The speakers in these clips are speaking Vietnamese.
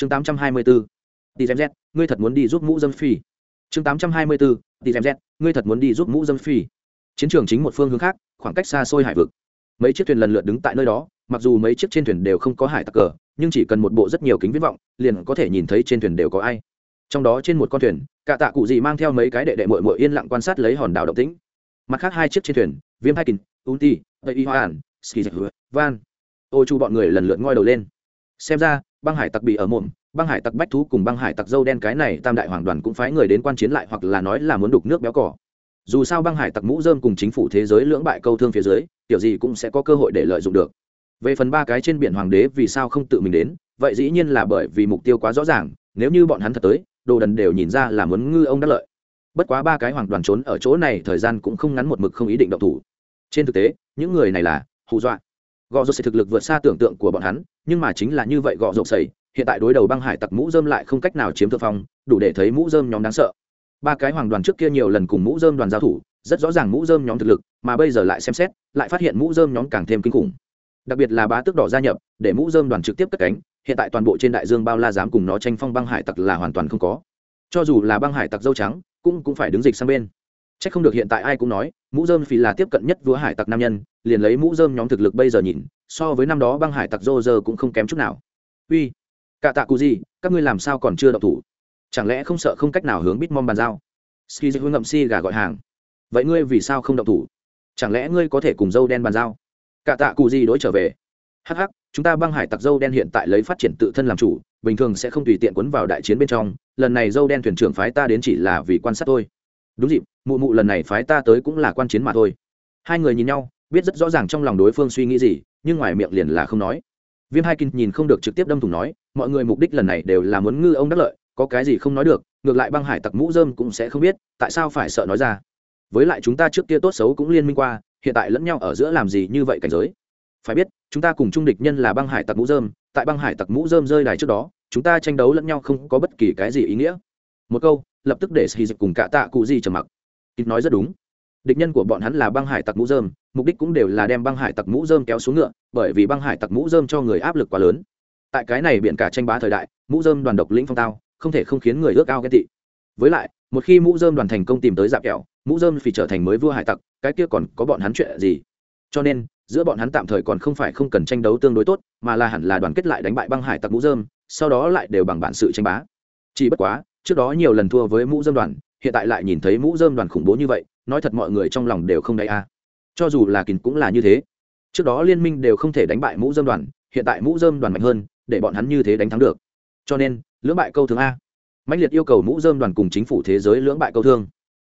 chương tám trăm hai mươi bốn đi xem z, ngươi thật muốn đi giúp mũ dâm phi. Chương tám trăm hai mươi bốn đi xem z, ngươi thật muốn đi giúp mũ dâm phi. Chiến trường chính một phương hướng khác, khoảng cách xa xôi hải vực. Mấy chiếc thuyền lần lượt đứng tại nơi đó, mặc dù mấy chiếc trên thuyền đều không có hải tặc cờ, nhưng chỉ cần một bộ rất nhiều kính viễn vọng, liền có thể nhìn thấy trên thuyền đều có ai. Trong đó trên một con thuyền, cả tạ cụ gì mang theo mấy cái đệ đệ mội mội yên lặng quan sát lấy hòn đảo động tĩnh. Mặt khác hai chiếc trên thuyền, viêm hai kín unti tây y hoa ản ski van. Ô chu bọn người lần lượt ngoi đầu lên. Xem ra băng hải tặc bị ở mồm, băng hải tặc bách thú cùng băng hải tặc dâu đen cái này tam đại hoàng đoàn cũng phái người đến quan chiến lại hoặc là nói là muốn đục nước béo cỏ. Dù sao băng hải tặc mũ dơm cùng chính phủ thế giới lưỡng bại câu thương phía dưới kiểu gì cũng sẽ có cơ hội để lợi dụng được. Về phần ba cái trên biển hoàng đế vì sao không tự mình đến, vậy dĩ nhiên là bởi vì mục tiêu quá rõ ràng, nếu như bọn hắn thật tới, đồ đần đều nhìn ra là muốn ngư ông đắc lợi. Bất quá ba cái hoàng đoàn trốn ở chỗ này thời gian cũng không ngắn một mực không ý định động thủ. Trên thực tế, những người này là hù dọa gò rột sẽ thực lực vượt xa tưởng tượng của bọn hắn, nhưng mà chính là như vậy gò rột sầy, hiện tại đối đầu băng hải tặc mũ dơm lại không cách nào chiếm thượng phong, đủ để thấy mũ dơm nhóm đáng sợ. Ba cái hoàng đoàn trước kia nhiều lần cùng mũ dơm đoàn giao thủ, rất rõ ràng mũ dơm nhóm thực lực, mà bây giờ lại xem xét, lại phát hiện mũ dơm nhóm càng thêm kinh khủng. Đặc biệt là bá tước đỏ gia nhập, để mũ dơm đoàn trực tiếp cất cánh, hiện tại toàn bộ trên đại dương bao la dám cùng nó tranh phong băng hải tặc là hoàn toàn không có. Cho dù là băng hải tặc dâu trắng, cũng cũng phải đứng dịch sang bên c h ắ c không được hiện tại ai cũng nói, mũ dơm phì là tiếp cận nhất vua hải tặc nam nhân, liền lấy mũ dơm nhóm thực lực bây giờ nhìn, so với năm đó băng hải tặc dô dơ cũng không kém chút nào. Uy, cả tạ cụ gì, các ngươi làm sao còn chưa đậu thủ? Chẳng lẽ không sợ không cách nào hướng bít mom bàn giao? Ski dịch ngậm si gà gọi hàng. Vậy ngươi vì sao không đậu thủ? Chẳng lẽ ngươi có thể cùng dâu đen bàn giao? Cả tạ cụ gì đối trở về. Hh chúng ta băng hải tặc dâu đen hiện tại lấy phát triển tự thân làm chủ, bình thường sẽ không tùy tiện quấn vào đại chiến bên trong, lần này dâu đen thuyền trưởng phái ta đến chỉ là vì quan sát thôi đúng dịp, mụ mụ lần này phái ta tới cũng là quan chiến mà thôi. Hai người nhìn nhau, biết rất rõ ràng trong lòng đối phương suy nghĩ gì, nhưng ngoài miệng liền là không nói. Viêm hai kinh nhìn không được trực tiếp đâm thủng nói, mọi người mục đích lần này đều là muốn ngư ông đắc lợi, có cái gì không nói được, ngược lại băng hải tặc mũ dơm cũng sẽ không biết, tại sao phải sợ nói ra. Với lại chúng ta trước kia tốt xấu cũng liên minh qua, hiện tại lẫn nhau ở giữa làm gì như vậy cảnh giới? Phải biết, chúng ta cùng trung địch nhân là băng hải tặc mũ dơm tại băng hải tặc mũ dơm rơi đài trước đó, chúng ta tranh đấu lẫn nhau không có bất kỳ cái gì ý nghĩa. Một câu lập tức để sĩ dịch cùng cả tạ cụ gì trầm mặc. Kịp nói rất đúng. Địch nhân của bọn hắn là băng hải tặc mũ dơm mục đích cũng đều là đem băng hải tặc mũ dơm kéo xuống ngựa, bởi vì băng hải tặc mũ dơm cho người áp lực quá lớn. Tại cái này biển cả tranh bá thời đại, mũ dơm đoàn độc lĩnh phong tao, không thể không khiến người ước ao ghen tị. Với lại, một khi mũ dơm đoàn thành công tìm tới dạp kẹo, mũ dơm phì trở thành mới vua hải tặc, cái kia còn có bọn hắn chuyện gì? Cho nên, giữa bọn hắn tạm thời còn không phải không cần tranh đấu tương đối tốt, mà là hẳn là đoàn kết lại đánh bại băng hải tặc mũ dơm sau đó lại đều bằng bản sự tranh bá. Chỉ bất quá trước đó nhiều lần thua với mũ dơm đoàn, hiện tại lại nhìn thấy mũ dơm đoàn khủng bố như vậy, nói thật mọi người trong lòng đều không đáy a. Cho dù là kín cũng là như thế. Trước đó liên minh đều không thể đánh bại mũ dơm đoàn, hiện tại mũ dơm đoàn mạnh hơn, để bọn hắn như thế đánh thắng được. Cho nên, lưỡng bại câu thương a. Mạnh liệt yêu cầu mũ dơm đoàn cùng chính phủ thế giới lưỡng bại câu thương.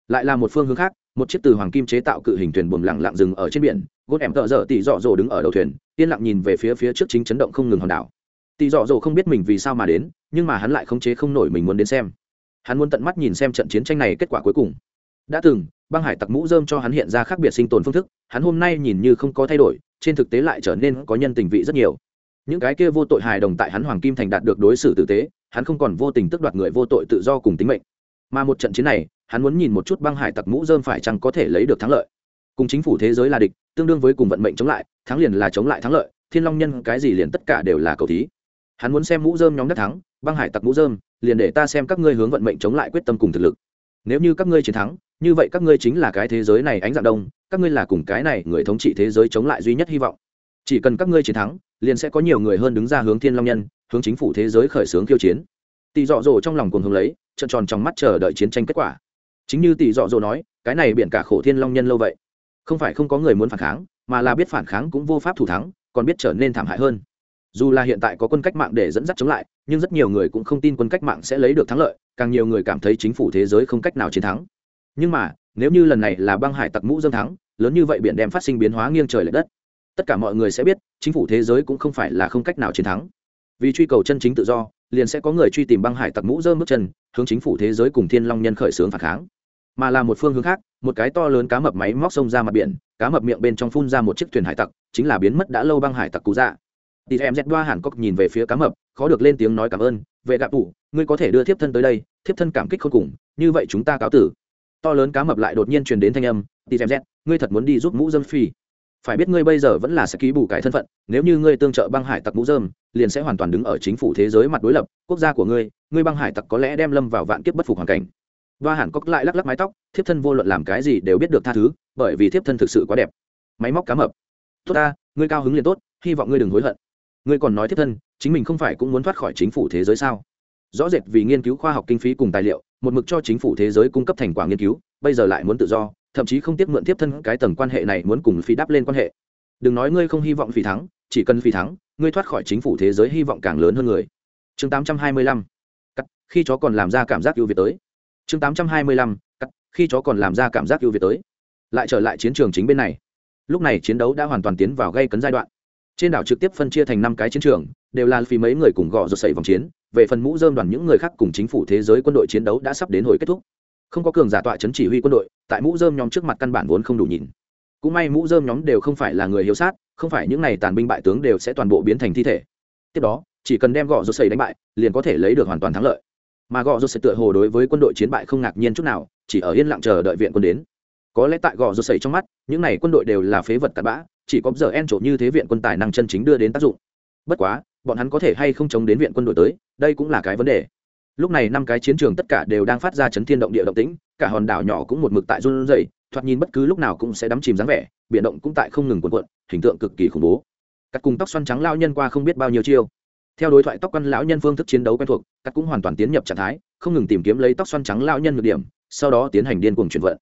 Lại là một phương hướng khác, một chiếc từ hoàng kim chế tạo cự hình thuyền buồm lặng lặng dừng ở trên biển, gốt em tợ dở tỉ dọ dỗ đứng ở đầu thuyền, yên lặng nhìn về phía phía trước chính chấn động không ngừng hòn đảo. Tỉ dọ dỗ không biết mình vì sao mà đến, nhưng mà hắn lại không chế không nổi mình muốn đến xem hắn muốn tận mắt nhìn xem trận chiến tranh này kết quả cuối cùng. Đã từng, băng hải tặc mũ dơm cho hắn hiện ra khác biệt sinh tồn phương thức, hắn hôm nay nhìn như không có thay đổi, trên thực tế lại trở nên có nhân tình vị rất nhiều. Những cái kia vô tội hài đồng tại hắn hoàng kim thành đạt được đối xử tử tế, hắn không còn vô tình tức đoạt người vô tội tự do cùng tính mệnh. Mà một trận chiến này, hắn muốn nhìn một chút băng hải tặc mũ dơm phải chăng có thể lấy được thắng lợi. Cùng chính phủ thế giới là địch, tương đương với cùng vận mệnh chống lại, thắng liền là chống lại thắng lợi, thiên long nhân cái gì liền tất cả đều là cầu thí. Hắn muốn xem mũ dơm nhóm đất thắng, băng hải tặc mũ dơm liền để ta xem các ngươi hướng vận mệnh chống lại quyết tâm cùng thực lực. Nếu như các ngươi chiến thắng, như vậy các ngươi chính là cái thế giới này ánh dạng đông, các ngươi là cùng cái này người thống trị thế giới chống lại duy nhất hy vọng. Chỉ cần các ngươi chiến thắng, liền sẽ có nhiều người hơn đứng ra hướng thiên long nhân, hướng chính phủ thế giới khởi xướng khiêu chiến. Tỷ dọ dỗ trong lòng cuồng hướng lấy, trợn tròn trong mắt chờ đợi chiến tranh kết quả. Chính như tỷ dọ dỗ nói, cái này biển cả khổ thiên long nhân lâu vậy. Không phải không có người muốn phản kháng, mà là biết phản kháng cũng vô pháp thủ thắng, còn biết trở nên thảm hại hơn. Dù là hiện tại có quân cách mạng để dẫn dắt chống lại nhưng rất nhiều người cũng không tin quân cách mạng sẽ lấy được thắng lợi, càng nhiều người cảm thấy chính phủ thế giới không cách nào chiến thắng. Nhưng mà, nếu như lần này là băng hải tặc mũ dâm thắng, lớn như vậy biển đem phát sinh biến hóa nghiêng trời l ệ đất. Tất cả mọi người sẽ biết, chính phủ thế giới cũng không phải là không cách nào chiến thắng. Vì truy cầu chân chính tự do, liền sẽ có người truy tìm băng hải tặc mũ dơm bước chân, hướng chính phủ thế giới cùng thiên long nhân khởi xướng phản kháng. Mà là một phương hướng khác, một cái to lớn cá mập máy móc sông ra mặt biển, cá mập miệng bên trong phun ra một chiếc thuyền hải tặc, chính là biến mất đã lâu băng hải tặc cú dạ thì em dẹt đoa hàn cốc nhìn về phía cá mập khó được lên tiếng nói cảm ơn vệ gặp phụ, ngươi có thể đưa thiếp thân tới đây thiếp thân cảm kích khôn cùng như vậy chúng ta cáo tử. To lớn cá mập lại đột nhiên truyền đến thanh âm thì em dẹt ngươi thật muốn đi giúp mũ dâm phi. Phải biết ngươi bây giờ vẫn là sẽ ký bù cái thân phận nếu như ngươi tương trợ băng hải tặc mũ dơm liền sẽ hoàn toàn đứng ở chính phủ thế giới mặt đối lập quốc gia của ngươi ngươi băng hải tặc có lẽ đem lâm vào vạn kiếp bất phục hoàn cảnh. Và hẳn cóc lại lắc lắc mái tóc thiếp thân vô luận làm cái gì đều biết được tha thứ bởi vì thiếp thân thực sự quá đẹp. Máy móc cá mập. Tốt ta ngươi cao hứng liền tốt hy vọng ngươi đừng hối hận ngươi còn nói thiết thân, chính mình không phải cũng muốn thoát khỏi chính phủ thế giới sao? Rõ rệt vì nghiên cứu khoa học kinh phí cùng tài liệu, một mực cho chính phủ thế giới cung cấp thành quả nghiên cứu, bây giờ lại muốn tự do, thậm chí không tiếp mượn tiếp thân cái tầng quan hệ này muốn cùng phi đáp lên quan hệ. Đừng nói ngươi không hy vọng phi thắng, chỉ cần phi thắng, ngươi thoát khỏi chính phủ thế giới hy vọng càng lớn hơn người. Chương 825. cắt, khi chó còn làm ra cảm giác ưu việt tới. Chương 825. cắt, khi chó còn làm ra cảm giác ưu việt tới. Lại trở lại chiến trường chính bên này. Lúc này chiến đấu đã hoàn toàn tiến vào gây cấn giai đoạn trên đảo trực tiếp phân chia thành năm cái chiến trường, đều là phí mấy người cùng gõ rột xảy vòng chiến, về phần mũ dơm đoàn những người khác cùng chính phủ thế giới quân đội chiến đấu đã sắp đến hồi kết thúc. Không có cường giả tọa chấn chỉ huy quân đội, tại mũ dơm nhóm trước mặt căn bản vốn không đủ nhìn. Cũng may mũ dơm nhóm đều không phải là người hiếu sát, không phải những n à y tàn binh bại tướng đều sẽ toàn bộ biến thành thi thể. Tiếp đó, chỉ cần đem gõ rột xảy đánh bại, liền có thể lấy được hoàn toàn thắng lợi. Mà gõ rột xảy tựa hồ đối với quân đội chiến bại không ngạc nhiên chút nào, chỉ ở yên lặng chờ đợi viện quân đến có lẽ tại gò rột sẩy trong mắt, những n à y quân đội đều là phế vật cặn bã, chỉ có giờ en trộn như thế viện quân tài năng chân chính đưa đến tác dụng. Bất quá, bọn hắn có thể hay không chống đến viện quân đội tới, đây cũng là cái vấn đề. Lúc này năm cái chiến trường tất cả đều đang phát ra chấn thiên động địa động tĩnh, cả hòn đảo nhỏ cũng một mực tại run rẩy, thoạt nhìn bất cứ lúc nào cũng sẽ đắm chìm dáng vẻ, biển động cũng tại không ngừng cuộn cuộn, hình tượng cực kỳ khủng bố. Cắt cùng tóc xoăn trắng lao nhân qua không biết bao nhiêu chiêu. Theo đối thoại tóc quan lão nhân phương thức chiến đấu quen thuộc, cắt cũng hoàn toàn tiến nhập trạng thái, không ngừng tìm kiếm lấy tóc xoăn trắng lao nhân nhược điểm, sau đó tiến hành điên cuồng chuyển vận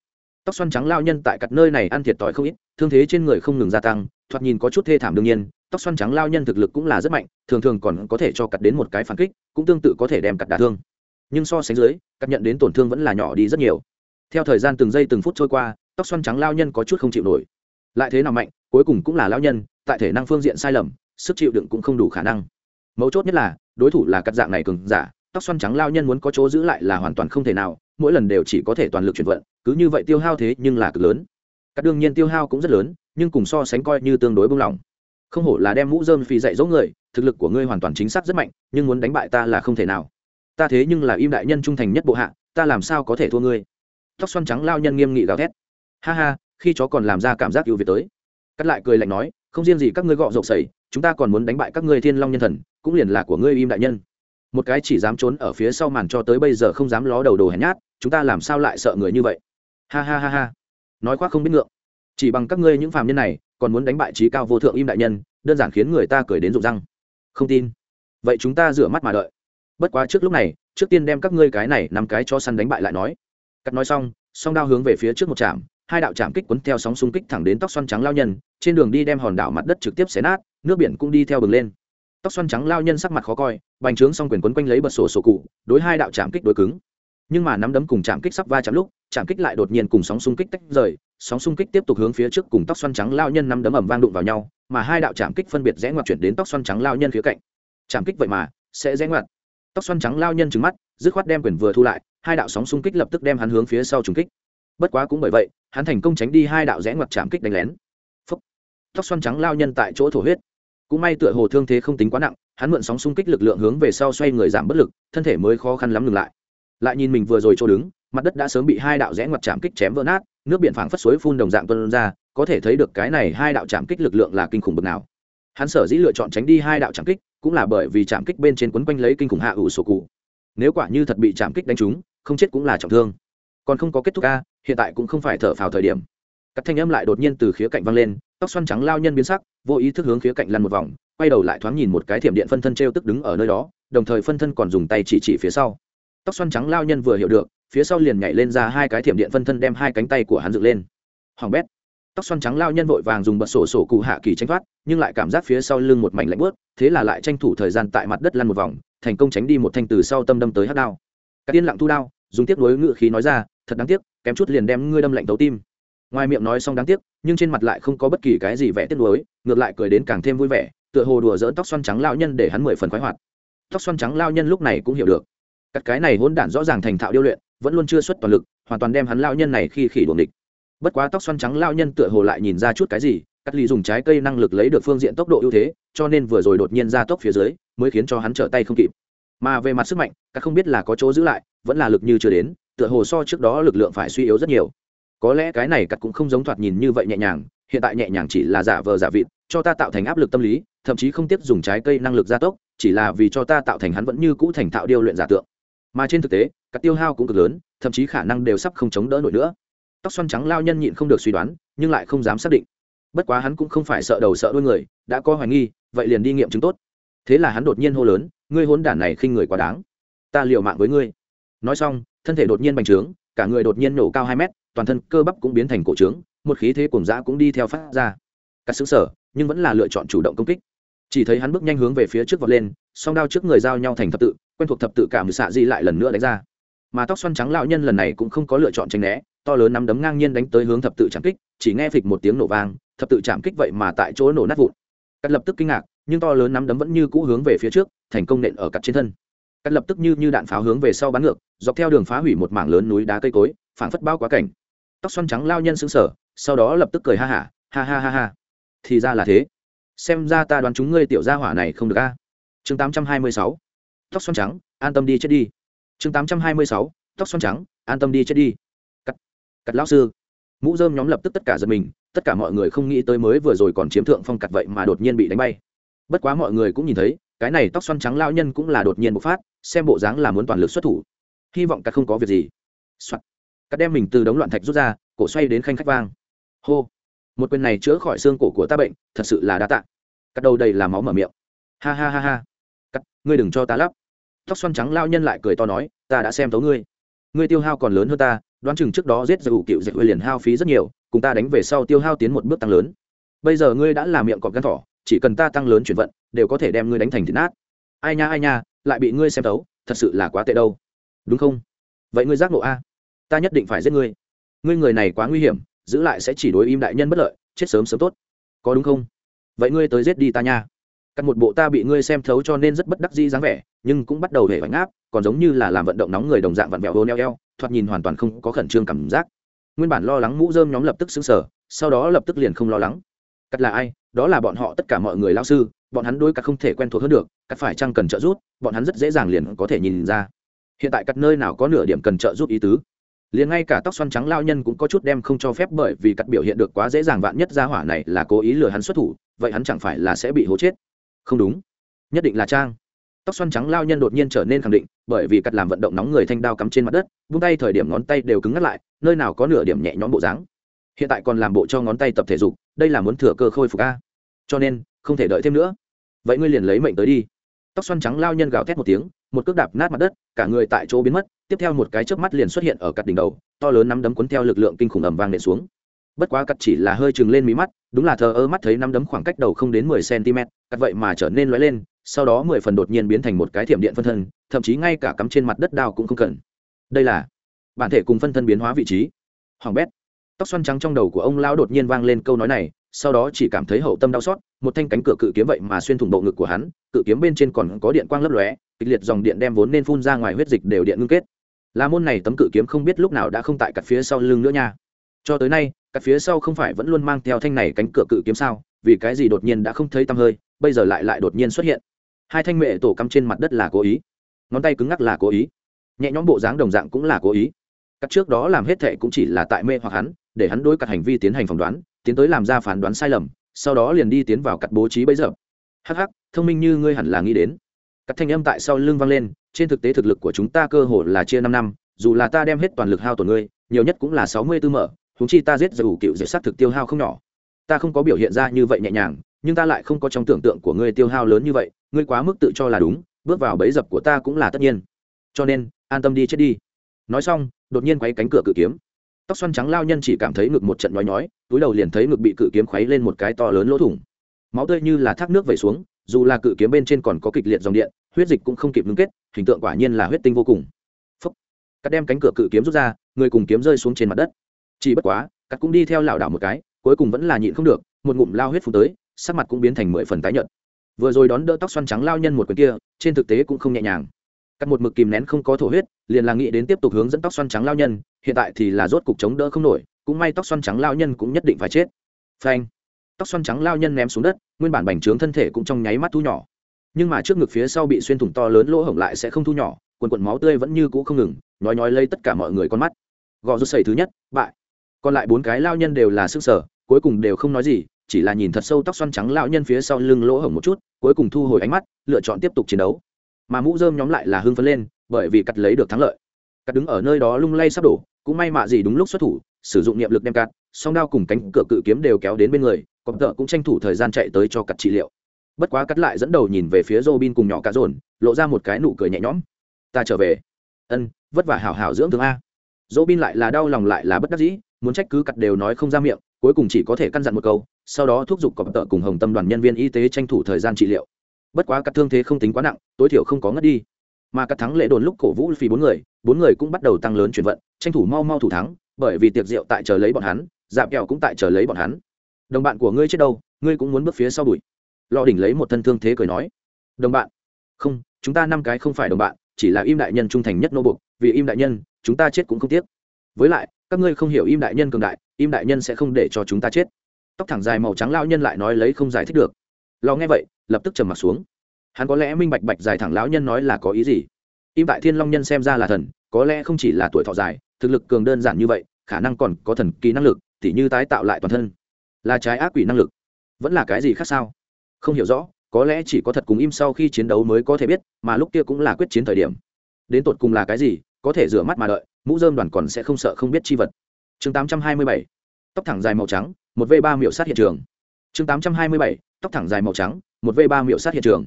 tóc xoăn trắng lao nhân tại cặt nơi này ăn thiệt tỏi không ít, thương thế trên người không ngừng gia tăng, thoạt nhìn có chút thê thảm đương nhiên, tóc xoăn trắng lao nhân thực lực cũng là rất mạnh, thường thường còn có thể cho cặt đến một cái phản kích, cũng tương tự có thể đem cặt đả thương. Nhưng so sánh dưới, cặt nhận đến tổn thương vẫn là nhỏ đi rất nhiều. Theo thời gian từng giây từng phút trôi qua, tóc xoăn trắng lao nhân có chút không chịu nổi. Lại thế nào mạnh, cuối cùng cũng là lao nhân, tại thể năng phương diện sai lầm, sức chịu đựng cũng không đủ khả năng. Mấu chốt nhất là, đối thủ là cắt dạng này cường giả, tóc xoăn trắng lao nhân muốn có chỗ giữ lại là hoàn toàn không thể nào, mỗi lần đều chỉ có thể toàn lực chuyển vận cứ như vậy tiêu hao thế nhưng là cực lớn. Các đương nhiên tiêu hao cũng rất lớn, nhưng cùng so sánh coi như tương đối bông lỏng không hổ là đem mũ dơm phi dạy dỗ người, thực lực của ngươi hoàn toàn chính xác rất mạnh, nhưng muốn đánh bại ta là không thể nào. Ta thế nhưng là im đại nhân trung thành nhất bộ hạ, ta làm sao có thể thua ngươi? Tóc xoăn trắng lao nhân nghiêm nghị gào thét. Ha ha, khi chó còn làm ra cảm giác ưu việt tới. Cắt lại cười lạnh nói, không riêng gì các ngươi gọ rộp sẩy, chúng ta còn muốn đánh bại các ngươi thiên long nhân thần, cũng liền là của ngươi im đại nhân. Một cái chỉ dám trốn ở phía sau màn cho tới bây giờ không dám ló đầu đồ hèn nhát, chúng ta làm sao lại sợ người như vậy? Ha ha ha ha. Nói khoác không biết ngượng. Chỉ bằng các ngươi những phàm nhân này, còn muốn đánh bại trí cao vô thượng im đại nhân, đơn giản khiến người ta cười đến rụng răng. Không tin. Vậy chúng ta rửa mắt mà đợi. Bất quá trước lúc này, trước tiên đem các ngươi cái này nằm cái cho săn đánh bại lại nói. Cắt nói xong, song đao hướng về phía trước một trạm hai đạo trạm kích quấn theo sóng xung kích thẳng đến tóc xoăn trắng lao nhân, trên đường đi đem hòn đảo mặt đất trực tiếp xé nát, nước biển cũng đi theo bừng lên. Tóc xoăn trắng lao nhân sắc mặt khó coi, bành trướng xong quyền quấn quanh lấy bật sổ sổ cụ, đối hai đạo trạm kích đối cứng nhưng mà nắm đấm cùng chạm kích sắp va chạm lúc, chạm kích lại đột nhiên cùng sóng xung kích tách rời, sóng xung kích tiếp tục hướng phía trước cùng tóc xoăn trắng lao nhân nắm đấm ẩm vang đụng vào nhau, mà hai đạo chạm kích phân biệt rẽ ngoặt chuyển đến tóc xoăn trắng lao nhân phía cạnh. Chạm kích vậy mà, sẽ rẽ ngoặt. Tóc xoăn trắng lao nhân trứng mắt, dứt khoát đem quyền vừa thu lại, hai đạo sóng xung kích lập tức đem hắn hướng phía sau trùng kích. Bất quá cũng bởi vậy, hắn thành công tránh đi hai đạo rẽ ngoặt chạm kích đánh lén. Phúc. tóc xoăn trắng lao nhân tại chỗ thổ huyết. Cũng may tựa hồ thương thế không tính quá nặng, hắn mượn sóng xung kích lực lượng hướng về sau xoay người giảm bất lực, thân thể mới khó khăn lắm ngừng lại lại nhìn mình vừa rồi chỗ đứng, mặt đất đã sớm bị hai đạo rẽ ngoặt chạm kích chém vỡ nát, nước biển phảng phất suối phun đồng dạng tuân ra, có thể thấy được cái này hai đạo chạm kích lực lượng là kinh khủng bực nào. Hắn sở dĩ lựa chọn tránh đi hai đạo chạm kích, cũng là bởi vì chạm kích bên trên quấn quanh lấy kinh khủng hạ ủ sổ cụ. Nếu quả như thật bị chạm kích đánh trúng, không chết cũng là trọng thương. Còn không có kết thúc ca hiện tại cũng không phải thở phào thời điểm. Các thanh âm lại đột nhiên từ khía cạnh văng lên, tóc xoăn trắng lao nhân biến sắc, vô ý thức hướng khía cạnh lăn một vòng, quay đầu lại thoáng nhìn một cái thiểm điện phân thân t r e o tức đứng ở nơi đó, đồng thời phân thân còn dùng tay chỉ chỉ phía sau tóc xoăn trắng lao nhân vừa hiểu được, phía sau liền nhảy lên ra hai cái thiểm điện phân thân đem hai cánh tay của hắn dựng lên. Hoàng bét, tóc xoăn trắng lao nhân vội vàng dùng bật sổ sổ cụ hạ kỳ tranh thoát, nhưng lại cảm giác phía sau lưng một mảnh lạnh bớt thế là lại tranh thủ thời gian tại mặt đất lăn một vòng, thành công tránh đi một thanh từ sau tâm đâm tới hát đao. Các tiên lặng thu đao, dùng tiếp nối ngự khí nói ra, thật đáng tiếc, kém chút liền đem ngươi đâm lạnh tấu tim. Ngoài miệng nói xong đáng tiếc, nhưng trên mặt lại không có bất kỳ cái gì vẻ tiếc nuối, ngược lại cười đến càng thêm vui vẻ, tựa hồ đùa dỡn tóc xoăn trắng lao nhân để hắn mười phần khoái hoạt. Tóc xoăn trắng lao nhân lúc này cũng hiểu được cắt cái này hỗn đản rõ ràng thành thạo điêu luyện, vẫn luôn chưa xuất toàn lực, hoàn toàn đem hắn lao nhân này khi khỉ đuồng địch bất quá tóc xoăn trắng lao nhân tựa hồ lại nhìn ra chút cái gì, cắt ly dùng trái cây năng lực lấy được phương diện tốc độ ưu thế, cho nên vừa rồi đột nhiên ra tốc phía dưới, mới khiến cho hắn trở tay không kịp. Mà về mặt sức mạnh, cắt không biết là có chỗ giữ lại, vẫn là lực như chưa đến, tựa hồ so trước đó lực lượng phải suy yếu rất nhiều. Có lẽ cái này cắt cũng không giống thoạt nhìn như vậy nhẹ nhàng, hiện tại nhẹ nhàng chỉ là giả vờ giả vịt, cho ta tạo thành áp lực tâm lý, thậm chí không tiếp dùng trái cây năng lực gia tốc, chỉ là vì cho ta tạo thành hắn vẫn như cũ thành thạo điêu luyện giả tượng mà trên thực tế, các tiêu hao cũng cực lớn, thậm chí khả năng đều sắp không chống đỡ nổi nữa. Tóc xoăn trắng lao nhân nhịn không được suy đoán, nhưng lại không dám xác định. Bất quá hắn cũng không phải sợ đầu sợ đuôi người, đã có hoài nghi, vậy liền đi nghiệm chứng tốt. Thế là hắn đột nhiên hô lớn, ngươi hốn đản này khinh người quá đáng. Ta liều mạng với ngươi. Nói xong, thân thể đột nhiên bành trướng, cả người đột nhiên nổ cao hai mét, toàn thân cơ bắp cũng biến thành cổ trướng, một khí thế cuồng dã cũng đi theo phát ra. Cắt xứng sở, nhưng vẫn là lựa chọn chủ động công kích. Chỉ thấy hắn bước nhanh hướng về phía trước vọt lên, song đao trước người giao nhau thành thập tự quen thuộc thập tự cảm xạ di lại lần nữa đánh ra. Mà tóc xoăn trắng lão nhân lần này cũng không có lựa chọn tranh né to lớn nắm đấm ngang nhiên đánh tới hướng thập tự chạm kích chỉ nghe phịch một tiếng nổ vang thập tự chạm kích vậy mà tại chỗ nổ nát vụn. Cắt lập tức kinh ngạc nhưng to lớn nắm đấm vẫn như cũ hướng về phía trước thành công nện ở cặt trên thân. Cắt lập tức như như đạn pháo hướng về sau bắn ngược dọc theo đường phá hủy một mảng lớn núi đá cây cối phảng phất bao quá cảnh. Tóc xoăn trắng lao nhân sững sờ sau đó lập tức cười ha hả ha, ha ha ha. Ha thì ra là thế. Xem ra ta đoán chúng ngươi tiểu gia hỏa này không được a. Chương 826 tóc xoăn trắng, an tâm đi chết đi. Chương tám trăm hai mươi sáu, tóc xoăn trắng, an tâm đi chết đi. Cắt cắt lão sư. Mũ dơm nhóm lập tức tất cả giật mình, tất cả mọi người không nghĩ tới mới vừa rồi còn chiếm thượng phong cặt vậy mà đột nhiên bị đánh bay. Bất quá mọi người cũng nhìn thấy, cái này tóc xoăn trắng lao nhân cũng là đột nhiên bộc phát, xem bộ dáng là muốn toàn lực xuất thủ. Hy vọng cắt không có việc gì、Soạn. cắt đem mình từ đống loạn thạch rút ra, cổ xoay đến khanh khách vang. Hô. Một quyền này chữa khỏi xương cổ của ta bệnh, thật sự là đa tạ. Cắt đầu đầy là máu mở miệng. Ha ha ha ha. Cắt, ngươi đừng cho ta lắp tóc xoăn trắng lao nhân lại cười to nói ta đã xem thấu ngươi. Ngươi tiêu hao còn lớn hơn ta đoán chừng trước đó giết dầu cựu dạy liền hao phí rất nhiều cùng ta đánh về sau tiêu hao tiến một bước tăng lớn. Bây giờ ngươi đã làm miệng cọp gan thỏ chỉ cần ta tăng lớn chuyển vận đều có thể đem ngươi đánh thành thịt nát. Ai nha ai nha lại bị ngươi xem thấu, thật sự là quá tệ đâu. Đúng không? Vậy ngươi giác nộ a. Ta nhất định phải giết ngươi. Ngươi người này quá nguy hiểm giữ lại sẽ chỉ đối im đại nhân bất lợi chết sớm sớm tốt. Có đúng không? Vậy ngươi tới giết đi ta nha cắt một bộ ta bị ngươi xem thấu cho nên rất bất đắc dĩ dáng vẻ, nhưng cũng bắt đầu hề vánh áp, còn giống như là làm vận động nóng người đồng dạng vặn vẹo hô neo eo, thoạt nhìn hoàn toàn không có khẩn trương cảm giác. Nguyên bản lo lắng mũ dơm nhóm lập tức xứng sở sau đó lập tức liền không lo lắng. Cắt là ai? Đó là bọn họ tất cả mọi người lao sư, bọn hắn đôi cắt không thể quen thuộc hơn được, cắt phải chăng cần trợ giúp, bọn hắn rất dễ dàng liền có thể nhìn ra. Hiện tại cắt nơi nào có nửa điểm cần trợ giúp ý tứ? Liền ngay cả tóc xoăn trắng lao nhân cũng có chút đem không cho phép bởi vì cắt biểu hiện được quá dễ dàng vạn nhất ra hỏa này là cố ý lừa hắn xuất thủ, vậy hắn chẳng phải là sẽ bị hố chết không đúng. Nhất định là trang. Tóc xoăn trắng lao nhân đột nhiên trở nên khẳng định, bởi vì cắt làm vận động nóng người thanh đao cắm trên mặt đất, vung tay thời điểm ngón tay đều cứng ngắt lại, nơi nào có nửa điểm nhẹ nhõm bộ dáng. Hiện tại còn làm bộ cho ngón tay tập thể dục, đây là muốn thừa cơ khôi phục a. Cho nên, không thể đợi thêm nữa. Vậy ngươi liền lấy mệnh tới đi. Tóc xoăn trắng lao nhân gào thét một tiếng, một cước đạp nát mặt đất, cả người tại chỗ biến mất, tiếp theo một cái chớp mắt liền xuất hiện ở cặt đỉnh đầu, to lớn nắm đấm cuốn theo lực lượng kinh khủng ầm vang nện xuống bất quá cắt chỉ là hơi chừng lên mí mắt, đúng là thờ ơ mắt thấy nắm đấm khoảng cách đầu không đến mười cm, cắt vậy mà trở nên lóe lên, sau đó mười phần đột nhiên biến thành một cái thiểm điện phân thân, thậm chí ngay cả cắm trên mặt đất đao cũng không cần. Đây là bản thể cùng phân thân biến hóa vị trí. Hoàng bét, tóc xoăn trắng trong đầu của ông lão đột nhiên vang lên câu nói này, sau đó chỉ cảm thấy hậu tâm đau xót, một thanh cánh cửa cự kiếm vậy mà xuyên thủng bộ ngực của hắn, cự kiếm bên trên còn có điện quang lấp lóe, kịch liệt dòng điện đem vốn nên phun ra ngoài huyết dịch đều điện ngưng kết. Là môn này tấm cự kiếm không biết lúc nào đã không tại cặt phía sau lưng nữa nha. Cho tới nay cắt phía sau không phải vẫn luôn mang theo thanh này cánh cửa cự kiếm sao? Vì cái gì đột nhiên đã không thấy tăm hơi, bây giờ lại lại đột nhiên xuất hiện? Hai thanh mệ tổ cắm trên mặt đất là cố ý. Ngón tay cứng ngắc là cố ý. Nhẹ nhõm bộ dáng đồng dạng cũng là cố ý. Cắt trước đó làm hết thệ cũng chỉ là tại mê hoặc hắn, để hắn đối cắt hành vi tiến hành phỏng đoán, tiến tới làm ra phán đoán sai lầm, sau đó liền đi tiến vào cắt bố trí bấy giờ. Hắc hắc, thông minh như ngươi hẳn là nghĩ đến. Cắt thanh âm tại sau lưng vang lên, trên thực tế thực lực của chúng ta cơ hồ là chia năm năm, dù là ta đem hết toàn lực hao tổn ngươi, nhiều nhất cũng là sáu mươi tư mở huống chi ta giết dù cựu diệt sát thực tiêu hao không nhỏ. Ta không có biểu hiện ra như vậy nhẹ nhàng, nhưng ta lại không có trong tưởng tượng của ngươi tiêu hao lớn như vậy, ngươi quá mức tự cho là đúng, bước vào bẫy dập của ta cũng là tất nhiên. Cho nên, an tâm đi chết đi. Nói xong, đột nhiên quấy cánh cửa cự kiếm. Tóc xoăn trắng lao nhân chỉ cảm thấy ngực một trận nhói nhói, túi đầu liền thấy ngực bị cự kiếm khuấy lên một cái to lớn lỗ thủng. Máu tươi như là thác nước vẩy xuống, dù là cự kiếm bên trên còn có kịch liệt dòng điện, huyết dịch cũng không kịp ngưng kết, hình tượng quả nhiên là huyết tinh vô cùng. Phúc. Cắt đem cánh cửa cự kiếm rút ra, người cùng kiếm rơi xuống trên mặt đất chỉ bất quá, cắt cũng đi theo lảo đảo một cái, cuối cùng vẫn là nhịn không được, một ngụm lao huyết phun tới, sắc mặt cũng biến thành mười phần tái nhợt. Vừa rồi đón đỡ tóc xoăn trắng lao nhân một quyền kia, trên thực tế cũng không nhẹ nhàng. Cắt một mực kìm nén không có thổ huyết, liền là nghĩ đến tiếp tục hướng dẫn tóc xoăn trắng lao nhân, hiện tại thì là rốt cục chống đỡ không nổi, cũng may tóc xoăn trắng lao nhân cũng nhất định phải chết. Phanh. Tóc xoăn trắng lao nhân ném xuống đất, nguyên bản bành trướng thân thể cũng trong nháy mắt thu nhỏ. Nhưng mà trước ngực phía sau bị xuyên thủng to lớn lỗ hổng lại sẽ không thu nhỏ, quần quần máu tươi vẫn như cũ không ngừng nói nói lây tất cả mọi người con mắt. Gò rút sầy thứ nhất, bại còn lại bốn cái lao nhân đều là sức sở cuối cùng đều không nói gì chỉ là nhìn thật sâu tóc xoăn trắng lão nhân phía sau lưng lỗ hổng một chút cuối cùng thu hồi ánh mắt lựa chọn tiếp tục chiến đấu. Mà mũ dơm nhóm lại là hưng phấn lên bởi vì cắt lấy được thắng lợi. Cắt đứng ở nơi đó lung lay sắp đổ cũng may mạ gì đúng lúc xuất thủ sử dụng niệm lực đem cắt song đao cùng cánh cửa cự kiếm đều kéo đến bên người cọp tợ cũng tranh thủ thời gian chạy tới cho cắt trị liệu. Bất quá cắt lại dẫn đầu nhìn về phía Robin cùng nhỏ cá rồn, lộ ra một cái nụ cười nhẹ nhõm. Ta trở về. Ân vất vả hảo hảo dưỡng thương a. Robin lại là đau lòng lại là bất đắc dĩ muốn trách cứ cặt đều nói không ra miệng, cuối cùng chỉ có thể căn dặn một câu, sau đó thúc giục cọp tợ cùng hồng tâm đoàn nhân viên y tế tranh thủ thời gian trị liệu. Bất quá cắt thương thế không tính quá nặng, tối thiểu không có ngất đi. Mà cắt thắng lệ đồn lúc cổ vũ phí bốn người bốn người cũng bắt đầu tăng lớn chuyển vận, tranh thủ mau mau thủ thắng, bởi vì tiệc rượu tại chờ lấy bọn hắn, dạp kẹo cũng tại chờ lấy bọn hắn. Đồng bạn của ngươi chết đâu, ngươi cũng muốn bước phía sau đuổi lò đỉnh lấy một thân thương thế cười nói. Đồng bạn. Không, chúng ta năm cái không phải đồng bạn, chỉ là im đại nhân trung thành nhất nô bục vì im đại nhân, chúng ta chết cũng không tiếc. Với lại các ngươi không hiểu im đại nhân cường đại, im đại nhân sẽ không để cho chúng ta chết. Tóc thẳng dài màu trắng lao nhân lại nói lấy không giải thích được. Lo nghe vậy, lập tức trầm m ặ t xuống. Hắn có lẽ minh bạch bạch dài thẳng lão nhân nói là có ý gì. Im tại thiên long nhân xem ra là thần, có lẽ không chỉ là tuổi thọ dài, thực lực cường đơn giản như vậy, khả năng còn có thần kỳ năng lực, tỉ như tái tạo lại toàn thân. Là trái ác quỷ năng lực. Vẫn là cái gì khác sao? Không hiểu rõ, có lẽ chỉ có thật cùng im sau khi chiến đấu mới có thể biết, mà lúc kia cũng là quyết chiến thời điểm. Đến tột cùng là cái gì, có thể rửa mắt mà đợi mũ dơm đoàn còn sẽ không sợ không biết chi vật. Chương 827, tóc thẳng dài màu trắng một v ba miệu sát hiện trường. Chương 827, tóc thẳng dài màu trắng một v ba miệu sát hiện trường.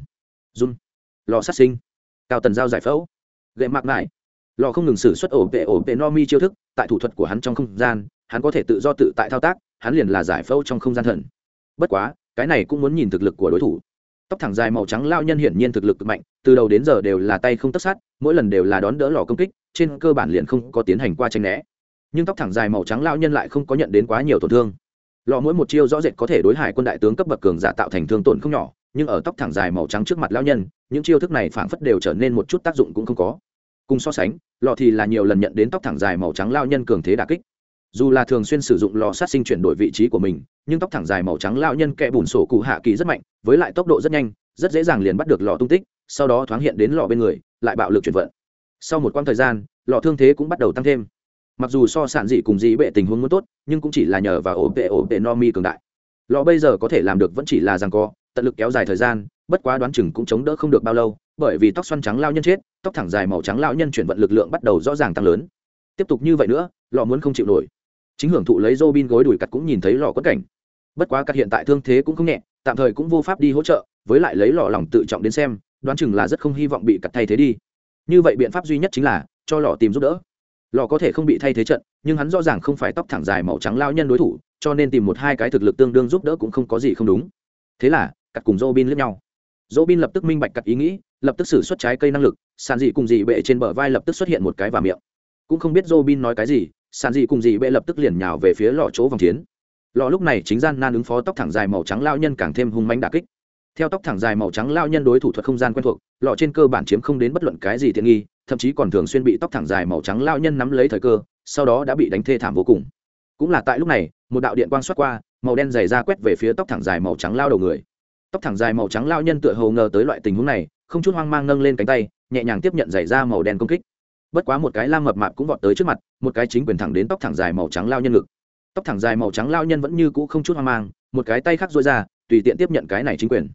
Run. Lò sát sinh. Cao tần giao giải phẫu. Gậy mạc mại lò không ngừng xử suất ổ vệ ổ vệ no mi chiêu thức tại thủ thuật của hắn trong không gian hắn có thể tự do tự tại thao tác hắn liền là giải phẫu trong không gian thần. Bất quá cái này cũng muốn nhìn thực lực của đối thủ. Tóc thẳng dài màu trắng lao nhân hiển nhiên thực lực cực mạnh từ đầu đến giờ đều là tay không tất sát mỗi lần đều là đón đỡ lò công kích trên cơ bản liền không có tiến hành qua tranh né. Nhưng tóc thẳng dài màu trắng lao nhân lại không có nhận đến quá nhiều tổn thương. Lọ mỗi một chiêu rõ rệt có thể đối hải quân đại tướng cấp bậc cường giả tạo thành thương tổn không nhỏ, nhưng ở tóc thẳng dài màu trắng trước mặt lao nhân, những chiêu thức này phảng phất đều trở nên một chút tác dụng cũng không có. Cùng so sánh, lọ thì là nhiều lần nhận đến tóc thẳng dài màu trắng lao nhân cường thế đà kích. Dù là thường xuyên sử dụng lò sát sinh chuyển đổi vị trí của mình, nhưng tóc thẳng dài màu trắng lao nhân kẹ bùn sổ cụ hạ kỳ rất mạnh, với lại tốc độ rất nhanh, rất dễ dàng liền bắt được lò tung tích, sau đó thoáng hiện đến lò bên người, lại bạo lực chuyển vận sau một quãng thời gian, lọ thương thế cũng bắt đầu tăng thêm. Mặc dù so sản dị cùng dị bệ tình huống muốn tốt, nhưng cũng chỉ là nhờ vào ổ vệ ổ vệ no mi cường đại. Lọ bây giờ có thể làm được vẫn chỉ là rằng co, tận lực kéo dài thời gian, bất quá đoán chừng cũng chống đỡ không được bao lâu, bởi vì tóc xoăn trắng lao nhân chết, tóc thẳng dài màu trắng lao nhân chuyển vận lực lượng bắt đầu rõ ràng tăng lớn. Tiếp tục như vậy nữa, lọ muốn không chịu nổi. Chính hưởng thụ lấy dô bin gối đùi cặt cũng nhìn thấy lọ quất cảnh. Bất quá cặt hiện tại thương thế cũng không nhẹ, tạm thời cũng vô pháp đi hỗ trợ, với lại lấy lọ lòng tự trọng đến xem, đoán chừng là rất không hy vọng bị cặt thay thế đi như vậy biện pháp duy nhất chính là cho lò tìm giúp đỡ. Lò có thể không bị thay thế trận, nhưng hắn rõ ràng không phải tóc thẳng dài màu trắng lao nhân đối thủ, cho nên tìm một hai cái thực lực tương đương giúp đỡ cũng không có gì không đúng. Thế là, cặp cùng dô bin lướt nhau. Dô bin lập tức minh bạch cặp ý nghĩ, lập tức xử suất trái cây năng lực sàn dị cùng dị bệ trên bờ vai lập tức xuất hiện một cái và miệng. Cũng không biết dô bin nói cái gì sàn dị cùng dị bệ lập tức liền nhào về phía lò chỗ vòng chiến. Lò lúc này chính gian nan ứng phó tóc thẳng dài màu trắng lao nhân càng thêm hung manh đà kích theo tóc thẳng dài màu trắng lao nhân đối thủ thuật không gian quen thuộc, lọ trên cơ bản chiếm không đến bất luận cái gì tiện nghi, thậm chí còn thường xuyên bị tóc thẳng dài màu trắng lao nhân nắm lấy thời cơ, sau đó đã bị đánh thê thảm vô cùng. Cũng là tại lúc này, một đạo điện quang xoát qua, màu đen dày ra quét về phía tóc thẳng dài màu trắng lao đầu người. Tóc thẳng dài màu trắng lao nhân tựa hồ ngờ tới loại tình huống này, không chút hoang mang nâng lên cánh tay, nhẹ nhàng tiếp nhận dày ra màu đen công kích. Bất quá một cái lam mập mạp cũng vọt tới trước mặt, một cái chính quyền thẳng đến tóc thẳng dài màu trắng lao nhân ngực. Tóc thẳng dài màu trắng lao nhân vẫn như cũ không chút hoang mang, một cái tay khác dối ra, tùy tiện tiếp nhận cái này chính quyền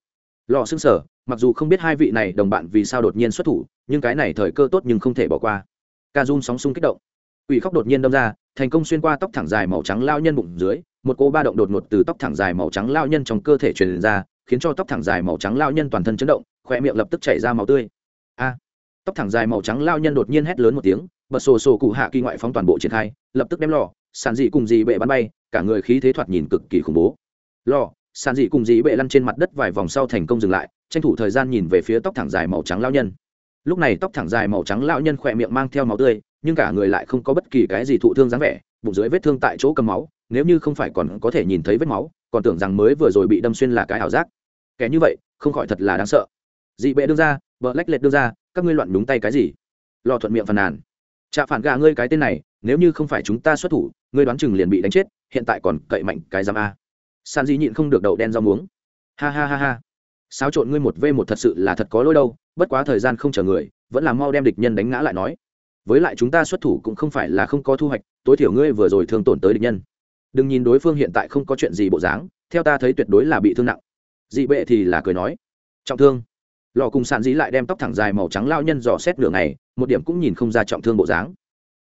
lò xương sở, mặc dù không biết hai vị này đồng bạn vì sao đột nhiên xuất thủ, nhưng cái này thời cơ tốt nhưng không thể bỏ qua. Ca run sóng sung kích động. Ủy khóc đột nhiên đâm ra, thành công xuyên qua tóc thẳng dài màu trắng lao nhân bụng dưới, một cô ba động đột ngột từ tóc thẳng dài màu trắng lao nhân trong cơ thể truyền ra, khiến cho tóc thẳng dài màu trắng lao nhân toàn thân chấn động khoe miệng lập tức chảy ra màu tươi. A! Tóc thẳng dài màu trắng lao nhân đột nhiên hét lớn một tiếng, bật sổ sổ cụ hạ kỳ ngoại phóng toàn bộ triển khai, lập tức đem lò, sàn dị cùng dị bệ bắn bay, cả người khí thế thoạt nhìn cực kỳ khủng bố. Lò sàn dị cùng dị bệ lăn trên mặt đất vài vòng sau thành công dừng lại, tranh thủ thời gian nhìn về phía tóc thẳng dài màu trắng lao nhân. Lúc này tóc thẳng dài màu trắng lao nhân khỏe miệng mang theo máu tươi, nhưng cả người lại không có bất kỳ cái gì thụ thương dáng vẻ, bụng dưới vết thương tại chỗ cầm máu, nếu như không phải còn có thể nhìn thấy vết máu, còn tưởng rằng mới vừa rồi bị đâm xuyên là cái ảo giác. Kẻ như vậy, không khỏi thật là đáng sợ. Dị bệ đưa ra, vợ lách lệch đưa ra, các ngươi loạn đúng tay cái gì? Lò thuận miệng phàn nàn. Chạ phản gà ngươi cái tên này, nếu như không phải chúng ta xuất thủ, ngươi đoán chừng liền bị đánh chết, hiện tại còn cậy mạnh cái giam a san di nhịn không được đậu đen rau muống. Ha ha ha ha. Xáo trộn ngươi một v một thật sự là thật có lỗi đâu, bất quá thời gian không chờ người, vẫn là mau đem địch nhân đánh ngã lại nói. Với lại chúng ta xuất thủ cũng không phải là không có thu hoạch, tối thiểu ngươi vừa rồi thương tổn tới địch nhân. Đừng nhìn đối phương hiện tại không có chuyện gì bộ dáng, theo ta thấy tuyệt đối là bị thương nặng. Dị bệ thì là cười nói. Trọng thương. Lò cùng sàn dĩ lại đem tóc thẳng dài màu trắng lao nhân dò xét nửa ngày, một điểm cũng nhìn không ra trọng thương bộ dáng.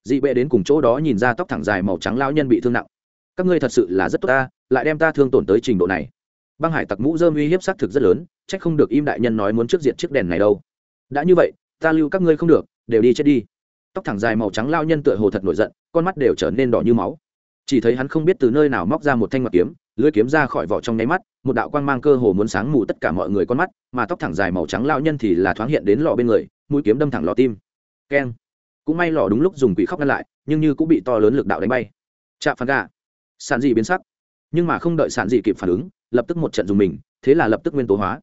Dị bệ đến cùng chỗ đó nhìn ra tóc thẳng dài màu trắng lao nhân bị thương nặng các ngươi thật sự là rất tốt ta, lại đem ta thương tổn tới trình độ này. Băng hải tặc mũ dơm uy hiếp xác thực rất lớn c h ắ c không được im đại nhân nói muốn trước diện chiếc đèn này đâu. Đã như vậy, ta lưu các ngươi không được, đều đi chết đi. Tóc thẳng dài màu trắng lao nhân tựa hồ thật nổi giận, con mắt đều trở nên đỏ như máu. Chỉ thấy hắn không biết từ nơi nào móc ra một thanh mặt kiếm, lưới kiếm ra khỏi vỏ trong nháy mắt, một đạo quang mang cơ hồ muốn sáng mù tất cả mọi người con mắt, mà tóc thẳng dài màu trắng lao nhân thì là thoáng hiện đến lò bên người, mũi kiếm đâm thẳng lò tim. Keng. Cũng may lò đúng lúc dùng quỷ khóc ngăn lại, nhưng như cũng bị to lớn lực đạo đánh bay. Chạm phản gà Sản dị biến sắc. Nhưng mà không đợi sản dị kịp phản ứng, lập tức một trận dùng mình, thế là lập tức nguyên tố hóa.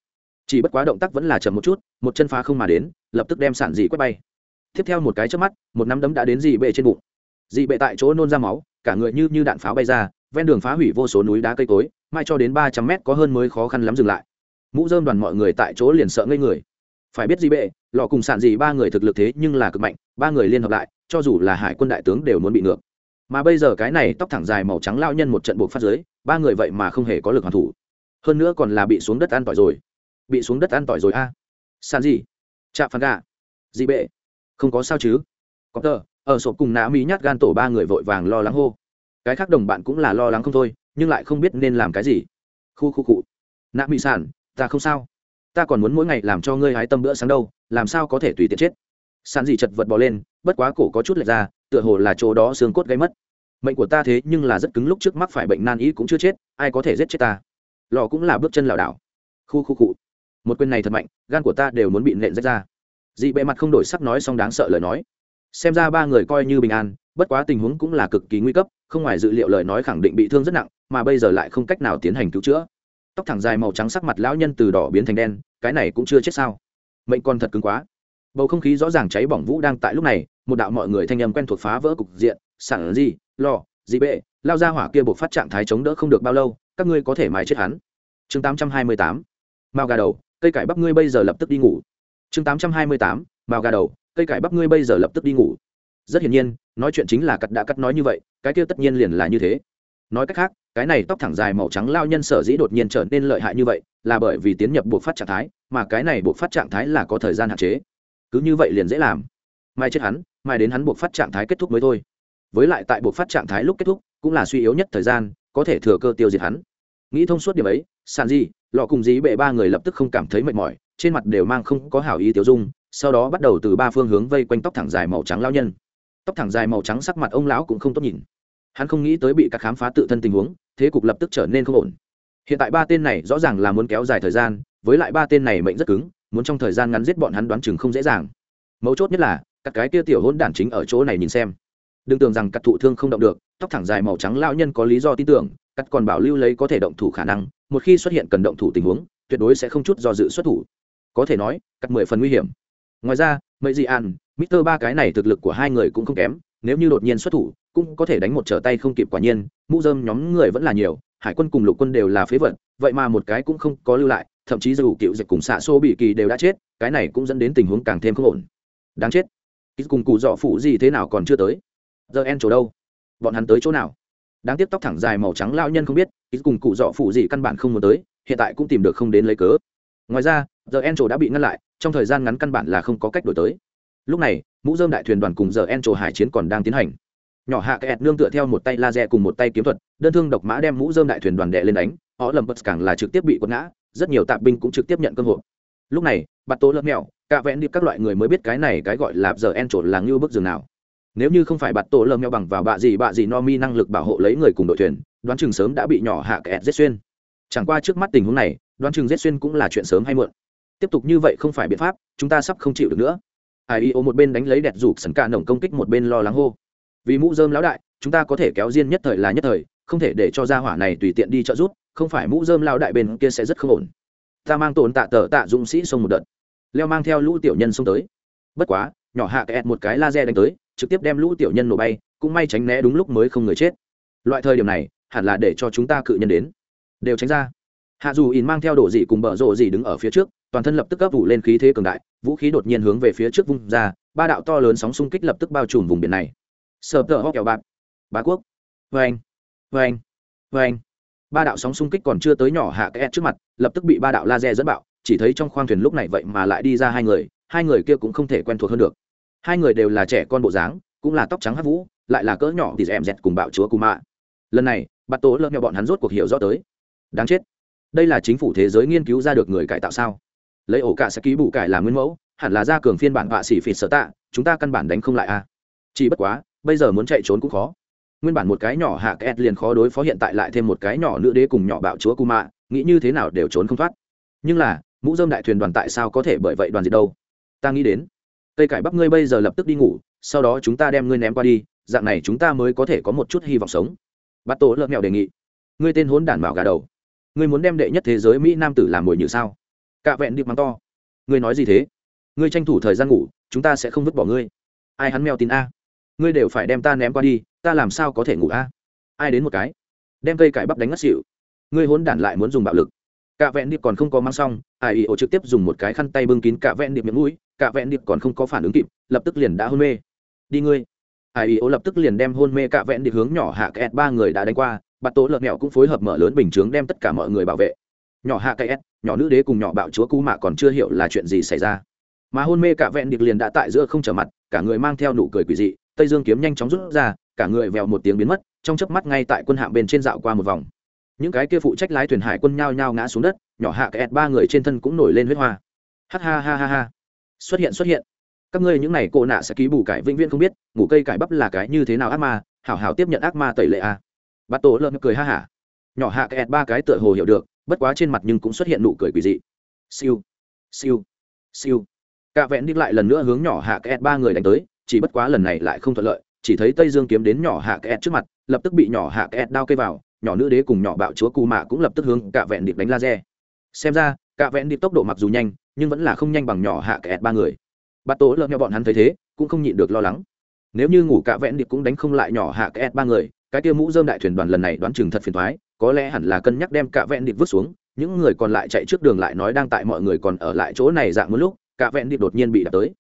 Chỉ bất quá động tác vẫn là chậm một chút, một chân phá không mà đến, lập tức đem sản dị quét bay. Tiếp theo một cái trước mắt, một nắm đấm đã đến dị bệ trên bụng. Dị bệ tại chỗ nôn ra máu, cả người như như đạn pháo bay ra, ven đường phá hủy vô số núi đá cây cối, mai cho đến ba trăm mét có hơn mới khó khăn lắm dừng lại. Mũ dơm đoàn mọi người tại chỗ liền sợ ngây người. Phải biết dị bệ lọ cùng sản dị ba người thực lực thế nhưng là cực mạnh, ba người liên hợp lại, cho dù là hải quân đại tướng đều muốn bị ngược mà bây giờ cái này tóc thẳng dài màu trắng lao nhân một trận buộc phát giới ba người vậy mà không hề có lực hoàn thủ. Hơn nữa còn là bị xuống đất ăn tỏi rồi. Bị xuống đất ăn tỏi rồi a. À. sàn gì? Chạm phán gà. Dị bệ. Không có sao chứ. Có tờ, ở sổ cùng nã mỹ nhát gan tổ ba người vội vàng lo lắng hô. Cái khác đồng bạn cũng là lo lắng không thôi, nhưng lại không biết nên làm cái gì. Khu khu cụ nã mỹ sản ta không sao. Ta còn muốn mỗi ngày làm cho ngươi hái tâm bữa sáng đâu, làm sao có thể tùy tiện chết? Sàn dị chật vật bò lên, bất quá cổ có chút lệch ra, tựa hồ là chỗ đó xương cốt gây mất. Mệnh của ta thế nhưng là rất cứng lúc trước mắc phải bệnh nan y cũng chưa chết, ai có thể giết chết ta? Lò cũng là bước chân lảo đảo. Khu khu cụ một quyền này thật mạnh, gan của ta đều muốn bị nện rách ra. Dị bệ mặt không đổi sắc nói xong đáng sợ lời nói. Xem ra ba người coi như bình an, bất quá tình huống cũng là cực kỳ nguy cấp, không ngoài dự liệu lời nói khẳng định bị thương rất nặng, mà bây giờ lại không cách nào tiến hành cứu chữa. Tóc thẳng dài màu trắng sắc mặt lão nhân từ đỏ biến thành đen, cái này cũng chưa chết sao? Mệnh con thật cứng quá bầu không khí rõ ràng cháy bỏng vũ đang tại lúc này, một đạo mọi người thanh âm quen thuộc phá vỡ cục diện sẵn gì lò dị bệ, lao ra hỏa kia buộc phát trạng thái chống đỡ không được bao lâu, các ngươi có thể mài chết hắn. Chương tám trăm hai mươi tám, mao gà đầu, cây cải bắp ngươi bây giờ lập tức đi ngủ. Chương tám trăm hai mươi tám, mao gà đầu, cây cải bắp ngươi bây giờ lập tức đi ngủ. Rất hiển nhiên, nói chuyện chính là cắt đã cắt nói như vậy, cái kia tất nhiên liền là như thế. Nói cách khác, cái này tóc thẳng dài màu trắng lao nhân sở dĩ đột nhiên trở nên lợi hại như vậy, là bởi vì tiến nhập buộc phát trạng thái, mà cái này buộc phát trạng thái là có thời gian hạn chế cứ như vậy liền dễ làm. Mai chết hắn, mai đến hắn buộc phát trạng thái kết thúc mới thôi. Với lại tại buộc phát trạng thái lúc kết thúc, cũng là suy yếu nhất thời gian, có thể thừa cơ tiêu diệt hắn. Nghĩ thông suốt điểm ấy, sàn di, lọ cùng dí bệ ba người lập tức không cảm thấy mệt mỏi, trên mặt đều mang không có hảo ý tiêu dung, sau đó bắt đầu từ ba phương hướng vây quanh tóc thẳng dài màu trắng lao nhân. Tóc thẳng dài màu trắng sắc mặt ông lão cũng không tốt nhìn. Hắn không nghĩ tới bị các khám phá tự thân tình huống, thế cục lập tức trở nên không ổn. Hiện tại ba tên này rõ ràng là muốn kéo dài thời gian, với lại ba tên này mệnh rất cứng muốn trong thời gian ngắn giết bọn hắn đoán chừng không dễ dàng. Mấu chốt nhất là, các cái kia tiểu hôn đản chính ở chỗ này nhìn xem. Đừng tưởng rằng cắt thụ thương không động được, tóc thẳng dài màu trắng lão nhân có lý do tin tưởng cắt còn bảo lưu lấy có thể động thủ khả năng, một khi xuất hiện cần động thủ tình huống, tuyệt đối sẽ không chút do dự xuất thủ. Có thể nói cắt mười phần nguy hiểm. Ngoài ra mấy dị an, mister ba cái này thực lực của hai người cũng không kém, nếu như đột nhiên xuất thủ, cũng có thể đánh một trở tay không kịp quả nhiên, mũ dơm nhóm người vẫn là nhiều, hải quân cùng lục quân đều là phế vật, vậy mà một cái cũng không có lưu lại thậm chí dù cựu dịch cùng xạ xô bị kỳ đều đã chết, cái này cũng dẫn đến tình huống càng thêm không ổn. Đáng chết. Ít cùng cụ dọ phụ gì thế nào còn chưa tới? Giờ en chỗ đâu? Bọn hắn tới chỗ nào? Đáng tiếc tóc thẳng dài màu trắng lao nhân không biết ít cùng cụ dọ phụ gì căn bản không muốn tới, hiện tại cũng tìm được không đến lấy cớ. Ngoài ra, giờ en chỗ đã bị ngăn lại, trong thời gian ngắn căn bản là không có cách đổi tới. Lúc này, mũ dơm đại thuyền đoàn cùng giờ en chỗ hải chiến còn đang tiến hành. Nhỏ hạ kẹt nương tựa theo một tay laser cùng một tay kiếm thuật, đơn thương độc mã đem mũ dơm đại thuyền đoàn đệ lên đánh, họ lầm bật càng là trực tiếp bị quật ngã rất nhiều tạp binh cũng trực tiếp nhận cơ hội. Lúc này, bạt tố lợn mèo cạ vẽn đi các loại người mới biết cái này cái gọi là giờ en trộn là ngưu bức giường nào. Nếu như không phải bạt tổ lợn mèo bằng vào bạ gì bạ gì no mi năng lực bảo hộ lấy người cùng đội thuyền, đoán chừng sớm đã bị nhỏ hạ kẹt giết xuyên. Chẳng qua trước mắt tình huống này, đoán chừng giết xuyên cũng là chuyện sớm hay muộn. Tiếp tục như vậy không phải biện pháp, chúng ta sắp không chịu được nữa. Ai ô một bên đánh lấy đẹp rủ sần ca nồng công kích một bên lo lắng hô. Vì mũ dơm lão đại, chúng ta có thể kéo riêng nhất thời là nhất thời, không thể để cho gia hỏa này tùy tiện đi trợ rút không phải mũ dơm lao đại bên kia sẽ rất không ổn. Ta mang tồn tạ tờ tạ dũng sĩ xông một đợt. Leo mang theo lũ tiểu nhân xông tới. Bất quá, nhỏ hạ kẹt một cái laser đánh tới, trực tiếp đem lũ tiểu nhân nổ bay, cũng may tránh né đúng lúc mới không người chết. Loại thời điểm này, hẳn là để cho chúng ta cự nhân đến. Đều tránh ra. Hạ dù in mang theo đồ dị cùng bở rộ dị đứng ở phía trước, toàn thân lập tức gấp vụ lên khí thế cường đại, vũ khí đột nhiên hướng về phía trước vung ra, ba đạo to lớn sóng xung kích lập tức bao trùm vùng biển này. Sờ tờ hóc kẹo bạc. Bá quốc. Vê anh vê anh vê anh ba đạo sóng xung kích còn chưa tới nhỏ hạ cái trước mặt, lập tức bị ba đạo laser dẫn bạo, chỉ thấy trong khoang thuyền lúc này vậy mà lại đi ra hai người hai người kia cũng không thể quen thuộc hơn được. Hai người đều là trẻ con bộ dáng, cũng là tóc trắng hát vũ, lại là cỡ nhỏ thì em dẹt cùng bạo chúa cù mạ lần này bắt tố lợn nhau bọn hắn rốt cuộc hiểu rõ tới. Đáng chết. Đây là chính phủ thế giới nghiên cứu ra được người cải tạo sao? Lấy ổ cả sẽ ký bù cải làm nguyên mẫu, hẳn là ra cường phiên bản họa xỉ phịt sở tạ, chúng ta căn bản đánh không lại a. Chỉ bất quá, bây giờ muốn chạy trốn cũng khó nguyên bản một cái nhỏ hạ kẹt liền khó đối phó hiện tại lại thêm một cái nhỏ nữ đế cùng nhỏ bạo chúa cù mạ, nghĩ như thế nào đều trốn không thoát. Nhưng là, mũ dơm đại thuyền đoàn tại sao có thể bởi vậy đoàn diệt đâu? Ta nghĩ đến, cây cải bắp ngươi bây giờ lập tức đi ngủ, sau đó chúng ta đem ngươi ném qua đi, dạng này chúng ta mới có thể có một chút hy vọng sống. Bắt tổ lợn mèo đề nghị, ngươi tên hốn đản bảo gà đầu, ngươi muốn đem đệ nhất thế giới mỹ nam tử làm mồi như sao? Cạ vẹn điệp mắng to, ngươi nói gì thế? Ngươi tranh thủ thời gian ngủ, chúng ta sẽ không vứt bỏ ngươi. Ai hắn mèo tin a? Ngươi đều phải đem ta ném qua đi ta làm sao có thể ngủ a? Ai đến một cái? Đem cây cải bắp đánh ngất xỉu. Ngươi hốn đản lại muốn dùng bạo lực. Cạ vẹn điệp còn không có mang xong, ai ý ô trực tiếp dùng một cái khăn tay bưng kín cạ vẹn điệp miệng mũi, cạ vẹn điệp còn không có phản ứng kịp, lập tức liền đã hôn mê. Đi ngươi. Ai ý ô lập tức liền đem hôn mê cạ vẹn điệp hướng nhỏ hạ kẹt ba người đã đánh qua, bạt tố lợn mẹo cũng phối hợp mở lớn bình chướng đem tất cả mọi người bảo vệ. Nhỏ hạ kẹt, nhỏ nữ đế cùng nhỏ bạo chúa cú mạ còn chưa hiểu là chuyện gì xảy ra mà hôn mê cả vẹn điệp liền đã tại giữa không trở mặt, cả người mang theo nụ cười quỷ dị, tây dương kiếm nhanh chóng rút ra, cả người vèo một tiếng biến mất, trong chớp mắt ngay tại quân hạm bên trên dạo qua một vòng. Những cái kia phụ trách lái thuyền hải quân nhao nhao ngã xuống đất, nhỏ hạ kẹt ba người trên thân cũng nổi lên huyết hoa. Ha ha ha ha ha. Xuất hiện xuất hiện. Các ngươi những này cô nạ sẽ ký bù cải vĩnh viễn không biết, ngủ cây cải bắp là cái như thế nào ác ma, hảo hảo tiếp nhận ác ma tẩy lệ a. À. bắt tổ lợn cười ha hả. Nhỏ hạ kẹt ba cái tựa hồ hiểu được, bất quá trên mặt nhưng cũng xuất hiện nụ cười quỷ dị. Siêu. Siêu. Siêu cả vẹn đi lại lần nữa hướng nhỏ hạ kẹt ba người đánh tới, chỉ bất quá lần này lại không thuận lợi, chỉ thấy tây dương kiếm đến nhỏ hạ kẹt trước mặt, lập tức bị nhỏ hạ kẹt đao cây vào, nhỏ nữ đế cùng nhỏ bạo chúa cù mạ cũng lập tức hướng cả vẹn điệp đánh laser. Xem ra, cả vẹn điệp tốc độ mặc dù nhanh, nhưng vẫn là không nhanh bằng nhỏ hạ kẹt ba người. Bắt tổ lợn nhau bọn hắn thấy thế, cũng không nhịn được lo lắng. Nếu như ngủ cả vẹn điệp cũng đánh không lại nhỏ hạ kẹt ba người, cái kia mũ dơm đại thuyền đoàn lần này đoán chừng thật phiền thoái có lẽ hẳn là cân nhắc đem cả vẹn điệp vứt xuống, những người còn lại chạy trước đường lại nói đang tại mọi người còn ở lại chỗ này dạng một lúc cả vẹn điệp đột nhiên bị đập tới.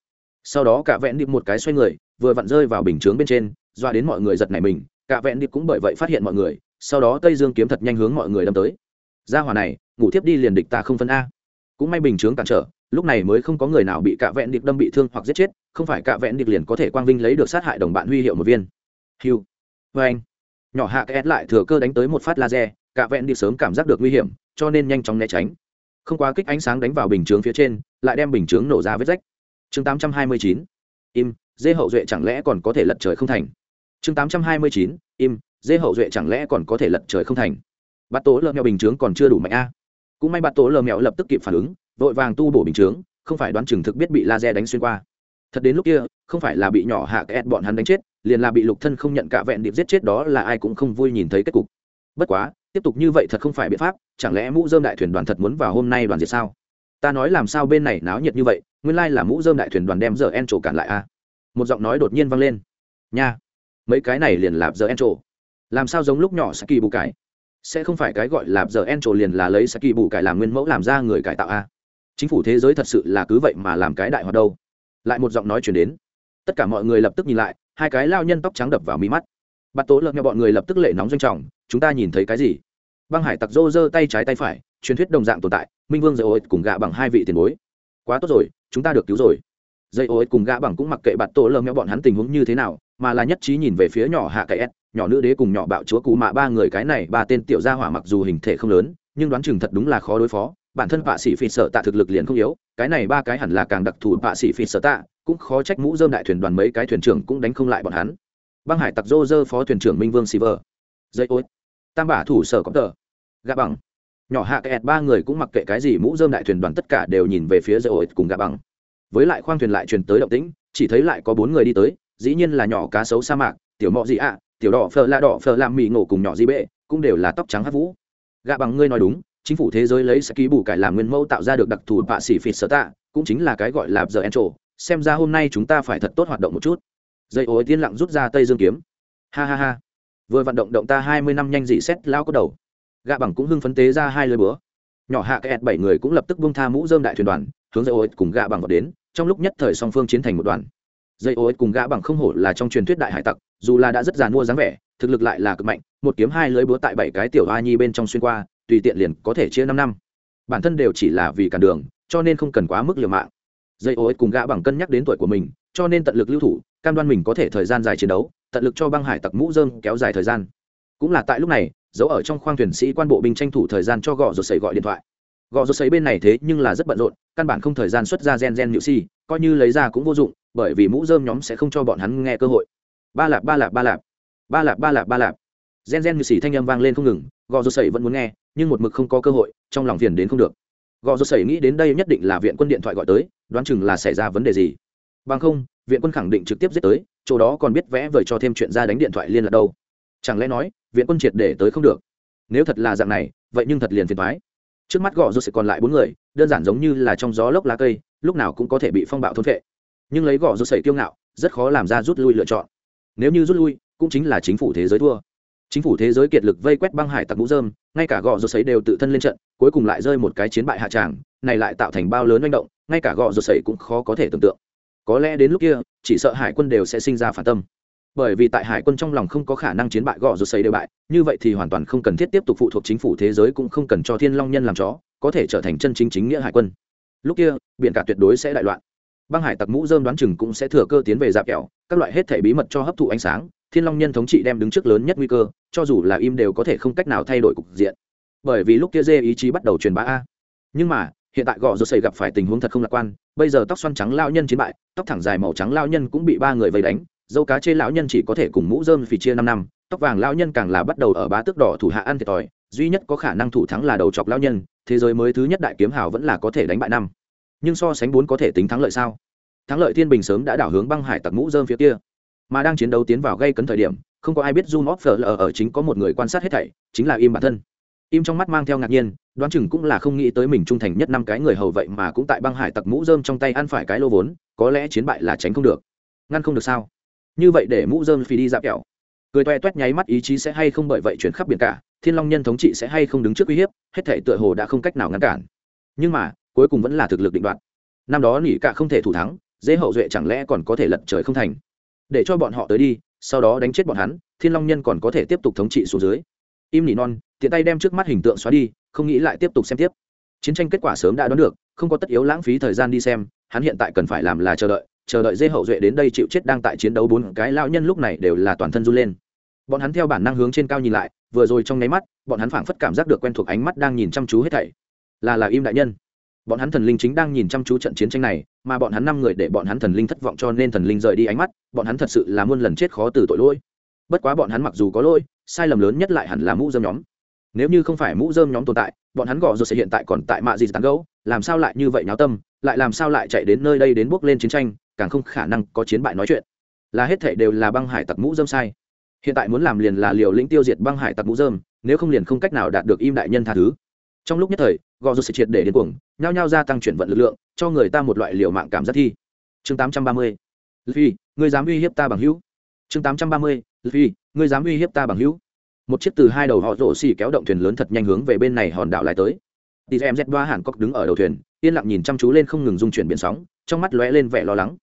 Sau đó cả vẹn điệp một cái xoay người, vừa vặn rơi vào bình chướng bên trên doa đến mọi người giật nảy mình, cả vẹn điệp cũng bởi vậy phát hiện mọi người, sau đó tây dương kiếm thật nhanh hướng mọi người đâm tới. Ra hỏa này, ngủ tiếp đi liền địch ta không phân a. Cũng may bình chướng cản trở, lúc này mới không có người nào bị cả vẹn điệp đâm bị thương hoặc giết chết, không phải cả vẹn điệp liền có thể quang vinh lấy được sát hại đồng bạn huy hiệu một viên. Hiu vê anh. Nhỏ hạ cái lại thừa cơ đánh tới một phát laser, cả vẹn điệp sớm cảm giác được nguy hiểm, cho nên nhanh chóng né tránh không quá kích ánh sáng đánh vào bình chướng phía trên, lại đem bình chướng nổ ra vết rách chương 829. im, dê hậu duệ chẳng lẽ còn có thể lật trời không thành chương 829. im, dê hậu duệ chẳng lẽ còn có thể lật trời không thành bắt tố lợn mèo bình chướng còn chưa đủ mạnh a cũng may bắt tố lợn mèo lập tức kịp phản ứng, vội vàng tu bổ bình chướng, không phải đoán chừng thực biết bị laser đánh xuyên qua thật đến lúc kia, không phải là bị nhỏ hạ kẹt bọn hắn đánh chết, liền là bị lục thân không nhận cả vẹn điệp giết chết đó là ai cũng không vui nhìn thấy kết cục bất quá, tiếp tục như vậy thật không phải biện pháp chẳng lẽ mũ dơm đại thuyền đoàn thật muốn vào hôm nay đoàn diệt sao? Ta nói làm sao bên này náo nhiệt như vậy, nguyên lai là mũ dơm đại thuyền đoàn đem giờ en trổ cản lại a một giọng nói đột nhiên vang lên. Nha, mấy cái này liền lạp giờ en trổ làm sao giống lúc nhỏ saki bù cải? Sẽ không phải cái gọi là giờ en trổ liền là lấy saki bù cải làm nguyên mẫu làm ra người cải tạo a chính phủ thế giới thật sự là cứ vậy mà làm cái đại hoạt đâu. Lại một giọng nói chuyển đến. Tất cả mọi người lập tức nhìn lại, hai cái lao nhân tóc trắng đập vào mí mắt. Bắt tố lợn nhau bọn người lập tức lệ nóng doanh trọng, chúng ta nhìn thấy cái gì? Băng hải tặc rô giơ tay trái tay phải, truyền thuyết đồng dạng tồn tại, minh vương dây ô cùng gạ bằng hai vị tiền bối. Quá tốt rồi, chúng ta được cứu rồi. Dây ô cùng gạ bằng cũng mặc kệ bạt tổ lơ mẹo bọn hắn tình huống như thế nào, mà là nhất trí nhìn về phía nhỏ hạ cậy s, nhỏ nữ đế cùng nhỏ bạo chúa cụ mạ ba người cái này, ba tên tiểu gia hỏa mặc dù hình thể không lớn, nhưng đoán chừng thật đúng là khó đối phó. Bản thân vạ sĩ phi sợ tạ thực lực liền không yếu, cái này ba cái hẳn là càng đặc thù vạ sĩ phi sợ tạ, cũng khó trách mũ dơm đại thuyền đoàn mấy cái thuyền trưởng cũng đánh không lại bọn hắn. Băng hải tặc dô dơ phó thuyền trưởng minh vương siver dây ối tam bả thủ sở có tờ. Gạ bằng. Nhỏ hạ kẹt ba người cũng mặc kệ cái gì, mũ dơm đại thuyền đoàn tất cả đều nhìn về phía dây ối cùng gạ bằng. Với lại khoang thuyền lại truyền tới động tĩnh, chỉ thấy lại có bốn người đi tới, dĩ nhiên là nhỏ cá sấu sa mạc, tiểu mọ gì ạ, tiểu đỏ phờ la đỏ phờ làm mì ngộ cùng nhỏ di bệ, cũng đều là tóc trắng hát vũ. Gạ bằng ngươi nói đúng, chính phủ thế giới lấy sẽ ký bù cải làm nguyên mẫu tạo ra được đặc thù bạ xỉ phịt sở tạ, cũng chính là cái gọi là giờ en trổ xem ra hôm nay chúng ta phải thật tốt hoạt động một chút. Dây ối tiên lặng rút ra tây dương kiếm. Ha ha ha vừa vận động động ta hai mươi năm nhanh dị xét lao có đầu. Gạ bằng cũng hưng phấn tế ra hai lơi búa. Nhỏ hạ kẹt bảy người cũng lập tức buông tha mũ dơm đại thuyền đoàn, hướng dây ối cùng gạ bằng vào đến, trong lúc nhất thời song phương chiến thành một đoàn. Dây ối cùng gạ bằng không hổ là trong truyền thuyết đại hải tặc, dù là đã rất già mua dáng vẻ, thực lực lại là cực mạnh, một kiếm hai lưới búa tại bảy cái tiểu hoa nhi bên trong xuyên qua, tùy tiện liền có thể chia năm năm. Bản thân đều chỉ là vì cản đường, cho nên không cần quá mức liều mạng. Dây ô cùng gạ bằng cân nhắc đến tuổi của mình, cho nên tận lực lưu thủ, cam đoan mình có thể thời gian dài chiến đấu tận lực cho băng hải tặc mũ dơm kéo dài thời gian. Cũng là tại lúc này, giấu ở trong khoang thuyền sĩ quan bộ binh tranh thủ thời gian cho gõ rồi xảy gọi điện thoại. Gõ rồi xảy bên này thế nhưng là rất bận rộn, căn bản không thời gian xuất ra gen gen nhự si, coi như lấy ra cũng vô dụng, bởi vì mũ dơm nhóm sẽ không cho bọn hắn nghe cơ hội. Ba lạp ba lạp ba lạp. Ba lạp ba lạp ba lạp. Gen gen như xì thanh âm vang lên không ngừng, gò rột sẩy vẫn muốn nghe, nhưng một mực không có cơ hội, trong lòng phiền đến không được. Gò rột sẩy nghĩ đến đây nhất định là viện quân điện thoại gọi tới, đoán chừng là xảy ra vấn đề gì. Bằng không viện quân khẳng định trực tiếp giết tới, chỗ đó còn biết vẽ vời cho thêm chuyện ra đánh điện thoại liên lạc đâu. Chẳng lẽ nói, viện quân triệt để tới không được? Nếu thật là dạng này, vậy nhưng thật liền phiền thoái trước mắt gò rút sẽ còn lại bốn người, đơn giản giống như là trong gió lốc lá cây, lúc nào cũng có thể bị phong bạo thôn vệ nhưng lấy gò rút sẩy kiêu ngạo, rất khó làm ra rút lui lựa chọn. Nếu như rút lui, cũng chính là chính phủ thế giới thua. Chính phủ thế giới kiệt lực vây quét băng hải tặc mũ dơm ngay cả gò rột sấy đều tự thân lên trận, cuối cùng lại rơi một cái chiến bại hạ tràng, này lại tạo thành bao lớn manh động, ngay cả gò rột sấy cũng khó có thể tưởng tượng có lẽ đến lúc kia, chỉ sợ hải quân đều sẽ sinh ra phản tâm. Bởi vì tại hải quân trong lòng không có khả năng chiến bại gò rột xây đều bại, như vậy thì hoàn toàn không cần thiết tiếp tục phụ thuộc chính phủ thế giới cũng không cần cho thiên long nhân làm chó, có thể trở thành chân chính chính nghĩa hải quân. Lúc kia, biển cả tuyệt đối sẽ đại loạn. Băng hải tặc mũ dơm đoán chừng cũng sẽ thừa cơ tiến về dạp kẹo, các loại hết thể bí mật cho hấp thụ ánh sáng, thiên long nhân thống trị đem đứng trước lớn nhất nguy cơ, cho dù là im đều có thể không cách nào thay đổi cục diện. Bởi vì lúc kia dê ý chí bắt đầu truyền bá a. Nhưng mà hiện tại gò rột xảy gặp phải tình huống thật không lạc quan, bây giờ tóc xoăn trắng lao nhân chiến bại, tóc thẳng dài màu trắng lao nhân cũng bị ba người vây đánh, dâu cá chê lão nhân chỉ có thể cùng mũ dơm phì chia năm năm, tóc vàng lao nhân càng là bắt đầu ở bá tước đỏ thủ hạ ăn thiệt thòi, duy nhất có khả năng thủ thắng là đầu chọc lao nhân, thế giới mới thứ nhất đại kiếm hào vẫn là có thể đánh bại năm. Nhưng so sánh bốn có thể tính thắng lợi sao? Thắng lợi thiên bình sớm đã đảo hướng băng hải tặc mũ dơm phía kia. Mà đang chiến đấu tiến vào gây cấn thời điểm, không có ai biết zoom off ở chính có một người quan sát hết thảy, chính là im bản thân im trong mắt mang theo ngạc nhiên, đoán chừng cũng là không nghĩ tới mình trung thành nhất năm cái người hầu vậy mà cũng tại băng hải tặc mũ dơm trong tay ăn phải cái lô vốn, có lẽ chiến bại là tránh không được. Ngăn không được sao? Như vậy để mũ dơm phi đi dạp kẹo. Cười toe toét nháy mắt ý chí sẽ hay không bởi vậy chuyển khắp biển cả, thiên long nhân thống trị sẽ hay không đứng trước uy hiếp, hết thể tựa hồ đã không cách nào ngăn cản. Nhưng mà, cuối cùng vẫn là thực lực định đoạt. Năm đó nỉ cả không thể thủ thắng dễ hậu duệ chẳng lẽ còn có thể lật trời không thành? Để cho bọn họ tới đi, sau đó đánh chết bọn hắn, thiên long nhân còn có thể tiếp tục thống trị xuống dưới. Im nỉ non tiện tay đem trước mắt hình tượng xóa đi, không nghĩ lại tiếp tục xem tiếp. Chiến tranh kết quả sớm đã đoán được, không có tất yếu lãng phí thời gian đi xem, hắn hiện tại cần phải làm là chờ đợi chờ đợi dê hậu duệ đến đây chịu chết đang tại chiến đấu bốn cái lao nhân lúc này đều là toàn thân run lên. Bọn hắn theo bản năng hướng trên cao nhìn lại, vừa rồi trong nháy mắt, bọn hắn phảng phất cảm giác được quen thuộc ánh mắt đang nhìn chăm chú hết thảy. Là là im đại nhân. Bọn hắn thần linh chính đang nhìn chăm chú trận chiến tranh này, mà bọn hắn năm người để bọn hắn thần linh thất vọng cho nên thần linh rời đi ánh mắt, bọn hắn thật sự là muôn lần chết khó từ tội lỗi. Bất quá bọn hắn mặc dù có lỗi, sai lầm lớn nhất lại hẳn là mũ dâm nhóm nếu như không phải mũ dơm nhóm tồn tại, bọn hắn gõ rồi sẽ hiện tại còn tại mạ gì tán gấu làm sao lại như vậy nháo tâm, lại làm sao lại chạy đến nơi đây đến bước lên chiến tranh, càng không khả năng có chiến bại nói chuyện là hết thảy đều là băng hải tặc mũ dơm sai hiện tại muốn làm liền là liều lĩnh tiêu diệt băng hải tặc mũ dơm nếu không liền không cách nào đạt được im đại nhân tha thứ trong lúc nhất thời gò rột sẽ triệt để đến cuồng, nhao nhao gia tăng chuyển vận lực lượng, cho người ta một loại liều mạng cảm giác thi chương 830. phi ngươi dám uy hiếp ta bằng hữu chương 830. phi ngươi dám uy hiếp ta bằng hữu một chiếc từ hai đầu họ rổ xì kéo động thuyền lớn thật nhanh hướng về bên này hòn đảo lại tới. Đi em z ba hàn cốc đứng ở đầu thuyền, yên lặng nhìn chăm chú lên không ngừng dung chuyển biển sóng, trong mắt lóe lên vẻ lo lắng.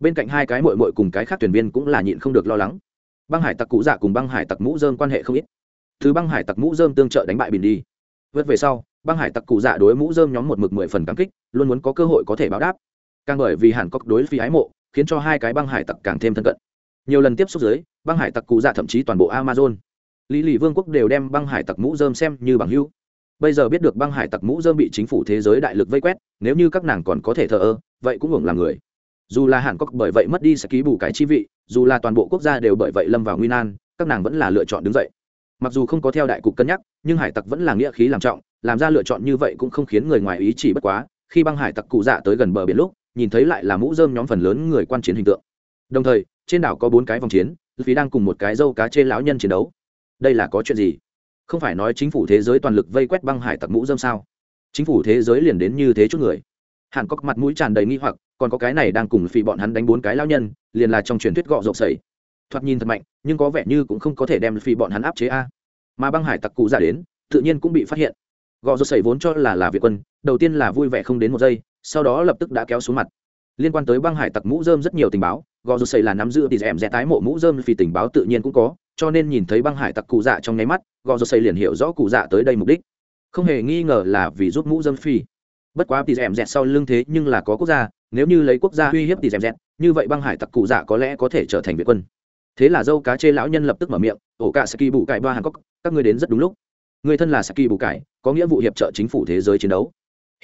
Bên cạnh hai cái mội mội cùng cái khác thuyền viên cũng là nhịn không được lo lắng. Băng hải tặc cụ dạ cùng băng hải tặc mũ dơm quan hệ không ít. Thứ băng hải tặc mũ dơm tương trợ đánh bại bình đi. Vớt về sau, băng hải tặc cụ dạ đối mũ dơm nhóm một mực mười phần cảm kích, luôn muốn có cơ hội có thể báo đáp. Càng bởi vì hàn cốc đối phi ái mộ, khiến cho hai cái băng hải tặc càng thêm thân cận. Nhiều lần tiếp xúc dưới, băng hải tặc cụ dạ thậm chí toàn bộ amazon lý lì vương quốc đều đem băng hải tặc mũ dơm xem như bằng hữu. Bây giờ biết được băng hải tặc mũ dơm bị chính phủ thế giới đại lực vây quét, nếu như các nàng còn có thể thờ ơ, vậy cũng hưởng là người. Dù là hàn cốc bởi vậy mất đi sẽ ký bù cái chi vị, dù là toàn bộ quốc gia đều bởi vậy lâm vào nguy nan, các nàng vẫn là lựa chọn đứng dậy. Mặc dù không có theo đại cục cân nhắc, nhưng hải tặc vẫn là nghĩa khí làm trọng, làm ra lựa chọn như vậy cũng không khiến người ngoài ý chỉ bất quá, khi băng hải tặc cụ dạ tới gần bờ biển lúc, nhìn thấy lại là mũ dơm nhóm phần lớn người quan chiến hình tượng. Đồng thời, trên đảo có bốn cái vòng chiến phí đang cùng một cái dâu cá chê lão nhân chiến đấu đây là có chuyện gì? Không phải nói chính phủ thế giới toàn lực vây quét băng hải tặc mũ dâm sao? Chính phủ thế giới liền đến như thế chút người. Hàn cốc mặt mũi tràn đầy nghi hoặc, còn có cái này đang cùng phì bọn hắn đánh bốn cái lao nhân, liền là trong truyền thuyết gọ rộng sẩy. Thoạt nhìn thật mạnh, nhưng có vẻ như cũng không có thể đem phì bọn hắn áp chế a. Mà băng hải tặc cụ ra đến, tự nhiên cũng bị phát hiện. Gọ rộng sẩy vốn cho là là việt quân, đầu tiên là vui vẻ không đến một giây, sau đó lập tức đã kéo xuống mặt. Liên quan tới băng hải tặc mũ dơm rất nhiều tình báo gò rột sẩy là nắm giữ thì rèm rẽ tái mộ mũ dơm vì tình báo tự nhiên cũng có cho nên nhìn thấy băng hải tặc cụ dạ trong nháy mắt, gò rột xây liền hiểu rõ cụ dạ tới đây mục đích. Không hề nghi ngờ là vì giúp mũ dâm phi. Bất quá tỷ dẹm dẹt sau lưng thế nhưng là có quốc gia, nếu như lấy quốc gia uy hiếp tỷ dẹm dẹt, như vậy băng hải tặc cụ dạ có lẽ có thể trở thành việt quân. Thế là dâu cá chê lão nhân lập tức mở miệng, ổ cả saki bù cải ba hàn cốc các ngươi đến rất đúng lúc. Người thân là saki bù cải, có nghĩa vụ hiệp trợ chính phủ thế giới chiến đấu.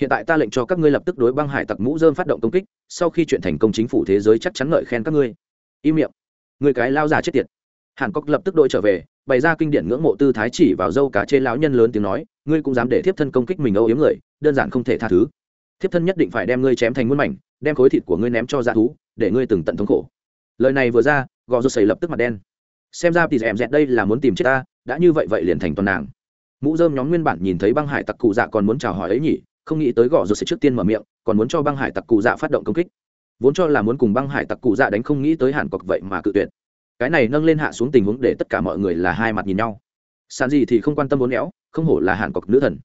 Hiện tại ta lệnh cho các ngươi lập tức đối băng hải tặc mũ dơm phát động công kích, sau khi chuyện thành công chính phủ thế giới chắc chắn ngợi khen các ngươi. Im miệng. Người cái lao già chết tiệt hàn cốc lập tức đội trở về, bày ra kinh điển ngưỡng mộ tư thái chỉ vào dâu cá chê lão nhân lớn tiếng nói, ngươi cũng dám để thiếp thân công kích mình âu yếm người, đơn giản không thể tha thứ. Thiếp thân nhất định phải đem ngươi chém thành muôn mảnh, đem khối thịt của ngươi ném cho dã thú, để ngươi từng tận thống khổ. Lời này vừa ra, gò rô sầy lập tức mặt đen. Xem ra thì em dẹt đây là muốn tìm chết ta, đã như vậy vậy liền thành toàn nàng. Mũ dơm nhóm nguyên bản nhìn thấy băng hải tặc cụ dạ còn muốn chào hỏi ấy nhỉ, không nghĩ tới gò rô sầy trước tiên mở miệng, còn muốn cho băng hải tặc cụ dạ phát động công kích. Vốn cho là muốn cùng băng hải tặc cụ dạ đánh không nghĩ tới hàn cọc vậy mà cự tuyệt cái này nâng lên hạ xuống tình huống để tất cả mọi người là hai mặt nhìn nhau. Sàn gì thì không quan tâm vốn éo không hổ là hàn cọc nữ thần.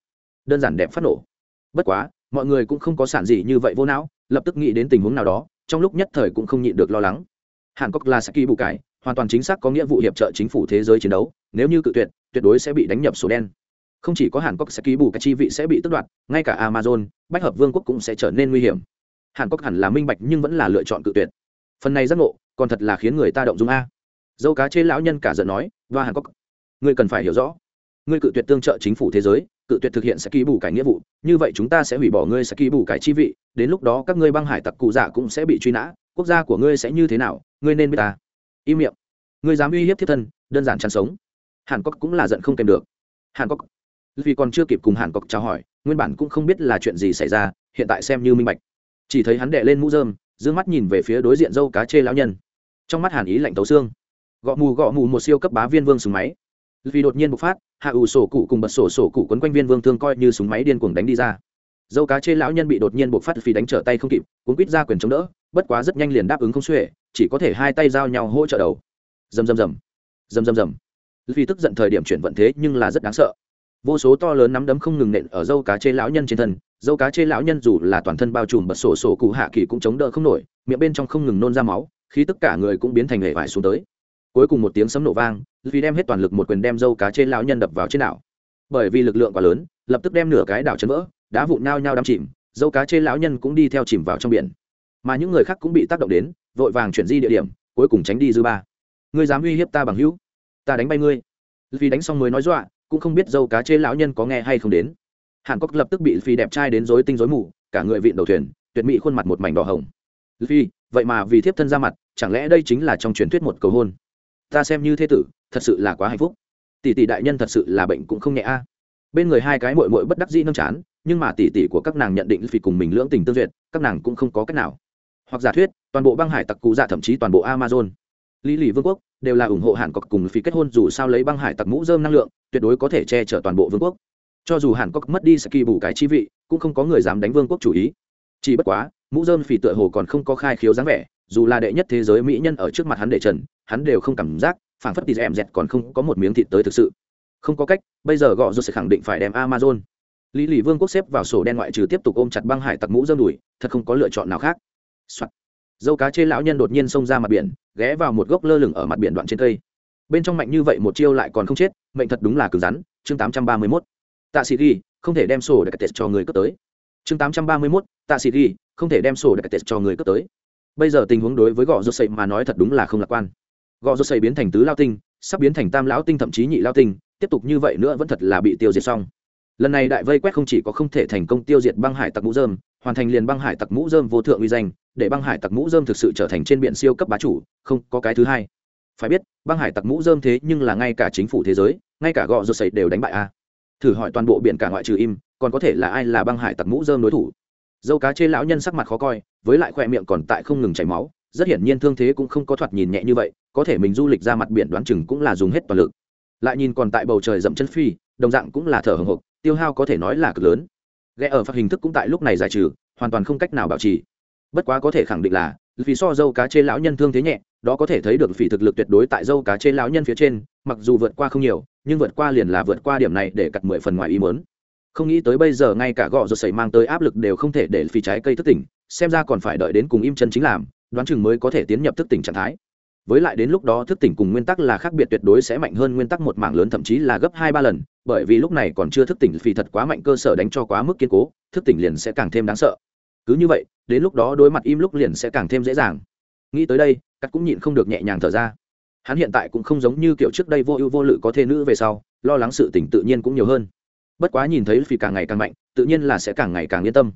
Đơn giản đẹp phát nổ. Bất quá, mọi người cũng không có sản gì như vậy vô não, lập tức nghĩ đến tình huống nào đó, trong lúc nhất thời cũng không nhịn được lo lắng. Hàn cốc là saki bù cải, hoàn toàn chính xác có nghĩa vụ hiệp trợ chính phủ thế giới chiến đấu, nếu như cự tuyệt tuyệt đối sẽ bị đánh nhập sổ đen. Không chỉ có hàn cốc saki bù cái chi vị sẽ bị tước đoạt, ngay cả amazon, bách hợp vương quốc cũng sẽ trở nên nguy hiểm. Hàn cốc hẳn là minh bạch nhưng vẫn là lựa chọn cự tuyệt. Phần này giác ngộ, còn thật là khiến người ta động dung a dâu cá chê lão nhân cả giận nói, và hàn cốc ngươi cần phải hiểu rõ. Ngươi cự tuyệt tương trợ chính phủ thế giới, cự tuyệt thực hiện sẽ ký bù cải nghĩa vụ, như vậy chúng ta sẽ hủy bỏ ngươi sẽ ký bù cải chi vị, đến lúc đó các ngươi băng hải tặc cụ giả cũng sẽ bị truy nã, quốc gia của ngươi sẽ như thế nào, ngươi nên biết ta. Im miệng. Ngươi dám uy hiếp thiết thân, đơn giản chăn sống. Hàn cốc cũng là giận không kèm được. Hàn cốc vì còn chưa kịp cùng hàn cốc chào hỏi, nguyên bản cũng không biết là chuyện gì xảy ra, hiện tại xem như minh bạch. Chỉ thấy hắn đệ lên mũ dơm d mắt nhìn về phía đối diện dâu cá chê lão nhân. Trong mắt hàn ý lạnh tấu xương gõ mù gõ mù một siêu cấp bá viên vương súng máy. Vì đột nhiên bộc phát, hạ ủ sổ cụ cùng bật sổ sổ cụ quấn quanh viên vương thương coi như súng máy điên cuồng đánh đi ra. Dâu cá chê lão nhân bị đột nhiên bộc phát vì đánh trở tay không kịp, cuốn quýt ra quyền chống đỡ, bất quá rất nhanh liền đáp ứng không xuể, chỉ có thể hai tay giao nhau hỗ trợ đầu. Dầm dầm dầm dầm dầm dầm vì tức giận thời điểm chuyển vận thế nhưng là rất đáng sợ. Vô số to lớn nắm đấm không ngừng nện ở dâu cá chê lão nhân trên thân, dâu cá chê lão nhân dù là toàn thân bao trùm bật sổ sổ cụ hạ kỳ cũng chống đỡ không nổi, miệng bên trong không ngừng nôn ra máu khi tất cả người cũng biến thành hệ vải xuống tới cuối cùng một tiếng sấm nổ vang vì đem hết toàn lực một quyền đem dâu cá trên lão nhân đập vào trên đảo. Bởi vì lực lượng quá lớn, lập tức đem nửa cái đảo chấn vỡ, đá vụn nao nhau đắm chìm, dâu cá trên lão nhân cũng đi theo chìm vào trong biển. Mà những người khác cũng bị tác động đến, vội vàng chuyển di địa điểm, cuối cùng tránh đi dư ba. Ngươi dám uy hiếp ta bằng hữu? Ta đánh bay ngươi. Vì đánh xong mới nói dọa, cũng không biết dâu cá chê lão nhân có nghe hay không đến. Hàn cốc lập tức bị phi đẹp trai đến dối tinh dối mù, cả người vịn đầu thuyền, tuyệt mỹ khuôn mặt một mảnh đỏ hồng. Phi vậy mà vì thiếp thân ra mặt, chẳng lẽ đây chính là trong truyền thuyết một cầu hôn? Ta xem như thế tử, thật sự là quá hạnh phúc. Tỷ tỷ đại nhân thật sự là bệnh cũng không nhẹ a. Bên người hai cái mội mội bất đắc dĩ nâng chán, nhưng mà tỷ tỷ của các nàng nhận định vì cùng mình lưỡng tình tương duyệt, các nàng cũng không có cách nào. Hoặc giả thuyết, toàn bộ băng hải tặc cụ dạ thậm chí toàn bộ amazon, lý lì vương quốc đều là ủng hộ hàn quốc cùng phi kết hôn dù sao lấy băng hải tặc mũ dơm năng lượng, tuyệt đối có thể che chở toàn bộ vương quốc. Cho dù hàn quốc mất đi sẽ kỳ bù cái chi vị, cũng không có người dám đánh vương quốc chủ ý. Chỉ bất quá, mũ dơm phỉ tựa hồ còn không có khai khiếu dáng vẻ, dù là đệ nhất thế giới mỹ nhân ở trước mặt hắn đệ trần hắn đều không cảm giác, phảng phất tỉ em dẹt còn không có một miếng thịt tới thực sự. Không có cách, bây giờ gọ rồi sẽ khẳng định phải đem amazon. Lý lì vương quốc xếp vào sổ đen ngoại trừ tiếp tục ôm chặt băng hải tặc mũ dơm đùi, thật không có lựa chọn nào khác、Soạn. dâu cá chê lão nhân đột nhiên xông ra mặt biển, ghé vào một gốc lơ lửng ở mặt biển đoạn trên cây. Bên trong mạnh như vậy một chiêu lại còn không chết, mệnh thật đúng là cứng rắn, chương tám trăm ba mươi mốt. Tạ sĩ ghi, không thể đem sổ đặc tết cho người cướp tới. Chương tám trăm ba mươi mốt, tạ sĩ ghi, không thể đem sổ đặc tết cho người cướp tới. Bây giờ tình huống đối với gọ rô sậy mà nói thật đúng là không lạc quan gò rô xây biến thành tứ lao tinh, sắp biến thành tam lão tinh, thậm chí nhị lao tinh, tiếp tục như vậy nữa vẫn thật là bị tiêu diệt xong. Lần này đại vây quét không chỉ có không thể thành công tiêu diệt băng hải tặc mũ dơm, hoàn thành liền băng hải tặc mũ dơm vô thượng uy danh, để băng hải tặc mũ dơm thực sự trở thành trên biển siêu cấp bá chủ, không có cái thứ hai. Phải biết, băng hải tặc mũ dơm thế nhưng là ngay cả chính phủ thế giới, ngay cả gò rô xây đều đánh bại a. Thử hỏi toàn bộ biển cả ngoại trừ im, còn có thể là ai là băng hải tặc mũ dơm đối thủ? Dâu cá chê lão nhân sắc mặt khó coi, với lại khoe miệng còn tại không ngừng chảy máu rất hiển nhiên thương thế cũng không có thoạt nhìn nhẹ như vậy, có thể mình du lịch ra mặt biển đoán chừng cũng là dùng hết toàn lực. Lại nhìn còn tại bầu trời dậm chân phi, đồng dạng cũng là thở hồng hộc, tiêu hao có thể nói là cực lớn. Ghé ở phạt hình thức cũng tại lúc này giải trừ, hoàn toàn không cách nào bảo trì. Bất quá có thể khẳng định là, vì so dâu cá chê lão nhân thương thế nhẹ, đó có thể thấy được phỉ thực lực tuyệt đối tại dâu cá chê lão nhân phía trên, mặc dù vượt qua không nhiều, nhưng vượt qua liền là vượt qua điểm này để cặt mười phần ngoài ý mớn không nghĩ tới bây giờ ngay cả gọ rồi sẩy mang tới áp lực đều không thể để phi trái cây thức tỉnh, xem ra còn phải đợi đến cùng im chân chính làm đoán chừng mới có thể tiến nhập thức tỉnh trạng thái. Với lại đến lúc đó thức tỉnh cùng nguyên tắc là khác biệt tuyệt đối sẽ mạnh hơn nguyên tắc một mảng lớn, thậm chí là gấp hai ba lần, bởi vì lúc này còn chưa thức tỉnh vì thật quá mạnh cơ sở đánh cho quá mức kiên cố, thức tỉnh liền sẽ càng thêm đáng sợ. Cứ như vậy, đến lúc đó đối mặt im lúc liền sẽ càng thêm dễ dàng. Nghĩ tới đây cắt cũng nhịn không được nhẹ nhàng thở ra. Hắn hiện tại cũng không giống như kiểu trước đây vô ưu vô lự có thê nữ về sau, lo lắng sự tỉnh tự nhiên cũng nhiều hơn. Bất quá nhìn thấy phi càng ngày càng mạnh, tự nhiên là sẽ càng ngày càng yên tâm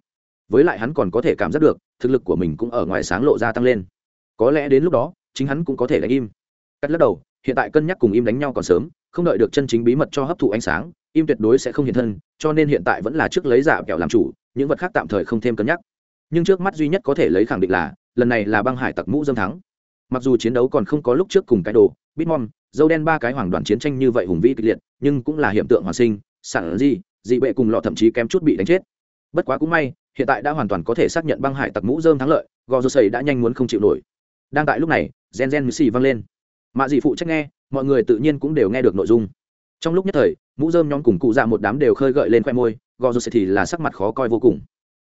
với lại hắn còn có thể cảm giác được, thực lực của mình cũng ở ngoài sáng lộ ra tăng lên. Có lẽ đến lúc đó, chính hắn cũng có thể đánh im. Cắt lắc đầu, hiện tại cân nhắc cùng im đánh nhau còn sớm, không đợi được chân chính bí mật cho hấp thụ ánh sáng, im tuyệt đối sẽ không hiện thân, cho nên hiện tại vẫn là trước lấy giả kẹo làm chủ, những vật khác tạm thời không thêm cân nhắc. Nhưng trước mắt duy nhất có thể lấy khẳng định là, lần này là băng hải tặc mũ dâm thắng. Mặc dù chiến đấu còn không có lúc trước cùng cái đồ, bitmom, dâu đen ba cái hoàng đoàn chiến tranh như vậy hùng vĩ kịch liệt, nhưng cũng là hiện tượng hoàn sinh sản gì, dị bệ cùng lọ thậm chí kém chút bị đánh chết. Bất quá cũng may hiện tại đã hoàn toàn có thể xác nhận băng hải tặc mũ dơm thắng lợi gò rô xây đã nhanh muốn không chịu nổi. Đang tại lúc này, gen gen xì vang lên. Mạ dị phụ trách nghe, mọi người tự nhiên cũng đều nghe được nội dung. Trong lúc nhất thời, mũ dơm nhóm cùng cụ dạ một đám đều khơi gợi lên khoe môi gò rô xây thì là sắc mặt khó coi vô cùng.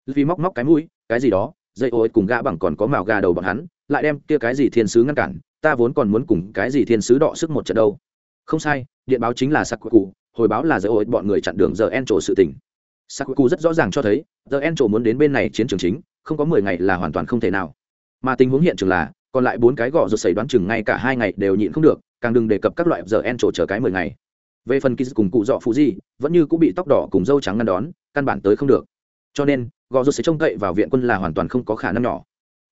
Vì móc móc cái mũi, cái gì đó, dây ô cùng gã bằng còn có màu gà đầu bọn hắn, lại đem kia cái gì thiên sứ ngăn cản, ta vốn còn muốn cùng cái gì thiên sứ đọ sức một trận đâu. Không sai, điện báo chính là sắc cụ hồi báo là dây ô bọn người chặn đường giờ en trổ sự tình sakuku rất rõ ràng cho thấy giờ en trổ muốn đến bên này chiến trường chính, không có mười ngày là hoàn toàn không thể nào. Mà tình huống hiện trường là, còn lại bốn cái gõ rột xảy đoán chừng ngay cả hai ngày đều nhịn không được, càng đừng đề cập các loại giờ en trổ chờ cái mười ngày. Về phần kiz cùng cụ dọ phụ di vẫn như cũng bị tóc đỏ cùng dâu trắng ngăn đón, căn bản tới không được. Cho nên, gò rột sẽ trông cậy vào viện quân là hoàn toàn không có khả năng nhỏ.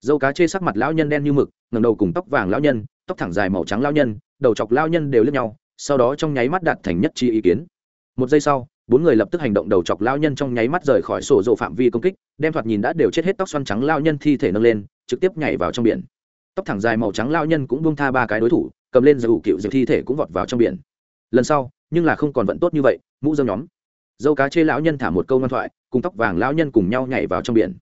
Dâu cá chê sắc mặt lão nhân đen như mực ngầm đầu cùng tóc vàng lão nhân, tóc thẳng dài màu trắng lão nhân, đầu chọc lão nhân đều lướt nhau, sau đó trong nháy mắt đạt thành nhất chi ý kiến. Một giây sau bốn người lập tức hành động đầu chọc lao nhân trong nháy mắt rời khỏi sổ rộ phạm vi công kích, đem thoạt nhìn đã đều chết hết tóc xoăn trắng lao nhân thi thể nâng lên, trực tiếp nhảy vào trong biển. Tóc thẳng dài màu trắng lao nhân cũng buông tha ba cái đối thủ, cầm lên giải ủ cựu giải thi thể cũng vọt vào trong biển. Lần sau, nhưng là không còn vận tốt như vậy, mũ dâu nhóm. Dâu cá chê lão nhân thả một câu ngoan thoại, cùng tóc vàng lão nhân cùng nhau nhảy vào trong biển.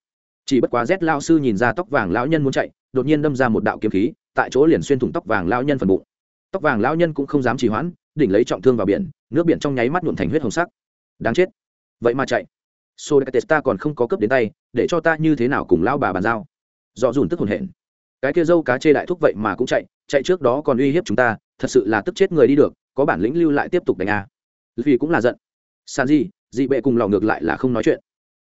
Chỉ bất quá rét lao sư nhìn ra tóc vàng lão nhân muốn chạy, đột nhiên đâm ra một đạo kiếm khí, tại chỗ liền xuyên thủng tóc vàng lão nhân phần bụng. Tóc vàng lão nhân cũng không dám trì hoãn, đỉnh lấy trọng thương vào biển, nước biển trong nháy mắt nhuộn thành huyết hồng sắc đáng chết. Vậy mà chạy. Sodecates ta còn không có cấp đến tay, để cho ta như thế nào cùng lao bà bàn giao? Dọ dùn tức hồn hển. Cái kia dâu cá chê đại thúc vậy mà cũng chạy chạy trước đó còn uy hiếp chúng ta, thật sự là tức chết người đi được, có bản lĩnh lưu lại tiếp tục đánh a. Vì cũng là giận. San di, dị bệ cùng lòng ngược lại là không nói chuyện.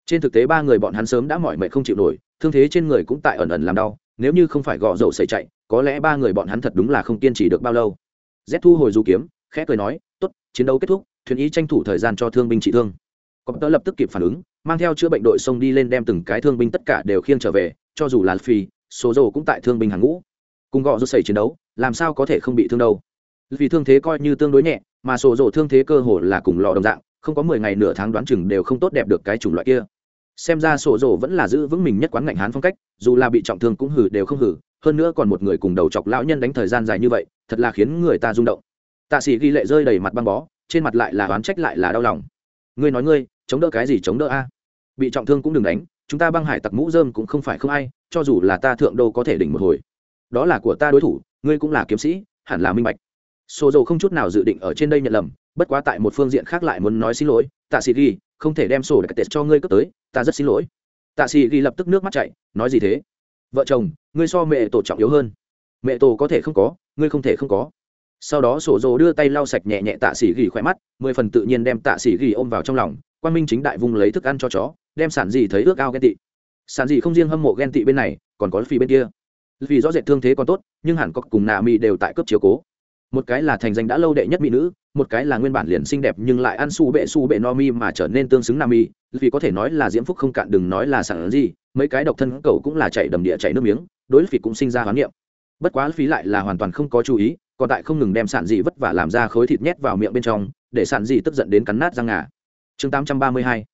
Trên thực tế ba người bọn hắn sớm đã mỏi mệt không chịu nổi, thương thế trên người cũng tại ẩn ẩn làm đau, nếu như không phải gõ dầu xảy chạy, có lẽ ba người bọn hắn thật đúng là không kiên trì được bao lâu. Z thu hồi du kiếm, khẽ cười nói, tốt, chiến đấu kết thúc thuyền ý tranh thủ thời gian cho thương binh trị thương. Có tớ lập tức kịp phản ứng, mang theo chữa bệnh đội sông đi lên đem từng cái thương binh tất cả đều khiêng trở về, cho dù là phi số dầu cũng tại thương binh hàng ngũ. Cùng gọ rút xảy chiến đấu, làm sao có thể không bị thương đâu. Vì thương thế coi như tương đối nhẹ, mà sổ dầu thương thế cơ hồ là cùng lò đồng dạng, không có mười ngày nửa tháng đoán chừng đều không tốt đẹp được cái chủng loại kia. Xem ra sổ dầu vẫn là giữ vững mình nhất quán ngạnh hán phong cách, dù là bị trọng thương cũng hử đều không hử, hơn nữa còn một người cùng đầu chọc lão nhân đánh thời gian dài như vậy, thật là khiến người ta rung động. Tạ sĩ ghi lệ rơi đầy mặt băng bó trên mặt lại là oán trách lại là đau lòng. Ngươi nói ngươi, chống đỡ cái gì chống đỡ a? Bị trọng thương cũng đừng đánh, chúng ta băng hải tặc mũ dơm cũng không phải không ai, cho dù là ta thượng đô có thể đỉnh một hồi. Đó là của ta đối thủ, ngươi cũng là kiếm sĩ, hẳn là minh bạch. Sô dầu không chút nào dự định ở trên đây nhận lầm, bất quá tại một phương diện khác lại muốn nói xin lỗi, tạ sĩ ghi, không thể đem sổ để tết cho ngươi cướp tới, ta rất xin lỗi. Tạ sĩ ghi lập tức nước mắt chạy nói gì thế? Vợ chồng, ngươi so mẹ tổ trọng yếu hơn. Mẹ tổ có thể không có, ngươi không thể không có sau đó sổ dồ đưa tay lau sạch nhẹ nhẹ tạ sĩ ghi khỏe mắt, mười phần tự nhiên đem tạ sĩ ghi ôm vào trong lòng quan minh chính đại vung lấy thức ăn cho chó, đem sản gì thấy ước ao ghen tị. Sản gì không riêng hâm mộ ghen tị bên này, còn có phi bên kia. Vì rõ rệt thương thế còn tốt, nhưng hẳn có cùng nà mi đều tại cấp chiếu cố. Một cái là thành danh đã lâu đệ nhất mỹ nữ, một cái là nguyên bản liền xinh đẹp nhưng lại ăn su bệ su bệ no mi mà trở nên tương xứng nam mi vì có thể nói là diễm phúc không cạn đừng nói là sản gì mấy cái độc thân cậu cũng là chạy đầm địa chạy nước miếng, đối phí cũng sinh ra hoán niệm. Bất quá phí lại là hoàn toàn không có chú ý còn tại không ngừng đem sản dị vất vả làm ra khối thịt nhét vào miệng bên trong, để sản dị tức giận đến cắn nát răng ngà. Chương 832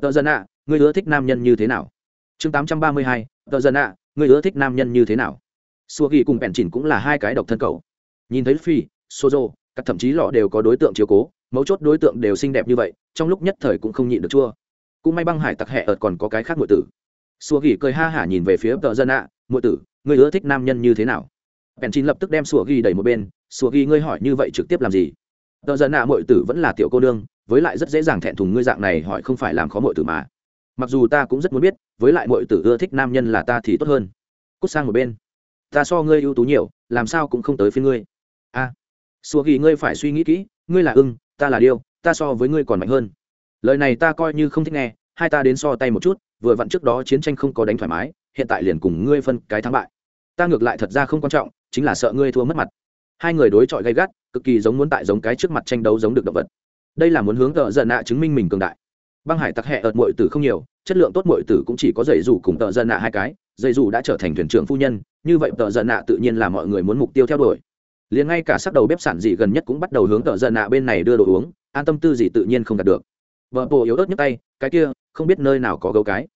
tợ dân ạ người ưa thích nam nhân như thế nào? Chương 832 tợ dân ạ người ưa thích nam nhân như thế nào? Xua ghi cùng bèn chỉnh cũng là hai cái độc thân cầu nhìn thấy phi, sozo các thậm chí lọ đều có đối tượng chiếu cố, mấu chốt đối tượng đều xinh đẹp như vậy, trong lúc nhất thời cũng không nhịn được chua. Cũng may băng hải tặc hẹ ợt còn có cái khác ngụy tử. Xua ghi cười ha hả nhìn về phía tợ dân ạ ngụy tử người ưa thích nam nhân như thế nào? Bèn chín lập tức đem sùa ghi đẩy một bên sùa ghi ngươi hỏi như vậy trực tiếp làm gì? Tờ giận nạ mọi tử vẫn là tiểu cô nương với lại rất dễ dàng thẹn thùng ngươi dạng này hỏi không phải làm khó mọi tử mà. Mặc dù ta cũng rất muốn biết với lại mọi tử ưa thích nam nhân là ta thì tốt hơn. Cút sang một bên. Ta so ngươi ưu tú nhiều làm sao cũng không tới phía ngươi. A à, xua ghi ngươi phải suy nghĩ kỹ ngươi là ưng ta là điêu ta so với ngươi còn mạnh hơn. Lời này ta coi như không thích nghe hai ta đến so tay một chút vừa vặn trước đó chiến tranh không có đánh thoải mái hiện tại liền cùng ngươi phân cái thắng bại ta ngược lại thật ra không quan trọng, chính là sợ ngươi thua mất mặt. Hai người đối chọi gay gắt, cực kỳ giống muốn tại giống cái trước mặt tranh đấu giống được động vật. Đây là muốn hướng tợ giận nạ chứng minh mình cường đại. Băng hải tặc hẹ ợt mội tử không nhiều, chất lượng tốt mội tử cũng chỉ có dạy dù cùng tợ giận nạ hai cái, dạy dù đã trở thành thuyền trưởng phu nhân, như vậy tợ giận nạ tự nhiên là mọi người muốn mục tiêu theo đuổi. Liền ngay cả sắc đầu bếp sản dị gần nhất cũng bắt đầu hướng tợ giận nạ bên này đưa đồ uống, an tâm tư gì tự nhiên không đạt được. Vợ bộ yếu ớt nhấc tay, cái kia, không biết nơi nào có gấu cái.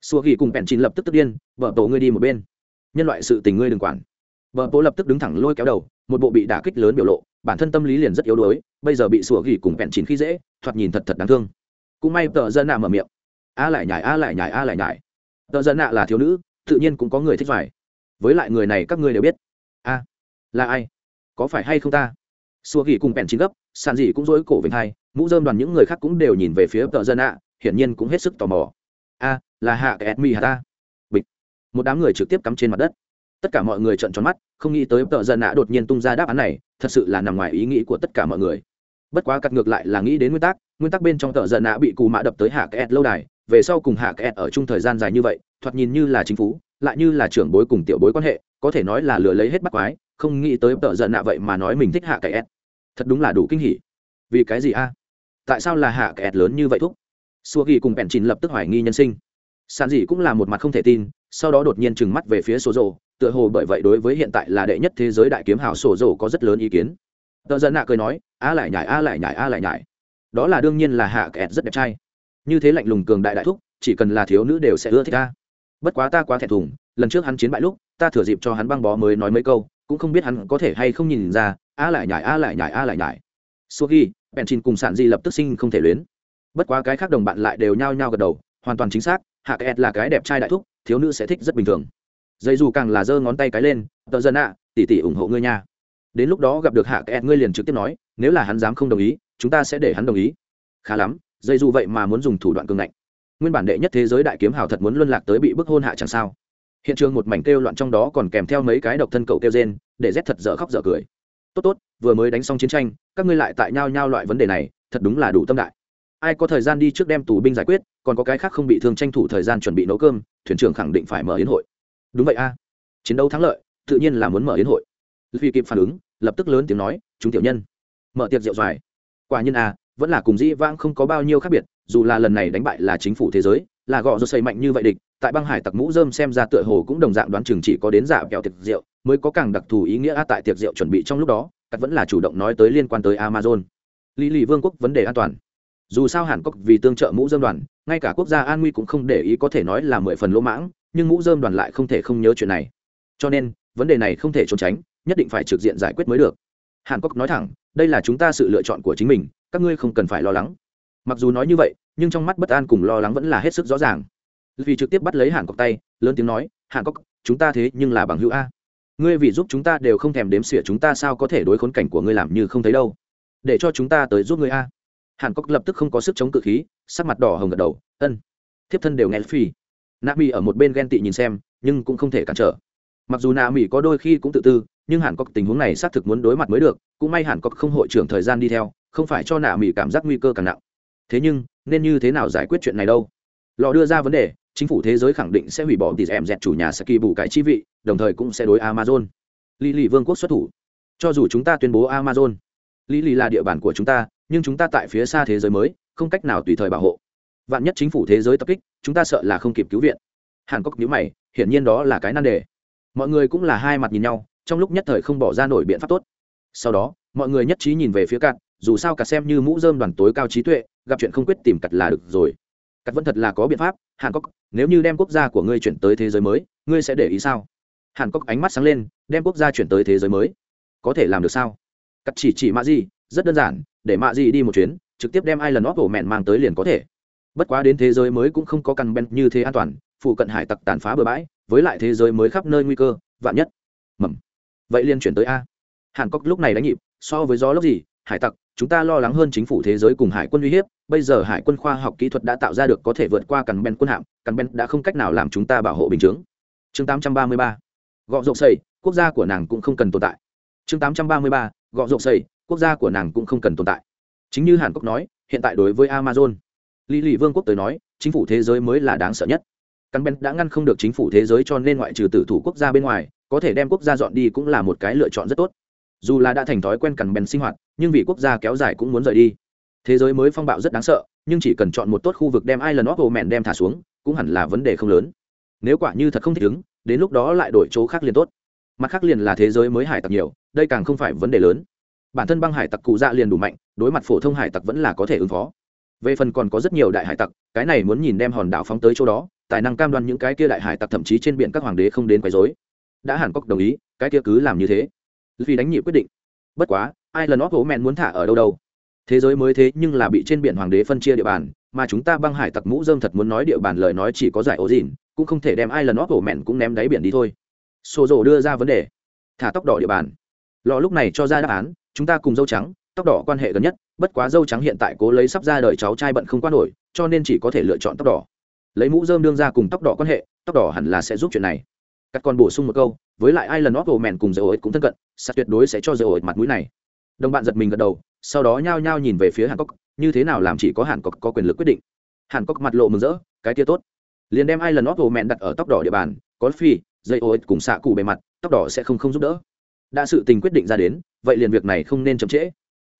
Xua ghi cùng bèn chín lập tức tức điên, vợ tổ ngươi đi một bên nhân loại sự tình ngươi đừng quản. Vợ bố lập tức đứng thẳng lôi kéo đầu, một bộ bị đả kích lớn biểu lộ, bản thân tâm lý liền rất yếu đuối, bây giờ bị sủa gỉ cùng bẹn chín khi dễ, thoạt nhìn thật thật đáng thương. Cũng may tờ dân nạ mở miệng. A lại nhải a lại nhải a lại nhải tờ dân nạ là thiếu nữ, tự nhiên cũng có người thích phải. Với lại người này các ngươi đều biết. A, là ai? Có phải hay không ta? Sủa gỉ cùng bẹn chín gấp, sàn gì cũng dối cổ vinh hai, mũ dơm đoàn những người khác cũng đều nhìn về phía tờ dân nạ, hiển nhiên cũng hết sức tò mò. A, là hạ kẹt mi hà ta một đám người trực tiếp cắm trên mặt đất. Tất cả mọi người trợn tròn mắt, không nghĩ tới tợ dân nạ đột nhiên tung ra đáp án này, thật sự là nằm ngoài ý nghĩ của tất cả mọi người. Bất quá cắt ngược lại là nghĩ đến nguyên tắc nguyên tắc bên trong tợ dân nạ bị cù mạ đập tới hạ kẹt lâu đài, về sau cùng hạ kẹt ở chung thời gian dài như vậy, thoạt nhìn như là chính phủ, lại như là trưởng bối cùng tiểu bối quan hệ, có thể nói là lừa lấy hết bắt quái, không nghĩ tới tợ giận nạ vậy mà nói mình thích hạ kẹt. Thật đúng là đủ kinh hỉ. Vì cái gì a? Tại sao là hạ kẹt lớn như vậy thúc? Xua ghi cùng bèn chín lập tức hoài nghi nhân sinh. Sàn dị cũng là một mặt không thể tin sau đó đột nhiên trừng mắt về phía số rồ tựa hồ bởi vậy đối với hiện tại là đệ nhất thế giới đại kiếm hào sổ rồ có rất lớn ý kiến. Tờ dân nạ cười nói, a lại nhải a lại nhải a lại nhải đó là đương nhiên là hạ kẹt rất đẹp trai. Như thế lạnh lùng cường đại đại thúc, chỉ cần là thiếu nữ đều sẽ ưa thích ta. Bất quá ta quá thẹn thùng, lần trước hắn chiến bại lúc, ta thừa dịp cho hắn băng bó mới nói mấy câu, cũng không biết hắn có thể hay không nhìn ra, a lại nhải a lại nhải a lại nhải suốt ghi bèn chín cùng sản di lập tức sinh không thể luyến. Bất quá cái khác đồng bạn lại đều nhao nhao gật đầu, hoàn toàn chính xác, hạ kẹt là cái đẹp trai đại thúc thiếu nữ sẽ thích rất bình thường. Dây dù càng là giơ ngón tay cái lên, tờ dân ạ tỉ tỉ ủng hộ ngươi nha. Đến lúc đó gặp được hạ kẹt, ngươi liền trực tiếp nói, nếu là hắn dám không đồng ý, chúng ta sẽ để hắn đồng ý. Khá lắm, dây dù vậy mà muốn dùng thủ đoạn cường ngạnh. Nguyên bản đệ nhất thế giới đại kiếm hào thật muốn luân lạc tới bị bức hôn hạ chẳng sao. Hiện trường một mảnh kêu loạn trong đó còn kèm theo mấy cái độc thân cậu kêu rên, để rét thật dở khóc dở cười. Tốt tốt, vừa mới đánh xong chiến tranh, các ngươi lại tại nhau nhau loại vấn đề này, thật đúng là đủ tâm đại ai có thời gian đi trước đem tù binh giải quyết, còn có cái khác không bị thương tranh thủ thời gian chuẩn bị nấu cơm, thuyền trưởng khẳng định phải mở yến hội. Đúng vậy a. Chiến đấu thắng lợi, tự nhiên là muốn mở yến hội. Vì kịp phản ứng, lập tức lớn tiếng nói, chúng tiểu nhân, mở tiệc rượu dài quả nhiên a, vẫn là cùng dĩ vãng không có bao nhiêu khác biệt, dù là lần này đánh bại là chính phủ thế giới, là gọ rồi xây mạnh như vậy địch, tại băng hải tặc mũ dơm xem ra tựa hồ cũng đồng dạng đoán chừng chỉ có đến dạ kẹo tiệc rượu mới có càng đặc thù ý nghĩa a tại tiệc rượu chuẩn bị trong lúc đó cắt vẫn là chủ động nói tới liên quan tới amazon. Lý lì vương quốc vấn đề an toàn dù sao hàn cốc vì tương trợ mũ dơm đoàn ngay cả quốc gia an nguy cũng không để ý có thể nói là mười phần lỗ mãng nhưng mũ dơm đoàn lại không thể không nhớ chuyện này cho nên vấn đề này không thể trốn tránh nhất định phải trực diện giải quyết mới được hàn cốc nói thẳng đây là chúng ta sự lựa chọn của chính mình các ngươi không cần phải lo lắng mặc dù nói như vậy nhưng trong mắt bất an cùng lo lắng vẫn là hết sức rõ ràng vì trực tiếp bắt lấy hàn cốc tay lớn tiếng nói hàn cốc chúng ta thế nhưng là bằng hữu a ngươi vì giúp chúng ta đều không thèm đếm xỉa chúng ta sao có thể đối khốn cảnh của ngươi làm như không thấy đâu để cho chúng ta tới giúp ngươi a hàn cốc lập tức không có sức chống cự khí, sắc mặt đỏ hồng gật đầu, ân, thiếp thân đều nghe phi. Nạ mỹ ở một bên ghen tị nhìn xem, nhưng cũng không thể cản trở. Mặc dù nạ mỹ có đôi khi cũng tự tư, nhưng hàn cốc tình huống này xác thực muốn đối mặt mới được, cũng may hàn cốc không hội trưởng thời gian đi theo, không phải cho nạ mỹ cảm giác nguy cơ càng nặng. Thế nhưng, nên như thế nào giải quyết chuyện này đâu? Lò đưa ra vấn đề, chính phủ thế giới khẳng định sẽ hủy bỏ tỷ em dẹt chủ nhà saki bù cái chi vị, đồng thời cũng sẽ đối amazon. Lý lì vương quốc xuất thủ. Cho dù chúng ta tuyên bố amazon lý lì là địa bàn của chúng ta nhưng chúng ta tại phía xa thế giới mới, không cách nào tùy thời bảo hộ. Vạn nhất chính phủ thế giới tập kích, chúng ta sợ là không kịp cứu viện. Hàn cốc nhíu mày, hiển nhiên đó là cái nan đề. Mọi người cũng là hai mặt nhìn nhau, trong lúc nhất thời không bỏ ra nổi biện pháp tốt. Sau đó, mọi người nhất trí nhìn về phía cạn dù sao cả xem như mũ dơm đoàn tối cao trí tuệ, gặp chuyện không quyết tìm cặt là được rồi. Cặt vẫn thật là có biện pháp, hàn cốc nếu như đem quốc gia của ngươi chuyển tới thế giới mới, ngươi sẽ để ý sao? Hàn cốc ánh mắt sáng lên, đem quốc gia chuyển tới thế giới mới, có thể làm được sao? Cắt chỉ chỉ mạ gì rất đơn giản, để mạ gì đi một chuyến, trực tiếp đem ai lần óp ổ mẹn mang tới liền có thể. Bất quá đến thế giới mới cũng không có căn ben như thế an toàn, phụ cận hải tặc tàn phá bừa bãi, với lại thế giới mới khắp nơi nguy cơ, vạn nhất. Mầm. Vậy liên chuyển tới a. Hàn cốc lúc này đánh nhịp, so với gió lốc gì, hải tặc, chúng ta lo lắng hơn chính phủ thế giới cùng hải quân uy hiếp, bây giờ hải quân khoa học kỹ thuật đã tạo ra được có thể vượt qua cằn ben quân hạm cằn ben đã không cách nào làm chúng ta bảo hộ bình chướng. Chương 833 gọ rộng xây quốc gia của nàng cũng không cần tồn tại. Chương tám trăm ba mươi ba. Gọ rộng xây quốc gia của nàng cũng không cần tồn tại. Chính như hàn quốc nói, hiện tại đối với amazon, lý lì vương quốc tới nói, chính phủ thế giới mới là đáng sợ nhất. Căn ben đã ngăn không được chính phủ thế giới cho nên ngoại trừ tử thủ quốc gia bên ngoài, có thể đem quốc gia dọn đi cũng là một cái lựa chọn rất tốt. Dù là đã thành thói quen cằn bèn sinh hoạt, nhưng vì quốc gia kéo dài cũng muốn rời đi. Thế giới mới phong bạo rất đáng sợ, nhưng chỉ cần chọn một tốt khu vực đem ai lần óc hồ mẹn đem thả xuống, cũng hẳn là vấn đề không lớn. Nếu quả như thật không thích ứng, đến lúc đó lại đổi chỗ khác liền tốt. Mặt khác liền là thế giới mới hải tặc nhiều, đây càng không phải vấn đề lớn bản thân băng hải tặc cụ dạ liền đủ mạnh, đối mặt phổ thông hải tặc vẫn là có thể ứng phó. Về phần còn có rất nhiều đại hải tặc, cái này muốn nhìn đem hòn đảo phóng tới chỗ đó, tài năng cam đoan những cái kia đại hải tặc thậm chí trên biển các hoàng đế không đến quấy rối. Đã hàn cốc đồng ý, cái kia cứ làm như thế. Vì đánh nhị quyết định. Bất quá ai lần óc hố mẹn muốn thả ở đâu đâu? Thế giới mới thế nhưng là bị trên biển hoàng đế phân chia địa bàn, mà chúng ta băng hải tặc mũ dơm thật muốn nói địa bàn lời nói chỉ có giải ố dìn cũng không thể đem ai lần óc hổ mẹn cũng ném đáy biển đi thôi. Xô rồ đưa ra vấn đề. Thả tóc đỏ địa bàn. Lò lúc này cho ra đáp án chúng ta cùng dâu trắng, tóc đỏ quan hệ gần nhất, bất quá dâu trắng hiện tại cố lấy sắp ra đời cháu trai bận không qua nổi, cho nên chỉ có thể lựa chọn tóc đỏ. Lấy mũ dơm đương ra cùng tóc đỏ quan hệ, tóc đỏ hẳn là sẽ giúp chuyện này. Các con bổ sung một câu, với lại ai lần óc hồ mèn cùng dầu ổi cũng thân cận, sắt tuyệt đối sẽ cho dầu ổi mặt mũi này. Đồng bạn giật mình gật đầu, sau đó nhao nhao nhìn về phía hàn cốc như thế nào làm chỉ có hàn cốc có quyền lực quyết định. Hàn cốc mặt lộ mừng rỡ, cái kia tốt. Liền đem ai lần óc hồ mẹn đặt ở tóc đỏ địa bàn, có phi dây ổi cùng xạ cụ bề mặt, tóc đỏ sẽ không không giúp đỡ. Đã sự tình quyết định ra đến vậy liền việc này không nên chậm trễ.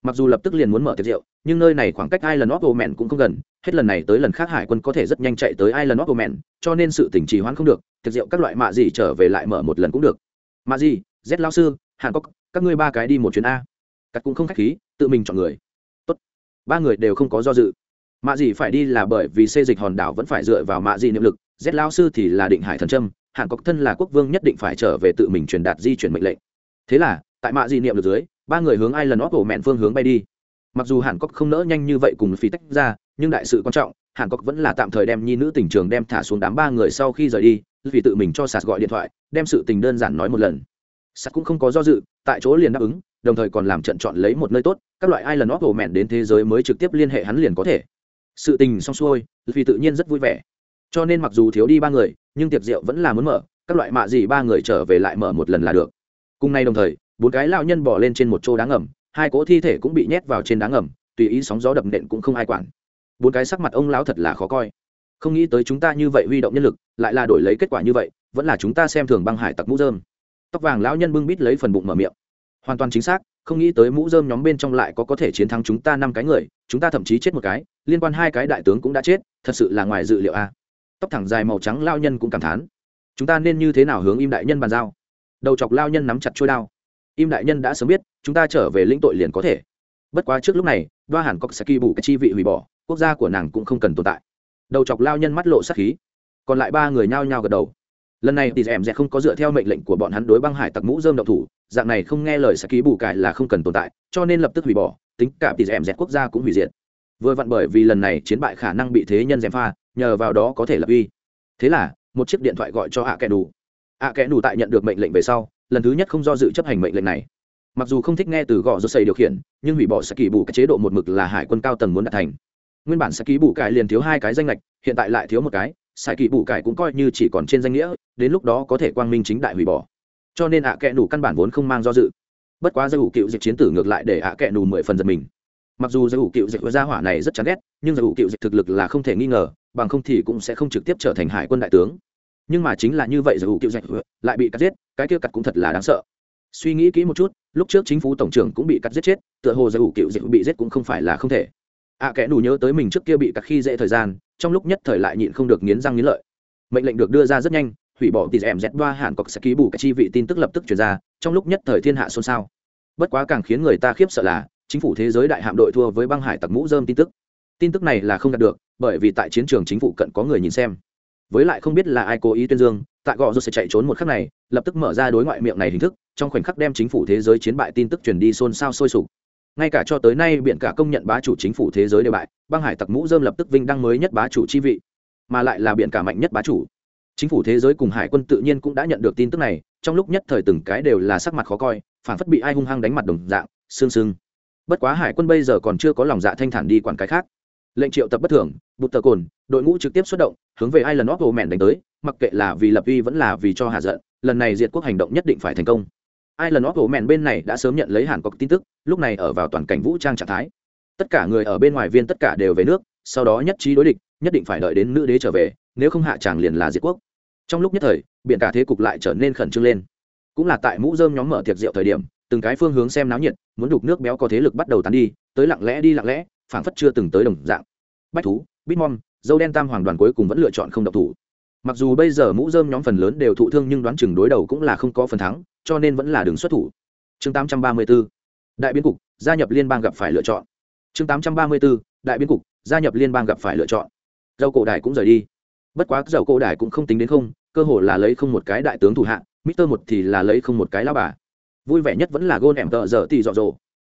Mặc dù lập tức liền muốn mở tiệc rượu, nhưng nơi này khoảng cách ai lần óc hồ mẹn cũng không gần, hết lần này tới lần khác hải quân có thể rất nhanh chạy tới ai lần óc hồ mẹn cho nên sự tỉnh trì hoãn không được, tiệc rượu các loại mạ gì trở về lại mở một lần cũng được. Mạ gì, z lao sư, hàn cốc các ngươi ba cái đi một chuyến a. Cắt cũng không khách khí, tự mình chọn người. Tốt. Ba người đều không có do dự. Mạ gì phải đi là bởi vì xây dịch hòn đảo vẫn phải dựa vào mạ gì niệm lực, z lao sư thì là định hải thần trâm hàn cốc thân là quốc vương nhất định phải trở về tự mình truyền đạt di chuyển mệnh lệnh. Thế là tại mạ di niệm được dưới, ba người hướng ai lần óp ổ mẹn phương hướng bay đi. Mặc dù hàn cốc không nỡ nhanh như vậy cùng phi tách ra, nhưng đại sự quan trọng, hàn cốc vẫn là tạm thời đem nhi nữ tỉnh trường đem thả xuống đám ba người sau khi rời đi, vì tự mình cho sạt gọi điện thoại, đem sự tình đơn giản nói một lần. Sạt cũng không có do dự, tại chỗ liền đáp ứng, đồng thời còn làm trận chọn lấy một nơi tốt, các loại ai lần óp ổ mẹn đến thế giới mới trực tiếp liên hệ hắn liền có thể. Sự tình xong xuôi vì tự nhiên rất vui vẻ. Cho nên mặc dù thiếu đi ba người, nhưng tiệc rượu vẫn là muốn mở, các loại mạ gì ba người trở về lại mở một lần là được. Cùng nay đồng thời bốn cái lao nhân bỏ lên trên một chỗ đá ngầm, hai cỗ thi thể cũng bị nhét vào trên đá ngầm, tùy ý sóng gió đập nện cũng không ai quản. Bốn cái sắc mặt ông lão thật là khó coi. Không nghĩ tới chúng ta như vậy huy động nhân lực, lại là đổi lấy kết quả như vậy, vẫn là chúng ta xem thường băng hải tặc mũ dơm tóc vàng lão nhân bưng bít lấy phần bụng mở miệng. Hoàn toàn chính xác, không nghĩ tới mũ dơm nhóm bên trong lại có có thể chiến thắng chúng ta năm cái người, chúng ta thậm chí chết một cái, liên quan hai cái đại tướng cũng đã chết, thật sự là ngoài dự liệu a. Tóc thẳng dài màu trắng lao nhân cũng cảm thán. Chúng ta nên như thế nào hướng im đại nhân bàn giao? Đầu chọc lao nhân nắm chặt trôi đao im đại nhân đã sớm biết, chúng ta trở về lĩnh tội liền có thể. Bất quá trước lúc này, đoa hàn sẽ kỳ bù cái chi vị hủy bỏ, quốc gia của nàng cũng không cần tồn tại. Đầu chọc lao nhân mắt lộ sắc khí. Còn lại ba người nhao nhao gật đầu. Lần này thì dẻm dẹt không có dựa theo mệnh lệnh của bọn hắn đối băng hải tặc mũ dơm động thủ, dạng này không nghe lời saki bù cải là không cần tồn tại, cho nên lập tức hủy bỏ, tính cả thì dẻm dẹt quốc gia cũng hủy diệt. Vừa vặn bởi vì lần này chiến bại khả năng bị thế nhân dèm pha, nhờ vào đó có thể lập uy. Thế là, một chiếc điện thoại gọi cho ạ kẻ đủ ạ kẻ đủ tại nhận được mệnh lệnh về sau lần thứ nhất không do dự chấp hành mệnh lệnh này. Mặc dù không thích nghe từ gõ do xây điều khiển, nhưng hủy bỏ sẽ kỳ bù cái chế độ một mực là hải quân cao tầng muốn đạt thành. Nguyên bản sẽ kỳ bù cải liền thiếu hai cái danh lệch hiện tại lại thiếu một cái sai kỳ bù cải cũng coi như chỉ còn trên danh nghĩa, đến lúc đó có thể quang minh chính đại hủy bỏ. Cho nên ạ kẽ nù căn bản vốn không mang do dự. Bất quá giới hữu cựu dịch chiến tử ngược lại để ạ kẽ nù mười phần giật mình. Mặc dù giới hữu cựu dịch gia hỏa này rất chán ghét, nhưng giới hữu cựu dịch thực lực là không thể nghi ngờ, bằng không thì cũng sẽ không trực tiếp trở thành hải quân đại tướng nhưng mà chính là như vậy dù cựu dạch lại bị cắt giết cái kia cắt cũng thật là đáng sợ. Suy nghĩ kỹ một chút lúc trước chính phủ tổng trưởng cũng bị cắt giết chết tựa hồ dù cựu dạch bị giết cũng không phải là không thể. Ạ à, kẻ đủ nhớ tới mình trước kia bị cắt khi dễ thời gian trong lúc nhất thời lại nhịn không được nghiến răng nghiến lợi. Mệnh lệnh được đưa ra rất nhanh hủy bỏ tỷ dẻm dẹt đoa hẳn cọc sẽ ký bù cái chi vị tin tức lập tức chuyển ra trong lúc nhất thời thiên hạ xôn xao. Bất quá càng khiến người ta khiếp sợ là chính phủ thế giới đại hạm đội thua với băng hải tặc mũ dơm tin tức. Tin tức này là không đạt được bởi vì tại chiến trường chính phủ cận có người nhìn xem với lại không biết là ai cố ý tuyên dương, tại gọ rồi sẽ chạy trốn một khắc này, lập tức mở ra đối ngoại miệng này hình thức, trong khoảnh khắc đem chính phủ thế giới chiến bại tin tức truyền đi xôn xao sôi sục. Ngay cả cho tới nay biện cả công nhận bá chủ chính phủ thế giới đều bại, băng hải tặc mũ dơm lập tức vinh đăng mới nhất bá chủ chi vị, mà lại là biện cả mạnh nhất bá chủ. Chính phủ thế giới cùng hải quân tự nhiên cũng đã nhận được tin tức này, trong lúc nhất thời từng cái đều là sắc mặt khó coi phản phất bị ai hung hăng đánh mặt đồng dạng, sương sương. Bất quá hải quân bây giờ còn chưa có lòng dạ thanh thản đi quản cái khác lệnh triệu tập bất thường, bụt tờ cồn, đội ngũ trực tiếp xuất động, hướng về ai lần óc hồ mẹn đánh tới, mặc kệ là vì lập uy vẫn là vì cho hạ giận, lần này diệt quốc hành động nhất định phải thành công. Ai lần óc mẹn bên này đã sớm nhận lấy hàn cọc tin tức, lúc này ở vào toàn cảnh vũ trang trạng thái. Tất cả người ở bên ngoài viên tất cả đều về nước, sau đó nhất trí đối địch, nhất định phải đợi đến nữ đế trở về, nếu không hạ tràng liền là diệt quốc. Trong lúc nhất thời biện cả thế cục lại trở nên khẩn trương lên. Cũng là tại mũ dơm nhóm mở tiệc rượu thời điểm, từng cái phương hướng xem náo nhiệt, muốn đục nước béo có thế lực bắt đầu tán đi, tới lặng lẽ đi lặng lẽ, phảng phất chưa từng tới đồng dạng bách thú bitmom dâu đen tam hoàng đoàn cuối cùng vẫn lựa chọn không độc thủ. Mặc dù bây giờ mũ dơm nhóm phần lớn đều thụ thương nhưng đoán chừng đối đầu cũng là không có phần thắng cho nên vẫn là đường xuất thủ. Chương 834 đại biến cục gia nhập liên bang gặp phải lựa chọn. Chương 834 đại biến cục gia nhập liên bang gặp phải lựa chọn. Dầu cổ đài cũng rời đi. Bất quá dầu cổ đài cũng không tính đến không cơ hồ là lấy không một cái đại tướng thủ hạ mister một thì là lấy không một cái lao bà. Vui vẻ nhất vẫn là gôn em tợ giờ tỷ dọ dỗ,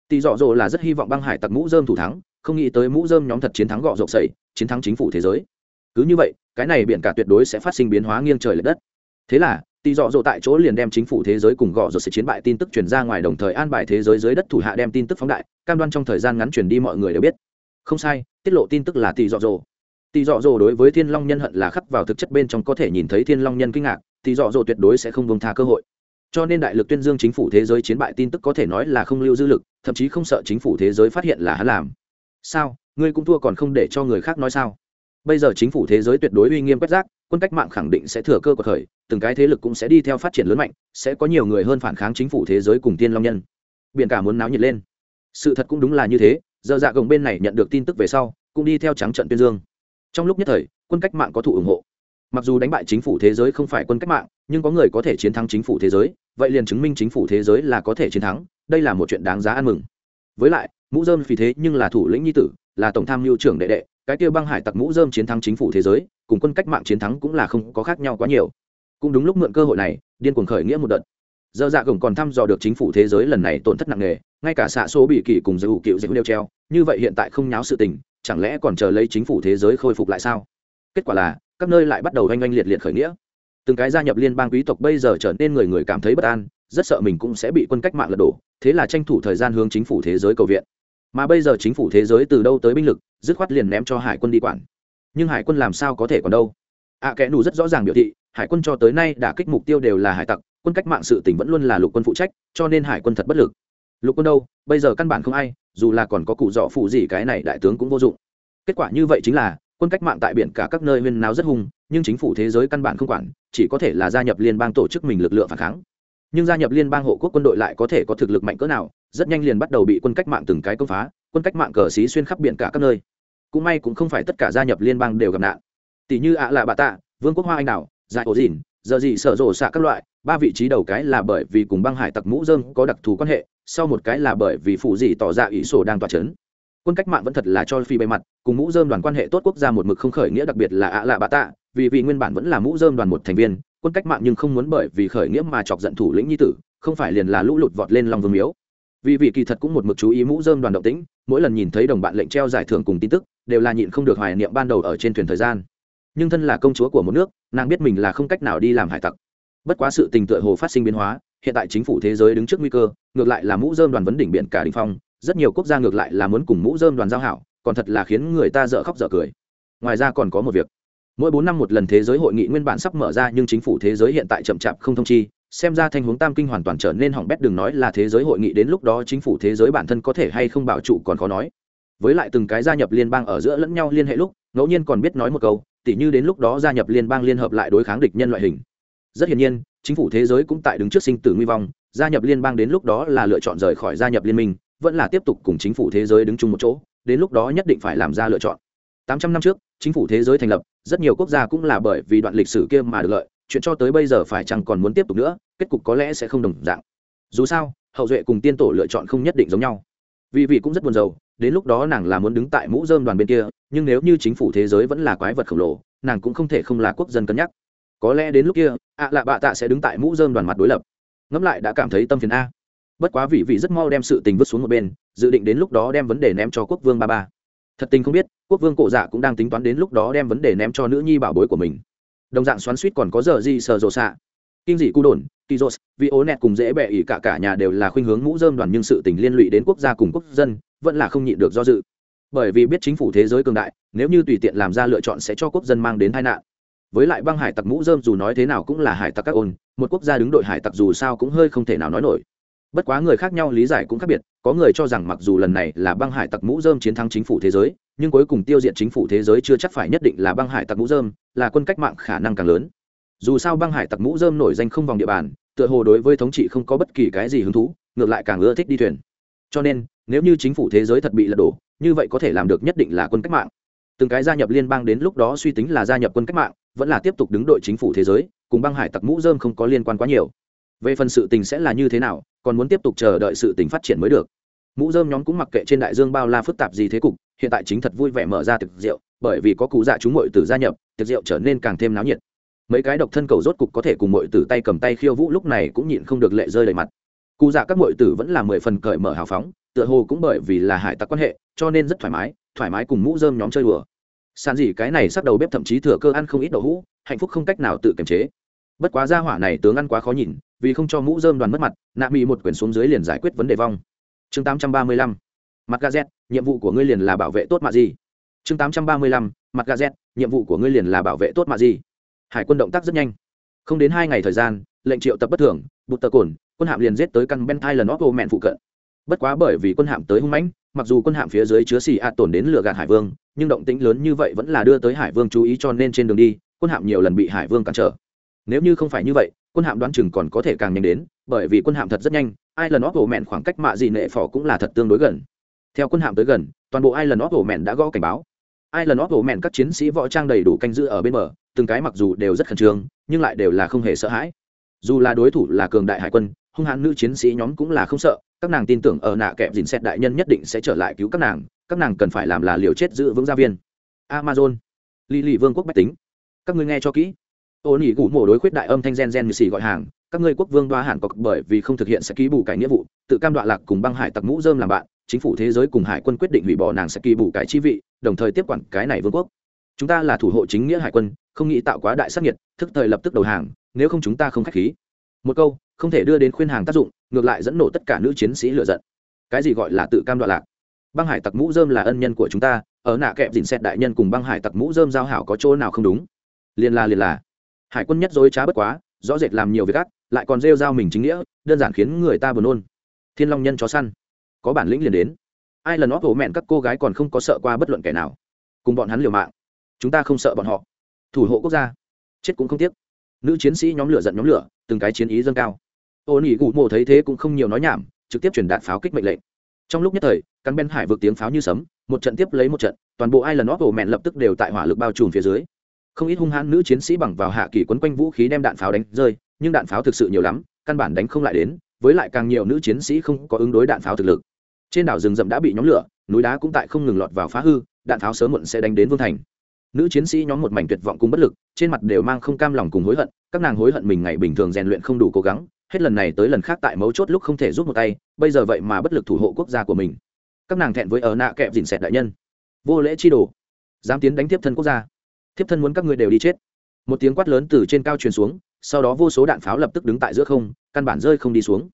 tỷ dọ dỗ là rất hy vọng băng hải tặc mũ dơm thủ thắng không nghĩ tới mũ dơm nhóm thật chiến thắng gọ rộng sẩy chiến thắng chính phủ thế giới. Cứ như vậy, cái này biển cả tuyệt đối sẽ phát sinh biến hóa nghiêng trời l ệ đất. Thế là tỷ dọ dỗ tại chỗ liền đem chính phủ thế giới cùng gọ rộp sẽ chiến bại tin tức truyền ra ngoài đồng thời an bài thế giới dưới đất thủ hạ đem tin tức phóng đại, cam đoan trong thời gian ngắn truyền đi mọi người đều biết. Không sai, tiết lộ tin tức là tỷ dọ dỗ. Tỷ dọ dỗ đối với thiên long nhân hận là khắc vào thực chất bên trong có thể nhìn thấy thiên long nhân kinh ngạc tỷ dọ dỗ tuyệt đối sẽ không bông tha cơ hội. Cho nên đại lực tuyên dương chính phủ thế giới chiến bại tin tức có thể nói là không lưu dư lực, thậm chí không sợ chính phủ thế giới phát hiện là hắn làm sao? Ngươi cũng thua còn không để cho người khác nói sao? Bây giờ chính phủ thế giới tuyệt đối uy nghiêm quét rác, quân cách mạng khẳng định sẽ thừa cơ của khởi, từng cái thế lực cũng sẽ đi theo phát triển lớn mạnh, sẽ có nhiều người hơn phản kháng chính phủ thế giới cùng tiên long nhân. Biển cả muốn náo nhiệt lên. Sự thật cũng đúng là như thế, giờ dạ gồng bên này nhận được tin tức về sau, cũng đi theo trắng trận tuyên dương. Trong lúc nhất thời, quân cách mạng có thụ ủng hộ. Mặc dù đánh bại chính phủ thế giới không phải quân cách mạng, nhưng có người có thể chiến thắng chính phủ thế giới, vậy liền chứng minh chính phủ thế giới là có thể chiến thắng, đây là một chuyện đáng giá ăn mừng. Với lại mũ dơm vì thế nhưng là thủ lĩnh nhi tử, là tổng tham mưu trưởng đệ đệ, cái kia băng hải tặc mũ dơm chiến thắng chính phủ thế giới, cùng quân cách mạng chiến thắng cũng là không có khác nhau quá nhiều. Cũng đúng lúc mượn cơ hội này, điên cuồng khởi nghĩa một đợt. Dơ dạ gồng còn thăm dò được chính phủ thế giới lần này tổn thất nặng nề, ngay cả xạ số bị kỳ cùng giới hữu cựu dịch đều treo, như vậy hiện tại không nháo sự tình, chẳng lẽ còn chờ lấy chính phủ thế giới khôi phục lại sao? Kết quả là, các nơi lại bắt đầu oanh oanh liệt liệt khởi nghĩa. Từng cái gia nhập liên bang quý tộc bây giờ trở nên người người cảm thấy bất an, rất sợ mình cũng sẽ bị quân cách mạng lật đổ, thế là tranh thủ thời gian hướng chính phủ thế giới cầu viện mà bây giờ chính phủ thế giới từ đâu tới binh lực dứt khoát liền ném cho hải quân đi quản. Nhưng hải quân làm sao có thể còn đâu? Ạ à, kẽ nù rất rõ ràng biểu thị hải quân cho tới nay đã kích mục tiêu đều là hải tặc quân cách mạng sự tỉnh vẫn luôn là lục quân phụ trách cho nên hải quân thật bất lực. Lục quân đâu? Bây giờ căn bản không ai dù là còn có cụ dọ phụ gì cái này đại tướng cũng vô dụng. Kết quả như vậy chính là quân cách mạng tại biển cả các nơi huyên náo rất hung nhưng chính phủ thế giới căn bản không quản chỉ có thể là gia nhập liên bang tổ chức mình lực lượng phản kháng nhưng gia nhập liên bang hộ quốc quân đội lại có thể có thực lực mạnh cỡ nào, rất nhanh liền bắt đầu bị quân cách mạng từng cái công phá, quân cách mạng cờ xí xuyên khắp biển cả các nơi cũng may cũng không phải tất cả gia nhập liên bang đều gặp nạn tỷ như ạ là bà tạ, vương quốc hoa anh đào dại ổ dìn, giờ gì sở rộ xạ các loại, ba vị trí đầu cái là bởi vì cùng băng hải tặc mũ dơm có đặc thù quan hệ, sau một cái là bởi vì phụ gì tỏ ra ý sổ đang tỏa chấn. quân cách mạng vẫn thật là cho phi bề mặt, cùng mũ dơm đoàn quan hệ tốt quốc gia một mực không khởi nghĩa đặc biệt là ạ lạ bạ tạ, vì vì nguyên bản vẫn là mũ dơm đoàn một thành viên quân cách mạng nhưng không muốn bởi vì khởi nghĩa mà chọc giận thủ lĩnh nhi tử, không phải liền là lũ lụt vọt lên lòng vương miếu. Vì vị kỳ thật cũng một mực chú ý mũ dơm đoàn động tĩnh, mỗi lần nhìn thấy đồng bạn lệnh treo giải thưởng cùng tin tức, đều là nhịn không được hoài niệm ban đầu ở trên thuyền thời gian. Nhưng thân là công chúa của một nước, nàng biết mình là không cách nào đi làm hải tặc. Bất quá sự tình tựa hồ phát sinh biến hóa, hiện tại chính phủ thế giới đứng trước nguy cơ, ngược lại là mũ dơm đoàn vấn đỉnh biển cả đình phong, rất nhiều quốc gia ngược lại là muốn cùng mũ dơm đoàn giao hảo, còn thật là khiến người ta dở khóc dở cười. Ngoài ra còn có một việc mỗi bốn năm một lần thế giới hội nghị nguyên bản sắp mở ra nhưng chính phủ thế giới hiện tại chậm chạp không thông chi, xem ra thanh hướng tam kinh hoàn toàn trở nên hỏng bét, đừng nói là thế giới hội nghị đến lúc đó chính phủ thế giới bản thân có thể hay không bảo trụ còn khó nói. Với lại từng cái gia nhập liên bang ở giữa lẫn nhau liên hệ lúc, ngẫu nhiên còn biết nói một câu, tỉ như đến lúc đó gia nhập liên bang liên hợp lại đối kháng địch nhân loại hình. Rất hiển nhiên, chính phủ thế giới cũng tại đứng trước sinh tử nguy vong, gia nhập liên bang đến lúc đó là lựa chọn rời khỏi gia nhập liên minh, vẫn là tiếp tục cùng chính phủ thế giới đứng chung một chỗ, đến lúc đó nhất định phải làm ra lựa chọn. Tám trăm năm trước chính phủ thế giới thành lập, rất nhiều quốc gia cũng là bởi vì đoạn lịch sử kia mà được lợi, chuyện cho tới bây giờ phải chăng còn muốn tiếp tục nữa, kết cục có lẽ sẽ không đồng dạng. Dù sao, hậu duệ cùng tiên tổ lựa chọn không nhất định giống nhau. Vì vị cũng rất buồn rầu, đến lúc đó nàng là muốn đứng tại mũ dơm đoàn bên kia, nhưng nếu như chính phủ thế giới vẫn là quái vật khổng lồ, nàng cũng không thể không là quốc dân cân nhắc. Có lẽ đến lúc kia, ạ lạ bạ tạ sẽ đứng tại mũ dơm đoàn mặt đối lập. Ngẫm lại đã cảm thấy tâm phiền a. Bất quá vị vị rất mau đem sự tình vứt xuống một bên, dự định đến lúc đó đem vấn đề ném cho quốc vương ba ba. Thật tình không biết quốc vương cổ dạ cũng đang tính toán đến lúc đó đem vấn đề ném cho nữ nhi bảo bối của mình. Đồng dạng xoắn suýt còn có giờ gì sờ rộ xạ. Kinh dị cu đồn, kỳ dốt vì ố nẹt cùng dễ bẹ ỉ cả cả nhà đều là khuynh hướng mũ dơm đoàn nhưng sự tình liên lụy đến quốc gia cùng quốc dân, vẫn là không nhịn được do dự. Bởi vì biết chính phủ thế giới cường đại, nếu như tùy tiện làm ra lựa chọn sẽ cho quốc dân mang đến tai nạn. Với lại băng hải tặc mũ dơm dù nói thế nào cũng là hải tặc các ôn, một quốc gia đứng đội hải tặc dù sao cũng hơi không thể nào nói nổi. Bất quá người khác nhau lý giải cũng khác biệt, có người cho rằng mặc dù lần này là băng hải tặc mũ dơm chiến thắng chính phủ thế giới nhưng cuối cùng tiêu diệt chính phủ thế giới chưa chắc phải nhất định là băng hải tặc mũ dơm, là quân cách mạng khả năng càng lớn. Dù sao băng hải tặc mũ dơm nổi danh không vòng địa bàn, tựa hồ đối với thống trị không có bất kỳ cái gì hứng thú, ngược lại càng ưa thích đi thuyền. Cho nên, nếu như chính phủ thế giới thật bị lật đổ, như vậy có thể làm được nhất định là quân cách mạng. Từng cái gia nhập liên bang đến lúc đó suy tính là gia nhập quân cách mạng, vẫn là tiếp tục đứng đội chính phủ thế giới, cùng băng hải tặc mũ dơm không có liên quan quá nhiều. Về phần sự tình sẽ là như thế nào, còn muốn tiếp tục chờ đợi sự tình phát triển mới được. Mũ dơm nhóm cũng mặc kệ trên đại dương bao la phức tạp gì thế cục hiện tại chính thật vui vẻ mở ra tiệc rượu, bởi vì có cụ dạ chúng mọi tử gia nhập, tiệc rượu trở nên càng thêm náo nhiệt. Mấy cái độc thân cầu rốt cục có thể cùng mọi tử tay cầm tay khiêu vũ lúc này cũng nhịn không được lệ rơi đầy mặt. Cụ dạ các mọi tử vẫn là mười phần cởi mở hào phóng, tựa hồ cũng bởi vì là hải tặc quan hệ, cho nên rất thoải mái thoải mái cùng mũ dơm nhóm chơi đùa. Sàn gì cái này sắc đầu bếp thậm chí thừa cơ ăn không ít đậu hũ, hạnh phúc không cách nào tự kiềm chế. Bất quá ra hỏa này tướng ăn quá khó nhìn, vì không cho mũ dơm đoàn mất mặt, nạ mỹ một quyển xuống dưới liền giải quyết vấn đề vong. Chương tám trăm ba mươi lăm mặt gazet nhiệm vụ của ngươi liền là bảo vệ tốt mạ gì. Chương tám trăm ba mươi lăm, mặt gazet nhiệm vụ của ngươi liền là bảo vệ tốt mạ gì. Hải quân động tác rất nhanh. Không đến hai ngày thời gian, lệnh triệu tập bất thường, bụt tờ cồn, quân hạm liền giết tới căn ben thai lần óc ô mẹn phụ cận. Bất quá bởi vì quân hạm tới hung mãnh, mặc dù quân hạm phía dưới chứa xì ạt tổn đến lửa gạt hải vương, nhưng động tĩnh lớn như vậy vẫn là đưa tới hải vương chú ý cho nên trên đường đi, quân hạm nhiều lần bị hải vương cản trở. Nếu như không phải như vậy, quân hạm đoán chừng còn có thể càng nhanh đến, bởi vì quân hạm thật rất nhanh ai lần óc ổ mẹn khoảng cách mạ gì nệ phỏ cũng là thật tương đối gần theo quân hạm tới gần, toàn bộ ai lần óp ổ mẹn đã gõ cảnh báo. Ai lần óp ổ mẹn các chiến sĩ võ trang đầy đủ canh giữ ở bên bờ, từng cái mặc dù đều rất khẩn trương, nhưng lại đều là không hề sợ hãi. Dù là đối thủ là cường đại hải quân, hung hãn nữ chiến sĩ nhóm cũng là không sợ, các nàng tin tưởng ở nạ kẹp dìn xét đại nhân nhất định sẽ trở lại cứu các nàng các nàng cần phải làm là liều chết giữ vững gia viên. Amazon lì lì vương quốc bách tính. Các ngươi nghe cho kỹ. Ô nỉ gủ mổ đối khuyết đại âm thanh gen gen như xì gọi hàng, các ngươi quốc vương đoa hẳn có bởi vì không thực hiện sẽ ký bù cải nghĩa vụ, tự cam đoạ lạc cùng băng hải tặc mũ dơm làm bạn chính phủ thế giới cùng hải quân quyết định hủy bỏ nàng sẽ kỳ bù cái chi vị, đồng thời tiếp quản cái này vương quốc. Chúng ta là thủ hộ chính nghĩa hải quân, không nghĩ tạo quá đại sắc nhiệt thức thời lập tức đầu hàng, nếu không chúng ta không khách khí. Một câu, không thể đưa đến khuyên hàng tác dụng, ngược lại dẫn nổ tất cả nữ chiến sĩ lựa giận. Cái gì gọi là tự cam đoạn lạc? Băng hải tặc mũ dơm là ân nhân của chúng ta, ở nạ kẹp dìn xét đại nhân cùng băng hải tặc mũ dơm giao hảo có chỗ nào không đúng? Liền là liền là hải quân nhất dối trá bất quá, rõ rệt làm nhiều việc gắt lại còn rêu giao mình chính nghĩa, đơn giản khiến người ta buồn nôn. Thiên long nhân chó săn có bản lĩnh liền đến. Ai lần óp hổ mẹn các cô gái còn không có sợ qua bất luận kẻ nào. Cùng bọn hắn liều mạng. Chúng ta không sợ bọn họ. Thủ hộ quốc gia. Chết cũng không tiếc. Nữ chiến sĩ nhóm lửa giận nhóm lửa, từng cái chiến ý dâng cao. Ô nỉ gù mộ thấy thế cũng không nhiều nói nhảm, trực tiếp truyền đạt pháo kích mệnh lệnh. Trong lúc nhất thời căn ben hải vượt tiếng pháo như sấm, một trận tiếp lấy một trận, toàn bộ ai lần óp hổ mẹn lập tức đều tại hỏa lực bao trùm phía dưới. Không ít hung hãn nữ chiến sĩ bằng vào hạ kỳ quấn quanh vũ khí đem đạn pháo đánh rơi, nhưng đạn pháo thực sự nhiều lắm, căn bản đánh không lại đến, với lại càng nhiều nữ chiến sĩ không có ứng đối đạn pháo thực lực trên đảo rừng rậm đã bị nhóm lửa, núi đá cũng tại không ngừng lọt vào phá hư, đạn pháo sớm muộn sẽ đánh đến vương thành. Nữ chiến sĩ nhóm một mảnh tuyệt vọng cùng bất lực, trên mặt đều mang không cam lòng cùng hối hận, các nàng hối hận mình ngày bình thường rèn luyện không đủ cố gắng, hết lần này tới lần khác tại mấu chốt lúc không thể giúp một tay, bây giờ vậy mà bất lực thủ hộ quốc gia của mình. Các nàng thẹn với ở nạ kẹp dìn xẹt đại nhân. Vô lễ chi đồ. Dám tiến đánh tiếp thân quốc gia. Thiếp thân muốn các người đều đi chết. Một tiếng quát lớn từ trên cao truyền xuống, sau đó vô số đạn pháo lập tức đứng tại giữa không, căn bản rơi không đi xuống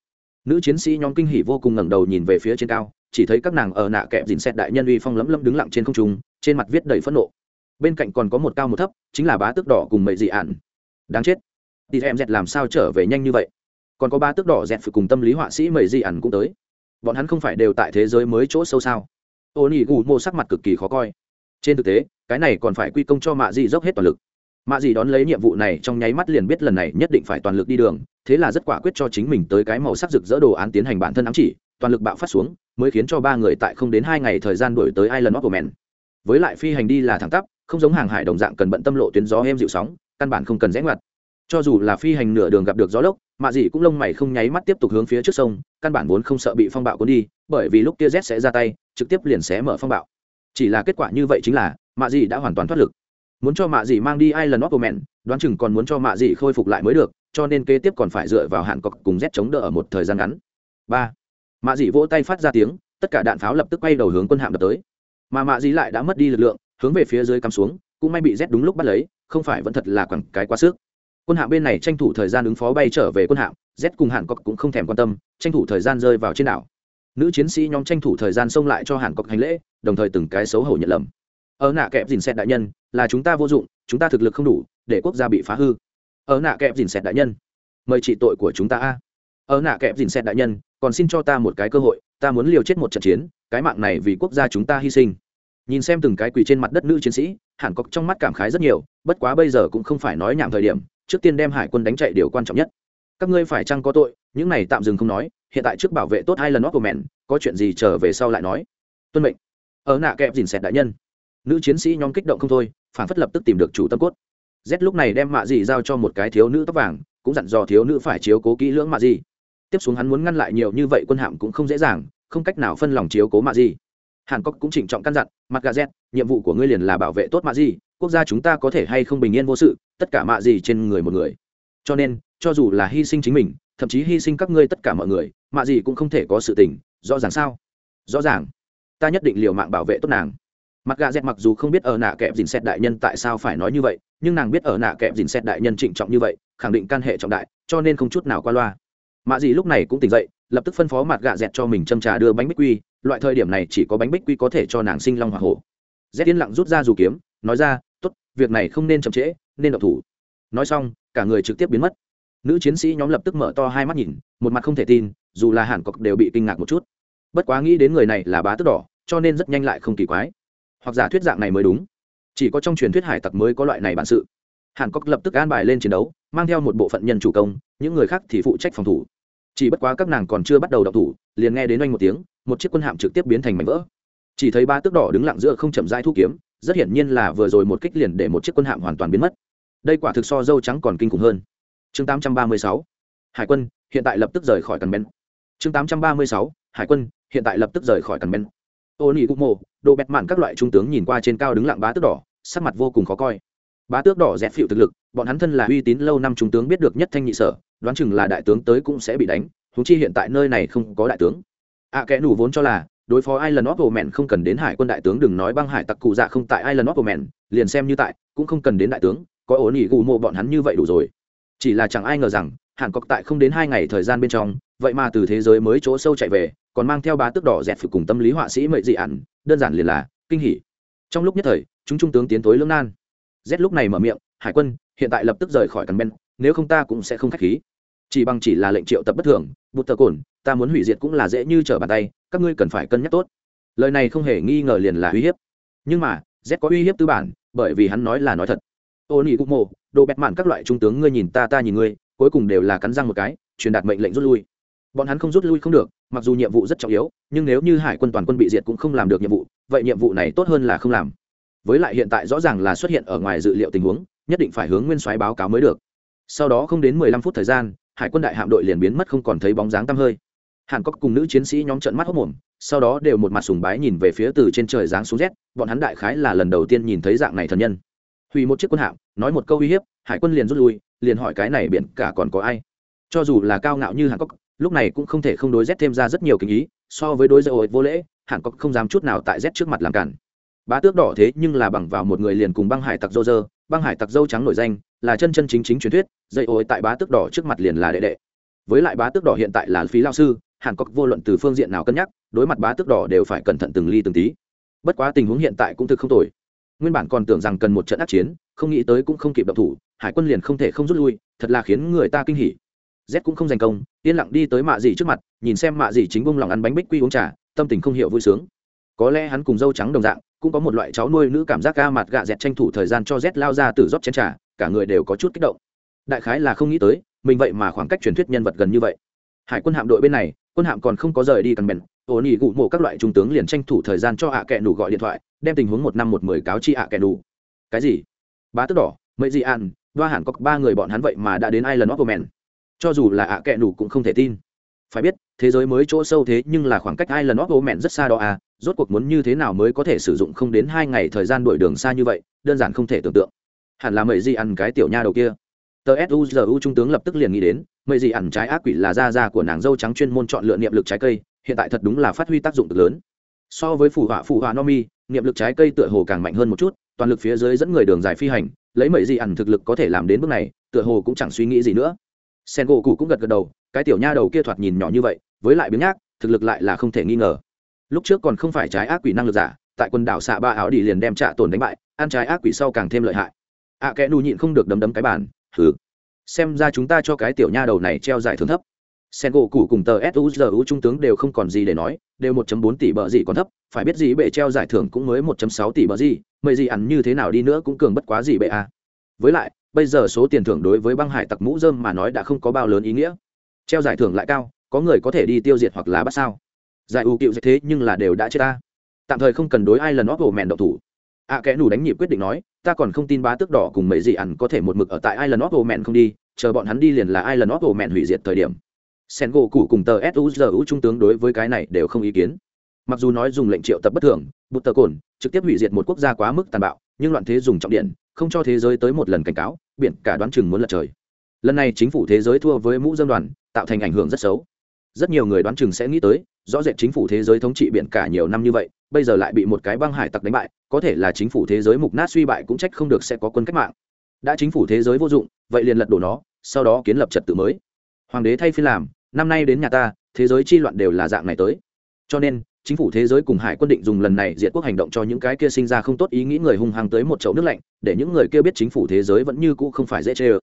nữ chiến sĩ nhóm kinh hỉ vô cùng ngẩng đầu nhìn về phía trên cao, chỉ thấy các nàng ở nạ kẹp dìn xét đại nhân uy phong lấm lấm đứng lặng trên không trung, trên mặt viết đầy phẫn nộ. Bên cạnh còn có một cao một thấp, chính là bá tước đỏ cùng mậy dị ạn. Đáng chết. Thì em dẹt làm sao trở về nhanh như vậy? Còn có ba tước đỏ dẹt phải cùng tâm lý họa sĩ mậy dị ạn cũng tới. Bọn hắn không phải đều tại thế giới mới chỗ sâu sao? Ô nỉ gù mô sắc mặt cực kỳ khó coi. Trên thực tế, cái này còn phải quy công cho mạ dị dốc hết toàn lực. Mạ dị đón lấy nhiệm vụ này trong nháy mắt liền biết lần này nhất định phải toàn lực đi đường thế là rất quả quyết cho chính mình tới cái màu sắc rực rỡ đồ án tiến hành bản thân ám chỉ toàn lực bạo phát xuống mới khiến cho ba người tại không đến hai ngày thời gian đổi tới Island of men Với lại phi hành đi là thẳng tắp, không giống hàng hải đồng dạng cần bận tâm lộ tuyến gió êm dịu sóng, căn bản không cần rẽ ngoặt. Cho dù là phi hành nửa đường gặp được gió lốc, mạ dị cũng lông mày không nháy mắt tiếp tục hướng phía trước sông, căn bản vốn không sợ bị phong bạo cuốn đi, bởi vì lúc kia Z sẽ ra tay, trực tiếp liền xé mở phong bạo. Chỉ là kết quả như vậy chính là, mạ dị đã hoàn toàn thoát lực muốn cho mạ dị mang đi Island of Man, đoán chừng còn muốn cho mạ dị khôi phục lại mới được, cho nên kế tiếp còn phải dựa vào hạn cọc cùng rét chống đỡ ở một thời gian ngắn. Ba, Mạ dị vỗ tay phát ra tiếng, tất cả đạn pháo lập tức quay đầu hướng quân hạm đập tới. Mà mạ dị lại đã mất đi lực lượng, hướng về phía dưới cắm xuống, cũng may bị rét đúng lúc bắt lấy, không phải vẫn thật là quẳng cái quá sức. Quân hạm bên này tranh thủ thời gian ứng phó bay trở về quân hạm, Z cùng hạn cọc cũng không thèm quan tâm, tranh thủ thời gian rơi vào trên đảo. Nữ chiến sĩ nhóm tranh thủ thời gian xông lại cho hạn cọc hành lễ, đồng thời từng cái xấu hổ nhận lầm ở nạ kẹp dìn xét đại nhân là chúng ta vô dụng chúng ta thực lực không đủ để quốc gia bị phá hư ở nạ kẹp dìn xẹt đại nhân. Mời trị tội của chúng ta a. Ở nạ kẹp dìn xẹt đại nhân, còn xin cho ta một cái cơ hội, ta muốn liều chết một trận chiến, cái mạng này vì quốc gia chúng ta hy sinh. Nhìn xem từng cái quỳ trên mặt đất nữ chiến sĩ, hàn có trong mắt cảm khái rất nhiều, bất quá bây giờ cũng không phải nói nhảm thời điểm, trước tiên đem hải quân đánh chạy điều quan trọng nhất. Các ngươi phải chăng có tội, những này tạm dừng không nói, hiện tại trước bảo vệ tốt hai lần óc của mẹn có chuyện gì trở về sau lại nói. Tuân mệnh. Ở nạ kẹp dìn xẹt đại nhân. Nữ chiến sĩ nhóm kích động không thôi, phản phất lập tức tìm được chủ tâm cốt z lúc này đem mạ dì giao cho một cái thiếu nữ tóc vàng, cũng dặn dò thiếu nữ phải chiếu cố kỹ lưỡng mạ dì tiếp xuống hắn muốn ngăn lại nhiều như vậy quân hạm cũng không dễ dàng, không cách nào phân lòng chiếu cố mạ dì hàn cốc cũng trịnh trọng căn dặn, mặt gà z, nhiệm vụ của ngươi liền là bảo vệ tốt mạ dì quốc gia chúng ta có thể hay không bình yên vô sự, tất cả mạ dì trên người một người. Cho nên, cho dù là hy sinh chính mình, thậm chí hy sinh các ngươi tất cả mọi người, mạ dì cũng không thể có sự tình, rõ ràng sao? Rõ ràng. Ta nhất định liều mạng bảo vệ tốt nàng mặt gà dẹt mặc dù không biết ở nạ kẹp dìn xét đại nhân tại sao phải nói như vậy, nhưng nàng biết ở nạ kẹp dìn xét đại nhân trịnh trọng như vậy, khẳng định can hệ trọng đại, cho nên không chút nào qua loa. Mạ dì lúc này cũng tỉnh dậy, lập tức phân phó mặt gà dẹt cho mình châm trà đưa bánh bích quy, loại thời điểm này chỉ có bánh bích quy có thể cho nàng sinh long hoa hổ. Dẹt yên lặng rút ra dù kiếm, nói ra t ố t việc này không nên chậm trễ, nên độc thủ. Nói xong, cả người trực tiếp biến mất. Nữ chiến sĩ nhóm lập tức mở to hai mắt nhìn, một mặt không thể tin, dù là hàn cọc đều bị kinh ngạc một chút. Bất quá nghĩ đến người này là bá tước đỏ, cho nên rất nhanh lại không kỳ quái hoặc giả thuyết dạng này mới đúng. Chỉ có trong truyền thuyết hải tặc mới có loại này bản sự. Hàn cốc lập tức an bài lên chiến đấu, mang theo một bộ phận nhân chủ công, những người khác thì phụ trách phòng thủ. Chỉ bất quá các nàng còn chưa bắt đầu đọc thủ, liền nghe đến oanh một tiếng, một chiếc quân hạm trực tiếp biến thành mảnh vỡ. Chỉ thấy ba tước đỏ đứng lặng giữa không chậm rãi thu kiếm, rất hiển nhiên là vừa rồi một kích liền để một chiếc quân hạm hoàn toàn biến mất. Đây quả thực so dâu trắng còn kinh khủng hơn. Chương 836 hải quân, hiện tại lập tức rời khỏi cần ben chương 836 hải quân, hiện tại lập tức rời khỏi cần ben ô nỉ cục mộ đồ bẹt mạn các loại trung tướng nhìn qua trên cao đứng lặng bá tước đỏ sắc mặt vô cùng khó coi bá tước đỏ dẹp phịu thực lực bọn hắn thân là uy tín lâu năm trung tướng biết được nhất thanh nhị sở đoán chừng là đại tướng tới cũng sẽ bị đánh thú chi hiện tại nơi này không có đại tướng ạ à, kẽ nủ vốn cho là đối phó ai lần óp hồ mẹn không cần đến hải quân đại tướng đừng nói băng hải tặc cụ dạ không tại ai lần óp hồ mẹn liền xem như tại, cũng không cần đến đại tướng, có ổn ỉ gù mộ bọn hắn như vậy đủ rồi. Chỉ là chẳng ai ngờ rằng, Hàn cọc tại không đến hai ngày thời gian bên trong, vậy mà từ thế giới mới chỗ sâu chạy về, còn mang theo bá tước đỏ dẹt phục cùng tâm lý họa sĩ mệ dị ẩn, đơn giản liền là kinh hỉ. Trong lúc nhất thời, chúng trung tướng tiến tối lưỡng nan. Z lúc này mở miệng, "Hải quân, hiện tại lập tức rời khỏi Cần Ben, nếu không ta cũng sẽ không khách khí." Chỉ bằng chỉ là lệnh triệu tập bất thường, bụt tờ cồn, ta muốn hủy diệt cũng là dễ như trở bàn tay, các ngươi cần phải cân nhắc tốt lời này không hề nghi ngờ liền là uy hiếp nhưng mà z có uy hiếp tư bản bởi vì hắn nói là nói thật ô nỉ cục mộ đồ bẹt mạn các loại trung tướng ngươi nhìn ta ta nhìn ngươi cuối cùng đều là cắn răng một cái truyền đạt mệnh lệnh rút lui bọn hắn không rút lui không được, mặc dù nhiệm vụ rất trọng yếu, nhưng nếu như hải quân toàn quân bị diệt cũng không làm được nhiệm vụ, vậy nhiệm vụ này tốt hơn là không làm. Với lại hiện tại rõ ràng là xuất hiện ở ngoài dự liệu tình huống, nhất định phải hướng nguyên soái báo cáo mới được. Sau đó không đến mười lăm phút thời gian, hải quân đại hạm đội liền biến mất không còn thấy bóng dáng tăm hơi. Hàn cốc cùng nữ chiến sĩ nhóm trận mắt hốc mồm sau đó đều một mặt sùng bái nhìn về phía từ trên trời giáng xuống rét bọn hắn đại khái là lần đầu tiên nhìn thấy dạng này thần nhân. Hủy một chiếc quân hạm, nói một câu uy hiếp, hải quân liền rút lui, liền hỏi cái này biển cả còn có ai? Cho dù là cao ngạo như hàn cốc lúc này cũng không thể không đối rét thêm ra rất nhiều kinh ý, so với đối dây vô lễ, hẳn có không dám chút nào tại rét trước mặt làm cản. Bá tước đỏ thế nhưng là bằng vào một người liền cùng băng hải tặc dâu dơ, băng hải tặc dâu trắng nổi danh, là chân chân chính chính truyền thuyết, dây ôi tại bá tước đỏ trước mặt liền là đệ đệ. Với lại bá tước đỏ hiện tại là phí lao sư hàn cốc vô luận từ phương diện nào cân nhắc, đối mặt bá tước đỏ đều phải cẩn thận từng ly từng tí. Bất quá tình huống hiện tại cũng thực không tồi. Nguyên bản còn tưởng rằng cần một trận ác chiến, không nghĩ tới cũng không kịp động thủ, hải quân liền không thể không rút lui, thật là khiến người ta kinh hỉ z cũng không giành công, yên lặng đi tới mạ dì trước mặt, nhìn xem mạ dì chính bông lòng ăn bánh bích quy uống trà, tâm tình không hiểu vui sướng. Có lẽ hắn cùng dâu trắng đồng dạng, cũng có một loại cháu nuôi nữ cảm giác ga mặt gạ dẹt tranh thủ thời gian cho z lao ra từ rót chén trà, cả người đều có chút kích động. Đại khái là không nghĩ tới, mình vậy mà khoảng cách truyền thuyết nhân vật gần như vậy. Hải quân hạm đội bên này, quân hạm còn không có rời đi cần bèn ổn nỉ gụ mộ các loại trung tướng liền tranh thủ thời gian cho ạ à kẹ nủ gọi điện thoại, đem tình huống một năm một mười cáo chi ạ à kẹ nủ cái gì? Bá tức đỏ mấy gì an, đoa hẳn có ba người bọn hắn vậy mà đã đến ai island of man cho dù là ạ à kẹ nủ cũng không thể tin. Phải biết, thế giới mới chỗ sâu thế nhưng là khoảng cách ai lần óp ô mẹn rất xa đó à rốt cuộc muốn như thế nào mới có thể sử dụng không đến hai ngày thời gian đổi đường xa như vậy, đơn giản không thể tưởng tượng. Hẳn là mấy gì ăn cái tiểu nha đầu kia. Tờ suzu trung tướng lập tức liền nghĩ đến mấy gì ăn trái ác quỷ là da da của nàng dâu trắng chuyên môn chọn lựa niệm lực trái cây, hiện tại thật đúng là phát huy tác dụng cực lớn. So với phù họa phù họa no mi, niệm lực trái cây tựa hồ càng mạnh hơn một chút, toàn lực phía dưới dẫn người đường dài phi hành, lấy mấy gì ăn thực lực có thể làm đến bước này, tựa hồ cũng chẳng suy nghĩ gì nữa sen gỗ cụ cũng gật gật đầu, cái tiểu nha đầu kia thoạt nhìn nhỏ như vậy, với lại biếng nhác, thực lực lại là không thể nghi ngờ. Lúc trước còn không phải trái ác quỷ năng lực giả, tại quần đảo xạ ba áo đi liền đem trạ tổn đánh bại, ăn trái ác quỷ sau càng thêm lợi hại. Ạ kẽ nù nhịn không được đấm đấm cái bàn thử xem ra chúng ta cho cái tiểu nha đầu này treo giải thưởng thấp. Sen gỗ cụ cùng tờ suzu trung tướng đều không còn gì để nói, đều 1.4 tỷ bờ gì còn thấp, phải biết gì bệ treo giải thưởng cũng mới 1.6 tỷ bờ gì mời gì ăn như thế nào đi nữa cũng cường bất quá gì bệ à. Với lại bây giờ số tiền thưởng đối với băng hải tặc mũ dơm mà nói đã không có bao lớn ý nghĩa. Treo giải thưởng lại cao có người có thể đi tiêu diệt hoặc là bắt sao? Giải ưu cựu thế nhưng là đều đã chết ta. Tạm thời không cần đối ai lần óp hồ mẹn độc thủ. Ạ à, kẽ nủ đánh nhịp quyết định nói ta còn không tin bá tước đỏ cùng mấy gì ăn có thể một mực ở tại ai lần óp hồ mẹn không đi chờ bọn hắn đi liền là ai lần óp hồ mẹn hủy diệt thời điểm. Sen gỗ cụ cùng tờ suzu trung tướng đối với cái này đều không ý kiến. Mặc dù nói dùng lệnh triệu tập bất thường bút tờ cồn trực tiếp hủy diệt một quốc gia quá mức tàn bạo nhưng loạn thế dùng trọng điện không cho thế giới tới một lần cảnh cáo, biển cả đoán chừng muốn lật trời. Lần này chính phủ thế giới thua với mũ dân đoàn, tạo thành ảnh hưởng rất xấu. Rất nhiều người đoán chừng sẽ nghĩ tới, rõ rệt chính phủ thế giới thống trị biển cả nhiều năm như vậy, bây giờ lại bị một cái băng hải tặc đánh bại, có thể là chính phủ thế giới mục nát suy bại cũng trách không được sẽ có quân cách mạng. Đã chính phủ thế giới vô dụng, vậy liền lật đổ nó, sau đó kiến lập trật tự mới. Hoàng đế thay phiên làm, năm nay đến nhà ta, thế giới chi loạn đều là dạng này tới. Cho nên chính phủ thế giới cùng hải quân định dùng lần này diệt quốc hành động cho những cái kia sinh ra không tốt ý nghĩ người hung hăng tới một chậu nước lạnh, để những người kia biết chính phủ thế giới vẫn như cũ không phải dễ chê ơ.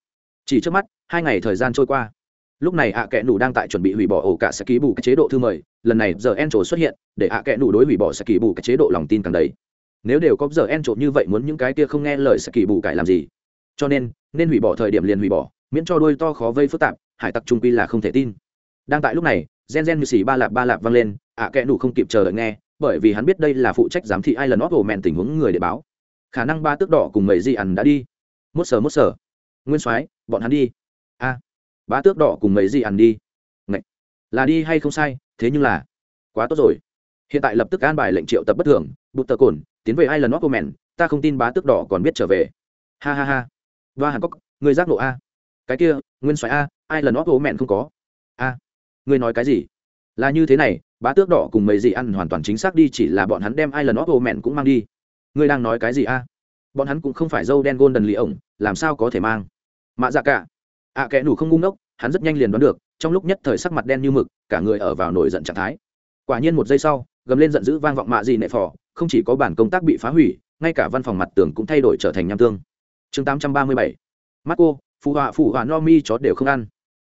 Chỉ trước mắt, hai ngày thời gian trôi qua. Lúc này ạ à kẽ nủ đang tại chuẩn bị hủy bỏ ổ cả sẽ ký bù cái chế độ thư mời, lần này giờ en trổ xuất hiện, để ạ à kẽ nủ đối hủy bỏ sẽ ký bù cái chế độ lòng tin càng đấy nếu đều có giờ en trổ như vậy muốn những cái kia không nghe lời sẽ kỳ bù cải làm gì? Cho nên nên hủy bỏ thời điểm liền hủy bỏ, miễn cho đôi to khó vây phức tạp, hải tặc trung quy là không thể tin. Đang tại lúc này, gen gen như xì ba lạp ba lạp vang lên ạ à kẽ nủ không kịp chờ đợi nghe, bởi vì hắn biết đây là phụ trách giám thị ai lần óp hồ mẹn tình huống người để báo. Khả năng ba tước đỏ cùng mấy di ẩn đã đi. Mốt sờ mốt sờ. nguyên soái, bọn hắn đi. A ba tước đỏ cùng mấy di ẩn đi. Ngậy. là đi hay không sai, thế nhưng là quá tốt rồi. Hiện tại lập tức an bài lệnh triệu tập bất thường bút tờ cồn, tiến về ai lần óp hồ mẹn ta không tin bá tước đỏ còn biết trở về. Ha ha ha. Và hàn cốc người giác nộ a. Cái kia, nguyên soái a ai lần óp hồ mẹn không có. A, ngươi nói cái gì? Là như thế này bá tước đỏ cùng mấy gì ăn hoàn toàn chính xác đi chỉ là bọn hắn đem ai lần óp hồ mẹn cũng mang đi. Ngươi đang nói cái gì a? Bọn hắn cũng không phải dâu đen golden lì ổng làm sao có thể mang? Mạ dạ cả. Ạ à, kẽ nủ không ngung ngốc hắn rất nhanh liền đoán được trong lúc nhất thời sắc mặt đen như mực cả người ở vào nổi giận trạng thái. Quả nhiên một giây sau gầm lên giận dữ vang vọng mạ gì nệ phò không chỉ có bản công tác bị phá hủy ngay cả văn phòng mặt tường cũng thay đổi trở thành nham tương. Chương 837 mắt cô phụ họa phụ họa no mi chó đều không ăn.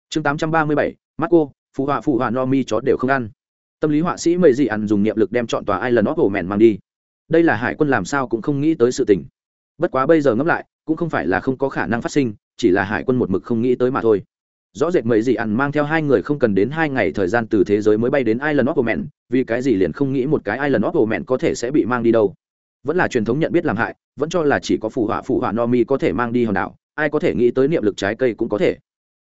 Chương 837 mắt cô phụ họa phụ họa no mi chó đều không ăn tâm lý họa sĩ mầy gì ăn dùng niệm lực đem chọn tòa island ổ mèn mang đi đây là hải quân làm sao cũng không nghĩ tới sự tình bất quá bây giờ ngẫm lại cũng không phải là không có khả năng phát sinh chỉ là hải quân một mực không nghĩ tới mà thôi rõ rệt mấy gì ăn mang theo hai người không cần đến hai ngày thời gian từ thế giới mới bay đến Island of Omen, vì cái gì liền không nghĩ một cái Island of Omen có thể sẽ bị mang đi đâu. Vẫn là truyền thống nhận biết làm hại, vẫn cho là chỉ có phụ họa phụ họa Nomi có thể mang đi hòn đảo, ai có thể nghĩ tới niệm lực trái cây cũng có thể.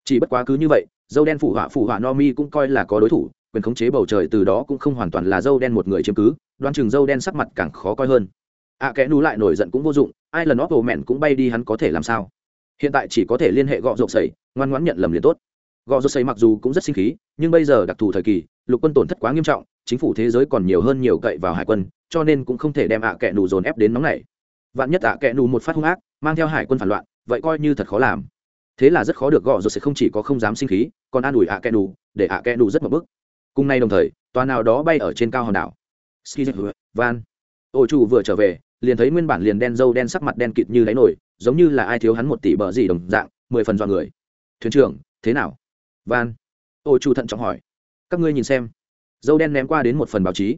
Chỉ bất quá cứ như vậy, dâu đen phụ họa phụ họa Nomi cũng coi là có đối thủ, quyền khống chế bầu trời từ đó cũng không hoàn toàn là dâu đen một người chiếm cứ, đoán chừng dâu đen sắc mặt càng khó coi hơn. À kẽ nú lại nổi giận cũng vô dụng, ai lần óp hồ mẹn cũng bay đi hắn có thể làm sao? Hiện tại chỉ có thể liên hệ gọ rộp sẩy, ngoan ngoãn nhận lầm liền tốt gò rô xây mặc dù cũng rất sinh khí nhưng bây giờ đặc thù thời kỳ lục quân tổn thất quá nghiêm trọng chính phủ thế giới còn nhiều hơn nhiều cậy vào hải quân cho nên cũng không thể đem ạ à kẽ nù dồn ép đến nóng này vạn nhất ạ à kẽ nù một phát hung ác mang theo hải quân phản loạn vậy coi như thật khó làm thế là rất khó được gọ rồi sẽ không chỉ có không dám sinh khí, còn an ủi ạ à kẹ nù, để ạ kẹ đủ rất một bức cùng nay đồng thời, tòa nào đó bay ở trên cao hòn đảo. Van. Ô chủ vừa trở về, liền thấy nguyên bản liền đen dâu đen sắc mặt đen kịt như đáy nổi giống như là ai thiếu hắn một tỷ bờ gì đồng dạng, mười phần dọn người. Thuyền trưởng, thế nào? Van. Ô chủ thận trọng hỏi. Các ngươi nhìn xem. Dâu đen ném qua đến một phần báo chí.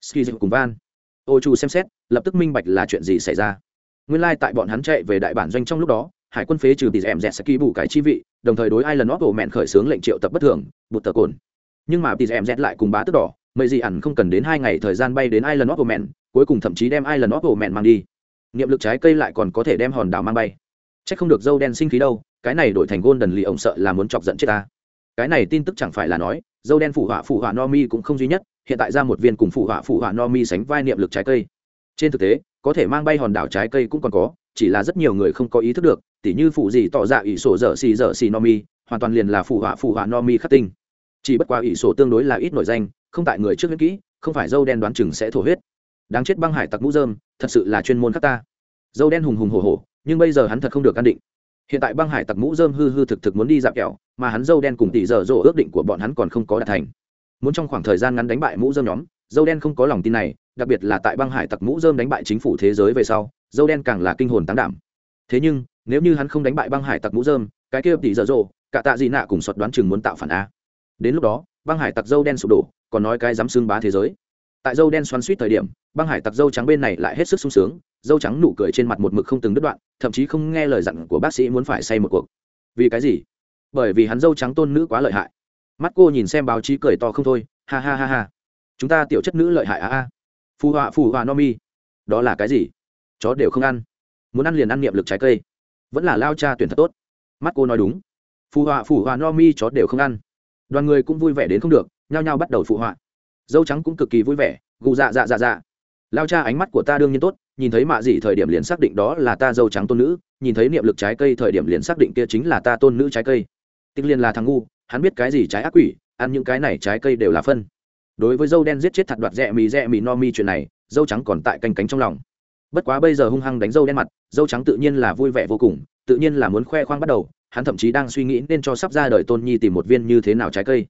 Ski cùng van. Ô chủ xem xét, lập tức minh bạch là chuyện gì xảy ra. Nguyên lai tại bọn hắn chạy về đại bản doanh trong lúc đó hải quân phế trừ tỷ dẻm dẹt sẽ ký bù cái chi vị, đồng thời đối ai lần óp bộ mẹn khởi xướng lệnh triệu tập bất thường, bụt tờ cồn. Nhưng mà tỷ dẻm dẹt lại cùng bá tức đỏ mấy gì ẩn không cần đến hai ngày thời gian bay đến ai lần óp bộ mẹn cuối cùng thậm chí đem ai lần óp bộ mẹn mang đi. Niệm lực trái cây lại còn có thể đem hòn đảo mang bay. Chắc không được dâu đen sinh khí đâu, cái này đổi thành gôn đần lì ổng sợ là muốn chọc giận chết ta. Cái này tin tức chẳng phải là nói, dâu đen phụ họa phụ họa no mi cũng không duy nhất, hiện tại ra một viên cùng phụ họa phụ họa no mi sánh vai niệm lực trái cây. Trên thực tế, có thể mang bay hòn đảo trái cây cũng còn có, chỉ là rất nhiều người không có ý thức được tỉ như phụ gì tỏ ra ỷ sổ dở xì dở xì no mi, hoàn toàn liền là phụ họa phụ họa no mi khắc tinh. Chỉ bất quá ỷ sổ tương đối là ít nổi danh, không tại người trước huyết kỹ, không phải dâu đen đoán chừng sẽ thổ huyết. Đáng chết băng hải tặc mũ dơm thật sự là chuyên môn khắc ta. Dâu đen hùng hùng hổ hổ, nhưng bây giờ hắn thật không được an định. Hiện tại băng hải tặc mũ dơm hư hư thực thực muốn đi dạp kẹo, mà hắn dâu đen cùng tỷ dở dỗ ước định của bọn hắn còn không có đạt thành. Muốn trong khoảng thời gian ngắn đánh bại mũ dơm nhóm, dâu đen không có lòng tin này, đặc biệt là tại băng hải tặc mũ dơm đánh bại chính phủ thế giới về sau, dâu đen càng là kinh hồn tán đảm. Thế nhưng nếu như hắn không đánh bại băng hải tặc mũ dơm cái kia tỷ dở dộ cả tạ gì nạ cùng sọt đoán chừng muốn tạo phản a. Đến lúc đó, băng hải tặc dâu đen sụp đổ, còn nói cái dám xương bá thế giới. Tại dâu đen xoắn suýt thời điểm, băng hải tặc dâu trắng bên này lại hết sức sung sướng, dâu trắng nụ cười trên mặt một mực không từng đứt đoạn, thậm chí không nghe lời dặn của bác sĩ muốn phải say một cuộc. Vì cái gì? Bởi vì hắn dâu trắng tôn nữ quá lợi hại. Mắt cô nhìn xem báo chí cười to không thôi, ha ha ha ha. Chúng ta tiểu chất nữ lợi hại a a. Phù họa phù họa no mi. Đó là cái gì? Chó đều không ăn. Muốn ăn liền ăn niệm lực trái cây vẫn là lao cha tuyển thật tốt. Mắt cô nói đúng. Phù họa phù họa no mi chó đều không ăn. Đoàn người cũng vui vẻ đến không được, nhao nhao bắt đầu phụ họa. Dâu trắng cũng cực kỳ vui vẻ, gù dạ dạ dạ dạ. Lao cha ánh mắt của ta đương nhiên tốt, nhìn thấy mạ dị thời điểm liền xác định đó là ta dâu trắng tôn nữ, nhìn thấy niệm lực trái cây thời điểm liền xác định kia chính là ta tôn nữ trái cây. Tích liên là thằng ngu, hắn biết cái gì trái ác quỷ, ăn những cái này trái cây đều là phân. Đối với dâu đen giết chết thật đoạt rẽ mì rẽ mì no mi chuyện này, dâu trắng còn tại canh cánh trong lòng bất quá bây giờ hung hăng đánh dâu đen mặt, dâu trắng tự nhiên là vui vẻ vô cùng, tự nhiên là muốn khoe khoang bắt đầu, hắn thậm chí đang suy nghĩ nên cho sắp ra đời tôn nhi tìm một viên như thế nào trái cây.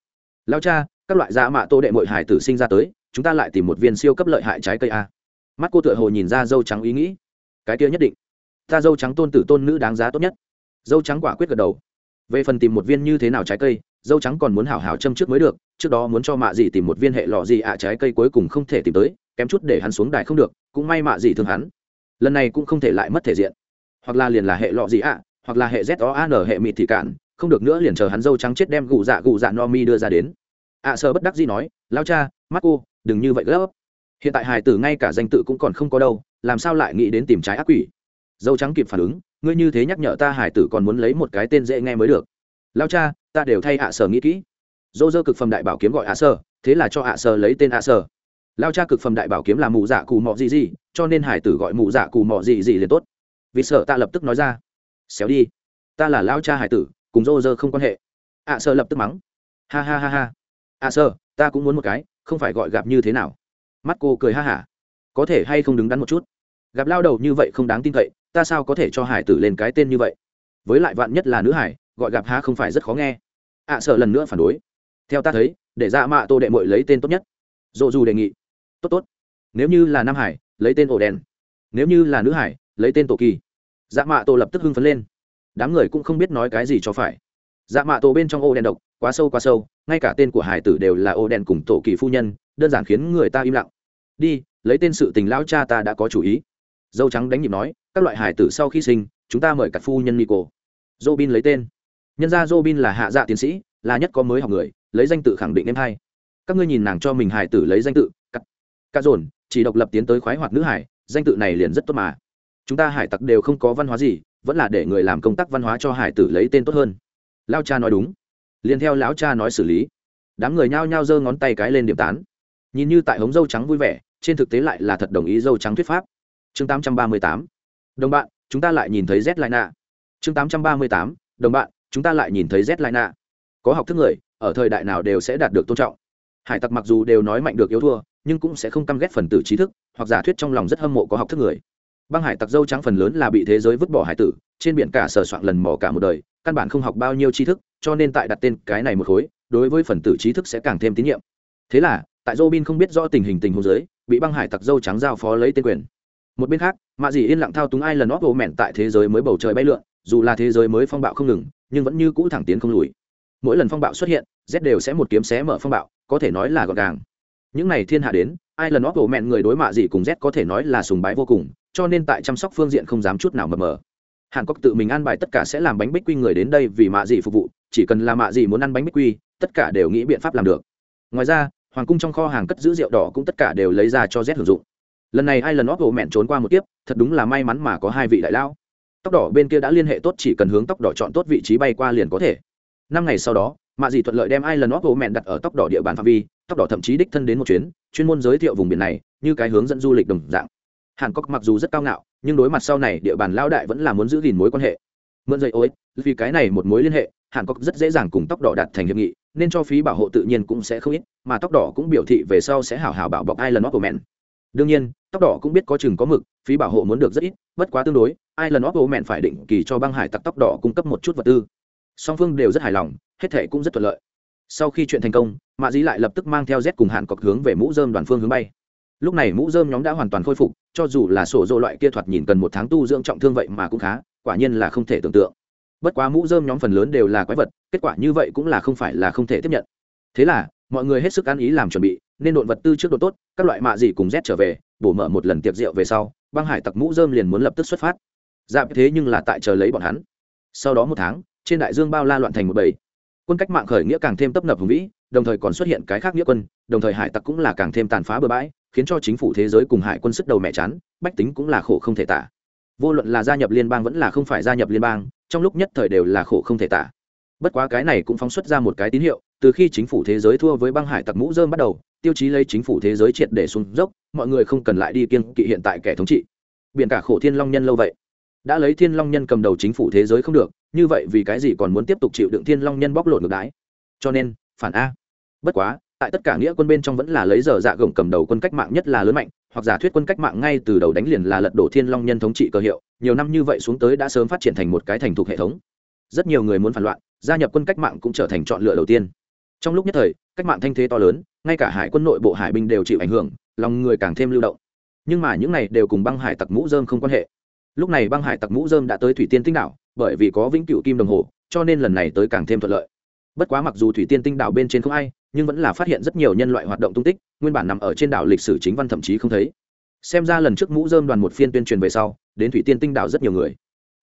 Lao cha, các loại giá mạ tô đệ mội hải tử sinh ra tới, chúng ta lại tìm một viên siêu cấp lợi hại trái cây a. Mắt cô tựa hồ nhìn ra dâu trắng ý nghĩ. Cái kia nhất định. Ta dâu trắng tôn tử tôn nữ đáng giá tốt nhất. Dâu trắng quả quyết gật đầu. Về phần tìm một viên như thế nào trái cây, dâu trắng còn muốn hảo hảo châm trước mới được, trước đó muốn cho mạ dị tìm một viên hệ lọ gì ạ trái cây cuối cùng không thể tìm tới, kém chút để hắn xuống đài không được, cũng may mạ dị thương hắn lần này cũng không thể lại mất thể diện. Hoặc là liền là hệ lọ gì ạ hoặc là hệ z o a n hệ mịt thì cản không được nữa liền chờ hắn dâu trắng chết đem gù dạ gù dạ no mi đưa ra đến. Ạ à, sợ bất đắc gì nói lao cha mắt cô đừng như vậy gấp. Hiện tại hài tử ngay cả danh tự cũng còn không có đâu làm sao lại nghĩ đến tìm trái ác quỷ? Dâu trắng kịp phản ứng ngươi như thế nhắc nhở ta hải tử còn muốn lấy một cái tên dễ nghe mới được. Lao cha ta đều thay ạ sở nghĩ kỹ. Dô dơ cực phẩm đại bảo kiếm gọi ạ sở thế là cho ạ sở lấy tên ạ sở lao cha cực phẩm đại bảo kiếm là mù dạ cù mọ gì gì cho nên hải tử gọi mù dạ cù mọ gì gì liền tốt. Vì sợ ta lập tức nói ra. Xéo đi. Ta là lao cha hải tử cùng rô rơ không quan hệ. Ạ sợ lập tức mắng. Ha ha ha ha. Ạ sợ ta cũng muốn một cái không phải gọi gặp như thế nào. Mắt cô cười ha hả. Có thể hay không đứng đắn một chút? Gặp lao đầu như vậy không đáng tin cậy ta sao có thể cho hải tử lên cái tên như vậy? Với lại vạn nhất là nữ hải gọi gặp há không phải rất khó nghe. Ạ à, sợ lần nữa phản đối. Theo ta thấy để ra dạ mạ tô đệ mội lấy tên tốt nhất. Dồ dù đề nghị tốt tốt. Nếu như là nam hải, lấy tên ổ đen nếu như là nữ hải, lấy tên tổ kỳ. Dạ mạ tô lập tức hưng phấn lên. Đám người cũng không biết nói cái gì cho phải. Dạ mạ tô bên trong ô đen độc, quá sâu quá sâu, ngay cả tên của hải tử đều là ô đen cùng tổ kỳ phu nhân, đơn giản khiến người ta im lặng. Đi, lấy tên sự tình lão cha ta đã có chủ ý. Dâu trắng đánh nhịp nói, các loại hải tử sau khi sinh, chúng ta mời cặp phu nhân nico. Robin lấy tên. Nhân ra robin là hạ dạ tiến sĩ, là nhất có mới học người, lấy danh tự khẳng định em hai. Các ngươi nhìn nàng cho mình hải tử lấy danh tự cặp Cả dồn, chỉ độc lập tiến tới khoái hoạt nữ hải, danh tự này liền rất tốt mà. Chúng ta hải tặc đều không có văn hóa gì, vẫn là để người làm công tác văn hóa cho hải tử lấy tên tốt hơn. Lao cha nói đúng. Liền theo lão cha nói xử lý. Đám người nhao nhao giơ ngón tay cái lên điểm tán. Nhìn như tại hống dâu trắng vui vẻ, trên thực tế lại là thật đồng ý dâu trắng thuyết pháp. Chương 838. đồng bạn, chúng ta lại nhìn thấy z lại nạ chương 838. đồng bạn, chúng ta lại nhìn thấy z lại nạ có học thức người, ở thời đại nào đều sẽ đạt được tôn trọng hải tặc mặc dù đều nói mạnh được yếu thua nhưng cũng sẽ không căm ghét phần tử trí thức hoặc giả thuyết trong lòng rất hâm mộ có học thức người băng hải tặc dâu trắng phần lớn là bị thế giới vứt bỏ hải tử trên biển cả sờ soạn lần mò cả một đời căn bản không học bao nhiêu tri thức cho nên tại đặt tên cái này một khối đối với phần tử trí thức sẽ càng thêm tín nhiệm thế là tại Robin không biết rõ tình hình tình huống dưới, bị băng hải tặc dâu trắng giao phó lấy tên quyền. Một bên khác, Mạ Dĩ yên lặng thao túng ai lần óc mẹn tại thế giới mới bầu trời bay lượn, dù là thế giới mới phong bạo không ngừng, nhưng vẫn như cũ thẳng tiến không lùi. Mỗi lần phong bạo xuất hiện, Z đều sẽ một kiếm xé mở phong bạo, có thể nói là gọn gàng. Những này thiên hạ đến, ai lần óc mẹn người đối Mạ gì cùng Z có thể nói là sùng bái vô cùng, cho nên tại chăm sóc phương diện không dám chút nào mờ mờ. Hàn Quốc tự mình ăn bài tất cả sẽ làm bánh bích quy người đến đây vì Mạ gì phục vụ, chỉ cần là Mạ gì muốn ăn bánh bích quy, tất cả đều nghĩ biện pháp làm được. Ngoài ra, hoàng cung trong kho hàng cất giữ rượu đỏ cũng tất cả đều lấy ra cho z hưởng dụng lần này ai lần óc hồ mẹn trốn qua một tiếp thật đúng là may mắn mà có hai vị đại lao tóc đỏ bên kia đã liên hệ tốt chỉ cần hướng tóc đỏ chọn tốt vị trí bay qua liền có thể năm ngày sau đó mạ dì thuận lợi đem ai lần óc hồ mẹn đặt ở tóc đỏ địa bàn phạm vi, tóc đỏ thậm chí đích thân đến một chuyến, chuyên môn giới thiệu vùng biển này, như cái hướng dẫn du lịch đồng dạng. Hàn cốc mặc dù rất cao ngạo, nhưng đối mặt sau này địa bàn lao đại vẫn là muốn giữ gìn mối quan hệ. Mượn dậy ối vì cái này một mối liên hệ, hàn cốc rất dễ dàng cùng tóc đỏ đạt thành hiệp nghị, nên cho phí bảo hộ tự nhiên cũng sẽ không ít, mà tóc đỏ cũng biểu thị về sau sẽ hảo hảo bảo bọc ai Island of mẹn đương nhiên, tóc đỏ cũng biết có chừng có mực, phí bảo hộ muốn được rất ít, bất quá tương đối ai Island of mẹn phải định kỳ cho băng hải tặc tóc đỏ cung cấp một chút vật tư. Song phương đều rất hài lòng hết thể cũng rất thuận lợi. Sau khi chuyện thành công, mạ dĩ lại lập tức mang theo z cùng hạn cọc hướng về mũ dơm đoàn phương hướng bay. Lúc này mũ dơm nhóm đã hoàn toàn khôi phục, cho dù là sổ dô loại kia thoạt nhìn cần một tháng tu dưỡng trọng thương vậy mà cũng khá, quả nhiên là không thể tưởng tượng. Bất quá mũ dơm nhóm phần lớn đều là quái vật, kết quả như vậy cũng là không phải là không thể tiếp nhận. Thế là, mọi người hết sức ăn ý làm chuẩn bị, nên độn vật tư trước độ tốt, các loại mạ gì cùng rét trở về, bổ mở một lần tiệc rượu về sau, băng hải tặc mũ dơm liền muốn lập tức xuất phát. Dạp thế nhưng là tại chờ lấy bọn hắn. Sau đó một tháng, trên đại dương bao la loạn thành một bầy quân cách mạng khởi nghĩa càng thêm tấp nập hùng vĩ, đồng thời còn xuất hiện cái khác nghĩa quân, đồng thời hải tặc cũng là càng thêm tàn phá bừa bãi, khiến cho chính phủ thế giới cùng hải quân sức đầu mẹ chán, bách tính cũng là khổ không thể tả. Vô luận là gia nhập liên bang vẫn là không phải gia nhập liên bang, trong lúc nhất thời đều là khổ không thể tả. Bất quá cái này cũng phóng xuất ra một cái tín hiệu, từ khi chính phủ thế giới thua với băng hải tặc mũ dơm bắt đầu, tiêu chí lấy chính phủ thế giới triệt để xuống dốc, mọi người không cần lại đi kiên kỵ hiện tại kẻ thống trị. Biển cả khổ thiên long nhân lâu vậy. Đã lấy thiên long nhân cầm đầu chính phủ thế giới không được như vậy vì cái gì còn muốn tiếp tục chịu đựng thiên long nhân bóc lột ngược đái? Cho nên, phản a. Bất quá, tại tất cả nghĩa quân bên trong vẫn là lấy giờ dạ gồng cầm đầu quân cách mạng nhất là lớn mạnh, hoặc giả thuyết quân cách mạng ngay từ đầu đánh liền là lật đổ thiên long nhân thống trị cơ hiệu, nhiều năm như vậy xuống tới đã sớm phát triển thành một cái thành thục hệ thống. Rất nhiều người muốn phản loạn, gia nhập quân cách mạng cũng trở thành chọn lựa đầu tiên. Trong lúc nhất thời, cách mạng thanh thế to lớn, ngay cả hải quân nội bộ hải binh đều chịu ảnh hưởng, lòng người càng thêm lưu động. Nhưng mà những này đều cùng băng hải tặc mũ dơm không quan hệ. Lúc này băng hải tặc mũ dơm đã tới thủy tiên tinh đảo bởi vì có vĩnh cửu kim đồng hồ, cho nên lần này tới càng thêm thuận lợi. Bất quá mặc dù thủy tiên tinh đảo bên trên không ai, nhưng vẫn là phát hiện rất nhiều nhân loại hoạt động tung tích, nguyên bản nằm ở trên đảo lịch sử chính văn thậm chí không thấy. Xem ra lần trước mũ dơm đoàn một phiên tuyên truyền về sau, đến thủy tiên tinh đảo rất nhiều người.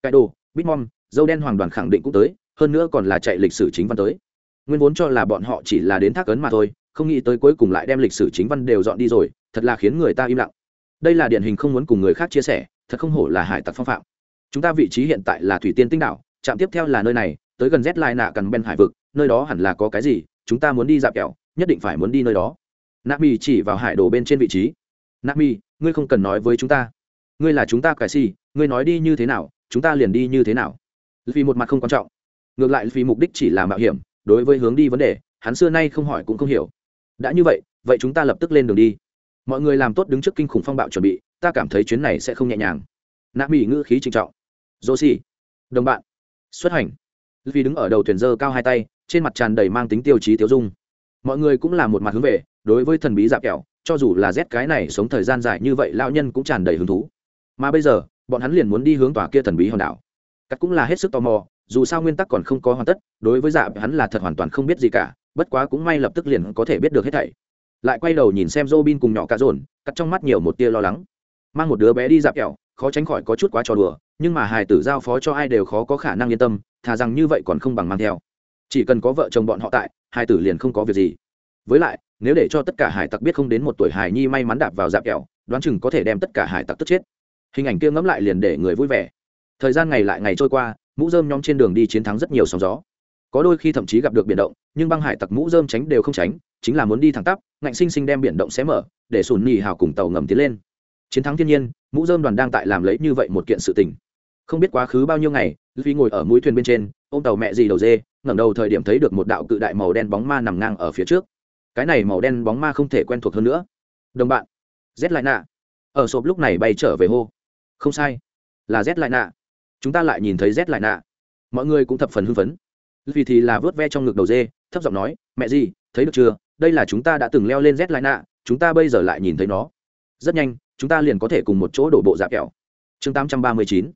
Cải đồ bitmom dâu đen hoàng đoàn khẳng định cũng tới, hơn nữa còn là chạy lịch sử chính văn tới. Nguyên vốn cho là bọn họ chỉ là đến thác ấn mà thôi, không nghĩ tới cuối cùng lại đem lịch sử chính văn đều dọn đi rồi, thật là khiến người ta im lặng. Đây là điển hình không muốn cùng người khác chia sẻ, thật không hổ là hải tặc phong phạm chúng ta vị trí hiện tại là thủy tiên tinh đảo, trạm tiếp theo là nơi này, tới gần z lai nạ cần ben hải vực, nơi đó hẳn là có cái gì, chúng ta muốn đi dạp kẹo, nhất định phải muốn đi nơi đó. Nạp mi chỉ vào hải đồ bên trên vị trí. Nạp mi, ngươi không cần nói với chúng ta. Ngươi là chúng ta cải si, ngươi nói đi như thế nào, chúng ta liền đi như thế nào. Vì một mặt không quan trọng. Ngược lại vì mục đích chỉ là mạo hiểm, đối với hướng đi vấn đề, hắn xưa nay không hỏi cũng không hiểu. Đã như vậy vậy chúng ta lập tức lên đường đi. Mọi người làm tốt đứng trước kinh khủng phong bạo chuẩn bị, ta cảm thấy chuyến này sẽ không nhẹ nhàng. Nạp mỹ ngữ khí trinh trọng dô xì đồng bạn. Xuất hành. Vì đứng ở đầu thuyền dơ cao hai tay, trên mặt tràn đầy mang tính tiêu chí tiêu dung. Mọi người cũng là một mặt hướng về, đối với thần bí dạp kẹo, cho dù là rét cái này sống thời gian dài như vậy, lão nhân cũng tràn đầy hứng thú. Mà bây giờ, bọn hắn liền muốn đi hướng tòa kia thần bí hòn đảo. Cắt cũng là hết sức tò mò, dù sao nguyên tắc còn không có hoàn tất, đối với dạ hắn là thật hoàn toàn không biết gì cả, bất quá cũng may lập tức liền có thể biết được hết thảy. Lại quay đầu nhìn xem Robin cùng nhỏ cả dồn, cắt trong mắt nhiều một tia lo lắng. Mang một đứa bé đi dạp kẹo khó tránh khỏi có chút quá trò đùa, nhưng mà hài tử giao phó cho ai đều khó có khả năng yên tâm, thà rằng như vậy còn không bằng mang theo. Chỉ cần có vợ chồng bọn họ tại, hài tử liền không có việc gì. Với lại, nếu để cho tất cả hải tặc biết không đến một tuổi hài nhi may mắn đạp vào dạp kẹo, đoán chừng có thể đem tất cả hải tặc tức chết. Hình ảnh kia ngẫm lại liền để người vui vẻ. Thời gian ngày lại ngày trôi qua, mũ dơm nhóm trên đường đi chiến thắng rất nhiều sóng gió. Có đôi khi thậm chí gặp được biển động, nhưng băng hải tặc mũ dơm tránh đều không tránh, chính là muốn đi thẳng tắp, ngạnh sinh sinh đem biển động xé mở, để sùn nhì hào cùng tàu ngầm tiến lên chiến thắng thiên nhiên, mũ dơm đoàn đang tại làm lấy như vậy một kiện sự tình. Không biết quá khứ bao nhiêu ngày vì ngồi ở mũi thuyền bên trên ô m tàu mẹ gì đầu dê, ngẩng đầu thời điểm thấy được một đạo cự đại màu đen bóng ma nằm ngang ở phía trước. Cái này màu đen bóng ma không thể quen thuộc hơn nữa. Đồng bạn, z lại nạ. Ở sộp lúc này bay trở về hô. Không sai, là z lại nạ. Chúng ta lại nhìn thấy z lại nạ. Mọi người cũng thập phần hưng phấn. Vì thì là vớt ve trong ngực đầu dê, thấp giọng nói, mẹ gì, thấy được chưa? Đây là chúng ta đã từng leo lên z lại nạ, chúng ta bây giờ lại nhìn thấy nó. Rất nhanh chúng ta liền có thể cùng một chỗ đổ bộ dạ kẹo. Chương 839.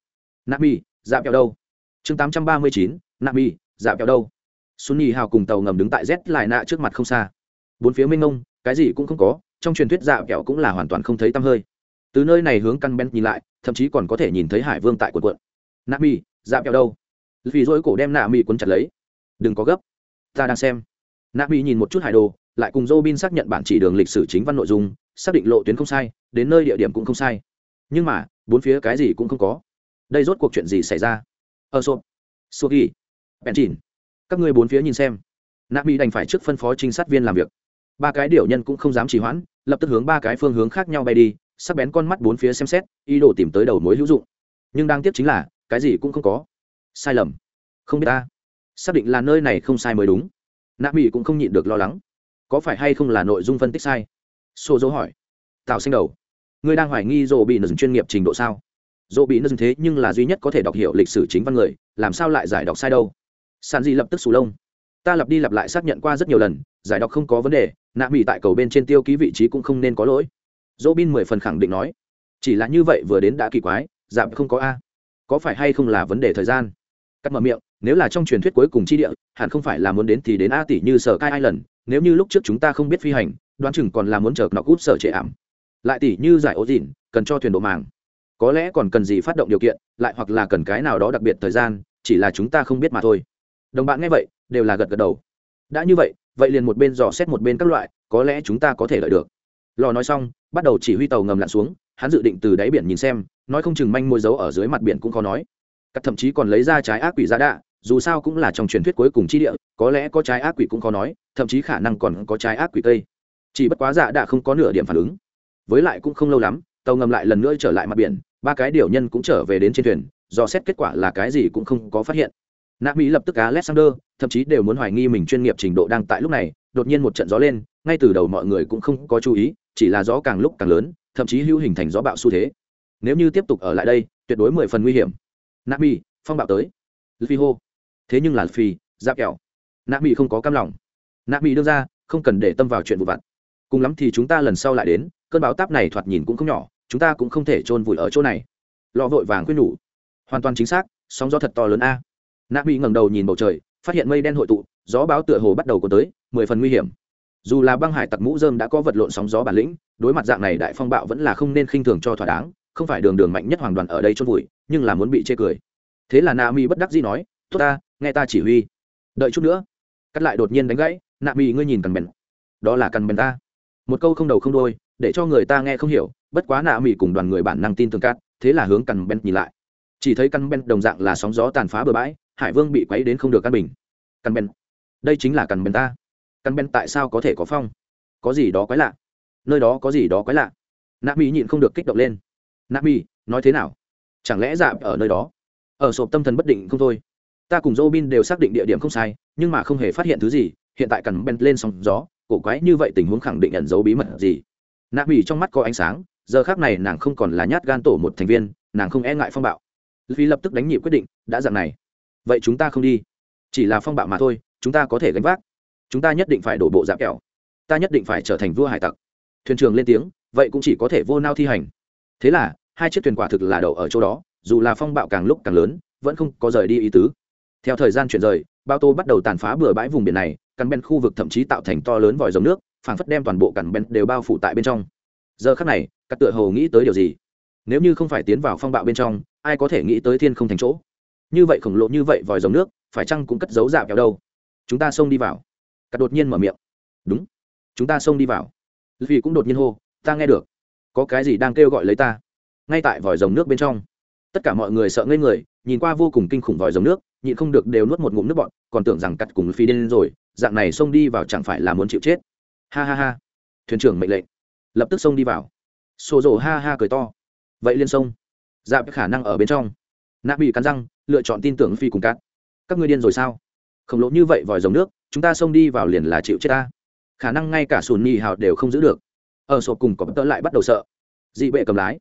Nabi dạ kẹo đâu? Chương 839. Nabi dạ kẹo đâu? Sunny nhì hào cùng tàu ngầm đứng tại z lại nạ trước mặt không xa. Bốn phía mênh mông, cái gì cũng không có, trong truyền thuyết dạ kẹo cũng là hoàn toàn không thấy tăm hơi. Từ nơi này hướng căn ben nhìn lại, thậm chí còn có thể nhìn thấy hải vương tại quần quận. Nạ mi dạ kẹo đâu? Vì dỗi cổ đem nạ mi quấn chặt lấy. Đừng có gấp. Ta đang xem. Nạ mi nhìn một chút hải đồ, lại cùng dô bin xác nhận bản chỉ đường lịch sử chính văn nội dung xác định lộ tuyến không sai, đến nơi địa điểm cũng không sai. Nhưng mà, bốn phía cái gì cũng không có. Đây rốt cuộc chuyện gì xảy ra? Ở sộp. Sô ghi bèn chìn các ngươi bốn phía nhìn xem. Nạp mỹ đành phải trước phân phó trinh sát viên làm việc. Ba cái điều nhân cũng không dám trì hoãn, lập tức hướng ba cái phương hướng khác nhau bay đi, sắc bén con mắt bốn phía xem xét, ý đồ tìm tới đầu mối hữu dụng. Nhưng đang tiếp chính là, cái gì cũng không có. Sai lầm. Không biết ta. Xác định là nơi này không sai mới đúng. Nạp mỹ cũng không nhịn được lo lắng. Có phải hay không là nội dung phân tích sai? Xô dỗ hỏi. Tạo xanh đầu, ngươi đang hoài nghi dỗ bị nâng chuyên nghiệp trình độ sao? Dỗ bị nâng thế nhưng là duy nhất có thể đọc hiểu lịch sử chính văn người, làm sao lại giải đọc sai đâu? Sàn dị lập tức sù lông. Ta lặp đi lặp lại xác nhận qua rất nhiều lần, giải đọc không có vấn đề, nạ mỹ tại cầu bên trên tiêu ký vị trí cũng không nên có lỗi. Dỗ bin mười phần khẳng định nói. Chỉ là như vậy vừa đến đã kỳ quái, giảm không có a. Có phải hay không là vấn đề thời gian? Cắt mở miệng, nếu là trong truyền thuyết cuối cùng chi địa, hẳn không phải là muốn đến thì đến a tỷ như sở cai ai lần nếu như lúc trước chúng ta không biết phi hành đoán chừng còn là muốn chờ nọ cút sở trệ ảm. Lại tỷ như giải ố dỉn, cần cho thuyền độ màng. Có lẽ còn cần gì phát động điều kiện lại hoặc là cần cái nào đó đặc biệt thời gian chỉ là chúng ta không biết mà thôi. Đồng bạn nghe vậy đều là gật gật đầu. Đã như vậy vậy liền một bên dò xét một bên các loại có lẽ chúng ta có thể lợi được. Lò nói xong bắt đầu chỉ huy tàu ngầm lặn xuống hắn dự định từ đáy biển nhìn xem nói không chừng manh môi dấu ở dưới mặt biển cũng khó nói. Cắt thậm chí còn lấy ra trái ác quỷ ra đạ dù sao cũng là trong truyền thuyết cuối cùng chi địa có lẽ có trái ác quỷ cũng khó nói thậm chí khả năng còn có trái ác quỷ tây chỉ bất quá dạ đã không có nửa điểm phản ứng. Với lại cũng không lâu lắm, tàu ngầm lại lần nữa trở lại mặt biển, ba cái điều nhân cũng trở về đến trên thuyền, do xét kết quả là cái gì cũng không có phát hiện. Nạ mỹ lập tức cá alexander, thậm chí đều muốn hoài nghi mình chuyên nghiệp trình độ đang tại lúc này, đột nhiên một trận gió lên, ngay từ đầu mọi người cũng không có chú ý, chỉ là gió càng lúc càng lớn, thậm chí hữu hình thành gió bạo xu thế. Nếu như tiếp tục ở lại đây, tuyệt đối mười phần nguy hiểm. Nạ mỹ, phong bạo tới. Phi hô. Thế nhưng là phi giáp kẹo. Nạ mỹ không có cam lòng. Nạ mỹ đưa ra, không cần để tâm vào chuyện vụ vặt cùng lắm thì chúng ta lần sau lại đến, cơn báo táp này thoạt nhìn cũng không nhỏ, chúng ta cũng không thể chôn vùi ở chỗ này. Lò vội vàng khuyên nhủ. Hoàn toàn chính xác, sóng gió thật to lớn a. Nạ mỹ ngẩng đầu nhìn bầu trời, phát hiện mây đen hội tụ, gió báo tựa hồ bắt đầu có tới, mười phần nguy hiểm. Dù là băng hải tặc mũ dơm đã có vật lộn sóng gió bản lĩnh, đối mặt dạng này đại phong bạo vẫn là không nên khinh thường cho thỏa đáng, không phải đường đường mạnh nhất hoàng đoàn ở đây chôn vùi, nhưng là muốn bị chê cười. Thế là nạ mỹ bất đắc dĩ nói thốt ta, nghe ta chỉ huy. Đợi chút nữa. Cắt lại đột nhiên đánh gãy, nạ mỹ ngươi nhìn cằn bèn. Đó là cằn bèn ta một câu không đầu không đôi để cho người ta nghe không hiểu, bất quá nạ mỹ cùng đoàn người bản năng tin tưởng cát, thế là hướng căn ben nhìn lại. Chỉ thấy căn ben đồng dạng là sóng gió tàn phá bờ bãi, hải vương bị quấy đến không được căn bình. Căn ben đây chính là căn ben ta. Căn ben tại sao có thể có phong? Có gì đó quái lạ? Nơi đó có gì đó quái lạ? Nạ mỹ nhịn không được kích động lên. Nạ mỹ nói thế nào? Chẳng lẽ dạp ở nơi đó? Ở sộp tâm thần bất định không thôi. Ta cùng dô bin đều xác định địa điểm không sai, nhưng mà không hề phát hiện thứ gì, hiện tại căn ben lên sóng gió cổ quái như vậy tình huống khẳng định ẩn giấu bí mật gì? Nạ mỹ trong mắt có ánh sáng, giờ khác này nàng không còn là nhát gan tổ một thành viên, nàng không e ngại phong bạo. Vì lập tức đánh nhị quyết định, đã dạng này. Vậy chúng ta không đi. Chỉ là phong bạo mà thôi, chúng ta có thể gánh vác. Chúng ta nhất định phải đổ bộ dạp kẹo. Ta nhất định phải trở thành vua hải tặc. Thuyền trưởng lên tiếng, vậy cũng chỉ có thể vô nao thi hành. Thế là, hai chiếc thuyền quả thực là đậu ở chỗ đó, dù là phong bạo càng lúc càng lớn, vẫn không có rời đi ý tứ. Theo thời gian chuyển rời bao tô bắt đầu tàn phá bừa bãi vùng biển này cằn ben khu vực thậm chí tạo thành to lớn vòi dòng nước, phảng phất đem toàn bộ cằn ben đều bao phủ tại bên trong. Giờ khắc này, các tựa hồ nghĩ tới điều gì? Nếu như không phải tiến vào phong bạo bên trong, ai có thể nghĩ tới thiên không thành chỗ? Như vậy khổng lồ như vậy vòi dòng nước, phải chăng cũng cất giấu dạo kéo đâu? Chúng ta xông đi vào. Cắt đột nhiên mở miệng. Đúng. Chúng ta xông đi vào. Vì cũng đột nhiên hô, ta nghe được. Có cái gì đang kêu gọi lấy ta? Ngay tại vòi rồng nước bên trong, tất cả mọi người sợ ngây người, nhìn qua vô cùng kinh khủng vòi rồng nước, nhịn không được đều nuốt một ngụm nước bọn còn tưởng rằng cắt cùng phi điên rồi dạng này xông đi vào chẳng phải là muốn chịu chết. Ha ha ha. Thuyền trưởng mệnh lệnh. Lập tức xông đi vào. Xô rộ ha ha cười to. Vậy liên sông dạp khả năng ở bên trong. Nạ bị cắn răng, lựa chọn tin tưởng phi cùng cát. Các ngươi điên rồi sao? Khổng lồ như vậy vòi dòng nước, chúng ta xông đi vào liền là chịu chết ta. Khả năng ngay cả sùn nhì hào đều không giữ được. Ở sộp cùng có tớ lại bắt đầu sợ. Dị bệ cầm lái.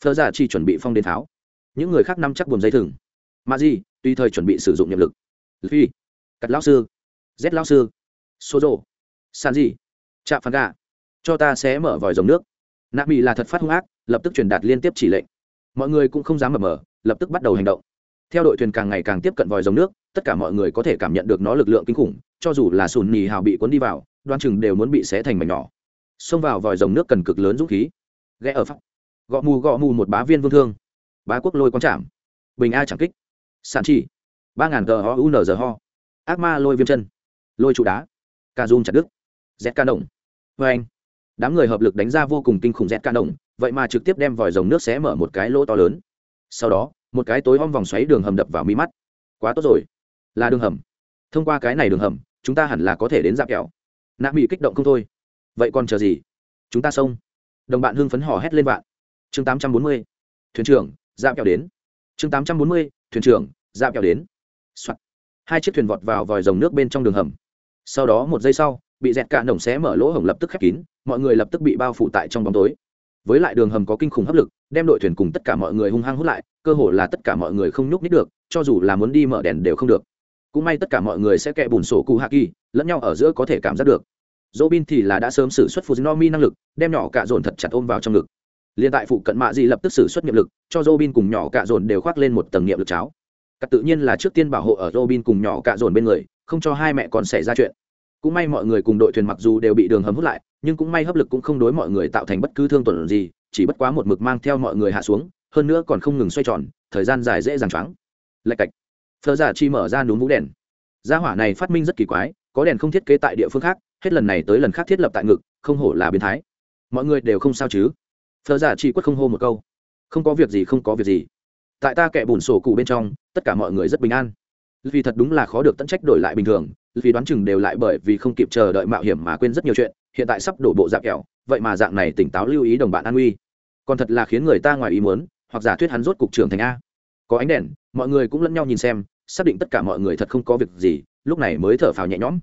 Thơ giả chi chuẩn bị phong đến tháo. Những người khác nắm chắc buồm dây thừng. Mà gì, tùy thời chuẩn bị sử dụng nhiệm lực. Phi. Cắt lão sư z lão sư. Số rộ san gì chạm phán gà. Cho ta sẽ mở vòi dòng nước. Nạ bị là thật phát hung ác, lập tức truyền đạt liên tiếp chỉ lệnh. Mọi người cũng không dám mập mờ, lập tức bắt đầu hành động. Theo đội thuyền càng ngày càng tiếp cận vòi dòng nước, tất cả mọi người có thể cảm nhận được nó lực lượng kinh khủng, cho dù là sùn nhì hào bị cuốn đi vào đoan chừng đều muốn bị xé thành mảnh nhỏ. Xông vào vòi dòng nước cần cực lớn dũng khí. Ghé ở pháp gõ mù gõ mù một bá viên vương thương. Bá quốc lôi quang trảm bình a chẳng kích. Sản chỉ. Ba ngàn tờ ho u n giờ ho ác ma lôi viêm chân lôi trụ đá. Ca dung chặt đức z ca động vê anh, đám người hợp lực đánh ra vô cùng kinh khủng z ca động vậy mà trực tiếp đem vòi rồng nước xé mở một cái lỗ to lớn. Sau đó, một cái tối om vòng xoáy đường hầm đập vào mi mắt. Quá tốt rồi. Là đường hầm. Thông qua cái này đường hầm, chúng ta hẳn là có thể đến dạp kẹo. Nạ bị kích động không thôi. Vậy còn chờ gì? Chúng ta xông. Đồng bạn hưng phấn hò hét lên vạn. Chương tám trăm bốn mươi. Thuyền trưởng, dạp kẹo đến. Chương tám trăm bốn mươi. Thuyền trưởng, dạp kẹo đến、Soạn. hai chiếc thuyền vọt vào vòi rồng nước bên trong đường hầm sau đó một giây sau, bị dẹt cạn nổng xé mở lỗ hổng lập tức khép kín, mọi người lập tức bị bao phủ tại trong bóng tối. Với lại đường hầm có kinh khủng hấp lực, đem đội thuyền cùng tất cả mọi người hung hăng hút lại, cơ hồ là tất cả mọi người không nhúc nít được, cho dù là muốn đi mở đèn đều không được. Cũng may tất cả mọi người sẽ kẹ bùn sổ cụ hạ kỳ lẫn nhau ở giữa có thể cảm giác được. Dỗ bin thì là đã sớm xử suất fujinomi năng lực, đem nhỏ cạ dồn thật chặt ôm vào trong ngực. Liền tại phụ cận mạ dị lập tức xử suất nhiệm lực, cho robin cùng nhỏ cạ dồn đều khoác lên một tầng nghiệm lực cháo. Cắt tự nhiên là trước tiên bảo hộ ở robin cùng nhỏ cạ dồn bên người không cho hai mẹ còn xảy ra chuyện. Cũng may mọi người cùng đội thuyền mặc dù đều bị đường hầm hút lại, nhưng cũng may hấp lực cũng không đối mọi người tạo thành bất cứ thương tổn gì, chỉ bất quá một mực mang theo mọi người hạ xuống, hơn nữa còn không ngừng xoay tròn, thời gian dài dễ dàng choáng. Lạch cạch. Thơ giả chi mở ra núm vũ đèn. Gia hỏa này phát minh rất kỳ quái, có đèn không thiết kế tại địa phương khác, hết lần này tới lần khác thiết lập tại ngực, không hổ là biến thái. Mọi người đều không sao chứ? Thơ giả chi quất không hô một câu. Không có việc gì, không có việc gì. Tại ta kẻ bùn sổ cụ bên trong, tất cả mọi người rất bình an vì thật đúng là khó được tận trách đổi lại bình thường vì đoán chừng đều lại bởi vì không kịp chờ đợi mạo hiểm mà quên rất nhiều chuyện, hiện tại sắp đổ bộ dạng kẹo, vậy mà dạng này tỉnh táo lưu ý đồng bạn an nguy còn thật là khiến người ta ngoài ý muốn, hoặc giả thuyết hắn rốt cục trưởng thành a. Có ánh đèn, mọi người cũng lẫn nhau nhìn xem, xác định tất cả mọi người thật không có việc gì, lúc này mới thở phào nhẹ nhõm.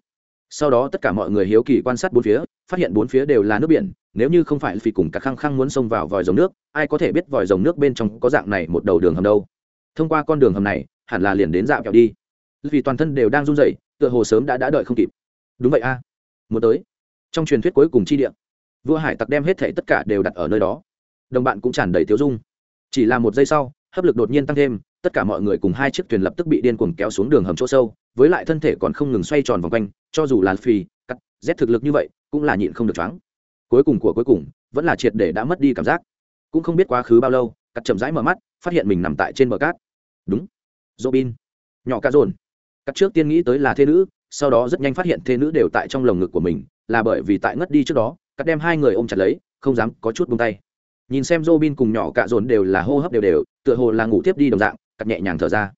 Sau đó tất cả mọi người hiếu kỳ quan sát bốn phía, phát hiện bốn phía đều là nước biển, nếu như không phải vì cùng cả khăng khăng muốn xông vào vòi rồng nước, ai có thể biết vòi rồng nước bên trong có dạng này một đầu đường hầm đâu. Thông qua con đường hầm này, hẳn là liền đến dạo kẹo đi vì toàn thân đều đang run rẩy, tựa hồ sớm đã đã đợi không kịp. Đúng vậy a à. muốn tới. Trong truyền thuyết cuối cùng chi địa, vua hải tặc đem hết thảy tất cả đều đặt ở nơi đó. Đồng bạn cũng tràn đầy tiêu dung. Chỉ là một giây sau, hấp lực đột nhiên tăng thêm, tất cả mọi người cùng hai chiếc thuyền lập tức bị điên cuồng kéo xuống đường hầm chỗ sâu, với lại thân thể còn không ngừng xoay tròn vòng quanh, cho dù là phi cắt, rét thực lực như vậy, cũng là nhịn không được choáng. Cuối cùng của cuối cùng, vẫn là triệt để đã mất đi cảm giác. Cũng không biết quá khứ bao lâu, cắt chậm rãi mở mắt, phát hiện mình nằm tại trên bờ cát. Đúng. Robin. Nhỏ cá rồn cắt trước tiên nghĩ tới là thê nữ, sau đó rất nhanh phát hiện thê nữ đều tại trong lồng ngực của mình, là bởi vì tại ngất đi trước đó, cắt đem hai người ôm chặt lấy, không dám có chút buông tay. Nhìn xem Robin cùng nhỏ cạ dồn đều là hô hấp đều đều, tựa hồ là ngủ tiếp đi đồng dạng, cắt nhẹ nhàng thở ra.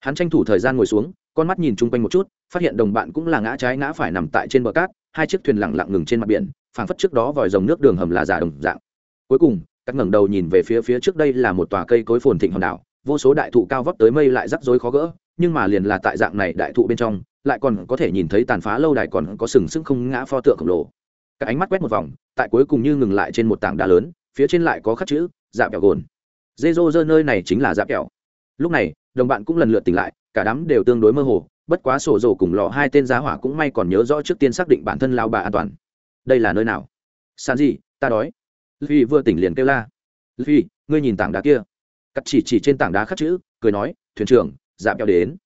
Hắn tranh thủ thời gian ngồi xuống, con mắt nhìn chung quanh một chút, phát hiện đồng bạn cũng là ngã trái ngã phải nằm tại trên bờ cát, hai chiếc thuyền lặng lặng ngừng trên mặt biển, phảng phất trước đó vòi rồng nước đường hầm là giả đồng dạng. Cuối cùng, cắt ngẩng đầu nhìn về phía phía trước đây là một tòa cây cối phồn thịnh hòn đảo, vô số đại thụ cao vấp tới mây lại rắc rối khó gỡ nhưng mà liền là tại dạng này đại thụ bên trong, lại còn có thể nhìn thấy tàn phá lâu đài còn có sừng sững không ngã pho tượng khổng lồ. Các ánh mắt quét một vòng, tại cuối cùng như ngừng lại trên một tảng đá lớn, phía trên lại có khắc chữ dạ kẹo gồn. Dê dô dơ nơi này chính là dạ kẹo. Lúc này, đồng bạn cũng lần lượt tỉnh lại, cả đám đều tương đối mơ hồ, bất quá sổ rổ cùng lọ hai tên giá hỏa cũng may còn nhớ rõ trước tiên xác định bản thân lao bà an toàn. Đây là nơi nào? San gì ta đói. Phi vừa tỉnh liền kêu la. Phi ngươi nhìn tảng đá kia. Cắt chỉ chỉ trên tảng đá khắc chữ, cười nói, thuyền trưởng dạp kẹo đến.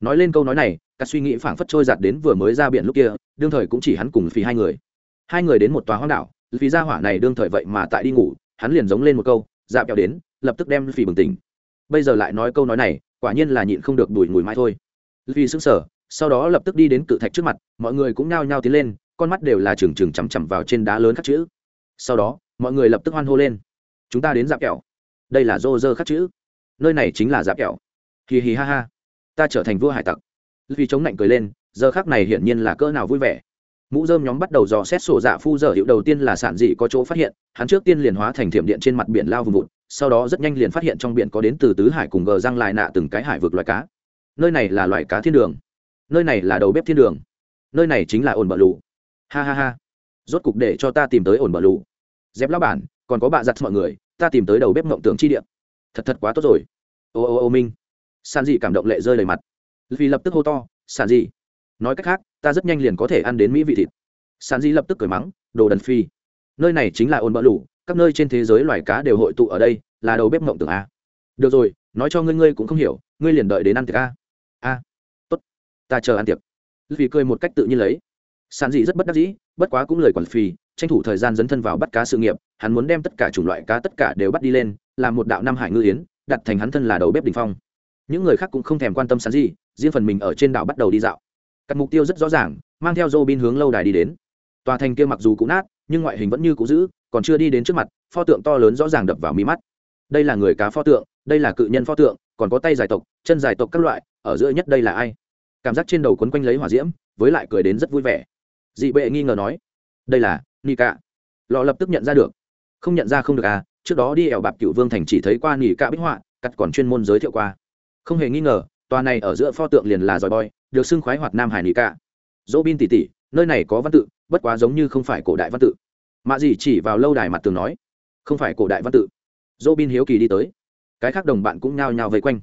Nói lên câu nói này, các suy nghĩ phảng phất trôi giạt đến vừa mới ra biển lúc kia, đương thời cũng chỉ hắn cùng phi hai người. Hai người đến một tòa hoang đảo vì ra hỏa này đương thời vậy mà tại đi ngủ, hắn liền giống lên một câu dạp kẹo đến, lập tức đem phi bừng tỉnh. Bây giờ lại nói câu nói này, quả nhiên là nhịn không được đùi mùi mãi thôi. Vì sững sờ, sau đó lập tức đi đến cự thạch trước mặt, mọi người cũng nhao nhao tiến lên, con mắt đều là trừng trừng chằm chằm vào trên đá lớn khắc chữ. Sau đó, mọi người lập tức hoan hô lên. Chúng ta đến dạp kẹo đây là rô rơ khắc chữ. Nơi này chính là dạp kẹo hì hì ha ha. Ta trở thành vua hải tặc. Vì chống lạnh cười lên, giờ khác này hiển nhiên là cỡ nào vui vẻ. Mũ dơm nhóm bắt đầu dò xét sổ dạ phu dở hiệu đầu tiên là sản dị có chỗ phát hiện, hắn trước tiên liền hóa thành thiểm điện trên mặt biển lao vùng vụt, sau đó rất nhanh liền phát hiện trong biển có đến từ tứ hải cùng gờ răng lại nạ từng cái hải vực loài cá. Nơi này là loài cá thiên đường. Nơi này là đầu bếp thiên đường. Nơi này chính là ổn bờ lù. Ha ha ha. Rốt cục để cho ta tìm tới ổn bờ lù. Dép lao bản, còn có bạ giặt mọi người, ta tìm tới đầu bếp mộng tưởng chi điện thật thật quá tốt rồi. Ô ô ô minh. San dị cảm động lệ rơi đầy mặt. Vì lập tức hô to San dị, nói cách khác, ta rất nhanh liền có thể ăn đến mỹ vị thịt. San dị lập tức cười mắng, đồ đần phi, nơi này chính là ôn bỡ lủ, các nơi trên thế giới loài cá đều hội tụ ở đây, là đầu bếp mộng tưởng a. Được rồi, nói cho ngươi ngươi cũng không hiểu, ngươi liền đợi đến ăn tiệc a. A, tốt, ta chờ ăn tiệc. Vì cười một cách tự nhiên lấy. San dị rất bất đắc dĩ, bất quá cũng lời quản phi, tranh thủ thời gian dấn thân vào bắt cá sự nghiệp, hắn muốn đem tất cả chủng loại cá tất cả đều bắt đi lên, làm một đạo năm hải ngư yến, đặt thành hắn thân là đầu bếp đình phong những người khác cũng không thèm quan tâm sản gì, riêng phần mình ở trên đảo bắt đầu đi dạo Cắt mục tiêu rất rõ ràng, mang theo Robin hướng lâu đài đi đến. Tòa thành kia mặc dù cũ nát, nhưng ngoại hình vẫn như cũ giữ, còn chưa đi đến trước mặt, pho tượng to lớn rõ ràng đập vào mi mắt. Đây là người cá pho tượng, đây là cự nhân pho tượng, còn có tay dài tộc, chân dài tộc các loại, ở giữa nhất đây là ai? Cảm giác trên đầu quấn quanh lấy hỏa diễm, với lại cười đến rất vui vẻ. Dị bệ nghi ngờ nói, đây là Nika. Lọ lập tức nhận ra được. Không nhận ra không được à, trước đó đi ẻo bạc cựu vương thành chỉ thấy qua Nika bích họa, cắt còn chuyên môn giới thiệu qua. Không hề nghi ngờ, tòa này ở giữa pho tượng liền là giỏi boy, được xưng khoái hoạt nam hải nị cả dỗ bin tỉ tỉ nơi này có văn tự bất quá giống như không phải cổ đại văn tự. Mạ gì chỉ vào lâu đài mặt tường nói không phải cổ đại văn tự. Dỗ bin hiếu kỳ đi tới. Cái khác đồng bạn cũng nhao nhao vây quanh.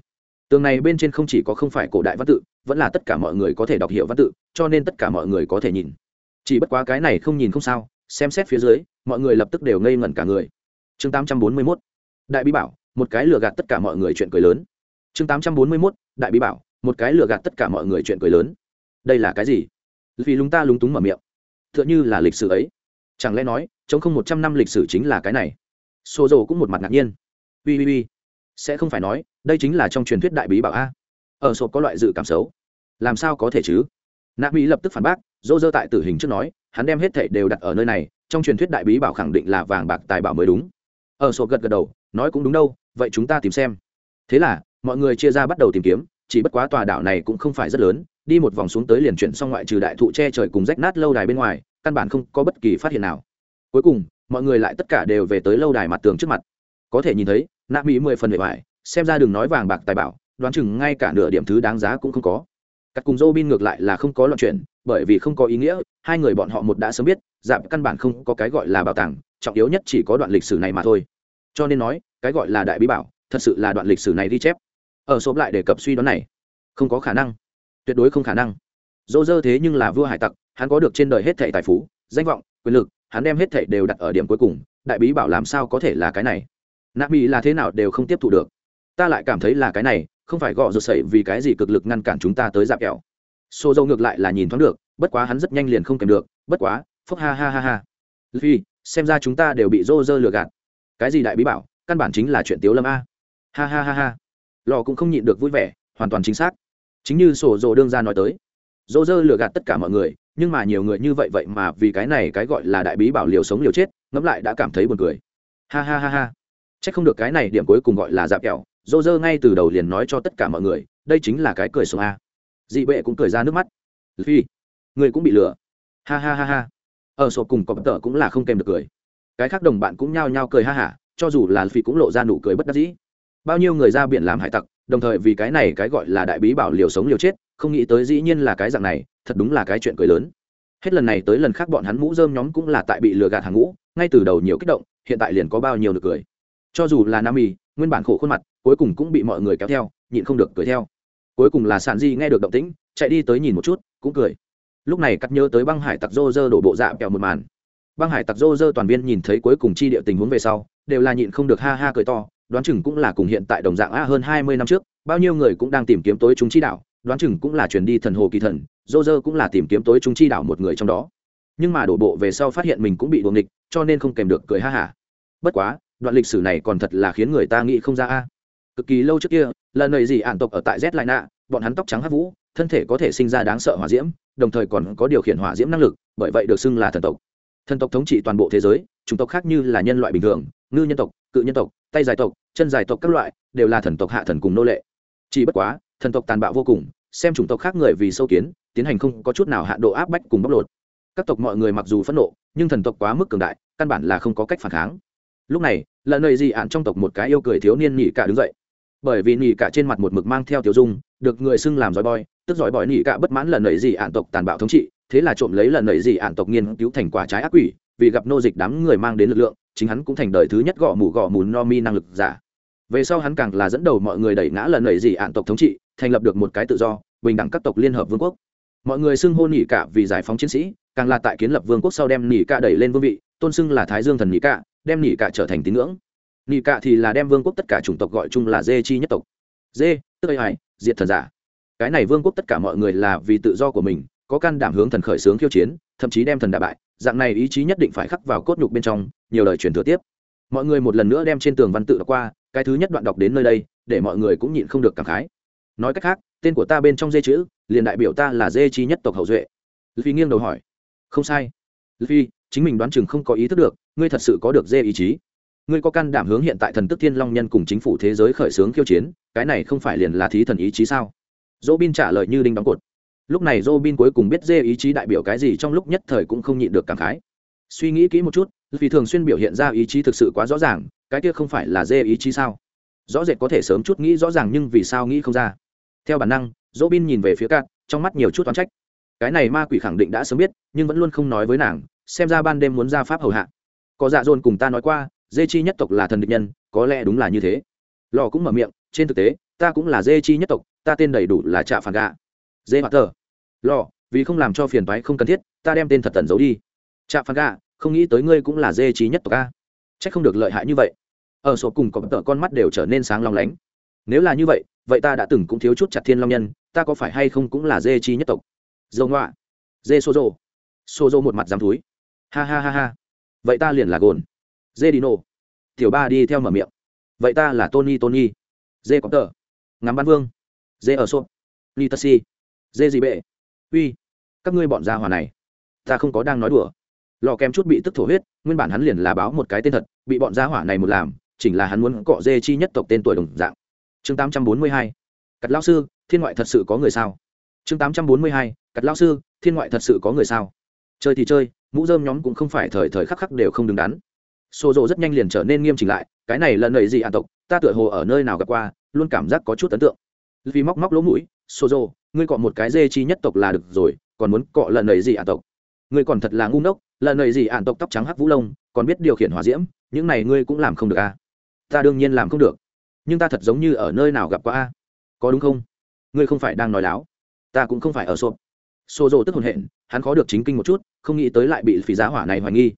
Tường này bên trên không chỉ có không phải cổ đại văn tự vẫn là tất cả mọi người có thể đọc hiểu văn tự cho nên tất cả mọi người có thể nhìn. Chỉ bất quá cái này không nhìn không sao xem xét phía dưới mọi người lập tức đều ngây ngẩn cả người. Chương tám trăm bốn mươi mốt. Đại bí bảo một cái lừa gạt tất cả mọi người chuyện cười lớn chương tám trăm bốn mươi mốt, đại bí bảo, một cái lừa gạt tất cả mọi người chuyện cười lớn. Đây là cái gì? Vì lúng ta lúng túng mở miệng. T h ư ợ n h ư là lịch sử ấy. Chẳng lẽ nói, chống không một trăm năm lịch sử chính là cái này? Xô dầu cũng một mặt ngạc nhiên. Ui ui ui sẽ không phải nói, đây chính là trong truyền thuyết đại bí bảo a. Ở sộp có loại dự cảm xấu. Làm sao có thể chứ? Nạ mỹ lập tức phản bác dô dơ tại tử hình trước nói, hắn đem hết thảy đều đặt ở nơi này, trong truyền thuyết đại bí bảo khẳng định là vàng bạc tài bảo mới đúng. Ở sộp gật gật đầu, nói cũng đúng đâu, vậy chúng ta tìm xem. Thế là mọi người chia ra bắt đầu tìm kiếm, chỉ bất quá tòa đảo này cũng không phải rất lớn, đi một vòng xuống tới liền chuyển xong ngoại trừ đại thụ che trời cùng rách nát lâu đài bên ngoài, căn bản không có bất kỳ phát hiện nào. Cuối cùng, mọi người lại tất cả đều về tới lâu đài mặt tường trước mặt. Có thể nhìn thấy, nạ mỹ mười phần bề ngoài, xem ra đừng nói vàng bạc tài bảo, đoán chừng ngay cả nửa điểm thứ đáng giá cũng không có. Cắt cùng dô bin ngược lại là không có loạn chuyện, bởi vì không có ý nghĩa, hai người bọn họ một đã sớm biết giảm căn bản không có cái gọi là bảo tàng, trọng yếu nhất chỉ có đoạn lịch sử này mà thôi. Cho nên nói, cái gọi là đại bí bảo, thật sự là đoạn lịch sử này ghi chép ở số lại đề cập suy đoán này. Không có khả năng. Tuyệt đối không khả năng. Dô dơ thế nhưng là vua hải tặc, hắn có được trên đời hết thảy tài phú, danh vọng, quyền lực, hắn đem hết thảy đều đặt ở điểm cuối cùng, đại bí bảo làm sao có thể là cái này? Nạp bị là thế nào đều không tiếp thu được. Ta lại cảm thấy là cái này, không phải gọ rụt sậy vì cái gì cực lực ngăn cản chúng ta tới dạp kẹo. Xô dâu ngược lại là nhìn thoáng được, bất quá hắn rất nhanh liền không kèm được, bất quá, phúc ha ha ha ha. Vì xem ra chúng ta đều bị rô rơ lừa gạt. Cái gì đại bí bảo, căn bản chính là chuyện tiếu lâm a. Ha ha ha ha lò cũng không nhịn được vui vẻ, hoàn toàn chính xác. Chính như sổ dồ đương ra nói tới rô dơ lừa gạt tất cả mọi người, nhưng mà nhiều người như vậy vậy mà vì cái này cái gọi là đại bí bảo liều sống liều chết, ngẫm lại đã cảm thấy buồn cười. Ha ha ha ha. C h ắ c không được cái này điểm cuối cùng gọi là dạp kẹo. Dô dơ ngay từ đầu liền nói cho tất cả mọi người, đây chính là cái cười sống a. Dị bệ cũng cười ra nước mắt. Phi, người cũng bị lừa. Ha ha ha ha. Ở sổ cùng cọp tợ cũng là không kèm được cười. Cái khác đồng bạn cũng nhao nhao cười ha hả, cho dù là phi cũng lộ ra nụ cười bất đắc dĩ bao nhiêu người ra biển làm hải tặc, đồng thời vì cái này cái gọi là đại bí bảo liều sống liều chết, không nghĩ tới dĩ nhiên là cái dạng này, thật đúng là cái chuyện cười lớn. Hết lần này tới lần khác bọn hắn mũ dơm nhóm cũng là tại bị lừa gạt hàng ngũ, ngay từ đầu nhiều kích động, hiện tại liền có bao nhiêu được cười. Cho dù là nam y nguyên bản khổ khuôn mặt, cuối cùng cũng bị mọi người kéo theo, nhịn không được cười theo. Cuối cùng là sản di nghe được động tĩnh, chạy đi tới nhìn một chút, cũng cười. Lúc này cắt nhớ tới băng hải tặc rô rơ đổ bộ dạ kẹo một màn. Băng hải tặc rô rơ toàn viên nhìn thấy cuối cùng chi địa tình huống về sau, đều là nhịn không được ha ha cười to đoán chừng cũng là cùng hiện tại đồng dạng a hơn hai mươi năm trước, bao nhiêu người cũng đang tìm kiếm tối chúng chi đạo. đoán chừng cũng là chuyển đi thần hồ kỳ thần, Roger cũng là tìm kiếm tối chúng chi đạo một người trong đó. Nhưng mà đổ bộ về sau phát hiện mình cũng bị đuồng địch cho nên không kèm được cười ha hả. Bất quá, đoạn lịch sử này còn thật là khiến người ta nghĩ không ra a cực kỳ lâu trước kia, lần này gì ản tộc ở tại z lại nạ bọn hắn tóc trắng hát vũ, thân thể có thể sinh ra đáng sợ hỏa diễm, đồng thời còn có điều khiển hỏa diễm năng lực, bởi vậy được xưng là thần tộc thần tộc thống trị toàn bộ thế giới, chủng tộc khác như là nhân loại bình thường, ngư nhân tộc, cự nhân tộc, tay dài tộc, chân dài tộc các loại, đều là thần tộc hạ thần cùng nô lệ. Chỉ bất quá, thần tộc tàn bạo vô cùng, xem chủng tộc khác người vì sâu kiến, tiến hành không có chút nào hạ độ áp bách cùng bóc lột. Các tộc mọi người mặc dù phẫn nộ, nhưng thần tộc quá mức cường đại, căn bản là không có cách phản kháng. Lúc này lần này gì ạn trong tộc một cái yêu cười thiếu niên nhị cả đứng dậy. Bởi vì nhị cả trên mặt một mực mang theo tiểu dung, được người xưng làm giỏi boy, tức giỏi bòi nhị cả bất mãn lần nảy gì ạn tộc tàn bạo thống trị thế là trộm lấy lần nảy gì ạn tộc nghiên cứu thành quả trái ác quỷ, vì gặp nô dịch đám người mang đến lực lượng, chính hắn cũng thành đời thứ nhất gõ mù gõ mù no mi năng lực giả. Về sau hắn càng là dẫn đầu mọi người đẩy ngã lần nảy gì ạn tộc thống trị, thành lập được một cái tự do, bình đẳng các tộc liên hợp vương quốc. Mọi người xưng hô nhị cả vì giải phóng chiến sĩ, càng là tại kiến lập vương quốc sau đem nhị cả đẩy lên vương vị, tôn xưng là thái dương thần nhị cả, đem nhị cả trở thành tín ngưỡng. Nhị cả thì là đem vương quốc tất cả chủng tộc gọi chung là dê chi nhất tộc. Dê, tức ai diệt thần giả. Cái này vương quốc tất cả mọi người là vì tự do của mình có can đảm hướng thần khởi sướng khiêu chiến, thậm chí đem thần đả bại, dạng này ý chí nhất định phải khắc vào cốt nhục bên trong, nhiều lời truyền thừa tiếp. Mọi người một lần nữa đem trên tường văn tự đọc qua, cái thứ nhất đoạn đọc đến nơi đây, để mọi người cũng nhịn không được cảm khái. Nói cách khác, tên của ta bên trong dê chữ, liền đại biểu ta là dê chi nhất tộc hậu duệ. Phi nghiêng đầu hỏi. Không sai. Phi, chính mình đoán chừng không có ý thức được, ngươi thật sự có được dê ý chí. Ngươi có can đảm hướng hiện tại thần tức thiên long nhân cùng chính phủ thế giới khởi xướng khiêu chiến, cái này không phải liền là thí thần ý chí sao? Dỗ bin trả lời như đinh đóng cột lúc này robin cuối cùng biết dê ý chí đại biểu cái gì trong lúc nhất thời cũng không nhịn được cảm khái. Suy nghĩ kỹ một chút, vì thường xuyên biểu hiện ra ý chí thực sự quá rõ ràng, cái kia không phải là dê ý chí sao? Rõ rệt có thể sớm chút nghĩ rõ ràng nhưng vì sao nghĩ không ra. Theo bản năng, robin nhìn về phía cạn trong mắt nhiều chút toán trách. Cái này ma quỷ khẳng định đã sớm biết, nhưng vẫn luôn không nói với nàng, xem ra ban đêm muốn ra pháp hầu hạ. Có dạ dồn cùng ta nói qua, dê chi nhất tộc là thần địch nhân, có lẽ đúng là như thế. Lò cũng mở miệng, trên thực tế, ta cũng là dê chi nhất tộc, ta tên đầy đủ là trạ phản gạ dê hoạt tờ. Lò vì không làm cho phiền toái không cần thiết, ta đem tên thật tần giấu đi. Trạ phan gà, không nghĩ tới ngươi cũng là dê trí nhất tộc a. Chắc không được lợi hại như vậy. Ở sổ cùng có tờ con mắt đều trở nên sáng long lánh. Nếu là như vậy vậy ta đã từng cũng thiếu chút chặt thiên long nhân, ta có phải hay không cũng là dê trí nhất tộc? Dầu ngoạ. Dê xô rô xô rô một mặt dám túi. Ha ha ha ha. Vậy ta liền là gồn. Dê đi nô. Tiểu ba đi theo mở miệng. Vậy ta là tony tony. Dê có tờ. Ngắm ban vương. Dê ở sô ni dê gì bệ. Uy, các ngươi bọn gia hòa này, ta không có đang nói đùa. Lò kem chút bị tức thổ huyết, nguyên bản hắn liền là báo một cái tên thật, bị bọn gia hỏa này một làm, chỉnh là hắn muốn cọ dê chi nhất tộc tên tuổi đồng dạng. Chương tám trăm bốn mươi hai cắt lao sư, thiên ngoại thật sự có người sao? Chương tám trăm bốn mươi hai cắt lao sư, thiên ngoại thật sự có người sao? Chơi thì chơi, mũ dơm nhóm cũng không phải thời thời khắc khắc đều không đứng đắn. Xô rộ rất nhanh liền trở nên nghiêm chỉnh lại, cái này lần nầy gì an tộc, ta tựa hồ ở nơi nào gặp qua, luôn cảm giác có chút ấn tượng. Vì móc móc lỗ mũi, xô rộ ngươi cọ một cái dê chi nhất tộc là được rồi, còn muốn cọ lần này gì an tộc? Ngươi còn thật là ngu ngốc lần này gì an tộc tóc trắng hắc vũ lông, còn biết điều khiển hỏa diễm, những này ngươi cũng làm không được à? Ta đương nhiên làm không được. Nhưng ta thật giống như ở nơi nào gặp qua a? Có đúng không? Ngươi không phải đang nói láo. Ta cũng không phải ở sộp xô rộ tức hồn hện, hắn khó được chính kinh một chút, không nghĩ tới lại bị phí giá hỏa này hoài nghi.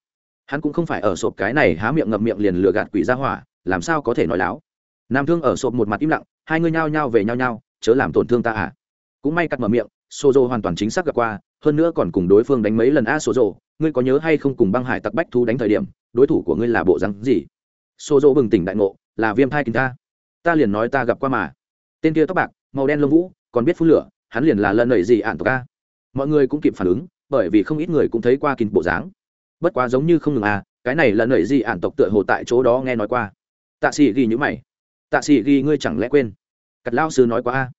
Hắn cũng không phải ở sộp cái này há miệng ngậm miệng liền lừa gạt quỷ giá hỏa, làm sao có thể nói láo? Nam thương ở sộp một mặt im lặng, hai ngươi nhao nhao về nhao nhao, chớ làm tổn thương ta à? Cũng may cắt mở miệng xô dô hoàn toàn chính xác gặp qua, hơn nữa còn cùng đối phương đánh mấy lần a xô dô ngươi có nhớ hay không cùng băng hải tặc bách thu đánh thời điểm, đối thủ của ngươi là bộ rắn gì? Xô dô bừng tỉnh đại ngộ, là viêm thai kính ta ta liền nói ta gặp qua mà. Tên kia tóc bạc, màu đen lông vũ, còn biết phun lửa, hắn liền là lần nảy gì ạn tộc ca mọi người cũng kịp phản ứng, bởi vì không ít người cũng thấy qua kín bộ dáng. Bất quá giống như không ngừng à cái này lần nảy gì ạn tộc tựa hồ tại chỗ đó nghe nói qua. Tạ sĩ ghi nhữ mày. Tạ sĩ ghi, ngươi chẳng lẽ quên? Cặt lao sư nói qua a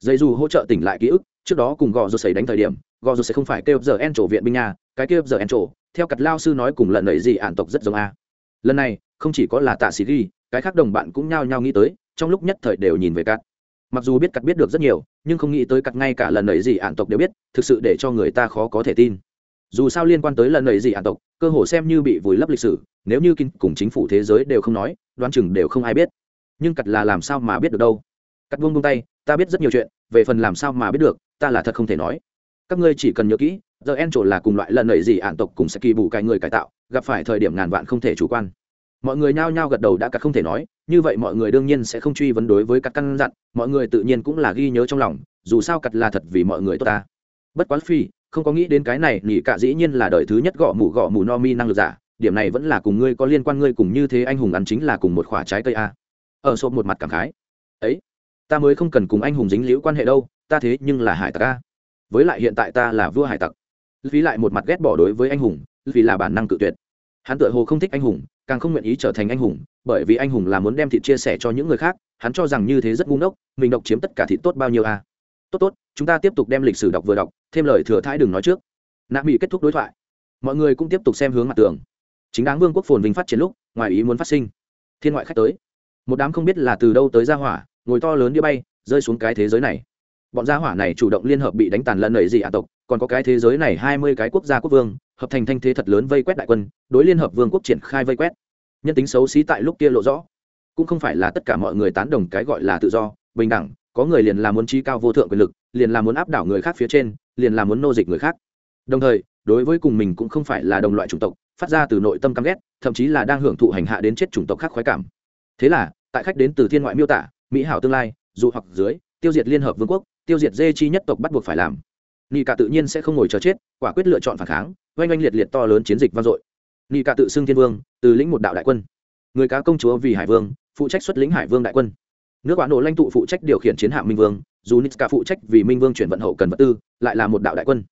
dây dù hỗ trợ tỉnh lại ký ức, trước đó cùng gò rồi xảy đánh thời điểm, gò rồi sẽ không phải kêu giờ en trổ viện binh nhà cái kêu giờ en trổ, theo cặt lao sư nói cùng lần ấy gì ản tộc rất giống a. Lần này, không chỉ có là tạ sĩ ghi, cái khác đồng bạn cũng nhao nhao nghĩ tới, trong lúc nhất thời đều nhìn về cắt. Mặc dù biết cắt biết được rất nhiều, nhưng không nghĩ tới cắt ngay cả lần ấy gì ản tộc đều biết, thực sự để cho người ta khó có thể tin. Dù sao liên quan tới lần ấy gì ản tộc, cơ hồ xem như bị vùi lấp lịch sử, nếu như kinh cùng chính phủ thế giới đều không nói, đoán chừng đều không ai biết. Nhưng cặt là làm sao mà biết được đâu? Cắt buông buông tay ta biết rất nhiều chuyện, về phần làm sao mà biết được, ta là thật không thể nói. Các ngươi chỉ cần nhớ kỹ giờ en trộn là cùng loại lần nảy gì ạn tộc cùng sẽ kỳ bù cái người cải tạo, gặp phải thời điểm ngàn vạn không thể chủ quan. Mọi người nhao nhao gật đầu đã cắt không thể nói, như vậy mọi người đương nhiên sẽ không truy vấn đối với các căn dặn, mọi người tự nhiên cũng là ghi nhớ trong lòng, dù sao cắt là thật vì mọi người tốt ta. Bất quá phi, không có nghĩ đến cái này nghỉ cả dĩ nhiên là đời thứ nhất gõ mù gõ mù no mi năng lực giả, điểm này vẫn là cùng ngươi có liên quan ngươi cùng như thế anh hùng ăn chính là cùng một khoả trái cây a. Ở sộp một mặt cảm khái. Ấy ta mới không cần cùng anh hùng dính liễu quan hệ đâu, ta thế nhưng là hải tặc a. Với lại hiện tại ta là vua hải tặc. Vì lại một mặt ghét bỏ đối với anh hùng, vì là bản năng cự tuyệt. Hắn tựa hồ không thích anh hùng, càng không nguyện ý trở thành anh hùng, bởi vì anh hùng là muốn đem thịt chia sẻ cho những người khác, hắn cho rằng như thế rất ngu ngốc, mình độc chiếm tất cả thịt tốt bao nhiêu à. tốt tốt, chúng ta tiếp tục đem lịch sử đọc vừa đọc, thêm lời thừa thãi đừng nói trước. Nạ mỹ kết thúc đối thoại. Mọi người cũng tiếp tục xem hướng mặt tường. Chính đáng vương quốc phồn vinh phát triển lúc, ngoài ý muốn phát sinh. Thiên ngoại khách tới. Một đám không biết là từ đâu tới ra hỏa ngồi to lớn đĩa bay, rơi xuống cái thế giới này. Bọn gia hỏa này chủ động liên hợp bị đánh tàn lẫn nầy gì ả tộc, còn có cái thế giới này hai mươi cái quốc gia quốc vương, hợp thành thanh thế thật lớn vây quét đại quân, đối liên hợp vương quốc triển khai vây quét. Nhân tính xấu xí tại lúc kia lộ rõ. Cũng không phải là tất cả mọi người tán đồng cái gọi là tự do, bình đẳng, có người liền là muốn trí cao vô thượng quyền lực, liền là muốn áp đảo người khác phía trên, liền là muốn nô dịch người khác. Đồng thời, đối với cùng mình cũng không phải là đồng loại chủng tộc, phát ra từ nội tâm căm ghét, thậm chí là đang hưởng thụ hành hạ đến chết chủng tộc khác khoái cảm. Thế là, tại khách đến từ thiên ngoại miêu tả mỹ hảo tương lai, dù hoặc dưới, tiêu diệt liên hợp vương quốc, tiêu diệt dê chi nhất tộc bắt buộc phải làm. Nị cả tự nhiên sẽ không ngồi chờ chết, quả quyết lựa chọn phản kháng, oanh oanh liệt liệt to lớn chiến dịch vang dội. Nị cả tự xưng thiên vương, từ lĩnh một đạo đại quân. Người cá công chúa vì hải vương, phụ trách xuất lĩnh hải vương đại quân. Nước quả nổ lãnh tụ phụ trách điều khiển chiến hạm minh vương, dù nitska phụ trách vì minh vương chuyển vận hậu cần vật tư, lại là một đạo đại quân.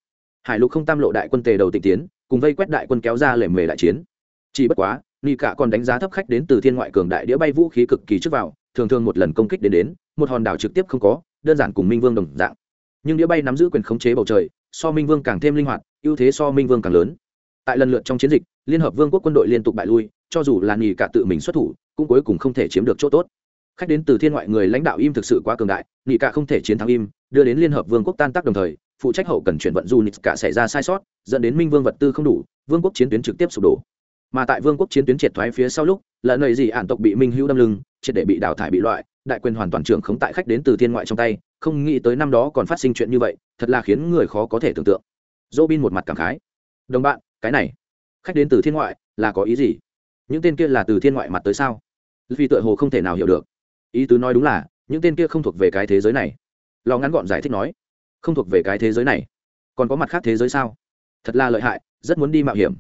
Hải lục không tam lộ đại quân tề đầu tịnh tiến, cùng vây quét đại quân kéo ra lề mề đại chiến. Chỉ bất quá, nị cả còn đánh giá thấp khách đến từ thiên ngoại cường đại đĩa bay vũ khí cực kỳ trước vào thường thường một lần công kích đến đến, một hòn đảo trực tiếp không có, đơn giản cùng minh vương đồng dạng. Nhưng đĩa bay nắm giữ quyền khống chế bầu trời, so minh vương càng thêm linh hoạt, ưu thế so minh vương càng lớn. Tại lần lượt trong chiến dịch, liên hợp vương quốc quân đội liên tục bại lui, cho dù là nghỉ cả tự mình xuất thủ, cũng cuối cùng không thể chiếm được chỗ tốt. Khách đến từ thiên ngoại người lãnh đạo im thực sự quá cường đại, nghỉ cả không thể chiến thắng im, đưa đến liên hợp vương quốc tan tác đồng thời, phụ trách hậu cần chuyển vận du nix cả xảy ra sai sót, dẫn đến minh vương vật tư không đủ, vương quốc chiến tuyến trực tiếp sụp đổ. Mà tại vương quốc chiến tuyến triệt thoái phía sau lúc lợn nầy gì ản tộc bị minh hữu đâm lưng triệt để bị đào thải bị loại, đại quyền hoàn toàn trưởng khống tại khách đến từ thiên ngoại trong tay, không nghĩ tới năm đó còn phát sinh chuyện như vậy, thật là khiến người khó có thể tưởng tượng. Dỗ bin một mặt cảm khái. Đồng bạn, cái này, khách đến từ thiên ngoại, là có ý gì? Những tên kia là từ thiên ngoại mặt tới sao? Vì tựa hồ không thể nào hiểu được. Ý tứ nói đúng là, những tên kia không thuộc về cái thế giới này. Lò ngắn gọn giải thích nói, không thuộc về cái thế giới này. Còn có mặt khác thế giới sao? Thật là lợi hại, rất muốn đi mạo hiểm.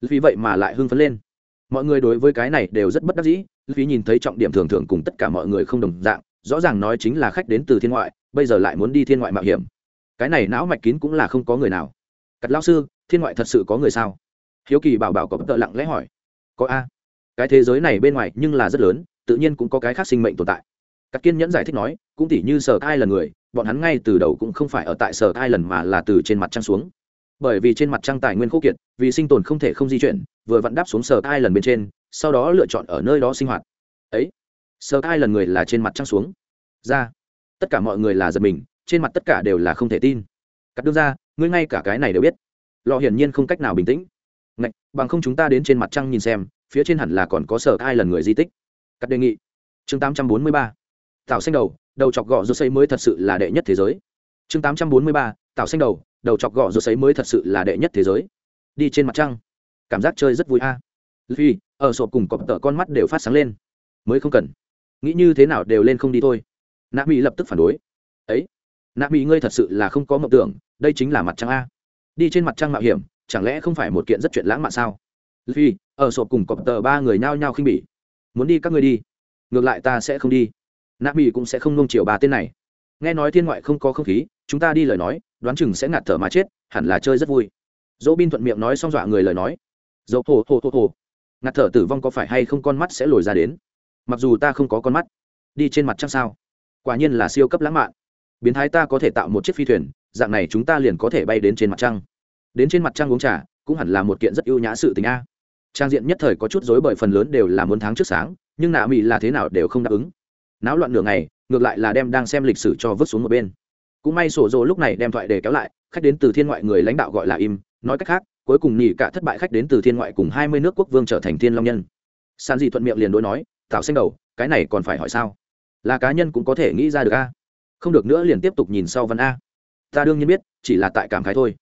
Vì vậy mà lại hưng phấn lên. Mọi người đối với cái này đều rất bất đắc dĩ vì nhìn thấy trọng điểm thường thường cùng tất cả mọi người không đồng dạng, rõ ràng nói chính là khách đến từ thiên ngoại, bây giờ lại muốn đi thiên ngoại mạo hiểm. Cái này não mạch kín cũng là không có người nào. Cắt lao sư, thiên ngoại thật sự có người sao? Hiếu kỳ bảo bảo có bất tợ lặng lẽ hỏi. Có a. Cái thế giới này bên ngoài nhưng là rất lớn, tự nhiên cũng có cái khác sinh mệnh tồn tại. Các kiên nhẫn giải thích nói, cũng tỉ như sở thai lần người, bọn hắn ngay từ đầu cũng không phải ở tại sở thai lần mà là từ trên mặt trăng xuống. Bởi vì trên mặt trăng tài nguyên khô kiệt, vì sinh tồn không thể không di chuyển, vừa vặn đáp xuống sở thai lần bên trên sau đó lựa chọn ở nơi đó sinh hoạt. Ấy sở ai lần người là trên mặt trăng xuống. Ra tất cả mọi người là giật mình trên mặt tất cả đều là không thể tin. Cắt đương ra ngươi ngay cả cái này đều biết. Lò hiển nhiên không cách nào bình tĩnh. Ngạch, bằng không chúng ta đến trên mặt trăng nhìn xem phía trên hẳn là còn có sở ai lần người di tích. Cắt đề nghị. Chương tám trăm bốn mươi ba. Tảo xanh đầu đầu chọc gọ rô xây mới thật sự là đệ nhất thế giới. Chương tám trăm bốn mươi ba. Tảo xanh đầu đầu chọc gọ rô xây mới thật sự là đệ nhất thế giới. Đi trên mặt trăng. Cảm giác chơi rất vui a. à phi ở sộp cùng cọp tợ con mắt đều phát sáng lên. Mới không cần. Nghĩ như thế nào đều lên không đi thôi. Nạ mỹ lập tức phản đối. Ấy, nạ mỹ ngươi thật sự là không có mộng tưởng, đây chính là mặt trăng a. Đi trên mặt trăng mạo hiểm, chẳng lẽ không phải một kiện rất chuyện lãng mạn sao? Phi ở sộp cùng cọp tợ ba người nhao nhao khinh bỉ. Muốn đi các ngươi đi. Ngược lại ta sẽ không đi. Nạ mỹ cũng sẽ không nông chiều bà tên này. Nghe nói thiên ngoại không có không khí, chúng ta đi lời nói, đoán chừng sẽ ngạt thở mà chết, hẳn là chơi rất vui. Dỗ bin thuận miệng nói xong dọa người lời nói. Dỗ hồ hồ hồ hồ ngạt thở tử vong có phải hay không con mắt sẽ lồi ra đến? Mặc dù ta không có con mắt, đi trên mặt trăng sao? Quả nhiên là siêu cấp lãng mạn. Biến thái ta có thể tạo một chiếc phi thuyền, dạng này chúng ta liền có thể bay đến trên mặt trăng. Đến trên mặt trăng uống trà, cũng hẳn là một kiện rất ưu nhã sự tình a. Trang diện nhất thời có chút dối bởi phần lớn đều là muốn tháng trước sáng, nhưng nạ mỹ là thế nào đều không đáp ứng. Náo loạn nửa ngày, ngược lại là đem đang xem lịch sử cho vứt xuống một bên. Cũng may sổ dồ lúc này đem thoại để kéo lại, khách đến từ thiên ngoại người lãnh đạo gọi là im, nói cách khác cuối cùng nhỉ cả thất bại khách đến từ thiên ngoại cùng hai mươi nước quốc vương trở thành thiên long nhân. San dị thuận miệng liền đối nói tạo xanh đầu, cái này còn phải hỏi sao? Là cá nhân cũng có thể nghĩ ra được a. Không được nữa liền tiếp tục nhìn sau văn a. Ta đương nhiên biết, chỉ là tại cảm khái thôi.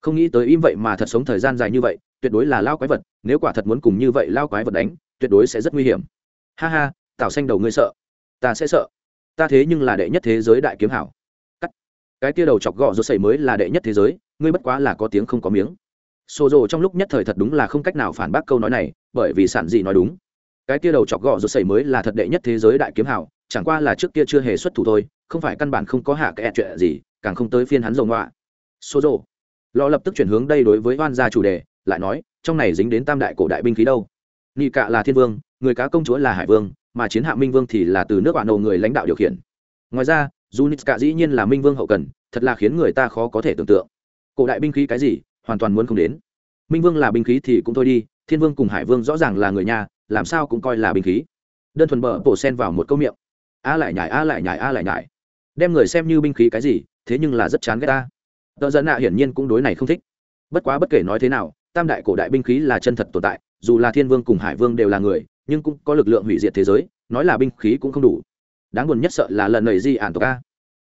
Không nghĩ tới im vậy mà thật sống thời gian dài như vậy, tuyệt đối là lao quái vật, nếu quả thật muốn cùng như vậy lao quái vật đánh, tuyệt đối sẽ rất nguy hiểm. Ha ha tạo xanh đầu ngươi sợ. Ta sẽ sợ. Ta thế nhưng là đệ nhất thế giới đại kiếm hảo. Cắt. Cái kia đầu chọc gọ rồi sẩy mới là đệ nhất thế giới, ngươi bất quá là có tiếng không có miếng xô rồ trong lúc nhất thời thật đúng là không cách nào phản bác câu nói này, bởi vì sản dị nói đúng. Cái kia đầu chọc gọ rồi sẩy mới là thật đệ nhất thế giới đại kiếm hảo chẳng qua là trước kia chưa hề xuất thủ thôi, không phải căn bản không có hạ cái chuyện gì, càng không tới phiên hắn rồng ngoạ xô rồ lò lập tức chuyển hướng đây đối với oan gia chủ đề, lại nói, trong này dính đến tam đại cổ đại binh khí đâu? Nghi cạ là thiên vương, người cá công chúa là hải vương, mà chiến hạ minh vương thì là từ nước bạn đầu người lãnh đạo điều khiển. Ngoài ra junitska dĩ nhiên là minh vương hậu cần, thật là khiến người ta khó có thể tưởng tượng. Cổ đại binh khí cái gì? Hoàn toàn muốn không đến. Minh vương là binh khí thì cũng thôi đi, thiên vương cùng hải vương rõ ràng là người nhà, làm sao cũng coi là binh khí. Đơn thuần bờ bổ sen vào một câu miệng. A lại nhải a lại nhải a lại nhải đem người xem như binh khí cái gì, thế nhưng là rất chán ghét ta. Tờ dân nạ hiển nhiên cũng đối này không thích. Bất quá bất kể nói thế nào, tam đại cổ đại binh khí là chân thật tồn tại, dù là thiên vương cùng hải vương đều là người, nhưng cũng có lực lượng hủy diệt thế giới, nói là binh khí cũng không đủ. Đáng buồn nhất sợ là lần này di ản tộc a.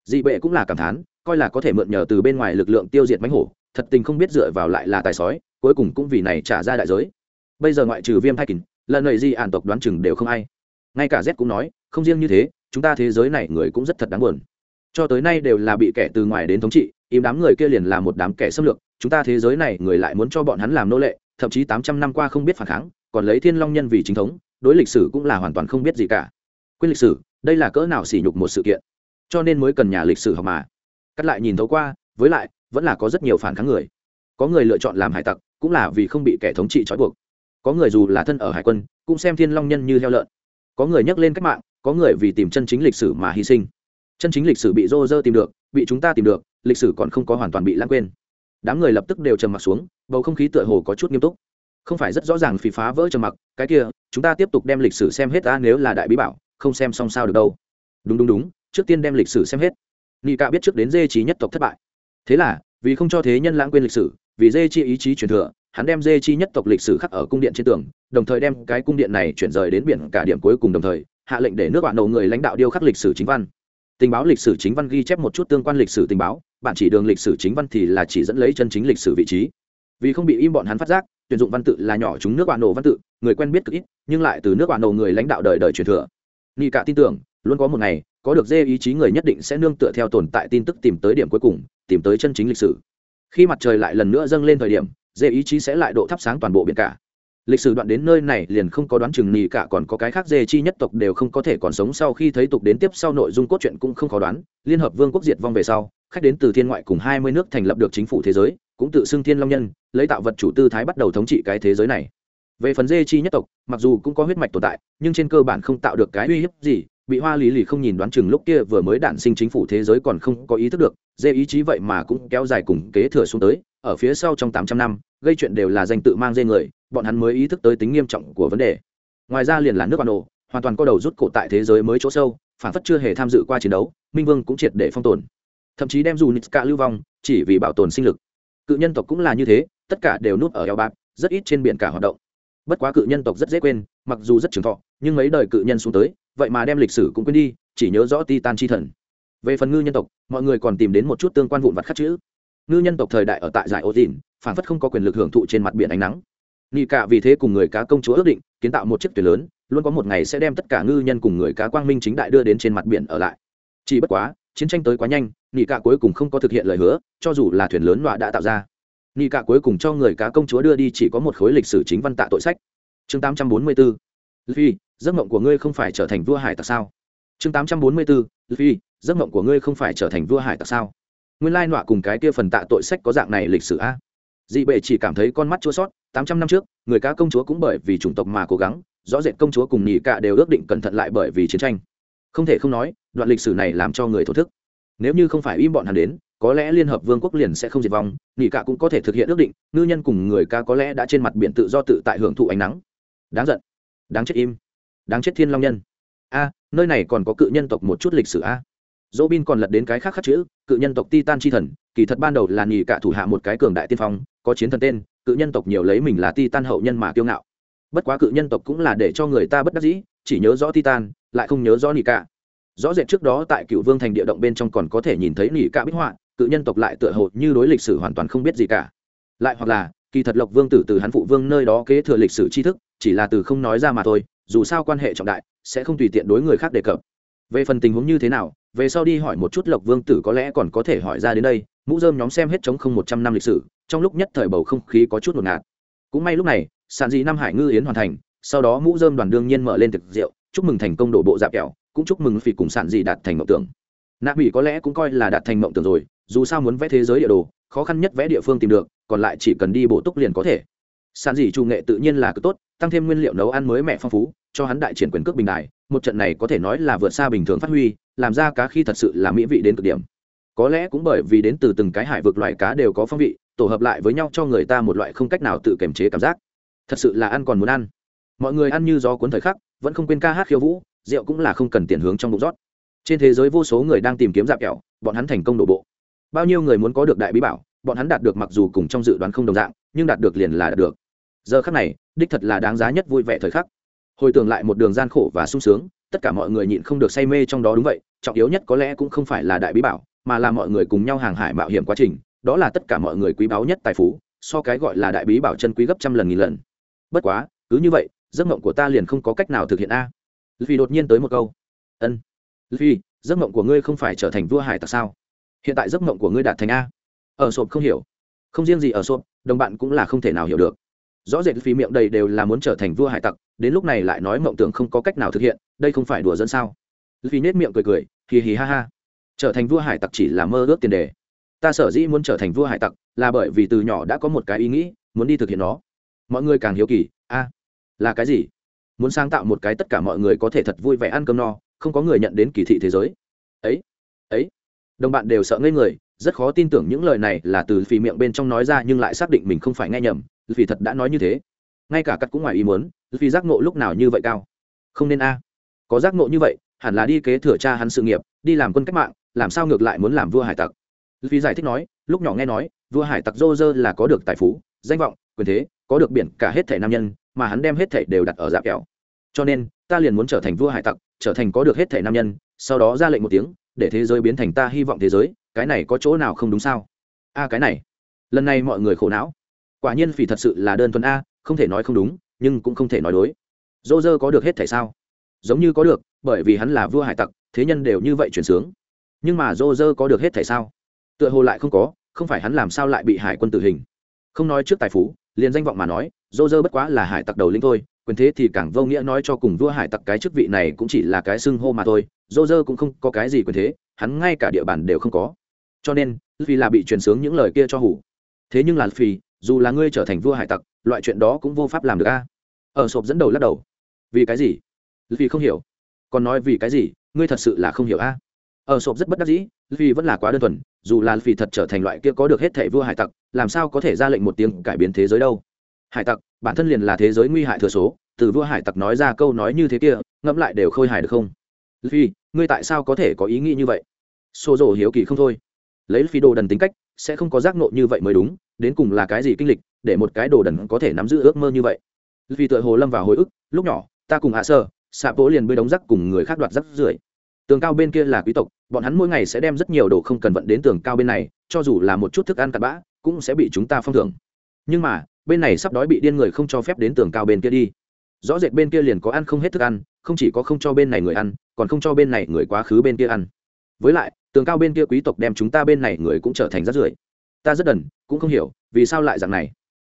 Dị bệ cũng là cảm thán, coi là có thể mượn nhờ từ bên ngoài lực lượng tiêu diệt mánh hổ thật tình không biết dựa vào lại là tài sói, cuối cùng cũng vì này trả ra đại giới. Bây giờ ngoại trừ viêm thai kình, lần này gì ản tộc đoán chừng đều không ai. Ngay cả z cũng nói, không riêng như thế, chúng ta thế giới này người cũng rất thật đáng buồn. Cho tới nay đều là bị kẻ từ ngoài đến thống trị, im đám người kia liền là một đám kẻ xâm lược, chúng ta thế giới này người lại muốn cho bọn hắn làm nô lệ, thậm chí tám trăm năm qua không biết phản kháng, còn lấy thiên long nhân vì chính thống, đối lịch sử cũng là hoàn toàn không biết gì cả. Quên lịch sử, đây là cỡ nào sỉ nhục một sự kiện. Cho nên mới cần nhà lịch sử học mà. Cắt lại nhìn thấu qua, với lại vẫn là có rất nhiều phản kháng người. Có người lựa chọn làm hải tặc, cũng là vì không bị kẻ thống trị trói buộc. Có người dù là thân ở hải quân, cũng xem thiên long nhân như heo lợn. Có người nhắc lên cách mạng, có người vì tìm chân chính lịch sử mà hy sinh. Chân chính lịch sử bị rô rơ tìm được, bị chúng ta tìm được, lịch sử còn không có hoàn toàn bị lãng quên. Đám người lập tức đều trầm mặc xuống, bầu không khí tựa hồ có chút nghiêm túc. Không phải rất rõ ràng phí phá vỡ trầm mặc, cái kia, chúng ta tiếp tục đem lịch sử xem hết ta nếu là đại bí bảo, không xem xong sao được đâu. Đúng đúng đúng, trước tiên đem lịch sử xem hết. Nghi ca biết trước đến dê trí nhất tộc thất bại thế là, vì không cho thế nhân lãng quên lịch sử, vì dê chi ý chí truyền thừa, hắn đem dê chi nhất tộc lịch sử khắc ở cung điện trên tường, đồng thời đem cái cung điện này chuyển rời đến biển cả điểm cuối cùng đồng thời, hạ lệnh để nước bạn đầu người lãnh đạo điêu khắc lịch sử chính văn. Tình báo lịch sử chính văn ghi chép một chút tương quan lịch sử tình báo, bạn chỉ đường lịch sử chính văn thì là chỉ dẫn lấy chân chính lịch sử vị trí. Vì không bị im bọn hắn phát giác, tuyển dụng văn tự là nhỏ chúng nước bạn nổ văn tự, người quen biết cực ít, nhưng lại từ nước bạn nổ người lãnh đạo đời đời truyền thừa. Nghi cả tin tưởng, luôn có một ngày, có được dê ý chí người nhất định sẽ nương tựa theo tồn tại tin tức tìm tới điểm cuối cùng tìm tới chân chính lịch sử. Khi mặt trời lại lần nữa dâng lên thời điểm, dê ý chí sẽ lại độ thắp sáng toàn bộ biển cả. Lịch sử đoạn đến nơi này liền không có đoán chừng nhì cả, còn có cái khác dê chi nhất tộc đều không có thể còn sống sau khi thấy tục đến tiếp sau nội dung cốt truyện cũng không khó đoán. Liên hợp vương quốc diệt vong về sau, khách đến từ thiên ngoại cùng hai mươi nước thành lập được chính phủ thế giới, cũng tự xưng thiên long nhân, lấy tạo vật chủ tư thái bắt đầu thống trị cái thế giới này. Về phần dê chi nhất tộc, mặc dù cũng có huyết mạch tồn tại, nhưng trên cơ bản không tạo được cái uy hiếp gì bị hoa lý lì không nhìn đoán chừng lúc kia vừa mới đản sinh chính phủ thế giới còn không có ý thức được, dê ý chí vậy mà cũng kéo dài cùng kế thừa xuống tới, ở phía sau trong tám trăm năm, gây chuyện đều là danh tự mang dê người, bọn hắn mới ý thức tới tính nghiêm trọng của vấn đề. Ngoài ra liền là nước bạn đồ hoàn toàn có đầu rút cổ tại thế giới mới chỗ sâu, phản phất chưa hề tham dự qua chiến đấu, minh vương cũng triệt để phong tồn. Thậm chí đem dù nitska lưu vong, chỉ vì bảo tồn sinh lực. Cự nhân tộc cũng là như thế, tất cả đều núp ở eo bạc, rất ít trên biển cả hoạt động. Bất quá cự nhân tộc rất dễ quên, mặc dù rất trường thọ, nhưng mấy đời cự nhân xuống tới vậy mà đem lịch sử cũng quên đi chỉ nhớ rõ titan chi thần. Về phần ngư nhân tộc mọi người còn tìm đến một chút tương quan vụn vặt khắc chữ. Ngư nhân tộc thời đại ở tại giải ô tìn phản phất không có quyền lực hưởng thụ trên mặt biển ánh nắng. Nghi cả vì thế cùng người cá công chúa ước định kiến tạo một chiếc thuyền lớn luôn có một ngày sẽ đem tất cả ngư nhân cùng người cá quang minh chính đại đưa đến trên mặt biển ở lại. Chỉ bất quá chiến tranh tới quá nhanh nghi cả cuối cùng không có thực hiện lời hứa cho dù là thuyền lớn nọa đã tạo ra. Nghi cả cuối cùng cho người cá công chúa đưa đi chỉ có một khối lịch sử chính văn tạ tội sách. Chương 844 Luffy, giấc mộng của ngươi không phải trở thành vua hải tặc sao? Chương 844 Luffy, giấc mộng của ngươi không phải trở thành vua hải tặc sao? Nguyên lai nọa cùng cái kia phần tạ tội sách có dạng này lịch sử a. Dị bệ chỉ cảm thấy con mắt chua sót tám trăm năm trước người cá công chúa cũng bởi vì chủng tộc mà cố gắng rõ rệt công chúa cùng nhị cả đều ước định cẩn thận lại bởi vì chiến tranh. Không thể không nói đoạn lịch sử này làm cho người thổ thức. Nếu như không phải im bọn hắn đến có lẽ liên hợp vương quốc liền sẽ không diệt vong nhị cả cũng có thể thực hiện ước định ngư nhân cùng người ca có lẽ đã trên mặt biển tự do tự tại hưởng thụ ánh nắng. Đáng giận. Đáng chết im đáng chết thiên long nhân. A, nơi này còn có cự nhân tộc một chút lịch sử a. Dỗ bin còn lật đến cái khác khắc chữ, cự nhân tộc titan chi thần, kỳ thật ban đầu là nghỉ cả thủ hạ một cái cường đại tiên phong, có chiến thần tên, cự nhân tộc nhiều lấy mình là titan hậu nhân mà kiêu ngạo. Bất quá cự nhân tộc cũng là để cho người ta bất đắc dĩ, chỉ nhớ rõ titan, lại không nhớ rõ nghỉ cả. Rõ rệt trước đó tại cựu vương thành địa động bên trong còn có thể nhìn thấy nghỉ cả bích họa, cự nhân tộc lại tựa hồ như đối lịch sử hoàn toàn không biết gì cả. Lại hoặc là, kỳ thật lộc vương tử từ hắn phụ vương nơi đó kế thừa lịch sử tri thức, chỉ là từ không nói ra mà thôi dù sao quan hệ trọng đại, sẽ không tùy tiện đối người khác đề cập. Về phần tình huống như thế nào, về sau đi hỏi một chút lộc vương tử có lẽ còn có thể hỏi ra đến đây, mũ dơm nhóm xem hết chống không một trăm năm lịch sử, trong lúc nhất thời bầu không khí có chút ngột ngạt. Cũng may lúc này, sàn dị nam hải ngư yến hoàn thành, sau đó mũ dơm đoàn đương nhiên mở lên thực rượu, chúc mừng thành công đổ bộ dạp kẹo, cũng chúc mừng phỉ cùng sàn dị đạt thành mộng tưởng. Nạ mỹ có lẽ cũng coi là đạt thành mộng tưởng rồi, dù sao muốn vẽ thế giới địa đồ, khó khăn nhất vẽ địa phương tìm được, còn lại chỉ cần đi bổ túc liền có thể. Sàn dị chủ nghệ tự nhiên là cực tốt, tăng thêm nguyên liệu nấu ăn mới mẹ phong phú cho hắn đại triển quyền cước bình đài một trận này có thể nói là vượt xa bình thường phát huy, làm ra cá khi thật sự là mỹ vị đến cực điểm. Có lẽ cũng bởi vì đến từ từng cái hải vực loại cá đều có phong vị, tổ hợp lại với nhau cho người ta một loại không cách nào tự kiềm chế cảm giác. Thật sự là ăn còn muốn ăn. Mọi người ăn như gió cuốn thời khắc, vẫn không quên ca hát khiêu vũ, rượu cũng là không cần tiền hướng trong bụng rót. Trên thế giới vô số người đang tìm kiếm dạp kẹo, bọn hắn thành công đổ bộ. Bao nhiêu người muốn có được đại bí bảo, bọn hắn đạt được mặc dù cùng trong dự đoán không đồng dạng, nhưng đạt được liền là đạt được. Giờ khắc này, đích thật là đáng giá nhất vui vẻ thời khắc hồi tưởng lại một đường gian khổ và sung sướng, tất cả mọi người nhịn không được say mê trong đó đúng vậy, trọng yếu nhất có lẽ cũng không phải là đại bí bảo, mà là mọi người cùng nhau hàng hải mạo hiểm quá trình, đó là tất cả mọi người quý báu nhất tài phú, so cái gọi là đại bí bảo chân quý gấp trăm lần nghìn lần. Bất quá, cứ như vậy, giấc mộng của ta liền không có cách nào thực hiện a. Vì đột nhiên tới một câu. Ân vì giấc mộng của ngươi không phải trở thành vua hải tặc sao? Hiện tại giấc mộng của ngươi đạt thành a. Ở sộp không hiểu. Không riêng gì ở sộp, đồng bạn cũng là không thể nào hiểu được rõ rệt phí miệng đầy đều là muốn trở thành vua hải tặc, đến lúc này lại nói mộng tưởng không có cách nào thực hiện, đây không phải đùa dẫn sao? Vì nết miệng cười cười hì hì ha ha. Trở thành vua hải tặc chỉ là mơ ước tiền đề. Ta sở dĩ muốn trở thành vua hải tặc là bởi vì từ nhỏ đã có một cái ý nghĩ, muốn đi thực hiện nó. Mọi người càng hiếu kỳ, a, là cái gì? Muốn sáng tạo một cái tất cả mọi người có thể thật vui vẻ ăn cơm no, không có người nhận đến kỳ thị thế giới. Ấy ấy. Đồng bạn đều sợ ngây người, rất khó tin tưởng những lời này là từ phì miệng bên trong nói ra nhưng lại xác định mình không phải nghe nhầm vì thật đã nói như thế. Ngay cả cắt cũng ngoài ý muốn vì giác ngộ lúc nào như vậy cao? Không nên a. À. Có giác ngộ như vậy, hẳn là đi kế thừa cha hắn sự nghiệp, đi làm quân cách mạng, làm sao ngược lại muốn làm vua hải tặc? Vì giải thích nói, lúc nhỏ nghe nói, vua hải tặc dô dơ là có được tài phú, danh vọng, quyền thế, có được biển cả hết thể nam nhân, mà hắn đem hết thể đều đặt ở dạp kẹo. Cho nên, ta liền muốn trở thành vua hải tặc, trở thành có được hết thể nam nhân, sau đó ra lệnh một tiếng, để thế giới biến thành ta hy vọng thế giới, cái này có chỗ nào không đúng sao? A, cái này. Lần này mọi người khổ não quả nhiên phỉ thật sự là đơn thuần a, không thể nói không đúng, nhưng cũng không thể nói đối. Dô dơ có được hết thể sao? Giống như có được, bởi vì hắn là vua hải tặc, thế nhân đều như vậy chuyển sướng. Nhưng mà dô dơ có được hết thể sao? Tựa hồ lại không có, không phải hắn làm sao lại bị hải quân tử hình? Không nói trước tài phú, liền danh vọng mà nói dô dơ bất quá là hải tặc đầu lĩnh thôi, quyền thế thì càng vô nghĩa nói cho cùng vua hải tặc cái chức vị này cũng chỉ là cái xưng hô mà thôi dô dơ cũng không có cái gì quyền thế, hắn ngay cả địa bàn đều không có. Cho nên vì là bị truyền sướng những lời kia cho hủ. Thế nhưng là phi dù là ngươi trở thành vua hải tặc, loại chuyện đó cũng vô pháp làm được a. Ở sộp dẫn đầu lắc đầu. Vì cái gì? Vì không hiểu. Còn nói vì cái gì? Ngươi thật sự là không hiểu a. Ở sộp rất bất đắc dĩ, vì vẫn là quá đơn thuần, dù là vì thật trở thành loại kia có được hết thẻ vua hải tặc, làm sao có thể ra lệnh một tiếng cải biến thế giới đâu? Hải tặc, bản thân liền là thế giới nguy hại thừa số, từ vua hải tặc nói ra câu nói như thế kia, ngẫm lại đều khôi hài được không? Vì, ngươi tại sao có thể có ý nghĩ như vậy? Xô rộ hiếu kỳ không thôi. Lấy phi đồ đần tính cách sẽ không có giác nộ như vậy mới đúng, đến cùng là cái gì kinh lịch, để một cái đồ đần có thể nắm giữ ước mơ như vậy. Vì tựa hồ lâm vào hồi ức, lúc nhỏ, ta cùng hạ sơ xạ bố liền bơi đóng rắc cùng người khác đoạt rắc rưởi. Tường cao bên kia là quý tộc, bọn hắn mỗi ngày sẽ đem rất nhiều đồ không cần vận đến tường cao bên này, cho dù là một chút thức ăn cặn bã, cũng sẽ bị chúng ta phong thưởng. Nhưng mà, bên này sắp đói bị điên người không cho phép đến tường cao bên kia đi. Rõ rệt bên kia liền có ăn không hết thức ăn, không chỉ có không cho bên này người ăn, còn không cho bên này người quá khứ bên kia ăn. Với lại tường cao bên kia quý tộc đem chúng ta bên này người cũng trở thành rác rưởi. Ta rất đần, cũng không hiểu, vì sao lại dạng này.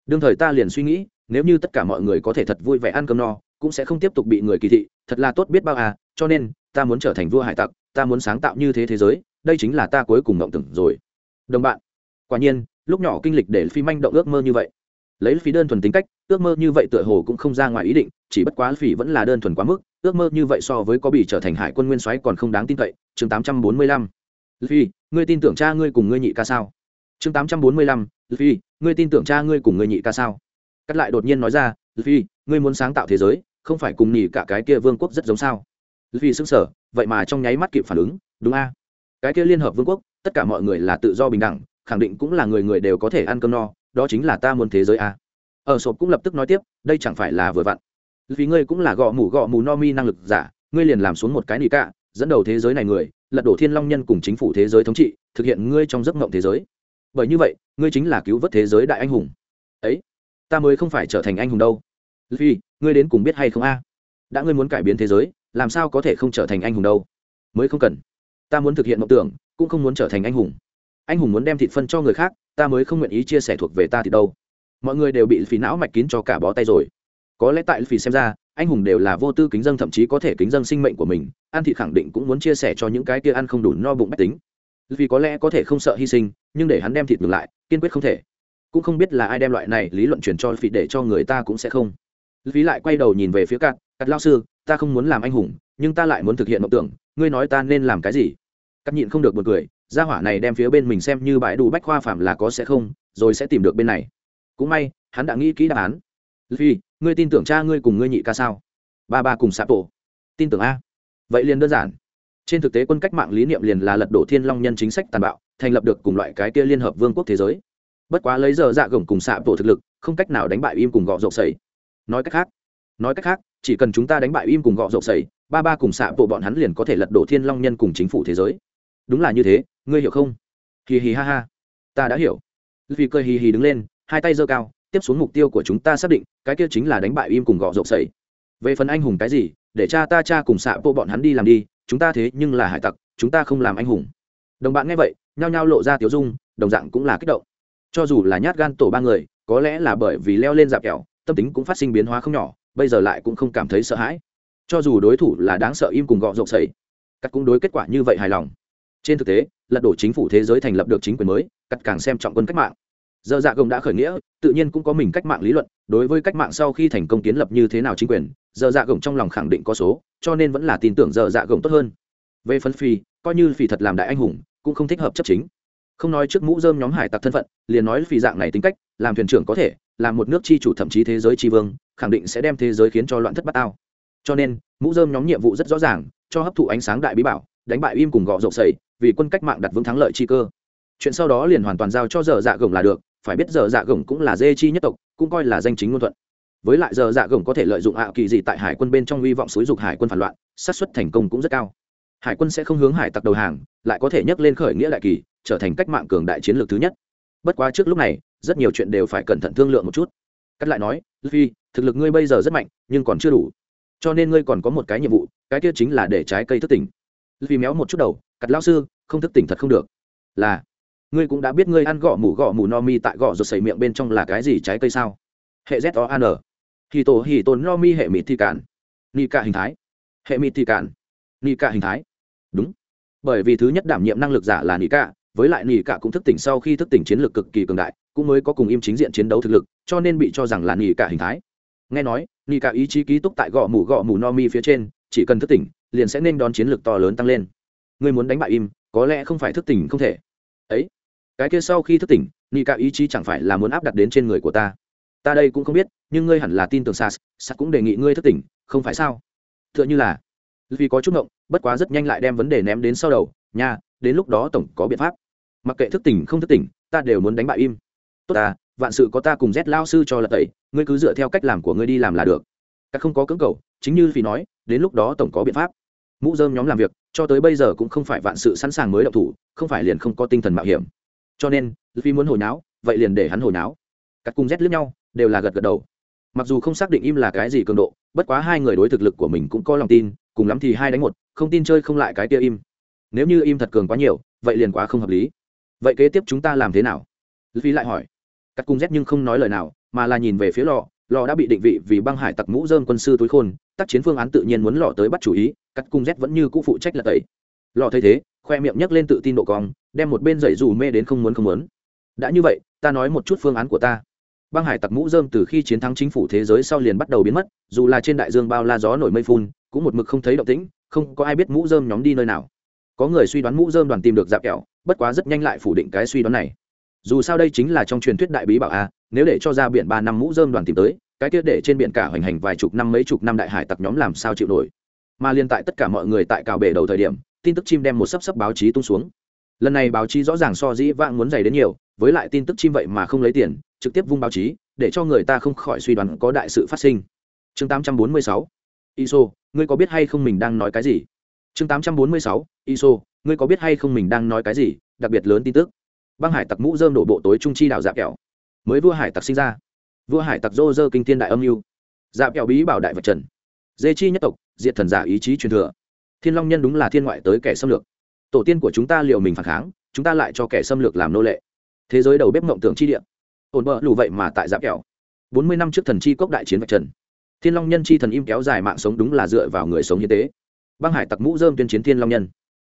Đương thời ta liền suy nghĩ, nếu như tất cả mọi người có thể thật vui vẻ ăn cơm no, cũng sẽ không tiếp tục bị người kỳ thị, thật là tốt biết bao à cho nên, ta muốn trở thành vua hải tặc, ta muốn sáng tạo như thế thế giới, đây chính là ta cuối cùng mộng tưởng rồi. Đồng bạn, quả nhiên, lúc nhỏ kinh lịch để phi manh động ước mơ như vậy. Lấy phí đơn thuần tính cách, ước mơ như vậy tựa hồ cũng không ra ngoài ý định, chỉ bất quá phỉ vẫn là đơn thuần quá mức, ước mơ như vậy so với có bị trở thành hải quân nguyên soái còn không đáng tin cậy, chương 845 Luffy, ngươi tin tưởng cha ngươi cùng ngươi nhị ca sao? Chương 845, Luffy, ngươi tin tưởng cha ngươi cùng ngươi nhị ca sao? Cắt lại đột nhiên nói ra, Luffy, ngươi muốn sáng tạo thế giới, không phải cùng nhị cả cái kia vương quốc rất giống sao? Luffy sững sờ, vậy mà trong nháy mắt kịp phản ứng, đúng a? Cái kia liên hợp vương quốc, tất cả mọi người là tự do bình đẳng, khẳng định cũng là người người đều có thể ăn cơm no, đó chính là ta muốn thế giới a. Ở sộp cũng lập tức nói tiếp, đây chẳng phải là vừa vặn. Vì ngươi cũng là gọ mủ gọ mù no mi năng lực giả, ngươi liền làm xuống một cái nhị ca dẫn đầu thế giới này người, lật đổ thiên long nhân cùng chính phủ thế giới thống trị, thực hiện ngươi trong giấc mộng thế giới. Bởi như vậy, ngươi chính là cứu vớt thế giới đại anh hùng. Ấy, ta mới không phải trở thành anh hùng đâu. Vì ngươi đến cùng biết hay không a? Đã ngươi muốn cải biến thế giới, làm sao có thể không trở thành anh hùng đâu? Mới không cần. Ta muốn thực hiện mộng tưởng, cũng không muốn trở thành anh hùng. Anh hùng muốn đem thịt phân cho người khác, ta mới không nguyện ý chia sẻ thuộc về ta thì đâu. Mọi người đều bị phí não mạch kín cho cả bó tay rồi có lẽ tại vì xem ra, anh hùng đều là vô tư kính dân, thậm chí có thể kính dân sinh mệnh của mình. Ăn thịt khẳng định cũng muốn chia sẻ cho những cái kia ăn không đủ no bụng bách tính. Vì có lẽ có thể không sợ hy sinh, nhưng để hắn đem thịt ngược lại, kiên quyết không thể. Cũng không biết là ai đem loại này lý luận truyền cho phí để cho người ta cũng sẽ không. Vì lại quay đầu nhìn về phía cát. Cát lao sư, ta không muốn làm anh hùng, nhưng ta lại muốn thực hiện mộng tưởng. Ngươi nói ta nên làm cái gì? Cắt nhịn không được một cười. Gia hỏa này đem phía bên mình xem như bãi đủ bách khoa phạm là có sẽ không, rồi sẽ tìm được bên này. Cũng may, hắn đã nghĩ kỹ đáp án phi ngươi tin tưởng cha ngươi cùng ngươi nhị ca sao? Ba ba cùng sạp tổ tin tưởng a. Vậy liền đơn giản. Trên thực tế quân cách mạng lý niệm liền là lật đổ thiên long nhân chính sách tàn bạo, thành lập được cùng loại cái kia liên hợp vương quốc thế giới. Bất quá lấy giờ dạ gồng cùng xạ tổ thực lực, không cách nào đánh bại im cùng gọ rộng sầy nói cách khác, nói cách khác, chỉ cần chúng ta đánh bại im cùng gọ rộng sầy ba ba cùng xạ tổ bọn hắn liền có thể lật đổ thiên long nhân cùng chính phủ thế giới. Đúng là như thế, ngươi hiểu không? Hì hì ha ha. Ta đã hiểu. Vì cười hì hì đứng lên, hai tay giơ cao tiếp xuống mục tiêu của chúng ta xác định, cái kia chính là đánh bại im cùng gọ rộp sầy. Về phần anh hùng cái gì, để cha ta cha cùng xạ bộ bọn hắn đi làm đi, chúng ta thế nhưng là hải tặc, chúng ta không làm anh hùng. Đồng bạn nghe vậy, nhao nhao lộ ra tiếu dung, đồng dạng cũng là kích động. Cho dù là nhát gan tổ ba người, có lẽ là bởi vì leo lên dạp kẹo, tâm tính cũng phát sinh biến hóa không nhỏ, bây giờ lại cũng không cảm thấy sợ hãi. Cho dù đối thủ là đáng sợ im cùng gọ rộp sầy, cắt cũng đối kết quả như vậy hài lòng. Trên thực tế, lật đổ chính phủ thế giới thành lập được chính quyền mới, cắt càng xem trọng quân cách mạng giờ dạ gồng đã khởi nghĩa, tự nhiên cũng có mình cách mạng lý luận, đối với cách mạng sau khi thành công kiến lập như thế nào chính quyền giờ dạ gồng trong lòng khẳng định có số, cho nên vẫn là tin tưởng giờ dạ gồng tốt hơn. Về phân phi, coi như phi thật làm đại anh hùng, cũng không thích hợp chấp chính. Không nói trước mũ dơm nhóm hải tặc thân phận, liền nói phi dạng này tính cách, làm thuyền trưởng có thể, làm một nước chi chủ thậm chí thế giới tri vương, khẳng định sẽ đem thế giới khiến cho loạn thất bát ao. Cho nên, mũ dơm nhóm nhiệm vụ rất rõ ràng, cho hấp thụ ánh sáng đại bí bảo, đánh bại im cùng gọ rộng sầy, vì quân cách mạng đặt vững thắng lợi chi cơ. Chuyện sau đó liền hoàn toàn giao cho giờ dạ gồng là được phải biết giờ dạ gồng cũng là dê chi nhất tộc, cũng coi là danh chính ngôn thuận. Với lại giờ dạ gồng có thể lợi dụng ạ kỳ gì tại hải quân bên trong hy vọng xúi dục hải quân phản loạn, xác suất thành công cũng rất cao. Hải quân sẽ không hướng hải tặc đầu hàng, lại có thể nhấc lên khởi nghĩa đại kỳ, trở thành cách mạng cường đại chiến lược thứ nhất. Bất quá trước lúc này, rất nhiều chuyện đều phải cẩn thận thương lượng một chút. Cắt lại nói phi thực lực ngươi bây giờ rất mạnh, nhưng còn chưa đủ. Cho nên ngươi còn có một cái nhiệm vụ, cái kia chính là để trái cây thức tỉnh. Vì méo một chút đầu, cắt lao sư, không thức tỉnh thật không được. Là ngươi cũng đã biết ngươi ăn gõ mủ gõ mủ no mi tại gõ rồi sẩy miệng bên trong là cái gì trái cây sao? Hệ z o an hì tổ, hì tồn no mi hệ mịt thi cản ni cả hình thái. Hệ mịt thi cản ni cả hình thái. Đúng. Bởi vì thứ nhất đảm nhiệm năng lực giả là ni cả với lại nỉ cả cũng thức tỉnh sau khi thức tỉnh chiến lược cực kỳ cường đại, cũng mới có cùng im chính diện chiến đấu thực lực, cho nên bị cho rằng là nỉ cả hình thái. Nghe nói nỉ cả ý chí ký túc tại gõ mù gõ mù no mi phía trên, chỉ cần thức tỉnh, liền sẽ nên đón chiến lược to lớn tăng lên. Ngươi muốn đánh bại im, có lẽ không phải thức tỉnh không thể. Ấy cái kia sau khi thức tỉnh nỉ cả ý chí chẳng phải là muốn áp đặt đến trên người của ta. Ta đây cũng không biết, nhưng ngươi hẳn là tin tưởng sas sas cũng đề nghị ngươi thức tỉnh, không phải sao? T h ư ợ n h ư là, vì có chút ngộng, bất quá rất nhanh lại đem vấn đề ném đến sau đầu, nha, đến lúc đó tổng có biện pháp. Mặc kệ thức tỉnh không thức tỉnh, ta đều muốn đánh bại im. Tốt ta vạn sự có ta cùng z lao sư cho lật tẩy, ngươi cứ dựa theo cách làm của ngươi đi làm là được. Các không có cưỡng cầu, chính như vì nói, đến lúc đó tổng có biện pháp. Mũ dơm nhóm làm việc, cho tới bây giờ cũng không phải vạn sự sẵn sàng mới động thủ, không phải liền không có tinh thần mạo hiểm cho nên vì muốn hồi náo, vậy liền để hắn hồi náo. Cắt cùng rét lướt nhau, đều là gật gật đầu. Mặc dù không xác định im là cái gì cường độ, bất quá hai người đối thực lực của mình cũng có lòng tin, cùng lắm thì hai đánh một, không tin chơi không lại cái kia im. Nếu như im thật cường quá nhiều, vậy liền quá không hợp lý. Vậy kế tiếp chúng ta làm thế nào? Vì lại hỏi. Cắt cung rét nhưng không nói lời nào, mà là nhìn về phía lò. Lò đã bị định vị vì băng hải tặc mũ dơm quân sư túi khôn, tác chiến phương án tự nhiên muốn lò tới bắt chủ ý, cắt cung rét vẫn như cũ phụ trách là tẩy. Lò thấy thế, khoe miệng nhấc lên tự tin độ cong đem một bên dậy dù mê đến không muốn không muốn. Đã như vậy, ta nói một chút phương án của ta. Băng hải tặc mũ dơm từ khi chiến thắng chính phủ thế giới sau liền bắt đầu biến mất, dù là trên đại dương bao la gió nổi mây phun, cũng một mực không thấy động tĩnh, không có ai biết mũ dơm nhóm đi nơi nào. Có người suy đoán mũ dơm đoàn tìm được dạp kẹo, bất quá rất nhanh lại phủ định cái suy đoán này. Dù sao đây chính là trong truyền thuyết đại bí bảo a, nếu để cho ra biển ba năm mũ dơm đoàn tìm tới, cái tiết để trên biển cả hoành hành vài chục năm mấy chục năm đại hải tặc nhóm làm sao chịu nổi. Mà liên tại tất cả mọi người tại cào bể đầu thời điểm, tin tức chim đem một sấp sấp báo chí tung xuống lần này báo chí rõ ràng so dĩ vãng muốn dày đến nhiều, với lại tin tức chim vậy mà không lấy tiền, trực tiếp vung báo chí, để cho người ta không khỏi suy đoán có đại sự phát sinh. Chương 846 iso, ngươi có biết hay không mình đang nói cái gì? Chương 846 iso, ngươi có biết hay không mình đang nói cái gì? Đặc biệt lớn tin tức. Băng hải tặc mũ dơm đổ bộ tối trung chi đảo dạ kẹo. Mới vua hải tặc sinh ra. Vua hải tặc dô dơ kinh thiên đại âm mưu. Dạ kẹo bí bảo đại vật trần. Dê chi nhất tộc, diệt thần giả ý chí truyền thừa. Thiên long nhân đúng là thiên ngoại tới kẻ xâm lược tổ tiên của chúng ta liệu mình phản kháng, chúng ta lại cho kẻ xâm lược làm nô lệ. Thế giới đầu bếp mộng tưởng chi địa. Ổn bờ, lù vậy mà tại giáp kẹo. Bốn mươi năm trước thần chi cốc đại chiến vạch trần. Thiên long nhân chi thần im kéo dài mạng sống đúng là dựa vào người sống như thế băng hải tặc mũ dơm tuyên chiến thiên long nhân.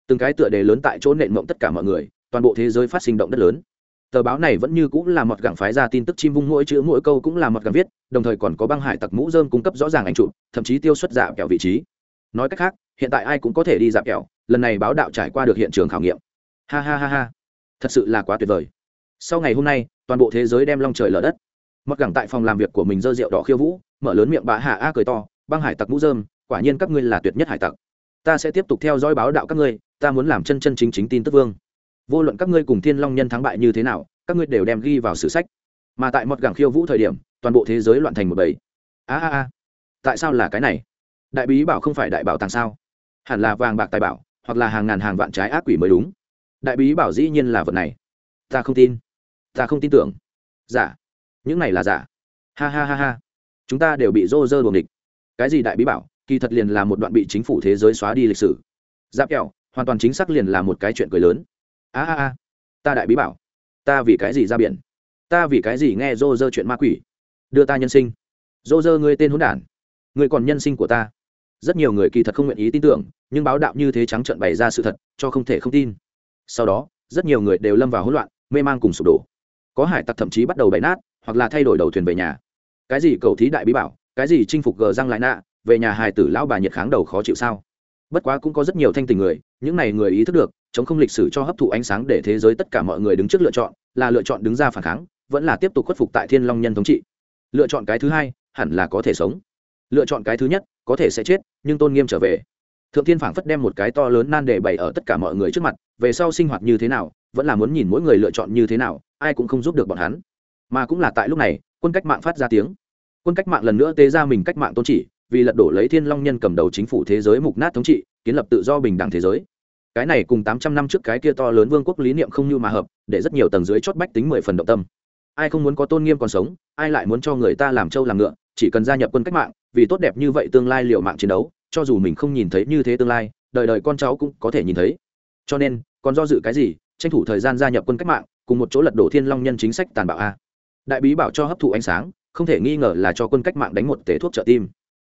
Từng cái tựa đề lớn tại chỗ nện mộng tất cả mọi người, toàn bộ thế giới phát sinh động đất lớn. Tờ báo này vẫn như cũng là một gặng phái ra tin tức chim vung mỗi chữ mỗi câu cũng là một gặng viết, đồng thời còn có băng hải tặc mũ dơm cung cấp rõ ràng ảnh chụp, thậm chí tiêu xuất dạ kẹo vị trí. Nói cách khác, hiện tại ai cũng có thể đi dạp kẹo lần này báo đạo trải qua được hiện trường khảo nghiệm. Ha ha ha ha. Thật sự là quá tuyệt vời. Sau ngày hôm nay, toàn bộ thế giới đem long trời lở đất. Mặc gẳng tại phòng làm việc của mình dơ rượu đỏ khiêu vũ, mở lớn miệng bà hạ a cười to, băng hải tặc mũ dơm quả nhiên các ngươi là tuyệt nhất hải tặc. Ta sẽ tiếp tục theo dõi báo đạo các ngươi, ta muốn làm chân chân chính chính tin tức vương. Vô luận các ngươi cùng thiên long nhân thắng bại như thế nào, các ngươi đều đem ghi vào sử sách. Mà tại một gẳng khiêu vũ thời điểm, toàn bộ thế giới loạn thành một bầy. A a a. Tại sao là cái này? Đại bí bảo không phải đại bảo tàng sao? Hẳn là vàng bạc tài bảo hoặc là hàng ngàn hàng vạn trái ác quỷ mới đúng. Đại bí bảo dĩ nhiên là vật này. Ta không tin. Ta không tin tưởng. Giả những này là giả ha ha ha ha. Chúng ta đều bị rô rơ đuồng địch cái gì đại bí bảo? Kỳ thật liền là một đoạn bị chính phủ thế giới xóa đi lịch sử. Giáp kẹo, hoàn toàn chính xác liền là một cái chuyện cười lớn. A a a. Ta đại bí bảo. Ta vì cái gì ra biển? Ta vì cái gì nghe rô rơ chuyện ma quỷ? Đưa ta nhân sinh. Rô rơ ngươi tên hôn đản. Ngươi còn nhân sinh của ta rất nhiều người kỳ thật không nguyện ý tin tưởng, nhưng báo đạo như thế trắng trợn bày ra sự thật, cho không thể không tin. Sau đó, rất nhiều người đều lâm vào hỗn loạn, mê mang cùng sụp đổ. Có hải tặc thậm chí bắt đầu bày nát, hoặc là thay đổi đầu thuyền về nhà. Cái gì cầu thí đại bí bảo, cái gì chinh phục gờ răng lại nạ, về nhà hài tử lão bà nhiệt kháng đầu khó chịu sao? Bất quá cũng có rất nhiều thanh tình người, những này người ý thức được, chống không lịch sử cho hấp thụ ánh sáng để thế giới tất cả mọi người đứng trước lựa chọn, là lựa chọn đứng ra phản kháng, vẫn là tiếp tục khuất phục tại thiên long nhân thống trị. Lựa chọn cái thứ hai, hẳn là có thể sống lựa chọn cái thứ nhất, có thể sẽ chết, nhưng tôn nghiêm trở về. Thượng thiên phảng phất đem một cái to lớn nan đề bày ở tất cả mọi người trước mặt, về sau sinh hoạt như thế nào, vẫn là muốn nhìn mỗi người lựa chọn như thế nào, ai cũng không giúp được bọn hắn. Mà cũng là tại lúc này, quân cách mạng phát ra tiếng. Quân cách mạng lần nữa tế ra mình cách mạng tôn chỉ, vì lật đổ lấy thiên long nhân cầm đầu chính phủ thế giới mục nát thống trị, kiến lập tự do bình đẳng thế giới. Cái này cùng tám trăm năm trước cái kia to lớn vương quốc lý niệm không như mà hợp, để rất nhiều tầng dưới chót bách tính mười phần động tâm. Ai không muốn có tôn nghiêm còn sống, ai lại muốn cho người ta làm trâu làm ngựa chỉ cần gia nhập quân cách mạng, vì tốt đẹp như vậy tương lai liệu mạng chiến đấu, cho dù mình không nhìn thấy như thế tương lai, đời đời con cháu cũng có thể nhìn thấy. Cho nên, còn do dự cái gì? Tranh thủ thời gian gia nhập quân cách mạng, cùng một chỗ lật đổ thiên long nhân chính sách tàn bạo a. Đại bí bảo cho hấp thụ ánh sáng, không thể nghi ngờ là cho quân cách mạng đánh một tể thuốc trợ tim.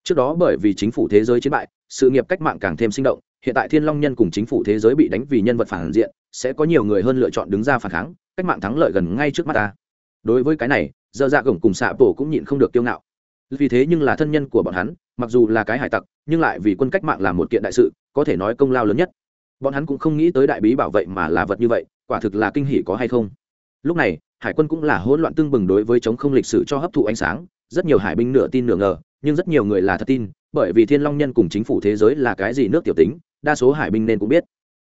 Trước đó bởi vì chính phủ thế giới chiến bại, sự nghiệp cách mạng càng thêm sinh động, hiện tại thiên long nhân cùng chính phủ thế giới bị đánh vì nhân vật phản diện, sẽ có nhiều người hơn lựa chọn đứng ra phản kháng, cách mạng thắng lợi gần ngay trước mắt ta. Đối với cái này giờ dạ gồng cùng xạ tổ cũng nhịn không được kiêu ngạo vì thế nhưng là thân nhân của bọn hắn, mặc dù là cái hải tặc, nhưng lại vì quân cách mạng là một kiện đại sự, có thể nói công lao lớn nhất. Bọn hắn cũng không nghĩ tới đại bí bảo vệ mà là vật như vậy, quả thực là kinh hỉ có hay không. Lúc này, hải quân cũng là hỗn loạn tương bừng đối với chống không lịch sử cho hấp thụ ánh sáng, rất nhiều hải binh nửa tin nửa ngờ, nhưng rất nhiều người là thật tin, bởi vì thiên long nhân cùng chính phủ thế giới là cái gì nước tiểu tính, đa số hải binh nên cũng biết.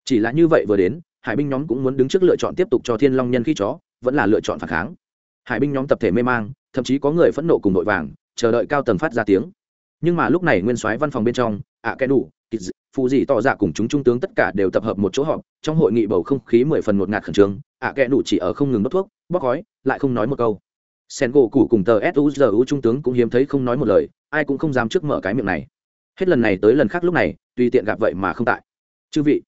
Chỉ là như vậy vừa đến, hải binh nhóm cũng muốn đứng trước lựa chọn tiếp tục cho thiên long nhân khi chó, vẫn là lựa chọn phản kháng. Hải binh nhóm tập thể mê mang, thậm chí có người phẫn nộ cùng nội vàng chờ đợi cao tầng phát ra tiếng. Nhưng mà lúc này nguyên soái văn phòng bên trong, ạ kẽ đủ phụ dị tỏ ra cùng chúng trung tướng tất cả đều tập hợp một chỗ họp, trong hội nghị bầu không khí mười phần một ngạt khẩn trương, ạ kẽ đủ chỉ ở không ngừng đốt thuốc bóc khói, lại không nói một câu. Sen gỗ cụ cùng tờ suzu trung tướng cũng hiếm thấy không nói một lời, ai cũng không dám trước mở cái miệng này. Hết lần này tới lần khác lúc này, tùy tiện gặp vậy mà không tại. Chư vị,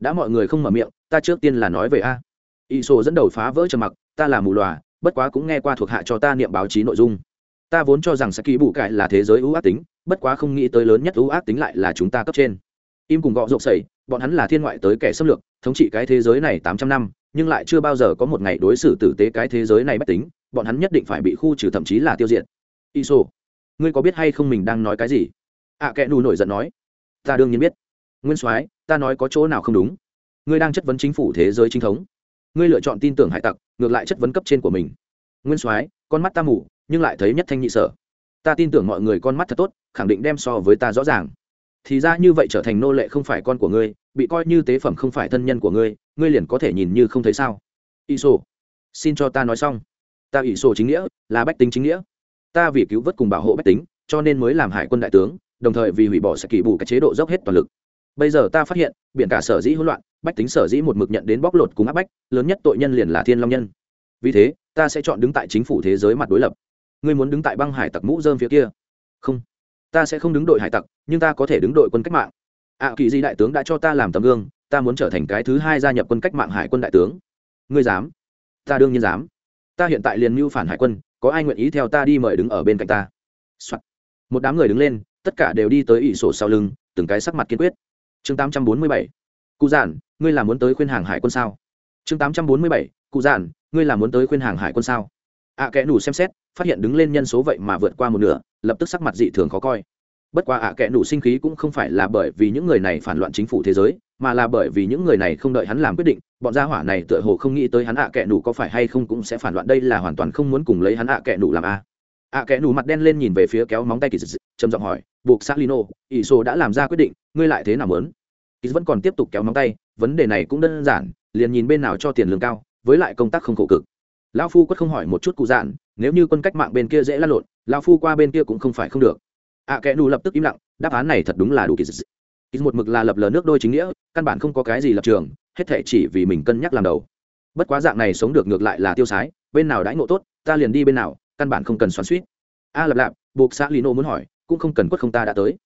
đã mọi người không mở miệng, ta trước tiên là nói về a. Y sô dẫn đầu phá vỡ trầm mặc, ta là mù lòa bất quá cũng nghe qua thuộc hạ cho ta niệm báo chí nội dung ta vốn cho rằng saki bù cải là thế giới ưu ác tính bất quá không nghĩ tới lớn nhất ưu ác tính lại là chúng ta cấp trên. Im cùng gọ rộp sẩy bọn hắn là thiên ngoại tới kẻ xâm lược thống trị cái thế giới này tám trăm năm nhưng lại chưa bao giờ có một ngày đối xử tử tế cái thế giới này bất tính bọn hắn nhất định phải bị khu trừ thậm chí là tiêu diệt. Iso ngươi có biết hay không mình đang nói cái gì? Ạ à, kẽ nù nổi giận nói. Ta đương nhiên biết. Nguyên soái ta nói có chỗ nào không đúng? Ngươi đang chất vấn chính phủ thế giới chính thống. Ngươi lựa chọn tin tưởng hải tặc ngược lại chất vấn cấp trên của mình. Nguyên soái con mắt ta mù nhưng lại thấy nhất thanh nhị sở. Ta tin tưởng mọi người con mắt thật tốt, khẳng định đem so với ta rõ ràng. Thì ra như vậy trở thành nô lệ không phải con của ngươi, bị coi như tế phẩm không phải thân nhân của ngươi ngươi liền có thể nhìn như không thấy sao? Ỷ sổ xin cho ta nói xong. Ta ỷ sổ chính nghĩa, là bách tính chính nghĩa. Ta vì cứu vớt cùng bảo hộ bách tính, cho nên mới làm hải quân đại tướng, đồng thời vì hủy bỏ sẽ kỳ bù cái chế độ dốc hết toàn lực. Bây giờ ta phát hiện, biển cả sở dĩ hỗn loạn, bách tính sở dĩ một mực nhận đến bóc lột cùng áp bách, lớn nhất tội nhân liền là thiên long nhân. Vì thế, ta sẽ chọn đứng tại chính phủ thế giới mặt đối lập ngươi muốn đứng tại băng hải tặc mũ dơm phía kia. Không ta sẽ không đứng đội hải tặc nhưng ta có thể đứng đội quân cách mạng. Ạ à, kỳ di đại tướng đã cho ta làm tấm gương ta muốn trở thành cái thứ hai gia nhập quân cách mạng hải quân đại tướng. Ngươi dám? Ta đương nhiên dám. Ta hiện tại liền mưu phản hải quân có ai nguyện ý theo ta đi mời đứng ở bên cạnh ta、Soạn. một đám người đứng lên tất cả đều đi tới ỷ sổ sau lưng từng cái sắc mặt kiên quyết. Chương tám trăm bốn mươi bảy. Cụ giản ngươi là muốn tới khuyên hàng hải quân sao? Chương tám trăm bốn mươi bảy. Cụ giản ngươi là muốn tới khuyên hàng hải quân sao? Ạ à, kẽ nủ xem xét phát hiện đứng lên nhân số vậy mà vượt qua một nửa lập tức sắc mặt dị thường khó coi. Bất quá ạ à, kẽ nủ sinh khí cũng không phải là bởi vì những người này phản loạn chính phủ thế giới mà là bởi vì những người này không đợi hắn làm quyết định bọn gia hỏa này tựa hồ không nghĩ tới hắn ạ à kẽ nủ có phải hay không cũng sẽ phản loạn đây là hoàn toàn không muốn cùng lấy hắn ạ kẽ nủ làm a. Ạ kẽ nủ mặt đen lên nhìn về phía kéo móng tay kỳ dị trầm giọng hỏi buộc xác lino ỷ sô đã làm ra quyết định ngươi lại thế nào muốn? Kỳ vẫn còn tiếp tục kéo móng tay vấn đề này cũng đơn giản liền nhìn bên nào cho tiền lương cao với lại công tác không khổ cực lão phu quất không hỏi một chút cụ dạn nếu như quân cách mạng bên kia dễ lăn lộn lão phu qua bên kia cũng không phải không được. Ạ à, kẽ nù lập tức im lặng đáp án này thật đúng là đủ kỳ dị. Một mực là lập lờ nước đôi chính nghĩa căn bản không có cái gì lập trường hết thể chỉ vì mình cân nhắc làm đầu. Bất quá dạng này sống được ngược lại là tiêu sái bên nào đãi ngộ tốt ta liền đi bên nào căn bản không cần xoắn suýt a à, lạp lạp buộc xã lino muốn hỏi cũng không cần quất không ta đã tới.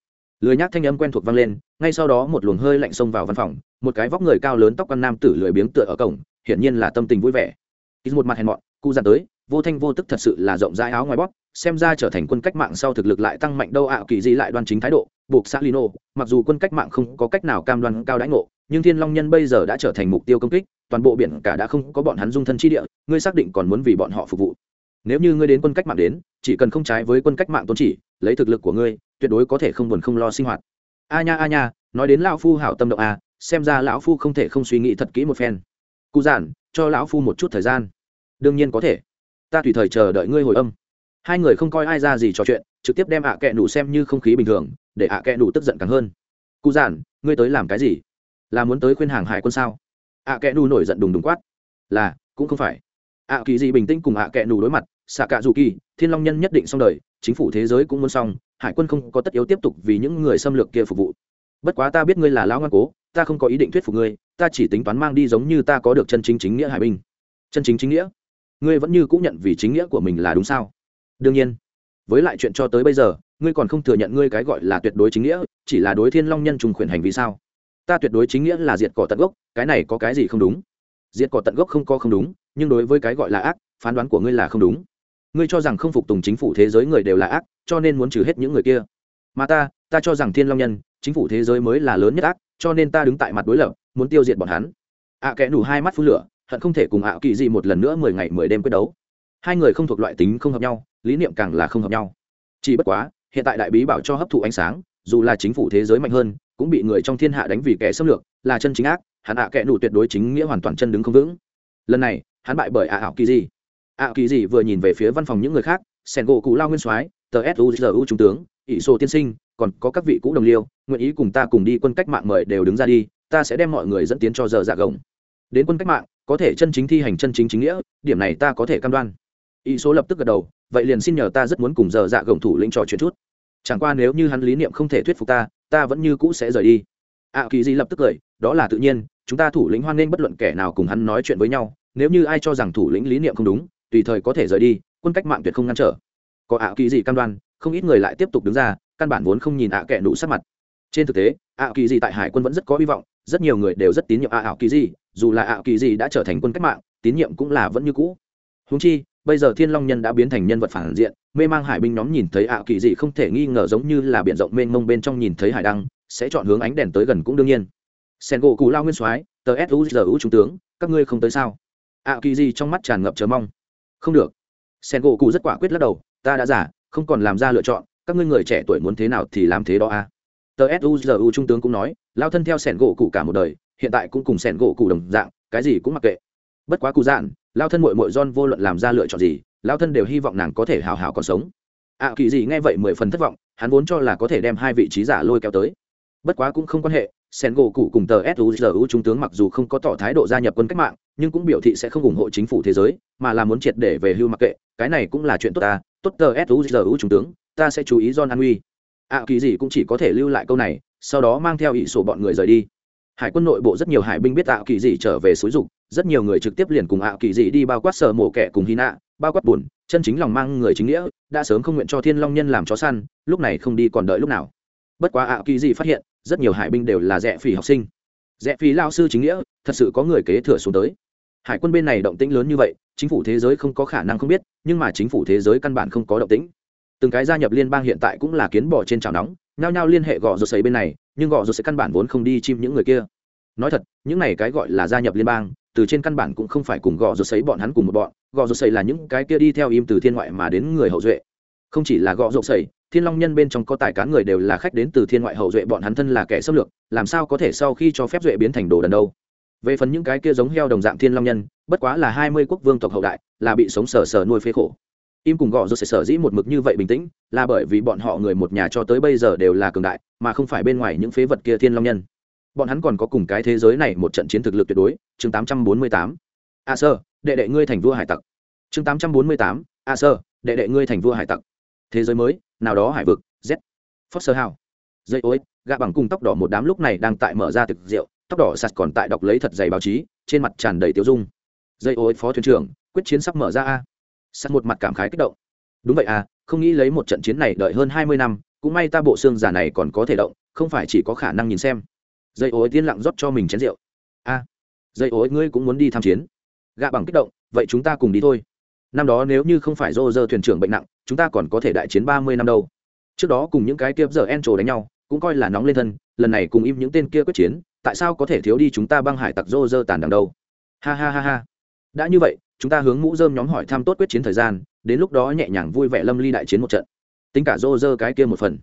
Lười nhác thanh âm quen thuộc vang lên ngay sau đó một luồng hơi lạnh xông vào văn phòng một cái vóc người cao lớn tóc con nam tử lười biếng tựa ở cổng hiển nhiên là tâm tình vui vẻ ít một mặt hèn mọn, cụ dặn tới, vô thanh vô tức thật sự là rộng rãi áo ngoài bóp, xem ra trở thành quân cách mạng sau thực lực lại tăng mạnh đâu ạ, kỳ gì lại đoan chính thái độ, buộc xã lino, mặc dù quân cách mạng không có cách nào cam đoan cao đãi ngộ, nhưng thiên long nhân bây giờ đã trở thành mục tiêu công kích, toàn bộ biển cả đã không có bọn hắn dung thân chi địa, ngươi xác định còn muốn vì bọn họ phục vụ. Nếu như ngươi đến quân cách mạng đến, chỉ cần không trái với quân cách mạng tôn chỉ, lấy thực lực của ngươi, tuyệt đối có thể không buồn không lo sinh hoạt. A nha a nha, nói đến lão phu hảo tâm động a xem ra lão phu không thể không suy nghĩ thật kỹ một phen. Cụ giản cho lão phu một chút thời gian. Đương nhiên có thể. Ta tùy thời chờ đợi ngươi hồi âm. Hai người không coi ai ra gì trò chuyện, trực tiếp đem ạ à kẹ nủ xem như không khí bình thường, để ạ à kẹ nủ tức giận càng hơn. Cụ giản, ngươi tới làm cái gì? Là muốn tới khuyên hàng hải quân sao? Ạ à kẹ nủ nổi giận đùng đùng quát. Là, cũng không phải. Ạ kỳ gì bình tĩnh cùng ạ kẹ nủ đối mặt, xạ cạ dù kỳ, thiên long nhân nhất định xong đời, chính phủ thế giới cũng muốn xong, hải quân không có tất yếu tiếp tục vì những người xâm lược kia phục vụ. Bất quá ta biết ngươi là lão ngoan cố, ta không có ý định thuyết phục ngươi ta chỉ tính toán mang đi giống như ta có được chân chính chính nghĩa hải binh. Chân chính chính nghĩa? Ngươi vẫn như cũng nhận vì chính nghĩa của mình là đúng sao? Đương nhiên. Với lại chuyện cho tới bây giờ, ngươi còn không thừa nhận ngươi cái gọi là tuyệt đối chính nghĩa, chỉ là đối thiên long nhân trùng khuyển hành vi sao? Ta tuyệt đối chính nghĩa là diệt cỏ tận gốc, cái này có cái gì không đúng? Diệt cỏ tận gốc không có không đúng, nhưng đối với cái gọi là ác, phán đoán của ngươi là không đúng. Ngươi cho rằng không phục tùng chính phủ thế giới người đều là ác, cho nên muốn trừ hết những người kia. Mà ta ta cho rằng thiên long nhân, chính phủ thế giới mới là lớn nhất ác cho nên ta đứng tại mặt đối lập muốn tiêu diệt bọn hắn. Ạ à, kẽ nủ hai mắt phun lửa hận không thể cùng ạ kỳ dị một lần nữa mười ngày mười đêm quyết đấu. Hai người không thuộc loại tính không hợp nhau lý niệm càng là không hợp nhau. Chỉ bất quá hiện tại đại bí bảo cho hấp thụ ánh sáng dù là chính phủ thế giới mạnh hơn cũng bị người trong thiên hạ đánh vì kẻ xâm lược là chân chính ác hắn ạ à kẽ nủ tuyệt đối chính nghĩa hoàn toàn chân đứng không vững. Lần này hắn bại bởi ạ ảo kỳ dị ạ kỳ dị vừa nhìn về phía văn phòng những người khác sẻn gỗ cụ lao nguyên soái tờ suzu trung tướng ỷ sô tiên sinh còn có các vị cũ đồng liêu, nguyện ý cùng ta cùng đi quân cách mạng mời đều đứng ra đi, ta sẽ đem mọi người dẫn tiến cho giờ dạ gồng. Đến quân cách mạng, có thể chân chính thi hành chân chính chính nghĩa, điểm này ta có thể cam đoan. Ý số lập tức gật đầu, vậy liền xin nhờ ta rất muốn cùng giờ dạ gồng thủ lĩnh trò chuyện chút. Chẳng qua nếu như hắn lý niệm không thể thuyết phục ta ta vẫn như cũ sẽ rời đi. Ạ kỳ di lập tức cười, đó là tự nhiên, chúng ta thủ lĩnh hoan nghênh bất luận kẻ nào cùng hắn nói chuyện với nhau, nếu như ai cho rằng thủ lĩnh lý niệm không đúng, tùy thời có thể rời đi, quân cách mạng tuyệt không ngăn trở. Có ạ kỳ gì cam đoan, không ít người lại tiếp tục đứng ra căn bản vốn không nhìn ạ kệ nụ sắc mặt. Trên thực tế, ạ kỳ gì tại hải quân vẫn rất có hy vọng, rất nhiều người đều rất tín nhiệm ạ ảo kỳ gì, dù là ạ kỳ gì đã trở thành quân cách mạng, tín nhiệm cũng là vẫn như cũ. Húng chi, bây giờ thiên long nhân đã biến thành nhân vật phản diện, mê mang hải binh nhóm nhìn thấy ạ kỳ gì không thể nghi ngờ giống như là b i ể n rộng mênh mông bên trong nhìn thấy hải đăng, sẽ chọn hướng ánh đèn tới gần cũng đương nhiên. Sen gỗ cù lao nguyên soái, tờ suzu trung tướng, các ngươi không tới sao? Ạ kỳ gì trong mắt tràn ngập chờ mong. Không được. Sen gỗ cù rất quả quyết lắc đầu, ta đã giả, không còn làm ra lựa chọn các ngươi người trẻ tuổi muốn thế nào thì làm thế đó a à. tờ suzu trung tướng cũng nói lao thân theo sẻn gỗ cụ cả một đời hiện tại cũng cùng sẻn gỗ cụ đồng dạng cái gì cũng mặc kệ. Bất quá cụ dạn lao thân mội mội don vô luận làm ra lựa chọn gì lao thân đều hy vọng nàng có thể hào hào còn sống. Ạ à, kỳ gì nghe vậy mười phần thất vọng hắn vốn cho là có thể đem hai vị trí giả lôi kéo tới. Bất quá cũng không quan hệ sen gỗ cụ cùng tờ suzu trung tướng mặc dù không có tỏ thái độ gia nhập quân cách mạng nhưng cũng biểu thị sẽ không ủng hộ chính phủ thế giới mà là muốn triệt để về hưu mặc kệ cái này cũng là chuyện tốt ta tốt tờ suzu trung tướng ta sẽ chú ý don an uy ạ à, kỳ gì cũng chỉ có thể lưu lại câu này, sau đó mang theo ỷ sổ bọn người rời đi. Hải quân nội bộ rất nhiều hải binh biết ạ kỳ gì trở về xúi dục, rất nhiều người trực tiếp liền cùng ạ kỳ gì đi bao quát sở mổ kẻ cùng hy nạ, bao quát buồn, chân chính lòng mang người chính nghĩa, đã sớm không nguyện cho thiên long nhân làm chó săn, lúc này không đi còn đợi lúc nào. Bất quá ạ kỳ gì phát hiện, rất nhiều hải binh đều là rẻ phỉ học sinh. Rẻ phỉ lao sư chính nghĩa, thật sự có người kế thừa xuống tới. Hải quân bên này động tĩnh lớn như vậy, chính phủ thế giới không có khả năng không biết, nhưng mà chính phủ thế giới căn bản không có động tĩnh từng cái gia nhập liên bang hiện tại cũng là kiến bỏ trên chảo nóng, nhao nhao liên hệ gõ rột sấy bên này, nhưng gõ rột sẽ căn bản vốn không đi chim những người kia. Nói thật, những này cái gọi là gia nhập liên bang, từ trên căn bản cũng không phải cùng gõ rột sấy bọn hắn cùng một bọn gõ rột sấy là những cái kia đi theo im từ thiên ngoại mà đến người hậu duệ. Không chỉ là gõ rột sấy, thiên long nhân bên trong có tài cán người đều là khách đến từ thiên ngoại hậu duệ, bọn hắn thân là kẻ xâm lược, làm sao có thể sau khi cho phép duệ biến thành đồ đần đâu? Về phần những cái kia giống heo đồng dạng thiên long nhân, bất quá là hai mươi quốc vương tộc hậu đại, là bị sống sờ sờ nuôi phế khổ im cùng gọ rồi sẽ sở dĩ một mực như vậy bình tĩnh, là bởi vì bọn họ người một nhà cho tới bây giờ đều là cường đại, mà không phải bên ngoài những phế vật kia thiên long nhân bọn hắn còn có cùng cái thế giới này một trận chiến thực lực tuyệt đối, chương 848. a à, sơ, đệ đệ ngươi thành vua hải tặc chương 848. a à, sơ, đệ đệ ngươi thành vua hải tặc thế giới mới, nào đó hải vực, z foster hào. dây ối gạ bằng cùng tóc đỏ một đám lúc này đang tại mở ra thực rượu, tóc đỏ sạt còn tại đọc lấy thật dày báo chí, trên mặt tràn đầy tiêu dung dây ối phó thuyền trưởng, quyết chiến sắp mở ra a sắt một mặt cảm khái kích động. Đúng vậy à không nghĩ lấy một trận chiến này đợi hơn hai mươi năm cũng may ta bộ xương giả này còn có thể động không phải chỉ có khả năng nhìn xem. Dây ối tiên lặng rót cho mình chén rượu. A à, dây ối ngươi cũng muốn đi tham chiến. Gạ bằng kích động vậy chúng ta cùng đi thôi. Năm đó nếu như không phải dô dơ thuyền trưởng bệnh nặng chúng ta còn có thể đại chiến ba mươi năm đâu. Trước đó cùng những cái kiếp giờ en trồ đánh nhau cũng coi là nóng lên thân lần này cùng im những tên kia quyết chiến tại sao có thể thiếu đi chúng ta băng hải tặc dô dơ tàn đằng đâu? Ha ha ha ha. Đã như vậy chúng ta hướng mũ dơm nhóm hỏi thăm tốt quyết chiến thời gian, đến lúc đó nhẹ nhàng vui vẻ lâm ly đại chiến một trận. Tính cả rô rơ cái kia một phần.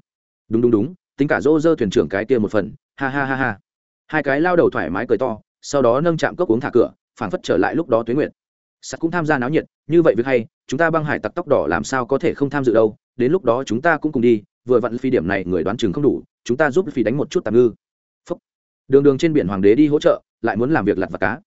Đúng đúng đúng, tính cả rô rơ thuyền trưởng cái kia một phần. Ha ha ha ha. Hai cái lao đầu thoải mái cười to, sau đó nâng chạm cốc uống thả cửa, phảng phất trở lại lúc đó tuế nguyệt. Sắt cũng tham gia náo nhiệt, như vậy việc hay, chúng ta băng hải tặc tóc đỏ làm sao có thể không tham dự đâu, đến lúc đó chúng ta cũng cùng đi, vừa vặn phi điểm này người đoán chừng không đủ, chúng ta giúp phi đánh một chút tạm ngư. Phúc. đường đường trên biển hoàng đế đi hỗ trợ, lại muốn làm việc lặt vặt cá.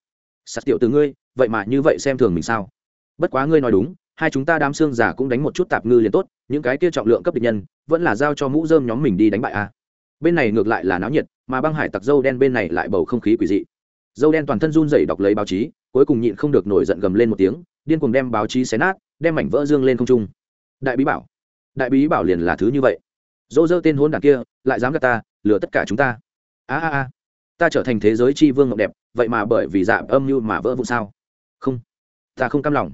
Sắt tiểu từ ngươi vậy mà như vậy xem thường mình sao? Bất quá ngươi nói đúng, hai chúng ta đám xương giả cũng đánh một chút tạp ngư liền tốt, những cái kia trọng lượng cấp địch nhân, vẫn là giao cho mũ dơm nhóm mình đi đánh bại a. Bên này ngược lại là náo nhiệt, mà băng hải tặc dâu đen bên này lại bầu không khí quỷ dị. Dâu đen toàn thân run rẩy đọc lấy báo chí, cuối cùng nhịn không được nổi giận gầm lên một tiếng, điên cuồng đem báo chí xé nát, đem mảnh vỡ dương lên không trung. Đại bí bảo, đại bí bảo liền là thứ như vậy. Dỗ dơ tên hôn đảng kia, lại dám gạt ta, lừa tất cả chúng ta. A a a, ta trở thành thế giới tri vương ngọc đẹp, vậy mà bởi vì dạ âm mưu mà vỡ vụ sao? Không. Ta không cam lòng.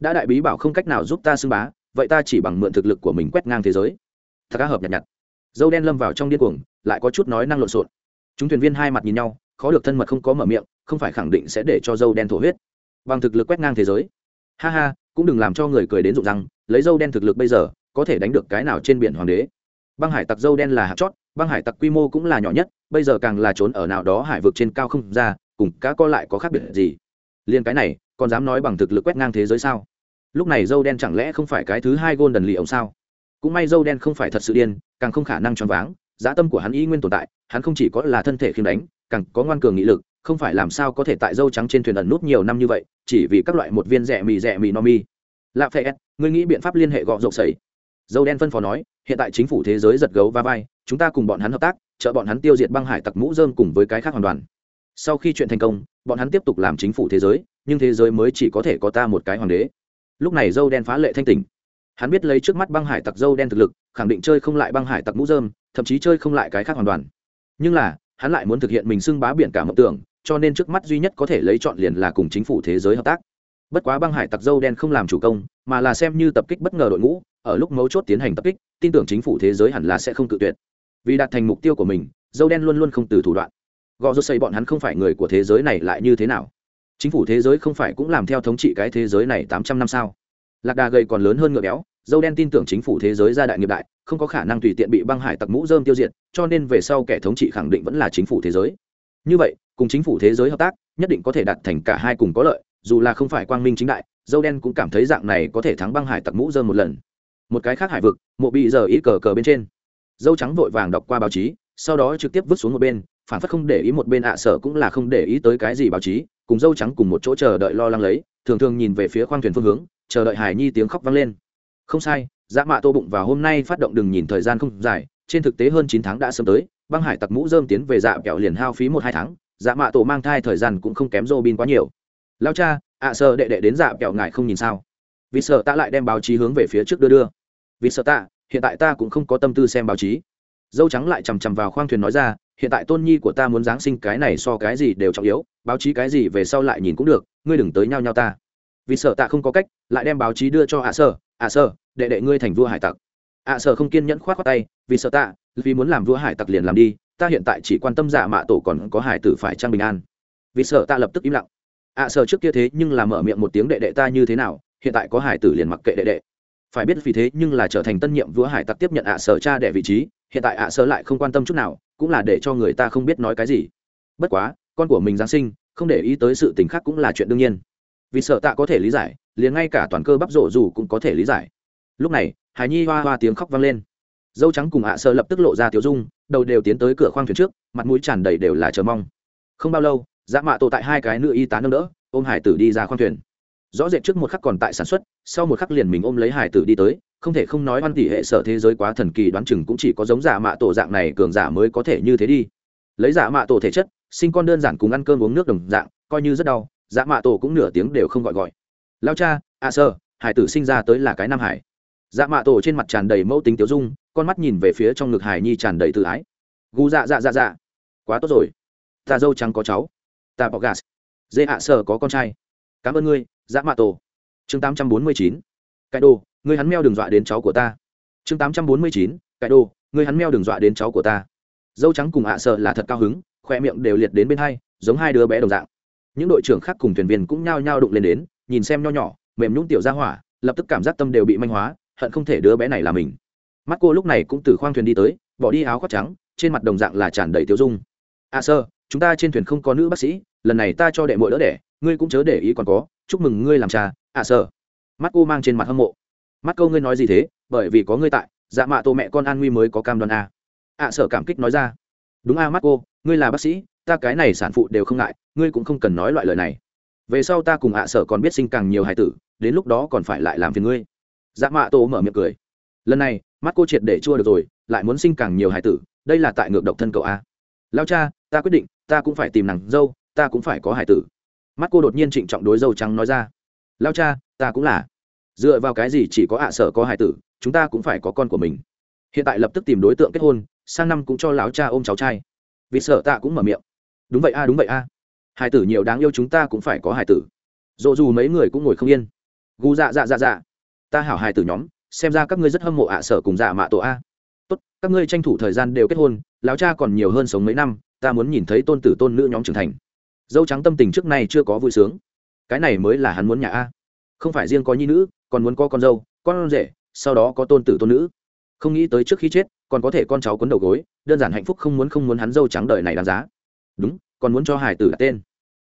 Đã đại bí bảo không cách nào giúp ta xưng bá, vậy ta chỉ bằng mượn thực lực của mình quét ngang thế giới. Thật cá hợp nhặt nhặt. Dâu đen lâm vào trong điên cuồng, lại có chút nói năng lộn xộn. Chúng thuyền viên hai mặt nhìn nhau, khó được thân mật không có mở miệng, không phải khẳng định sẽ để cho dâu đen thổ huyết. Bằng thực lực quét ngang thế giới. Ha ha, cũng đừng làm cho người cười đến rụng răng, lấy dâu đen thực lực bây giờ, có thể đánh được cái nào trên biển hoàng đế. Băng hải tặc dâu đen là hạt chót, băng hải tặc quy mô cũng là nhỏ nhất, bây giờ càng là trốn ở nào đó hải vực trên cao không ra, cùng cá co lại có khác biệt gì. Liên cái này còn dám nói bằng thực lực quét ngang thế giới sao? Lúc này dâu đen chẳng lẽ không phải cái thứ hai gôn đần lì ông sao? Cũng may dâu đen không phải thật sự điên, càng không khả năng choáng váng dã tâm của hắn y nguyên tồn tại, hắn không chỉ có là thân thể khiêm đánh, càng có ngoan cường nghị lực, không phải làm sao có thể tại dâu trắng trên thuyền ẩn nút nhiều năm như vậy, chỉ vì các loại một viên rẻ mì rẻ mì no mi. Lạ phê ngươi nghĩ biện pháp liên hệ gọ rộng sẩy. Dâu đen phân phó nói, hiện tại chính phủ thế giới giật gấu va vai, chúng ta cùng bọn hắn hợp tác, trợ bọn hắn tiêu diệt băng hải tặc mũ dơm cùng với cái khác hoàn toàn. Sau khi chuyện thành công, bọn hắn tiếp tục làm chính phủ thế giới nhưng thế giới mới chỉ có thể có ta một cái hoàng đế. Lúc này dâu đen phá lệ thanh tỉnh. Hắn biết lấy trước mắt băng hải tặc dâu đen thực lực, khẳng định chơi không lại băng hải tặc mũ dơm thậm chí chơi không lại cái khác hoàn toàn. Nhưng là, hắn lại muốn thực hiện mình xưng bá biển cả mộng tưởng, cho nên trước mắt duy nhất có thể lấy chọn liền là cùng chính phủ thế giới hợp tác. Bất quá băng hải tặc dâu đen không làm chủ công, mà là xem như tập kích bất ngờ đội ngũ, ở lúc mấu chốt tiến hành tập kích, tin tưởng chính phủ thế giới hẳn là sẽ không cự tuyệt. Vì đạt thành mục tiêu của mình, dâu đen luôn luôn không từ thủ đoạn. Gò rốt xây bọn hắn không phải người của thế giới này lại như thế nào? Chính phủ thế giới không phải cũng làm theo thống trị cái thế giới này tám trăm năm sao? Lạc đà gầy còn lớn hơn ngựa béo, dâu đen tin tưởng chính phủ thế giới gia đại nghiệp đại, không có khả năng tùy tiện bị băng hải tặc mũ dơm tiêu diệt, cho nên về sau kẻ thống trị khẳng định vẫn là chính phủ thế giới. Như vậy, cùng chính phủ thế giới hợp tác, nhất định có thể đạt thành cả hai cùng có lợi, dù là không phải quang minh chính đại, dâu đen cũng cảm thấy dạng này có thể thắng băng hải tặc mũ dơm một lần. Một cái khác hải vực, mộ bị giờ ít cờ cờ bên trên. Dâu trắng vội vàng đọc qua báo chí, sau đó trực tiếp vứt xuống một bên, phản phất không để ý một bên ạ sở cũng là không để ý tới cái gì báo chí cùng dâu trắng cùng một chỗ chờ đợi lo lắng lấy, thường thường nhìn về phía khoang thuyền phương hướng, chờ đợi hải nhi tiếng khóc vang lên. Không sai dã mạ tô bụng và hôm nay phát động đừng nhìn thời gian không dài, trên thực tế hơn chín tháng đã sớm tới, băng hải tặc mũ dơm tiến về dạ kẹo liền hao phí một hai tháng dạ mạ tổ mang thai thời gian cũng không kém dô bin quá nhiều. Lao cha, ạ sơ đệ đệ đến dạ kẹo ngài không nhìn sao? Vì sợ ta lại đem báo chí hướng về phía trước đưa đưa. Vì sợ ta, hiện tại ta cũng không có tâm tư xem báo chí. Dâu trắng lại chằm chằm vào khoang thuyền nói ra hiện tại tôn nhi của ta muốn giáng sinh cái này so cái gì đều trọng yếu, báo chí cái gì về sau lại nhìn cũng được, ngươi đừng tới nhau nhau ta. Vì sợ ta không có cách, lại đem báo chí đưa cho ạ sơ ạ sơ, đệ đệ ngươi thành vua hải tặc. Ạ sơ không kiên nhẫn khoát khoát tay, vì sợ ta vì muốn làm vua hải tặc liền làm đi, ta hiện tại chỉ quan tâm giả mạ tổ còn có hải tử phải trang bình an. Vì sợ ta lập tức im lặng. Ạ sơ trước kia thế nhưng là mở miệng một tiếng đệ đệ ta như thế nào, hiện tại có hải tử liền mặc kệ đệ đệ phải biết vì thế nhưng là trở thành tân nhiệm vua hải tặc tiếp nhận ạ sở cha đẻ vị trí, hiện tại ạ sở lại không quan tâm chút nào, cũng là để cho người ta không biết nói cái gì. Bất quá, con của mình giáng sinh, không để ý tới sự tình khác cũng là chuyện đương nhiên. Vì sợ tạ có thể lý giải, liền ngay cả toàn cơ bắp rổ dù cũng có thể lý giải. Lúc này, hải nhi hoa hoa tiếng khóc vang lên. Dâu trắng cùng ạ sơ lập tức lộ ra tiểu dung, đầu đều tiến tới cửa khoang thuyền trước, mặt mũi tràn đầy đều là chờ mong. Không bao lâu dã mạ tổ tại hai cái nữ y tá nâng đỡ, ôm hải tử đi ra khoang thuyền rõ rệt trước một khắc còn tại sản xuất, sau một khắc liền mình ôm lấy hải tử đi tới, không thể không nói văn tỷ hệ sở thế giới quá thần kỳ đoán chừng cũng chỉ có giống giả mạ tổ dạng này cường giả mới có thể như thế đi. Lấy giả mạ tổ thể chất, sinh con đơn giản cùng ăn cơm uống nước đồng dạng, coi như rất đau, giả mạ tổ cũng nửa tiếng đều không gọi gọi. Lao cha a sơ, hải tử sinh ra tới là cái nam hải. Dạ mạ tổ trên mặt tràn đầy mẫu tính tiểu dung, con mắt nhìn về phía trong ngực hải nhi tràn đầy tự ái. Gu dạ dạ dạ dạ. Quá tốt rồi. Ta dâu trắng có cháu. Ta bọc gà. Dê ạ sơ có con trai. Cảm ơn ngươi dã mạ tổ. Chương tám trăm bốn mươi chín. Cái đồ ngươi hắn meo đừng dọa đến cháu của ta. Chương tám trăm bốn mươi chín. Cái đồ ngươi hắn meo đừng dọa đến cháu của ta. Dâu trắng cùng ạ sợ là thật cao hứng, khoe miệng đều liệt đến bên hai, giống hai đứa bé đồng dạng. Những đội trưởng khác cùng thuyền viên cũng nhao nhao đụng lên đến, nhìn xem nho nhỏ, mềm nhũng tiểu ra hỏa, lập tức cảm giác tâm đều bị manh hóa, hận không thể đứa bé này là mình. Mắt cô lúc này cũng từ khoang thuyền đi tới, bỏ đi áo khoác trắng, trên mặt đồng dạng là tràn đầy tiêu dung. A sơ, chúng ta trên thuyền không có nữ bác sĩ, lần này ta cho đệ mội đỡ đẻ, ngươi cũng chớ để ý còn có chúc mừng ngươi làm cha, ạ à, sợ mắt cô mang trên mặt hâm mộ. Mắt câu ngươi nói gì thế? Bởi vì có ngươi tại dạ mạ tổ mẹ con an nguy mới có cam đoan a. Ạ à, sở cảm kích nói ra. Đúng a, mắt cô, ngươi là bác sĩ, ta cái này sản phụ đều không ngại, ngươi cũng không cần nói loại lời này. Về sau ta cùng ạ à, sở còn biết sinh càng nhiều hài tử, đến lúc đó còn phải lại làm phiền ngươi. Dạ mạ tổ mở miệng cười. Lần này, mắt cô triệt để chua được rồi, lại muốn sinh càng nhiều hài tử, đây là tại ngược độc thân cậu a. Lao cha, ta quyết định, ta cũng phải tìm nàng dâu, ta cũng phải có hài tử mắt cô đột nhiên trịnh trọng đối dâu trắng nói ra, lao cha, ta cũng là. Dựa vào cái gì chỉ có ạ sở có hải tử, chúng ta cũng phải có con của mình. Hiện tại lập tức tìm đối tượng kết hôn, sang năm cũng cho lão cha ôm cháu trai. Vì sợ tạ cũng mở miệng, đúng vậy a, đúng vậy a. Hải tử nhiều đáng yêu chúng ta cũng phải có hải tử. Dỗ dù mấy người cũng ngồi không yên. Gu dạ dạ dạ dạ ta hảo hải tử nhóm, xem ra các ngươi rất hâm mộ ạ sở cùng dạ mạ tổ a. Tốt, các ngươi tranh thủ thời gian đều kết hôn, lão cha còn nhiều hơn sống mấy năm, ta muốn nhìn thấy tôn tử tôn nữ nhóm trưởng thành dâu trắng tâm tình trước nay chưa có vui sướng. Cái này mới là hắn muốn nhà a. Không phải riêng có nhi nữ, còn muốn có con dâu, con rể, sau đó có tôn tử tôn nữ. Không nghĩ tới trước khi chết, còn có thể con cháu quấn đầu gối, đơn giản hạnh phúc không muốn không muốn hắn dâu trắng đời này đáng giá. Đúng, còn muốn cho hải tử đặt tên.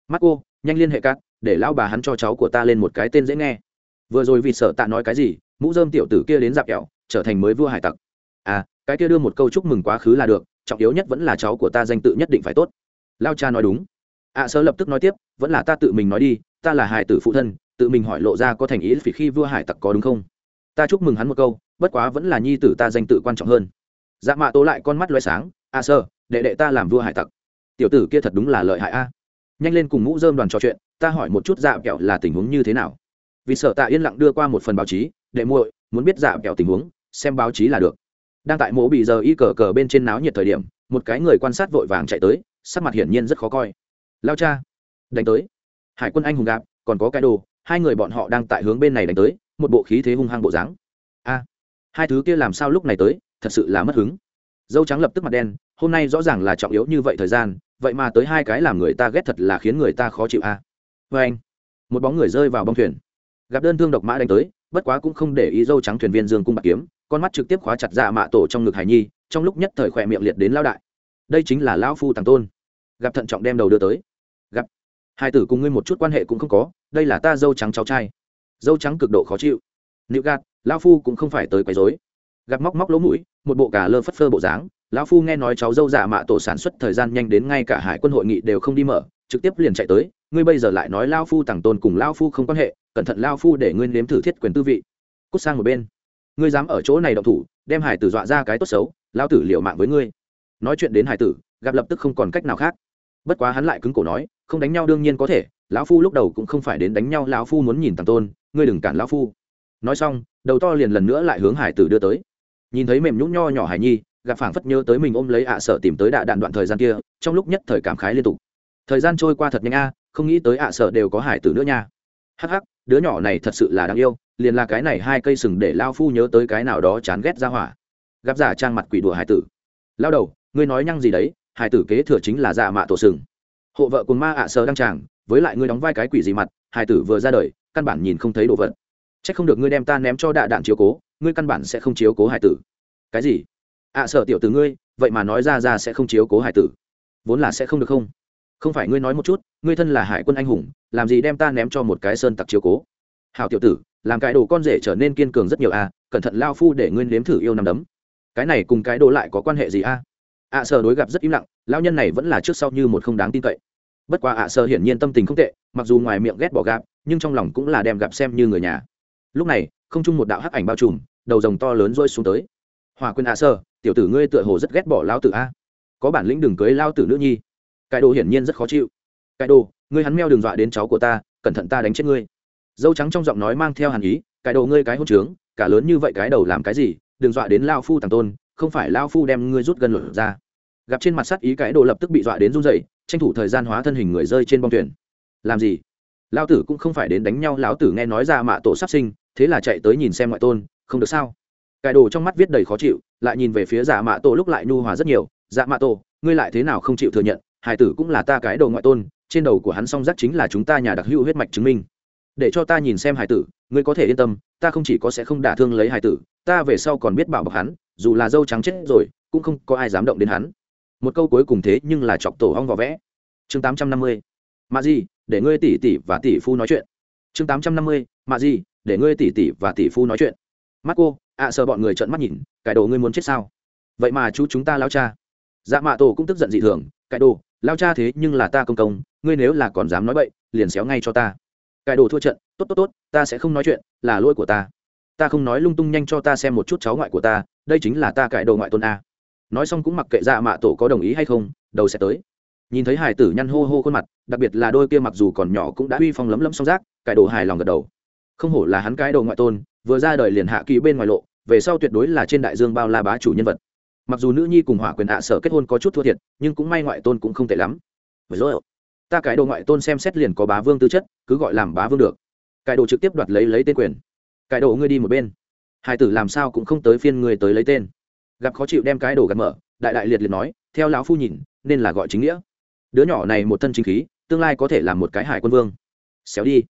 Mắt cô nhanh liên hệ cát để lão bà hắn cho cháu của ta lên một cái tên dễ nghe. Vừa rồi vì sợ tạ nói cái gì, mũ dơm tiểu tử kia đến dạp kẹo, trở thành mới vua hải tặc. À cái kia đưa một câu chúc mừng quá khứ là được, trọng yếu nhất vẫn là cháu của ta danh tự nhất định phải tốt. Lao cha nói đúng ạ à, sơ lập tức nói tiếp vẫn là ta tự mình nói đi ta là hải tử phụ thân tự mình hỏi lộ ra có thành ý vì khi vua hải tặc có đúng không? Ta chúc mừng hắn một câu bất quá vẫn là nhi tử ta danh tự quan trọng hơn. Dạ mạ tố lại con mắt loay sáng a sơ đệ đệ ta làm vua hải tặc. Tiểu tử kia thật đúng là lợi hại a. Nhanh lên cùng mũ dơm đoàn trò chuyện ta hỏi một chút dạ kẹo là tình huống như thế nào. Vì sợ tạ yên lặng đưa qua một phần báo chí đệ muội muốn biết dạ kẹo tình huống xem báo chí là được. Đang tại mỗ bị giờ y cờ cờ bên trên náo nhiệt thời điểm một cái người quan sát vội vàng chạy tới sắc mặt hiển nhiên rất khó coi lao cha, đánh tới. Hải quân anh hùng gạp, còn có cái đồ, hai người bọn họ đang tại hướng bên này đánh tới, một bộ khí thế hung hăng bộ dáng. A, hai thứ kia làm sao lúc này tới, thật sự là mất hứng. Dâu trắng lập tức mặt đen, hôm nay rõ ràng là trọng yếu như vậy thời gian, vậy mà tới hai cái làm người ta ghét thật là khiến người ta khó chịu a. À. vê anh, một bóng người rơi vào bong thuyền. Gặp đơn thương độc mã đánh tới, bất quá cũng không để ý dâu trắng thuyền viên dương cung bạc kiếm, con mắt trực tiếp khóa chặt dạ mạ tổ trong ngực hải nhi, trong lúc nhất thời khỏe miệng liệt đến lao đại. Đây chính là lão phu tàng tôn. Gặp thận trọng đem đầu đưa tới gặp. Hai tử cùng ngươi một chút quan hệ cũng không có, đây là ta dâu trắng cháu trai. Dâu trắng cực độ khó chịu. Nữ gạt, lão phu cũng không phải tới quấy dối gặp móc móc lỗ mũi, một bộ cả lơ phất phơ bộ dáng, lão phu nghe nói cháu dâu giả mạ tổ sản xuất thời gian nhanh đến ngay cả hải quân hội nghị đều không đi mở, trực tiếp liền chạy tới, ngươi bây giờ lại nói lao phu tàng tôn cùng lao phu không quan hệ, cẩn thận lao phu để ngươi nếm thử thiết quyền tư vị. Cút sang một bên. Ngươi dám ở chỗ này động thủ, đem hải tử dọa ra cái tốt xấu lao tử liệu mạng với ngươi. Nói chuyện đến hải tử, gặp lập tức không còn cách nào khác. Bất quá hắn lại cứng cổ nói không đánh nhau đương nhiên có thể, lão phu lúc đầu cũng không phải đến đánh nhau, lão phu muốn nhìn tàng tôn, ngươi đừng cản lão phu. Nói xong, đầu to liền lần nữa lại hướng hải tử đưa tới. Nhìn thấy mềm nhũng nho nhỏ hải nhi, gặp phảng phất nhớ tới mình ôm lấy ạ sợ tìm tới đạ đạn đoạn thời gian kia, trong lúc nhất thời cảm khái liên tục. Thời gian trôi qua thật nhanh a, không nghĩ tới ạ sợ đều có hải tử nữa nha. Hắc hắc, đứa nhỏ này thật sự là đáng yêu, liền là cái này hai cây sừng để lao phu nhớ tới cái nào đó chán ghét ra hỏa. Gặp giả trang mặt quỷ đùa hải tử. Lao đầu, ngươi nói nhăng gì đấy, hải tử kế thừa chính là dạ mạ tổ sừng hộ vợ cùng ma ạ sợ đăng tràng với lại ngươi đóng vai cái quỷ gì mặt hải tử vừa ra đời căn bản nhìn không thấy đồ vật. C h ắ c không được ngươi đem ta ném cho đạ đạn chiếu cố ngươi căn bản sẽ không chiếu cố hải tử. Cái gì? Ạ à, sợ tiểu từ ngươi vậy mà nói ra ra sẽ không chiếu cố hải tử. Vốn là sẽ không được không? Không phải ngươi nói một chút ngươi thân là hải quân anh hùng làm gì đem ta ném cho một cái sơn tặc chiếu cố? Hảo tiểu tử làm cái đồ con rể trở nên kiên cường rất nhiều a à, cẩn thận lao phu để ngươi nếm thử yêu nằm đấm. Cái này cùng cái đồ lại có quan hệ gì a à? ạ sợ đối gặp rất im lặng lao nhân này vẫn là trước sau như một không đáng tin cậy bất quá ạ, sơ hiển nhiên tâm tình không tệ, mặc dù ngoài miệng ghét bỏ gạp, nhưng trong lòng cũng là đem gặp xem như người nhà. Lúc này, không chung một đạo hắc ảnh bao trùm, đầu rồng to lớn rôi xuống tới. Hòa quyền ạ, sơ, tiểu tử ngươi tựa hồ rất ghét bỏ lao tử a. Có bản lĩnh đừng cưới lao tử nữ nhi. Cải đồ hiển nhiên rất khó chịu. Cải đồ, ngươi hắn meo đừng dọa đến cháu của ta, cẩn thận ta đánh chết ngươi. Dâu trắng trong giọng nói mang theo hàn ý cải đồ ngươi cái hôn trướng, cả lớn như vậy cái đầu làm cái gì, đừng dọa đến lao phu tàng tôn, không phải lao phu đem ngươi rút gần lửa ra. Gặp trên mặt sắt ý cái đồ lập tức bị dọa đến run dậy tranh thủ thời gian hóa thân hình người rơi trên bong thuyền. Làm gì? Lao tử cũng không phải đến đánh nhau, lão tử nghe nói ra mạ tổ sắp sinh, thế là chạy tới nhìn xem ngoại tôn, không được sao? Cải đồ trong mắt viết đầy khó chịu, lại nhìn về phía giả mạ tổ lúc lại nhu hòa rất nhiều. Dạ mạ tổ, ngươi lại thế nào không chịu thừa nhận hải tử cũng là ta cái đầu ngoại tôn, trên đầu của hắn song giác chính là chúng ta nhà đặc hữu huyết mạch chứng minh. Để cho ta nhìn xem hải tử, ngươi có thể yên tâm, ta không chỉ có sẽ không đả thương lấy hải tử, ta về sau còn biết bảo bọc hắn, dù là dâu trắng chết rồi, cũng không có ai dám động đến hắn một câu cuối cùng thế nhưng là chọc tổ hong vỏ vẽ. Chương tám trăm năm mươi mà gì để ngươi tỷ tỷ và tỷ phu nói chuyện. Chương tám trăm năm mươi mà gì để ngươi tỷ tỷ và tỷ phu nói chuyện. Mắt cô ạ à, sợ bọn người trợn mắt nhìn cải đồ ngươi muốn chết sao? Vậy mà chú chúng ta lao cha. Dạ mạ tổ cũng tức giận dị thường cải đồ lao cha thế nhưng là ta công công ngươi nếu là còn dám nói bậy liền xéo ngay cho ta. Cải đồ thua trận tốt tốt tốt ta sẽ không nói chuyện là lỗi của ta. Ta không nói lung tung nhanh cho ta xem một chút cháu ngoại của ta đây chính là ta cải đồ ngoại tôn a nói xong cũng mặc kệ dạ mạ tổ có đồng ý hay không, đầu sẽ tới. Nhìn thấy hải tử nhăn hô hô khuôn mặt, đặc biệt là đôi kia mặc dù còn nhỏ cũng đã uy phong lấm lấm song rác cải đồ hài lòng gật đầu. Không hổ là hắn cái đồ ngoại tôn, vừa ra đời liền hạ kỳ bên ngoài lộ, về sau tuyệt đối là trên đại dương bao la bá chủ nhân vật. Mặc dù nữ nhi cùng hỏa quyền ạ sở kết hôn có chút thua thiệt, nhưng cũng may ngoại tôn cũng không tệ lắm. Với rồi, ta cái đồ ngoại tôn xem xét liền có bá vương tư chất, cứ gọi làm bá vương được. Cải đồ trực tiếp đoạt lấy lấy tên quyền. Cải đồ ngươi đi một bên. Hải tử làm sao cũng không tới phiên người tới lấy tên gặp khó chịu đem cái đồ gạt mở, đại đại liệt liệt nói, theo lão phu nhìn, nên là gọi chính nghĩa. Đứa nhỏ này một thân chính khí, tương lai có thể là một cái hải quân vương. Xéo đi.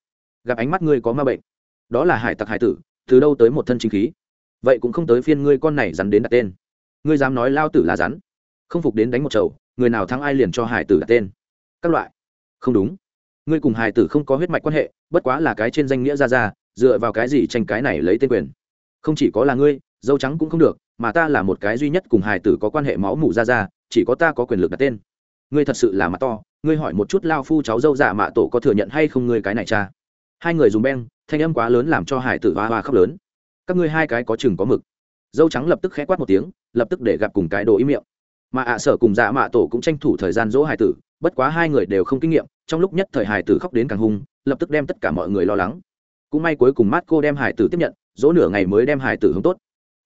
Gặp ánh mắt ngươi có ma bệnh. Đó là hải tặc hải tử, từ đâu tới một thân chính khí? Vậy cũng không tới phiên ngươi con này rắn đến đặt tên. Ngươi dám nói lao tử là rắn. Không phục đến đánh một chầu, người nào thắng ai liền cho hải tử đặt tên. Các loại. Không đúng. Ngươi cùng hải tử không có huyết mạch quan hệ, bất quá là cái trên danh nghĩa ra ra dựa vào cái gì tranh cái này lấy tên quyền? Không chỉ có là ngươi, dâu trắng cũng không được mà ta là một cái duy nhất cùng hải tử có quan hệ máu mủ ra ra, chỉ có ta có quyền lực đặt tên. Ngươi thật sự là mặt to, ngươi hỏi một chút lao phu cháu dâu dạ mạ tổ có thừa nhận hay không ngươi cái này cha? Hai người dùng beng, thanh âm quá lớn làm cho hải tử hoa hoa khóc lớn. Các ngươi hai cái có chừng có mực. Dâu trắng lập tức khẽ quát một tiếng, lập tức để gặp cùng cái đồ ý miệng. Mà ạ sở cùng dạ mạ tổ cũng tranh thủ thời gian dỗ hải tử, bất quá hai người đều không kinh nghiệm, trong lúc nhất thời hải tử khóc đến càng hung, lập tức đem tất cả mọi người lo lắng. Cũng may cuối cùng mát cô đem hải tử tiếp nhận, dỗ nửa ngày mới đem hải tử hướng tốt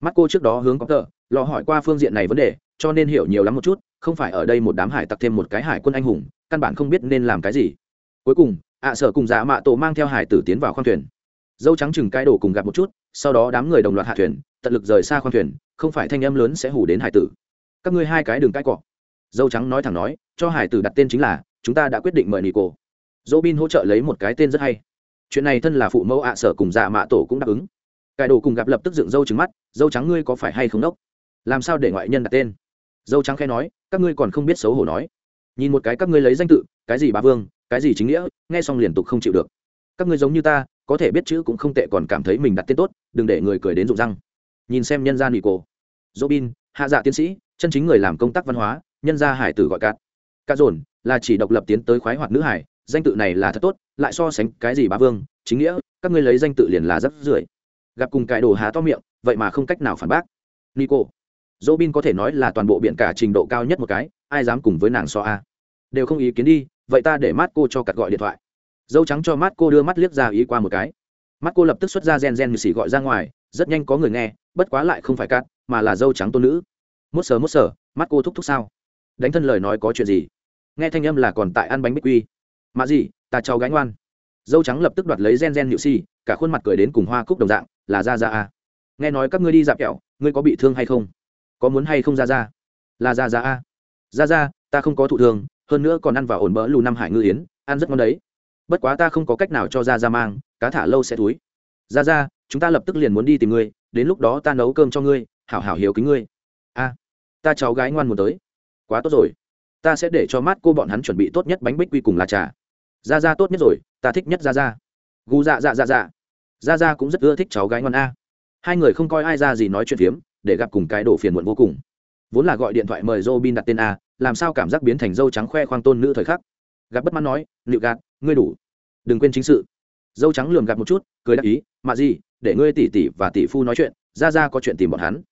mắt cô trước đó hướng có tờ, lo hỏi qua phương diện này vấn đề, cho nên hiểu nhiều lắm một chút, không phải ở đây một đám hải tặc thêm một cái hải quân anh hùng, căn bản không biết nên làm cái gì. Cuối cùng, ạ sở cùng dạ mạ tổ mang theo hải tử tiến vào khoang thuyền. Dâu trắng chừng cái đổ cùng gặp một chút, sau đó đám người đồng loạt hạ thuyền, tận lực rời xa khoang thuyền, không phải thanh âm lớn sẽ hủ đến hải tử. Các ngươi hai cái đường cãi cọ. Dâu trắng nói thẳng nói, cho hải tử đặt tên chính là, chúng ta đã quyết định mời nico. Dỗ bin hỗ trợ lấy một cái tên rất hay. Chuyện này thân là phụ mẫu ạ sở cùng dạ mạ tổ cũng đáp ứng cải đồ cùng gặp lập tức dựng dâu trứng mắt dâu trắng ngươi có phải hay không đốc? Làm sao để ngoại nhân đặt tên? Dâu trắng khe nói, các ngươi còn không biết xấu hổ nói. Nhìn một cái các ngươi lấy danh tự, cái gì bà vương, cái gì chính nghĩa, nghe xong liền tục không chịu được. Các ngươi giống như ta, có thể biết chữ cũng không tệ còn cảm thấy mình đặt tên tốt, đừng để người cười đến rụng răng. Nhìn xem nhân gia nị cổ. Robin, hạ dạ tiến sĩ, chân chính người làm công tác văn hóa, nhân gia hải tử gọi cát. Cát dồn, là chỉ độc lập tiến tới khoái hoạt nữ hải, danh tự này là thật tốt, lại so sánh cái gì bá vương, chính nghĩa, các ngươi lấy danh tự liền là rất rưởi gặp cùng cãi đồ há to miệng, vậy mà không cách nào phản bác. Nico, robin có thể nói là toàn bộ biển cả trình độ cao nhất một cái, ai dám cùng với nàng so a? Đều không ý kiến đi, vậy ta để mát cô cho cặt gọi điện thoại. Dâu trắng cho mát cô đưa mắt liếc ra ý qua một cái. Mắt cô lập tức xuất ra gen gen như xỉ gọi ra ngoài, rất nhanh có người nghe, bất quá lại không phải cắt, mà là dâu trắng tôn nữ. Mốt sờ mốt sờ mắt cô thúc thúc sao? Đánh thân lời nói có chuyện gì? Nghe thanh âm là còn tại ăn bánh bích quy. Mà gì, ta cháu gánh ngoan. Dâu trắng lập tức đoạt lấy gen gen nhự xì cả khuôn mặt cười đến cùng hoa cúc đồng dạng, là ra ra a. Nghe nói các ngươi đi dạp kẹo, ngươi có bị thương hay không? Có muốn hay không ra ra là ra ra a. Ra ra ta không có thụ thương, hơn nữa còn ăn vào ổn bỡ lù năm hải ngư yến, ăn rất ngon đấy. Bất quá ta không có cách nào cho ra ra mang, cá thả lâu sẽ túi ra ra chúng ta lập tức liền muốn đi tìm ngươi, đến lúc đó ta nấu cơm cho ngươi, hảo hảo hiếu kính ngươi. A, ta cháu gái ngoan muốn tới. Quá tốt rồi. Ta sẽ để cho mát cô bọn hắn chuẩn bị tốt nhất bánh bích quy cùng là trà. Ra ra tốt nhất rồi, ta thích nhất ra ra gu dạ dạ dạ dạ. Ra ra cũng rất ưa thích cháu gái ngon a. Hai người không coi ai ra gì nói chuyện phiếm, để gặp cùng cái đổ phiền muộn vô cùng. Vốn là gọi điện thoại mời Robin đặt tên a, làm sao cảm giác biến thành dâu trắng khoe khoang tôn nữ thời khắc. Gặp bất mãn nói, nịu gạt, ngươi đủ. Đừng quên chính sự. Dâu trắng lườm gạt một chút, cười đáp ý mà gì, để ngươi tỷ tỷ và tỷ phu nói chuyện ra ra có chuyện tìm bọn hắn.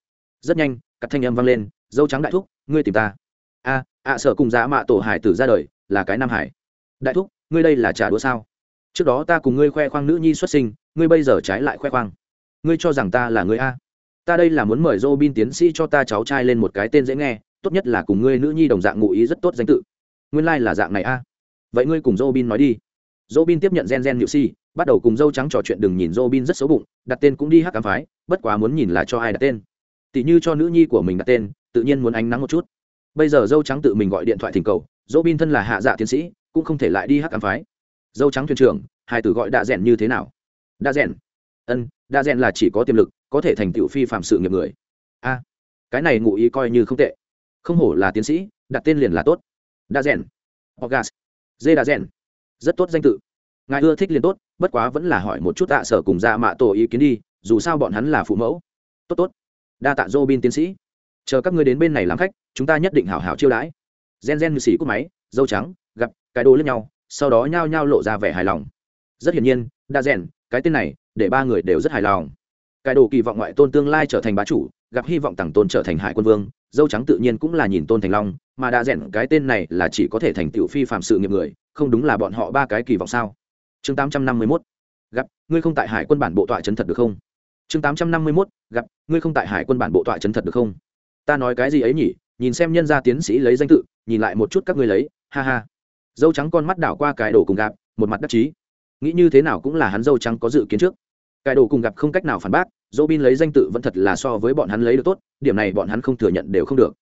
Rất nhanh cắt thanh âm vang lên, dâu trắng đại thúc, ngươi tìm ta. A, ạ sợ cùng giá mạ tổ hải tử ra đời, là cái nam hải. Đại thúc, ngươi đây là trà đũa sao? Trước đó ta cùng ngươi khoe khoang nữ nhi xuất sinh, ngươi bây giờ trái lại khoe khoang. Ngươi cho rằng ta là người a. Ta đây là muốn mời dô bin tiến sĩ cho ta cháu trai lên một cái tên dễ nghe, tốt nhất là cùng ngươi nữ nhi đồng dạng ngụ ý rất tốt danh tự. Nguyên lai、like、là dạng này a. Vậy ngươi cùng dô bin nói đi. Dô bin tiếp nhận gen gen nhự si, bắt đầu cùng dâu trắng trò chuyện đừng nhìn dô bin rất xấu bụng, đặt tên cũng đi hắc cám phái, bất quá muốn nhìn là cho ai đặt tên. Tỷ như cho nữ nhi của mình đặt tên, tự nhiên muốn ánh nắng một chút. Bây giờ dâu trắng tự mình gọi điện thoại thỉnh cầu dô bin thân là hạ dạ tiến sĩ, cũng không thể lại đi hắc cám phái dâu trắng thuyền trưởng, hai từ gọi đa rèn như thế nào? Đa rèn. Ân, đa rèn là chỉ có tiềm lực, có thể thành tựu phi phạm sự nghiệp người. A, cái này ngụ ý coi như không tệ. Không hổ là tiến sĩ, đặt tên liền là tốt. Đa rèn. Ogas dê đa rèn. Rất tốt danh tự. Ngài ưa thích liền tốt, bất quá vẫn là hỏi một chút tạ sở cùng ra mạ tổ ý kiến đi, dù sao bọn hắn là phụ mẫu. Tốt tốt. Đa tạ dô bin tiến sĩ. Chờ các ngươi đến bên này làm khách, chúng ta nhất định hảo hảo chiêu đãi. Gen gen như xỉ cúp máy, dâu trắng, gặp, cái đồ lẫn nhau sau đó nhao nhao lộ ra vẻ hài lòng. Rất hiển nhiên, đa rèn, cái tên này, để ba người đều rất hài lòng. Cái đồ kỳ vọng ngoại tôn tương lai trở thành bá chủ, gặp hy vọng tặng tôn trở thành hải quân vương, dâu trắng tự nhiên cũng là nhìn tôn thành long, mà đa rèn, cái tên này là chỉ có thể thành tựu phi phạm sự nghiệp người, không đúng là bọn họ ba cái kỳ vọng sao? Chương tám trăm năm mươi mốt, gặp, ngươi không tại hải quân bản bộ tọa chấn thật được không? Chương tám trăm năm mươi mốt, gặp, ngươi không tại hải quân bản bộ tọa chấn thật được không? Ta nói cái gì ấy nhỉ? Nhìn xem nhân gia tiến sĩ lấy danh tự, nhìn lại một chút các ngươi lấy, ha ha dâu trắng con mắt đảo qua cái đồ cùng gặp một mặt đắc chí. Nghĩ như thế nào cũng là hắn dâu trắng có dự kiến trước. Cái đồ cùng gặp không cách nào phản bác dỗ bin lấy danh tự vẫn thật là so với bọn hắn lấy được tốt điểm này bọn hắn không thừa nhận đều không được.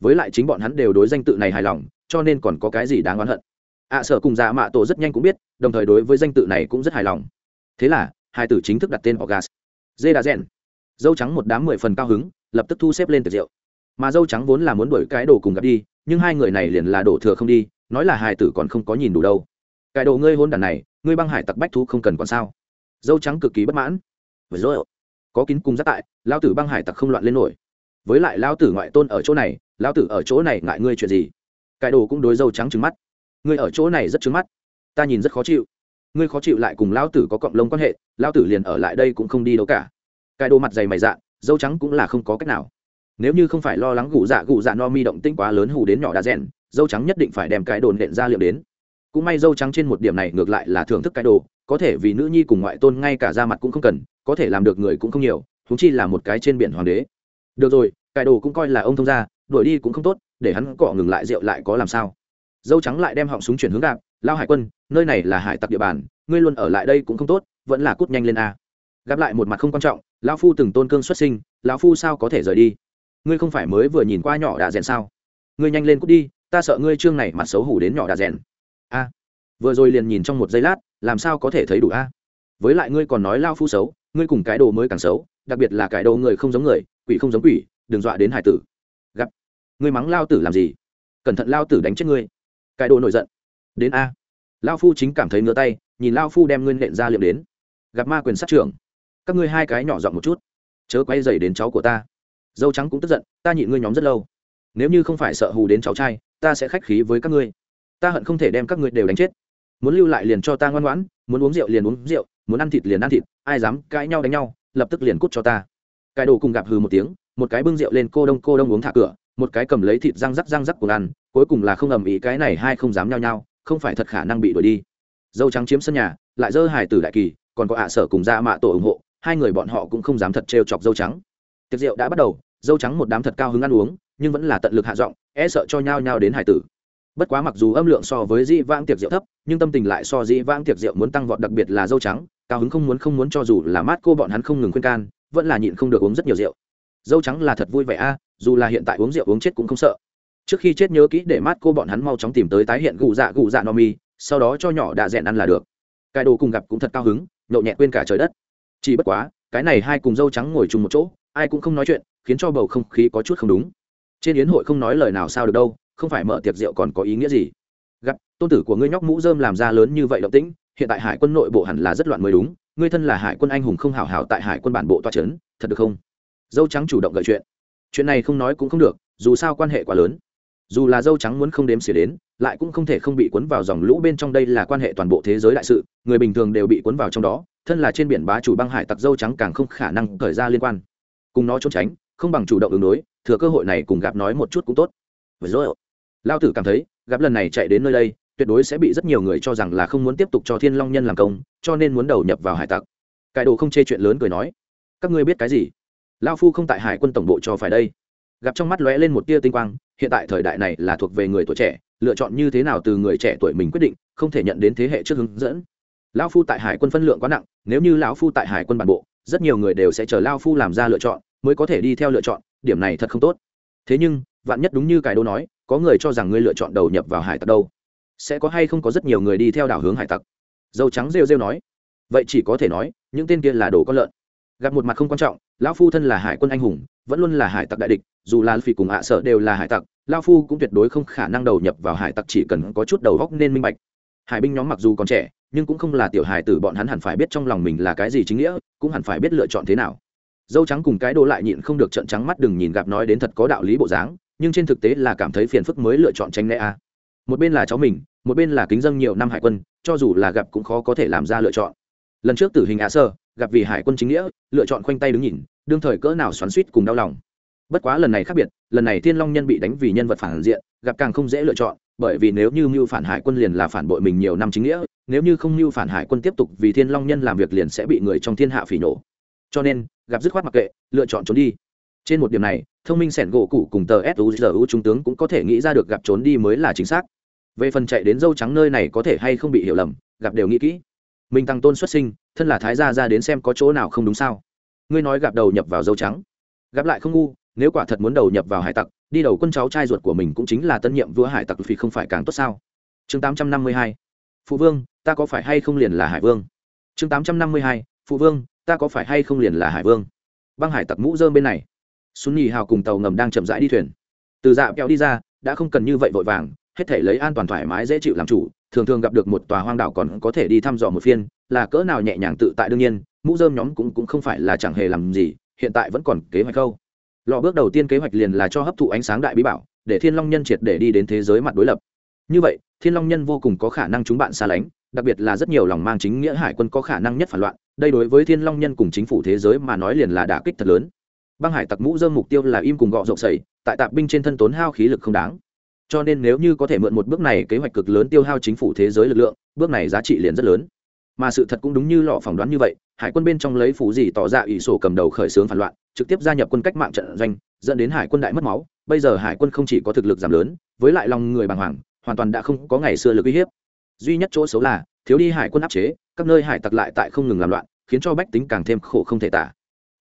Với lại chính bọn hắn đều đối danh tự này hài lòng cho nên còn có cái gì đáng oán hận. Ạ à, sở cùng dạ mạ tổ rất nhanh cũng biết đồng thời đối với danh tự này cũng rất hài lòng. Thế là hai tử chính thức đặt tên orgas Dê đà rèn. Dâu trắng một đám mười phần cao hứng, lập tức thu xếp lên tiệc rượu. Mà dâu trắng vốn là muốn đuổi cái đồ cùng gặp đi, nhưng hai người này liền là đổ thừa không đi, nói là hài tử còn không có nhìn đủ đâu. Cái đồ ngươi hôn đàn này, ngươi băng hải tặc bách thú không cần còn sao? Dâu trắng cực kỳ bất mãn. vừa rồi, có kín cung giác tại, lao tử băng hải tặc không loạn lên nổi. Với lại lao tử ngoại tôn ở chỗ này, lao tử ở chỗ này ngại ngươi chuyện gì? Cái đồ cũng đối dâu trắng trứng mắt. Ngươi ở chỗ này rất trứng mắt, ta nhìn rất khó chịu ngươi khó chịu lại cùng lao tử có cộng lông quan hệ lao tử liền ở lại đây cũng không đi đâu cả cái đồ mặt dày mày dạ dâu trắng cũng là không có cách nào nếu như không phải lo lắng gù dạ gù dạ no mi động tinh quá lớn hù đến nhỏ đá rèn dâu trắng nhất định phải đem cái đồn nện ra liệu đến. Cũng may dâu trắng trên một điểm này ngược lại là thưởng thức cái đồ, có thể vì nữ nhi cùng ngoại tôn ngay cả ra mặt cũng không cần, có thể làm được người cũng không nhiều thúng chi là một cái trên biển hoàng đế. Được rồi, cái đồ cũng coi là ông thông gia, đuổi đi cũng không tốt, để hắn cọ ngừng lại rượu lại có làm sao? Dâu trắng lại đem họng súng chuyển hướng đạp lao hải quân, nơi này là hải tặc địa bàn, ngươi luôn ở lại đây cũng không tốt, vẫn là cút nhanh lên a. Gặp lại một mặt không quan trọng, lão phu từng tôn cương xuất sinh, lão phu sao có thể rời đi? Ngươi không phải mới vừa nhìn qua nhỏ đã rèn sao? Ngươi nhanh lên cút đi ta sợ ngươi trương này mặt xấu hủ đến nhỏ đà rèn. A, vừa rồi liền nhìn trong một giây lát, làm sao có thể thấy đủ a? Với lại ngươi còn nói lao phu xấu, ngươi cùng cái đồ mới càng xấu, đặc biệt là cái đồ người không giống người, quỷ không giống quỷ, đừng dọa đến hải tử. Gặp. Ngươi mắng lao tử làm gì? Cẩn thận lao tử đánh chết ngươi. Cái đồ nổi giận. Đến a. Lao phu chính cảm thấy ngứa tay, nhìn lao phu đem ngươi nện ra liệm đến. Gặp ma quyền sát trưởng. Các ngươi hai cái nhỏ giọng một chút. Chớ quay dày đến cháu của ta. Dâu trắng cũng tức giận, ta nhịn ngươi nhóm rất lâu. Nếu như không phải sợ hù đến cháu trai ta sẽ khách khí với các ngươi. Ta hận không thể đem các ngươi đều đánh chết. Muốn lưu lại liền cho ta ngoan ngoãn, muốn uống rượu liền uống rượu, muốn ăn thịt liền ăn thịt, ai dám cãi nhau đánh nhau, lập tức liền cút cho ta. Cái đồ cùng gặp hừ một tiếng, một cái bưng rượu lên cô đông cô đông uống thả cửa, một cái cầm lấy thịt răng rắc răng rắc của ăn, cuối cùng là không ầm ĩ cái này hai không dám nhau nhau không phải thật khả năng bị đuổi đi. Dâu trắng chiếm sân nhà, lại dơ hải tử đại kỳ, còn có ạ sở cùng ra mạ tổ ủng hộ, hai người bọn họ cũng không dám thật trêu chọc dâu trắng. Tiệc rượu đã bắt đầu, dâu trắng một đám thật cao hứng ăn uống nhưng vẫn là tận lực hạ giọng e sợ cho nhau nhau đến hải tử. Bất quá mặc dù âm lượng so với dĩ vãng tiệc rượu thấp, nhưng tâm tình lại so dĩ vãng tiệc rượu muốn tăng vọt đặc biệt là dâu trắng, cao hứng không muốn không muốn cho dù là mát cô bọn hắn không ngừng khuyên can, vẫn là nhịn không được uống rất nhiều rượu. Dâu trắng là thật vui vẻ a, dù là hiện tại uống rượu uống chết cũng không sợ. Trước khi chết nhớ kỹ để mát cô bọn hắn mau chóng tìm tới tái hiện gù dạ gù dạ no mi, sau đó cho nhỏ đạ rẽn ăn là được. Cái đồ cùng gặp cũng thật cao hứng, nhậu nhẹ quên cả trời đất. Chỉ bất quá, cái này hai cùng dâu trắng ngồi chung một chỗ, ai cũng không nói chuyện, khiến cho bầu không khí có chút không đúng trên yến hội không nói lời nào sao được đâu, không phải mở tiệc rượu còn có ý nghĩa gì? Gặp, tôn tử của ngươi nhóc mũ dơm làm ra lớn như vậy động tĩnh, hiện tại hải quân nội bộ hẳn là rất loạn mới đúng, ngươi thân là hải quân anh hùng không hảo hảo tại hải quân bản bộ toa c thật được không? Dâu trắng chủ động gợi chuyện. Chuyện này không nói cũng không được, dù sao quan hệ quá lớn. Dù là dâu trắng muốn không đếm xỉa đến, lại cũng không thể không bị cuốn vào dòng lũ bên trong đây là quan hệ toàn bộ thế giới đại sự, người bình thường đều bị cuốn vào trong đó, thân là trên biển bá chủ băng hải tặc dâu trắng càng không khả năng khởi ra liên quan. Cùng nó trốn tránh, không bằng chủ động ứng đối thừa cơ hội này cùng gặp nói một chút cũng tốt. Với rồi, lao tử cảm thấy, gặp lần này chạy đến nơi đây, tuyệt đối sẽ bị rất nhiều người cho rằng là không muốn tiếp tục cho thiên long nhân làm công, cho nên muốn đầu nhập vào hải tặc. Cải đồ không chê chuyện lớn cười nói, các ngươi biết cái gì? Lao phu không tại hải quân tổng bộ cho phải đây. Gặp trong mắt lóe lên một tia tinh quang, hiện tại thời đại này là thuộc về người tuổi trẻ, lựa chọn như thế nào từ người trẻ tuổi mình quyết định, không thể nhận đến thế hệ trước hướng dẫn. Lão phu tại hải quân phân lượng quá nặng, nếu như lão phu tại hải quân bản bộ, rất nhiều người đều sẽ chờ lao phu làm ra lựa chọn, mới có thể đi theo lựa chọn điểm này thật không tốt. Thế nhưng, vạn nhất đúng như cái đô nói, có người cho rằng ngươi lựa chọn đầu nhập vào hải tặc đâu. Sẽ có hay không có rất nhiều người đi theo đảo hướng hải tặc. Dâu trắng rêu rêu nói. Vậy chỉ có thể nói, những tên kia là đồ con lợn. Gặp một mặt không quan trọng, lão phu thân là hải quân anh hùng, vẫn luôn là hải tặc đại địch, dù là phi cùng ạ sợ đều là hải tặc lao phu cũng tuyệt đối không khả năng đầu nhập vào hải tặc chỉ cần có chút đầu góc nên minh bạch. Hải binh nhóm mặc dù còn trẻ, nhưng cũng không là tiểu hải tử, bọn hắn hẳn phải biết trong lòng mình là cái gì chính nghĩa, cũng hẳn phải biết lựa chọn thế nào dâu trắng cùng cái đồ lại nhịn không được trận trắng mắt đừng nhìn gặp nói đến thật có đạo lý bộ dáng, nhưng trên thực tế là cảm thấy phiền phức mới lựa chọn tranh né a. Một bên là cháu mình, một bên là kính dân nhiều năm hải quân, cho dù là gặp cũng khó có thể làm ra lựa chọn. Lần trước tử hình ạ sơ, gặp vì hải quân chính nghĩa, lựa chọn khoanh tay đứng nhìn, đương thời cỡ nào xoắn suýt cùng đau lòng. Bất quá lần này khác biệt, lần này thiên long nhân bị đánh vì nhân vật phản diện, gặp càng không dễ lựa chọn, bởi vì nếu như mưu phản hải quân liền là phản bội mình nhiều năm chính nghĩa, nếu như không mưu phản hải quân tiếp tục vì thiên long nhân làm việc liền sẽ bị người trong thiên hạ phỉ nổ cho nên, gặp dứt khoát mặc kệ, lựa chọn trốn đi. Trên một điểm này, thông minh sẻn gỗ cụ cùng tờ suzu trung tướng cũng có thể nghĩ ra được gặp trốn đi mới là chính xác. Về phần chạy đến dâu trắng nơi này có thể hay không bị hiểu lầm, gặp đều nghĩ kỹ. Mình tăng tôn xuất sinh, thân là thái gia ra đến xem có chỗ nào không đúng sao? Ngươi nói gặp đầu nhập vào dâu trắng, gặp lại không ngu, nếu quả thật muốn đầu nhập vào hải tặc, đi đầu quân cháu trai ruột của mình cũng chính là tân nhiệm vua hải tặc vì không phải càng tốt sao? Chương tám trăm năm mươi hai, phụ vương, ta có phải hay không liền là hải vương? Chương tám trăm năm mươi hai, phụ vương ta có phải hay không liền là hải vương? Băng hải tặc mũ dơm bên này. Xuân nhì hào cùng tàu ngầm đang chậm rãi đi thuyền. Từ dạ kéo đi ra, đã không cần như vậy vội vàng, hết thể lấy an toàn thoải mái dễ chịu làm chủ, thường thường gặp được một tòa hoang đảo còn có thể đi thăm dò một phiên, là cỡ nào nhẹ nhàng tự tại đương nhiên, mũ dơm nhóm cũng cũng không phải là chẳng hề làm gì, hiện tại vẫn còn kế hoạch câu lọ bước đầu tiên kế hoạch liền là cho hấp thụ ánh sáng đại bí bảo, để thiên long nhân triệt để đi đến thế giới mặt đối lập. Như vậy, thiên long nhân vô cùng có khả năng chúng bạn xa lánh, đặc biệt là rất nhiều lòng mang chính nghĩa hải quân có khả năng nhất phản loạn đây đối với thiên long nhân cùng chính phủ thế giới mà nói liền là đả kích thật lớn. Băng hải tặc mũ dơm mục tiêu là im cùng gọ rộng sẩy tại tạp binh trên thân tốn hao khí lực không đáng. Cho nên nếu như có thể mượn một bước này kế hoạch cực lớn tiêu hao chính phủ thế giới lực lượng, bước này giá trị liền rất lớn. Mà sự thật cũng đúng như lọ phỏng đoán như vậy, hải quân bên trong lấy phủ gì tỏ ra ủy sổ cầm đầu khởi xướng phản loạn, trực tiếp gia nhập quân cách mạng trận doanh, dẫn đến hải quân đại mất máu. Bây giờ hải quân không chỉ có thực lực giảm lớn, với lại lòng người bàng hoàng, hoàn toàn đã không có ngày xưa lực uy hiếp duy nhất chỗ xấu là, thiếu đi hải quân áp chế, các nơi hải tặc lại tại không ngừng làm loạn, khiến cho bách tính càng thêm khổ không thể tả.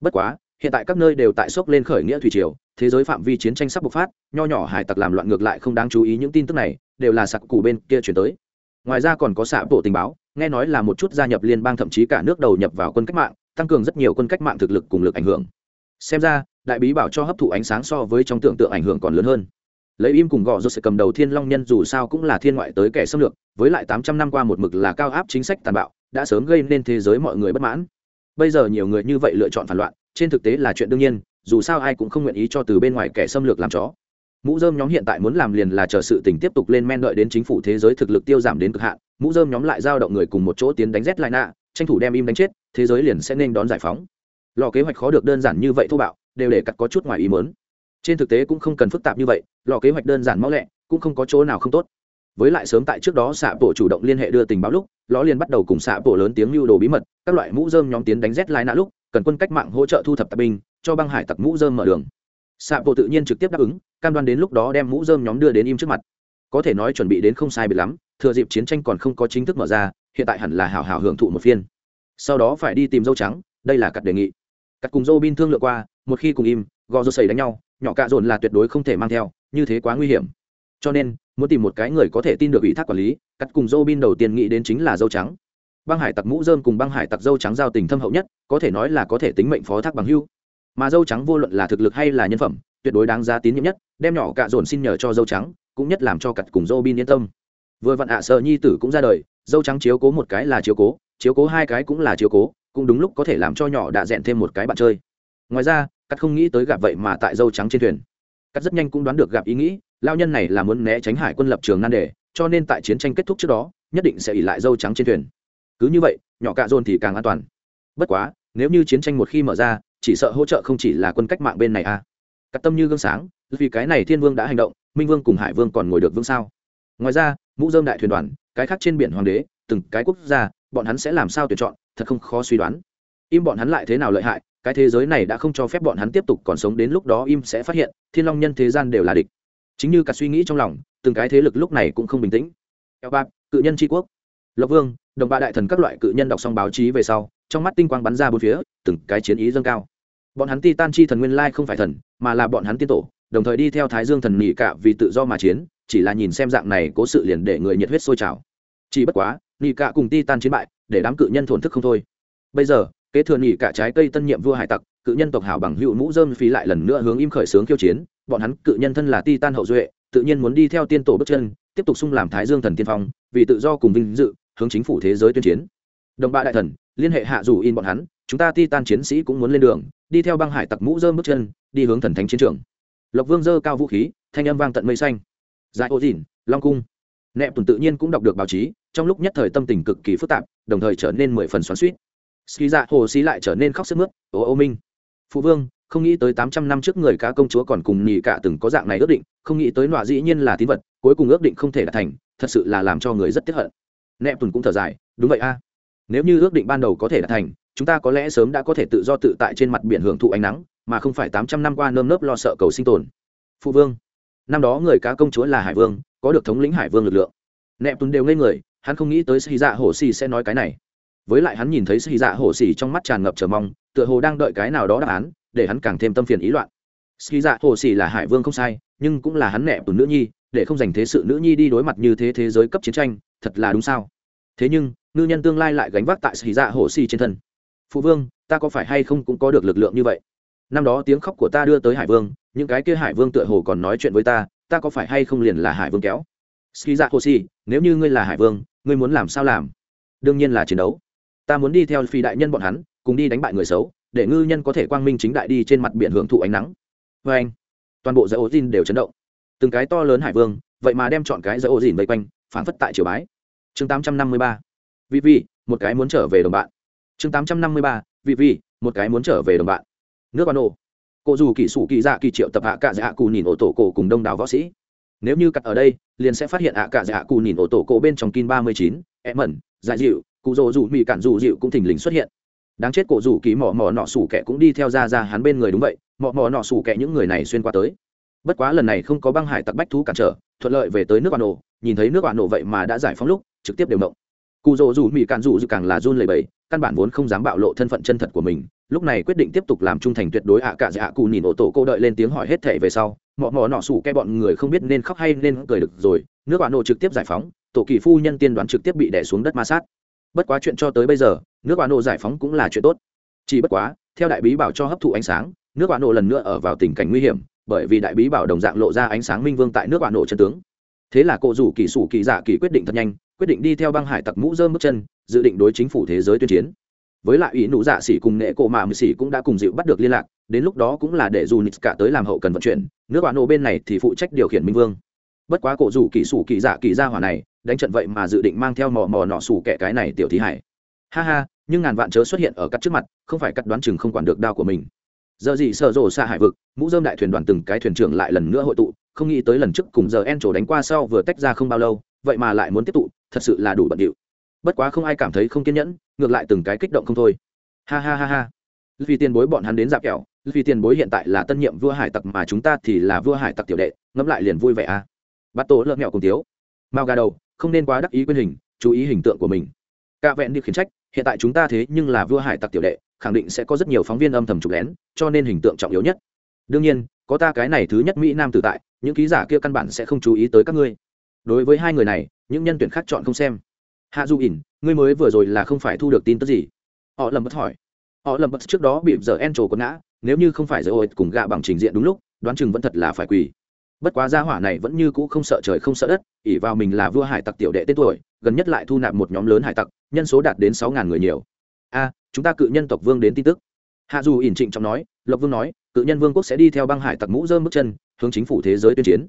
Bất quá, hiện tại các nơi đều tại sốc lên khởi nghĩa thủy triều, thế giới phạm vi chiến tranh sắp bộc phát, nho nhỏ hải tặc làm loạn ngược lại không đáng chú ý những tin tức này, đều là sặc cù bên kia chuyển tới. Ngoài ra còn có xạ bộ tình báo, nghe nói là một chút gia nhập liên bang thậm chí cả nước đầu nhập vào quân cách mạng, tăng cường rất nhiều quân cách mạng thực lực cùng lực ảnh hưởng. Xem ra, đại bí bảo cho hấp thụ ánh sáng so với trong tưởng tượng ảnh hưởng còn lớn hơn. Lấy im cùng gò rốt sẽ cầm đầu thiên long nhân dù sao cũng là thiên ngoại tới kẻ xâm lược với lại tám trăm năm qua một mực là cao áp chính sách tàn bạo, đã sớm gây nên thế giới mọi người bất mãn. Bây giờ nhiều người như vậy lựa chọn phản loạn, trên thực tế là chuyện đương nhiên, dù sao ai cũng không nguyện ý cho từ bên ngoài kẻ xâm lược làm chó. Mũ dơm nhóm hiện tại muốn làm liền là chờ sự tình tiếp tục lên men đợi đến chính phủ thế giới thực lực tiêu giảm đến cực hạn, mũ dơm nhóm lại giao động người cùng một chỗ tiến đánh rét lại nạ, tranh thủ đem im đánh chết, thế giới liền sẽ nên đón giải phóng. Lò kế hoạch khó được đơn giản như vậy thô bạo, đều để cắt có chút ngoài ý mớn trên thực tế cũng không cần phức tạp như vậy, lò kế hoạch đơn giản mau lẹ, cũng không có chỗ nào không tốt với lại sớm tại trước đó xạ bộ chủ động liên hệ đưa tình báo lúc, ló liền bắt đầu cùng xạ bộ lớn tiếng lưu đồ bí mật, các loại mũ dơm nhóm tiến đánh rét lai nã lúc, cần quân cách mạng hỗ trợ thu thập tạp binh, cho băng hải tặc mũ dơm mở đường. Xạ bộ tự nhiên trực tiếp đáp ứng, cam đoan đến lúc đó đem mũ dơm nhóm đưa đến im trước mặt. Có thể nói chuẩn bị đến không sai bị lắm, thừa dịp chiến tranh còn không có chính thức mở ra, hiện tại hẳn là hào hào hưởng thụ một phiên. Sau đó phải đi tìm dâu trắng, đây là cặp đề nghị. Cặp cùng dâu bin thương lượng qua, một khi cùng im, gò dô xảy đánh nhau, nhỏ cạ dồn là tuyệt đối không thể mang theo, như thế quá nguy hiểm. Cho nên muốn tìm một cái người có thể tin được ủy thác quản lý, cắt cùng dâu bin đầu tiên nghĩ đến chính là dâu trắng. Băng hải tặc mũ dơm cùng băng hải tặc dâu trắng giao tình thâm hậu nhất, có thể nói là có thể tính mệnh phó thác bằng hưu. Mà dâu trắng vô luận là thực lực hay là nhân phẩm, tuyệt đối đáng giá tín nhiệm nhất, đem nhỏ cạ dồn xin nhờ cho dâu trắng, cũng nhất làm cho cặt cùng dâu bin yên tâm. Vừa vặn ạ sợ nhi tử cũng ra đời, dâu trắng chiếu cố một cái là chiếu cố chiếu cố hai cái cũng là chiếu cố, cũng đúng lúc có thể làm cho nhỏ đạ rẽn thêm một cái bạn chơi. Ngoài ra, cắt không nghĩ tới gặp vậy mà tại dâu trắng trên thuyền. Cắt rất nhanh cũng đoán được gặp ý nghĩ lao nhân này là muốn né tránh hải quân lập trường nan đề, cho nên tại chiến tranh kết thúc trước đó, nhất định sẽ ỉ lại dâu trắng trên thuyền. Cứ như vậy, nhỏ cạ dồn thì càng an toàn. Bất quá, nếu như chiến tranh một khi mở ra, chỉ sợ hỗ trợ không chỉ là quân cách mạng bên này a à. cắt tâm như gương sáng, vì cái này thiên vương đã hành động, minh vương cùng hải vương còn ngồi được vương sao? Ngoài ra, mũ dơm đại thuyền đoàn, cái khác trên biển hoàng đế, từng cái quốc gia, bọn hắn sẽ làm sao tuyển chọn, thật không khó suy đoán. Im bọn hắn lại thế nào lợi hại, cái thế giới này đã không cho phép bọn hắn tiếp tục còn sống đến lúc đó im sẽ phát hiện, thiên long nhân thế gian đều là địch chính như cả suy nghĩ trong lòng, từng cái thế lực lúc này cũng không bình tĩnh. Eo bạc, cự nhân tri quốc. Lộc vương, đồng ba đại thần các loại cự nhân đọc xong báo chí về sau, trong mắt tinh quang bắn ra bốn phía, từng cái chiến ý dâng cao. Bọn hắn ti tan chi thần nguyên lai không phải thần, mà là bọn hắn tiên tổ, đồng thời đi theo thái dương thần nhị cả vì tự do mà chiến, chỉ là nhìn xem dạng này cố sự liền để người nhiệt huyết sôi trào. Chỉ bất quá, nhị cả cùng ti tan chiến bại, để đám cự nhân thổn thức không thôi. Bây giờ, kế thừa nhị cả trái cây tân nhiệm vua hải tặc, cự nhân tộc hảo bằng hữu mũ dơm phí lại lần nữa hướng im khởi sướng khiêu chiến bọn hắn cự nhân thân là ti tan hậu duệ, tự nhiên muốn đi theo tiên tổ bước chân, tiếp tục xung làm thái dương thần tiên phong, vì tự do cùng vinh dự, hướng chính phủ thế giới tuyên chiến. Đồng bạ đại thần, liên hệ hạ dù in bọn hắn, chúng ta ti tan chiến sĩ cũng muốn lên đường, đi theo băng hải tặc mũ dơm bước chân, đi hướng thần thánh chiến trường. Lộc vương dơ cao vũ khí, thanh âm vang tận mây xanh. Giải ô dìn, long cung. Nẹp tuần tự nhiên cũng đọc được báo chí, trong lúc nhất thời tâm tình cực kỳ phức tạp, đồng thời trở nên mười phần xoắn suýt ski dạ hồ xí lại trở nên khóc sức mướt, ô ô minh. Phụ vương không nghĩ tới tám trăm năm trước người cá công chúa còn cùng nhì cả từng có dạng này ước định, không nghĩ tới nọa dĩ nhiên là tín vật, cuối cùng ước định không thể đạt thành, thật sự là làm cho người rất tiếc hận. Nẹp tùn cũng thở dài, đúng vậy a. Nếu như ước định ban đầu có thể đạt thành, chúng ta có lẽ sớm đã có thể tự do tự tại trên mặt biển hưởng thụ ánh nắng, mà không phải tám trăm năm qua nơm nớp lo sợ cầu sinh tồn. Phụ vương, năm đó người cá công chúa là hải vương, có được thống lĩnh hải vương lực lượng. Nẹp tùn đều ngây người, hắn không nghĩ tới sĩ dạ hổ xì sẽ nói cái này. Với lại hắn nhìn thấy sĩ dạ hổ xì trong mắt tràn ngập chờ mong, tựa hồ đang đợi cái nào đó đáp án để hắn càng thêm tâm phiền ý loạn. Ski dạ hổ xì là hải vương không sai, nhưng cũng là hắn nẹp tùn nữ nhi, để không dành thế sự nữ nhi đi đối mặt như thế thế giới cấp chiến tranh, thật là đúng sao? Thế nhưng ngư nhân tương lai lại gánh vác tại Ski dạ hổ xì trên thân. Phụ vương, ta có phải hay không cũng có được lực lượng như vậy? Năm đó tiếng khóc của ta đưa tới hải vương, những cái kia hải vương tựa hồ còn nói chuyện với ta ta có phải hay không liền là hải vương kéo? Ski dạ hồ si nếu như ngươi là hải vương, ngươi muốn làm sao làm? Đương nhiên là chiến đấu. Ta muốn đi theo phi đại nhân bọn hắn, cùng đi đánh bại người xấu để ngư nhân có thể quang minh chính đại đi trên mặt biển hưởng thụ ánh nắng. Vê anh, toàn bộ dãy ổ dìn đều chấn động. Từng cái to lớn hải vương, vậy mà đem chọn cái dãy ổ dìn vây quanh phản phất tại triều bái. Chương tám trăm năm mươi ba vị vi một cái muốn trở về đồng bạn. Chương tám trăm năm mươi ba vị vi một cái muốn trở về đồng bạn. Nước ban ô. Cô dù kỳ sủ kỳ dạ kỳ triệu tập hạ cả dạ cù nhìn ổ tổ cổ cùng đông đảo võ sĩ. Nếu như cắt ở đây, liền sẽ phát hiện hạ cả dạ cù nhìn ổ tổ cổ bên trong kin ba mươi chín em mẩn dạ dịu cụ rồ dù mỹ cản dù dịu cũng thình lình xuất hiện đáng chết cổ rủ kỳ mỏ mỏ nọ sủ kẻ cũng đi theo ra ra hắn bên người đúng vậy mỏ mỏ nọ sủ kẻ những người này xuyên qua tới. Bất quá lần này không có băng hải tặc bách thú cản trở, thuận lợi về tới nước bà nổ, nhìn thấy nước bà nổ vậy mà đã giải phóng lúc, trực tiếp đều động. Cụ rồ rủ mỹ cản dù dịu càng là run lầy bầy căn bản vốn không dám bạo lộ thân phận chân thật của mình, lúc này quyết định tiếp tục làm trung thành tuyệt đối ạ cả dạ cụ nhìn ổ tổ cô đợi lên tiếng hỏi hết thể về sau, mọ mọ nọ sủ cái bọn người không biết nên khóc hay nên cười được rồi, nước bà nổ trực tiếp giải phóng, tổ kỳ phu nhân tiên đoán trực tiếp bị đẻ xuống đất ma sát. Bất quá chuyện cho tới bây giờ nước bạn nổ giải phóng cũng là chuyện tốt. Chỉ bất quá, theo đại bí bảo cho hấp thụ ánh sáng, nước bạn nổ lần nữa ở vào tình cảnh nguy hiểm, bởi vì đại bí bảo đồng dạng lộ ra ánh sáng minh vương tại nước bạn nổ chân tướng. Thế là cô rủ kỳ sủ kỳ dạ kỳ quyết định thật nhanh, quyết định đi theo băng hải tặc mũ dơm bước chân, dự định đối chính phủ thế giới tuyên chiến. Với lại ý nụ dạ sĩ cùng nệ cổ mạ mười xỉ cũng đã cùng dịu bắt được liên lạc, đến lúc đó cũng là để dù nít cả tới làm hậu cần vận chuyển, nước bạn nổ bên này thì phụ trách điều khiển minh vương. Bất quá cổ rủ kỳ sủ kỳ dạ kỳ ra hỏa này, đánh trận vậy mà dự định mang theo mò mò nọ sủ kẻ cái này tiểu thí hải. Ha ha nhưng ngàn vạn chớ xuất hiện ở cắt trước mặt, không phải cắt đoán chừng không quản được đao của mình. Giờ gì sợ rộ xa hải vực, mũ dơm đại thuyền đoàn từng cái thuyền trưởng lại lần nữa hội tụ, không nghĩ tới lần trước cùng giờ en trổ đánh qua sau vừa tách ra không bao lâu, vậy mà lại muốn tiếp tụ, thật sự là đủ bận điệu. Bất quá không ai cảm thấy không kiên nhẫn, ngược lại từng cái kích động không thôi. Ha ha ha ha. Vì tiền bối bọn hắn đến dạp kẹo, vì tiền bối hiện tại là tân nhiệm vua hải tặc mà chúng ta thì là vua hải tặc tiểu đệ, ngẫm lại liền vui vẻ à. Bắt tổ lợn mẹo cùng tiếu. Mao gà đầu, không nên quá đắc ý quyền hình, chú ý hình tượng của mình cả vẹn đi khiển trách, hiện tại chúng ta thế nhưng là vua hải tặc tiểu đệ, khẳng định sẽ có rất nhiều phóng viên âm thầm chụp lén, cho nên hình tượng trọng yếu nhất. Đương nhiên, có ta cái này thứ nhất mỹ nam tử tại, những ký giả kia căn bản sẽ không chú ý tới các ngươi. Đối với hai người này, những nhân tuyển khác chọn không xem. Hạ du ỉn, ngươi mới vừa rồi là không phải thu được tin tức gì? Họ lầm bất hỏi. Họ lầm bất trước đó bị giờ en trổ quần ngã, nếu như không phải giờ ôi cùng gạ bằng trình diện đúng lúc, đoán chừng vẫn thật là phải quỳ. Bất quá gia hỏa này vẫn như cũ không sợ trời không sợ đất ỉ vào mình là vua hải tặc tiểu đệ tên tuổi gần nhất lại thu nạp một nhóm lớn hải tặc, nhân số đạt đến sáu ngàn người nhiều. A, chúng ta cự nhân tộc vương đến tin tức. Hạ dù ỉn trịnh trọng nói, lộc vương nói, cự nhân vương quốc sẽ đi theo băng hải tặc mũ dơm bước chân, hướng chính phủ thế giới tuyên chiến.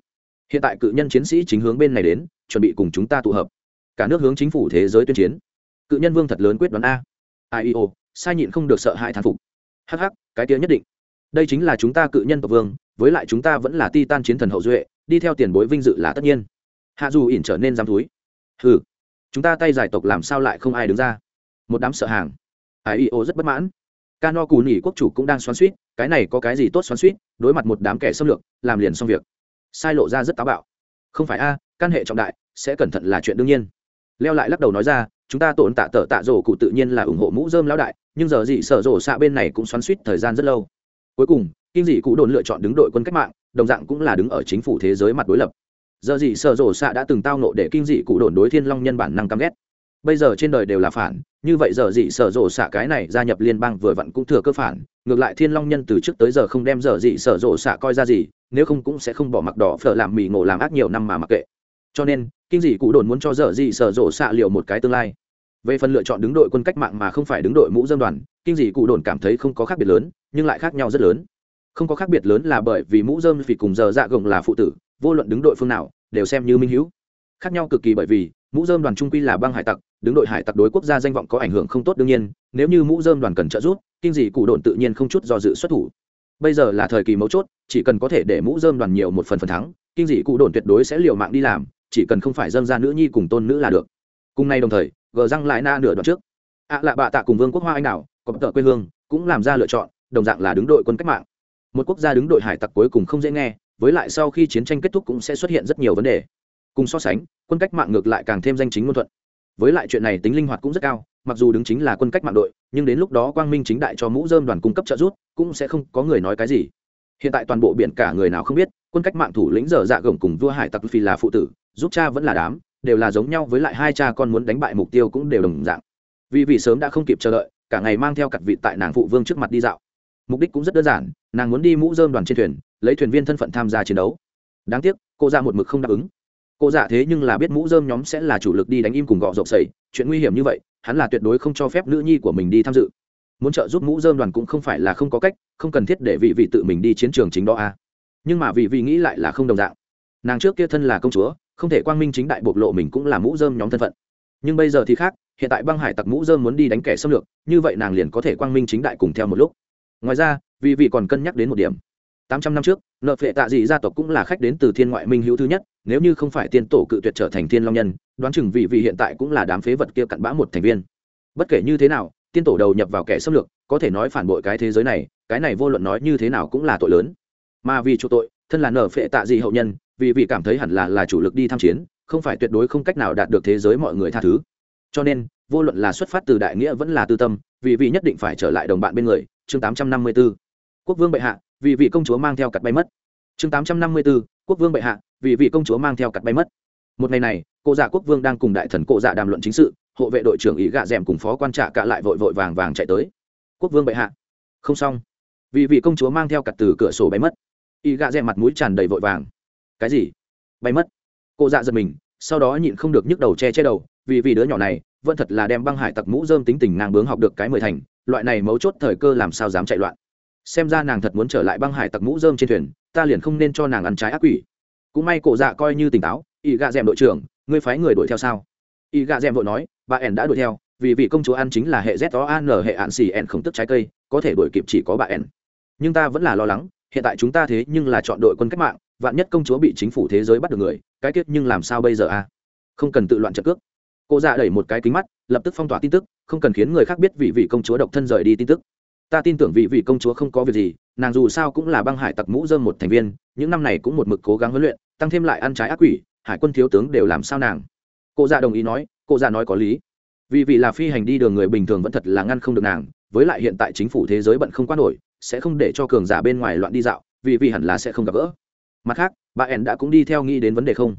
Hiện tại cự nhân chiến sĩ chính hướng bên này đến, chuẩn bị cùng chúng ta tụ hợp. Cả nước hướng chính phủ thế giới tuyên chiến. Cự nhân vương thật lớn quyết đoán a. Ieo sai nhịn không được sợ hãi thán phục. Hh cái tiếng nhất định. Đây chính là chúng ta cự nhân tộc vương, với lại chúng ta vẫn là ti tan chiến thần hậu duệ, đi theo tiền bối vinh dự là tất nhiên. Hạ dù ỉn trở nên dám túi hừ chúng ta tay giải tộc làm sao lại không ai đứng ra? Một đám sợ hàng. Ieo rất bất mãn. Cano cù nỉ quốc chủ cũng đang xoắn suýt cái này có cái gì tốt xoắn suýt đối mặt một đám kẻ xâm lược, làm liền xong việc. Sai lộ ra rất táo bạo. Không phải a, căn hệ trọng đại, sẽ cẩn thận là chuyện đương nhiên. Leo lại lắc đầu nói ra, chúng ta tổn tạ tở tạ rổ cụ tự nhiên là ủng hộ mũ dơm lão đại, nhưng giờ gì sở rổ xạ bên này cũng xoắn suýt thời gian rất lâu. Cuối cùng kim dị cụ đồn lựa chọn đứng đội quân cách mạng, đồng dạng cũng là đứng ở chính phủ thế giới mặt đối lập giờ gì sở rổ xạ đã từng tao nộ để kinh dị cụ đồn đối thiên long nhân bản năng căm ghét. Bây giờ trên đời đều là phản, như vậy giờ gì sở rổ xạ cái này gia nhập liên bang vừa vặn cũng thừa cơ phản, ngược lại thiên long nhân từ trước tới giờ không đem giờ gì sở rổ xạ coi ra gì, nếu không cũng sẽ không bỏ mặc đỏ phở làm mì ngộ làm ác nhiều năm mà mặc kệ. Cho nên, kinh dị cụ đồn muốn cho giờ dị sở rộ xạ liệu một cái tương lai. Về phần lựa chọn đứng đội quân cách mạng mà không phải đứng đội mũ dân đoàn, kinh dị cụ đồn cảm thấy không có khác biệt lớn, nhưng lại khác nhau rất lớn không có khác biệt lớn là bởi vì mũ dơm vì cùng giờ dạ gồng là phụ tử, vô luận đứng đội phương nào, đều xem như minh hữu khác nhau cực kỳ bởi vì, mũ dơm đoàn trung quy là băng hải tặc, đứng đội hải tặc đối quốc gia danh vọng có ảnh hưởng không tốt đương nhiên, nếu như mũ dơm đoàn cần trợ giúp, kinh dị cụ đồn tự nhiên không chút do dự xuất thủ. Bây giờ là thời kỳ mấu chốt, chỉ cần có thể để mũ dơm đoàn nhiều một phần phần thắng, kinh dị cụ đồn tuyệt đối sẽ liều mạng đi làm, chỉ cần không phải dâng ra nữ nhi cùng tôn nữ là được. Cùng nay đồng thời, gờ răng lại na nửa đoạn trước. Ạ lạ bạ tạ cùng vương quốc hoa anh đảo, có tờ quê hương, cũng làm ra lựa chọn, đồng dạng là đứng đội quân cách mạng một quốc gia đứng đội hải tặc cuối cùng không dễ nghe, với lại sau khi chiến tranh kết thúc cũng sẽ xuất hiện rất nhiều vấn đề. Cùng so sánh, quân cách mạng ngược lại càng thêm danh chính ngôn thuận. Với lại chuyện này tính linh hoạt cũng rất cao, mặc dù đứng chính là quân cách mạng đội, nhưng đến lúc đó quang minh chính đại cho mũ dơm đoàn cung cấp trợ giúp, cũng sẽ không có người nói cái gì. Hiện tại toàn bộ biển cả người nào không biết, quân cách mạng thủ lĩnh dở dạ gồng cùng vua hải tặc phi là phụ tử, giúp cha vẫn là đám, đều là giống nhau với lại hai cha con muốn đánh bại mục tiêu cũng đều đồng dạng. Vì vì sớm đã không kịp chờ đợi, cả ngày mang theo cặt vị tại nàng phụ vương trước mặt đi dạo. Mục đích cũng rất đơn giản nàng muốn đi mũ dơm đoàn trên thuyền, lấy thuyền viên thân phận tham gia chiến đấu. Đáng tiếc, cô ra một mực không đáp ứng. Cô dạ thế nhưng là biết mũ dơm nhóm sẽ là chủ lực đi đánh im cùng gọ rộng sầy, chuyện nguy hiểm như vậy, hắn là tuyệt đối không cho phép nữ nhi của mình đi tham dự. Muốn trợ giúp mũ dơm đoàn cũng không phải là không có cách, không cần thiết để vị vị tự mình đi chiến trường chính đó a à. nhưng mà vị vị nghĩ lại là không đồng dạng. Nàng trước kia thân là công chúa, không thể quang minh chính đại bộc lộ mình cũng là mũ dơm nhóm thân phận. Nhưng bây giờ thì khác, hiện tại băng hải tặc mũ dơm muốn đi đánh kẻ xâm lược, như vậy nàng liền có thể quang minh chính đại cùng theo một lúc. Ngoài ra vì vị còn cân nhắc đến một điểm. Tám trăm năm trước, nợ phệ tạ dị gia tộc cũng là khách đến từ thiên ngoại minh hữu thứ nhất, nếu như không phải tiên tổ cự tuyệt trở thành thiên long nhân, đoán chừng vị vị hiện tại cũng là đám phế vật kia cặn bã một thành viên. Bất kể như thế nào, tiên tổ đầu nhập vào kẻ xâm lược, có thể nói phản bội cái thế giới này, cái này vô luận nói như thế nào cũng là tội lớn. Mà vì chủ tội, thân là nợ phệ tạ dị hậu nhân, vì vị cảm thấy hẳn là là chủ lực đi tham chiến, không phải tuyệt đối không cách nào đạt được thế giới mọi người tha thứ. Cho nên, vô luận là xuất phát từ đại nghĩa vẫn là tư tâm, vì vị nhất định phải trở lại đồng bạn bên người, chương tám trăm năm mươi 854 quốc vương bệ hạ vì vị công chúa mang theo cặt bay mất. Chương tám trăm năm mươi 854, quốc vương bệ hạ vì vị công chúa mang theo cặt bay mất. Một ngày này cụ dạ quốc vương đang cùng đại thần cụ dạ đàm luận chính sự hộ vệ đội trưởng ý gạ d cùng phó quan trạ cả lại vội vội vàng vàng chạy tới. Quốc vương bệ hạ không xong. Vì vị công chúa mang theo cặt từ cửa sổ bay mất. Ý gạ d mặt mũi tràn đầy vội vàng. Cái gì? Bay mất. Cụ dạ giật mình sau đó nhịn không được nhức đầu che che đầu vì vì đứa nhỏ này vẫn thật là đem băng hải tặc mũ dơm tính tình nàng bướng học được cái mười thành loại này mấu chốt thời cơ làm sao dám chạy loạn xem ra nàng thật muốn trở lại băng hải tặc mũ dơm trên thuyền, ta liền không nên cho nàng ăn trái ác quỷ. Cũng may cổ dạ coi như tỉnh táo y gạ d đội trưởng, ngươi phái người đuổi theo sao? Y gạ d vội nói, bà ẻn đã đuổi theo, vì vị công chúa ăn chính là hệ z o an hệ ạn xì ẻn không tức trái cây, có thể đuổi kịp chỉ có bà ẻn. Nhưng ta vẫn là lo lắng, hiện tại chúng ta thế nhưng là chọn đội quân cách mạng, vạn nhất công chúa bị chính phủ thế giới bắt được người, cái kết nhưng làm sao bây giờ a không cần tự loạn trợ cước. Cô dạ đẩy một cái kính mắt, lập tức phong tỏa tin tức, không cần khiến người khác biết vị vị công chúa độc thân rời đi tin tức ta tin tưởng vị vị công chúa không có việc gì, nàng dù sao cũng là băng hải tặc mũ dơm một thành viên, những năm này cũng một mực cố gắng huấn luyện, tăng thêm lại ăn trái ác quỷ, hải quân thiếu tướng đều làm sao nàng. Cô già đồng ý nói, cô già nói có lý. Vì vị là phi hành đi đường người bình thường vẫn thật là ngăn không được nàng, với lại hiện tại chính phủ thế giới bận không quá nổi, sẽ không để cho cường giả bên ngoài loạn đi dạo, vì vị hẳn là sẽ không gặp gỡ. Mặt khác, bà ẻn đã cũng đi theo nghĩ đến vấn đề không?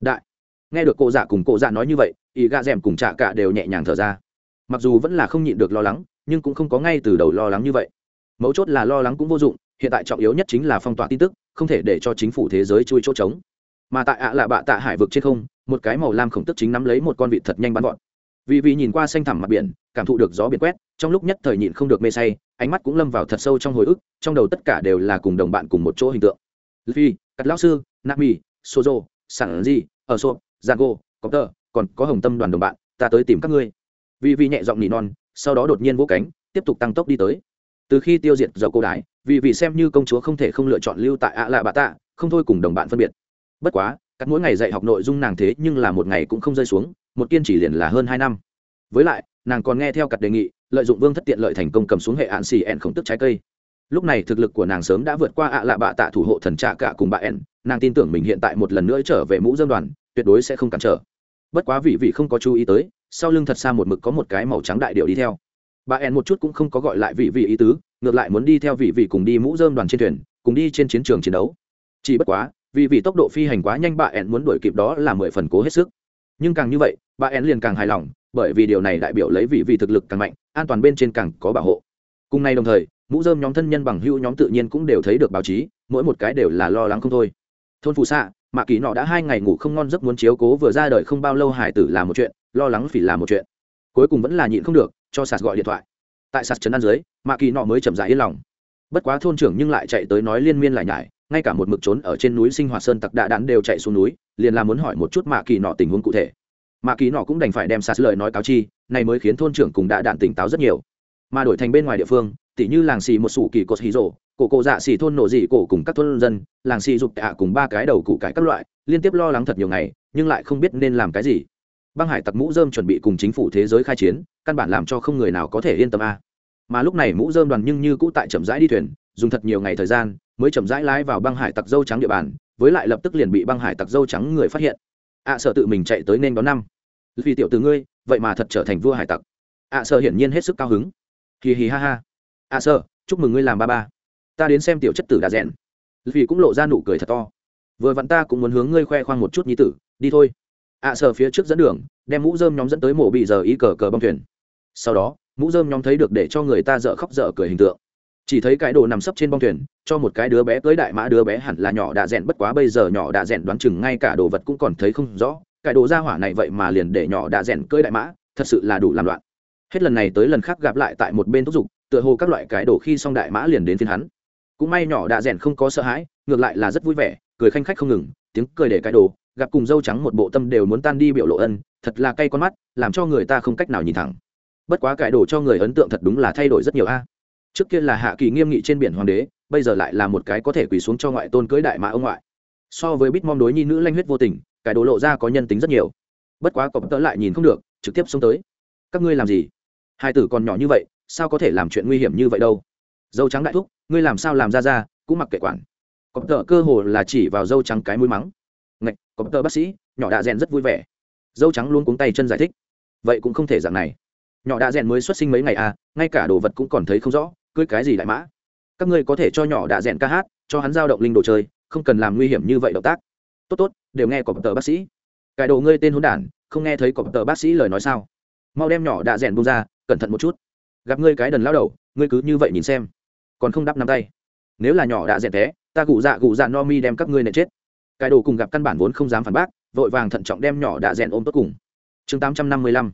Đại, nghe được cô già cùng cô già nói như vậy ý gà rèm cùng trạ cả đều nhẹ nhàng thở ra. Mặc dù vẫn là không nhịn được lo lắng nhưng cũng không có ngay từ đầu lo lắng như vậy. Mấu chốt là lo lắng cũng vô dụng hiện tại trọng yếu nhất chính là phong tỏa tin tức không thể để cho chính phủ thế giới chui chỗ trống. Mà tại ạ à là bạ tạ hải vực trên không một cái màu lam khổng tức chính nắm lấy một con vịt thật nhanh bắn gọn vì vì nhìn qua xanh thẳm mặt biển cảm thụ được gió biển quét trong lúc nhất thời nhịn không được mê say ánh mắt cũng lâm vào thật sâu trong hồi ức trong đầu tất cả đều là cùng đồng bạn cùng một chỗ hình tượng. Luffy, cắt lão sư nami sozo sản di ở sộp giang gô còn có hồng tâm đoàn đồng bạn ta tới tìm các ngươi. Vì vì nhẹ giọng nỉ non sau đó đột nhiên vỗ cánh, tiếp tục tăng tốc đi tới. Từ khi tiêu diệt dầu cô đái, vì vì xem như công chúa không thể không lựa chọn lưu tại ạ lạ bà tạ không thôi cùng đồng bạn phân biệt. Bất quá cắt mỗi ngày dạy học nội dung nàng thế nhưng là một ngày cũng không rơi xuống, một kiên chỉ liền là hơn hai năm. Với lại, nàng còn nghe theo cặt đề nghị, lợi dụng vương thất tiện lợi thành công cầm xuống hệ hạn xì ẹn khổng tức trái cây. Lúc này thực lực của nàng sớm đã vượt qua ạ lạ bạ tạ thủ hộ thần trạ cả cùng bà ẹn, nàng tin tưởng mình hiện tại một lần nữa trở về mũ dân đoàn, tuyệt đối sẽ không cản trở. Bất quá vị vị không có chú ý tới sau lưng thật xa một mực có một cái màu trắng đại điệu đi theo. Bà en một chút cũng không có gọi lại vị vị ý tứ, ngược lại muốn đi theo vị vị cùng đi mũ dơm đoàn trên thuyền, cùng đi trên chiến trường chiến đấu. Chỉ bất quá vì vì tốc độ phi hành quá nhanh, bà en muốn đuổi kịp đó là mười phần cố hết sức. Nhưng càng như vậy, bà en liền càng hài lòng, bởi vì điều này đại biểu lấy vị vị thực lực càng mạnh, an toàn bên trên càng có bảo hộ. Cùng nay đồng thời, mũ dơm nhóm thân nhân bằng hữu nhóm tự nhiên cũng đều thấy được báo chí, mỗi một cái đều là lo lắng không thôi. Thôn phù xạ, mạ kỳ nọ đã hai ngày ngủ không ngon, giấc muốn chiếu cố vừa ra đời không bao lâu, hải tử là một chuyện lo lắng phỉ là một chuyện. Cuối cùng vẫn là nhịn không được, cho sạt gọi điện thoại. Tại sạt trấn an dưới, mạ kỳ nọ mới chậm rãi yên lòng. Bất quá thôn trưởng nhưng lại chạy tới nói liên miên lại nhải, ngay cả một mực trốn ở trên núi sinh hoạt sơn tặc đạ đạn đều chạy xuống núi, liền là muốn hỏi một chút mạ kỳ nọ tình huống cụ thể. Mạ kỳ nọ cũng đành phải đem sạt lời nói cáo chi, này mới khiến thôn trưởng cùng đạ đạn tỉnh táo rất nhiều. Mà đổi thành bên ngoài địa phương, tỉ như làng xì một sủ kỳ cột hí rổ cổ cổ dạ xì thôn nổ dị cổ cùng các thôn dân, làng xì dục tạ cùng ba cái đầu cụ cải các loại, liên tiếp lo lắng thật nhiều ngày, nhưng lại không biết nên làm cái gì băng hải tặc mũ dơm chuẩn bị cùng chính phủ thế giới khai chiến, căn bản làm cho không người nào có thể yên tâm a. Mà lúc này mũ dơm đoàn nhưng như cũ tại chậm rãi đi thuyền, dùng thật nhiều ngày thời gian mới chậm rãi lái vào băng hải tặc dâu trắng địa bàn, với lại lập tức liền bị băng hải tặc dâu trắng người phát hiện. Ạ sợ tự mình chạy tới nên đón năm. Vì tiểu từ ngươi, vậy mà thật trở thành vua hải tặc. Ạ sợ hiển nhiên hết sức cao hứng. Hì hì ha ha. Ạ sợ chúc mừng ngươi làm ba ba. Ta đến xem tiểu chất tử đã rèn. Vì cũng lộ ra nụ cười thật to. Vừa vặn ta cũng muốn hướng ngươi khoe khoang một chút nhi tử, đi thôi ạ sờ phía trước dẫn đường, đem mũ dơm nhóm dẫn tới mổ bị giờ ý cờ cờ băng thuyền. Sau đó, mũ dơm nhóm thấy được để cho người ta dở khóc dở cười hình tượng. Chỉ thấy cái đồ nằm sấp trên băng thuyền, cho một cái đứa bé cưới đại mã đứa bé hẳn là nhỏ đã rèn, bất quá bây giờ nhỏ đã rèn đoán chừng ngay cả đồ vật cũng còn thấy không rõ. Cái đồ ra hỏa này vậy mà liền để nhỏ đã rèn cưới đại mã, thật sự là đủ làm loạn. Hết lần này tới lần khác gặp lại tại một bên thúc giục, tựa hồ các loại cái đồ khi xong đại mã liền đến phiên hắn. Cũng may nhỏ đã rèn không có sợ hãi, ngược lại là rất vui vẻ, cười khanh khách không ngừng, tiếng cười để cái đồ gặp cùng dâu trắng một bộ tâm đều muốn tan đi biểu lộ ân, thật là cay con mắt, làm cho người ta không cách nào nhìn thẳng. Bất quá cải đồ cho người ấn tượng thật đúng là thay đổi rất nhiều a. Trước kia là hạ kỳ nghiêm nghị trên biển hoàng đế, bây giờ lại là một cái có thể quỳ xuống cho ngoại tôn cưới đại mã ông ngoại. So với bít mong đối nhi nữ lanh huyết vô tình, cải đồ lộ ra có nhân tính rất nhiều. Bất quá cọp tớ lại nhìn không được, trực tiếp xuống tới. Các ngươi làm gì? Hai tử còn nhỏ như vậy, sao có thể làm chuyện nguy hiểm như vậy đâu? Dâu trắng đại thúc, ngươi làm sao làm ra ra, cũng mặc kệ quản. Cọp tớ cơ hồ là chỉ vào dâu trắng cái mũi mắng có tờ bác sĩ, nhỏ đạ rèn rất vui vẻ. Dâu trắng luôn cuống tay chân giải thích. Vậy cũng không thể dạng này. Nhỏ đạ rèn mới xuất sinh mấy ngày à ngay cả đồ vật cũng còn thấy không rõ, cưới cái gì đại mã. Các ngươi có thể cho nhỏ đạ rèn ca hát, cho hắn giao động linh đồ chơi, không cần làm nguy hiểm như vậy động tác. Tốt tốt, đều nghe có tờ bác sĩ. Cải đồ ngươi tên hôn đản, không nghe thấy có tờ bác sĩ lời nói sao? Mau đem nhỏ đạ rèn bung ra, cẩn thận một chút. Gặp ngươi cái đần lao đầu, ngươi cứ như vậy nhìn xem. Còn không đắp nắm tay. Nếu là nhỏ đạ rèn té, ta gù dạ gù dạ no mi đem các ngươi nệ chết cái đồ cùng gặp căn bản vốn không dám phản bác, vội vàng thận trọng đem nhỏ đã rèn ôm tốt cùng. Chương tám trăm năm mươi lăm.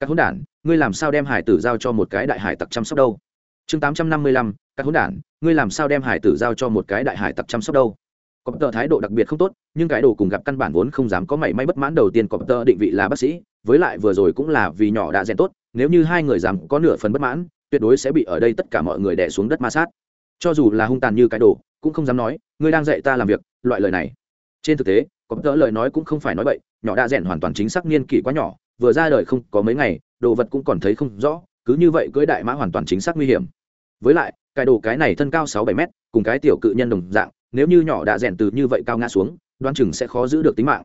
Các hôn đản, ngươi làm sao đem hải tử giao cho một cái đại hải tặc chăm sóc đâu? Chương tám trăm năm mươi lăm. Các hôn đản, ngươi làm sao đem hải tử giao cho một cái đại hải tặc chăm sóc đâu? Có tờ thái độ đặc biệt không tốt, nhưng cái đồ cùng gặp căn bản vốn không dám có mảy may bất mãn đầu tiên có tờ định vị là bác sĩ, với lại vừa rồi cũng là vì nhỏ đã rèn tốt, nếu như hai người dám có nửa phần bất mãn, tuyệt đối sẽ bị ở đây tất cả mọi người đè xuống đất ma sát. Cho dù là hung tàn như cái đồ, cũng không dám nói, ngươi đang dạy ta làm việc, loại lời này trên thực tế có tớ lời nói cũng không phải nói vậy, nhỏ đã rèn hoàn toàn chính xác niên kỷ quá nhỏ vừa ra đời không có mấy ngày đồ vật cũng còn thấy không rõ cứ như vậy cưỡi đại mã hoàn toàn chính xác nguy hiểm. Với lại cái đồ cái này thân cao sáu bảy mét cùng cái tiểu cự nhân đồng dạng nếu như nhỏ đã rèn từ như vậy cao ngã xuống đoan chừng sẽ khó giữ được tính mạng.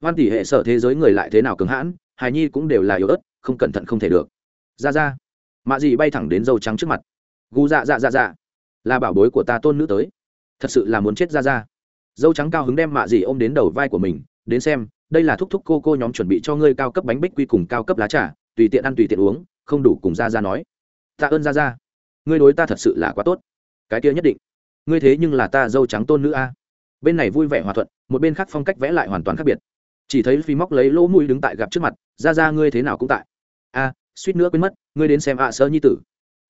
Hoan tỷ hệ sở thế giới người lại thế nào cứng hãn hài nhi cũng đều là yếu ớt không cẩn thận không thể được. Ra ra. Mạ gì bay thẳng đến dâu trắng trước mặt. Gu dạ dạ dạ dạ. Là bảo bối của ta tôn nữ tới. Thật sự là muốn chết ra ra dâu trắng cao hứng đem mạ dì ôm đến đầu vai của mình, đến xem, đây là thúc thúc cô cô nhóm chuẩn bị cho ngươi cao cấp bánh bích quy cùng cao cấp lá trà, tùy tiện ăn tùy tiện uống, không đủ cùng ra ra nói. Tạ ơn ra ra ngươi đối ta thật sự là quá tốt. Cái kia nhất định. Ngươi thế nhưng là ta dâu trắng tôn nữ a. Bên này vui vẻ hòa thuận, một bên khác phong cách vẽ lại hoàn toàn khác biệt. Chỉ thấy phi móc lấy lỗ mũi đứng tại gặp trước mặt ra ra ngươi thế nào cũng tại. A, suýt nữa quên mất, ngươi đến xem ạ sơ nhi tử.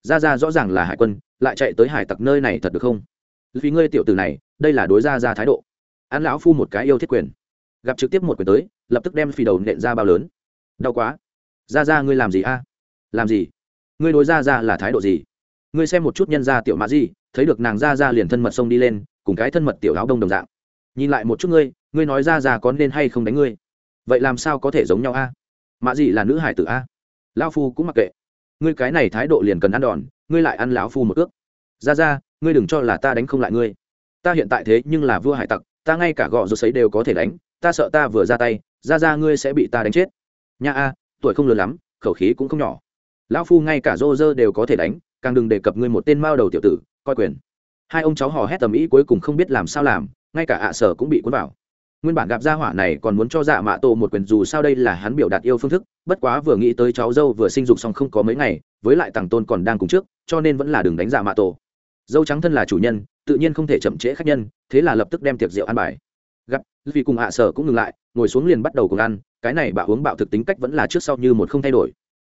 Ra ra rõ ràng là hải quân, lại chạy tới hải tặc nơi này thật được không? Vì ngươi tiểu tử này, đây là đối ra ra thái độ. An lão phu một cái yêu thiết quyền. Gặp trực tiếp một quyền tới, lập tức đem phi đầu nện ra bao lớn. Đau quá. Ra ra ngươi làm gì a? Làm gì? Ngươi đối ra ra là thái độ gì? Ngươi xem một chút nhân gia tiểu mã gì, thấy được nàng ra ra liền thân mật sông đi lên, cùng cái thân mật tiểu áo đông đồng dạng. Nhìn lại một chút ngươi ngươi nói ra ra có nên hay không đánh ngươi? Vậy làm sao có thể giống nhau a? Mã gì là nữ hải tử a? Lão phu cũng mặc kệ. Ngươi cái này thái độ liền cần ăn đòn, ngươi lại ăn lão phu một ước. Ra ra ngươi đừng cho là ta đánh không lại ngươi. Ta hiện tại thế nhưng là vua hải tặc, ta ngay cả gọ rột sấy đều có thể đánh, ta sợ ta vừa ra tay, ra ra ngươi sẽ bị ta đánh chết. Nha a, tuổi không lớn lắm, khẩu khí cũng không nhỏ. Lão phu ngay cả rô rơ đều có thể đánh, càng đừng đề cập ngươi một tên mao đầu tiểu tử, coi quyền. Hai ông cháu hò hét tầm ý cuối cùng không biết làm sao làm, ngay cả ạ sở cũng bị cuốn vào. Nguyên bản gặp gia hỏa này còn muốn cho dạ mạ tổ một quyền dù sao đây là hắn biểu đạt yêu phương thức, bất quá vừa nghĩ tới cháu dâu vừa sinh dục xong không có mấy ngày, với lại tàng tôn còn đang cùng trước, cho nên vẫn là đừng đánh dạ mạ tổ dâu trắng thân là chủ nhân, tự nhiên không thể chậm trễ khách nhân, thế là lập tức đem tiệc rượu ăn bài. Gặp vì cùng hạ sở cũng ngừng lại, ngồi xuống liền bắt đầu cùng ăn, cái này bạo uống bạo thực tính cách vẫn là trước sau như một không thay đổi.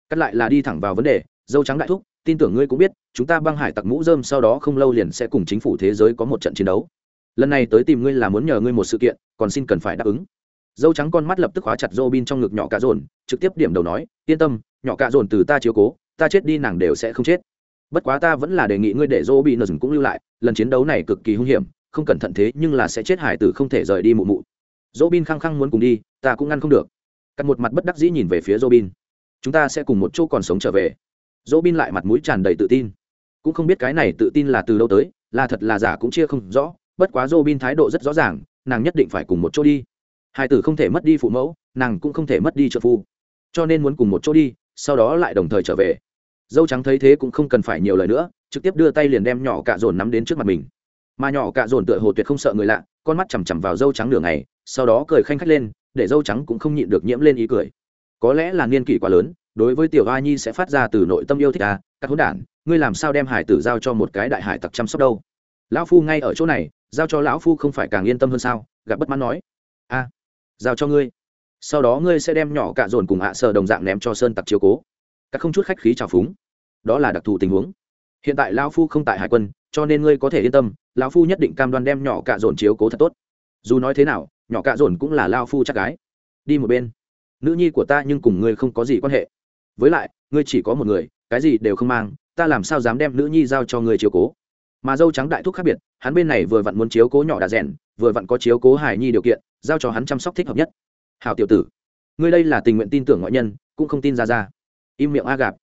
Cắt lại là đi thẳng vào vấn đề, dâu trắng đại thúc, tin tưởng ngươi cũng biết, chúng ta băng hải tặc mũ dơm sau đó không lâu liền sẽ cùng chính phủ thế giới có một trận chiến đấu. Lần này tới tìm ngươi là muốn nhờ ngươi một sự kiện, còn xin cần phải đáp ứng. Dâu trắng con mắt lập tức khóa chặt dô bin trong ngực nhỏ cà dồn trực tiếp điểm đầu nói, yên tâm, nhỏ cà dồn từ ta chiếu cố, ta chết đi nàng đều sẽ không chết bất quá ta vẫn là đề nghị ngươi để dô nợ dừng cũng lưu lại, lần chiến đấu này cực kỳ hung hiểm, không cẩn thận thế nhưng là sẽ chết hải tử không thể rời đi mụ mụ. Dô bin khăng khăng muốn cùng đi, ta cũng ngăn không được. Cắt một mặt bất đắc dĩ nhìn về phía robin. Chúng ta sẽ cùng một chỗ còn sống trở về. Robin lại mặt mũi tràn đầy tự tin. Cũng không biết cái này tự tin là từ đâu tới, là thật là giả cũng chia không rõ, bất quá robin thái độ rất rõ ràng, nàng nhất định phải cùng một chỗ đi. Hải tử không thể mất đi phụ mẫu, nàng cũng không thể mất đi trợ phu. Cho nên muốn cùng một chỗ đi, sau đó lại đồng thời trở về dâu trắng thấy thế cũng không cần phải nhiều lời nữa, trực tiếp đưa tay liền đem nhỏ cạ dồn nắm đến trước mặt mình. Mà nhỏ cạ dồn tựa hồ tuyệt không sợ người lạ, con mắt chằm chằm vào dâu trắng nửa ngày, sau đó cười khanh khách lên, để dâu trắng cũng không nhịn được nhiễm lên ý cười. Có lẽ là niên kỷ quá lớn, đối với tiểu a nhi sẽ phát ra từ nội tâm yêu thích à các hỗn đản, ngươi làm sao đem hải tử giao cho một cái đại hải tặc chăm sóc đâu? Lão phu ngay ở chỗ này, giao cho lão phu không phải càng yên tâm hơn sao? Gặp bất mãn nói. A giao cho ngươi. Sau đó ngươi sẽ đem nhỏ cạ dồn cùng hạ à đồng dạng ném cho sơn tặc chiếu cố các không chút khách khí trào phúng. Đó là đặc thù tình huống. Hiện tại lão phu không tại hải quân, cho nên ngươi có thể yên tâm, lão phu nhất định cam đoan đem nhỏ cạ dồn chiếu cố thật tốt. Dù nói thế nào, nhỏ cạ dồn cũng là lao phu chắc gái. Đi một bên. Nữ nhi của ta nhưng cùng ngươi không có gì quan hệ. Với lại, ngươi chỉ có một người, cái gì đều không mang, ta làm sao dám đem nữ nhi giao cho ngươi chiếu cố? Mà dâu trắng đại thúc khác biệt, hắn bên này vừa vặn muốn chiếu cố nhỏ đã rèn, vừa vặn có chiếu cố hải nhi điều kiện, giao cho hắn chăm sóc thích hợp nhất. Hào tiểu tử, ngươi đây là tình nguyện tin tưởng ngoại nhân, cũng không tin ra ra im miệng a gạp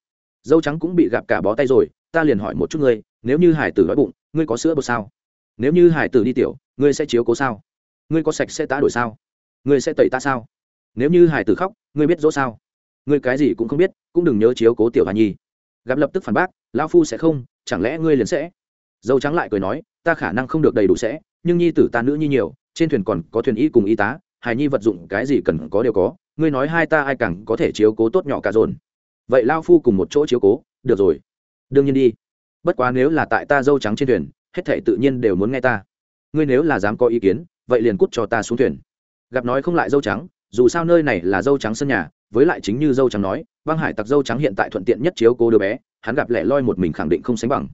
dâu trắng cũng bị gạp cả bó tay rồi, ta liền hỏi một chút ngươi, nếu như hải tử đói bụng, ngươi có sữa bột sao? Nếu như hải tử đi tiểu, ngươi sẽ chiếu cố sao? Ngươi có sạch sẽ tá đổi sao? Ngươi sẽ tẩy ta sao? Nếu như hải tử khóc, ngươi biết dỗ sao? Ngươi cái gì cũng không biết, cũng đừng nhớ chiếu cố tiểu hà nhi. Gặp lập tức phản bác, lão phu sẽ không, chẳng lẽ ngươi liền sẽ? Dâu trắng lại cười nói, ta khả năng không được đầy đủ sẽ, nhưng nhi tử ta nữ nhi nhiều, trên thuyền còn có thuyền y cùng y tá, hài nhi vật dụng cái gì cần có đều có, ngươi nói hai ta ai càng có thể chiếu cố tốt nhỏ cả dồn vậy lao phu cùng một chỗ chiếu cố, được rồi. Đương nhiên đi. Bất quá nếu là tại ta dâu trắng trên thuyền, hết thệ tự nhiên đều muốn nghe ta. Ngươi nếu là dám có ý kiến, vậy liền cút cho ta xuống thuyền. Gặp nói không lại dâu trắng, dù sao nơi này là dâu trắng sân nhà, với lại chính như dâu trắng nói, băng hải tặc dâu trắng hiện tại thuận tiện nhất chiếu cố đứa bé, hắn gặp lẻ loi một mình khẳng định không sánh bằng.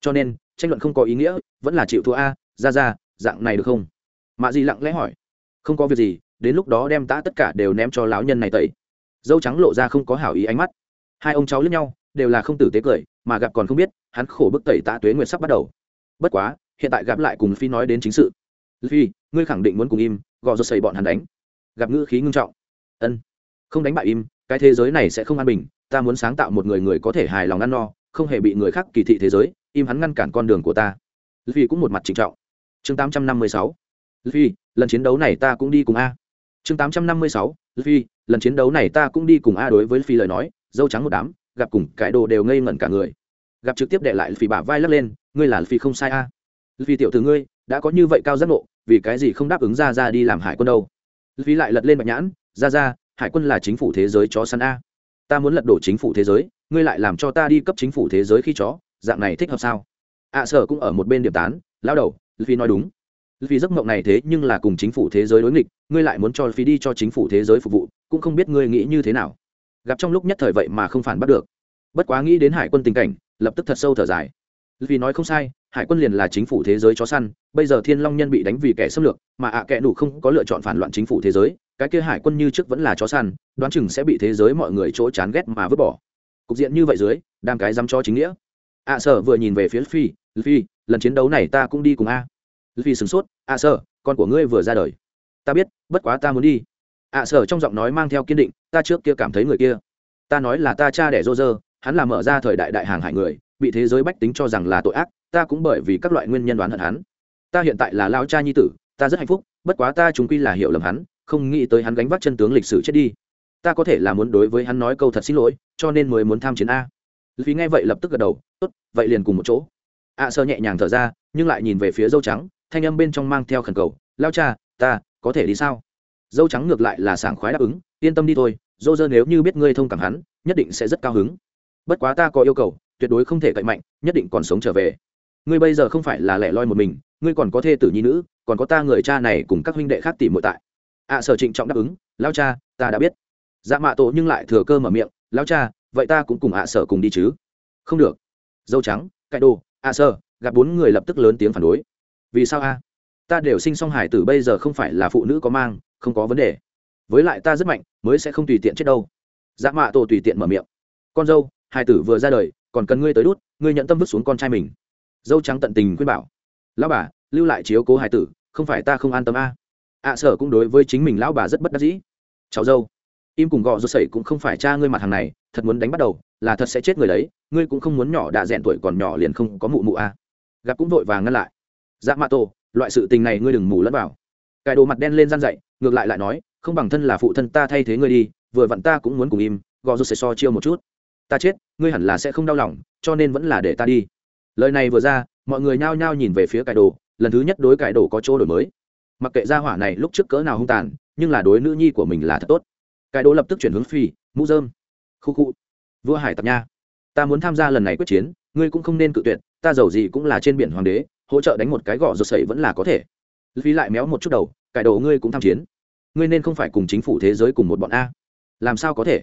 Cho nên, tranh luận không có ý nghĩa, vẫn là chịu thua a, ra ra, dạng này được không? Mạ gì lặng lẽ hỏi. Không có việc gì, đến lúc đó đem tã tất cả đều ném cho lão nhân này tẩy. Dâu trắng lộ ra không có hảo ý ánh mắt hai ông cháu lẫn nhau, đều là không tử tế cười, mà gặp còn không biết, hắn khổ bức tẩy tạ tuế nguyệt sắp bắt đầu. Bất quá, hiện tại gặp lại cùng phi nói đến chính sự. Phi, ngươi khẳng định muốn cùng im, gò rột xây bọn hắn đánh. Gặp ngữ khí ngưng trọng. Ân. Không đánh bại im, cái thế giới này sẽ không an bình, ta muốn sáng tạo một người người có thể hài lòng ăn no, không hề bị người khác kỳ thị thế giới, im hắn ngăn cản con đường của ta. Phi cũng một mặt trịnh trọng. Chương tám trăm năm mươi sáu. Phi, lần chiến đấu này ta cũng đi cùng a. Chương tám trăm năm mươi sáu. Phi, lần chiến đấu này ta cũng đi cùng a đối với phi lời nói dâu trắng một đám, gặp cùng cái đồ đều ngây ngẩn cả người. Gặp trực tiếp đệ lại phi bả vai lắc lên, ngươi là phi không sai a. Phi tiểu từ ngươi, đã có như vậy cao giác ngộ, vì cái gì không đáp ứng ra ra đi làm hải quân đâu? Phi lại lật lên bạch nhãn ra ra hải quân là chính phủ thế giới chó săn a. Ta muốn lật đổ chính phủ thế giới, ngươi lại làm cho ta đi cấp chính phủ thế giới khi chó, dạng này thích hợp sao? Ạ sở cũng ở một bên điểm tán lao đầu phi nói đúng. Vì giấc mộng này thế nhưng là cùng chính phủ thế giới đối nghịch, ngươi lại muốn cho phi đi cho chính phủ thế giới phục vụ, cũng không biết ngươi nghĩ như thế nào gặp trong lúc nhất thời vậy mà không phản bắt được. Bất quá nghĩ đến hải quân tình cảnh lập tức thật sâu thở dài. Vì nói không sai hải quân liền là chính phủ thế giới chó săn bây giờ thiên long nhân bị đánh vì kẻ xâm lược mà ạ à kẻ đủ không có lựa chọn phản loạn chính phủ thế giới cái kia hải quân như trước vẫn là chó săn đoán chừng sẽ bị thế giới mọi người chỗ chán ghét mà vứt bỏ. Cục diện như vậy dưới đang cái dám cho chính nghĩa. Ạ à, sở vừa nhìn về phía phi phi lần chiến đấu này ta cũng đi cùng a. Phi sửng sốt à, ạ sở con của ngươi vừa ra đời. Ta biết bất quá ta muốn đi ạ à sở trong giọng nói mang theo kiên định, ta trước kia cảm thấy người kia, ta nói là ta cha đẻ rô rơ hắn là mở ra thời đại đại hàng hải người, bị thế giới bách tính cho rằng là tội ác, ta cũng bởi vì các loại nguyên nhân đoán hận hắn. Ta hiện tại là lao cha nhi tử, ta rất hạnh phúc, bất quá ta chúng quy là hiểu lầm hắn, không nghĩ tới hắn gánh vác chân tướng lịch sử chết đi. Ta có thể là muốn đối với hắn nói câu thật xin lỗi, cho nên mới muốn tham chiến a. Vì nghe vậy lập tức gật đầu, tốt, vậy liền cùng một chỗ. Ạ sơ nhẹ nhàng thở ra, nhưng lại nhìn về phía dâu trắng, thanh âm bên trong mang theo khẩn cầu lao cha, ta có thể đi sao? Dâu trắng ngược lại là sảng khoái đáp ứng, yên tâm đi thôi, dô dơ nếu như biết ngươi thông cảm hắn, nhất định sẽ rất cao hứng. Bất quá ta có yêu cầu, tuyệt đối không thể cậy mạnh, nhất định còn sống trở về. Ngươi bây giờ không phải là lẻ loi một mình, ngươi còn có thê tử nhi nữ, còn có ta người cha này cùng các huynh đệ khác tỉ mội tại. Ạ sở trịnh trọng đáp ứng lao cha, ta đã biết. Dạ mạ tổ nhưng lại thừa cơ mở miệng lao cha, vậy ta cũng cùng ạ sở cùng đi chứ? Không được. Dâu trắng cãi đồ, ạ sở, gặp bốn người lập tức lớn tiếng phản đối. Vì sao a? Ta đều sinh song hải tử bây giờ không phải là phụ nữ có mang không có vấn đề. Với lại ta rất mạnh, mới sẽ không tùy tiện chết đâu. Dạ mạ tổ tùy tiện mở miệng. Con dâu, hai tử vừa ra đời, còn cần ngươi tới đút, ngươi nhận tâm vứt xuống con trai mình. Dâu trắng tận tình khuyên bảo. Lão bà, lưu lại chiếu cố hai tử, không phải ta không an tâm a. Ạ sở cũng đối với chính mình lão bà rất bất đắc dĩ. Cháu dâu, im cùng gọ rột sẩy cũng không phải cha ngươi mặt hàng này, thật muốn đánh bắt đầu, là thật sẽ chết người đấy, ngươi cũng không muốn nhỏ đã rèn tuổi còn nhỏ liền không có mụ mụ a. À. gặp cũng vội vàng ngăn lại. Dạ mạ tổ, loại sự tình này ngươi đừng mù lẫn vào. Cài đồ mặt đen lên gian dậy ngược lại lại nói, không bằng thân là phụ thân ta thay thế ngươi đi, vừa vặn ta cũng muốn cùng im, gò rút sẽ so chiêu một chút. Ta chết, ngươi hẳn là sẽ không đau lòng, cho nên vẫn là để ta đi. Lời này vừa ra, mọi người nhao nhao nhìn về phía cải đồ, lần thứ nhất đối cải đồ có chỗ đổi mới. Mặc kệ gia hỏa này lúc trước cỡ nào hung tàn, nhưng là đối nữ nhi của mình là thật tốt. Cải đồ lập tức chuyển hướng phi, mũ dơm khu khu. Vua hải tặc nha. Ta muốn tham gia lần này quyết chiến, ngươi cũng không nên cự tuyệt, ta giàu gì cũng là trên biển hoàng đế, hỗ trợ đánh một cái gõ rột sậy vẫn là có thể. Phi lại méo một chút đầu cải đồ ngươi cũng tham chiến. Ngươi nên không phải cùng chính phủ thế giới cùng một bọn a. Làm sao có thể?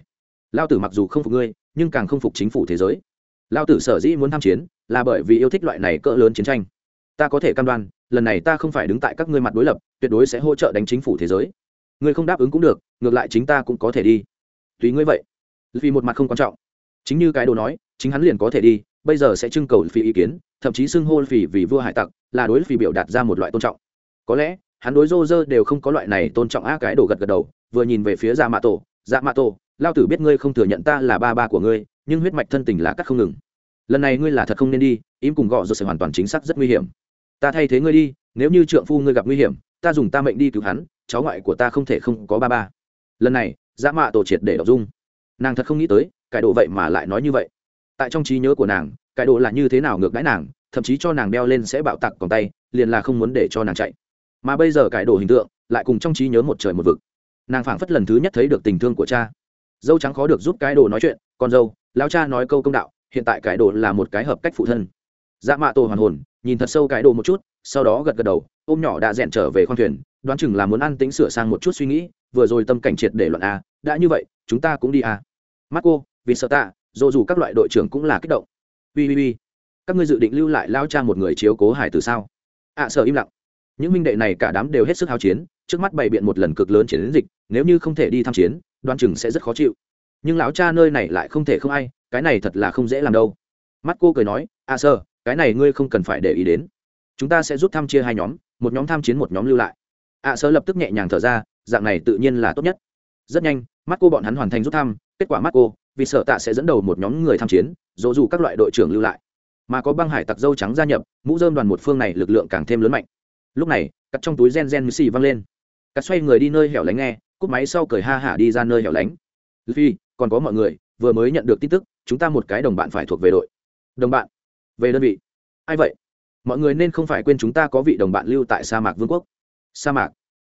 Lao tử mặc dù không phục ngươi, nhưng càng không phục chính phủ thế giới. Lao tử sở dĩ muốn tham chiến, là bởi vì yêu thích loại này cỡ lớn chiến tranh. Ta có thể cam đoan, lần này ta không phải đứng tại các ngươi mặt đối lập, tuyệt đối sẽ hỗ trợ đánh chính phủ thế giới. Ngươi không đáp ứng cũng được, ngược lại chính ta cũng có thể đi. Tùy ngươi vậy. Vì một mặt không quan trọng. Chính như cái đồ nói, chính hắn liền có thể đi, bây giờ sẽ trưng cầu phi ý kiến, thậm chí xưng hô phi vì vua hải tặc, là đối phi biểu đạt ra một loại tôn trọng. Có lẽ hắn đối rô rơ đều không có loại này tôn trọng á cái đồ gật gật đầu, vừa nhìn về phía dạ mạ tổ dạ mạ tổ lao tử biết ngươi không thừa nhận ta là ba ba của ngươi, nhưng huyết mạch thân tình là cắt không ngừng. Lần này ngươi là thật không nên đi, im cùng gọ rồi sẽ hoàn toàn chính xác rất nguy hiểm. Ta thay thế ngươi đi, nếu như trượng phu ngươi gặp nguy hiểm, ta dùng ta mệnh đi cứu hắn, cháu ngoại của ta không thể không có ba ba. Lần này dã mạ tổ triệt để đọc dung. Nàng thật không nghĩ tới cải đồ vậy mà lại nói như vậy. Tại trong trí nhớ của nàng cải đồ là như thế nào ngược đãi nàng, thậm chí cho nàng đeo lên sẽ bạo tặc còn tay, liền là không muốn để cho nàng chạy mà bây giờ cải đồ hình tượng lại cùng trong trí nhớ một trời một vực. Nàng phảng phất lần thứ nhất thấy được tình thương của cha. Dâu trắng khó được giúp cái đồ nói chuyện con dâu lao cha nói câu công đạo hiện tại cải đồ là một cái hợp cách phụ thân. Dạ mạ tổ hoàn hồn nhìn thật sâu cải đồ một chút sau đó gật gật đầu ôm nhỏ đã dẹn trở về khoang thuyền đoán chừng là muốn ăn tính sửa sang một chút suy nghĩ vừa rồi tâm cảnh triệt để luận a đã như vậy chúng ta cũng đi a. Mắt cô vì sợ tạ dù dù các loại đội trưởng cũng là kích động. Ui ui ui. Các ngươi dự định lưu lại lao cha một người chiếu cố hải từ sao? Ạ à, sợ im lặng những minh đệ này cả đám đều hết sức hao chiến, trước mắt bày biện một lần cực lớn chiến dịch, nếu như không thể đi tham chiến, đoan chừng sẽ rất khó chịu. Nhưng lão cha nơi này lại không thể không ai, cái này thật là không dễ làm đâu. Mắt cô cười nói à, a sơ cái này ngươi không cần phải để ý đến. Chúng ta sẽ rút tham chia hai nhóm, một nhóm tham chiến, một nhóm lưu lại. À, a sơ lập tức nhẹ nhàng thở ra, dạng này tự nhiên là tốt nhất. Rất nhanh, mắt cô bọn hắn hoàn thành rút thăm, kết quả mắt cô, vì sợ tạ sẽ dẫn đầu một nhóm người tham chiến, dỗ dù các loại đội trưởng lưu lại. Mà có băng hải tặc dâu trắng gia nhập, mũ dơm đoàn một phương này lực lượng càng thêm lớn mạnh lúc này, cắt trong túi gen gen xì văng lên. Cắt xoay người đi nơi hẻo lánh nghe, cúp máy sau cười ha hả đi ra nơi hẻo lánh. Phi còn có mọi người, vừa mới nhận được tin tức, chúng ta một cái đồng bạn phải thuộc về đội. Đồng bạn? Về đơn vị. Ai vậy? Mọi người nên không phải quên chúng ta có vị đồng bạn lưu tại sa mạc vương quốc. Sa mạc.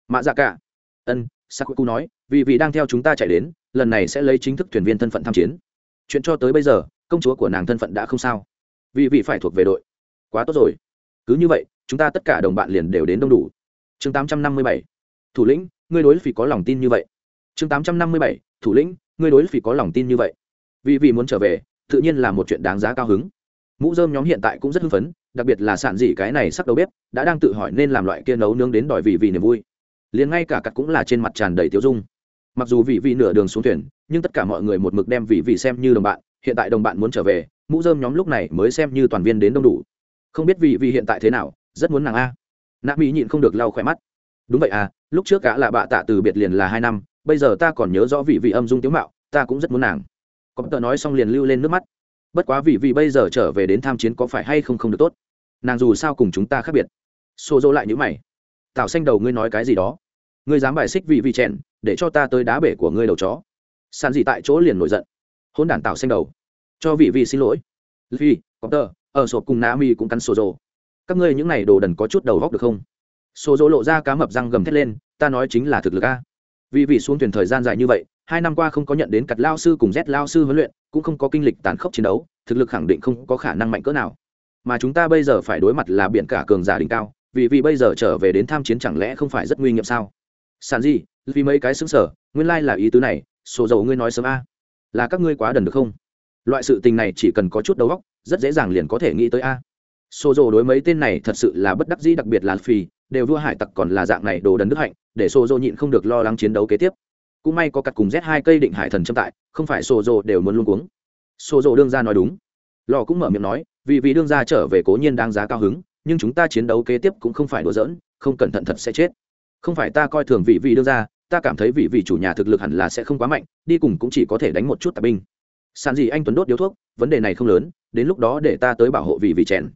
Mạ dạ cả. Ân, sakuku nói, vì vì đang theo chúng ta chạy đến, lần này sẽ lấy chính thức thuyền viên thân phận tham chiến. Chuyện cho tới bây giờ, công chúa của nàng thân phận đã không sao. Vì vị phải thuộc về đội. Quá tốt rồi. Cứ như vậy chúng ta tất cả đồng bạn liền đều đến đông đủ. Chương 857. thủ lĩnh, ngươi đối phỉ có lòng tin như vậy. Chương 857. thủ lĩnh, ngươi đối phỉ có lòng tin như vậy. Vì vì muốn trở về, tự nhiên là một chuyện đáng giá cao hứng. Mũ dơm nhóm hiện tại cũng rất hưng phấn, đặc biệt là sản dị cái này sắc đầu bếp, đã đang tự hỏi nên làm loại kia nấu nướng đến đòi vì vì niềm vui. Liền ngay cả cặt cũng là trên mặt tràn đầy tiêu dung. Mặc dù vị vị nửa đường xuống thuyền, nhưng tất cả mọi người một mực đem vị vị xem như đồng bạn, hiện tại đồng bạn muốn trở về, mũ dơm nhóm lúc này mới xem như toàn viên đến đông đủ. Không biết vị vị hiện tại thế nào rất muốn nàng a. Nạ mỹ nhịn không được lau khỏe mắt. Đúng vậy à lúc trước cả là bạ tạ từ biệt liền là hai năm, bây giờ ta còn nhớ rõ vị vị âm dung tiếu mạo, ta cũng rất muốn nàng. Có tờ nói xong liền lưu lên nước mắt. Bất quá vị vị bây giờ trở về đến tham chiến có phải hay không không được tốt? Nàng dù sao cùng chúng ta khác biệt. Xô dỗ lại những mày. Tạo xanh đầu ngươi nói cái gì đó? Ngươi dám bài xích vị vị chèn, để cho ta tới đá bể của ngươi đầu chó. Sàn gì tại chỗ liền nổi giận. Hôn đản tạo xanh đầu. Cho vị vị xin lỗi. Phi, có tờ, ở sộp cùng nạ mi cũng cắn xô dỗ các ngươi những này đồ đần có chút đầu góc được không? Sổ dỗ lộ ra cá mập răng gầm thét lên, ta nói chính là thực lực a. Vì vì xuống thuyền thời gian dài như vậy, hai năm qua không có nhận đến cặt lao sư cùng z lao sư huấn luyện, cũng không có kinh lịch tàn khốc chiến đấu, thực lực khẳng định không có khả năng mạnh cỡ nào. Mà chúng ta bây giờ phải đối mặt là biển cả cường giả đỉnh cao vì vì bây giờ trở về đến tham chiến chẳng lẽ không phải rất nguy hiểm sao? Sàn gì vì mấy cái xứng sở, nguyên lai là ý tứ này sổ dầu ngươi nói sớm a. Là các ngươi quá đần được không? Loại sự tình này chỉ cần có chút đầu óc, rất dễ dàng liền có thể nghĩ tới a sổ dầu đối mấy tên này thật sự là bất đắc dĩ, đặc biệt là phi, đều vua hải tặc còn là dạng này đồ đần đức hạnh, để sổ dầu nhịn không được lo lắng chiến đấu kế tiếp. Cũng may có cặt cùng z hai cây định hải thần châm tại, không phải sổ dầu đều muốn luôn cuống. Sổ dầu đương ra nói đúng. Lò cũng mở miệng nói, vì vì đương ra trở về cố nhiên đáng giá cao hứng, nhưng chúng ta chiến đấu kế tiếp cũng không phải đùa giỡn, không cẩn thận thật sẽ chết. Không phải ta coi thường vị vị đương ra ta cảm thấy vị vị chủ nhà thực lực hẳn là sẽ không quá mạnh, đi cùng cũng chỉ có thể đánh một chút tạp binh. Sàn gì anh tuấn đốt điếu thuốc, vấn đề này không lớn, đến lúc đó để ta tới bảo hộ vị vị chèn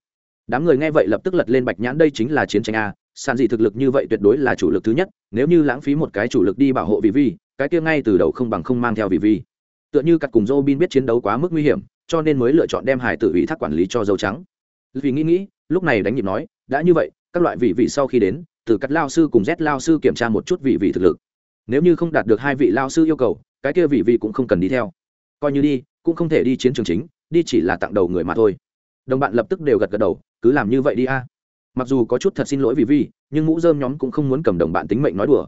đám người nghe vậy lập tức lật lên bạch nhãn, đây chính là chiến tranh a, sàn gì thực lực như vậy tuyệt đối là chủ lực thứ nhất, nếu như lãng phí một cái chủ lực đi bảo hộ vị vi, cái kia ngay từ đầu không bằng không mang theo vị vi. Tựa như cặp cùng Robin biết chiến đấu quá mức nguy hiểm, cho nên mới lựa chọn đem hải tử ủy thác quản lý cho dâu trắng. Vì nghĩ nghĩ, lúc này đánh nhịp nói, đã như vậy, các loại vị vị sau khi đến, từ cắt lao sư cùng z lao sư kiểm tra một chút vị vị thực lực. Nếu như không đạt được hai vị lao sư yêu cầu, cái kia vị vị cũng không cần đi theo. Coi như đi, cũng không thể đi chiến trường chính, đi chỉ là tặng đầu người mà thôi. Đồng bạn lập tức đều gật gật đầu cứ làm như vậy đi a. Mặc dù có chút thật xin lỗi vì vi nhưng mũ dơm nhóm cũng không muốn cầm đồng bạn tính mệnh nói đùa.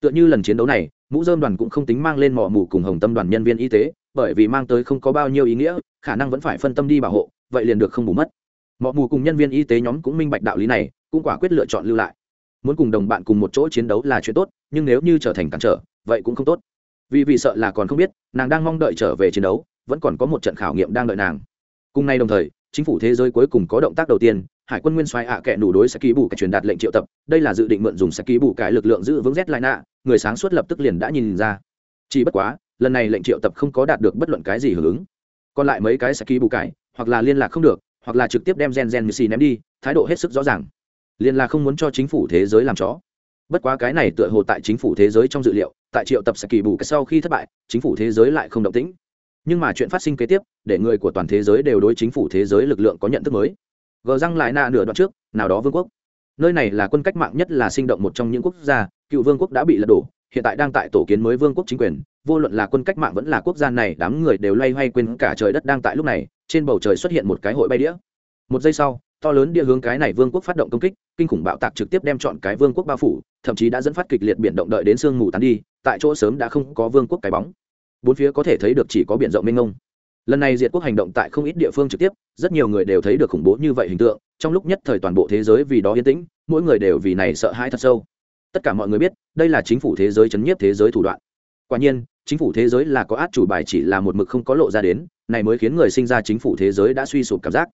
Tựa như lần chiến đấu này, mũ dơm đoàn cũng không tính mang lên mỏ mù cùng hồng tâm đoàn nhân viên y tế, bởi vì mang tới không có bao nhiêu ý nghĩa, khả năng vẫn phải phân tâm đi bảo hộ, vậy liền được không bù mất. Mỏ mù cùng nhân viên y tế nhóm cũng minh bạch đạo lý này, cũng quả quyết lựa chọn lưu lại. Muốn cùng đồng bạn cùng một chỗ chiến đấu là chuyện tốt, nhưng nếu như trở thành cản trở, vậy cũng không tốt. Vì vì sợ là còn không biết, nàng đang mong đợi trở về chiến đấu, vẫn còn có một trận khảo nghiệm đang đợi nàng. Cùng nay đồng thời chính phủ thế giới cuối cùng có động tác đầu tiên, hải quân nguyên soái ạ à kệ đủ đối sẽ ký bù cải truyền đạt lệnh triệu tập, đây là dự định mượn dùng sẽ ký bù cải lực lượng giữ vững z lại nạ người sáng suốt lập tức liền đã nhìn ra. Chỉ bất quá, lần này lệnh triệu tập không có đạt được bất luận cái gì hưởng ứng. Còn lại mấy cái sẽ ký bù cải hoặc là liên lạc không được, hoặc là trực tiếp đem gen gen missy ném đi, thái độ hết sức rõ ràng. Liên là không muốn cho chính phủ thế giới làm chó. Bất quá cái này tựa hồ tại chính phủ thế giới trong dự liệu, tại triệu tập sẽ kỳ bù cái sau khi thất bại, chính phủ thế giới lại không động tĩnh nhưng mà chuyện phát sinh kế tiếp, để người của toàn thế giới đều đối chính phủ thế giới lực lượng có nhận thức mới. Gờ răng lại nạ nửa đoạn trước, nào đó vương quốc. Nơi này là quân cách mạng nhất là sinh động một trong những quốc gia, cựu vương quốc đã bị lật đổ, hiện tại đang tại tổ kiến mới vương quốc chính quyền. Vô luận là quân cách mạng vẫn là quốc gia này, đám người đều loay hoay quên cả trời đất đang tại lúc này, trên bầu trời xuất hiện một cái hội bay đĩa. Một giây sau, to lớn địa hướng cái này vương quốc phát động công kích, kinh khủng bạo tạc trực tiếp đem chọn cái vương quốc bao phủ, thậm chí đã dẫn phát kịch liệt biển động đợi đến sương mù tán đi, tại chỗ sớm đã không có vương quốc cái bóng bốn phía có thể thấy được chỉ có biển rộng mênh mông. Lần này diệt quốc hành động tại không ít địa phương trực tiếp, rất nhiều người đều thấy được khủng bố như vậy hình tượng, trong lúc nhất thời toàn bộ thế giới vì đó yên tĩnh, mỗi người đều vì này sợ hãi thật sâu. Tất cả mọi người biết, đây là chính phủ thế giới chấn nhiếp thế giới thủ đoạn. Quả nhiên, chính phủ thế giới là có át chủ bài chỉ là một mực không có lộ ra đến, này mới khiến người sinh ra chính phủ thế giới đã suy sụp cảm giác.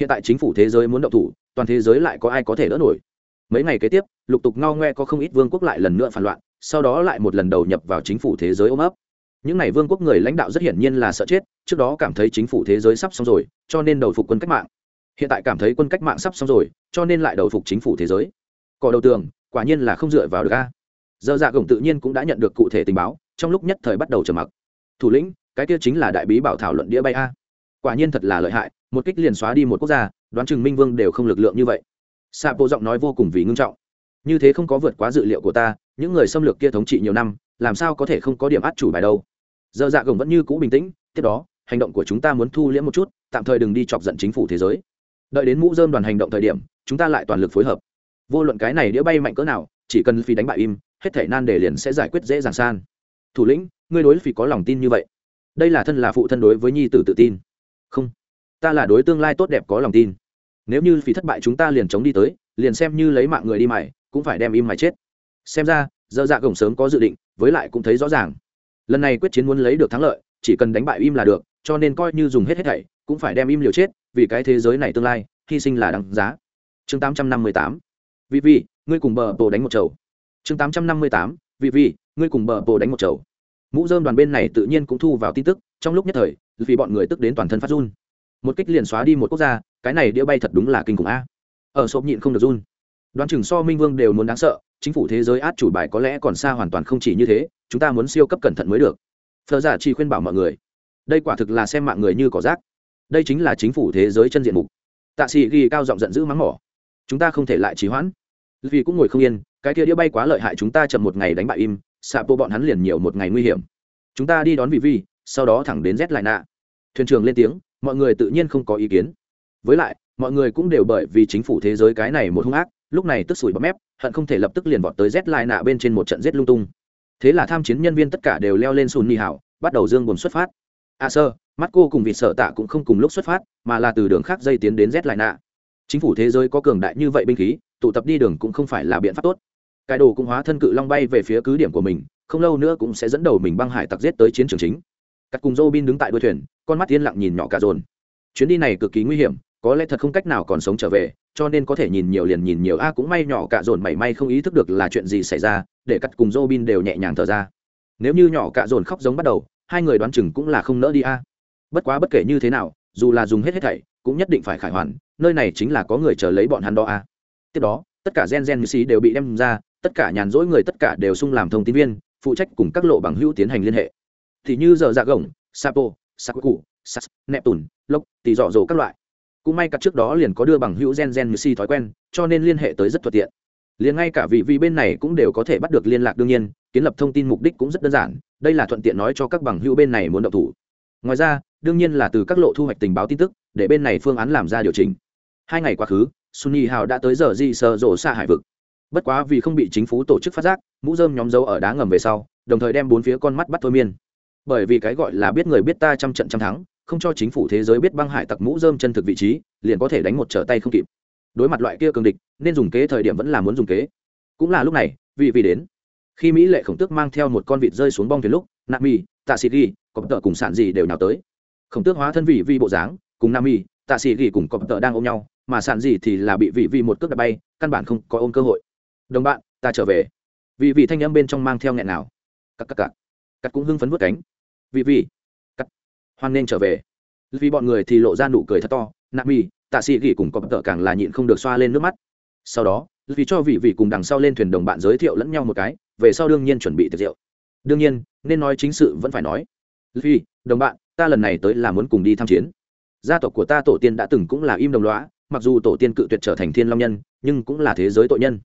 Hiện tại chính phủ thế giới muốn động thủ, toàn thế giới lại có ai có thể đỡ nổi. Mấy ngày kế tiếp, lục tục ngao ngoe có không ít vương quốc lại lần nữa phản loạn, sau đó lại một lần đầu nhập vào chính phủ thế giới ôm ấp những n à y vương quốc người lãnh đạo rất hiển nhiên là sợ chết, trước đó cảm thấy chính phủ thế giới sắp xong rồi, cho nên đầu phục quân cách mạng. Hiện tại cảm thấy quân cách mạng sắp xong rồi, cho nên lại đầu phục chính phủ thế giới. Cỏ đầu tường, quả nhiên là không dựa vào được a. Dơ dạ gồng tự nhiên cũng đã nhận được cụ thể tình báo, trong lúc nhất thời bắt đầu trầm mặc. Thủ lĩnh, cái kia chính là đại bí bảo thảo luận đĩa bay a. Quả nhiên thật là lợi hại, một kích liền xóa đi một quốc gia, đoán chừng minh vương đều không lực lượng như vậy. Sa bộ giọng nói vô cùng vì ngưng trọng. Như thế không có vượt quá dự liệu của ta, những người xâm lược kia thống trị nhiều năm, làm sao có thể không có điểm át chủ bài đâu? Giờ dạ gồng vẫn như cũ bình tĩnh, tiếp đó, hành động của chúng ta muốn thu liễm một chút, tạm thời đừng đi chọc giận chính phủ thế giới. Đợi đến mũ dơm đoàn hành động thời điểm, chúng ta lại toàn lực phối hợp. Vô luận cái này đĩa bay mạnh cỡ nào, chỉ cần phi đánh bại im, hết thể nan để liền sẽ giải quyết dễ dàng san. Thủ lĩnh, ngươi đối phi có lòng tin như vậy? Đây là thân là phụ thân đối với nhi tử tự tin. Không. Ta là đối tương lai tốt đẹp có lòng tin. Nếu như phi thất bại chúng ta liền chống đi tới, liền xem như lấy mạng người đi mày cũng phải đem im mày chết. Xem ra dơ dạ gồng sớm có dự định, với lại cũng thấy rõ ràng lần này quyết chiến muốn lấy được thắng lợi, chỉ cần đánh bại im là được, cho nên coi như dùng hết hết thảy, cũng phải đem im liều chết, vì cái thế giới này tương lai, hy sinh là đáng giá. Chương 858 vị vì ngươi cùng bờ bồ đánh một chầu. Chương 858 vị vì ngươi cùng bờ bồ đánh một chầu. Mũ dơm đoàn bên này tự nhiên cũng thu vào tin tức, trong lúc nhất thời, vì bọn người tức đến toàn thân phát run. Một kích liền xóa đi một quốc gia, cái này đĩa bay thật đúng là kinh khủng a. Ở sộp nhịn không được run. Đoán chừng so minh vương đều muốn đáng sợ chính phủ thế giới át chủ bài có lẽ còn xa hoàn toàn không chỉ như thế, chúng ta muốn siêu cấp cẩn thận mới được. Thờ giả chỉ khuyên bảo mọi người, đây quả thực là xem mạng người như cỏ rác. Đây chính là chính phủ thế giới chân diện mục. Tạ sĩ ghi cao giọng giận dữ mắng mỏ, chúng ta không thể lại trì hoãn. Vì cũng ngồi không yên, cái kia đĩa bay quá lợi hại chúng ta chậm một ngày đánh bại im, xạ bộ bọn hắn liền nhiều một ngày nguy hiểm. Chúng ta đi đón vị vi, sau đó thẳng đến z lại nạ. Thuyền trưởng lên tiếng, mọi người tự nhiên không có ý kiến. Với lại, mọi người cũng đều bởi vì chính phủ thế giới cái này một hung ác lúc này tức sủi bấm mép, hận không thể lập tức liền vọt tới z lại nạ bên trên một trận giết lung tung. Thế là tham chiến nhân viên tất cả đều leo lên sùn Ni hảo, bắt đầu dương buồn xuất phát. A sơ, mắt cô cùng vịt sợ tạ cũng không cùng lúc xuất phát, mà là từ đường khác dây tiến đến z lại nạ chính phủ thế giới có cường đại như vậy binh khí, tụ tập đi đường cũng không phải là biện pháp tốt. Cải đồ cũng hóa thân cự long bay về phía cứ điểm của mình, không lâu nữa cũng sẽ dẫn đầu mình băng hải tặc giết tới chiến trường chính. Cắt cùng dô bin đứng tại đuôi thuyền, con mắt yên lặng nhìn nhỏ cả dồn. Chuyến đi này cực kỳ nguy hiểm, có lẽ thật không cách nào còn sống trở về cho nên có thể nhìn nhiều liền nhìn nhiều. A, cũng may nhỏ cạ dồn mảy may không ý thức được là chuyện gì xảy ra, để cắt cùng Robin đều nhẹ nhàng thở ra. Nếu như nhỏ cạ dồn khóc giống bắt đầu, hai người đoán chừng cũng là không nỡ đi, a. Bất quá bất kể như thế nào, dù là dùng hết hết thảy, cũng nhất định phải khải hoàn, nơi này chính là có người chờ lấy bọn hắn đó, a. Tiếp đó, tất cả gen gen như xí đều bị đem ra, tất cả nhàn rỗi người tất cả đều sung làm thông tin viên, phụ trách cùng các lộ bằng hữu tiến hành liên hệ. Thì như giờ dạ gồng, sapo sakuku sas neptun lốc tỷ dọ dỗ các loại cũng may cặp trước đó liền có đưa bằng hữu gen gen như si thói quen, cho nên liên hệ tới rất thuận tiện. Liền ngay cả vị vị bên này cũng đều có thể bắt được liên lạc đương nhiên, kiến lập thông tin mục đích cũng rất đơn giản, đây là thuận tiện nói cho các bằng hữu bên này muốn động thủ. Ngoài ra, đương nhiên là từ các lộ thu hoạch tình báo tin tức, để bên này phương án làm ra điều chỉnh. Hai ngày quá khứ, sunny hào đã tới giờ di sơ rổ xa hải vực. Bất quá vì không bị chính phủ tổ chức phát giác, mũ dơm nhóm dấu ở đá ngầm về sau, đồng thời đem bốn phía con mắt bắt thôi miên. Bởi vì cái gọi là biết người biết ta trăm trận trăm thắng không cho chính phủ thế giới biết băng hải tặc mũ dơm chân thực vị trí, liền có thể đánh một trở tay không kịp. Đối mặt loại kia cường địch, nên dùng kế thời điểm vẫn là muốn dùng kế. Cũng là lúc này vì vì đến. Khi mỹ lệ khổng tước mang theo một con vịt rơi xuống bong thuyền lúc nạp mi, tạ sĩ ghi cọp tợ cùng sản gì đều nào tới. Khổng tước hóa thân vị vi bộ dáng, cùng nam mi, tạ sĩ ghi cùng cọp tợ đang ôm nhau, mà sản gì thì là bị vị vi một cước đặt bay, căn bản không có ôm cơ hội. Đồng bạn, ta trở về. Vì vị thanh âm bên trong mang theo nghẹn nào. Cắt cắt cắt. Cắt cũng hưng phấn vớt cánh. Vì vì hoan nên trở về. Vì bọn người thì lộ ra nụ cười thật to, nạ mi tạ sĩ ghi cùng cọp tợ càng là nhịn không được xoa lên nước mắt. Sau đó, vì cho vị vị cùng đằng sau lên thuyền đồng bạn giới thiệu lẫn nhau một cái, về sau đương nhiên chuẩn bị tiệc rượu. Đương nhiên, nên nói chính sự vẫn phải nói. Vì, đồng bạn, ta lần này tới là muốn cùng đi tham chiến. Gia tộc của ta tổ tiên đã từng cũng là im đồng loá mặc dù tổ tiên cự tuyệt trở thành thiên long nhân, nhưng cũng là thế giới tội nhân.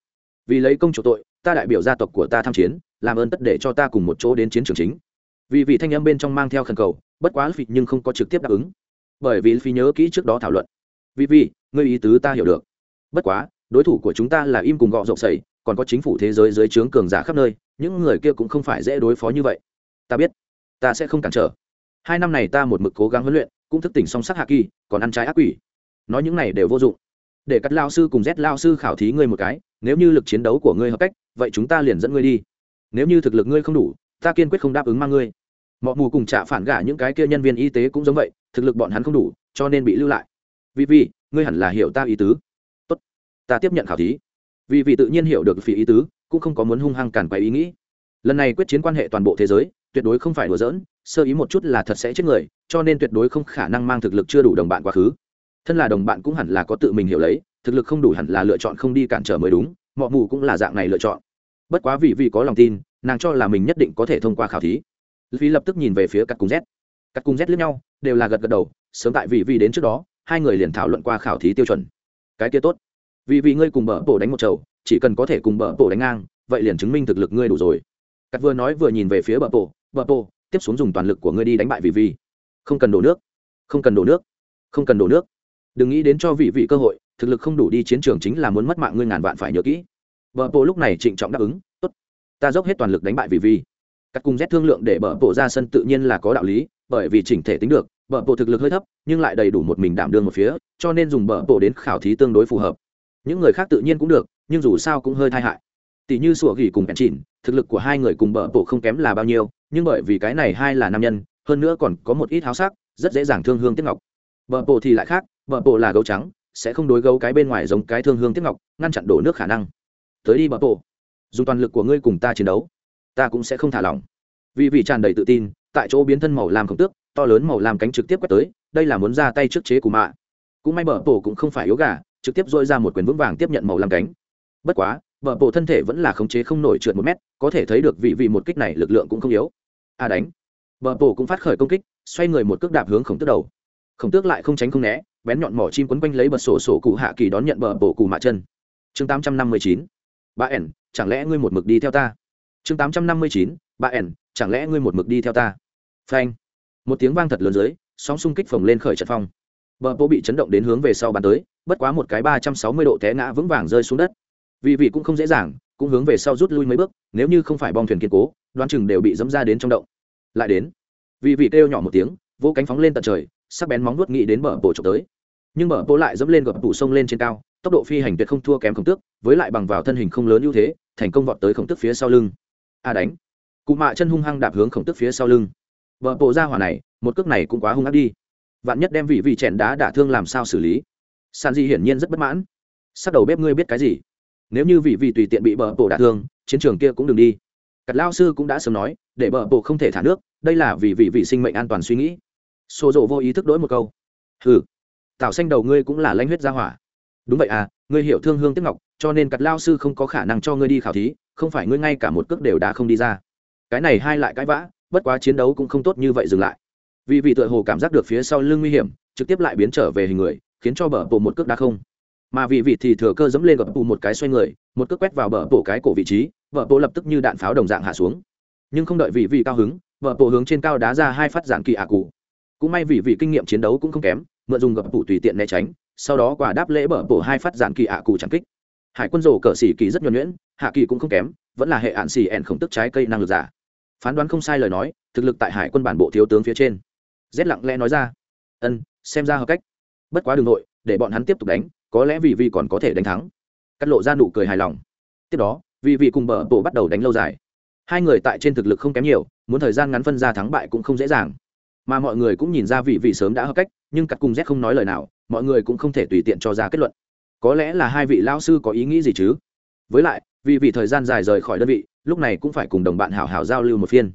Vì lấy công chủ tội, ta đại biểu gia tộc của ta tham chiến, làm ơn tất để cho ta cùng một chỗ đến chiến trường chính. Vì vị thanh âm bên trong mang theo khẩn cầu bất quá phi nhưng không có trực tiếp đáp ứng. Bởi vì phi nhớ kỹ trước đó thảo luận. Vì vì ngươi ý tứ ta hiểu được. Bất quá, đối thủ của chúng ta là im cùng gọ rộng sầy còn có chính phủ thế giới dưới trướng cường giả khắp nơi, những người kia cũng không phải dễ đối phó như vậy. Ta biết, ta sẽ không cản trở. Hai năm này ta một mực cố gắng huấn luyện, cũng thức tỉnh song sắc hạ kỳ còn ăn trái ác quỷ. Nói những này đều vô dụng. Để cắt lao sư cùng z lao sư khảo thí ngươi một cái, nếu như lực chiến đấu của ngươi hợp cách, vậy chúng ta liền dẫn ngươi đi. Nếu như thực lực ngươi không đủ, ta kiên quyết không đáp ứng mang ngươi mọi mù cùng trả phản gả những cái kia nhân viên y tế cũng giống vậy, thực lực bọn hắn không đủ, cho nên bị lưu lại. Vì vì, ngươi hẳn là hiểu ta ý tứ. Tốt, ta tiếp nhận khảo thí. Vì vì tự nhiên hiểu được phỉ ý tứ, cũng không có muốn hung hăng cản quay ý nghĩ. Lần này quyết chiến quan hệ toàn bộ thế giới, tuyệt đối không phải đùa giỡn, sơ ý một chút là thật sẽ chết người, cho nên tuyệt đối không khả năng mang thực lực chưa đủ đồng bạn quá khứ. Thân là đồng bạn cũng hẳn là có tự mình hiểu lấy, thực lực không đủ hẳn là lựa chọn không đi cản trở mới đúng mọi mù cũng là dạng này lựa chọn. Bất quá vì vì có lòng tin, nàng cho là mình nhất định có thể thông qua khảo thí vì lập tức nhìn về phía cắt cung z. Cắt cung z lướt nhau đều là gật gật đầu sớm tại vì vì đến trước đó hai người liền thảo luận qua khảo thí tiêu chuẩn. Cái kia tốt. Vì vì ngươi cùng bờ bổ đánh một chầu chỉ cần có thể cùng bờ bổ đánh ngang vậy liền chứng minh thực lực ngươi đủ rồi. Cắt vừa nói vừa nhìn về phía bờ bổ, bờ bổ tiếp xuống dùng toàn lực của ngươi đi đánh bại vì vì không cần đổ nước không cần đổ nước không cần đổ nước. Đừng nghĩ đến cho vị vị cơ hội thực lực không đủ đi chiến trường chính là muốn mất mạng ngươi ngàn vạn phải nhớ kỹ. Bờ bộ lúc này trịnh trọng đáp ứng tốt ta dốc hết toàn lực đánh bại vì vì các cùng rét thương lượng để bờ bộ ra sân tự nhiên là có đạo lý, bởi vì chỉnh thể tính được, bờ bộ thực lực hơi thấp, nhưng lại đầy đủ một mình đảm đương một phía, cho nên dùng bờ bộ đến khảo thí tương đối phù hợp. Những người khác tự nhiên cũng được, nhưng dù sao cũng hơi tai hại. Tỷ như sủa gỉ cùng bẹn chỉnh thực lực của hai người cùng bờ bộ không kém là bao nhiêu, nhưng bởi vì cái này hai là nam nhân, hơn nữa còn có một ít háo sắc, rất dễ dàng thương hương tiếc ngọc. Bờ bộ thì lại khác, bờ bộ là gấu trắng, sẽ không đối gấu cái bên ngoài giống cái thương hương tiếc ngọc, ngăn chặn đổ nước khả năng. Tới đi bờ bộ. Dùng toàn lực của ngươi cùng ta chiến đấu ta cũng sẽ không thả lỏng. Vì vị tràn đầy tự tin, tại chỗ biến thân màu làm khổng tước, to lớn màu làm cánh trực tiếp quét tới, đây là muốn ra tay trước chế của mạ. Cũng may bờ bổ cũng không phải yếu gà, trực tiếp dội ra một quyền vững vàng tiếp nhận màu làm cánh. Bất quá, bờ bộ thân thể vẫn là khống chế không nổi trượt một mét, có thể thấy được vị vị một kích này lực lượng cũng không yếu. A đánh. Bờ bộ cũng phát khởi công kích, xoay người một cước đạp hướng khổng tước đầu. Khổng tước lại không tránh không né, bén nhọn mỏ chim quấn quanh lấy bật sổ sổ cụ hạ kỳ đón nhận bờ bộ cụ mạ chân. Chương tám trăm năm mươi chín. Ba ẻn, chẳng lẽ ngươi một mực đi theo ta? Chương tám trăm năm mươi chín ba ẻn, chẳng lẽ ngươi một mực đi theo ta? Phanh. Một tiếng vang thật lớn dưới, sóng xung kích phồng lên khởi trận phong. Bờ bố bị chấn động đến hướng về sau bàn tới, bất quá một cái ba trăm sáu mươi độ té ngã vững vàng rơi xuống đất. Vì vị cũng không dễ dàng, cũng hướng về sau rút lui mấy bước, nếu như không phải bong thuyền kiên cố, đoán chừng đều bị dẫm ra đến trong động. Lại đến. Vì vị kêu nhỏ một tiếng vỗ cánh phóng lên tận trời, sắc bén móng nuốt nghĩ đến bờ bộ trộm tới. Nhưng bờ bố lại dẫm lên gập tủ sông lên trên cao, tốc độ phi hành tuyệt không thua kém khổng tước, với lại bằng vào thân hình không lớn ưu thế, thành công vọt tới khổng tước phía sau lưng a đánh. Cụ mạ chân hung hăng đạp hướng khổng tức phía sau lưng. Vợ bộ ra hỏa này, một cước này cũng quá hung ác đi. Vạn nhất đem vị vị chèn đá đả thương làm sao xử lý? San di hiển nhiên rất bất mãn. Sắc đầu bếp ngươi biết cái gì? Nếu như vị vị tùy tiện bị bờ bộ đả thương, chiến trường kia cũng đừng đi. Cắt lao sư cũng đã sớm nói, để bờ bộ không thể thả nước, đây là vì vị vị sinh mệnh an toàn suy nghĩ. Xô rộ vô ý thức đổi một câu. Hừ tạo xanh đầu ngươi cũng là lãnh huyết gia hỏa. Đúng vậy à ngươi hiểu thương hương tiếc ngọc, cho nên cắt lao sư không có khả năng cho ngươi đi khảo thí không phải ngươi ngay cả một cước đều đã không đi ra. Cái này hai lại cãi vã, bất quá chiến đấu cũng không tốt như vậy dừng lại. Vì vị tựa hồ cảm giác được phía sau lưng nguy hiểm, trực tiếp lại biến trở về hình người, khiến cho bờ bộ một cước đã không. Mà vị vị thì thừa cơ dẫm lên gập bù một cái xoay người, một cước quét vào bờ bộ cái cổ vị trí vợ bộ lập tức như đạn pháo đồng dạng hạ xuống. Nhưng không đợi vị vị cao hứng vợ bộ hướng trên cao đá ra hai phát dạng kỳ ạ cụ. Cũng may vị vị kinh nghiệm chiến đấu cũng không kém, mượn dùng gập bù tùy tiện né tránh, sau đó quả đáp lễ bờ bộ hai phát dạng kỳ ạ cụ chẳng kích hải quân rổ cờ xỉ kỳ rất nhuẩn nhuyễn, hạ kỳ cũng không kém, vẫn là hệ ạn xỉ ẹn khổng tức trái cây năng lực giả. Phán đoán không sai lời nói, thực lực tại hải quân bản bộ thiếu tướng phía trên. Rét lặng lẽ nói ra, ân, xem ra hợp cách. Bất quá đường nội, để bọn hắn tiếp tục đánh, có lẽ vì vi còn có thể đánh thắng. Cắt lộ ra nụ cười hài lòng. Tiếp đó, vì vị cùng bờ bộ bắt đầu đánh lâu dài. Hai người tại trên thực lực không kém nhiều, muốn thời gian ngắn phân ra thắng bại cũng không dễ dàng. Mà mọi người cũng nhìn ra vị vị sớm đã hợp cách, nhưng cắt cùng z không nói lời nào, mọi người cũng không thể tùy tiện cho ra kết luận có lẽ là hai vị lao sư có ý nghĩ gì chứ? Với lại, vì vì thời gian dài rời khỏi đơn vị, lúc này cũng phải cùng đồng bạn hảo hảo giao lưu một phiên.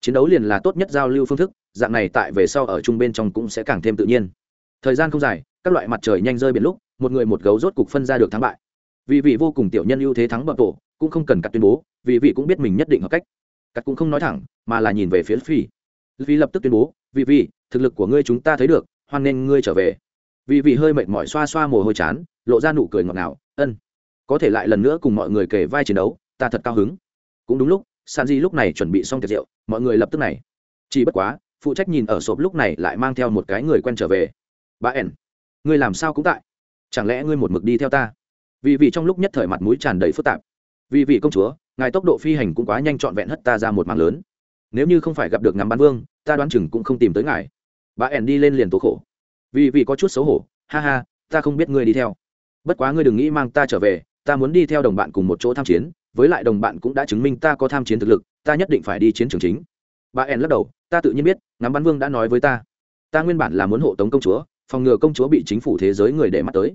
Chiến đấu liền là tốt nhất giao lưu phương thức, dạng này tại về sau ở chung bên trong cũng sẽ càng thêm tự nhiên. Thời gian không dài, các loại mặt trời nhanh rơi biển lúc, một người một gấu rốt cục phân ra được thắng bại. Vì vị vô cùng tiểu nhân ưu thế thắng bậc tổ, cũng không cần cắt tuyên bố, vì vị cũng biết mình nhất định hợp cách. Cắt cũng không nói thẳng, mà là nhìn về phía phi vì lập tức tuyên bố vì vị, thực lực của ngươi chúng ta thấy được, hoan nên ngươi trở về. Vì vị hơi mệt mỏi xoa xoa mồ hôi chán lộ ra nụ cười ngọt ngào, ân, có thể lại lần nữa cùng mọi người kể vai chiến đấu, ta thật cao hứng. Cũng đúng lúc san di lúc này chuẩn bị xong tiệc rượu, mọi người lập tức này. Chỉ bất quá, phụ trách nhìn ở sộp lúc này lại mang theo một cái người quen trở về. Bà ẻn ngươi làm sao cũng tại? Chẳng lẽ ngươi một mực đi theo ta? Vì vị trong lúc nhất thời mặt mũi tràn đầy phức tạp. Vì vị công chúa, ngài tốc độ phi hành cũng quá nhanh trọn vẹn hất ta ra một mảng lớn. Nếu như không phải gặp được ngắm bán vương, ta đoán chừng cũng không tìm tới ngài. Bà ẻn đi lên liền tố khổ. Vì vị có chút xấu hổ, ha ha, ta không biết ngươi đi theo bất quá ngươi đừng nghĩ mang ta trở về, ta muốn đi theo đồng bạn cùng một chỗ tham chiến, với lại đồng bạn cũng đã chứng minh ta có tham chiến thực lực, ta nhất định phải đi chiến trường chính. Bà ẻn lắc đầu, ta tự nhiên biết, ngắm bắn vương đã nói với ta ta nguyên bản là muốn hộ tống công chúa, phòng ngừa công chúa bị chính phủ thế giới người để mắt tới.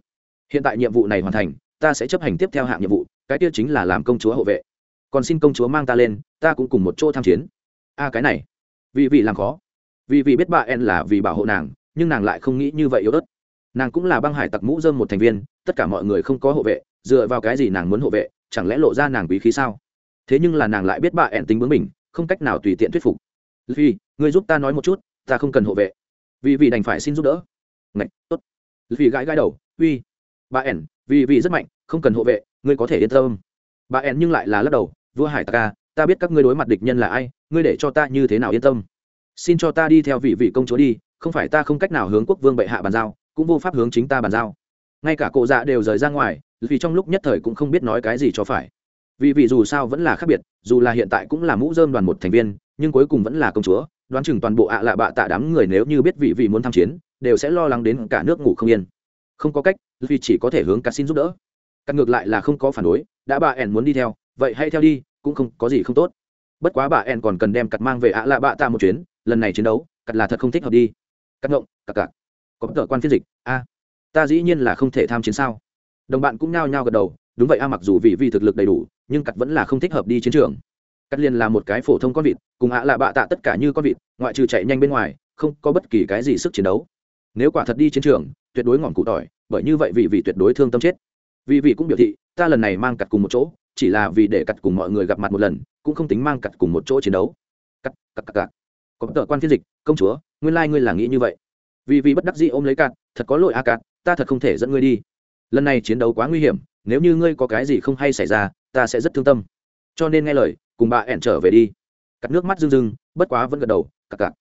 Hiện tại nhiệm vụ này hoàn thành, ta sẽ chấp hành tiếp theo hạng nhiệm vụ, cái tiêu chính là làm công chúa hộ vệ. Còn xin công chúa mang ta lên, ta cũng cùng một chỗ tham chiến. A, cái này. Vì vì làm khó. Vì vì biết bà en là vì bảo hộ nàng, nhưng nàng lại không nghĩ như vậy yếu ớt. Nàng cũng là băng hải tặc mũ dơm một thành viên tất cả mọi người không có hộ vệ, dựa vào cái gì nàng muốn hộ vệ, chẳng lẽ lộ ra nàng quý khí sao? Thế nhưng là nàng lại biết bà ẹn tính bướng mình không cách nào tùy tiện thuyết phục. Vì người giúp ta nói một chút, ta không cần hộ vệ. Vì vì đành phải xin giúp đỡ. Ngạch, tốt. Vì gãi gãi đầu, uy. Bà ẻn, vì vì rất mạnh, không cần hộ vệ, ngươi có thể yên tâm. Bà ẻn nhưng lại là lắc đầu, vua hải ta ca à, ta biết các ngươi đối mặt địch nhân là ai, ngươi để cho ta như thế nào yên tâm. Xin cho ta đi theo vị vị công chúa đi, không phải ta không cách nào hướng quốc vương bệ hạ bàn giao, cũng vô pháp hướng chính ta bàn giao ngay cả cụ dạ đều rời ra ngoài, vì trong lúc nhất thời cũng không biết nói cái gì cho phải. Vì vị dù sao vẫn là khác biệt, dù là hiện tại cũng là mũ dơm đoàn một thành viên, nhưng cuối cùng vẫn là công chúa, đoán chừng toàn bộ ạ lạ bạ tạ đám người nếu như biết vị vị muốn tham chiến, đều sẽ lo lắng đến cả nước ngủ không yên. Không có cách, vì chỉ có thể hướng cắt xin giúp đỡ. Cắt ngược lại là không có phản đối, đã bà ẻn muốn đi theo, vậy hãy theo đi, cũng không có gì không tốt. Bất quá bà ẻn còn cần đem cắt mang về ạ lạ bạ tạ một chuyến, lần này chiến đấu, cắt là thật không thích hợp đi. Cắt ngộng, cắt cắt. Có tờ quan phiên dịch, a ta dĩ nhiên là không thể tham chiến sao? Đồng bạn cũng nhao nhao gật đầu, đúng vậy a, mặc dù vị vi thực lực đầy đủ, nhưng cắt vẫn là không thích hợp đi chiến trường. Cắt liền là một cái phổ thông con vịt, cùng ạ là bạ tạ tất cả như con vịt, ngoại trừ chạy nhanh bên ngoài, không có bất kỳ cái gì sức chiến đấu. Nếu quả thật đi chiến trường, tuyệt đối ngọn cụ tỏi, bởi như vậy vị vị tuyệt đối thương tâm chết. Vị vị cũng biểu thị, ta lần này mang cặt cùng một chỗ, chỉ là vì để cặt cùng mọi người gặp mặt một lần, cũng không tính mang cặt cùng một chỗ chiến đấu. Cặt cặt cặt cặt có tờ quan phiên dịch, công chúa, nguyên lai ngươi là nghĩ như vậy. Vì vì bất đắc dĩ ôm lấy cặt thật có lỗi a cặt ta thật không thể dẫn ngươi đi. Lần này chiến đấu quá nguy hiểm, nếu như ngươi có cái gì không hay xảy ra, ta sẽ rất thương tâm. Cho nên nghe lời, cùng bà ẻn trở về đi. Cắt nước mắt rưng rưng, bất quá vẫn gật đầu cặp cặp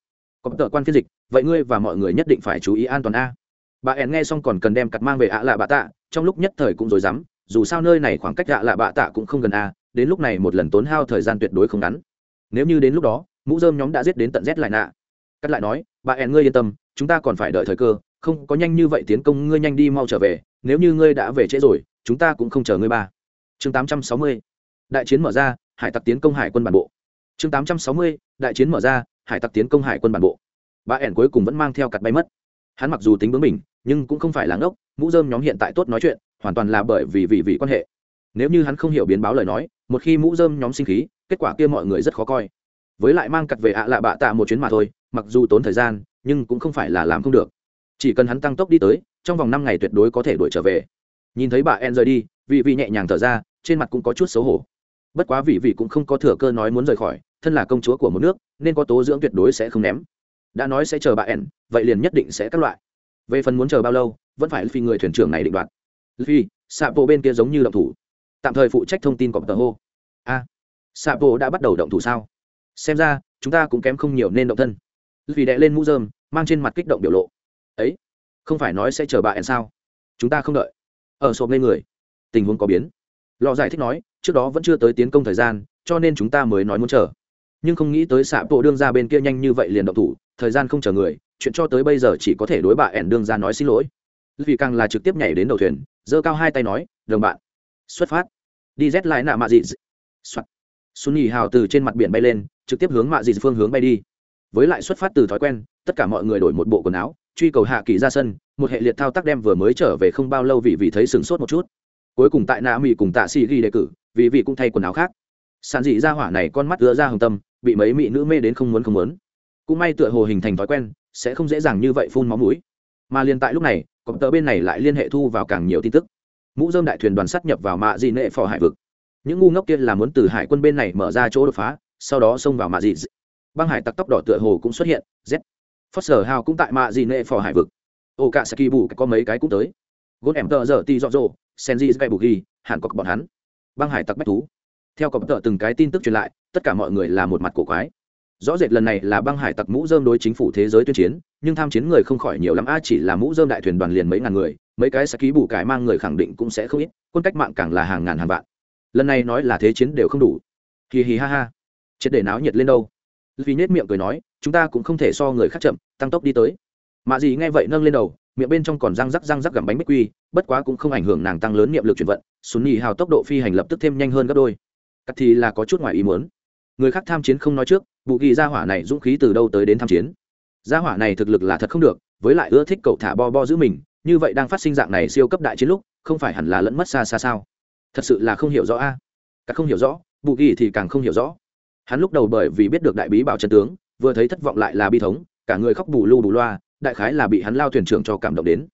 có tờ quan phiên dịch, vậy ngươi và mọi người nhất định phải chú ý an toàn a. Bà ẻn nghe xong còn cần đem cặt mang về ạ lạ bà tạ, trong lúc nhất thời cũng rối rắm, dù sao nơi này khoảng cách ạ lạ bà tạ cũng không gần a, đến lúc này một lần tốn hao thời gian tuyệt đối không ngắn. Nếu như đến lúc đó, mũ dơm nhóm đã giết đến tận rét lại nạ. Cắt lại nói, bà ẻn ngươi yên tâm, chúng ta còn phải đợi thời cơ không có nhanh như vậy tiến công, ngươi nhanh đi mau trở về, nếu như ngươi đã về trễ rồi, chúng ta cũng không chờ ngươi ba. Chương 860. đại chiến mở ra, hải tặc tiến công hải quân bản bộ. Chương 860. đại chiến mở ra, hải tặc tiến công hải quân bản bộ. Bà ẻn cuối cùng vẫn mang theo cặt bay mất. Hắn mặc dù tính bướng mình nhưng cũng không phải là ngốc, mũ dơm nhóm hiện tại tốt nói chuyện, hoàn toàn là bởi vì vị vị quan hệ. Nếu như hắn không hiểu biến báo lời nói, một khi mũ dơm nhóm sinh khí, kết quả kia mọi người rất khó coi. Với lại mang cặt về ạ lạ bạ tạ một chuyến mà thôi, mặc dù tốn thời gian, nhưng cũng không phải là làm không được chỉ cần hắn tăng tốc đi tới trong vòng năm ngày tuyệt đối có thể đuổi trở về. Nhìn thấy bà en rời đi vị vị nhẹ nhàng thở ra trên mặt cũng có chút xấu hổ. Bất quá vị vị cũng không có thừa cơ nói muốn rời khỏi thân là công chúa của một nước nên có tố dưỡng tuyệt đối sẽ không ném. Đã nói sẽ chờ bà en vậy liền nhất định sẽ các loại. Về phần muốn chờ bao lâu vẫn phải phi người thuyền trưởng này định đoạt. Phi xạ bộ bên kia giống như động thủ. Tạm thời phụ trách thông tin cọp tờ hô. A. À, xạ bộ đã bắt đầu động thủ sao? Xem ra chúng ta cũng kém không nhiều nên động thân. Vì đệ lên mũ dơm mang trên mặt kích động biểu lộ ấy, không phải nói sẽ chờ bà en sao? Chúng ta không đợi. Ở sộp lên người. Tình huống có biến. Lò giải thích nói, trước đó vẫn chưa tới tiến công thời gian, cho nên chúng ta mới nói muốn chờ. Nhưng không nghĩ tới xạ bộ đương ra bên kia nhanh như vậy liền động thủ, thời gian không chờ người, chuyện cho tới bây giờ chỉ có thể đối bà ẻn đương ra nói xin lỗi. Vì càng là trực tiếp nhảy đến đầu thuyền, giơ cao hai tay nói, đồng bạn, xuất phát. Đi rét lại nạ mạ dị soạt. Xuân nhì hào từ trên mặt biển bay lên, trực tiếp hướng mạ dị phương hướng bay đi. Với lại xuất phát từ thói quen, tất cả mọi người đổi một bộ quần áo truy cầu hạ kỳ ra sân, một hệ liệt thao tác đem vừa mới trở về không bao lâu vì vì thấy sửng sốt một chút. Cuối cùng tại nạ mỹ cùng tạ xì ghi đề cử vì vị cũng thay quần áo khác. Sản dị ra hỏa này con mắt ứa ra hồng tâm, bị mấy mỹ nữ mê đến không muốn không muốn. Cũng may tựa hồ hình thành thói quen, sẽ không dễ dàng như vậy phun máu mũi. Mà liền tại lúc này cộng tờ bên này lại liên hệ thu vào càng nhiều tin tức. Mũ dơm đại thuyền đoàn sắt nhập vào mạ dị nệ phò hải vực. Những ngu ngốc kia là muốn từ hải quân bên này mở ra chỗ đột phá, sau đó xông vào mạ dị. Băng hải tặc tóc đỏ tựa hồ cũng xuất hiện, z foster hào cũng tại mạ dị nệ phò hải vực. Ô cả saki bù có mấy cái cũng tới. Gôn em tờ giờ ti dọ dỗ senji sky bù ghi, hàn cọc bọn hắn. Băng hải tặc bách thú. Theo cọp tờ từng cái tin tức truyền lại, tất cả mọi người là một mặt cổ quái. Rõ rệt lần này là băng hải tặc mũ dơm đối chính phủ thế giới tuyên chiến, nhưng tham chiến người không khỏi nhiều lắm. A, chỉ là mũ dơm đại thuyền đoàn liền mấy ngàn người, mấy cái sẽ ký bù cải mang người khẳng định cũng sẽ không ít, quân cách mạng càng là hàng ngàn hàng vạn. Lần này nói là thế chiến đều không đủ. Hì hì ha ha. Chết để náo nhiệt lên đâu vì nết miệng cười nói, chúng ta cũng không thể so người khác chậm, tăng tốc đi tới. Mạ dì nghe vậy nâng lên đầu, miệng bên trong còn răng rắc răng rắc gặm bánh bích quy, bất quá cũng không ảnh hưởng nàng tăng lớn niệm lực chuyển vận sùn nhì hào tốc độ phi hành lập tức thêm nhanh hơn gấp đôi. Cắt thì là có chút ngoài ý muốn. Người khác tham chiến không nói trước vụ ghi gia hỏa này dũng khí từ đâu tới đến tham chiến? Gia hỏa này thực lực là thật không được, với lại ưa thích cậu thả bo bo giữ mình, như vậy đang phát sinh dạng này siêu cấp đại chiến lúc, không phải hẳn là lẫn mất xa xa sao? Thật sự là không hiểu rõ a. À? cả không hiểu rõ vụ ghi thì càng không hiểu rõ hắn lúc đầu bởi vì biết được đại bí bảo chân tướng, vừa thấy thất vọng lại là bi thống, cả người khóc bù lu bù loa, đại khái là bị hắn lao thuyền trưởng cho cảm động đến.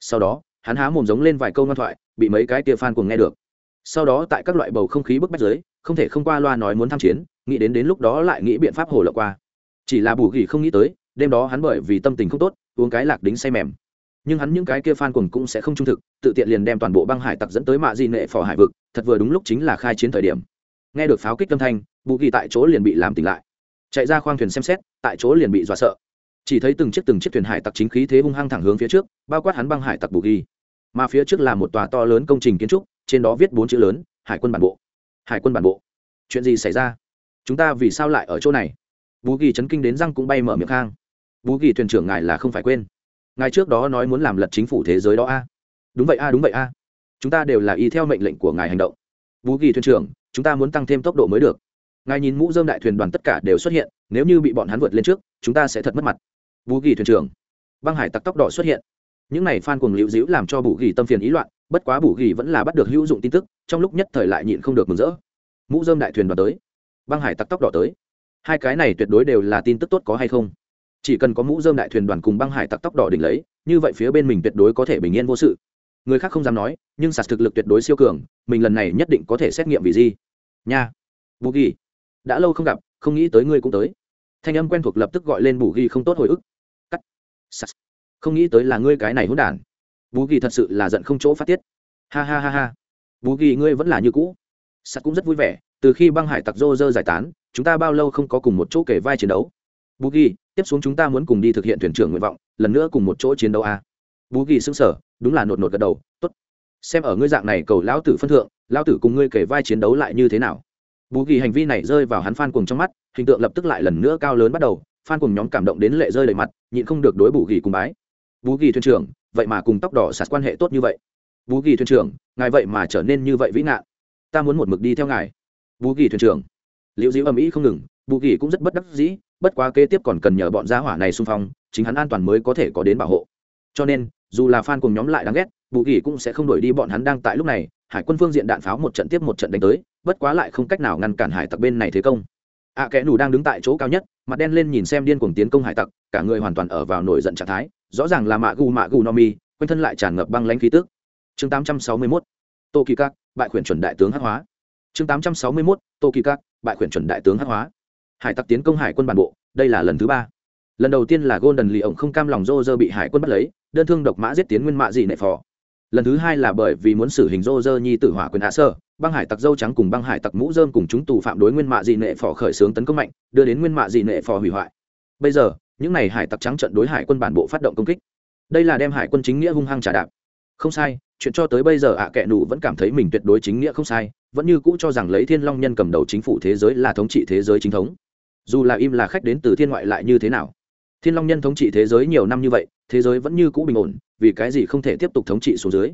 Sau đó, hắn há mồm giống lên vài câu ngoan thoại, bị mấy cái tia phan cùng nghe được. Sau đó tại các loại bầu không khí bức bách giới không thể không qua loa nói muốn tham chiến, nghĩ đến đến lúc đó lại nghĩ biện pháp hồ lộng qua. Chỉ là bù gỉ không nghĩ tới, đêm đó hắn bởi vì tâm tình không tốt, uống cái lạc đính say mềm. Nhưng hắn những cái kia phan cùng cũng sẽ không trung thực, tự tiện liền đem toàn bộ băng hải tặc dẫn tới mạ di nệ phò hải vực, thật vừa đúng lúc chính là khai chiến thời điểm nghe được pháo kích âm thanh, bù kỳ tại chỗ liền bị làm tỉnh lại. Chạy ra khoang thuyền xem xét, tại chỗ liền bị dọa sợ. Chỉ thấy từng chiếc từng chiếc thuyền hải tặc chính khí thế hung hăng thẳng hướng phía trước, bao quát hắn băng hải tặc bù ghi mà phía trước là một tòa to lớn công trình kiến trúc, trên đó viết bốn chữ lớn, hải quân bản bộ. Hải quân bản bộ. Chuyện gì xảy ra? Chúng ta vì sao lại ở chỗ này? Bù ghi chấn kinh đến răng cũng bay mở miệng khang. Bù ghi thuyền trưởng ngài là không phải quên. Ngài trước đó nói muốn làm lật chính phủ thế giới đó a. Đúng vậy a, đúng vậy a. Chúng ta đều là y theo mệnh lệnh của ngài hành động vũ kỳ thuyền trưởng, chúng ta muốn tăng thêm tốc độ mới được. Ngài nhìn mũ dơm đại thuyền đoàn tất cả đều xuất hiện, nếu như bị bọn hắn vượt lên trước, chúng ta sẽ thật mất mặt. Vũ kỳ thuyền trưởng. Băng hải tặc tóc đỏ xuất hiện. Những này phan cuồng liễu dĩu làm cho bù ghi tâm phiền ý loạn, bất quá bù ghi vẫn là bắt được hữu dụng tin tức, trong lúc nhất thời lại nhịn không được mừng rỡ. Mũ dơm đại thuyền đoàn tới. Băng hải tặc tóc đỏ tới. Hai cái này tuyệt đối đều là tin tức tốt có hay không? Chỉ cần có mũ dơm đại thuyền đoàn cùng băng hải tặc tóc đỏ đỉnh lấy, như vậy phía bên mình tuyệt đối có thể bình yên vô sự người khác không dám nói, nhưng sạt thực lực tuyệt đối siêu cường, mình lần này nhất định có thể xét nghiệm vì gì. Nha. Bù ghi đã lâu không gặp, không nghĩ tới ngươi cũng tới. Thanh âm quen thuộc lập tức gọi lên bù ghi không tốt hồi ức. Cắt. Sạt. Không nghĩ tới là ngươi cái này hỗn đản. Bù ghi thật sự là giận không chỗ phát tiết. Ha ha ha ha. Bù ghi ngươi vẫn là như cũ. Sạt cũng rất vui vẻ, từ khi băng hải tặc rô rơ giải tán, chúng ta bao lâu không có cùng một chỗ kể vai chiến đấu. Bù ghi tiếp xuống chúng ta muốn cùng đi thực hiện thuyền trưởng nguyện vọng, lần nữa cùng một chỗ chiến đấu a. À? bù ghi xứng sở đúng là nột nột gật đầu t ố t xem ở ngươi dạng này cầu lão tử phân thượng, lão tử cùng ngươi kể vai chiến đấu lại như thế nào? Bù ghi hành vi này rơi vào hắn phan cùng trong mắt, hình tượng lập tức lại lần nữa cao lớn bắt đầu, phan cùng nhóm cảm động đến lệ rơi đầy mặt, nhịn không được đối bù ghi cùng bái. Bú ghi thuyền trưởng, vậy mà cùng tóc đỏ sạt quan hệ tốt như vậy. Bú ghi thuyền trưởng, ngài vậy mà trở nên như vậy vĩ ngạn. Ta muốn một mực đi theo ngài. Bú ghi thuyền trưởng. Liệu dĩu âm ý không ngừng, bù ghi cũng rất bất đắc dĩ, bất quá kế tiếp còn cần nhờ bọn gia hỏa này xung phong, chính hắn an toàn mới có thể có đến bảo hộ. Cho nên dù là fan cùng nhóm lại đáng ghét, bù ghi cũng sẽ không đổi đi bọn hắn đang tại lúc này, hải quân phương diện đạn pháo một trận tiếp một trận đánh tới, bất quá lại không cách nào ngăn cản hải tặc bên này thế công. Ạ kẽ nủ đang đứng tại chỗ cao nhất, mặt đen lên nhìn xem điên cuồng tiến công hải tặc, cả người hoàn toàn ở vào nổi giận trạng thái, rõ ràng là mạ gu mạ gu no mi, quanh thân lại tràn ngập băng lãnh khí tức. Chương 861 tô kỳ các bại khuyển chuẩn đại tướng hắc hóa. Chương 861 tô kỳ các bại khuyển chuẩn đại tướng hắc hóa. Hải tặc tiến công hải quân bản bộ, đây là lần thứ ba. Lần đầu tiên là golden lì ổng không cam lòng rô rơ bị hải quân bắt lấy đơn thương độc mã giết tiến nguyên mạ dị nệ phò. Lần thứ hai là bởi vì muốn xử hình rô rơ nhi tử hỏa quyền hạ sơ, băng hải tặc dâu trắng cùng băng hải tặc mũ dơm cùng chúng tù phạm đối nguyên mạ dị nệ phò khởi xướng tấn công mạnh, đưa đến nguyên mạ dị nệ phò hủy hoại. Bây giờ, những n à y hải tặc trắng trận đối hải quân bản bộ phát động công kích. Đây là đem hải quân chính nghĩa hung hăng trả đạp. Không sai, chuyện cho tới bây giờ ạ à kệ nụ vẫn cảm thấy mình tuyệt đối chính nghĩa không sai, vẫn như cũ cho rằng lấy thiên long nhân cầm đầu chính phủ thế giới là thống trị thế giới chính thống. Dù là im là khách đến từ thiên ngoại lại như thế nào? Thiên long nhân thống trị thế giới nhiều năm như vậy, thế giới vẫn như cũ bình ổn, vì cái gì không thể tiếp tục thống trị xuống dưới?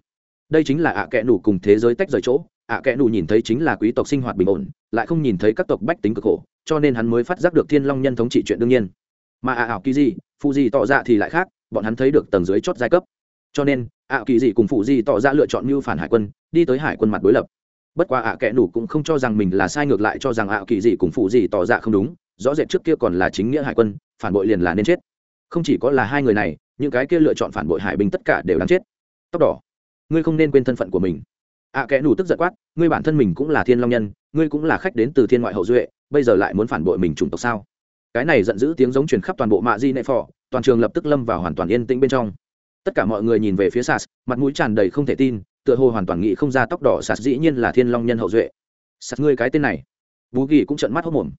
Đây chính là ạ à kẽ nủ cùng thế giới tách rời chỗ, ạ à kẽ nủ nhìn thấy chính là quý tộc sinh hoạt bình ổn, lại không nhìn thấy các tộc bách tính cực khổ, cho nên hắn mới phát giác được thiên long nhân thống trị chuyện đương nhiên. Mà ạ ảo kỳ gì phụ gì tỏ ra thì lại khác, bọn hắn thấy được tầng dưới chót giai cấp. Cho nên, ạ kỳ gì cùng phụ gì tỏ ra lựa chọn mưu phản hải quân, đi tới hải quân mặt đối lập. Bất qua ạ kẽ nủ cũng không cho rằng mình là sai ngược lại cho rằng ạ kỳ gì cùng phụ gì tỏ ra không đúng, rõ rệt trước kia còn là chính nghĩa hải quân phản bội liền là nên chết. Không chỉ có là hai người này những cái kia lựa chọn phản bội hải binh tất cả đều đáng chết. Tóc đỏ ngươi không nên quên thân phận của mình. Ạ à, kẽ nủ tức giận quát ngươi bản thân mình cũng là thiên long nhân ngươi cũng là khách đến từ thiên ngoại hậu duệ bây giờ lại muốn phản bội mình chủng tộc sao? Cái này giận dữ tiếng giống truyền khắp toàn bộ mạ di nệ phò toàn trường lập tức lâm vào hoàn toàn yên tĩnh bên trong. Tất cả mọi người nhìn về phía sas mặt mũi tràn đầy không thể tin tựa hồ hoàn toàn nghĩ không ra tóc đỏ sas dĩ nhiên là thiên long nhân hậu duệ. Sas ngươi cái tên này. Bú ghi cũng trận mắt hốc mồm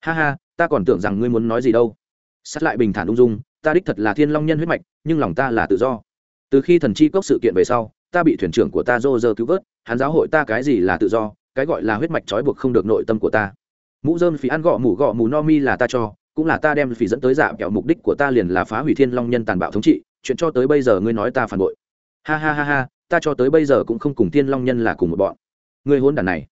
ha ha ta còn tưởng rằng ngươi muốn nói gì đâu sắt lại bình thản ung dung, ta đích thật là thiên long nhân huyết mạch, nhưng lòng ta là tự do. Từ khi thần chi cốc sự kiện về sau, ta bị thuyền trưởng của ta dô dơ cứu vớt, hắn giáo hội ta cái gì là tự do, cái gọi là huyết mạch trói buộc không được nội tâm của ta. Mũ dơm phí ăn gọ mủ gọ mù no mi là ta cho, cũng là ta đem phí dẫn tới dạ kẹo mục đích của ta liền là phá hủy thiên long nhân tàn bạo thống trị, chuyện cho tới bây giờ ngươi nói ta phản bội. Ha ha ha ha, ta cho tới bây giờ cũng không cùng thiên long nhân là cùng một bọn. Ngươi hôn đàn này,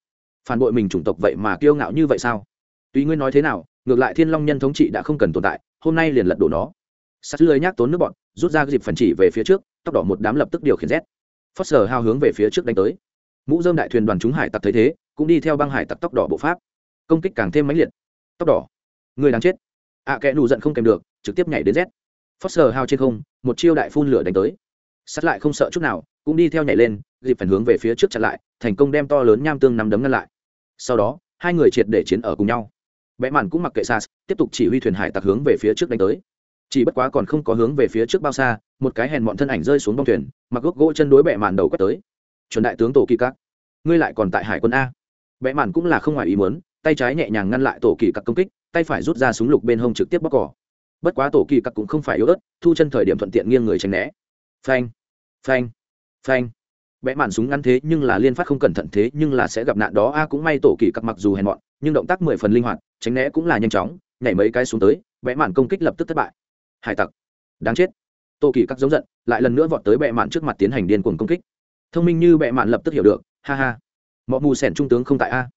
phản bội mình chủng tộc vậy mà kiêu ngạo như vậy sao? Tuy ngươi nói thế nào, ngược lại thiên long nhân thống trị đã không cần tồn tại hôm nay liền lật đổ nó. Sắt lưới nhác tốn nước bọn rút ra dịp phần chỉ về phía trước tóc đỏ một đám lập tức điều khiển rét phớt sờ hao hướng về phía trước đánh tới. Mũ dơm đại thuyền đoàn chúng hải tặc thấy thế cũng đi theo băng hải tặc tóc đỏ bộ pháp. Công kích càng thêm mãnh liệt. Tóc đỏ. Người đang chết. Ạ à, kẽ nụ giận không kèm được trực tiếp nhảy đến rét phớt sờ hao trên không một chiêu đại phun lửa đánh tới. Sắt lại không sợ chút nào cũng đi theo nhảy lên dịp phần hướng về phía trước chặn lại thành công đem to lớn nham tương nắm đấm ngăn lại. Sau đó hai người triệt để chiến ở cùng nhau vẽ màn cũng mặc kệ sas tiếp tục chỉ huy thuyền hải tặc hướng về phía trước đánh tới. Chỉ bất quá còn không có hướng về phía trước bao xa, một cái hèn bọn thân ảnh rơi xuống bong thuyền, mặc gốc gỗ chân đối bẹ màn đầu quét tới. Chuẩn đại tướng tổ kỳ các, ngươi lại còn tại hải quân a. Bẹ màn cũng là không ngoài ý muốn, tay trái nhẹ nhàng ngăn lại tổ kỳ các công kích, tay phải rút ra súng lục bên hông trực tiếp bóc cỏ. Bất quá tổ kỳ các cũng không phải yếu ớt, thu chân thời điểm thuận tiện nghiêng người tránh né. Phanh phanh phanh. Bẽ màn súng ngắn thế nhưng là liên phát không cẩn thận thế nhưng là sẽ gặp nạn đó. A, cũng may tổ kỳ các mặc dù hèn mọn nhưng động tác mười phần linh hoạt, tránh né cũng là nhanh chóng, nhảy mấy cái xuống tới bẽ mạn công kích lập tức thất bại. Hải tặc. Đáng chết. Tô kỳ các giống giận, lại lần nữa vọt tới bệ mạn trước mặt tiến hành điên cuồng công kích. Thông minh như bệ mạn lập tức hiểu được, ha ha. Mọ mù sẻn trung tướng không tại a.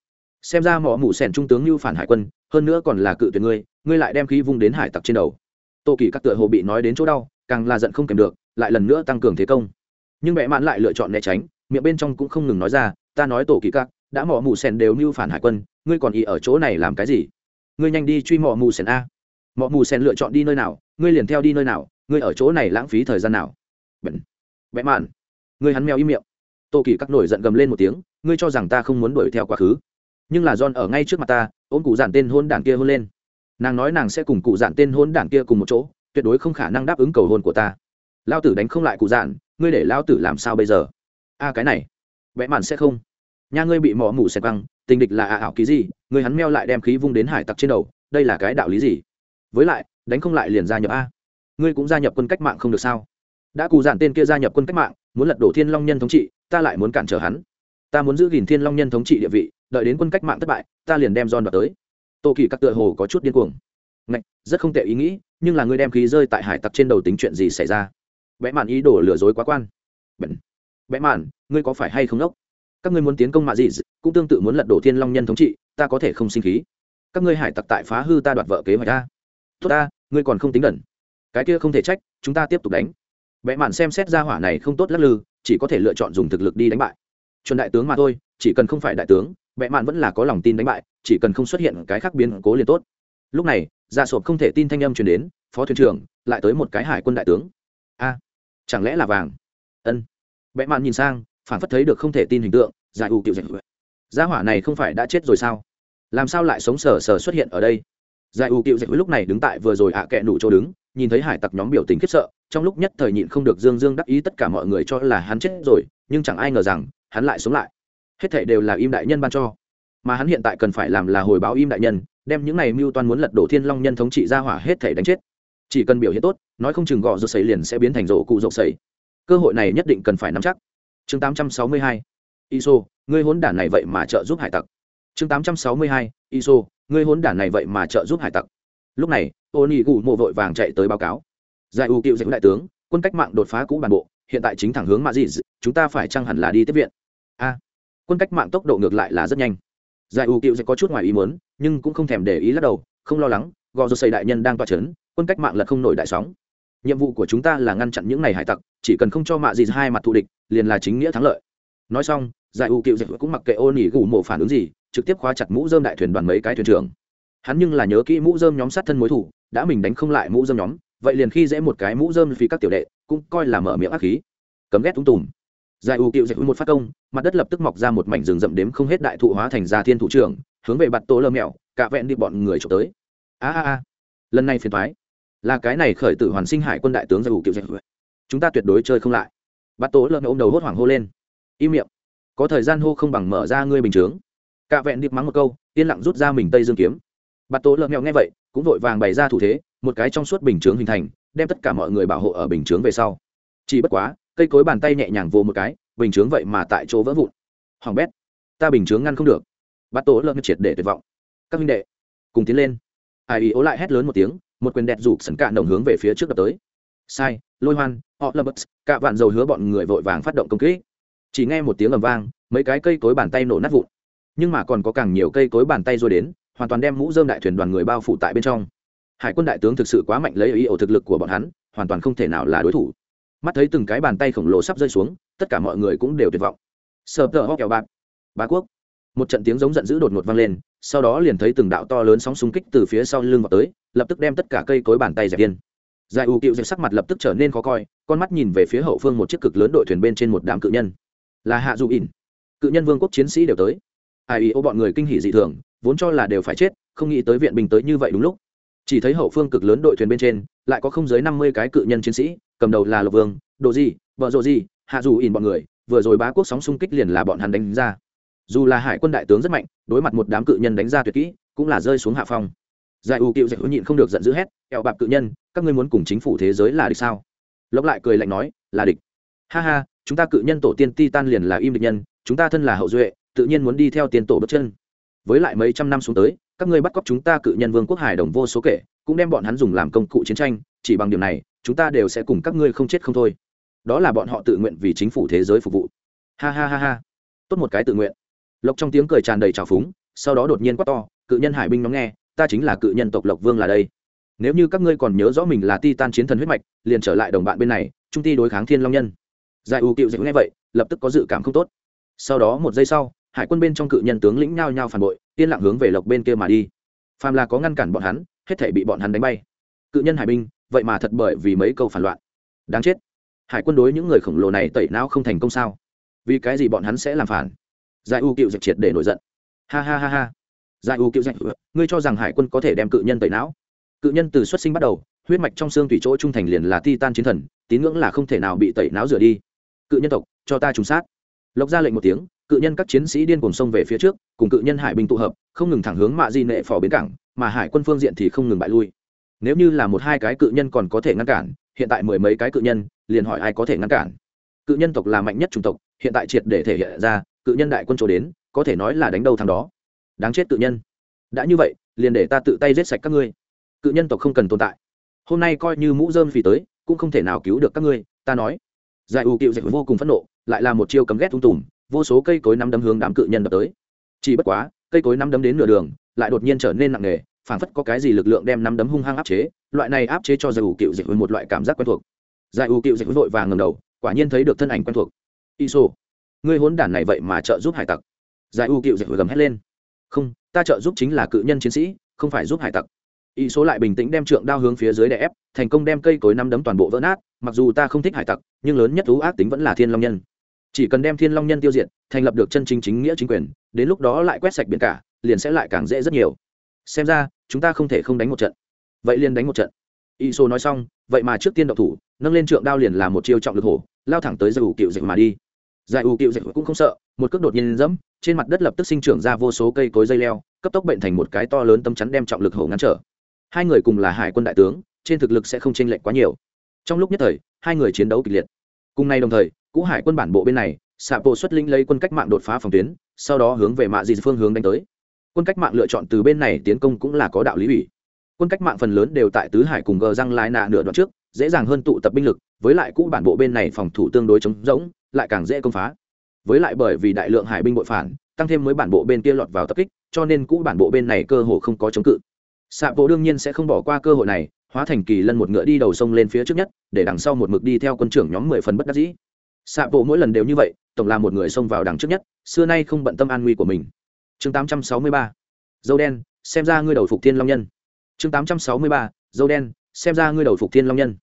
Xem ra mọ mù sẻn trung tướng như phản hải quân, hơn nữa còn là cự tuyệt ngươi ngươi lại đem khí vung đến hải tặc trên đầu. Tô kỳ các tựa hồ bị nói đến chỗ đau, càng là giận không kèm được, lại lần nữa tăng cường thế công. Nhưng bệ mạn lại lựa chọn né tránh, miệng bên trong cũng không ngừng nói ra, ta nói tổ kỳ các đã mỏ mù sen đều mưu phản hải quân ngươi còn ý ở chỗ này làm cái gì? Ngươi nhanh đi truy mỏ mù sen a. Mỏ mù sen lựa chọn đi nơi nào ngươi liền theo đi nơi nào ngươi ở chỗ này lãng phí thời gian nào? Bẩn, bẽ mạn. Ngươi hắn mèo im miệng. Tô kỳ các nổi giận gầm lên một tiếng ngươi cho rằng ta không muốn đuổi theo quá khứ. Nhưng là john ở ngay trước mặt ta ôm cụ giản tên hôn đảng kia hôn lên. Nàng nói nàng sẽ cùng cụ giản tên hôn đảng kia cùng một chỗ tuyệt đối không khả năng đáp ứng cầu hôn của ta. Lao tử đánh không lại cụ giản ngươi để lao tử làm sao bây giờ? A cái này vẽ mạn sẽ không nha ngươi bị mỏ mủ xẹt băng tình địch là ả ảo ký gì ngươi hắn meo lại đem khí vung đến hải tặc trên đầu đây là cái đạo lý gì? Với lại đánh không lại liền gia nhập a. Ngươi cũng gia nhập quân cách mạng không được sao? Đã cù giản tên kia gia nhập quân cách mạng muốn lật đổ thiên long nhân thống trị ta lại muốn cản trở hắn. Ta muốn giữ gìn thiên long nhân thống trị địa vị đợi đến quân cách mạng thất bại ta liền đem giòn đoạt tới. Tô kỳ các tựa hồ có chút điên cuồng. Ngạch, rất không tệ ý nghĩ nhưng là ngươi đem khí rơi tại hải tặc trên đầu tính chuyện gì xảy ra? Vẽ mạn ý đồ lừa dối quá quan. Bẩn vẽ mạn ngươi có phải hay không ốc các ngươi muốn tiến công mạ gì cũng tương tự muốn lật đổ thiên long nhân thống trị, ta có thể không sinh khí. Các ngươi hải tặc tại phá hư ta đoạt vợ kế hoạch ta tốt ta, ngươi còn không tính đẩn cái kia không thể trách, chúng ta tiếp tục đánh. Vẽ mạn xem xét ra hỏa này không tốt lắc lư, chỉ có thể lựa chọn dùng thực lực đi đánh bại. Chuẩn đại tướng mà thôi, chỉ cần không phải đại tướng vẽ mạn vẫn là có lòng tin đánh bại, chỉ cần không xuất hiện cái khác biến cố liền tốt. Lúc này, ra sộp không thể tin thanh âm truyền đến, phó thuyền trưởng, lại tới một cái hải quân đại tướng. A, chẳng lẽ là vàng? Ân. Vẽ mạn nhìn sang phản phất thấy được không thể tin hình tượng, giải ủ kiểu dạy gia hỏa này không phải đã chết rồi sao? Làm sao lại sống sờ sờ xuất hiện ở đây? Giải ủ kiểu dạy lúc này đứng tại vừa rồi ạ à kẹ nủ chỗ đứng, nhìn thấy hải tặc nhóm biểu tình khiếp sợ, trong lúc nhất thời nhịn không được dương dương đắc ý tất cả mọi người cho là hắn chết rồi, nhưng chẳng ai ngờ rằng, hắn lại sống lại. Hết thảy đều là im đại nhân ban cho. Mà hắn hiện tại cần phải làm là hồi báo im đại nhân, đem những này mưu toan muốn lật đổ thiên long nhân thống trị ra hỏa hết thảy đánh chết. Chỉ cần biểu hiện tốt, nói không chừng gọ rột sấy liền sẽ biến thành rổ cụ rột sấy. Cơ hội này nhất định cần phải nắm chắc chương 862 iso, ngươi hỗn đản này vậy mà trợ giúp hải tặc. Chương 862 iso, ngươi hỗn đản này vậy mà trợ giúp hải tặc. Lúc này ô nỉ gù mộ vội vàng chạy tới báo cáo. Giải u cựu dạy đại tướng, quân cách mạng đột phá cũ bản bộ, hiện tại chính thẳng hướng mạ dị, chúng ta phải chăng hẳn là đi tiếp viện? A, quân cách mạng tốc độ ngược lại là rất nhanh. Giải u cựu sẽ có chút ngoài ý muốn, nhưng cũng không thèm để ý lắc đầu, không lo lắng gò rô xây đại nhân đang toa c h ấ n quân cách mạng lật không nổi đại sóng nhiệm vụ của chúng ta là ngăn chặn những này hải tặc, chỉ cần không cho mạ gì hai mặt thù địch, liền là chính nghĩa thắng lợi. Nói xong, giải u cựu dịch cũng mặc kệ ô nỉ gù mộ phản ứng gì, trực tiếp khóa chặt mũ dơm đại thuyền đoàn mấy cái thuyền trưởng. Hắn nhưng là nhớ kỹ mũ dơm nhóm sát thân mối thủ, đã mình đánh không lại mũ dơm nhóm, vậy liền khi dễ một cái mũ dơm phí các tiểu đệ, cũng coi là mở miệng ác khí. Cấm ghét túng tùm. Giải u cựu dạy một phát công, mặt đất lập tức mọc ra một mảnh rừng rậm đếm không hết đại thụ hóa thành gia thiên thủ trưởng, hướng về bạt tổ lơ mẹo cả vẹn đi bọn người trộm tới. A a a. Lần này phiền thoái là cái này khởi tử hoàn sinh hải quân đại tướng giải ủ cựu dạy chúng ta tuyệt đối chơi không lại. Bắt tổ lợn ôm đầu hốt hoảng hô lên. Im miệng. Có thời gian hô không bằng mở ra ngươi bình chướng. Cả vẹn điệp mắng một câu, yên lặng rút ra mình tây dương kiếm. Bắt tổ lợn mẹo nghe vậy, cũng vội vàng bày ra thủ thế, một cái trong suốt bình chướng hình thành, đem tất cả mọi người bảo hộ ở bình chướng về sau. Chỉ bất quá, cây cối bàn tay nhẹ nhàng vô một cái, bình chướng vậy mà tại chỗ vỡ vụn. Hoàng bét, ta bình chướng ngăn không được. Bắt tổ lợn triệt để tuyệt vọng. Các minh đệ, cùng tiến lên. Ai ý ố lại hét lớn một tiếng một quyền đẹp rụt sẵn cả nồng hướng về phía trước đập tới. Sai, lôi hoan, họ lâm bất cả vạn dầu hứa bọn người vội vàng phát động công kích. Chỉ nghe một tiếng ầm vang, mấy cái cây cối bàn tay nổ nát vụn. Nhưng mà còn có càng nhiều cây cối bàn tay rồi đến, hoàn toàn đem mũ dơm đại thuyền đoàn người bao phủ tại bên trong. Hải quân đại tướng thực sự quá mạnh lấy ý ổ thực lực của bọn hắn, hoàn toàn không thể nào là đối thủ. Mắt thấy từng cái bàn tay khổng lồ sắp rơi xuống, tất cả mọi người cũng đều tuyệt vọng. Sờ tờ ho kẹo bạc. Bá quốc. Một trận tiếng giống giận dữ đột ngột vang lên, sau đó liền thấy từng đạo to lớn sóng xung kích từ phía sau lưng vào tới lập tức đem tất cả cây cối bàn tay dẹp yên. Giải ủ cựu dẹp sắc mặt lập tức trở nên khó coi, con mắt nhìn về phía hậu phương một chiếc cực lớn đội thuyền bên trên một đám cự nhân. Là hạ du ỉn. Cự nhân vương quốc chiến sĩ đều tới. Ai ý ô bọn người kinh hỉ dị thường, vốn cho là đều phải chết, không nghĩ tới viện bình tới như vậy đúng lúc. Chỉ thấy hậu phương cực lớn đội thuyền bên trên, lại có không dưới năm mươi cái cự nhân chiến sĩ, cầm đầu là lộc vương đồ gì vợ rộ gì hạ dù ỉn bọn người, vừa rồi bá quốc sóng xung kích liền là bọn hắn đánh ra. Dù là hải quân đại tướng rất mạnh, đối mặt một đám cự nhân đánh ra tuyệt kỹ, cũng là rơi xuống hạ phong giải ưu cựu dạy nhịn không được giận dữ hét, kẹo bạc cự nhân, các ngươi muốn cùng chính phủ thế giới là địch sao? Lộc lại cười lạnh nói, là địch. Ha ha, chúng ta cự nhân tổ tiên ti tan liền là im địch nhân, chúng ta thân là hậu duệ, tự nhiên muốn đi theo tiền tổ bước chân. Với lại mấy trăm năm xuống tới, các ngươi bắt cóc chúng ta cự nhân vương quốc hải đồng vô số kể, cũng đem bọn hắn dùng làm công cụ chiến tranh, chỉ bằng điều này, chúng ta đều sẽ cùng các ngươi không chết không thôi. Đó là bọn họ tự nguyện vì chính phủ thế giới phục vụ. Ha ha ha ha. Tốt một cái tự nguyện. Lộc trong tiếng cười tràn đầy trào phúng, sau đó đột nhiên quát to, cự nhân hải binh nó nghe ta chính là cự nhân tộc lộc vương là đây. Nếu như các ngươi còn nhớ rõ mình là ti tan chiến thần huyết mạch, liền trở lại đồng bạn bên này trung ti đối kháng thiên long nhân. Giải u cựu dạy nghe vậy, lập tức có dự cảm không tốt. Sau đó một giây sau, hải quân bên trong cự nhân tướng lĩnh nhao nhao phản bội, yên lặng hướng về lộc bên kia mà đi. Phàm là có ngăn cản bọn hắn, hết thể bị bọn hắn đánh bay. Cự nhân hải binh, vậy mà thật bởi vì mấy câu phản loạn. Đáng chết. Hải quân đối những người khổng lồ này tẩy não không thành công sao? Vì cái gì bọn hắn sẽ làm phản? Giải u cựu dịch triệt để nổi giận. Ha ha ha ha giải u cựu dạch ngươi cho rằng hải quân có thể đem cự nhân tẩy não? Cự nhân từ xuất sinh bắt đầu, huyết mạch trong xương tùy chỗ trung thành liền là ti tan chiến thần, tín ngưỡng là không thể nào bị tẩy não rửa đi. Cự nhân tộc, cho ta trùng sát. Lộc ra lệnh một tiếng, cự nhân các chiến sĩ điên cùng xông về phía trước, cùng cự nhân hải binh tụ hợp, không ngừng thẳng hướng mạ di nệ phò bến cảng, mà hải quân phương diện thì không ngừng bại lui. Nếu như là một hai cái cự nhân còn có thể ngăn cản, hiện tại mười mấy cái cự nhân, liền hỏi ai có thể ngăn cản? Cự nhân tộc là mạnh nhất chủng tộc, hiện tại triệt để thể hiện ra, cự nhân đại quân chỗ đến, có thể nói là đánh đầu thằng đó đáng chết cự nhân. Đã như vậy, liền để ta tự tay giết sạch các ngươi. Cự nhân tộc không cần tồn tại. Hôm nay coi như mũ dơm phì tới, cũng không thể nào cứu được các ngươi, ta nói. Giải ưu cựu dạy vô cùng phẫn nộ, lại là một chiêu cấm ghét thung tùm vô số cây cối năm đấm hướng đám cự nhân đập tới. Chỉ bất quá, cây cối năm đấm đến nửa đường, lại đột nhiên trở nên nặng nề, phảng phất có cái gì lực lượng đem năm đấm hung hăng áp chế, loại này áp chế cho giải ưu cựu dạy một loại cảm giác quen thuộc. Giải ưu cựu dạy vội vàng ngầm đầu, quả nhiên thấy được thân ảnh quen thuộc. Iso, ngươi hốn đản này vậy mà trợ giúp hải tặc. Giải u cựu dạy gầm hét lên không, ta trợ giúp chính là cự nhân chiến sĩ, không phải giúp hải tặc. Ý số lại bình tĩnh đem trượng đao hướng phía dưới đè ép, thành công đem cây cối năm đấm toàn bộ vỡ nát, mặc dù ta không thích hải tặc, nhưng lớn nhất thú ác tính vẫn là thiên long nhân. Chỉ cần đem thiên long nhân tiêu diệt, thành lập được chân chính chính nghĩa chính quyền, đến lúc đó lại quét sạch biển cả, liền sẽ lại càng dễ rất nhiều. Xem ra, chúng ta không thể không đánh một trận. Vậy liền đánh một trận. Y số nói xong, vậy mà trước tiên độc thủ, nâng lên trượng đao liền là một chiêu trọng lực hổ, lao thẳng tới giải ủ cựu dịch mà đi. Giải ủ cựu dịch cũng không sợ, một cước đột nhiên dẫm trên mặt đất lập tức sinh trưởng ra vô số cây cối dây leo, cấp tốc bệnh thành một cái to lớn tâm chắn đem trọng lực hổ ngăn trở. Hai người cùng là hải quân đại tướng, trên thực lực sẽ không chênh lệch quá nhiều. Trong lúc nhất thời, hai người chiến đấu kịch liệt. Cùng nay đồng thời, cũ hải quân bản bộ bên này xạ bộ xuất linh lấy quân cách mạng đột phá phòng tuyến, sau đó hướng về mạ dị phương hướng đánh tới. Quân cách mạng lựa chọn từ bên này tiến công cũng là có đạo lý ủy. Quân cách mạng phần lớn đều tại tứ hải cùng gờ răng lái nạ nửa đoạn trước, dễ dàng hơn tụ tập binh lực, với lại cũ bản bộ bên này phòng thủ tương đối chống rỗng, lại càng dễ công phá với lại bởi vì đại lượng hải binh bội phản, tăng thêm mới bản bộ bên kia lọt vào tập kích, cho nên cũ bản bộ bên này cơ hồ không có chống cự. Xạ bộ đương nhiên sẽ không bỏ qua cơ hội này, hóa thành kỳ lân một ngựa đi đầu sông lên phía trước nhất, để đằng sau một mực đi theo quân trưởng nhóm mười phần bất đắc dĩ. Xạ bộ mỗi lần đều như vậy, tổng là một người xông vào đằng trước nhất, xưa nay không bận tâm an nguy của mình. Chương tám trăm sáu mươi ba, dâu đen, xem ra ngươi đầu phục thiên long nhân. Chương tám trăm sáu mươi ba, dâu đen, xem ra ngươi đầu phục thiên long nhân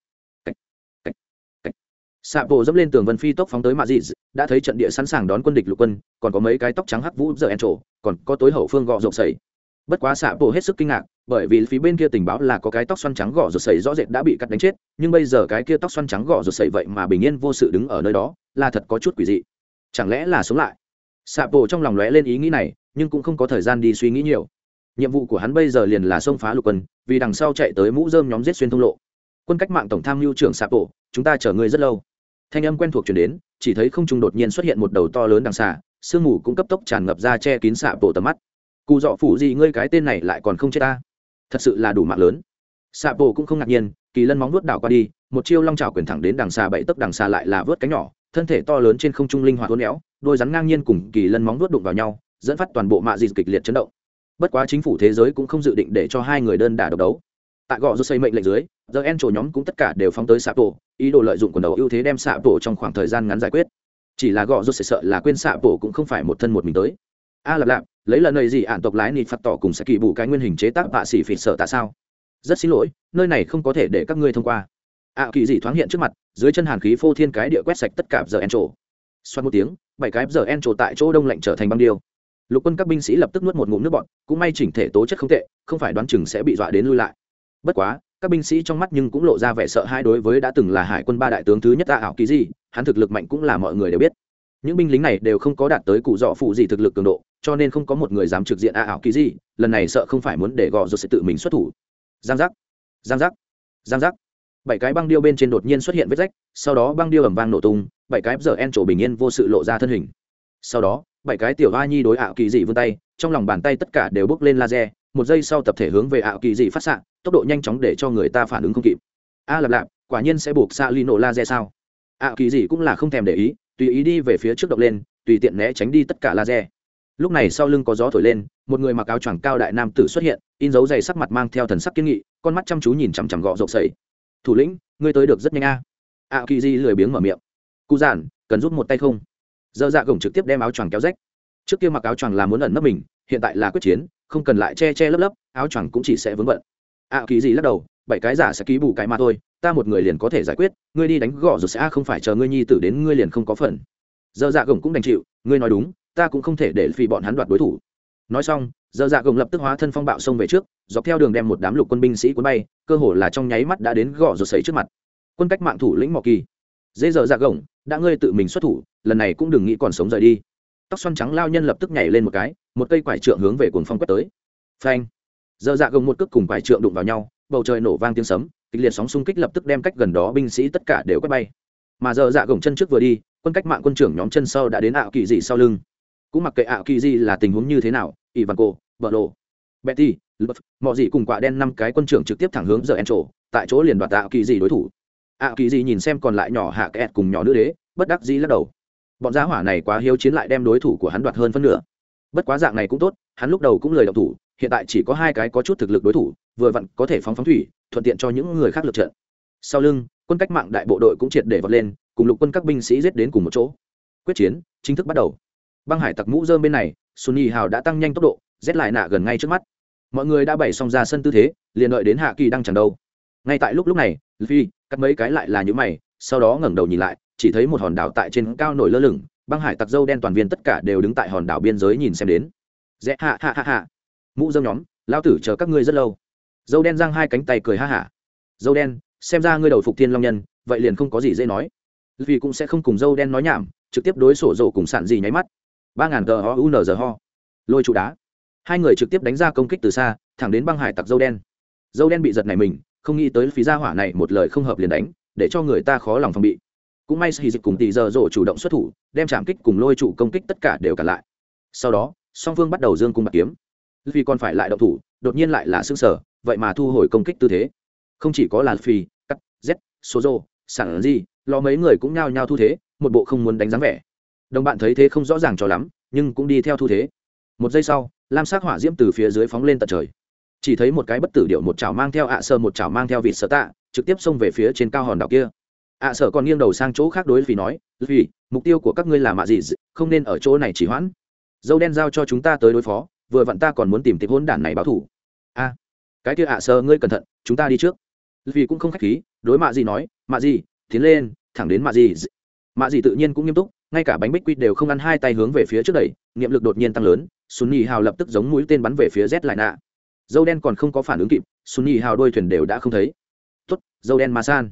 xạ bộ dẫm lên tường vân phi tốc phóng tới mạ dị đã thấy trận địa sẵn sàng đón quân địch lục quân, còn có mấy cái tóc trắng hắc vũ giờ en trổ còn có tối hậu phương gọ rộp sẩy. Bất quá xạ bộ hết sức kinh ngạc, bởi vì phía bên kia tình báo là có cái tóc xoăn trắng gọ rộp sẩy rõ rệt đã bị cắt đánh chết, nhưng bây giờ cái kia tóc xoăn trắng gọ rộp sẩy vậy mà bình yên vô sự đứng ở nơi đó, là thật có chút quỷ dị. Chẳng lẽ là sống lại? Xạ bộ trong lòng lóe lên ý nghĩ này, nhưng cũng không có thời gian đi suy nghĩ nhiều. Nhiệm vụ của hắn bây giờ liền là xông phá lục quân, vì đằng sau chạy tới mũ dơm nhóm giết xuyên thông lộ. Quân cách mạng tổng tham mưu trưởng xạ bộ chúng ta chờ người rất lâu thanh âm quen thuộc chuyển đến, chỉ thấy không trung đột nhiên xuất hiện một đầu to lớn đằng xà, sương mù cũng cấp tốc tràn ngập ra che kín xạ bộ tầm mắt. Cụ dọ phủ gì ngươi cái tên này lại còn không chết ta. Thật sự là đủ mạng lớn. Xạ bộ cũng không ngạc nhiên, kỳ lân móng vuốt đảo qua đi, một chiêu long trào quyền thẳng đến đằng xà bảy tấc đằng xà lại là vớt cánh nhỏ, thân thể to lớn trên không trung linh hoạt hôn éo, đôi rắn ngang nhiên cùng kỳ lân móng vuốt đụng vào nhau, dẫn phát toàn bộ mạ dị kịch liệt chấn động. Bất quá chính phủ thế giới cũng không dự định để cho hai người đơn đả độc đấu tại gò rút xây mệnh lệnh dưới giờ en trổ nhóm cũng tất cả đều phóng tới xạ tổ ý đồ lợi dụng quần đầu ưu thế đem xạ tổ trong khoảng thời gian ngắn giải quyết. Chỉ là gò rút sợ là quên xạ tổ cũng không phải một thân một mình tới. A à, lạp lạp lấy lần này gì ạn tộc lái nịt phạt tỏ cùng sẽ kỳ bù cái nguyên hình chế tác bạ xỉ phịt sợ tại sao? Rất xin lỗi nơi này không có thể để các ngươi thông qua. Ạ kỳ dị thoáng hiện trước mặt dưới chân hàn khí phô thiên cái địa quét sạch tất cả giờ en trổ xoát một tiếng bảy cái giờ en trổ tại chỗ đông lạnh trở thành băng điêu. Lục quân các binh sĩ lập tức nuốt một ngụm nước bọn cũng may chỉnh thể tố chất không tệ không phải đoán chừng sẽ bị dọa đến lui lại bất quá, các binh sĩ trong mắt nhưng cũng lộ ra vẻ sợ hai đối với đã từng là hải quân ba đại tướng thứ nhất ta ảo kỳ gì hắn thực lực mạnh cũng là mọi người đều biết. Những binh lính này đều không có đạt tới cụ dọ phụ gì thực lực cường độ, cho nên không có một người dám trực diện a ảo kỳ gì lần này sợ không phải muốn để gò rồi sẽ tự mình xuất thủ. Giang giác giang giác giang giác. Bảy cái băng điêu bên trên đột nhiên xuất hiện vết rách, sau đó băng điêu ầm vang nổ tung, bảy cái giờ en trổ bình yên vô sự lộ ra thân hình. Sau đó, bảy cái tiểu hoa nhi đối ảo kỳ dị vươn tay, trong lòng bàn tay tất cả đều bước lên laser một giây sau tập thể hướng về ảo kỳ dị phát xạ tốc độ nhanh chóng để cho người ta phản ứng không kịp. A à, lạp lạp quả nhiên sẽ buộc xạ ly nổ laser sao? Ảo kỳ dị cũng là không thèm để ý tùy ý đi về phía trước động lên tùy tiện né tránh đi tất cả laser lúc này sau lưng có gió thổi lên một người mặc áo choàng cao đại nam tử xuất hiện in dấu dày sắc mặt mang theo thần sắc kiên nghị con mắt chăm chú nhìn chằm chằm gọ rộng sầy thủ lĩnh ngươi tới được rất nhanh a. A kỳ di lười biếng mở miệng. Cụ giản cần giúp một tay không? Dơ dạ gồng trực tiếp đem áo choàng kéo rách. Trước kia mặc áo choàng là muốn ẩn nấp mình hiện tại là quyết chiến không cần lại che che lấp lấp, áo choàng cũng chỉ sẽ vướng bận. A kỳ gì lắc đầu, bảy cái giả sẽ ký bù cái mà thôi, ta một người liền có thể giải quyết, ngươi đi đánh gõ rồi sẽ à, không phải chờ ngươi nhi tử đến ngươi liền không có phần. Giờ dạ gồng cũng đành chịu, ngươi nói đúng, ta cũng không thể để vì bọn hắn đoạt đối thủ. Nói xong, Giờ dạ gồng lập tức hóa thân phong bạo xông về trước, dọc theo đường đem một đám lục quân binh sĩ cuốn bay, cơ hồ là trong nháy mắt đã đến gõ rồi sấy trước mặt. Quân cách mạng thủ lĩnh mỏ kỳ. Dễ Giờ dạ gồng, đã ngươi tự mình xuất thủ, lần này cũng đừng nghĩ còn sống rời đi tóc xoăn trắng lao nhân lập tức nhảy lên một cái, một cây quải trượng hướng về cuồng phong quét tới. Phanh! Dơ dạ gồng một cước cùng quải trượng đụng vào nhau, bầu trời nổ vang tiếng sấm, kịch liệt sóng xung kích lập tức đem cách gần đó binh sĩ tất cả đều quét bay. Mà giờ dạ gồng chân trước vừa đi, quân cách mạng quân trưởng nhóm chân sau đã đến ảo kỳ dị sau lưng. Cũng mặc kệ ảo kỳ dị là tình huống như thế nào ivan cô vợ lộ betty luff mọi gì cùng quả đen năm cái quân trưởng trực tiếp thẳng hướng giờ en trổ tại chỗ liền đoạt ảo kỳ dị đối thủ. ảo kỳ dị nhìn xem còn lại nhỏ hạ kẹt cùng nhỏ nữ đế, bất đắc dĩ lắc đầu bọn gia hỏa này quá hiếu chiến lại đem đối thủ của hắn đoạt hơn phân nửa. Bất quá dạng này cũng tốt, hắn lúc đầu cũng lời động thủ, hiện tại chỉ có hai cái có chút thực lực đối thủ, vừa vặn có thể phóng phóng thủy, thuận tiện cho những người khác lượt trận. Sau lưng, quân cách mạng đại bộ đội cũng triệt để vọt lên, cùng lục quân các binh sĩ giết đến cùng một chỗ. Quyết chiến chính thức bắt đầu. Băng hải tặc mũ dơm bên này, sunny hào đã tăng nhanh tốc độ rét lại nạ gần ngay trước mắt. Mọi người đã bày xong ra sân tư thế, liền đợi đến hạ kỳ đang chẳng đâu. Ngay tại lúc lúc này phi cắt mấy cái lại là những mày, sau đó ngẩng đầu nhìn lại chỉ thấy một hòn đảo tại trên cao nổi lơ lửng, băng hải tặc dâu đen toàn viên tất cả đều đứng tại hòn đảo biên giới nhìn xem đến. Dễ hạ hạ hạ hạ mũ dâu nhóm, lao tử chờ các ngươi rất lâu. Dâu đen giang hai cánh tay cười ha hả. Dâu đen, xem ra ngươi đầu phục thiên long nhân, vậy liền không có gì dễ nói. Vì cũng sẽ không cùng dâu đen nói nhảm, trực tiếp đối sổ rộ cùng sản gì nháy mắt. Ba ngàn tờ ho un giờ ho. Lôi trụ đá. Hai người trực tiếp đánh ra công kích từ xa, thẳng đến băng hải tặc dâu đen. Dâu đen bị giật này mình, không nghĩ tới phí gia hỏa này một lời không hợp liền đánh, để cho người ta khó lòng phòng bị cũng may xì dịch cùng tỷ giờ rộ chủ động xuất thủ, đem chạm kích cùng lôi trụ công kích tất cả đều cả lại. Sau đó, song phương bắt đầu dương cung bạc kiếm. Vì còn phải lại động thủ, đột nhiên lại là xương sở vậy mà thu hồi công kích tư thế. Không chỉ có là phi cắt, z số rô sản gì lo mấy người cũng nhao nhao thu thế, một bộ không muốn đánh dáng vẻ. Đồng bạn thấy thế không rõ ràng cho lắm, nhưng cũng đi theo thu thế. Một giây sau, lam sắc hỏa diễm từ phía dưới phóng lên tận trời. Chỉ thấy một cái bất tử điệu một chảo mang theo ạ sơ, một chảo mang theo vịt sở tạ, trực tiếp xông về phía trên cao hòn đảo kia ạ sở còn nghiêng đầu sang chỗ khác đối vì nói vì mục tiêu của các ngươi là mạ gì không nên ở chỗ này chỉ hoãn. Dâu đen giao cho chúng ta tới đối phó, vừa vặn ta còn muốn tìm tìm hôn đản này báo thủ a, cái kia ạ sơ ngươi cẩn thận, chúng ta đi trước. Vì cũng không khách khí, đối mạ gì nói, mạ gì tiến lên, thẳng đến mạ gì mạ gì tự nhiên cũng nghiêm túc, ngay cả bánh bích quy đều không ăn hai tay hướng về phía trước đẩy, niệm lực đột nhiên tăng lớn sunny hào lập tức giống mũi tên bắn về phía z lại nạ. Dâu đen còn không có phản ứng kịp sunny hào đôi thuyền đều đã không thấy. Tuất dâu đen ma san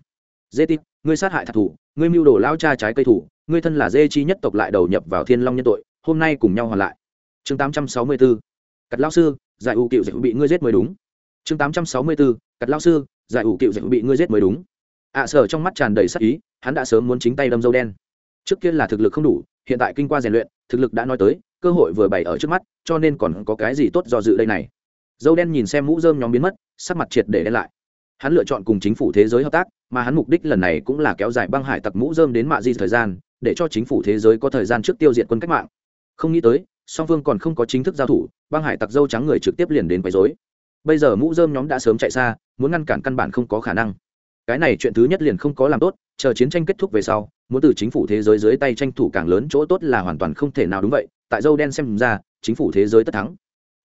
dê tít, ngươi sát hại thạc thủ, ngươi mưu đồ lao cha trái cây thủ, ngươi thân là dê chi nhất tộc lại đầu nhập vào thiên long nhân tội, hôm nay cùng nhau hoàn lại. Chương tám trăm sáu mươi 864 cắt lao sư, giải ủ cựu dạy bị ngươi giết mới đúng. Chương tám trăm sáu mươi 864 cắt lao sư, giải ủ cựu dạy bị ngươi giết mới đúng. Ạ sở trong mắt tràn đầy sắc ý, hắn đã sớm muốn chính tay đâm dâu đen. Trước kia là thực lực không đủ, hiện tại kinh qua rèn luyện, thực lực đã nói tới, cơ hội vừa bày ở trước mắt, cho nên còn có cái gì tốt do dự đây này. Dâu đen nhìn xem mũ rơm nhóm biến mất, sắc mặt triệt để đen lại hắn lựa chọn cùng chính phủ thế giới hợp tác, mà hắn mục đích lần này cũng là kéo dài băng hải tặc mũ rơm đến mạ di thời gian, để cho chính phủ thế giới có thời gian trước tiêu diệt quân cách mạng. Không nghĩ tới, song phương còn không có chính thức giao thủ, băng hải tặc dâu trắng người trực tiếp liền đến quấy dối bây giờ mũ rơm nhóm đã sớm chạy xa, muốn ngăn cản căn bản không có khả năng. Cái này chuyện thứ nhất liền không có làm tốt, chờ chiến tranh kết thúc về sau, muốn từ chính phủ thế giới dưới tay tranh thủ càng lớn chỗ tốt là hoàn toàn không thể nào đúng vậy, tại dâu đen xem ra, chính phủ thế giới tất thắng.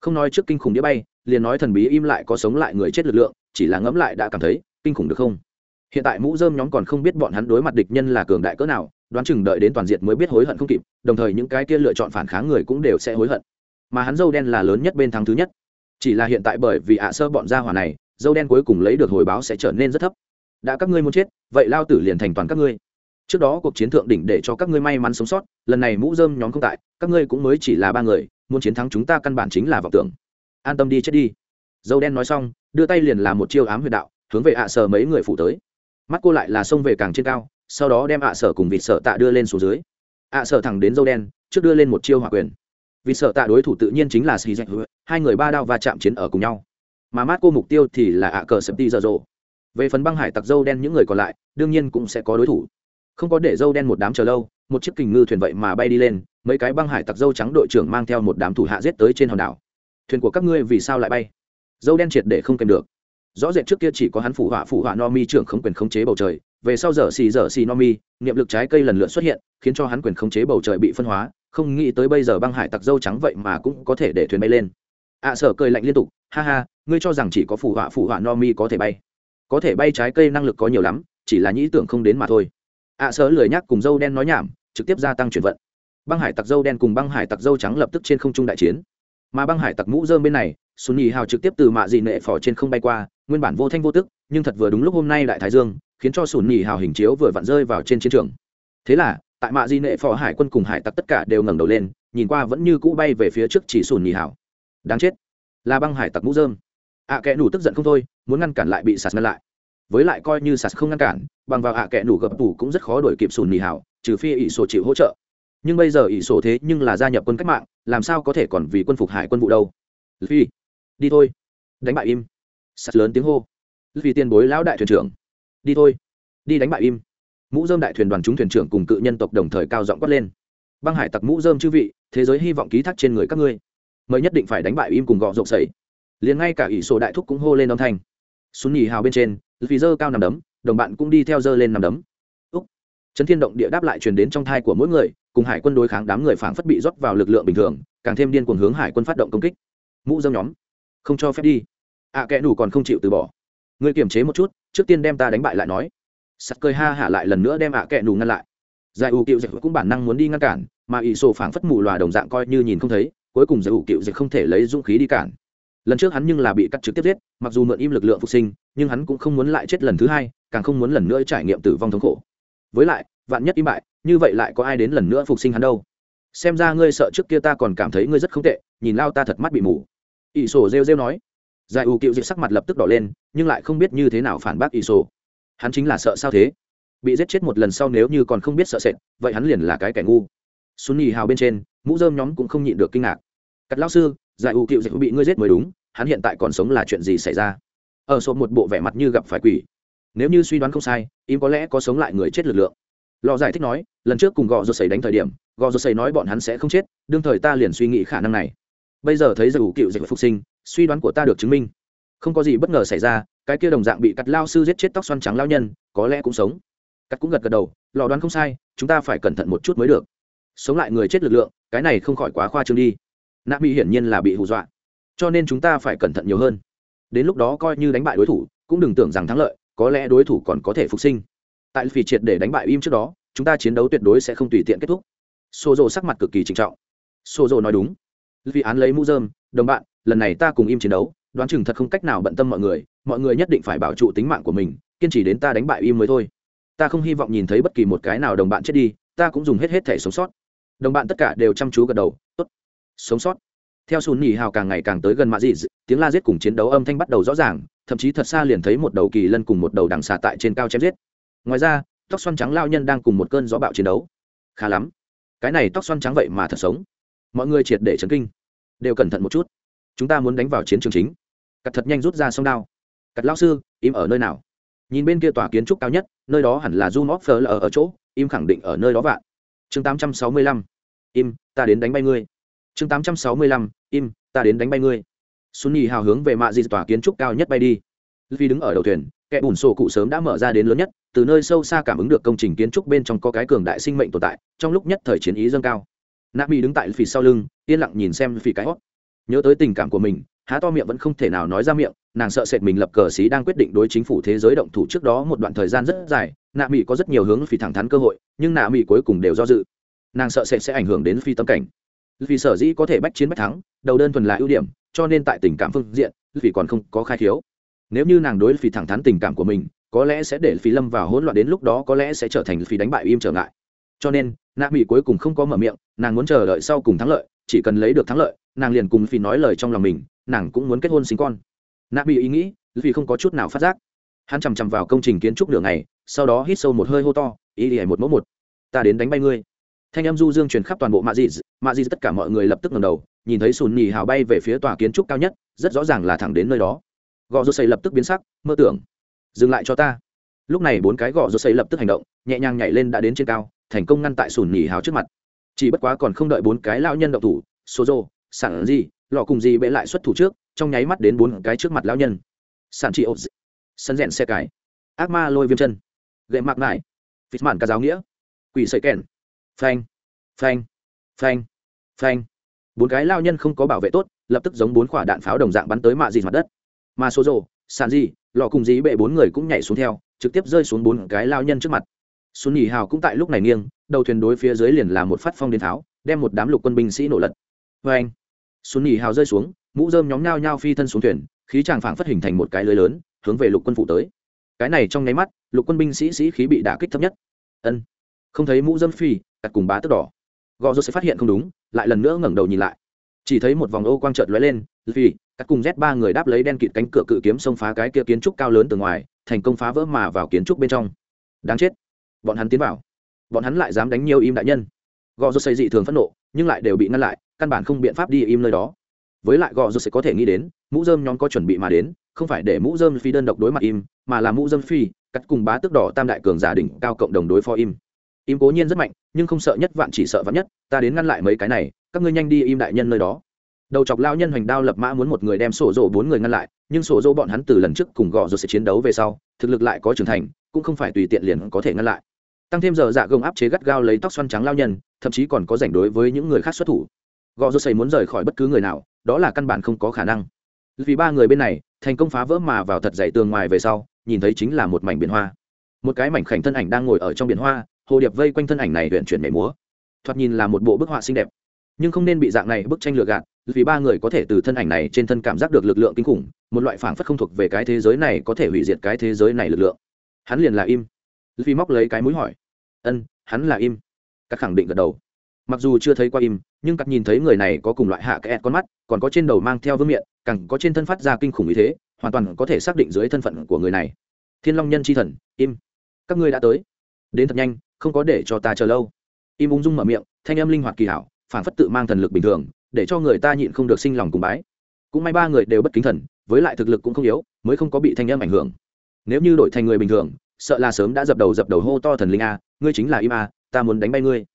Không nói trước kinh khủng đĩa bay liền nói thần bí im lại có sống lại người chết lực lượng, chỉ là ngẫm lại đã cảm thấy kinh khủng được không? Hiện tại mũ dơm nhóm còn không biết bọn hắn đối mặt địch nhân là cường đại cỡ nào, đoán chừng đợi đến toàn diện mới biết hối hận không kịp, đồng thời những cái kia lựa chọn phản kháng người cũng đều sẽ hối hận. Mà hắn dâu đen là lớn nhất bên thắng thứ nhất. Chỉ là hiện tại bởi vì ạ sơ bọn gia hỏa này, dâu đen cuối cùng lấy được hồi báo sẽ trở nên rất thấp. Đã các ngươi muốn chết, vậy lao tử liền thành toàn các ngươi. Trước đó cuộc chiến thượng đỉnh để cho các ngươi may mắn sống sót, lần này mũ dơm nhóm không tại, các ngươi cũng mới chỉ là ba người, muốn chiến thắng chúng ta căn bản chính là vọng tưởng an tâm đi chết đi. Dâu đen nói xong, đưa tay liền làm một chiêu ám huyệt đạo, hướng về ạ à sở mấy người phủ tới. Mắt cô lại là xông về càng trên cao, sau đó đem ạ à sở cùng vịt sở tạ đưa lên xuống dưới. Ạ à sở thẳng đến dâu đen, trước đưa lên một chiêu hỏa quyền. Vịt sở tạ đối thủ tự nhiên chính là xì dạch hai người ba đao va chạm chiến ở cùng nhau. Mà mắt cô mục tiêu thì là ạ cờ sập đi dở dộ về phần băng hải tặc dâu đen những người còn lại, đương nhiên cũng sẽ có đối thủ. Không có để dâu đen một đám chờ lâu, một chiếc kình ngư thuyền vậy mà bay đi lên, mấy cái băng hải tặc dâu trắng đội trưởng mang theo một đám thủ hạ giết tới trên hòn đảo thuyền của các ngươi vì sao lại bay? Dâu đen triệt để không kèm được. Rõ rệt trước kia chỉ có hắn phủ họa phủ họa no mi trưởng không quyền khống chế bầu trời về sau giờ xì giờ xì no mi niệm lực trái cây lần lượt xuất hiện khiến cho hắn quyền khống chế bầu trời bị phân hóa không nghĩ tới bây giờ băng hải tặc dâu trắng vậy mà cũng có thể để thuyền bay lên. Ạ à, sở cười lạnh liên tục ha ha ngươi cho rằng chỉ có phủ họa phủ họa no mi có thể bay. Có thể bay trái cây năng lực có nhiều lắm chỉ là nhĩ tưởng không đến mà thôi. Ạ à, sở lười nhắc cùng dâu đen nói nhảm trực tiếp gia tăng chuyển vận. Băng hải tặc dâu đen cùng băng hải tặc dâu trắng lập tức trên không trung đại chiến mà băng hải tặc mũ dơm bên này sùn nhì hào trực tiếp từ mạ dị nệ phỏ trên không bay qua nguyên bản vô thanh vô tức nhưng thật vừa đúng lúc hôm nay đại thái dương khiến cho sùn nhì hào hình chiếu vừa vặn rơi vào trên chiến trường. Thế là tại mạ di nệ phò hải quân cùng hải tặc tất cả đều ngẩng đầu lên nhìn qua vẫn như cũ bay về phía trước chỉ sùn nhì hào. Đáng chết là băng hải tặc mũ dơm ạ à, kẽ nủ tức giận không thôi muốn ngăn cản lại bị sạt ngăn lại. Với lại coi như sạt không ngăn cản bằng vào ạ à kẽ nủ gập tủ cũng rất khó đổi kịp sùn nhì hào trừ phi ỷ sổ chịu hỗ trợ. Nhưng bây giờ ỷ sổ thế nhưng là gia nhập quân cách mạng làm sao có thể còn vì quân phục hải quân vụ đâu? Phi đi thôi. Đánh bại im. Sắt lớn tiếng hô. Vì tiền bối lão đại thuyền trưởng. Đi thôi. Đi đánh bại im. Mũ dơm đại thuyền đoàn chúng thuyền trưởng cùng cự nhân tộc đồng thời cao giọng quát lên. Băng hải tặc mũ dơm chư vị, thế giới hy vọng ký thác trên người các ngươi. Mới nhất định phải đánh bại im cùng gọ rộng sẩy liền ngay cả ỷ sổ đại thúc cũng hô lên âm thanh. Xuống nhì hào bên trên vì dơ cao nằm đấm, đồng bạn cũng đi theo dơ lên nằm đấm. Úc. Trấn thiên động địa đáp lại truyền đến trong thai của mỗi người cùng hải quân đối kháng đám người phảng phất bị rót vào lực lượng bình thường càng thêm điên cuồng hướng hải quân phát động công kích. Mũ dâm nhóm không cho phép đi. Ạ à, kẽ còn không chịu từ bỏ. Ngươi kiềm chế một chút trước tiên đem ta đánh bại lại nói. Sắt cơi ha hả lại lần nữa đem ạ à kẽ ngăn lại. Giải ủ cựu dịch cũng bản năng muốn đi ngăn cản mà ỷ sổ phảng phất mù loà đồng dạng coi như nhìn không thấy cuối cùng giải ủ cựu dịch không thể lấy dũng khí đi cản. Lần trước hắn nhưng là bị cắt trực tiếp giết mặc dù mượn im lực lượng phục sinh nhưng hắn cũng không muốn lại chết lần thứ hai càng không muốn lần nữa trải nghiệm tử vong thống khổ với lại, vạn nhất im bại, như vậy lại có ai đến lần nữa phục sinh hắn đâu? Xem ra ngươi sợ trước kia ta còn cảm thấy ngươi rất không tệ, nhìn lao ta thật mắt bị mù. Ỷ sổ rêu rêu nói. Giải ủ cựu dịch sắc mặt lập tức đỏ lên, nhưng lại không biết như thế nào phản bác ỷ sổ. Hắn chính là sợ sao thế? Bị giết chết một lần sau nếu như còn không biết sợ sệt, vậy hắn liền là cái kẻ ngu. Xuân nhì hào bên trên, mũ dơm nhóm cũng không nhịn được kinh ngạc. Cắt lao sư, giải ủ cựu dịch bị ngươi giết mới đúng, hắn hiện tại còn sống là chuyện gì xảy ra? Ở số một bộ vẻ mặt như gặp phải quỷ nếu như suy đoán không sai, im có lẽ có sống lại người chết lực lượng. Lò giải thích nói, lần trước cùng gò rột sấy đánh thời điểm, gò rột sấy nói bọn hắn sẽ không chết, đương thời ta liền suy nghĩ khả năng này. Bây giờ thấy giải ủ cựu dịch phục sinh, suy đoán của ta được chứng minh. Không có gì bất ngờ xảy ra, cái kia đồng dạng bị cắt lao sư giết chết tóc xoăn trắng lao nhân, có lẽ cũng sống. Cắt cũng gật gật đầu, lò đoán không sai, chúng ta phải cẩn thận một chút mới được. Sống lại người chết lực lượng, cái này không khỏi quá khoa trương đi. Nạp bị hiển nhiên là bị hù dọa, cho nên chúng ta phải cẩn thận nhiều hơn. Đến lúc đó coi như đánh bại đối thủ, cũng đừng tưởng rằng thắng lợi có lẽ đối thủ còn có thể phục sinh. Tại phi triệt để đánh bại im trước đó, chúng ta chiến đấu tuyệt đối sẽ không tùy tiện kết thúc. Xô rộ sắc mặt cực kỳ trinh trọng. Xô rộ nói đúng. Vì án lấy mũ dơm đồng bạn, lần này ta cùng im chiến đấu, đoán chừng thật không cách nào bận tâm mọi người mọi người nhất định phải bảo trụ tính mạng của mình, kiên trì đến ta đánh bại im mới thôi. Ta không hy vọng nhìn thấy bất kỳ một cái nào đồng bạn chết đi, ta cũng dùng hết hết thể sống sót. Đồng bạn tất cả đều chăm chú gật đầu, tốt. Sống sót theo sùn nhì hào càng ngày càng tới gần mạ dị tiếng la giết cùng chiến đấu âm thanh bắt đầu rõ ràng thậm chí thật xa liền thấy một đầu kỳ lân cùng một đầu đằng xà tại trên cao chém giết. Ngoài ra tóc xoăn trắng lao nhân đang cùng một cơn gió bạo chiến đấu. Khá lắm. Cái này tóc xoăn trắng vậy mà thật sống. Mọi người triệt để chấn kinh. Đều cẩn thận một chút. Chúng ta muốn đánh vào chiến trường chính. Cặt thật nhanh rút ra sông đao. Cặt lao sư im ở nơi nào? Nhìn bên kia tòa kiến trúc cao nhất nơi đó hẳn là zoom offer ở, ở chỗ im khẳng định ở nơi đó vạn. Chương 865. im ta đến đánh bay ngươi chương 865. im, ta đến đánh bay ngươi. Sunny hào hướng về mạ di tòa kiến trúc cao nhất bay đi. Vì đứng ở đầu thuyền, kẻ bùn sổ cụ sớm đã mở ra đến lớn nhất, từ nơi sâu xa cảm ứng được công trình kiến trúc bên trong có cái cường đại sinh mệnh tồn tại, trong lúc nhất thời chiến ý dâng cao. Nạ mỹ đứng tại phía sau lưng, yên lặng nhìn xem phì cái hót nhớ tới tình cảm của mình, há to miệng vẫn không thể nào nói ra miệng, nàng sợ sệt mình lập cờ xí đang quyết định đối chính phủ thế giới động thủ trước đó một đoạn thời gian rất dài nạ mỹ có rất nhiều hướng phi thẳng thắn cơ hội, nhưng nạ mỹ cuối cùng đều do dự. Nàng sợ sệt sẽ ảnh hưởng đến phi tâm cảnh vì sở dĩ có thể bách chiến bách thắng, đầu đơn thuần là ưu điểm, cho nên tại tình cảm phương diện vì còn không có khai thiếu nếu như nàng đối phi thẳng thắn tình cảm của mình, có lẽ sẽ để phi lâm vào hỗn loạn đến lúc đó có lẽ sẽ trở thành phi đánh bại im trở ngại. Cho nên, nạ mỹ cuối cùng không có mở miệng, nàng muốn chờ đợi sau cùng thắng lợi, chỉ cần lấy được thắng lợi, nàng liền cùng phi nói lời trong lòng mình, nàng cũng muốn kết hôn sinh con. Nạ mỹ ý nghĩ vì không có chút nào phát giác. Hắn chằm chằm vào công trình kiến trúc đường này sau đó hít sâu một hơi hô to, ý ỉa một mẫu một. Ta đến đánh bay ngươi thanh em du dương truyền khắp toàn bộ mạ dị mạ dị tất cả mọi người lập tức ngầm đầu, nhìn thấy sùn nhì hào bay về phía tòa kiến trúc cao nhất, rất rõ ràng là thẳng đến nơi đó. Gò rô xây lập tức biến sắc, mơ tưởng, dừng lại cho ta. Lúc này bốn cái gò rô xây lập tức hành động, nhẹ nhàng nhảy lên đã đến trên cao, thành công ngăn tại sùn nhì hào trước mặt. Chỉ bất quá còn không đợi bốn cái lao nhân động thủ số rô sản gì lọ cùng gì bệ lại xuất thủ trước, trong nháy mắt đến bốn cái trước mặt lao nhân. Sản trị ộp sân rèn xe cái ác ma lôi viêm chân. Gậy mạc lại phít mạn ca giáo nghĩa. Quỷ sợi kèn phanh phanh phanh phanh. Bốn cái lao nhân không có bảo vệ tốt, lập tức giống bốn quả đạn pháo đồng dạng bắn tới mạ dì mặt đất. Mà số rồ sàn gì lọ cùng dí bệ bốn người cũng nhảy xuống theo, trực tiếp rơi xuống bốn cái lao nhân trước mặt. Xuân nhì hào cũng tại lúc này nghiêng, đầu thuyền đối phía dưới liền là một phát phong đến tháo, đem một đám lục quân binh sĩ nổ lật. Vê anh xuân nhì hào rơi xuống, mũ dơm nhóm nhao nhao phi thân xuống thuyền, khí tràng phảng phất hình thành một cái lưới lớn, hướng về lục quân phụ tới. Cái này trong nháy mắt, lục quân binh sĩ sĩ khí bị đả kích thấp nhất. Ân. Không thấy mũ dơm phi cắt cùng bá tức đỏ. Gò rô sẽ phát hiện không đúng, lại lần nữa ngẩng đầu nhìn lại. Chỉ thấy một vòng ô quang trợt lóe lên, vì các cùng z ba người đáp lấy đen kịt cánh cửa cự kiếm xông phá cái kia kiến trúc cao lớn từ ngoài, thành công phá vỡ mà vào kiến trúc bên trong. Đáng chết. Bọn hắn tiến vào. Bọn hắn lại dám đánh nhiều im đại nhân. Gò rô xây dị thường phẫn nộ, nhưng lại đều bị ngăn lại, căn bản không biện pháp đi im nơi đó. Với lại gò rô sẽ có thể nghĩ đến, mũ dơm nhóm có chuẩn bị mà đến, không phải để mũ dơm phi đơn độc đối mặt im, mà là mũ dơm phi, cắt cùng bá tước đỏ tam đại cường giả đỉnh cao cộng đồng đối phó im im cố nhiên rất mạnh, nhưng không sợ nhất vạn chỉ sợ vạn nhất, ta đến ngăn lại mấy cái này, các ngươi nhanh đi im đại nhân nơi đó. Đầu chọc lao nhân hoành đao lập mã muốn một người đem sổ rộ bốn người ngăn lại, nhưng sổ rộ bọn hắn từ lần trước cùng gò rồi sẽ chiến đấu về sau, thực lực lại có trưởng thành, cũng không phải tùy tiện liền có thể ngăn lại. Tăng thêm giờ dạ gồng áp chế gắt gao lấy tóc xoăn trắng lao nhân, thậm chí còn có rảnh đối với những người khác xuất thủ. Gò rồi xây muốn rời khỏi bất cứ người nào, đó là căn bản không có khả năng. Vì ba người bên này, thành công phá vỡ mà vào thật dày tường ngoài về sau, nhìn thấy chính là một mảnh biển hoa. Một cái mảnh khảnh thân ảnh đang ngồi ở trong biển hoa hồ điệp vây quanh thân ảnh này huyện chuyển nhảy múa. Thoạt nhìn là một bộ bức họa xinh đẹp. Nhưng không nên bị dạng này bức tranh lừa gạt, vì ba người có thể từ thân ảnh này trên thân cảm giác được lực lượng kinh khủng, một loại phảng phất không thuộc về cái thế giới này có thể hủy diệt cái thế giới này lực lượng. Hắn liền là im. Vì móc lấy cái mũi hỏi. Ân, hắn là im. Các khẳng định gật đầu. Mặc dù chưa thấy qua im, nhưng các nhìn thấy người này có cùng loại hạ cái con mắt, còn có trên đầu mang theo vương miệng càng có trên thân phát ra kinh khủng như thế, hoàn toàn có thể xác định dưới thân phận của người này. Thiên long nhân c h i thần, im. Các ngươi đã tới. Đến thật nhanh không có để cho ta chờ lâu. Im ung dung mở miệng, thanh âm linh hoạt kỳ hảo phản phất tự mang thần lực bình thường, để cho người ta nhịn không được sinh lòng cùng bái. Cũng may ba người đều bất kính thần, với lại thực lực cũng không yếu, mới không có bị thanh âm ảnh hưởng. Nếu như đổi thành người bình thường, sợ là sớm đã dập đầu dập đầu hô to thần linh a, ngươi chính là im a, ta muốn đánh bay ngươi.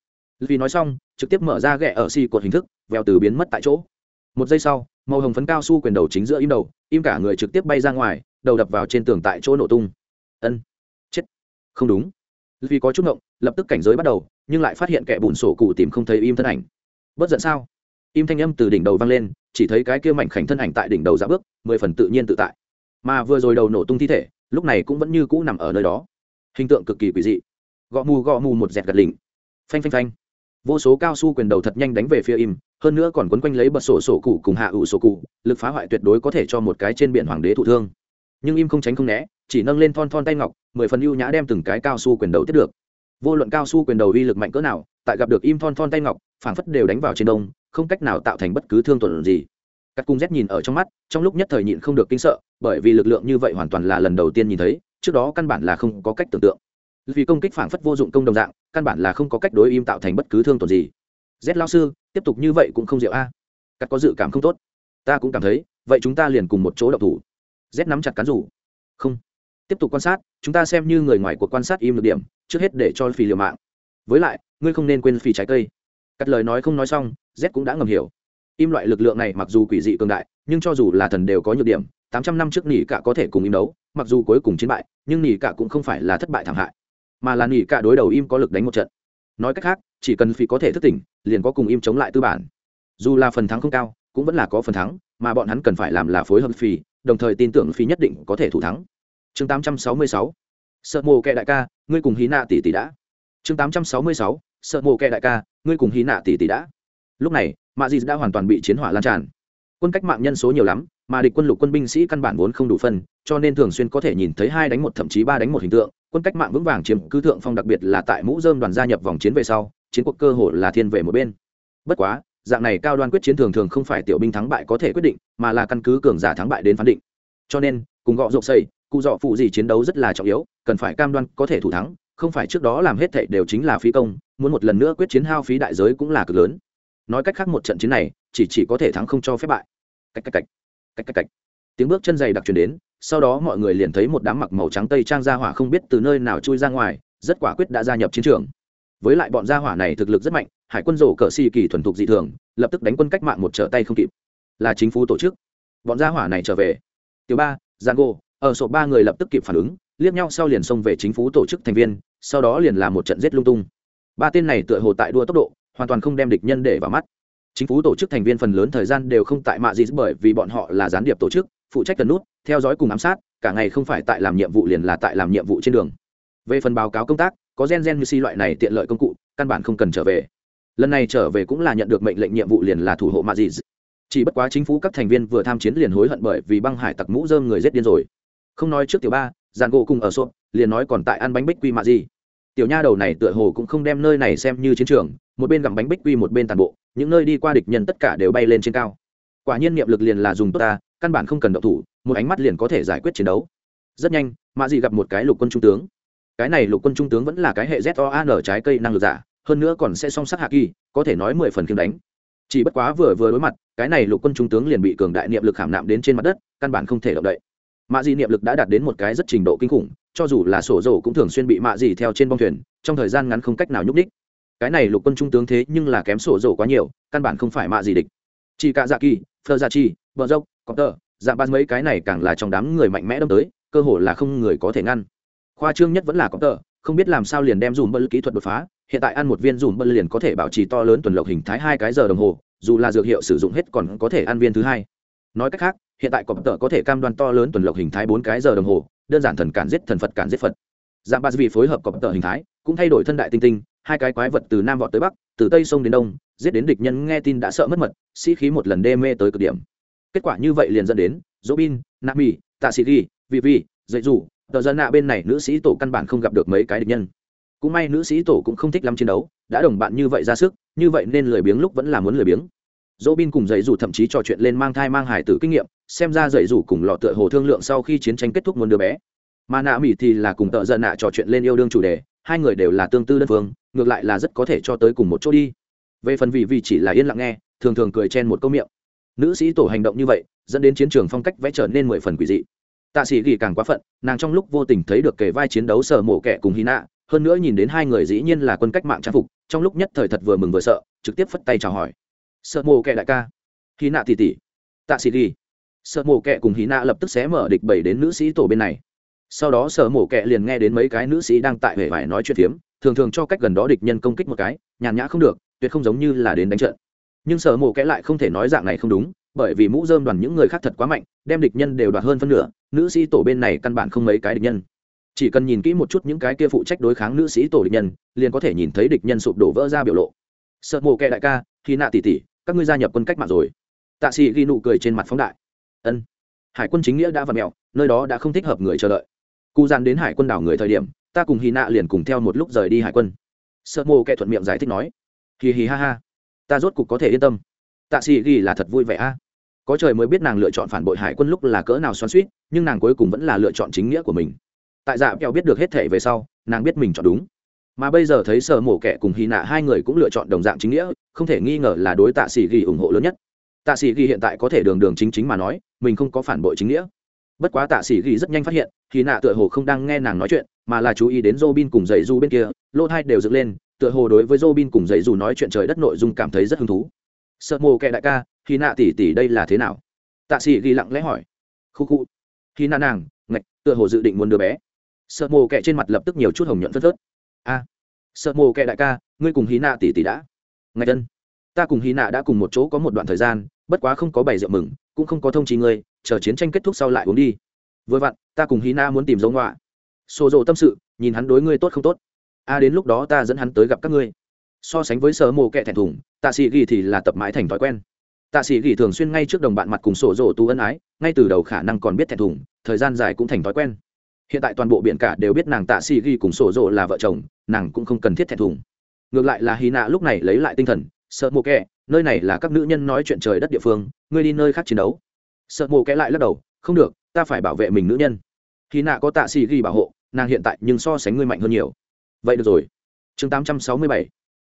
Vì nói xong, trực tiếp mở ra ghẹ ở xi cột hình thức, vèo từ biến mất tại chỗ. Một giây sau, màu hồng phấn cao su quyền đầu chính giữa im đầu, im cả người trực tiếp bay ra ngoài, đầu đập vào trên tường tại chỗ nổ tung. Ân, chết. Không đúng vì có chút ngộng, lập tức cảnh giới bắt đầu, nhưng lại phát hiện kẻ bùn sổ cụ tìm không thấy im thân ảnh. Bất giận sao? Im thanh âm từ đỉnh đầu vang lên, chỉ thấy cái kia mảnh khảnh thân ảnh tại đỉnh đầu ra bước, mười phần tự nhiên tự tại. Mà vừa rồi đầu nổ tung thi thể, lúc này cũng vẫn như cũ nằm ở nơi đó. Hình tượng cực kỳ quỷ dị. Gõ mù gõ mù một dẹt gật lỉnh. Phanh phanh phanh. Vô số cao su quyền đầu thật nhanh đánh về phía im, hơn nữa còn quấn quanh lấy bật sổ sổ cụ cùng hạ ủ sổ cụ lực phá hoại tuyệt đối có thể cho một cái trên biển hoàng đế thụ thương nhưng im không tránh không né, chỉ nâng lên thon thon tay ngọc, mười phần ưu nhã đem từng cái cao su quyền đầu tiếp được. Vô luận cao su quyền đầu uy lực mạnh cỡ nào, tại gặp được im thon thon tay ngọc, phảng phất đều đánh vào trên đông, không cách nào tạo thành bất cứ thương tổn gì. Các cung rét nhìn ở trong mắt, trong lúc nhất thời nhịn không được kinh sợ, bởi vì lực lượng như vậy hoàn toàn là lần đầu tiên nhìn thấy, trước đó căn bản là không có cách tưởng tượng. Vì công kích phảng phất vô dụng công đồng dạng, căn bản là không có cách đối im tạo thành bất cứ thương tổn gì. Z lao sư, tiếp tục như vậy cũng không diệu a. À. có dự cảm không tốt. Ta cũng cảm thấy, vậy chúng ta liền cùng một chỗ độc thủ z nắm chặt cán rủ. Không. Tiếp tục quan sát, chúng ta xem như người ngoài cuộc quan sát im được điểm, trước hết để cho phi liều mạng. Với lại, ngươi không nên quên phi trái cây. Cắt lời nói không nói xong, z cũng đã ngầm hiểu. Im loại lực lượng này mặc dù quỷ dị cường đại, nhưng cho dù là thần đều có nhược điểm, tám trăm năm trước nỉ cả có thể cùng im đấu, mặc dù cuối cùng chiến bại, nhưng nỉ cả cũng không phải là thất bại thảm hại. Mà là nỉ cả đối đầu im có lực đánh một trận. Nói cách khác, chỉ cần phi có thể thức tỉnh, liền có cùng im chống lại tư bản. Dù là phần thắng không cao, cũng vẫn là có phần thắng, mà bọn hắn cần phải làm là phối hợp phi đồng thời tin tưởng phi nhất định có thể thủ thắng. Chương 866 sợ mồ kệ đại ca, ngươi cùng hí nạ tỷ tỷ đã. Chương 866 sợ mồ kệ đại ca, ngươi cùng hí nạ tỷ tỷ đã. Lúc này, mạ dị đã hoàn toàn bị chiến hỏa lan tràn. Quân cách mạng nhân số nhiều lắm, mà địch quân lục quân binh sĩ căn bản vốn không đủ phân, cho nên thường xuyên có thể nhìn thấy hai đánh một thậm chí ba đánh một hình tượng. Quân cách mạng vững vàng chiếm cứ thượng phong đặc biệt là tại mũ dơm đoàn gia nhập vòng chiến về sau, chiến cuộc cơ hội là thiên về một bên. Bất quá dạng này cao đoan quyết chiến thường thường không phải tiểu binh thắng bại có thể quyết định, mà là căn cứ cường giả thắng bại đến phán định. Cho nên, cùng gọ rộp xây, cụ dọ phụ gì chiến đấu rất là trọng yếu, cần phải cam đoan có thể thủ thắng, không phải trước đó làm hết thệ đều chính là phí công, muốn một lần nữa quyết chiến hao phí đại giới cũng là cực lớn. Nói cách khác một trận chiến này, chỉ chỉ có thể thắng không cho phép bại. Cách cách cách cách cách cách. Tiếng bước chân dày đặc truyền đến, sau đó mọi người liền thấy một đám mặc màu trắng tây trang gia hỏa không biết từ nơi nào chui ra ngoài, rất quả quyết đã gia nhập chiến trường. Với lại bọn gia hỏa này thực lực rất mạnh hải quân rổ cờ xì kỳ thuần thục dị thường, lập tức đánh quân cách mạng một trở tay không kịp. Là chính phủ tổ chức. Bọn gia hỏa này trở về. Tiểu ba, giang gô, ở sổ ba người lập tức kịp phản ứng, liếc nhau sau liền xông về chính phủ tổ chức thành viên, sau đó liền là một trận giết lung tung. Ba tên này tựa hồ tại đua tốc độ, hoàn toàn không đem địch nhân để vào mắt. Chính phủ tổ chức thành viên phần lớn thời gian đều không tại mạ gì bởi vì bọn họ là gián điệp tổ chức, phụ trách cần nút, theo dõi cùng ám sát, cả ngày không phải tại làm nhiệm vụ liền là tại làm nhiệm vụ trên đường. Về phần báo cáo công tác, có gen gen như si loại này tiện lợi công cụ, căn bản không cần trở về lần này trở về cũng là nhận được mệnh lệnh nhiệm vụ liền là thủ hộ mạ gì chỉ bất quá chính phủ các thành viên vừa tham chiến liền hối hận bởi vì băng hải tặc mũ dơm người giết điên rồi. Không nói trước tiểu ba giàn gỗ cùng ở sộp, liền nói còn tại ăn bánh bích quy mạ gì tiểu nha đầu này tựa hồ cũng không đem nơi này xem như chiến trường, một bên gặm bánh bích quy một bên tàn bộ, những nơi đi qua địch nhân tất cả đều bay lên trên cao. Quả nhiên niệm lực liền là dùng tốt ta, căn bản không cần động thủ, một ánh mắt liền có thể giải quyết chiến đấu. Rất nhanh mạ dị gặp một cái lục quân trung tướng. Cái này lục quân trung tướng vẫn là cái hệ z o an trái cây năng lực giả hơn nữa còn sẽ song sắc hạ kỳ, có thể nói mười phần kiếm đánh. Chỉ bất quá vừa vừa đối mặt, cái này lục quân trung tướng liền bị cường đại niệm lực hàm nạm đến trên mặt đất, căn bản không thể động đậy. Mạ dị niệm lực đã đạt đến một cái rất trình độ kinh khủng, cho dù là sổ dầu cũng thường xuyên bị mạ dị theo trên bong thuyền, trong thời gian ngắn không cách nào nhúc đích cái này lục quân trung tướng thế nhưng là kém sổ dầu quá nhiều, căn bản không phải mạ dị địch. Chỉ cả dạ kỳ phơ dạ chi vợ dốc, cọp tờ dạ ban mấy cái này càng là trong đám người mạnh mẽ đâm tới, cơ hồ là không người có thể ngăn. Khoa trương nhất vẫn là cọp tờ, không biết làm sao liền đem dùm bơ kỹ thuật đột phá hiện tại ăn một viên dùm bân liền có thể bảo trì to lớn tuần lộc hình thái hai cái giờ đồng hồ, dù là dược hiệu sử dụng hết còn có thể ăn viên thứ hai. Nói cách khác, hiện tại cọp tợ có thể cam đoan to lớn tuần lộc hình thái bốn cái giờ đồng hồ, đơn giản thần cản giết thần phật cản giết phật. Dạng ba vì phối hợp cọp tợ hình thái, cũng thay đổi thân đại tinh tinh, hai cái quái vật từ nam vọt tới bắc, từ tây sông đến đông, giết đến địch nhân nghe tin đã sợ mất mật, sĩ khí một lần đê mê tới cực điểm. Kết quả như vậy liền dẫn đến dỗ bin nami tạ sĩ ghi vị vi dạy dù tờ dân nạ bên này nữ sĩ tổ căn bản không gặp được mấy cái địch nhân cũng may nữ sĩ tổ cũng không thích lắm chiến đấu, đã đồng bạn như vậy ra sức, như vậy nên lười biếng lúc vẫn là muốn lười biếng. Dỗ bin cùng dạy dù thậm chí trò chuyện lên mang thai mang hải tử kinh nghiệm, xem ra dạy dù cùng lọ tựa hồ thương lượng sau khi chiến tranh kết thúc muốn đứa bé. Mà nạ mỹ thì là cùng tợ giận nạ trò chuyện lên yêu đương chủ đề, hai người đều là tương tư đơn phương, ngược lại là rất có thể cho tới cùng một chỗ đi. Về phần vì vì chỉ là yên lặng nghe, thường thường cười chen một câu miệng. Nữ sĩ tổ hành động như vậy, dẫn đến chiến trường phong cách vẽ trở nên mười phần quỷ dị. Tạ sĩ ghi càng quá phận, nàng trong lúc vô tình thấy được kề vai chiến đấu sở mổ kẻ cùng hy nạ hơn nữa nhìn đến hai người dĩ nhiên là quân cách mạng trang phục, trong lúc nhất thời thật vừa mừng vừa sợ, trực tiếp phất tay chào hỏi. Sợ mồ kệ đại ca. Hy nạ tỉ tỉ. Tạ sĩ ghi sợ mồ kệ cùng hy nạ lập tức xé mở địch bảy đến nữ sĩ tổ bên này. Sau đó sở mổ kẹ liền nghe đến mấy cái nữ sĩ đang tại hệ vải nói chuyện phiếm, thường thường cho cách gần đó địch nhân công kích một cái, nhàn nhã không được, tuyệt không giống như là đến đánh trận. Nhưng sở mổ kẽ lại không thể nói dạng này không đúng, bởi vì mũ dơm đoàn những người khác thật quá mạnh, đem địch nhân đều đoạt hơn phân nửa, nữ sĩ tổ bên này căn bản không mấy cái địch nhân chỉ cần nhìn kỹ một chút những cái kia phụ trách đối kháng nữ sĩ tổ địch nhân, liền có thể nhìn thấy địch nhân sụp đổ vỡ ra biểu lộ. Sợ mồ kệ đại ca, khi nạ tỉ tỉ các ngươi gia nhập quân cách mạng rồi. Tạ sĩ ghi nụ cười trên mặt phóng đại. Ân. Hải quân chính nghĩa đã vặt mẹo, nơi đó đã không thích hợp người chờ đợi. Cụ dàn đến hải quân đảo người thời điểm, ta cùng hy nạ liền cùng theo một lúc rời đi hải quân. Sợ mồ kệ thuận miệng giải thích nói. Hì hì ha ha. Ta rốt cục có thể yên tâm. Tạ sĩ ghi là thật vui vẻ a. Có trời mới biết nàng lựa chọn phản bội hải quân lúc là cỡ nào xoắn suýt nhưng nàng cuối cùng vẫn là lựa chọn chính nghĩa của mình tại dạ kẹo biết được hết thể về sau, nàng biết mình chọn đúng. Mà bây giờ thấy sợ mổ kẻ cùng hy nạ hai người cũng lựa chọn đồng dạng chính nghĩa, không thể nghi ngờ là đối tạ sĩ ghi ủng hộ lớn nhất. Tạ sĩ ghi hiện tại có thể đường đường chính chính mà nói, mình không có phản bội chính nghĩa. Bất quá tạ sĩ ghi rất nhanh phát hiện hy nạ tựa hồ không đang nghe nàng nói chuyện, mà là chú ý đến Robin cùng dậy du bên kia lô hai đều dựng lên, tựa hồ đối với Robin cùng dậy du nói chuyện trời đất nội dung cảm thấy rất hứng thú. Sợ mồ kệ đại ca hy nạ tỷ tỷ đây là thế nào? Tạ sĩ ghi lặng lẽ hỏi. Khu khu. Hy nạ nàng, ngạch, tựa hồ dự định muốn đứa bé sợ mồ kệ trên mặt lập tức nhiều chút hồng nhuận phất phớt. A, sợ mồ kệ đại ca, ngươi cùng hí nạ tỷ tỷ đã. Ngay tân ta cùng hí nạ đã cùng một chỗ có một đoạn thời gian, bất quá không có bày rượu mừng, cũng không có thông trí ngươi, chờ chiến tranh kết thúc sau lại uống đi. Vừa vặn, ta cùng hí na muốn tìm dấu ngoạ xô rộ tâm sự, nhìn hắn đối ngươi tốt không tốt. A, đến lúc đó ta dẫn hắn tới gặp các ngươi. So sánh với sở mồ kẹ thẹn thùng, tạ sĩ ghi thì là tập mãi thành thói quen. Tạ sĩ ghi thường xuyên ngay trước đồng bạn mặt cùng sổ rộ tu ân ái, ngay từ đầu khả năng còn biết thẹn thùng, thời gian dài cũng thành thói quen hiện tại toàn bộ biển cả đều biết nàng tạ sĩ ghi cùng sổ rộ là vợ chồng, nàng cũng không cần thiết thẹn thùng. Ngược lại là hy nạ lúc này lấy lại tinh thần, sợ mồ kẹ, nơi này là các nữ nhân nói chuyện trời đất địa phương, ngươi đi nơi khác chiến đấu. Sợ mồ kẽ lại lắc đầu, không được, ta phải bảo vệ mình nữ nhân. Hy nạ có tạ xì ghi bảo hộ, nàng hiện tại nhưng so sánh ngươi mạnh hơn nhiều. Vậy được rồi. Chương 867.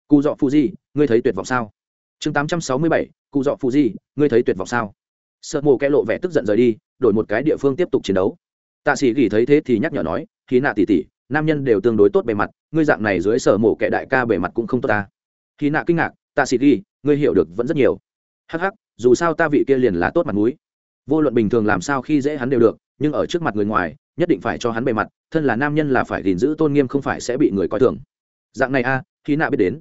cụ dọ phụ di, ngươi thấy tuyệt vọng sao? Chương 867. cụ dọ phụ di, ngươi thấy tuyệt vọng sao? Sợ mồ kẽ lộ vẻ tức giận rời đi, đổi một cái địa phương tiếp tục chiến đấu tạ sĩ gỉ thấy thế thì nhắc nhở nói khi nạ tỉ tỉ nam nhân đều tương đối tốt bề mặt ngươi dạng này dưới sở mổ kẻ đại ca bề mặt cũng không tốt ta. Khi nạ kinh ngạc tạ sĩ gỉ ngươi hiểu được vẫn rất nhiều. Hắc hắc dù sao ta vị kia liền là tốt mặt mũi. Vô luận bình thường làm sao khi dễ hắn đều được nhưng ở trước mặt người ngoài nhất định phải cho hắn bề mặt thân là nam nhân là phải gìn giữ tôn nghiêm không phải sẽ bị người coi thường. Dạng này a à, hy nạ biết đến.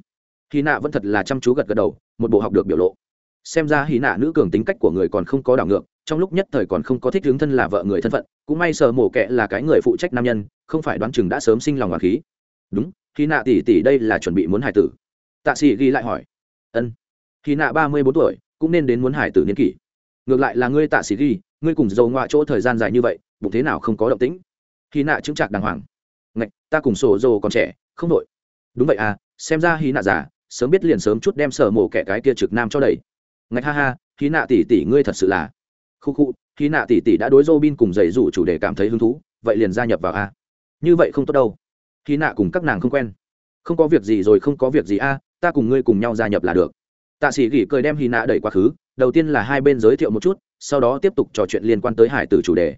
Khí nạ vẫn thật là chăm chú gật gật đầu một bộ học được biểu lộ. Xem ra hy nạ nữ cường tính cách của người còn không có đảo ngược trong lúc nhất thời còn không có thích hướng thân là vợ người thân phận, cũng may sở mổ kệ là cái người phụ trách nam nhân, không phải đoán chừng đã sớm sinh lòng hoàng khí. Đúng, khi nạ tỷ tỷ đây là chuẩn bị muốn hải tử. Tạ sĩ ghi lại hỏi. Ân. Khi nạ ba mươi bốn tuổi, cũng nên đến muốn hải tử niên kỷ. Ngược lại là ngươi tạ sĩ ghi, ngươi cùng dầu ngoại chỗ thời gian dài như vậy, bụng thế nào không có động tĩnh? Khi nạ chứng trạc đàng hoàng. Ngạch, ta cùng sổ dầu còn trẻ, không đội đúng vậy à xem ra hy nạ già, sớm biết liền sớm chút đem sở mổ kẻ cái kia trực nam cho đầy ngạch ha ha hy nạ tỷ tỷ ngươi thật sự là khu khu, khi nạ tỷ tỷ đã đối dô bin cùng dạy rủ chủ đề cảm thấy hứng thú, vậy liền gia nhập vào a. Như vậy không tốt đâu. Khi nạ cùng các nàng không quen. Không có việc gì rồi không có việc gì a, ta cùng ngươi cùng nhau gia nhập là được. Tạ sĩ gỉ cười đem hy nạ đẩy quá khứ, đầu tiên là hai bên giới thiệu một chút, sau đó tiếp tục trò chuyện liên quan tới hải tử chủ đề.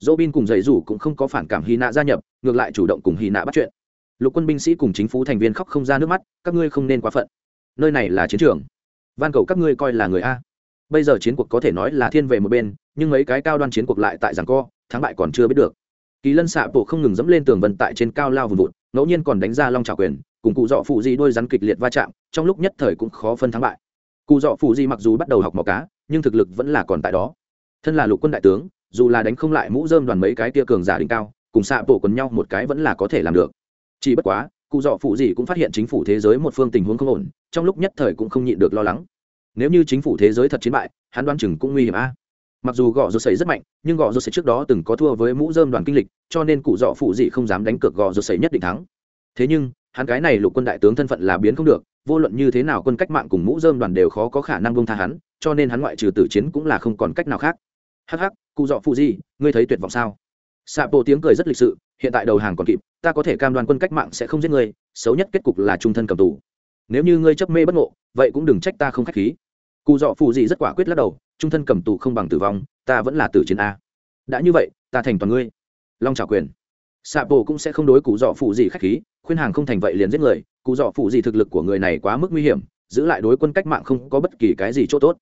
Dỗ bin cùng dạy rủ cũng không có phản cảm hy nạ gia nhập, ngược lại chủ động cùng hy nạ bắt chuyện. Lục quân binh sĩ cùng chính phủ thành viên khóc không ra nước mắt, các ngươi không nên quá phận. Nơi này là chiến trường. Van cầu các ngươi coi là người a bây giờ chiến cuộc có thể nói là thiên về một bên, nhưng mấy cái cao đoan chiến cuộc lại tại giảng co, thắng bại còn chưa biết được. Kỳ lân xạ bộ không ngừng dẫm lên tường vân tại trên cao lao vùng vụt, ngẫu nhiên còn đánh ra long trào quyền, cùng cụ dọ phụ di đôi rắn kịch liệt va chạm, trong lúc nhất thời cũng khó phân thắng bại. Cụ dọ phụ di mặc dù bắt đầu học mò cá, nhưng thực lực vẫn là còn tại đó. Thân là lục quân đại tướng, dù là đánh không lại mũ dơm đoàn mấy cái tia cường giả đỉnh cao, cùng xạ bộ quần nhau một cái vẫn là có thể làm được. Chỉ bất quá, cụ dọ phụ di cũng phát hiện chính phủ thế giới một phương tình huống không ổn, trong lúc nhất thời cũng không nhịn được lo lắng nếu như chính phủ thế giới thật chiến bại hắn đoán chừng cũng nguy hiểm a. Mặc dù gõ rột sấy rất mạnh nhưng gõ rột sấy trước đó từng có thua với mũ dơm đoàn kinh lịch cho nên cụ dọ phụ Dị không dám đánh cược gõ rột sấy nhất định thắng. Thế nhưng hắn cái này lục quân đại tướng thân phận là biến không được vô luận như thế nào quân cách mạng cùng mũ dơm đoàn đều khó có khả năng bông tha hắn cho nên hắn ngoại trừ tử chiến cũng là không còn cách nào khác. Hắc hắc cụ dọ phụ Dị, ngươi thấy tuyệt vọng sao? Xạ bộ tiếng cười rất lịch sự hiện tại đầu hàng còn kịp ta có thể cam đoan quân cách mạng sẽ không giết ngươi xấu nhất kết cục là trung thân cầm tù. Nếu như ngươi chấp mê bất ngộ vậy cũng đừng trách ta không k h á c h khí cụ dọ phụ gì rất quả quyết lắc đầu, trung thân cầm tù không bằng tử vong, ta vẫn là tử chiến a. Đã như vậy, ta thành toàn ngươi. Long trả quyền. Xạ bộ cũng sẽ không đối cụ dọ phụ gì k h á c h khí, khuyên hàng không thành vậy liền giết người, cụ dọ phụ gì thực lực của người này quá mức nguy hiểm, giữ lại đối quân cách mạng không có bất kỳ cái gì c h ỗ t ố t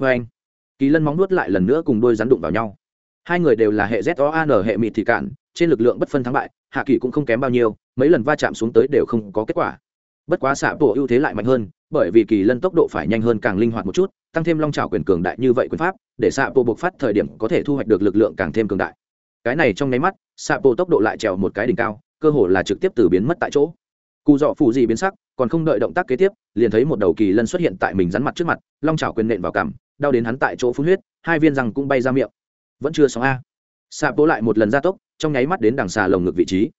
vê anh, kỳ lân móng nuốt lại lần nữa cùng đôi rắn đụng vào nhau. Hai người đều là hệ z o an hệ mịt thì cản trên lực lượng bất phân thắng bại, hạ kỳ cũng không kém bao nhiêu, mấy lần va chạm xuống tới đều không có kết quả bất quá xạ bộ ưu thế lại mạnh hơn, bởi vì kỳ lân tốc độ phải nhanh hơn càng linh hoạt một chút, tăng thêm long trào quyền cường đại như vậy quyền pháp, để xạ bộ buộc phát thời điểm có thể thu hoạch được lực lượng càng thêm cường đại. Cái này trong nháy mắt, xạ bộ tốc độ lại trèo một cái đỉnh cao, cơ hồ là trực tiếp từ biến mất tại chỗ. Cụ dọ phụ gì biến sắc, còn không đợi động tác kế tiếp, liền thấy một đầu kỳ lân xuất hiện tại mình rắn mặt trước mặt, long trào quyền nện vào cằm, đau đến hắn tại chỗ phun huyết, hai viên răng cũng bay ra miệng. Vẫn chưa xong a. Xạ bộ lại một lần gia tốc, trong nháy mắt đến đằng xà lồng ngực vị trí.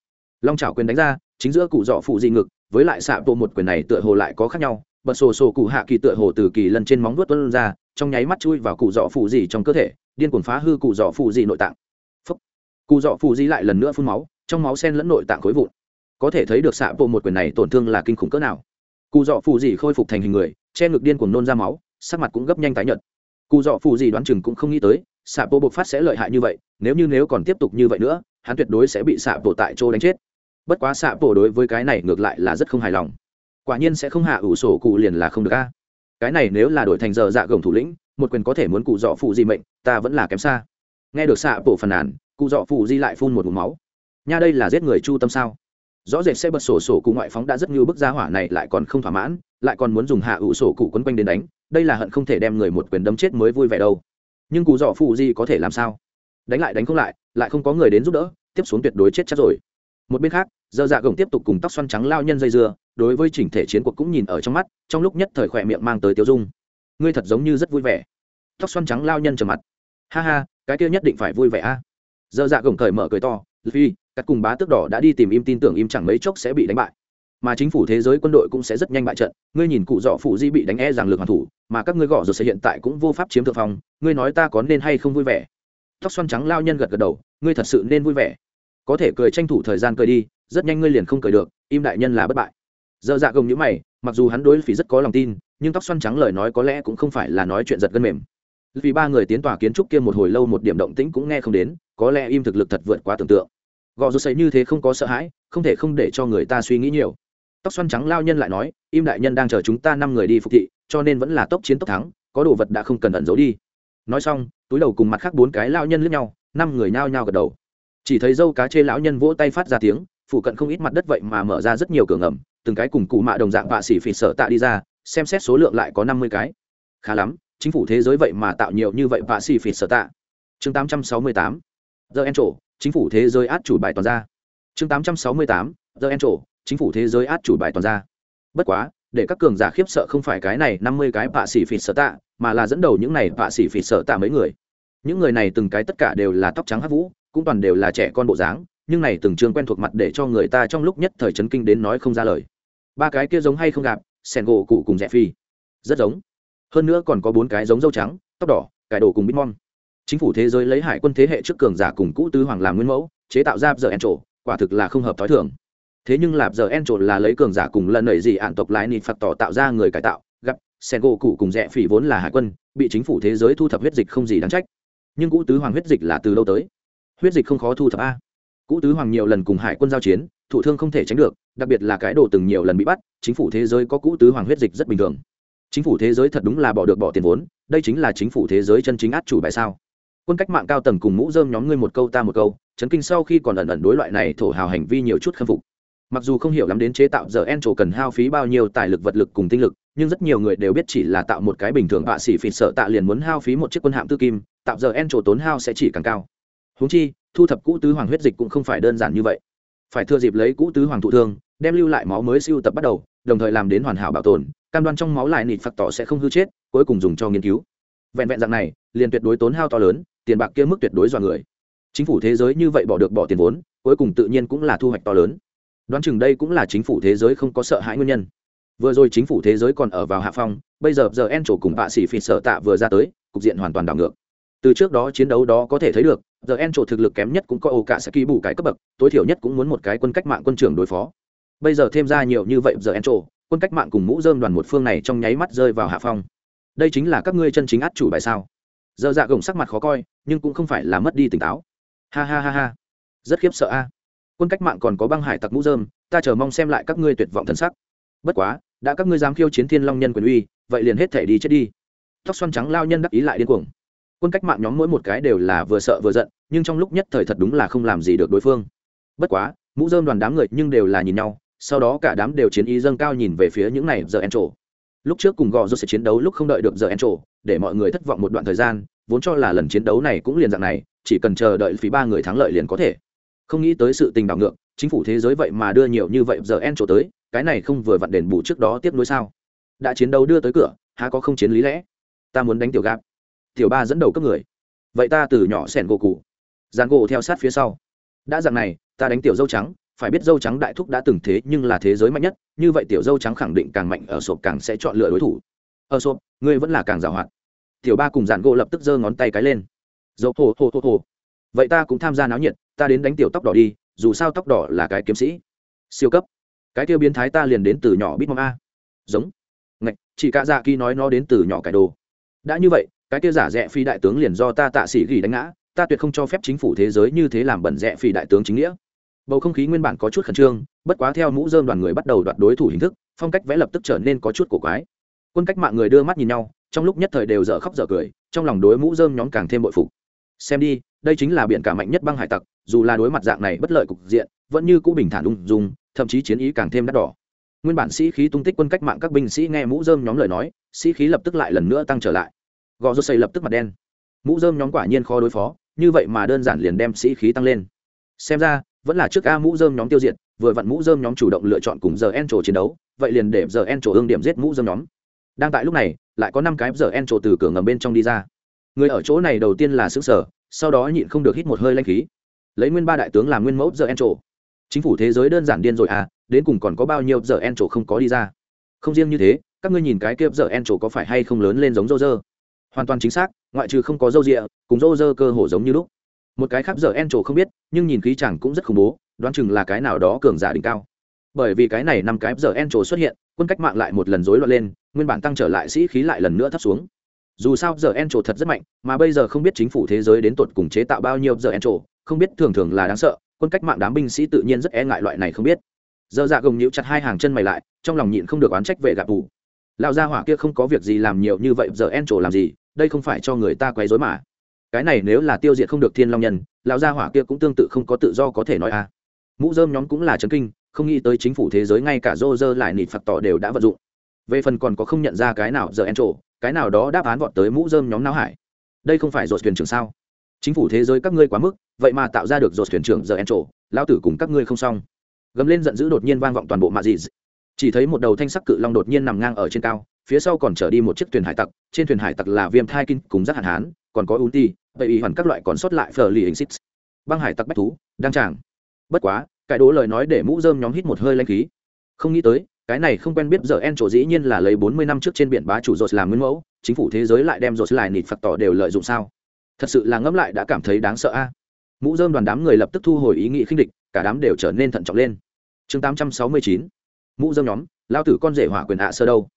Long trào quyền đánh ra, chính giữa cụ dọ phụ dị ngực với lại xạ bộ một quyền này tựa hồ lại có khác nhau, bật sổ sổ cụ hạ kỳ tựa hồ từ kỳ lần trên móng vuốt tuân ra, trong nháy mắt chui vào cụ dọ phụ gì trong cơ thể, điên cuồng phá hư cụ dọ phụ gì nội tạng. Phúc. cụ dọ phụ gì lại lần nữa phun máu, trong máu sen lẫn nội tạng khối vụn. Có thể thấy được xạ bộ một quyền này tổn thương là kinh khủng cỡ nào. Cụ dọ phụ gì khôi phục thành hình người, che ngực điên cuồng nôn ra máu, sắc mặt cũng gấp nhanh tái nhợt. Cụ dọ phụ gì đoán chừng cũng không nghĩ tới, xạ bộ bộc phát sẽ lợi hại như vậy, nếu như nếu còn tiếp tục như vậy nữa, hắn tuyệt đối sẽ bị xạ bộ tại chỗ đánh chết bất quá xạ bộ đối với cái này ngược lại là rất không hài lòng. Quả nhiên sẽ không hạ ủ sổ cụ liền là không được a. Cái này nếu là đổi thành giờ dạ gồng thủ lĩnh, một quyền có thể muốn cụ dọ phụ di mệnh, ta vẫn là kém xa. Nghe được xạ bộ phàn nàn, cụ dọ phụ di lại phun một mụm máu. Nha đây là giết người chu tâm sao? Rõ rệt sẽ bật sổ sổ cụ ngoại phóng đã rất như bức gia hỏa này lại còn không thỏa mãn, lại còn muốn dùng hạ ủ sổ cụ quấn quanh đến đánh, đây là hận không thể đem người một quyền đấm chết mới vui vẻ đâu. Nhưng cụ dọ phụ di có thể làm sao? Đánh lại đánh không lại lại không có người đến giúp đỡ, tiếp xuống tuyệt đối chết chắc rồi một bên khác dơ dạ gồng tiếp tục cùng tóc xoăn trắng lao nhân dây dưa đối với chỉnh thể chiến cuộc cũng nhìn ở trong mắt trong lúc nhất thời khỏe miệng mang tới tiêu dung. Ngươi thật giống như rất vui vẻ. Tóc xoăn trắng lao nhân trầm mặt. Ha ha cái kia nhất định phải vui vẻ a. À? dơ dạ gồng cởi mở cười to phi các cùng bá tước đỏ đã đi tìm im tin tưởng im chẳng mấy chốc sẽ bị đánh bại. Mà chính phủ thế giới quân đội cũng sẽ rất nhanh bại trận ngươi nhìn cụ dọ phụ di bị đánh e rằng lực hoàn thủ mà các ngươi gõ rồi sẽ hiện tại cũng vô pháp chiếm thượng phòng, ngươi nói ta có nên hay không vui vẻ? Tóc xoăn trắng lao nhân gật gật đầu ngươi thật sự nên vui vẻ có thể cười tranh thủ thời gian cười đi, rất nhanh ngươi liền không cười được, im đại nhân là bất bại. Dơ dạ gồng nhữ mày, mặc dù hắn đối phí rất có lòng tin, nhưng tóc xoăn trắng lời nói có lẽ cũng không phải là nói chuyện giật gân mềm. Vì ba người tiến tòa kiến trúc kia một hồi lâu một điểm động tĩnh cũng nghe không đến, có lẽ im thực lực thật vượt quá tưởng tượng. Gò rút xấy như thế không có sợ hãi, không thể không để cho người ta suy nghĩ nhiều. Tóc xoăn trắng lao nhân lại nói, im đại nhân đang chờ chúng ta năm người đi phục thị, cho nên vẫn là tốc chiến tốc thắng, có đồ vật đã không cần ẩn giấu đi. Nói xong, túi đầu cùng mặt khác bốn cái lao nhân lướt nhau, năm người nhao nhao gật đầu chỉ thấy dâu cá chê lão nhân vỗ tay phát ra tiếng phụ cận không ít mặt đất vậy mà mở ra rất nhiều cửa ngầm, từng cái cùng cụ mạ đồng dạng vạ xỉ phỉ sở tạ đi ra, xem xét số lượng lại có năm mươi cái. Khá lắm, chính phủ thế giới vậy mà tạo nhiều như vậy vạ xỉ phỉ sở tạ. Chương tám trăm sáu mươi tám. Giờ en trổ chính phủ thế giới át chủ bài toàn ra chương tám trăm sáu mươi tám. Giờ en trổ chính phủ thế giới át chủ bài toàn ra bất quá, để các cường giả khiếp sợ không phải cái này năm mươi cái vạ xỉ phỉ sở tạ, mà là dẫn đầu những này vạ xỉ phỉ sở tạ mấy người. Những người này từng cái tất cả đều là tóc trắng hát vũ cũng toàn đều là trẻ con bộ dáng, nhưng này từng trường quen thuộc mặt để cho người ta trong lúc nhất thời chấn kinh đến nói không ra lời. Ba cái kia giống hay không gặp, sẻn gỗ cụ cùng rẽ phi. Rất giống. Hơn nữa còn có bốn cái giống dâu trắng, tóc đỏ, cải đồ cùng bitmon chính phủ thế giới lấy hải quân thế hệ trước cường giả cùng cũ tứ hoàng làm nguyên mẫu, chế tạo ra giờ en trổ, quả thực là không hợp t h ó i thường. Thế nhưng lạp giờ en trộn là lấy cường giả cùng lần nảy gì ạn tộc lại nịt phạt tỏ tạo ra người cải tạo, gặp sen gỗ cụ cùng rẽ phỉ vốn là hải quân, bị chính phủ thế giới thu thập huyết dịch không gì đáng trách. Nhưng cũ tứ hoàng huyết dịch là từ lâu tới? Huyết dịch không khó thu thập a. Cũ tứ hoàng nhiều lần cùng hải quân giao chiến, thủ thương không thể tránh được, đặc biệt là cái đồ từng nhiều lần bị bắt, chính phủ thế giới có cũ tứ hoàng huyết dịch rất bình thường. Chính phủ thế giới thật đúng là bỏ được bỏ tiền vốn, đây chính là chính phủ thế giới chân chính át chủ bài sao. Quân cách mạng cao tầng cùng mũ dơm nhóm ngươi một câu ta một câu, chấn kinh sau khi còn ẩn ẩn đối loại này thổ hào hành vi nhiều chút khâm phục. Mặc dù không hiểu lắm đến chế tạo giờ en trổ cần hao phí bao nhiêu tài lực vật lực cùng tinh lực, nhưng rất nhiều người đều biết chỉ là tạo một cái bình thường họa sĩ phỉ sợ tạ liền muốn hao phí một chiếc quân hạm tư kim, tạo giờ en trổ tốn hao sẽ chỉ càng cao húng chi, thu thập cũ tứ hoàng huyết dịch cũng không phải đơn giản như vậy. Phải thừa dịp lấy cũ tứ hoàng thụ thương, đem lưu lại máu mới siêu tập bắt đầu, đồng thời làm đến hoàn hảo bảo tồn, cam đoan trong máu lại nịt phật tỏ sẽ không hư chết, cuối cùng dùng cho nghiên cứu. Vẹn vẹn dạng này, liền tuyệt đối tốn hao to lớn, tiền bạc kia mức tuyệt đối dọa người. Chính phủ thế giới như vậy bỏ được bỏ tiền vốn, cuối cùng tự nhiên cũng là thu hoạch to lớn. Đoán chừng đây cũng là chính phủ thế giới không có sợ hãi nguyên nhân. Vừa rồi chính phủ thế giới còn ở vào hạ phong, bây giờ giờ en trổ cùng bạ sĩ phỉ sợ tạ vừa ra tới, cục diện hoàn toàn đảo ngược. Từ trước đó chiến đấu đó có thể thấy được giờ en trổ thực lực kém nhất cũng có ổ cả sẽ ký bù cái cấp bậc, tối thiểu nhất cũng muốn một cái quân cách mạng quân trưởng đối phó. Bây giờ thêm ra nhiều như vậy, giờ en trổ quân cách mạng cùng mũ dơm đoàn một phương này trong nháy mắt rơi vào hạ phong. Đây chính là các ngươi chân chính át chủ bài sao? Giờ dạ gồng sắc mặt khó coi, nhưng cũng không phải là mất đi tỉnh táo. Ha ha ha ha. Rất khiếp sợ a. Quân cách mạng còn có băng hải tặc mũ dơm ta chờ mong xem lại các ngươi tuyệt vọng thần sắc. Bất quá, đã các ngươi dám khiêu chiến thiên long nhân quyền uy, vậy liền hết thể đi chết đi. Tóc xoăn trắng lao nhân đắc ý lại điên cuồng quân cách mạng nhóm mỗi một cái đều là vừa sợ vừa giận, nhưng trong lúc nhất thời thật đúng là không làm gì được đối phương. Bất quá, mũ dơm đoàn đám người nhưng đều là nhìn nhau, sau đó cả đám đều chiến ý dâng cao nhìn về phía những này giờ en trổ lúc trước cùng gò rô sẽ chiến đấu lúc không đợi được giờ en trổ để mọi người thất vọng một đoạn thời gian, vốn cho là lần chiến đấu này cũng liền dạng này, chỉ cần chờ đợi phí ba người thắng lợi liền có thể. Không nghĩ tới sự tình đảo ngược, chính phủ thế giới vậy mà đưa nhiều như vậy giờ en trổ tới, cái này không vừa vặn đền bù trước đó tiếp nối sao? Đã chiến đấu đưa tới cửa, há có không chiến lý lẽ? Ta muốn đánh tiểu gạp tiểu ba dẫn đầu cấp người. Vậy ta từ nhỏ sẻn gỗ cụ. Dàn gỗ theo sát phía sau. Đã dạng này, ta đánh tiểu dâu trắng, phải biết dâu trắng đại thúc đã từng thế nhưng là thế giới mạnh nhất, như vậy tiểu dâu trắng khẳng định càng mạnh ở sộp càng sẽ chọn lựa đối thủ. Ở sộp, ngươi vẫn là càng giàu hoạt. Tiểu ba cùng Dàn gỗ lập tức giơ ngón tay cái lên. Dâu hồ hồ hồ hồ vậy ta cũng tham gia náo nhiệt, ta đến đánh tiểu tóc đỏ đi, dù sao tóc đỏ là cái kiếm sĩ. Siêu cấp. Cái tiêu biến thái ta liền đến từ nhỏ bít mong a. Giống. Ngạch chị cả dạ kỳ nói nó đến từ nhỏ cải đồ. Đã như vậy cái kia giả rẽ phi đại tướng liền do ta tạ sĩ gỉ đánh ngã, ta tuyệt không cho phép chính phủ thế giới như thế làm bẩn rẽ phi đại tướng chính nghĩa. Bầu không khí nguyên bản có chút khẩn trương, bất quá theo mũ dơm đoàn người bắt đầu đoạt đối thủ hình thức, phong cách vẽ lập tức trở nên có chút cổ quái. Quân cách mạng người đưa mắt nhìn nhau, trong lúc nhất thời đều dở khóc dở cười, trong lòng đối mũ dơm nhóm càng thêm bội phục. Xem đi, đây chính là biển cả mạnh nhất băng hải tặc, dù là đối mặt dạng này bất lợi cục diện, vẫn như cũ bình thản ung dung, thậm chí chiến ý càng thêm đắt đỏ. Nguyên bản sĩ khí tung tích quân cách mạng các binh sĩ nghe mũ dơm nhóm lời nói, sĩ khí lập tức lại lần nữa tăng trở lại gò rô xây lập tức mặt đen. Mũ dơm nhóm quả nhiên khó đối phó, như vậy mà đơn giản liền đem sĩ khí tăng lên. Xem ra, vẫn là trước a mũ dơm nhóm tiêu diệt, vừa vặn mũ dơm nhóm chủ động lựa chọn cùng giờ en trổ chiến đấu, vậy liền để giờ en trổ ương điểm giết mũ dơm nhóm. Đang tại lúc này, lại có năm cái giờ en trổ từ cửa ngầm bên trong đi ra. Người ở chỗ này đầu tiên là xứ sở, sau đó nhịn không được hít một hơi lanh khí. Lấy nguyên ba đại tướng làm nguyên mẫu giờ en trổ chính phủ thế giới đơn giản điên rồi à đến cùng còn có bao nhiêu giờ en trổ không có đi ra? Không riêng như thế, các ngươi nhìn cái kia giờ en trổ có phải hay không lớn lên giống rô rơ hoàn toàn chính xác, ngoại trừ không có râu rịa, cùng rô rơ cơ hồ giống như lúc. Một cái khác giờ en trổ không biết, nhưng nhìn khí chẳng cũng rất khủng bố, đoán chừng là cái nào đó cường giả đỉnh cao. Bởi vì cái này năm cái giờ en trổ xuất hiện, quân cách mạng lại một lần rối loạn lên, nguyên bản tăng trở lại sĩ khí lại lần nữa thấp xuống. Dù sao giờ en trổ thật rất mạnh, mà bây giờ không biết chính phủ thế giới đến tột cùng chế tạo bao nhiêu giờ en trổ, không biết thường thường là đáng sợ, quân cách mạng đám binh sĩ tự nhiên rất e ngại loại này không biết. Giờ dạ gồng nhíu chặt hai hàng chân mày lại, trong lòng nhịn không được oán trách về gạp tù. Lão gia hỏa kia không có việc gì làm nhiều như vậy, giờ en trổ làm gì? Đây không phải cho người ta quấy rối mà. Cái này nếu là tiêu diệt không được thiên long nhân, lão gia hỏa kia cũng tương tự không có tự do có thể nói a à. mũ dơm nhóm cũng là chấn kinh, không nghĩ tới chính phủ thế giới ngay cả rô rơ lại nịt phạt tỏ đều đã vận dụng. Về phần còn có không nhận ra cái nào giờ en trổ cái nào đó đáp án vọt tới mũ dơm nhóm não hải. Đây không phải rột thuyền trưởng sao? Chính phủ thế giới các ngươi quá mức, vậy mà tạo ra được rột thuyền trưởng giờ en trổ lão tử cùng các ngươi không xong. Gầm lên giận dữ đột nhiên vang vọng toàn bộ mạ dị. Chỉ thấy một đầu thanh sắc cự long đột nhiên nằm ngang ở trên cao phía sau còn chở đi một chiếc thuyền hải tặc, trên thuyền hải tặc là viêm thai kinh cùng rất hạn hán, còn có unti vậy ý hoàn các loại còn sót lại phờ lì hình xích. Băng hải tặc bách thú, đang tràng. Bất quá cái đố lời nói để mũ dơm nhóm hít một hơi lanh khí. Không nghĩ tới, cái này không quen biết giờ en chỗ dĩ nhiên là lấy bốn mươi năm trước trên biển bá chủ rột làm nguyên mẫu, chính phủ thế giới lại đem rột lại nịt phạt tỏ đều lợi dụng sao? Thật sự là ngẫm lại đã cảm thấy đáng sợ a. Mũ dơm đoàn đám người lập tức thu hồi ý nghĩ khinh địch, cả đám đều trở nên thận trọng lên. Chương tám trăm sáu mươi chín. Mũ dơm nhóm, lao tử con rể hỏa quyền ạ sơ đâu?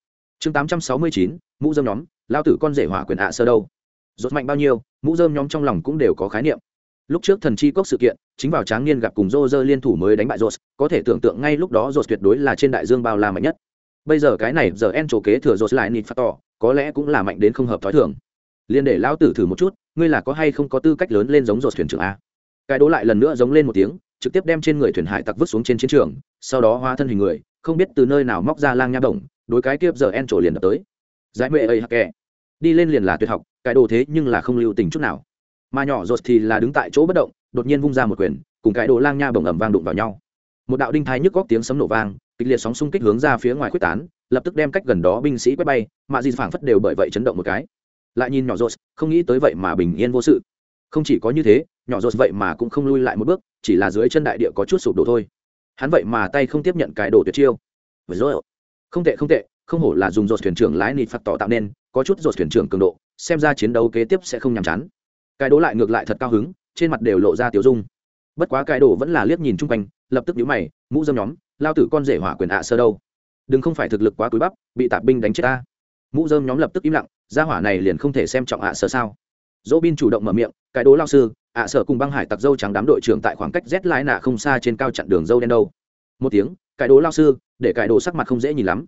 Chương tám trăm sáu mươi chín mũ dơm nhóm lao tử con rể hỏa quyền ạ sơ đâu. Rốt mạnh bao nhiêu mũ dơm nhóm trong lòng cũng đều có khái niệm. Lúc trước thần chi cốc sự kiện chính vào tráng niên gặp cùng rô rơ liên thủ mới đánh bại rốt, có thể tưởng tượng ngay lúc đó rốt tuyệt đối là trên đại dương bao la mạnh nhất. Bây giờ cái này giờ en trổ kế thừa rốt lại nịt phát tỏ có lẽ cũng là mạnh đến không hợp thói thường. Liên để lão tử thử một chút ngươi là có hay không có tư cách lớn lên giống rột thuyền trưởng a? Cái đố lại lần nữa giống lên một tiếng trực tiếp đem trên người thuyền hải tặc vứt xuống trên chiến trường sau đó hóa thân hình người không biết từ nơi nào móc ra lang nha bổng đối cái kiếp giờ en trổ liền đập tới. Giải mệ ấy hắc kè đi lên liền là tuyệt học, cái đồ thế nhưng là không lưu tình chút nào. Mà nhỏ rột thì là đứng tại chỗ bất động, đột nhiên vung ra một quyền, cùng cái đồ lang nha bồng ẩm vang đụng vào nhau. Một đạo đinh thái nhức góc tiếng sấm nổ vang, kịch liệt sóng xung kích hướng ra phía ngoài quyết tán, lập tức đem cách gần đó binh sĩ quét bay, mà gì phảng phất đều bởi vậy chấn động một cái. Lại nhìn nhỏ rột không nghĩ tới vậy mà bình yên vô sự. Không chỉ có như thế, nhỏ rột vậy mà cũng không lui lại một bước, chỉ là dưới chân đại địa có chút sụp đổ thôi. Hắn vậy mà tay không tiếp nhận cái đồ tuyệt chiêu. Rồi không tệ không tệ, không hổ là dùng dột thuyền trưởng lái nịt phạt tỏ tạo nên, có chút dột thuyền trưởng cường độ, xem ra chiến đấu kế tiếp sẽ không nhàm chán. Cái đố lại ngược lại thật cao hứng, trên mặt đều lộ ra tiểu dung. Bất quá cái đồ vẫn là liếc nhìn chung quanh, lập tức nhíu mày, mũ dâm nhóm, lao tử con rể hỏa quyền ạ sơ đâu? Đừng không phải thực lực quá cúi bắp, bị tạp binh đánh chết ta. Mũ dơm nhóm lập tức im lặng, gia hỏa này liền không thể xem trọng ạ sơ sao. Dỗ bin chủ động mở miệng, cái đố lao sư, ạ sở cùng băng hải tặc dâu trắng đám đội trưởng tại khoảng cách rét lái nạ không xa trên cao chặn đường dâu đen đâu. Một tiếng cái đồ lao sư để cải đồ sắc mặt không dễ nhìn lắm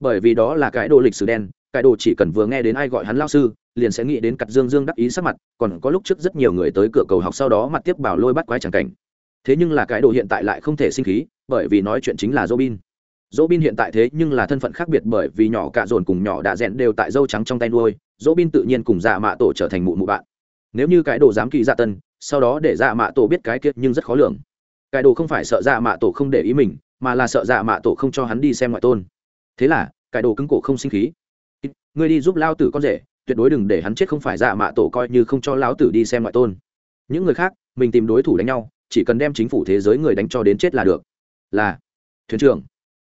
bởi vì đó là cái đồ lịch sử đen cái đồ chỉ cần vừa nghe đến ai gọi hắn lao sư liền sẽ nghĩ đến cặt dương dương đắc ý sắc mặt còn có lúc trước rất nhiều người tới cửa cầu học sau đó mặt tiếp bảo lôi bắt quái chẳng cảnh thế nhưng là cái đồ hiện tại lại không thể sinh khí bởi vì nói chuyện chính là Robin. Robin hiện tại thế nhưng là thân phận khác biệt bởi vì nhỏ cạ dồn cùng nhỏ đã rẽn đều tại dâu trắng trong tay nuôi, Robin tự nhiên cùng dạ mạ tổ trở thành mụ mụ bạn. Nếu như cái đồ dám kỳ dạ tân, sau đó để dạ mạ tổ biết cái kiệt nhưng rất khó lường. Cải đồ không phải sợ dạ mạ tổ không để ý mình, mà là sợ dạ mạ tổ không cho hắn đi xem ngoại tôn. Thế là, cải đồ cứng cổ không sinh khí. Ngươi đi giúp lao tử con rể, tuyệt đối đừng để hắn chết không phải dạ mạ tổ coi như không cho lão tử đi xem ngoại tôn. Những người khác, mình tìm đối thủ đánh nhau, chỉ cần đem chính phủ thế giới người đánh cho đến chết là được là thuyền trưởng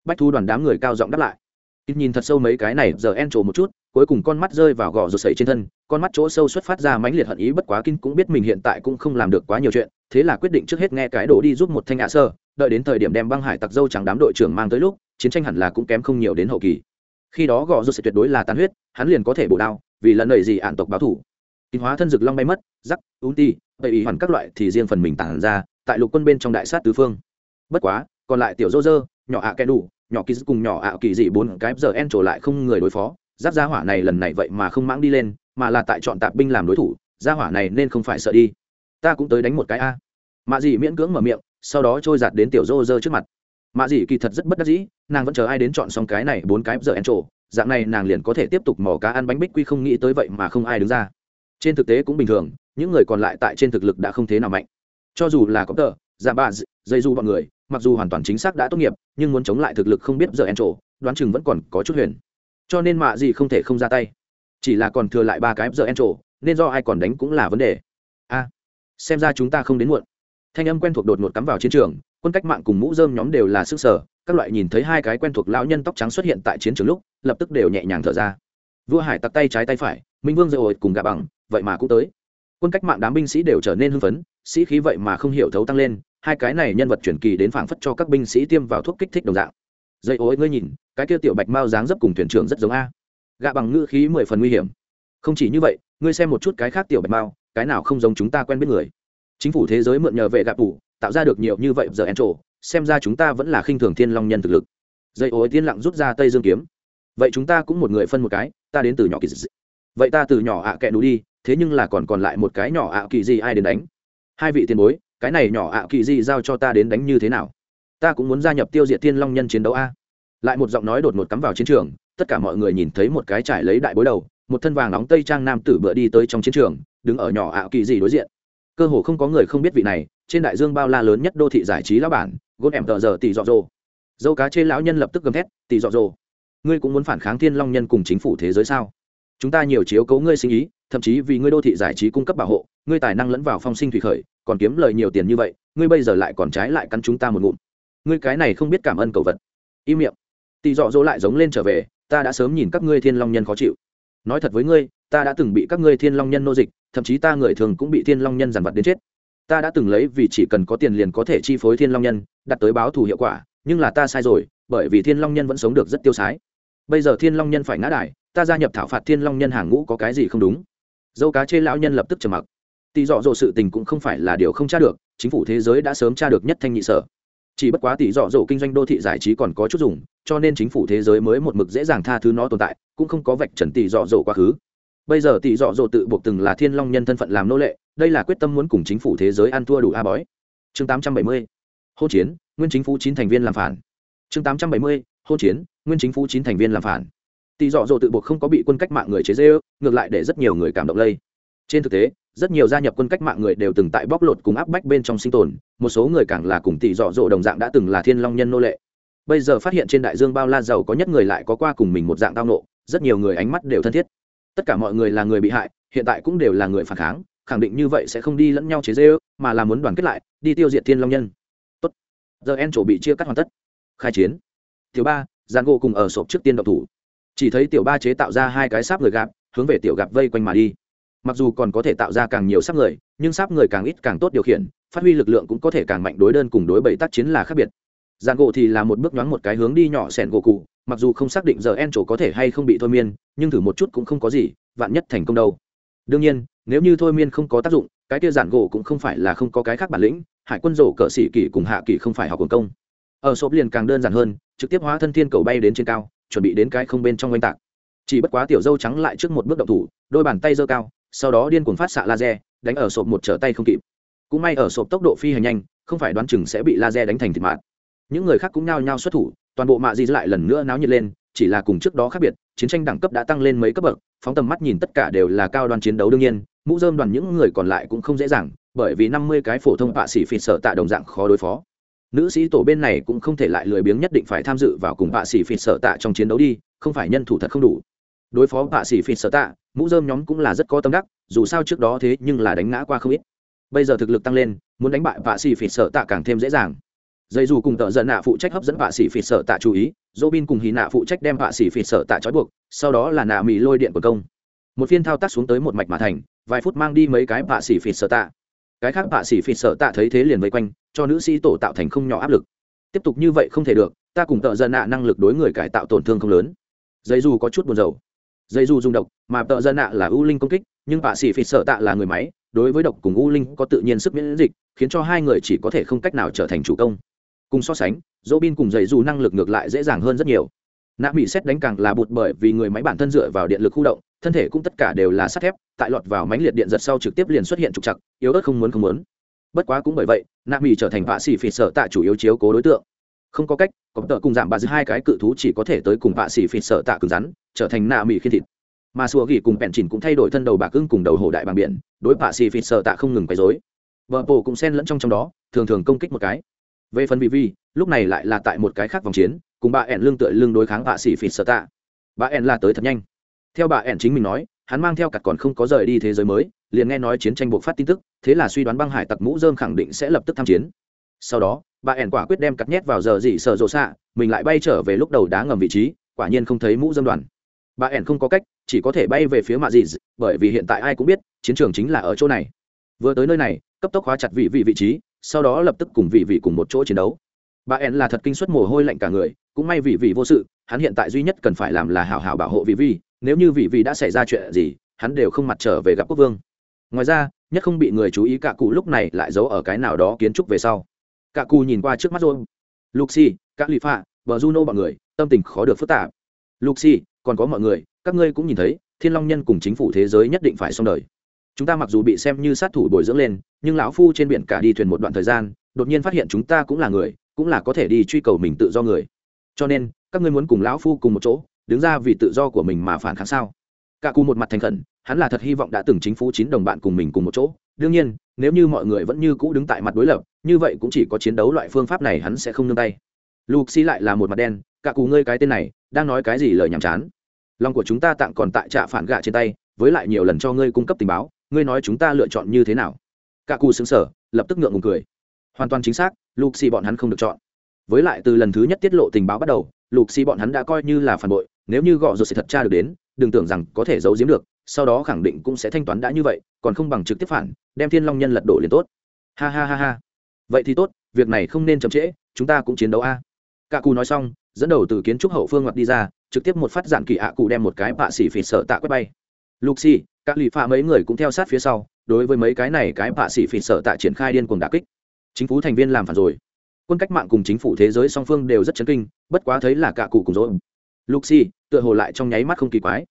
bách thu đoàn đám người cao giọng đáp lại ít nhìn thật sâu mấy cái này giờ en trổ một chút cuối cùng con mắt rơi vào gò rụt sẩy trên thân, con mắt chỗ sâu xuất phát ra mãnh liệt hận ý bất quá kinh cũng biết mình hiện tại cũng không làm được quá nhiều chuyện, thế là quyết định trước hết nghe cái đồ đi giúp một thanh ạ sơ, đợi đến thời điểm đem băng hải tặc dâu trắng đám đội trưởng mang tới lúc, chiến tranh hẳn là cũng kém không nhiều đến hậu kỳ. Khi đó gò rụt sẩy tuyệt đối là tan huyết, hắn liền có thể bổ đao, vì lần nầy gì ạn tộc báo thủ. Kinh hóa thân rực long bay mất, rắc ung ti bậy ý hoàn các loại thì riêng phần mình tản ra, tại lục quân bên trong đại sát tứ phương. Bất quá, còn lại tiểu dô dơ nhỏ ạ à kẻ đủ, nhỏ kỳ cùng nhỏ ạ kỳ dị bốn cái giờ en trổ lại không người đối phó giáp gia hỏa này lần này vậy mà không mãng đi lên, mà là tại chọn tạp binh làm đối thủ, gia hỏa này nên không phải sợ đi. Ta cũng tới đánh một cái a. Mạ dị miễn cưỡng mở miệng, sau đó trôi giạt đến tiểu rô rơ trước mặt. Mạ dị kỳ thật rất bất đắc dĩ, nàng vẫn chờ ai đến chọn xong cái này bốn cái giờ ăn trổ dạng này nàng liền có thể tiếp tục mỏ cá ăn bánh bích quy không nghĩ tới vậy mà không ai đứng ra. Trên thực tế cũng bình thường, những người còn lại tại trên thực lực đã không thế nào mạnh. Cho dù là có tờ dạ giả bà dây du bọn người, mặc dù hoàn toàn chính xác đã tốt nghiệp, nhưng muốn chống lại thực lực không biết giờ ăn trổ đoán chừng vẫn còn có chút huyền cho nên mạ gì không thể không ra tay. Chỉ là còn thừa lại ba cái giờ en trổ, nên do ai còn đánh cũng là vấn đề. A, xem ra chúng ta không đến muộn. Thanh âm quen thuộc đột ngột cắm vào chiến trường, quân cách mạng cùng mũ dơm nhóm đều là sức sở, các loại nhìn thấy hai cái quen thuộc lão nhân tóc trắng xuất hiện tại chiến trường lúc, lập tức đều nhẹ nhàng thở ra. Vua hải tặc tay trái tay phải, minh vương dội cùng gà bằng, vậy mà cũng tới. Quân cách mạng đám binh sĩ đều trở nên hưng phấn, sĩ khí vậy mà không hiểu thấu tăng lên, hai cái này nhân vật chuyển kỳ đến phảng phất cho các binh sĩ tiêm vào thuốc kích thích đồng dạng dây ối, ngươi nhìn, cái kia tiểu bạch mao dáng dấp cùng thuyền trưởng rất giống a. Gạ bằng ngữ khí mười phần nguy hiểm. Không chỉ như vậy, ngươi xem một chút cái khác tiểu bạch mao, cái nào không giống chúng ta quen biết người. Chính phủ thế giới mượn nhờ vệ gạ phủ tạo ra được nhiều như vậy giờ en trổ xem ra chúng ta vẫn là khinh thường thiên long nhân thực lực. Dây ối tiên lặng rút ra tây dương kiếm. Vậy chúng ta cũng một người phân một cái, ta đến từ nhỏ kỳ dị. Vậy ta từ nhỏ ạ à kẹ đủ đi, thế nhưng là còn còn lại một cái nhỏ ạ kỳ gì ai đến đánh. Hai vị tiền bối, cái này nhỏ ạ kỳ gì giao cho ta đến đánh như thế nào? Ta cũng muốn gia nhập tiêu diệt thiên long nhân chiến đấu a. Lại một giọng nói đột ngột cắm vào chiến trường, tất cả mọi người nhìn thấy một cái trải lấy đại bối đầu, một thân vàng nóng tây trang nam tử bựa đi tới trong chiến trường, đứng ở nhỏ ạ kỳ gì đối diện. Cơ hồ không có người không biết vị này, trên đại dương bao la lớn nhất đô thị giải trí lão bản gôn em tờ giờ tỷ dọ dồ. Dâu cá trên lão nhân lập tức gầm thét, tỷ dọ dồ, ngươi cũng muốn phản kháng thiên long nhân cùng chính phủ thế giới sao? Chúng ta nhiều chiếu cố ngươi sinh ý, thậm chí vì ngươi đô thị giải trí cung cấp bảo hộ, ngươi tài năng lẫn vào phong sinh thủy khởi, còn kiếm lời nhiều tiền như vậy, ngươi bây giờ lại còn trái lại cắn chúng ta một ngụm ngươi cái này không biết cảm ơn cầu vật. Im miệng. Tỳ dọ dỗ lại giống lên trở về, ta đã sớm nhìn các ngươi thiên long nhân khó chịu. Nói thật với ngươi, ta đã từng bị các ngươi thiên long nhân nô dịch, thậm chí ta người thường cũng bị thiên long nhân giàn vật đến chết. Ta đã từng lấy vì chỉ cần có tiền liền có thể chi phối thiên long nhân đặt tới báo thù hiệu quả, nhưng là ta sai rồi, bởi vì thiên long nhân vẫn sống được rất tiêu sái. Bây giờ thiên long nhân phải ngã đài, ta gia nhập thảo phạt thiên long nhân hàng ngũ có cái gì không đúng? Dâu cá chê lão nhân lập tức trầm mặc. Tỷ dọ dỗ sự tình cũng không phải là điều không tra được, chính phủ thế giới đã sớm tra được nhất thanh nhị sở chỉ bất quá tỷ dọ dỗ kinh doanh đô thị giải trí còn có chút dùng, cho nên chính phủ thế giới mới một mực dễ dàng tha thứ nó tồn tại, cũng không có vạch trần tỷ dọ dỗ quá khứ bây giờ tỷ dọ dỗ tự buộc từng là thiên long nhân thân phận làm nô lệ, đây là quyết tâm muốn cùng chính phủ thế giới ăn thua đủ a bói chương 870. hôn chiến, nguyên chính phủ chín thành viên làm phản chương 870. hôn chiến, nguyên chính phủ chín thành viên làm phản tỷ dọ dỗ tự buộc không có bị quân cách mạng người chế dê ngược lại để rất nhiều người cảm động lây trên thực tế, rất nhiều gia nhập quân cách mạng người đều từng tại bóc lột cùng áp bách bên trong sinh tồn một số người càng là cùng tỷ dọ dỗ đồng dạng đã từng là thiên long nhân nô lệ. Bây giờ phát hiện trên đại dương bao la giàu có nhất người lại có qua cùng mình một dạng tao nộ, rất nhiều người ánh mắt đều thân thiết. Tất cả mọi người là người bị hại, hiện tại cũng đều là người phản kháng, khẳng định như vậy sẽ không đi lẫn nhau chế dê ư mà là muốn đoàn kết lại, đi tiêu diệt thiên long nhân. Tốt. Giờ en chỗ bị chia cắt hoàn tất. Khai chiến. Tiểu ba giàn gỗ cùng ở sộp trước tiên độc thủ. Chỉ thấy tiểu ba chế tạo ra hai cái sáp người gạp, hướng về tiểu gạp vây quanh mà đi. Mặc dù còn có thể tạo ra càng nhiều sáp người, nhưng sáp người càng ít càng tốt điều khiển phát huy lực lượng cũng có thể càng mạnh đối đơn cùng đối bảy tác chiến là khác biệt. Giàn gỗ thì là một bước nhoáng một cái hướng đi nhỏ sẻn gỗ cụ, mặc dù không xác định giờ en chỗ có thể hay không bị thôi miên, nhưng thử một chút cũng không có gì, vạn nhất thành công đâu. Đương nhiên, nếu như thôi miên không có tác dụng, cái kia giản gỗ cũng không phải là không có cái khác bản lĩnh, hải quân rổ cỡ sĩ kỳ cùng hạ kỳ không phải học quần công. Ở sộp liền càng đơn giản hơn, trực tiếp hóa thân thiên cầu bay đến trên cao, chuẩn bị đến cái không bên trong oanh tạc. Chỉ bất quá tiểu dâu trắng lại trước một bước động thủ, đôi bàn tay giơ cao, sau đó điên cuồng phát xạ laser, đánh ở sộp một trở tay không kịp cũng may ở sộp tốc độ phi hành nhanh, không phải đoán chừng sẽ bị laser đánh thành thịt mạng những người khác cũng nao nhao xuất thủ, toàn bộ mạ di lại lần nữa náo nhiệt lên, chỉ là cùng trước đó khác biệt, chiến tranh đẳng cấp đã tăng lên mấy cấp bậc, phóng tầm mắt nhìn tất cả đều là cao đoàn chiến đấu đương nhiên, mũ dơm đoàn những người còn lại cũng không dễ dàng, bởi vì năm mươi cái phổ thông bạ sĩ phịt sợ tạ đồng dạng khó đối phó. Nữ sĩ tổ bên này cũng không thể lại lười biếng nhất định phải tham dự vào cùng bạ sĩ phịt sợ tạ trong chiến đấu đi, không phải nhân thủ thật không đủ. Đối phó bạ sĩ phịt sợ tạ, mũ dơm nhóm cũng là rất có tâm đắc, dù sao trước đó thế nhưng là đánh ngã qua không ít bây giờ thực lực tăng lên, muốn đánh bại vạ xỉ phỉ sợ tạ càng thêm dễ dàng. Dây dù cùng tợ giận nạ phụ trách hấp dẫn vạ xỉ phỉ sợ tạ chú ý dỗ bin cùng hì nạ phụ trách đem vạ xỉ phỉ sợ tạ trói buộc, sau đó là nạ mỹ lôi điện của công. Một phiên thao tác xuống tới một mạch mà thành, vài phút mang đi mấy cái vạ xỉ phỉ sợ tạ. Cái khác vạ xỉ phỉ sợ tạ thấy thế liền vây quanh, cho nữ sĩ tổ tạo thành không nhỏ áp lực. Tiếp tục như vậy không thể được, ta cùng tợ dân nạ năng lực đối người cải tạo tổn thương không lớn. Dây dù có chút buồn rầu. Dây dù dùng độc mà tợ dân nạ là ưu linh công kích, nhưng vạ xỉ phỉ sợ tạ là người máy đối với độc cùng u linh có tự nhiên sức miễn dịch, khiến cho hai người chỉ có thể không cách nào trở thành chủ công. Cùng so sánh, dỗ bin cùng dạy dù năng lực ngược lại dễ dàng hơn rất nhiều. Nạ bị xét đánh càng là bụt bởi vì người máy bản thân dựa vào điện lực khu động, thân thể cũng tất cả đều là sắt thép, tại lọt vào mánh liệt điện giật sau trực tiếp liền xuất hiện trục chặt yếu ớt không muốn không muốn. Bất quá cũng bởi vậy, nạ mỹ trở thành vạ xỉ phỉ sở tạ chủ yếu chiếu cố đối tượng. Không có cách, có tợ cùng giảm bà giữ hai cái cự thú chỉ có thể tới cùng vạ xỉ phỉ sở tạ cứng rắn, trở thành nạ mỹ khiên thịt mà sùa gỉ cùng bẹn chỉnh cũng thay đổi thân đầu bạc ưng cùng đầu hổ đại bằng biển, đối vạ xì phịt sợ tạ không ngừng quấy dối vợ bồ cũng xen lẫn trong trong đó, thường thường công kích một cái. Về phần vị vi, lúc này lại là tại một cái khác vòng chiến, cùng bà ẻn lương tựa lương đối kháng bà xì phịt sợ tạ. Bà ẻn là tới thật nhanh. Theo bà ẻn chính mình nói, hắn mang theo cặt còn không có rời đi thế giới mới, liền nghe nói chiến tranh buộc phát tin tức, thế là suy đoán băng hải tặc mũ dơm khẳng định sẽ lập tức tham chiến. Sau đó, bà ẻn quả quyết đem cặt nhét vào giờ dị sợ rộ xạ, mình lại bay trở về lúc đầu đá ngầm vị trí, quả nhiên không thấy mũ dơm đoàn bà ẻn không có cách, chỉ có thể bay về phía mạ dì bởi vì hiện tại ai cũng biết, chiến trường chính là ở chỗ này. Vừa tới nơi này, cấp tốc khóa chặt vị vị vị trí, sau đó lập tức cùng vị vị cùng một chỗ chiến đấu. Bà ẻn là thật kinh suất mồ hôi lạnh cả người, cũng may vị vị vô sự, hắn hiện tại duy nhất cần phải làm là hảo hảo bảo hộ vị vị, nếu như vị vị đã xảy ra chuyện gì, hắn đều không mặt trở về gặp quốc vương. Ngoài ra, nhất không bị người chú ý cả cụ lúc này lại giấu ở cái nào đó kiến trúc về sau. Cả cụ nhìn qua trước mắt rồi. Luxi các lụy phạ, bờ juno bọn người, tâm tình khó được phức tạp. Luxi còn có mọi người, các ngươi cũng nhìn thấy, thiên long nhân cùng chính phủ thế giới nhất định phải xong đời. Chúng ta mặc dù bị xem như sát thủ bồi dưỡng lên, nhưng lão phu trên biển cả đi thuyền một đoạn thời gian, đột nhiên phát hiện chúng ta cũng là người, cũng là có thể đi truy cầu mình tự do người. Cho nên, các ngươi muốn cùng lão phu cùng một chỗ, đứng ra vì tự do của mình mà phản kháng sao? Cả cù một mặt thành khẩn, hắn là thật hy vọng đã từng chính phủ chín đồng bạn cùng mình cùng một chỗ. Đương nhiên, nếu như mọi người vẫn như cũ đứng tại mặt đối lập, như vậy cũng chỉ có chiến đấu loại phương pháp này hắn sẽ không nương tay. Luxi lại là một mặt đen, cả cù ngươi cái tên này đang nói cái gì lời nhảm chán. Lòng của chúng ta tạm còn tại trạ phản gạ trên tay, với lại nhiều lần cho ngươi cung cấp tình báo, ngươi nói chúng ta lựa chọn như thế nào? Cả cù xứng sở lập tức ngượng ngùng cười. Hoàn toàn chính xác lục xì bọn hắn không được chọn. Với lại từ lần thứ nhất tiết lộ tình báo bắt đầu lục xì bọn hắn đã coi như là phản bội, nếu như gõ rồi sẽ thật tra được đến, đừng tưởng rằng có thể giấu giếm được, sau đó khẳng định cũng sẽ thanh toán đã như vậy, còn không bằng trực tiếp phản, đem thiên long nhân lật đổ liền tốt. Ha ha ha ha. Vậy thì tốt, việc này không nên chậm trễ, chúng ta cũng chiến đấu a. Cả cù nói xong dẫn đầu từ kiến trúc hậu phương ngoặt đi ra, trực tiếp một phát dạng kỳ ạ cụ đem một cái bạ xỉ phỉ sợ tạ quét bay. Lục xì các lì phạ mấy người cũng theo sát phía sau, đối với mấy cái này cái bạ xỉ phỉ sợ tạ triển khai điên cuồng đà kích. Chính phủ thành viên làm phản rồi. Quân cách mạng cùng chính phủ thế giới song phương đều rất chấn kinh, bất quá thấy là cả cụ cùng rồi luxi, tựa hồ lại trong nháy mắt không kỳ quái.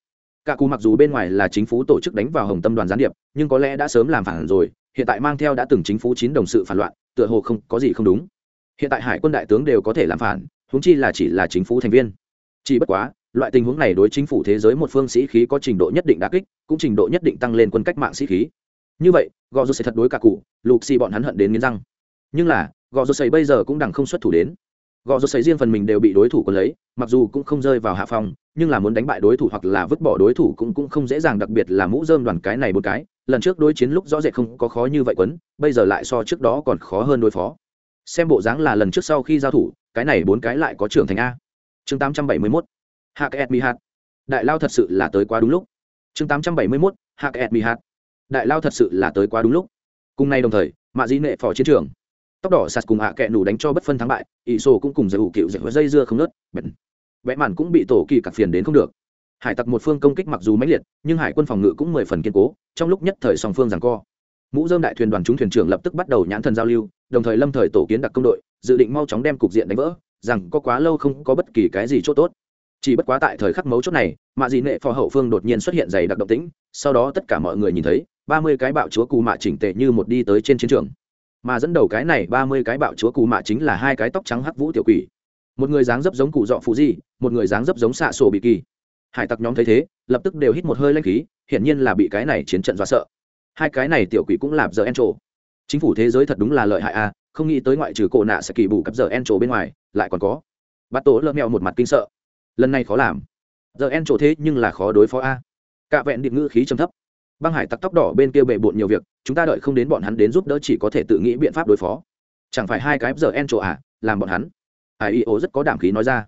Cả cụ mặc dù bên ngoài là chính phủ tổ chức đánh vào hồng tâm đoàn gián điệp, nhưng có lẽ đã sớm làm phản rồi, hiện tại mang theo đã từng chính phủ chín đồng sự phản loạn, tựa hồ không có gì không đúng. Hiện tại hải quân đại tướng đều có thể làm phản húng chi là chỉ là chính phủ thành viên. Chỉ bất quá, loại tình huống này đối chính phủ thế giới một phương sĩ khí có trình độ nhất định đã kích, cũng trình độ nhất định tăng lên quân cách mạng sĩ khí. Như vậy, gò rô xây thật đối cả cụ lục xì bọn hắn hận đến nghiến răng. Nhưng là, gò rô xây bây giờ cũng đằng không xuất thủ đến. Gò rô xây riêng phần mình đều bị đối thủ còn lấy, mặc dù cũng không rơi vào hạ phòng nhưng là muốn đánh bại đối thủ hoặc là vứt bỏ đối thủ cũng cũng không dễ dàng, đặc biệt là mũ dơm đoàn cái này một cái. Lần trước đối chiến lúc rõ rệt không có khó như vậy quấn, bây giờ lại so trước đó còn khó hơn đối phó. Xem bộ dáng là lần trước sau khi giao thủ cái này bốn cái lại có trưởng thành a. Chương tám trăm bảy mươi mốt, hạc et mi hạt đại lao thật sự là tới quá đúng lúc. Chương tám trăm bảy mươi mốt, hạc et mi hạt đại lao thật sự là tới quá đúng lúc. Cùng nay đồng thời, mạ di nệ phò chiến trường. Tóc đỏ sạt cùng hạ kẹ nủ đánh cho bất phân thắng bại, ỷ sổ cũng cùng giải ủ cựu giải dây dưa không nớt bẩn vẽ màn cũng bị tổ kỳ cặp phiền đến không được. Hải tặc một phương công kích mặc dù mãnh liệt, nhưng hải quân phòng ngự cũng mười phần kiên cố, trong lúc nhất thời song phương rằng co. Mũ dơm đại thuyền đoàn chúng thuyền trưởng lập tức bắt đầu nhãn thần giao lưu, đồng thời lâm thời tổ kiến đặc công đội dự định mau chóng đem cục diện đánh vỡ, rằng có quá lâu không có bất kỳ cái gì chỗ tốt. Chỉ bất quá tại thời khắc mấu chốt này, mạ dị nệ phò hậu phương đột nhiên xuất hiện dày đặc động tĩnh, sau đó tất cả mọi người nhìn thấy, ba mươi cái bạo chúa cù mạ chỉnh tệ như một đi tới trên chiến trường. Mà dẫn đầu cái này ba mươi cái bạo chúa cù mạ chính là hai cái tóc trắng hắc vũ tiểu quỷ. Một người dáng dấp giống cụ dọ phụ di, một người dáng dấp giống xạ sổ bị kỳ. Hải tặc nhóm thấy thế, lập tức đều hít một hơi lanh khí, hiển nhiên là bị cái này chiến trận dọa sợ. Hai cái này tiểu quỷ cũng lạp giờ en trổ chính phủ thế giới thật đúng là lợi hại a không nghĩ tới ngoại trừ cổ nạ sẽ kỳ bù cặp giờ en trổ bên ngoài, lại còn có. Bắt tổ lơ mèo một mặt kinh sợ. Lần này khó làm. Giờ en trổ thế nhưng là khó đối phó a. Cả vẹn định ngữ khí trầm thấp. Băng hải tặc tóc đỏ bên kia bệ bộn nhiều việc, chúng ta đợi không đến bọn hắn đến giúp đỡ chỉ có thể tự nghĩ biện pháp đối phó. Chẳng phải hai cái giờ en trổ à làm bọn hắn. Ai ý ố rất có đảm khí nói ra.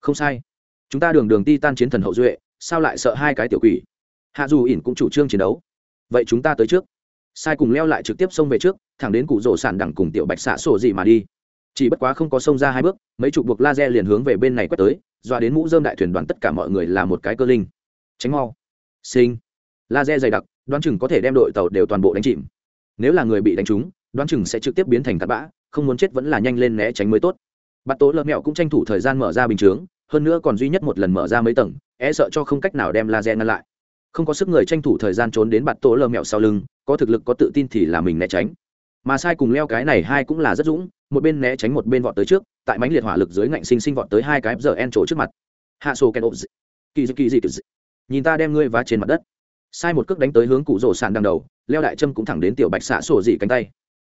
Không sai. Chúng ta đường đường ti tan chiến thần hậu duệ, sao lại sợ hai cái tiểu quỷ? Hạ dù ỉn cũng chủ trương chiến đấu. Vậy chúng ta tới trước sai cùng leo lại trực tiếp xông về trước, thẳng đến cụ rổ sản đẳng cùng tiểu bạch xạ sổ gì mà đi. Chỉ bất quá không có xông ra hai bước, mấy chục buộc laser liền hướng về bên này quét tới, doa đến mũ dơm đại thuyền đoàn tất cả mọi người là một cái cơ linh. Tránh mau. Sinh laser dày đặc, đoán chừng có thể đem đội tàu đều toàn bộ đánh chìm. Nếu là người bị đánh trúng, đoán chừng sẽ trực tiếp biến thành tạt bã, không muốn chết vẫn là nhanh lên né tránh mới tốt. Bắt tố lợn mẹo cũng tranh thủ thời gian mở ra bình chướng, hơn nữa còn duy nhất một lần mở ra mấy tầng e sợ cho không cách nào đem laser ngăn lại không có sức người tranh thủ thời gian trốn đến bạt tổ lơ mẹo sau lưng, có thực lực có tự tin thì là mình né tránh. Mà sai cùng leo cái này hai cũng là rất dũng, một bên né tránh một bên vọt tới trước, tại mánh liệt hỏa lực dưới ngạnh sinh sinh vọt tới hai cái giờ en trổ trước mặt. Hạ sổ kèn ộp kỳ dị kỳ dị nhìn ta đem ngươi vá trên mặt đất. Sai một cước đánh tới hướng cụ rổ sàn đằng đầu, leo đại trâm cũng thẳng đến tiểu bạch xạ sổ dị cánh tay.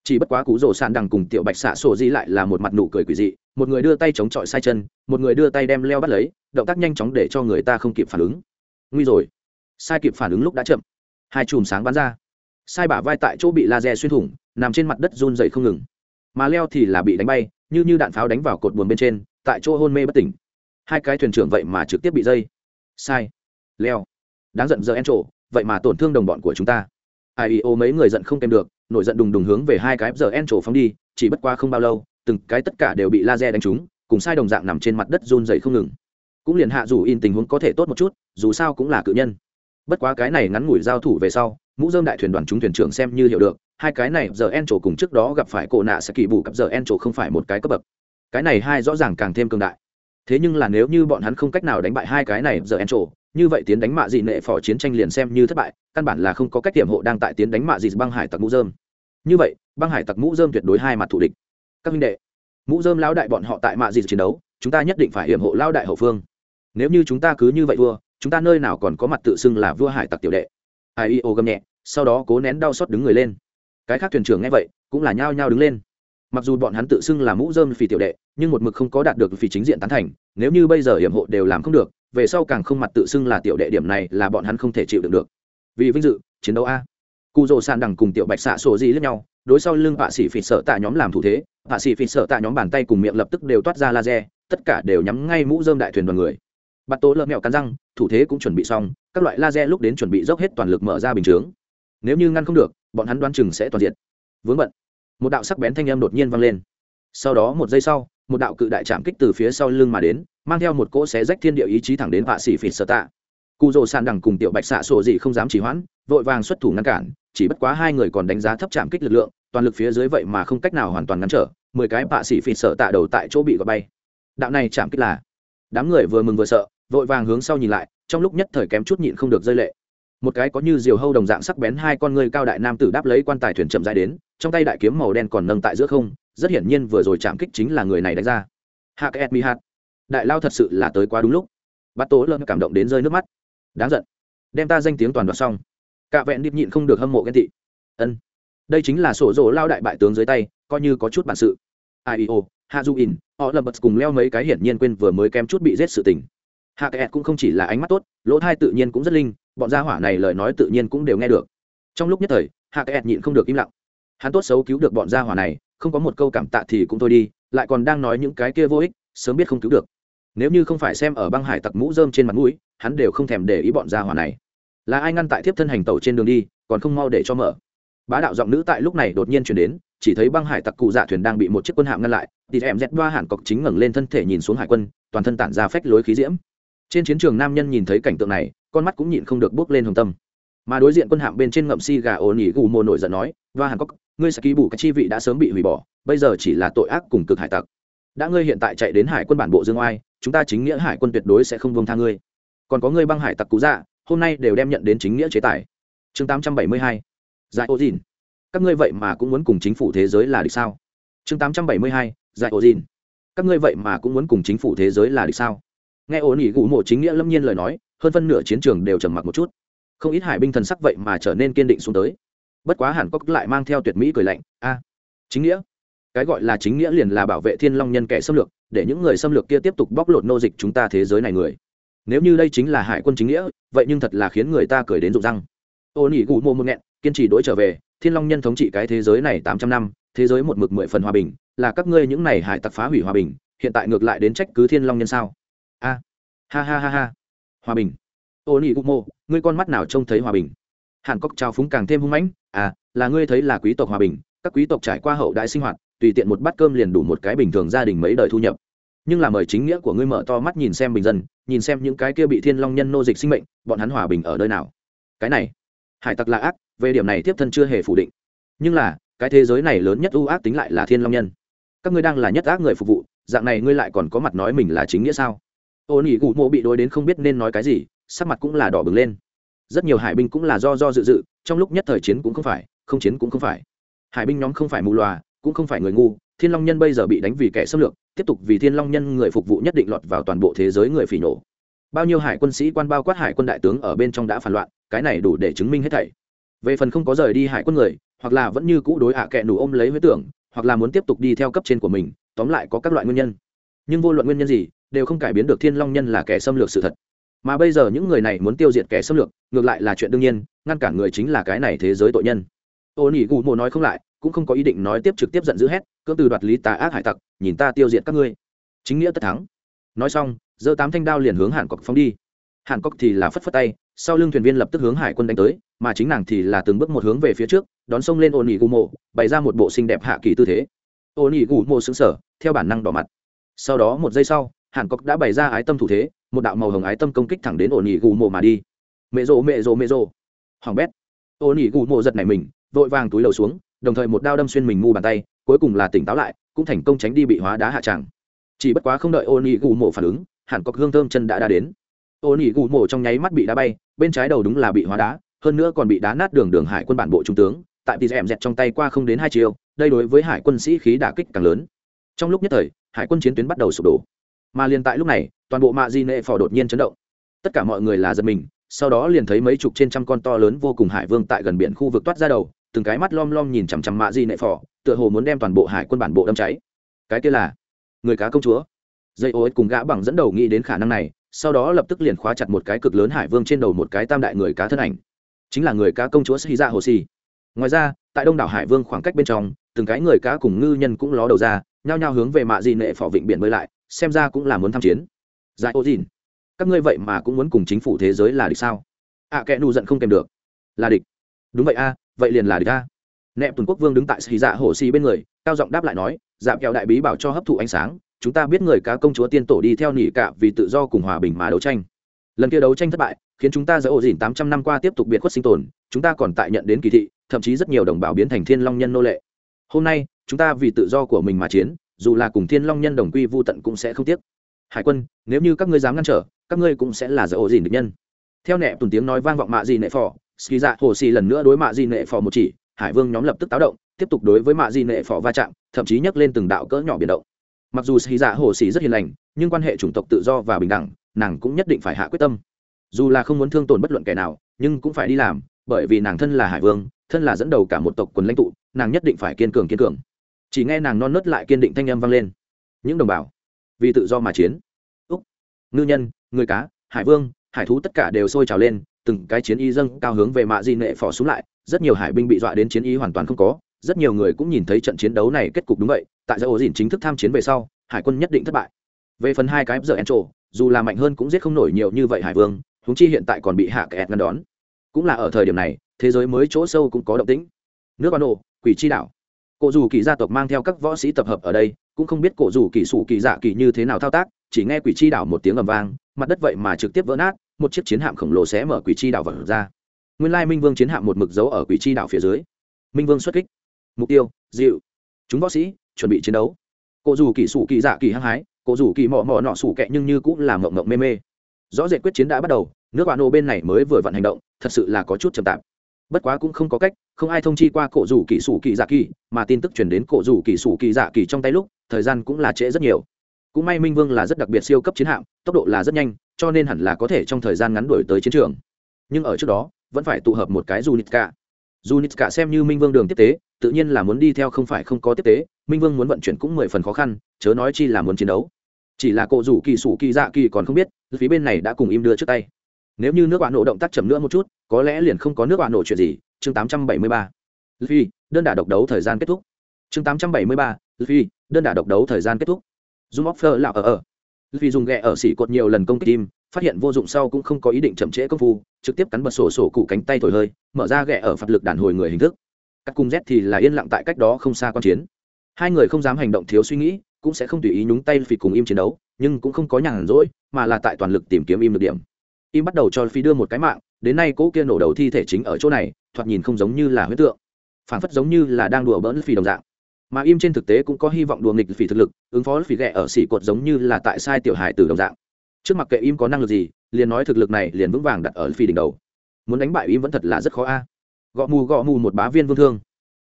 Chỉ bất quá cụ rổ sàn đằng cùng tiểu bạch xạ sổ dị lại là một mặt nụ cười quỷ dị, một người đưa tay chống chọi sai chân, một người đưa tay đem leo bắt lấy, động tác nhanh chóng để cho người ta không kịp phản ứng. Nguy rồi sai kịp phản ứng lúc đã chậm. Hai chùm sáng bắn ra. Sai bả vai tại chỗ bị laser xuyên thủng, nằm trên mặt đất run dậy không ngừng. Mà leo thì là bị đánh bay, như như đạn pháo đánh vào cột buồn bên trên, tại chỗ hôn mê bất tỉnh. Hai cái thuyền trưởng vậy mà trực tiếp bị dây. Sai. Leo. Đáng giận giờ en trộ vậy mà tổn thương đồng bọn của chúng ta. Ai ô mấy người giận không kèm được, nổi giận đùng đùng hướng về hai cái giờ en trổ phóng đi, chỉ bất qua không bao lâu, từng cái tất cả đều bị laser đánh trúng, cùng sai đồng dạng nằm trên mặt đất run dày không ngừng. Cũng liền hạ dù in tình huống có thể tốt một chút, dù sao cũng là cự nhân bất quá cái này ngắn ngủi giao thủ về sau, mũ dơm đại thuyền đoàn chúng thuyền trưởng xem như hiểu được, hai cái này giờ en trổ cùng trước đó gặp phải cổ nạ sẽ kỳ bù cặp giờ en trổ không phải một cái cấp bậc. Cái này hai rõ ràng càng thêm cường đại. Thế nhưng là nếu như bọn hắn không cách nào đánh bại hai cái này giờ en trổ như vậy tiến đánh mạ dị nệ phò chiến tranh liền xem như thất bại, căn bản là không có cách tiệm hộ đang tại tiến đánh mạ dị băng hải tặc mũ dơm. Như vậy, băng hải tặc mũ dơm tuyệt đối hai mặt thủ địch. Các minh đệ, mũ dơm lao đại bọn họ tại mạ dị chiến đấu, chúng ta nhất định phải hiểm hộ lao đại hậu phương. Nếu như chúng ta cứ như vậy thua chúng ta nơi nào còn có mặt tự xưng là vua hải tặc tiểu đệ? Ai y ô gầm nhẹ, sau đó cố nén đau xót đứng người lên. Cái khác thuyền trưởng nghe vậy, cũng là nhao nhao đứng lên. Mặc dù bọn hắn tự xưng là mũ dơm phì tiểu đệ, nhưng một mực không có đạt được phì chính diện tán thành, nếu như bây giờ hiểm hộ đều làm không được, về sau càng không mặt tự xưng là tiểu đệ điểm này là bọn hắn không thể chịu được được. Vì vinh dự, chiến đấu a. Cụ rồ sàn đằng cùng tiểu bạch xạ sổ di lẫn nhau, đối sau lưng bạ sĩ phì sợ tạ nhóm làm thủ thế bạ sĩ phì sợ tạ nhóm bàn tay cùng miệng lập tức đều toát ra laser, tất cả đều nhắm ngay mũ dơm đại thuyền đoàn người. Bắt tố lợn mẹo cắn răng thủ thế cũng chuẩn bị xong, các loại laser lúc đến chuẩn bị dốc hết toàn lực mở ra bình chướng. Nếu như ngăn không được, bọn hắn đoán chừng sẽ toàn diện vướng bận. Một đạo sắc bén thanh âm đột nhiên vang lên. Sau đó một giây sau, một đạo cự đại chạm kích từ phía sau lưng mà đến, mang theo một cỗ xé rách thiên địa ý chí thẳng đến vạ sĩ phỉ sở tạ. Cụ rồ sàn đằng cùng tiểu bạch xạ sổ gì không dám chỉ hoãn, vội vàng xuất thủ ngăn cản, chỉ bất quá hai người còn đánh giá thấp chạm kích lực lượng, toàn lực phía dưới vậy mà không cách nào hoàn toàn ngăn trở, mười cái vạ sĩ phỉ sở tạ đầu tại chỗ bị gọt bay. Đạo này chạm kích là, đám người vừa mừng vừa sợ vội vàng hướng sau nhìn lại, trong lúc nhất thời kém chút nhịn không được rơi lệ. Một cái có như diều hâu đồng dạng sắc bén hai con ngươi cao đại nam tử đáp lấy quan tài thuyền chậm dài đến, trong tay đại kiếm màu đen còn nâng tại giữa không, rất hiển nhiên vừa rồi chạm kích chính là người này đánh ra. Hạ cái mi hạt đại lao thật sự là tới quá đúng lúc. Bắt tố lợn cảm động đến rơi nước mắt. Đáng giận. Đem ta danh tiếng toàn đoạt xong. Cạ vẹn điệp nhịn không được hâm mộ ghen tị. Ân. Đây chính là sổ rỗ lao đại bại tướng dưới tay, coi như có chút bản sự. Ieo hạ du in họ lập bật cùng leo mấy cái hiển nhiên quên vừa mới kém chút bị giết sự tình hạ kẹt cũng không chỉ là ánh mắt tốt, lỗ thai tự nhiên cũng rất linh, bọn gia hỏa này lời nói tự nhiên cũng đều nghe được. Trong lúc nhất thời, hạ kẹt nhịn không được im lặng. Hắn tốt xấu cứu được bọn gia hỏa này, không có một câu cảm tạ thì cũng thôi đi, lại còn đang nói những cái kia vô ích, sớm biết không cứu được. Nếu như không phải xem ở băng hải tặc mũ rơm trên mặt mũi, hắn đều không thèm để ý bọn gia hỏa này. Là ai ngăn tại tiếp thân hành tàu trên đường đi, còn không mau để cho mở. Bá đạo giọng nữ tại lúc này đột nhiên chuyển đến, chỉ thấy băng hải tặc cụ dạ thuyền đang bị một chiếc quân hạm ngăn lại, thì em dẹt đoa hẳn cọc chính ngẩng lên thân thể nhìn xuống hải quân, toàn thân tản ra phách lối khí diễm trên chiến trường nam nhân nhìn thấy cảnh tượng này, con mắt cũng nhịn không được bước lên hồng tâm. Mà đối diện quân hạm bên trên ngậm si gà ồn ỉ gù mồ nổi giận nói, và hàn cốc ngươi sẽ ký bù cái chi vị đã sớm bị hủy bỏ, bây giờ chỉ là tội ác cùng cực hải tặc. Đã ngươi hiện tại chạy đến hải quân bản bộ dương oai, chúng ta chính nghĩa hải quân tuyệt đối sẽ không vương tha ngươi. Còn có ngươi băng hải tặc cú dạ hôm nay đều đem nhận đến chính nghĩa chế tài. Chương tám trăm bảy mươi hai. Giải ô dìn. Các ngươi vậy mà cũng muốn cùng chính phủ thế giới là địch sao? Chương tám trăm bảy mươi hai. Giải ô dìn. Các ngươi vậy mà cũng muốn cùng chính phủ thế giới là địch sao? Nghe ổn ỉ gù mộ chính nghĩa lâm nhiên lời nói, hơn phân nửa chiến trường đều trầm mặc một chút. Không ít hải binh thần sắc vậy mà trở nên kiên định xuống tới. Bất quá hàn cốc lại mang theo tuyệt mỹ cười lạnh, a, chính nghĩa? Cái gọi là chính nghĩa liền là bảo vệ thiên long nhân kẻ xâm lược, để những người xâm lược kia tiếp tục bóc lột nô dịch chúng ta thế giới này người. Nếu như đây chính là hải quân chính nghĩa, vậy nhưng thật là khiến người ta cười đến rụng răng. Ô nỉ gù mô một nghẹn, kiên trì đỗi trở về, thiên long nhân thống trị cái thế giới này tám trăm năm, thế giới một mực mười phần hòa bình, là các ngươi những này hải tặc phá hủy hòa bình, hiện tại ngược lại đến trách cứ thiên long nhân sao? A. Ha ha ha ha. Hòa bình. Ô nị u mô ngươi con mắt nào trông thấy hòa bình? Hàn cốc trao phúng càng thêm hung mãnh. À là ngươi thấy là quý tộc hòa bình, các quý tộc trải qua hậu đại sinh hoạt, tùy tiện một bát cơm liền đủ một cái bình thường gia đình mấy đời thu nhập. Nhưng là mời chính nghĩa của ngươi mở to mắt nhìn xem bình dân, nhìn xem những cái kia bị thiên long nhân nô dịch sinh mệnh, bọn hắn hòa bình ở nơi nào? Cái này, hải tặc là ác, về điểm này tiếp thân chưa hề phủ định. Nhưng là, cái thế giới này lớn nhất ưu ác tính lại là thiên long nhân. Các ngươi đang là nhất ác người phục vụ, dạng này ngươi lại còn có mặt nói mình là chính nghĩa sao? Ô nỉ gù mộ bị đối đến không biết nên nói cái gì, sắc mặt cũng là đỏ bừng lên. Rất nhiều hải binh cũng là do do dự dự, trong lúc nhất thời chiến cũng không phải, không chiến cũng không phải. Hải binh nhóm không phải mù loà, cũng không phải người ngu, thiên long nhân bây giờ bị đánh vì kẻ xâm lược, tiếp tục vì thiên long nhân người phục vụ nhất định lọt vào toàn bộ thế giới người phỉ nổ. Bao nhiêu hải quân sĩ quan bao quát hải quân đại tướng ở bên trong đã phản loạn, cái này đủ để chứng minh hết thảy. Về phần không có rời đi hải quân người, hoặc là vẫn như cũ đối hạ à kệ nủ ôm lấy huyết tưởng, hoặc là muốn tiếp tục đi theo cấp trên của mình, tóm lại có các loại nguyên nhân. Nhưng vô luận nguyên nhân gì đều không cải biến được thiên long nhân là kẻ xâm lược sự thật. Mà bây giờ những người này muốn tiêu diệt kẻ xâm lược, ngược lại là chuyện đương nhiên, ngăn cản người chính là cái này thế giới tội nhân. Ô nỉ gù mộ nói không lại, cũng không có ý định nói tiếp trực tiếp giận dữ hét, cưỡng từ đoạt lý tà ác hải tặc, nhìn ta tiêu diệt các ngươi. Chính nghĩa tất thắng. Nói xong, giơ tám thanh đao liền hướng hàn cọc phóng đi. Hàn cọc thì là phất phất tay, sau lưng thuyền viên lập tức hướng hải quân đánh tới, mà chính nàng thì là từng bước một hướng về phía trước, đón sông lên ôn nỉ gù mộ, bày ra một bộ xinh đẹp hạ kỳ tư thế. Ôn nỉ gù mộ xứng sở theo bản năng đỏ mặt. Sau đó một giây sau hàn cốc đã bày ra ái tâm thủ thế, một đạo màu hồng ái tâm công kích thẳng đến ôn ỉ gù mộ mà đi. Mẹ rộ mẹ rộ mẹ rộ hoàng bét. Ôn ỉ gù mộ giật nảy mình, vội vàng túi lầu xuống, đồng thời một đao đâm xuyên mình mu bàn tay, cuối cùng là tỉnh táo lại, cũng thành công tránh đi bị hóa đá hạ tràng. Chỉ bất quá không đợi ôn ỉ gù mộ phản ứng, hàn cọc hương thơm chân đã đã đến. Ôn ỉ gù mộ trong nháy mắt bị đá bay, bên trái đầu đúng là bị hóa đá, hơn nữa còn bị đá nát đường đường hải quân bản bộ trung tướng, tại tỉ rèm dẹt trong tay qua không đến hai chiều, đây đối với hải quân sĩ khí đả kích càng lớn. Trong lúc nhất thời, hải quân chiến tuyến bắt đầu sụp đổ mà liền tại lúc này, toàn bộ mạ di nệ phò đột nhiên chấn động. Tất cả mọi người là giật mình, sau đó liền thấy mấy chục trên trăm con to lớn vô cùng hải vương tại gần biển khu vực toát ra đầu, từng cái mắt lom lom nhìn chằm chằm mạ di nệ phò, tựa hồ muốn đem toàn bộ hải quân bản bộ đâm cháy. Cái kia là người cá công chúa. Dây ô cùng gã bằng dẫn đầu nghĩ đến khả năng này, sau đó lập tức liền khóa chặt một cái cực lớn hải vương trên đầu một cái tam đại người cá thân ảnh. Chính là người cá công chúa sĩ dạ hồ xì ngoài ra, tại đông đảo hải vương khoảng cách bên trong, từng cái người cá cùng ngư nhân cũng ló đầu ra, nhao nhao hướng về mạ dị nệ phỏ vịnh biển bơi lại xem ra cũng là muốn tham chiến. Giải ô dìn. Các ngươi vậy mà cũng muốn cùng chính phủ thế giới là địch sao? Ạ à, kẽ nù giận không kèm được. Là địch. Đúng vậy a vậy liền là địch a. Nẹp tuần quốc vương đứng tại xì dạ hồ xì bên người cao giọng đáp lại nói dạ kẹo đại bí bảo cho hấp thụ ánh sáng chúng ta biết người cá công chúa tiên tổ đi theo nỉ cạ vì tự do cùng hòa bình mà đấu tranh. Lần kia đấu tranh thất bại khiến chúng ta giữa ổ dỉn tám trăm năm qua tiếp tục biệt khuất sinh tồn chúng ta còn tại nhận đến kỳ thị thậm chí rất nhiều đồng bào biến thành thiên long nhân nô lệ. Hôm nay chúng ta vì tự do của mình mà chiến dù là cùng thiên long nhân đồng quy vô tận cũng sẽ không tiếc. Hải quân, nếu như các ngươi dám ngăn trở, các ngươi cũng sẽ là giờ ổ dìn được nhân. Theo nẹ tùn tiếng nói vang vọng mạ di nệ phò, ski dạ hồ xì lần nữa đối mạ di nệ phò một chỉ, hải vương nhóm lập tức táo động, tiếp tục đối với mạ di nệ phò va chạm, thậm chí nhấc lên từng đạo cỡ nhỏ biển động. Mặc dù ski dạ hồ xì rất hiền lành, nhưng quan hệ chủng tộc tự do và bình đẳng, nàng cũng nhất định phải hạ quyết tâm. Dù là không muốn thương tổn bất luận kẻ nào, nhưng cũng phải đi làm, bởi vì nàng thân là hải vương, thân là dẫn đầu cả một tộc quần lãnh tụ, nàng nhất định phải kiên cường kiên cường chỉ nghe nàng non nớt lại kiên định thanh âm vang lên. Những đồng bào, vì tự do mà chiến. Úc, ngư nhân, người cá, hải vương, hải thú tất cả đều sôi trào lên, từng cái chiến y dâng cao hướng về mạ di nệ phò xuống lại. Rất nhiều hải binh bị dọa đến chiến y hoàn toàn không có. Rất nhiều người cũng nhìn thấy trận chiến đấu này kết cục đúng vậy. Tại giải ổ dìn chính thức tham chiến về sau, hải quân nhất định thất bại. Về phần hai cái giờ en dù là mạnh hơn cũng giết không nổi nhiều như vậy hải vương húng chi hiện tại còn bị hạ kẹt ngăn đón. Cũng là ở thời điểm này, thế giới mới chỗ sâu cũng có động tĩnh. Nước ban nổ quỷ chi đảo cổ dù kỳ gia tộc mang theo các võ sĩ tập hợp ở đây, cũng không biết cổ dù kỳ sủ kỳ dạ kỳ như thế nào thao tác, chỉ nghe quỷ chi đảo một tiếng ầm vang, mặt đất vậy mà trực tiếp vỡ nát, một chiếc chiến hạm khổng lồ xé mở quỷ chi đảo vật ra. Nguyên lai minh vương chiến hạm một mực dấu ở quỷ chi đảo phía dưới. Minh vương xuất kích. Mục tiêu, dịu. Chúng võ sĩ, chuẩn bị chiến đấu. Cổ dù kỳ sủ kỳ dạ kỳ hăng hái, cổ dù kỳ mò mò nọ sủ kẹ nhưng như cũng là mộng mộng mê mê. Rõ rệt quyết chiến đã bắt đầu, nước bạn nô bên này mới vừa vận hành động, thật sự là có chút chậm tạp bất quá cũng không có cách, không ai thông chi qua cổ rủ kỳ sủ kỳ dạ kỳ, mà tin tức chuyển đến cổ rủ kỳ sủ kỳ dạ kỳ trong tay lúc, thời gian cũng là trễ rất nhiều. Cũng may minh vương là rất đặc biệt siêu cấp chiến hạm, tốc độ là rất nhanh, cho nên hẳn là có thể trong thời gian ngắn đuổi tới chiến trường. Nhưng ở trước đó, vẫn phải tụ hợp một cái du nít cả dù xem như minh vương đường tiếp tế, tự nhiên là muốn đi theo không phải không có tiếp tế, minh vương muốn vận chuyển cũng mười phần khó khăn, chớ nói chi là muốn chiến đấu. Chỉ là cổ rủ kỳ sủ kỳ dạ kỳ còn không biết, phía bên này đã cùng im đưa trước tay nếu như nước bạn nổ động tác chậm nữa một chút có lẽ liền không có nước bạn nổ chuyện gì. Chương 873. Luffy, đơn đả độc đấu thời gian kết thúc. Chương 873, Luffy, đơn đả độc đấu thời gian kết thúc. Zoom offer là ở ở. Luffy dùng ghẹ ở xỉ cột nhiều lần công kích tim phát hiện vô dụng sau cũng không có ý định chậm trễ công phu trực tiếp cắn bật sổ sổ cụ cánh tay thổi hơi mở ra ghẹ ở phạt lực đàn hồi người hình thức. Các cung z thì là yên lặng tại cách đó không xa quan chiến. Hai người không dám hành động thiếu suy nghĩ cũng sẽ không tùy ý nhúng tay Luffy cùng im chiến đấu nhưng cũng không có nhàn rỗi mà là tại toàn lực tìm kiếm im được điểm im bắt đầu cho phi đưa một cái mạng, đến nay cỗ kia nổ đầu thi thể chính ở chỗ này, thoạt nhìn không giống như là huyết tượng. Phản phất giống như là đang đùa bỡn phi đồng dạng. Mà im trên thực tế cũng có hy vọng đùa nghịch phi thực lực, ứng phó phi ghẹ ở xỉ cột giống như là tại sai tiểu hài từ đồng dạng. Trước mặt kệ im có năng lực gì, liền nói thực lực này liền vững vàng đặt ở phi đỉnh đầu. Muốn đánh bại im vẫn thật là rất khó a. Gõ mù gõ mù một bá viên vương thương.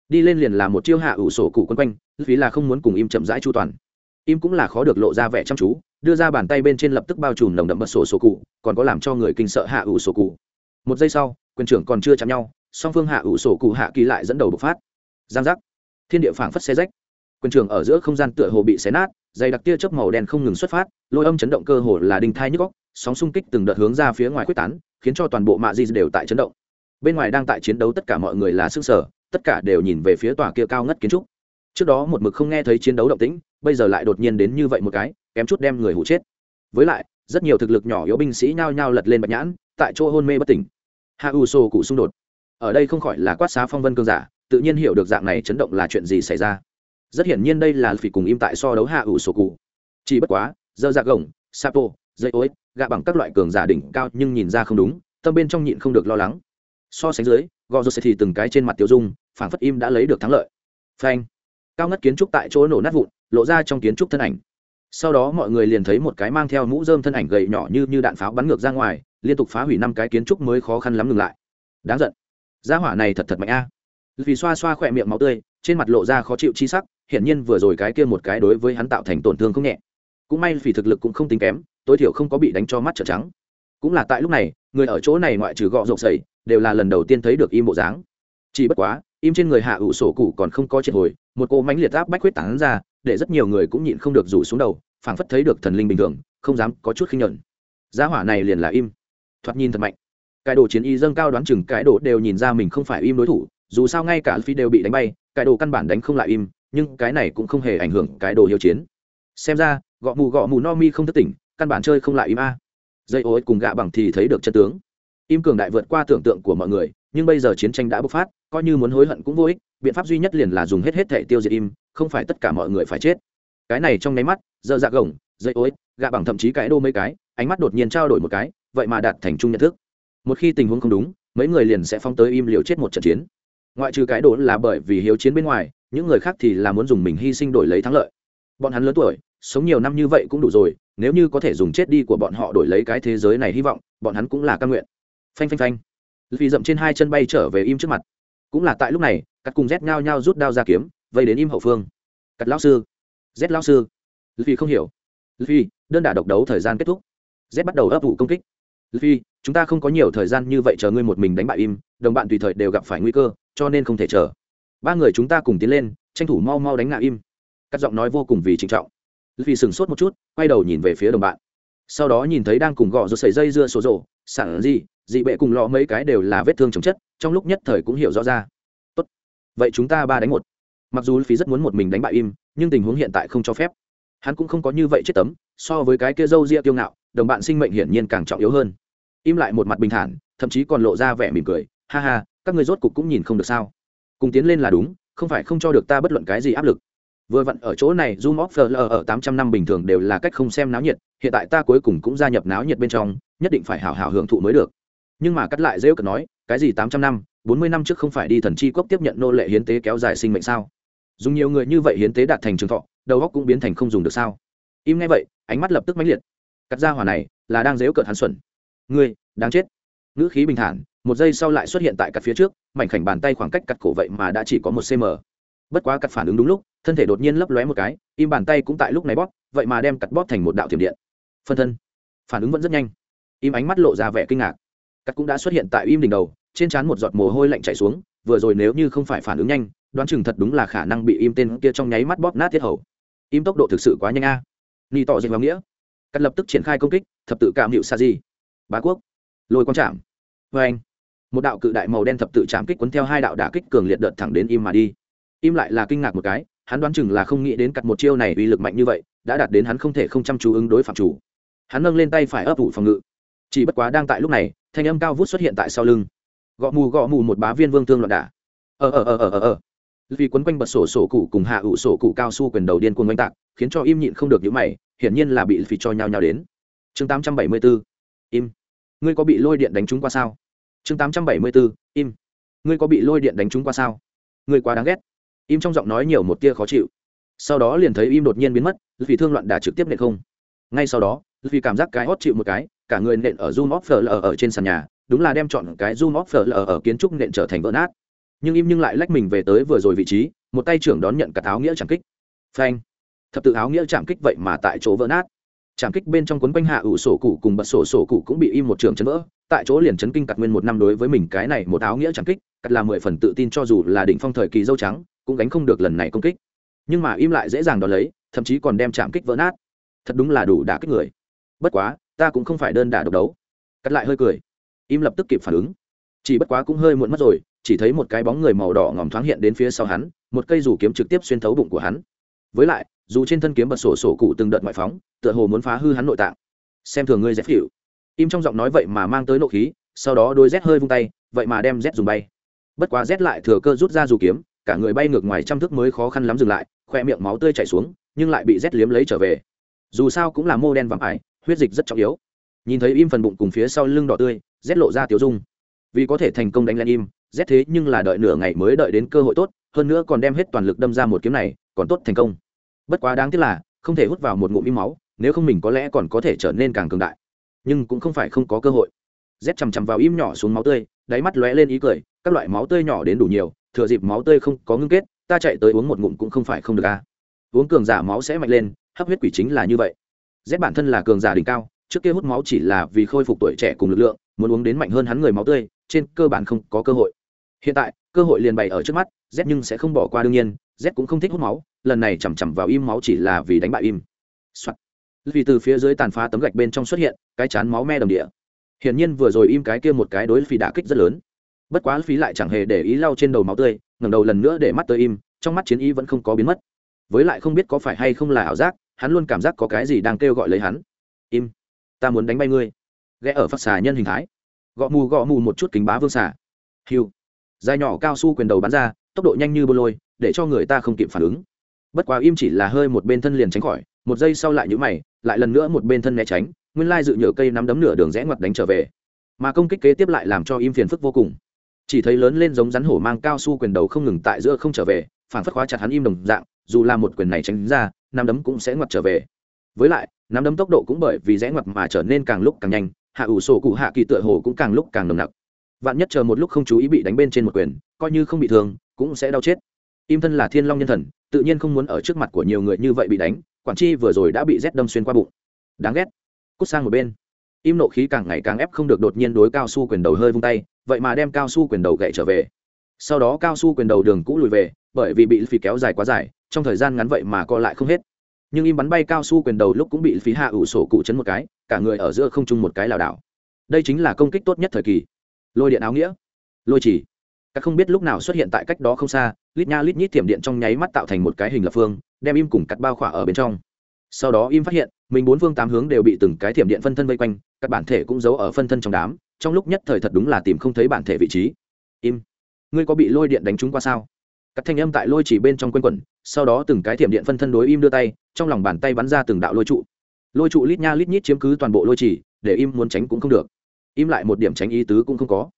Đi lên liền là một chiêu hạ ủ sổ cụ quân quanh, phí là không muốn cùng im chậm rãi chu toàn. Im cũng là khó được lộ ra vẻ chăm chú đưa ra bàn tay bên trên lập tức bao trùm nồng đậm bật sổ sổ cụ, còn có làm cho người kinh sợ hạ ủ sổ cụ. Một giây sau, quyền trưởng còn chưa chạm nhau, song phương hạ ủ sổ cụ hạ kỳ lại dẫn đầu bộc phát. Giang giác. Thiên địa phảng phất xe rách. Quyền trưởng ở giữa không gian tựa hồ bị xé nát, dày đặc tia chớp màu đen không ngừng xuất phát, lôi âm chấn động cơ hồ là đinh thai nhức góc sóng xung kích từng đợt hướng ra phía ngoài quyết tán, khiến cho toàn bộ mạ di đều tại chấn động. Bên ngoài đang tại chiến đấu tất cả mọi người là sức sở, tất cả đều nhìn về phía tòa kia cao ngất kiến trúc. Trước đó một mực không nghe thấy chiến đấu động tĩnh, bây giờ lại đột nhiên đến như vậy một cái kém chút đem người hụ chết. Với lại, rất nhiều thực lực nhỏ yếu binh sĩ nhao nhao lật lên bạch nhãn, tại chỗ hôn mê bất tỉnh. Hạ u sô cụ xung đột. Ở đây không khỏi là quát xá phong vân cương giả, tự nhiên hiểu được dạng này chấn động là chuyện gì xảy ra. Rất hiển nhiên đây là phỉ cùng im tại so đấu hạ ủ sổ cụ. Chỉ bất quá dơ dạ gồng, sapo, dây ối, gạ bằng các loại cường giả đỉnh cao nhưng nhìn ra không đúng, tâm bên trong nhịn không được lo lắng. So sánh dưới, gò rô thì từng cái trên mặt tiêu dung, phảng phất im đã lấy được thắng lợi. Phanh. Cao ngất kiến trúc tại chỗ nổ nát vụn, lộ ra trong kiến trúc thân ảnh sau đó mọi người liền thấy một cái mang theo mũ dơm thân ảnh gầy nhỏ như như đạn pháo bắn ngược ra ngoài, liên tục phá hủy năm cái kiến trúc mới khó khăn lắm ngừng lại. Đáng giận. Gia hỏa này thật thật mạnh a. À. Vì xoa xoa khỏe miệng máu tươi, trên mặt lộ ra khó chịu chi sắc, hiển nhiên vừa rồi cái kia một cái đối với hắn tạo thành tổn thương không nhẹ. Cũng may vì thực lực cũng không tính kém, tối thiểu không có bị đánh cho mắt trợ trắng. Cũng là tại lúc này, người ở chỗ này ngoại trừ gọ rộng sầy đều là lần đầu tiên thấy được im bộ dáng. Chỉ bất quá, im trên người hạ ủ sổ cụ còn không có triệt hồi, một cô mánh liệt áp bách huyết tán ra để rất nhiều người cũng nhịn không được rủ xuống đầu, phảng phất thấy được thần linh bình thường, không dám có chút khinh nhẫn giá hỏa này liền là im. Thoạt nhìn thật mạnh. Cái đồ chiến y dâng cao đoán chừng cái đồ đều nhìn ra mình không phải im đối thủ, dù sao ngay cả phi đều bị đánh bay, cái đồ căn bản đánh không lại im, nhưng cái này cũng không hề ảnh hưởng cái đồ hiếu chiến. Xem ra gõ mù gõ mù no mi không thất tỉnh, căn bản chơi không lại im a. Dây ô cùng gạ bằng thì thấy được chân tướng. Im cường đại vượt qua tưởng tượng của mọi người, nhưng bây giờ chiến tranh đã bộc phát coi như muốn hối hận cũng vô ích, biện pháp duy nhất liền là dùng hết hết thể tiêu diệt im, không phải tất cả mọi người phải chết. Cái này trong nháy mắt dơ dạ gồng dây ối, gạ bằng thậm chí cái đô mấy cái, ánh mắt đột nhiên trao đổi một cái, vậy mà đạt thành chung nhận thức. Một khi tình huống không đúng, mấy người liền sẽ phong tới im liều chết một trận chiến. Ngoại trừ cái đồ là bởi vì hiếu chiến bên ngoài, những người khác thì là muốn dùng mình hy sinh đổi lấy thắng lợi. Bọn hắn lớn tuổi, sống nhiều năm như vậy cũng đủ rồi, nếu như có thể dùng chết đi của bọn họ đổi lấy cái thế giới này hy vọng, bọn hắn cũng là căn nguyện. Phanh phanh phanh. Vì dậm trên hai chân bay trở về im trước mặt cũng là tại lúc này, cắt cùng rét ngao nhao rút đao ra kiếm, vây đến im hậu phương. Cắt lão sư rét lão sư. Vì không hiểu. Vì đơn đả độc đấu thời gian kết thúc. Rét bắt đầu ấp vụ công kích. Vì chúng ta không có nhiều thời gian như vậy chờ ngươi một mình đánh bại im, đồng bạn tùy thời đều gặp phải nguy cơ, cho nên không thể chờ. Ba người chúng ta cùng tiến lên, tranh thủ mau mau đánh ngã im. Các giọng nói vô cùng vì trịnh trọng. Vì sửng sốt một chút, quay đầu nhìn về phía đồng bạn. Sau đó nhìn thấy đang cùng gõ rồi sẩy dây dưa số rổ, sẵn gì dị bệ cùng lọ mấy cái đều là vết thương chồng chất, trong lúc nhất thời cũng hiểu rõ ra. Tốt, vậy chúng ta ba đánh một. Mặc dù phí rất muốn một mình đánh bại im, nhưng tình huống hiện tại không cho phép. Hắn cũng không có như vậy chết tấm, so với cái kia dâu ria kiêu ngạo, đồng bạn sinh mệnh hiển nhiên càng trọng yếu hơn. Im lại một mặt bình thản, thậm chí còn lộ ra vẻ mỉm cười, ha ha, các người rốt cục cũng nhìn không được sao? Cùng tiến lên là đúng, không phải không cho được ta bất luận cái gì áp lực. Vừa vặn ở chỗ này, zoom off ở tám trăm năm bình thường đều là cách không xem náo nhiệt, hiện tại ta cuối cùng cũng gia nhập náo nhiệt bên trong, nhất định phải hào hào hưởng thụ mới được nhưng mà cắt lại dễ cận nói, cái gì tám trăm năm, bốn mươi năm trước không phải đi thần chi cốc tiếp nhận nô lệ hiến tế kéo dài sinh mệnh sao? Dùng nhiều người như vậy hiến tế đạt thành trường thọ, đầu góc cũng biến thành không dùng được sao? Im nghe vậy, ánh mắt lập tức mãnh liệt. Cắt ra hỏa này, là đang dếu cợt hắn xuẩn. Ngươi, đáng chết. Ngữ khí bình thản, một giây sau lại xuất hiện tại cắt phía trước, mảnh khảnh bàn tay khoảng cách cắt cổ vậy mà đã chỉ có một cm bất quá cắt phản ứng đúng lúc, thân thể đột nhiên lấp lóe một cái, im bàn tay cũng tại lúc này bóp, vậy mà đem cắt bóp thành một đạo thiểm điện. Phân thân. Phản ứng vẫn rất nhanh. Im ánh mắt lộ ra vẻ kinh ngạc cắt cũng đã xuất hiện tại im đỉnh đầu, trên trán một giọt mồ hôi lạnh chảy xuống, vừa rồi nếu như không phải phản ứng nhanh, đoán chừng thật đúng là khả năng bị im tên kia trong nháy mắt bóp nát thiết hầu. Im tốc độ thực sự quá nhanh a. Ni tỏ dịch vào nghĩa. Cắt lập tức triển khai công kích, thập tự cảm hiệu sa di. Bá quốc. Lôi quang chạm. Vê anh. Một đạo cự đại màu đen thập tự chạm kích cuốn theo hai đạo đả kích cường liệt đợt thẳng đến im mà đi. Im lại là kinh ngạc một cái, hắn đoán chừng là không nghĩ đến cắt một chiêu này uy lực mạnh như vậy, đã đạt đến hắn không thể không chăm chú ứng đối phạm chủ. Hắn nâng lên tay phải ấp ủ phòng ngự chỉ bất quá đang tại lúc này, thanh âm cao vút xuất hiện tại sau lưng. Gõ mù gõ mù một bá viên vương thương loạn đả. Ờ ờ ờ ờ ờ ờ. Vì quấn quanh bật sổ sổ cụ cùng hạ ủ sổ cụ cao su quyền đầu điên cuồng oanh tạc, khiến cho im nhịn không được những mày, hiển nhiên là bị phì cho nhau nhau đến. Chương 874 im. Ngươi có bị lôi điện đánh trúng qua sao? Chương 874 im. Ngươi có bị lôi điện đánh trúng qua sao? Ngươi quá đáng ghét. Im trong giọng nói nhiều một tia khó chịu. Sau đó liền thấy im đột nhiên biến mất vì thương loạn đả trực tiếp nệ không. Ngay sau đó vì cảm giác cái hót chịu một cái cả người nện ở zoom off ở ở trên sàn nhà, đúng là đem chọn cái zoom off ở ở kiến trúc nện trở thành vỡ nát. Nhưng im nhưng lại lách mình về tới vừa rồi vị trí, một tay trưởng đón nhận cả áo nghĩa chẳng kích. Phanh. Thập tự áo nghĩa chạm kích vậy mà tại chỗ vỡ nát. Chạm kích bên trong cuốn quanh hạ ủ sổ cụ cùng bật sổ sổ cụ cũng bị im một trường chấn vỡ. Tại chỗ liền chấn kinh cặt nguyên một năm đối với mình cái này một áo nghĩa chạm kích cặt là mười phần tự tin cho dù là đỉnh phong thời kỳ dâu trắng, cũng gánh không được lần này công kích. Nhưng mà im lại dễ dàng đón lấy, thậm chí còn đem chạm kích vỡ nát. Thật đúng là đủ đả kích người. Bất quá ta cũng không phải đơn đả độc đấu. Cắt lại hơi cười. Im lập tức kịp phản ứng. Chỉ bất quá cũng hơi muộn mất rồi, chỉ thấy một cái bóng người màu đỏ ngòm thoáng hiện đến phía sau hắn, một cây dù kiếm trực tiếp xuyên thấu bụng của hắn. Với lại, dù trên thân kiếm bật sổ sổ cụ từng đợt ngoại phóng, tựa hồ muốn phá hư hắn nội tạng. Xem thường ngươi dép hiệu im trong giọng nói vậy mà mang tới nộ khí, sau đó đôi rét hơi vung tay, vậy mà đem rét dùng bay. Bất quá rét lại thừa cơ rút ra dù kiếm, cả người bay ngược ngoài trăm thước mới khó khăn lắm dừng lại, khoe miệng máu tươi chảy xuống, nhưng lại bị rét liếm lấy trở về. Dù sao cũng là mô đen vắng ải huyết dịch rất trọng yếu. Nhìn thấy im phần bụng cùng phía sau lưng đỏ tươi rét lộ ra tiểu dung. Vì có thể thành công đánh lên im rét thế nhưng là đợi nửa ngày mới đợi đến cơ hội tốt, hơn nữa còn đem hết toàn lực đâm ra một kiếm này, còn tốt thành công. Bất quá đáng tiếc là, không thể hút vào một ngụm im máu, nếu không mình có lẽ còn có thể trở nên càng cường đại. Nhưng cũng không phải không có cơ hội. Rét chằm chằm vào im nhỏ xuống máu tươi, đáy mắt lóe lên ý cười, các loại máu tươi nhỏ đến đủ nhiều, thừa dịp máu tươi không có ngưng kết, ta chạy tới uống một ngụm cũng không phải không được a à. uống cường giả máu sẽ mạnh lên, hấp huyết quỷ chính là như vậy z bản thân là cường giả đỉnh cao, trước kia hút máu chỉ là vì khôi phục tuổi trẻ cùng lực lượng, muốn uống đến mạnh hơn hắn người máu tươi, trên cơ bản không có cơ hội. Hiện tại, cơ hội liền bày ở trước mắt, z nhưng sẽ không bỏ qua đương nhiên, z cũng không thích hút máu, lần này chằm chằm vào im máu chỉ là vì đánh bại im、Soạn. vì từ phía dưới tàn phá tấm gạch bên trong xuất hiện, cái chán máu me đầm địa. Hiển nhiên vừa rồi im cái kia một cái đối phí đã kích rất lớn. Bất quá phí lại chẳng hề để ý lau trên đầu máu tươi, ngẩng đầu lần nữa để mắt tới im, trong mắt chiến ý vẫn không có biến mất. Với lại không biết có phải hay không là ảo giác hắn luôn cảm giác có cái gì đang kêu gọi lấy hắn. Im, ta muốn đánh bay ngươi. Ghé ở phát xà nhân hình thái. Gõ mù gõ mù một chút kính bá vương xà. Hiu. Dài nhỏ cao su quyền đầu bắn ra, tốc độ nhanh như bô lôi, để cho người ta không kịp phản ứng. Bất quá im chỉ là hơi một bên thân liền tránh khỏi, một giây sau lại nhũ mày, lại lần nữa một bên thân né tránh, nguyên lai dự nhựa cây nắm đấm nửa đường rẽ ngoặt đánh trở về. Mà công kích kế tiếp lại làm cho im phiền phức vô cùng. Chỉ thấy lớn lên giống rắn hổ mang cao su quyền đầu không ngừng tại giữa không trở về phản phất khóa chặt hắn im đồng dạng, dù là một quyền này tránh ra nắm đấm cũng sẽ ngoặt trở về. Với lại, nắm đấm tốc độ cũng bởi vì rẽ ngoặt mà trở nên càng lúc càng nhanh, hạ ủ sổ cụ hạ kỳ tựa hồ cũng càng lúc càng nồng nặc. Vạn nhất chờ một lúc không chú ý bị đánh bên trên một quyền, coi như không bị thương, cũng sẽ đau chết. Im thân là thiên long nhân thần, tự nhiên không muốn ở trước mặt của nhiều người như vậy bị đánh, quản chi vừa rồi đã bị rét đâm xuyên qua bụng. Đáng ghét. Cút sang một bên. Im nộ khí càng ngày càng ép không được đột nhiên đối cao su quyền đầu hơi vung tay, vậy mà đem cao su quyền đầu gậy trở về. Sau đó cao su quyền đầu đường cũ lùi về, bởi vì bị phì kéo dài quá dài trong thời gian ngắn vậy mà co lại không hết. Nhưng im bắn bay cao su quyền đầu lúc cũng bị phí hạ ủ sổ cụ chấn một cái, cả người ở giữa không chung một cái lảo đảo. Đây chính là công kích tốt nhất thời kỳ. Lôi điện áo nghĩa. Lôi chỉ. Các không biết lúc nào xuất hiện tại cách đó không xa, lít nha lít nhít tiệm điện trong nháy mắt tạo thành một cái hình lập phương, đem im cùng cắt bao khỏa ở bên trong. Sau đó im phát hiện, mình bốn phương tám hướng đều bị từng cái thiểm điện phân thân vây quanh, các bản thể cũng giấu ở phân thân trong đám, trong lúc nhất thời thật đúng là tìm không thấy bản thể vị trí. Im. Ngươi có bị lôi điện đánh trúng qua sao? Các thanh âm tại lôi chỉ bên trong q u a n quẩn sau đó từng cái thiểm điện phân thân đối im đưa tay, trong lòng bàn tay bắn ra từng đạo lôi trụ. Lôi trụ lít nha lít nhít chiếm cứ toàn bộ lôi chỉ, để im muốn tránh cũng không được. Im lại một điểm tránh ý tứ cũng không có.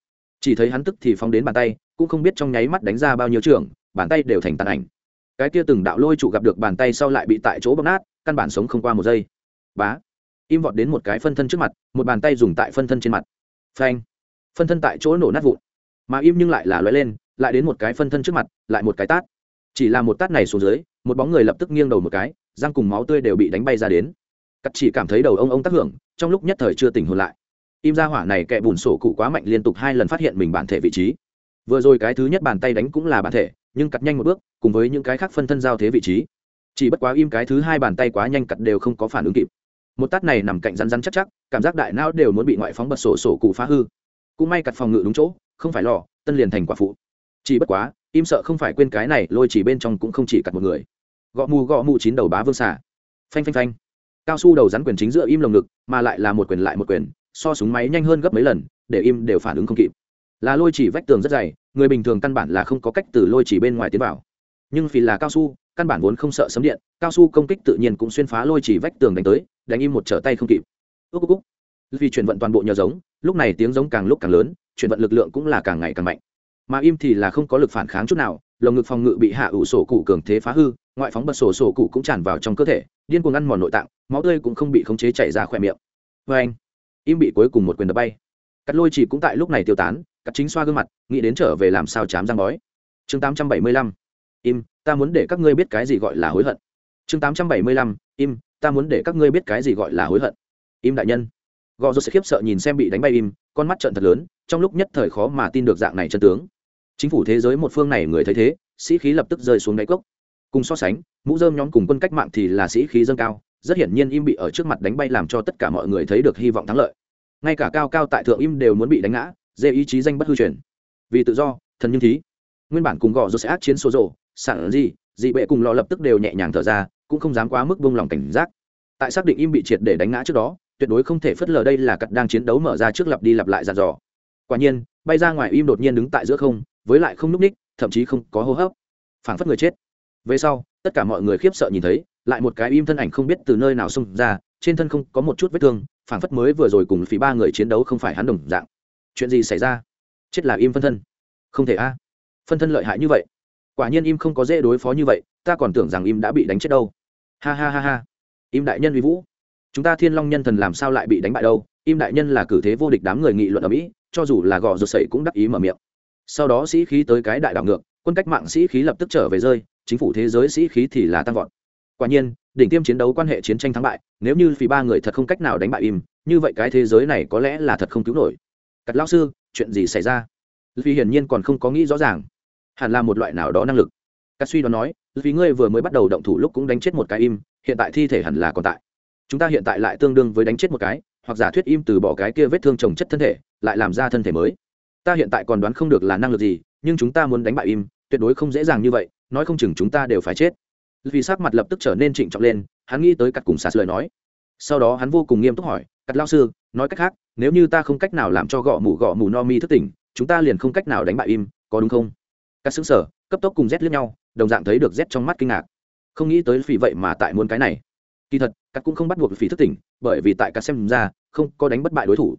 Chỉ thấy hắn tức thì phóng đến bàn tay, cũng không biết trong nháy mắt đánh ra bao nhiêu trường, bàn tay đều thành tàn ảnh. Cái kia từng đạo lôi trụ gặp được bàn tay sau lại bị tại chỗ bóp nát, căn bản sống không qua một giây. Bá! Im vọt đến một cái phân thân trước mặt, một bàn tay dùng tại phân thân trên mặt. Phanh! Phân thân tại chỗ nổ nát vụn. Mà im nhưng lại là lóe lên, lại đến một cái phân thân trước mặt, lại một cái tát chỉ là một tát này xuống dưới, một bóng người lập tức nghiêng đầu một cái, răng cùng máu tươi đều bị đánh bay ra đến. Cắt chỉ cảm thấy đầu ông ông tác hưởng, trong lúc nhất thời chưa tỉnh hồn lại. Im ra hỏa này kẻ bùn sổ cụ quá mạnh liên tục hai lần phát hiện mình bản thể vị trí. Vừa rồi cái thứ nhất bàn tay đánh cũng là bản thể, nhưng cắt nhanh một bước, cùng với những cái khác phân thân giao thế vị trí. Chỉ bất quá im cái thứ hai bàn tay quá nhanh cắt đều không có phản ứng kịp. Một tát này nằm cạnh rắn rắn chắc chắc, cảm giác đại não đều muốn bị ngoại phóng bật sổ sổ cụ phá hư. Cũng may cặt phòng ngự đúng chỗ, không phải lò, tân liền thành quả phụ. Chỉ bất quá im sợ không phải quên cái này, lôi chỉ bên trong cũng không chỉ cặt một người. Gõ mù gõ mù chín đầu bá vương xả phanh phanh phanh. Cao su đầu rắn quyền chính giữa im lồng ngực, mà lại là một quyền lại một quyền, so súng máy nhanh hơn gấp mấy lần, để im đều phản ứng không kịp. Là lôi chỉ vách tường rất dày, người bình thường căn bản là không có cách từ lôi chỉ bên ngoài tiến vào. Nhưng vì là cao su, căn bản vốn không sợ sấm điện, cao su công kích tự nhiên cũng xuyên phá lôi chỉ vách tường đánh tới, đánh im một trở tay không kịp. Ước ước vì chuyển vận toàn bộ nhờ giống, lúc này tiếng giống càng lúc càng lớn, chuyển vận lực lượng cũng là càng ngày càng mạnh mà im thì là không có lực phản kháng chút nào, lồng ngực phòng ngự bị hạ ủ sổ cụ cường thế phá hư, ngoại phóng bật sổ sổ cụ cũng tràn vào trong cơ thể, điên cuồng ăn mòn nội tạng, máu tươi cũng không bị khống chế chảy ra khỏe miệng. Vê anh, im bị cuối cùng một quyền đập bay. Cắt lôi chỉ cũng tại lúc này tiêu tán, cắt chính xoa gương mặt, nghĩ đến trở về làm sao chám răng bói. Chương tám trăm bảy mươi lăm, im, ta muốn để các ngươi biết cái gì gọi là hối hận. Chương tám trăm bảy mươi lăm, im, ta muốn để các ngươi biết cái gì gọi là hối hận. Im đại nhân. Gò rô sẽ khiếp sợ nhìn xem bị đánh bay im, con mắt trận thật lớn, trong lúc nhất thời khó mà tin được dạng này chân tướng chính phủ thế giới một phương này người thấy thế, sĩ khí lập tức rơi xuống đáy cốc. Cùng so sánh, mũ dơm nhóm cùng quân cách mạng thì là sĩ khí dâng cao, rất hiển nhiên im bị ở trước mặt đánh bay làm cho tất cả mọi người thấy được hy vọng thắng lợi. Ngay cả cao cao tại thượng im đều muốn bị đánh ngã, dê ý chí danh bất hư truyền. Vì tự do, thần như thí. Nguyên bản cùng gò rô sẽ át chiến số rộ sản gì, dị bệ cùng lò lập tức đều nhẹ nhàng thở ra, cũng không dám quá mức vung lòng cảnh giác. Tại xác định im bị triệt để đánh ngã trước đó, tuyệt đối không thể phớt lờ đây là cặp đang chiến đấu mở ra trước lặp đi lặp lại dàn dò. Quả nhiên, bay ra ngoài im đột nhiên đứng tại giữa không với lại không núp ních, thậm chí không có hô hấp. Phảng phất người chết. Về sau, tất cả mọi người khiếp sợ nhìn thấy, lại một cái im thân ảnh không biết từ nơi nào xông ra, trên thân không có một chút vết thương, phảng phất mới vừa rồi cùng phí ba người chiến đấu không phải hắn đồng dạng. Chuyện gì xảy ra? Chết là im phân thân. Không thể a. Phân thân lợi hại như vậy. Quả nhiên im không có dễ đối phó như vậy, ta còn tưởng rằng im đã bị đánh chết đâu. Ha ha ha ha. Im đại nhân uy vũ. Chúng ta thiên long nhân thần làm sao lại bị đánh bại đâu? Im đại nhân là cử thế vô địch đám người nghị luận ở mỹ, cho dù là gò ruột sậy cũng đắc ý mở miệng sau đó sĩ khí tới cái đại đảo ngược, quân cách mạng sĩ khí lập tức trở về rơi, chính phủ thế giới sĩ khí thì là tăng vọt. Quả nhiên, đỉnh tiêm chiến đấu quan hệ chiến tranh thắng bại, nếu như vì ba người thật không cách nào đánh bại im, như vậy cái thế giới này có lẽ là thật không cứu nổi. Cắt lao sư, chuyện gì xảy ra? Vì hiển nhiên còn không có nghĩ rõ ràng. Hẳn là một loại nào đó năng lực. Cắt suy đoán nói vì ngươi vừa mới bắt đầu động thủ lúc cũng đánh chết một cái im, hiện tại thi thể hẳn là còn tại. Chúng ta hiện tại lại tương đương với đánh chết một cái, hoặc giả thuyết im từ bỏ cái kia vết thương trồng chất thân thể, lại làm ra thân thể mới ta hiện tại còn đoán không được là năng lực gì, nhưng chúng ta muốn đánh bại im, tuyệt đối không dễ dàng như vậy, nói không chừng chúng ta đều phải chết. Vì sắc mặt lập tức trở nên trịnh trọng lên, hắn nghĩ tới cắt cùng sạt lời nói. Sau đó hắn vô cùng nghiêm túc hỏi, cắt lao sư, nói cách khác, nếu như ta không cách nào làm cho gõ mù gõ mù no mi thức tỉnh, chúng ta liền không cách nào đánh bại im, có đúng không? Các xứng sở cấp tốc cùng z lướt nhau, đồng dạng thấy được z trong mắt kinh ngạc. Không nghĩ tới phỉ vậy mà tại muốn cái này. Kỳ thật các cũng không bắt buộc phỉ thức tỉnh, bởi vì tại các xem ra, không có đánh bất bại đối thủ.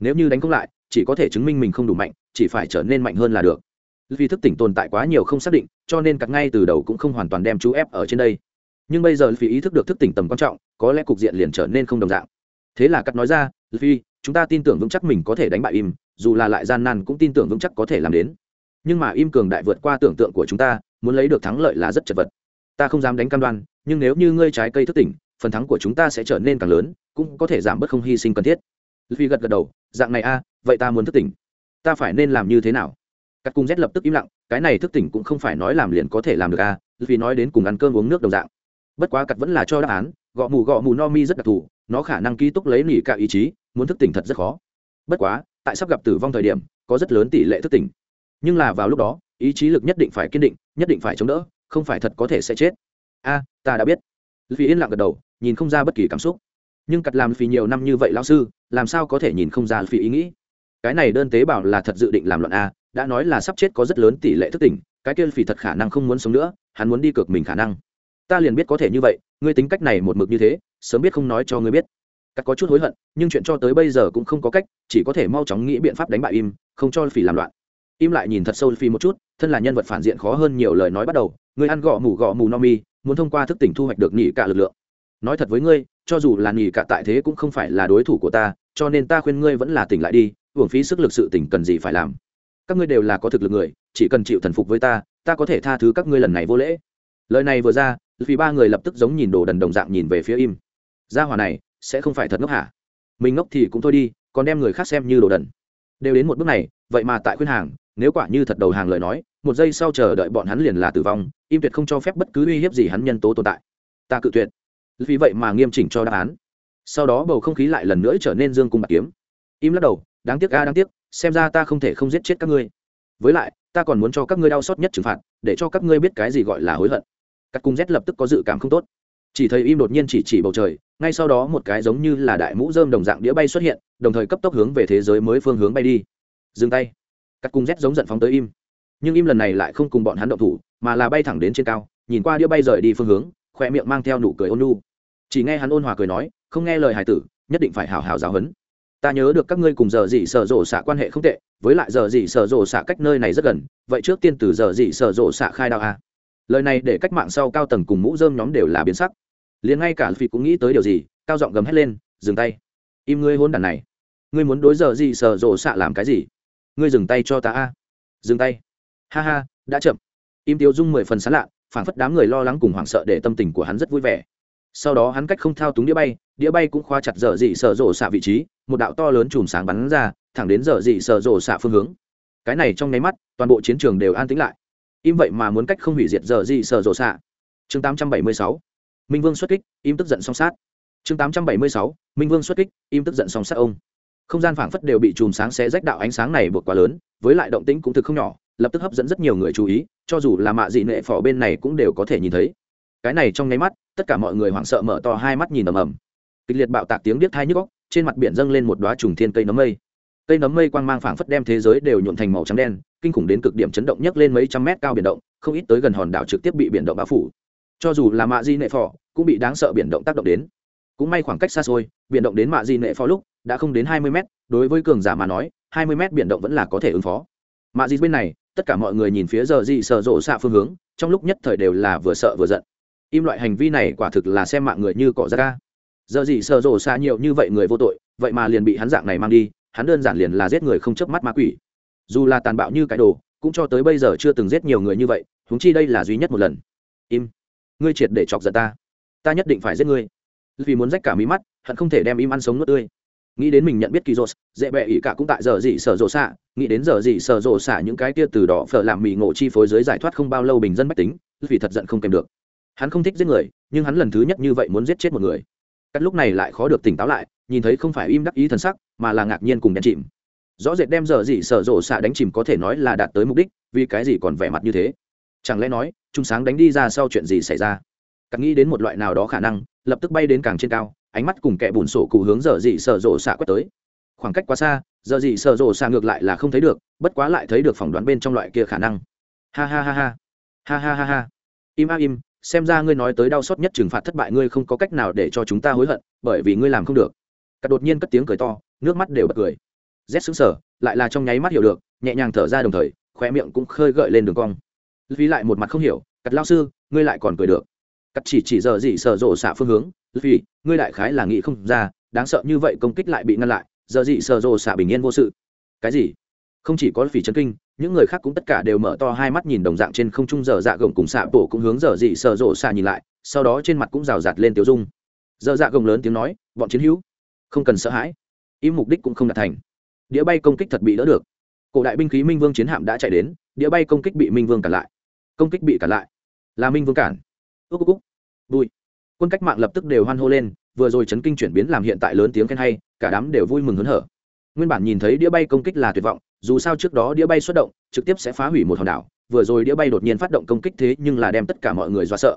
Nếu như đánh không lại chỉ có thể chứng minh mình không đủ mạnh, chỉ phải trở nên mạnh hơn là được. Vì thức tỉnh tồn tại quá nhiều không xác định, cho nên cặp ngay từ đầu cũng không hoàn toàn đem chú ép ở trên đây. Nhưng bây giờ vì ý thức được thức tỉnh tầm quan trọng, có lẽ cục diện liền trở nên không đồng dạng. Thế là cặp nói ra vì chúng ta tin tưởng vững chắc mình có thể đánh bại im, dù là lại gian nan cũng tin tưởng vững chắc có thể làm đến. Nhưng mà im cường đại vượt qua tưởng tượng của chúng ta, muốn lấy được thắng lợi là rất chật vật. Ta không dám đánh cam đoan, nhưng nếu như ngươi trái cây thức tỉnh, phần thắng của chúng ta sẽ trở nên càng lớn, cũng có thể giảm bớt không hy sinh cần thiết. Vì gật gật đầu, dạng này a vậy ta muốn thức tỉnh. Ta phải nên làm như thế nào? Các cung z lập tức im lặng, cái này thức tỉnh cũng không phải nói làm liền có thể làm được a vì nói đến cùng ăn cơm uống nước đồng dạng. Bất quá cặt vẫn là cho đáp án gõ mù gõ mù no mi rất đặc thù, nó khả năng ký túc lấy nỉ cả ý chí, muốn thức tỉnh thật rất khó. Bất quá, tại sắp gặp tử vong thời điểm, có rất lớn tỷ lệ thức tỉnh. Nhưng là vào lúc đó, ý chí lực nhất định phải kiên định, nhất định phải chống đỡ, không phải thật có thể sẽ chết. A ta đã biết. Vì yên lặng gật đầu, nhìn không ra bất kỳ cảm xúc. Nhưng cặt làm phì nhiều năm như vậy lão sư, làm sao có thể nhìn không ra phì ý nghĩ? Cái này đơn tế bào là thật dự định làm loạn a, đã nói là sắp chết có rất lớn tỷ lệ thức tỉnh, cái kia phỉ thật khả năng không muốn sống nữa, hắn muốn đi cược mình khả năng. Ta liền biết có thể như vậy, ngươi tính cách này một mực như thế, sớm biết không nói cho ngươi biết. Cắt có chút hối hận, nhưng chuyện cho tới bây giờ cũng không có cách, chỉ có thể mau chóng nghĩ biện pháp đánh bại im, không cho phỉ làm loạn. Im lại nhìn thật sâu phi một chút, thân là nhân vật phản diện khó hơn nhiều lời nói bắt đầu Ngươi ăn gõ mù gõ mù no mi, muốn thông qua thức tỉnh thu hoạch được nghỉ cả lực lượng. Nói thật với ngươi, cho dù là nghỉ cả tại thế cũng không phải là đối thủ của ta, cho nên ta khuyên ngươi vẫn là tỉnh lại đi hưởng phí sức lực sự tỉnh cần gì phải làm. Các ngươi đều là có thực lực người, chỉ cần chịu thần phục với ta ta có thể tha thứ các ngươi lần này vô lễ. Lời này vừa ra, vì ba người lập tức giống nhìn đồ đần đồng dạng nhìn về phía im. Gia hỏa này, sẽ không phải thật ngốc hả? Mình ngốc thì cũng thôi đi, còn đem người khác xem như đồ đần. Đều đến một bước này, vậy mà tại khuyên hàng, nếu quả như thật đầu hàng lời nói, một giây sau chờ đợi bọn hắn liền là tử vong, im tuyệt không cho phép bất cứ uy hiếp gì hắn nhân tố tồn tại. Ta cự tuyệt. Vì vậy mà nghiêm chỉnh cho đáp án. Sau đó bầu không khí lại lần nữa trở nên dương cung bạc kiếm. Im lắc đầu đáng tiếc a, đáng tiếc, xem ra ta không thể không giết chết các ngươi. Với lại, ta còn muốn cho các ngươi đau xót nhất trừng phạt, để cho các ngươi biết cái gì gọi là hối hận. Các cung z lập tức có dự cảm không tốt. Chỉ thấy im đột nhiên chỉ chỉ bầu trời, ngay sau đó một cái giống như là đại mũ dơm đồng dạng đĩa bay xuất hiện, đồng thời cấp tốc hướng về thế giới mới phương hướng bay đi. Dừng tay. Các cung rét giống giận phóng tới im. Nhưng im lần này lại không cùng bọn hắn động thủ, mà là bay thẳng đến trên cao, nhìn qua đĩa bay rời đi phương hướng khoe miệng mang theo nụ cười ôn nu chỉ nghe hắn ôn hòa cười nói, không nghe lời hải tử, nhất định phải hào hào giáo huấn ta nhớ được các ngươi cùng giờ dị sở rộ xạ quan hệ không tệ, với lại giờ dị sở rộ xạ cách nơi này rất gần, vậy trước tiên từ giờ dị sở rộ xạ khai đạo a. Lời này để cách mạng sau cao tầng cùng mũ dơm nhóm đều là biến sắc. Liền ngay cả phi cũng nghĩ tới điều gì, cao giọng gầm hét lên, dừng tay. Im ngươi hôn đàn này. Ngươi muốn đối giờ gì sở rộ xạ làm cái gì? Ngươi dừng tay cho ta a. Dừng tay. Ha ha, đã chậm. Im tiêu dung mười phần sán lạ, phảng phất đám người lo lắng cùng hoảng sợ để tâm tình của hắn rất vui vẻ sau đó hắn cách không thao túng đĩa bay đĩa bay cũng khoa chặt dở dị sở rộ xạ vị trí, một đạo to lớn chùm sáng bắn ra, thẳng đến dở dị sở rộ xạ phương hướng. Cái này trong nháy mắt, toàn bộ chiến trường đều an tĩnh lại. Im vậy mà muốn cách không hủy diệt dở dị sở rộ xạ. Chương tám trăm bảy mươi sáu. Minh vương xuất kích, im tức giận song sát. Chương tám trăm bảy mươi sáu. Minh vương xuất kích, im tức giận song sát ông. Không gian phảng phất đều bị chùm sáng xé rách đạo ánh sáng này buộc quá lớn, với lại động tĩnh cũng thực không nhỏ, lập tức hấp dẫn rất nhiều người chú ý, cho dù là mạ dị nệ phỏ bên này cũng đều có thể nhìn thấy cái này trong nháy mắt, tất cả mọi người hoảng sợ mở to hai mắt nhìn ầm ầm. Kịch liệt bạo tạc tiếng điếc thai nhức góc trên mặt biển dâng lên một đoá trùng thiên cây nấm mây. Cây nấm mây quang mang phảng phất đem thế giới đều nhuộn thành màu trắng đen, kinh khủng đến cực điểm chấn động nhấc lên mấy trăm mét cao biển động, không ít tới gần hòn đảo trực tiếp bị biển động bao phủ. Cho dù là mạ di nệ phò, cũng bị đáng sợ biển động tác động đến. Cũng may khoảng cách xa xôi, biển động đến mạ di nệ phò lúc, đã không đến hai mươi mét, đối với cường giả mà nói, hai mươi mét biển động vẫn là có thể ứng phó. Mạ di bên này, tất cả mọi người nhìn phía giờ di sợ rộ xạ phương hướng, trong lúc nhất thời đều là vừa sợ vừa giận im loại hành vi này quả thực là xem mạng người như cỏ ra ca giờ gì sợ rộ xa nhiều như vậy người vô tội, vậy mà liền bị hắn dạng này mang đi, hắn đơn giản liền là giết người không chớp mắt ma quỷ. Dù là tàn bạo như cái đồ, cũng cho tới bây giờ chưa từng giết nhiều người như vậy húng chi đây là duy nhất một lần. Im. Ngươi triệt để chọc giận ta. Ta nhất định phải giết ngươi. Vì muốn rách cả mí mắt, hận không thể đem im ăn sống nuốt tươi. Nghĩ đến mình nhận biết kỳ rô dễ bẹ ỉ cả cũng tại giờ gì sở rộ xạ nghĩ đến giờ gì sở rộ xạ những cái kia từ đỏ phở làm mì ngộ chi phối giới giải thoát không bao lâu bình dân bách tính, vì thật giận không kèm được hắn không thích giết người, nhưng hắn lần thứ nhất như vậy muốn giết chết một người. Cắt lúc này lại khó được tỉnh táo lại, nhìn thấy không phải im đắc ý thần sắc, mà là ngạc nhiên cùng đen chìm. Rõ rệt đem giờ gì sở rộ xạ đánh chìm có thể nói là đạt tới mục đích, vì cái gì còn vẻ mặt như thế? Chẳng lẽ nói trung sáng đánh đi ra sau chuyện gì xảy ra? Cắt nghĩ đến một loại nào đó khả năng, lập tức bay đến càng trên cao, ánh mắt cùng kẻ bùn sổ cụ hướng giờ dị sợ rộ xạ quét tới. Khoảng cách quá xa, giờ dị sợ rộ xạ ngược lại là không thấy được, bất quá lại thấy được phỏng đoán bên trong loại kia khả năng. Ha ha ha ha. Ha ha ha ha. Im a im xem ra ngươi nói tới đau xót nhất trừng phạt thất bại ngươi không có cách nào để cho chúng ta hối hận, bởi vì ngươi làm không được. Cắt đột nhiên cất tiếng cười to, nước mắt đều bật cười. Rét xứng sở lại là trong nháy mắt hiểu được, nhẹ nhàng thở ra đồng thời khoe miệng cũng khơi gợi lên đường cong. Vì lại một mặt không hiểu, cắt lao sư, ngươi lại còn cười được. Cắt chỉ chỉ giờ gì sợ rộ xạ phương hướng vì ngươi đại khái là nghĩ không ra, đáng sợ như vậy công kích lại bị ngăn lại, giờ gì sợ rộ xạ bình yên vô sự. Cái gì? Không chỉ có phỉ chấn kinh những người khác cũng tất cả đều mở to hai mắt nhìn đồng dạng trên không trung giờ dạ gồng cùng xạ bổ cũng hướng giờ dị sợ rộ xạ nhìn lại, sau đó trên mặt cũng rào rạt lên tiêu dung. Giờ dạ gồng lớn tiếng nói, bọn chiến hữu, không cần sợ hãi. Im mục đích cũng không đạt thành. Đĩa bay công kích thật bị đỡ được. Cổ đại binh khí minh vương chiến hạm đã chạy đến, đĩa bay công kích bị minh vương cản lại. Công kích bị cản lại. Là minh vương cản. Ước cúc ước vui. Quân cách mạng lập tức đều hoan hô lên, vừa rồi chấn kinh chuyển biến làm hiện tại lớn tiếng khen hay, cả đám đều vui mừng hớn hở. Nguyên bản nhìn thấy đĩa bay công kích là tuyệt vọng dù sao trước đó đĩa bay xuất động, trực tiếp sẽ phá hủy một hòn đảo, vừa rồi đĩa bay đột nhiên phát động công kích thế nhưng là đem tất cả mọi người do sợ.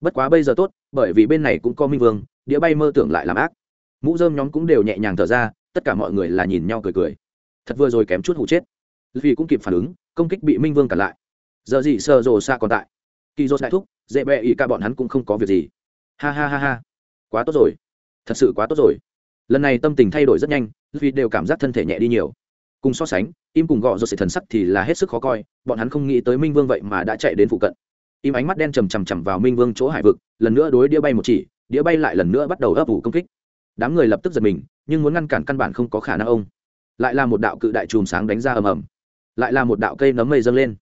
Bất quá bây giờ tốt, bởi vì bên này cũng có minh vương, đĩa bay mơ tưởng lại làm ác. Mũ dơm nhóm cũng đều nhẹ nhàng thở ra, tất cả mọi người là nhìn nhau cười cười. Thật vừa rồi kém chút hụ chết. Vì cũng kịp phản ứng, công kích bị minh vương cản lại. Giờ gì sơ rồ xa còn tại? Kỳ dốt đại thúc, dễ bẹ ý ca bọn hắn cũng không có việc gì. Ha ha ha ha. Quá tốt rồi. Thật sự quá tốt rồi. Lần này tâm tình thay đổi rất nhanh vì đều cảm giác thân thể nhẹ đi nhiều cùng so sánh, im cùng gọ rồi sẽ thần sắc thì là hết sức khó coi, bọn hắn không nghĩ tới minh vương vậy mà đã chạy đến phụ cận. Im ánh mắt đen trầm trầm trầm vào minh vương chỗ hải vực, lần nữa đối đĩa bay một chỉ, đĩa bay lại lần nữa bắt đầu ấp ủ công kích. Đám người lập tức giật mình, nhưng muốn ngăn cản căn bản không có khả năng ông. Lại là một đạo cự đại chùm sáng đánh ra ầm ầm. Lại là một đạo cây nấm mây dâng lên.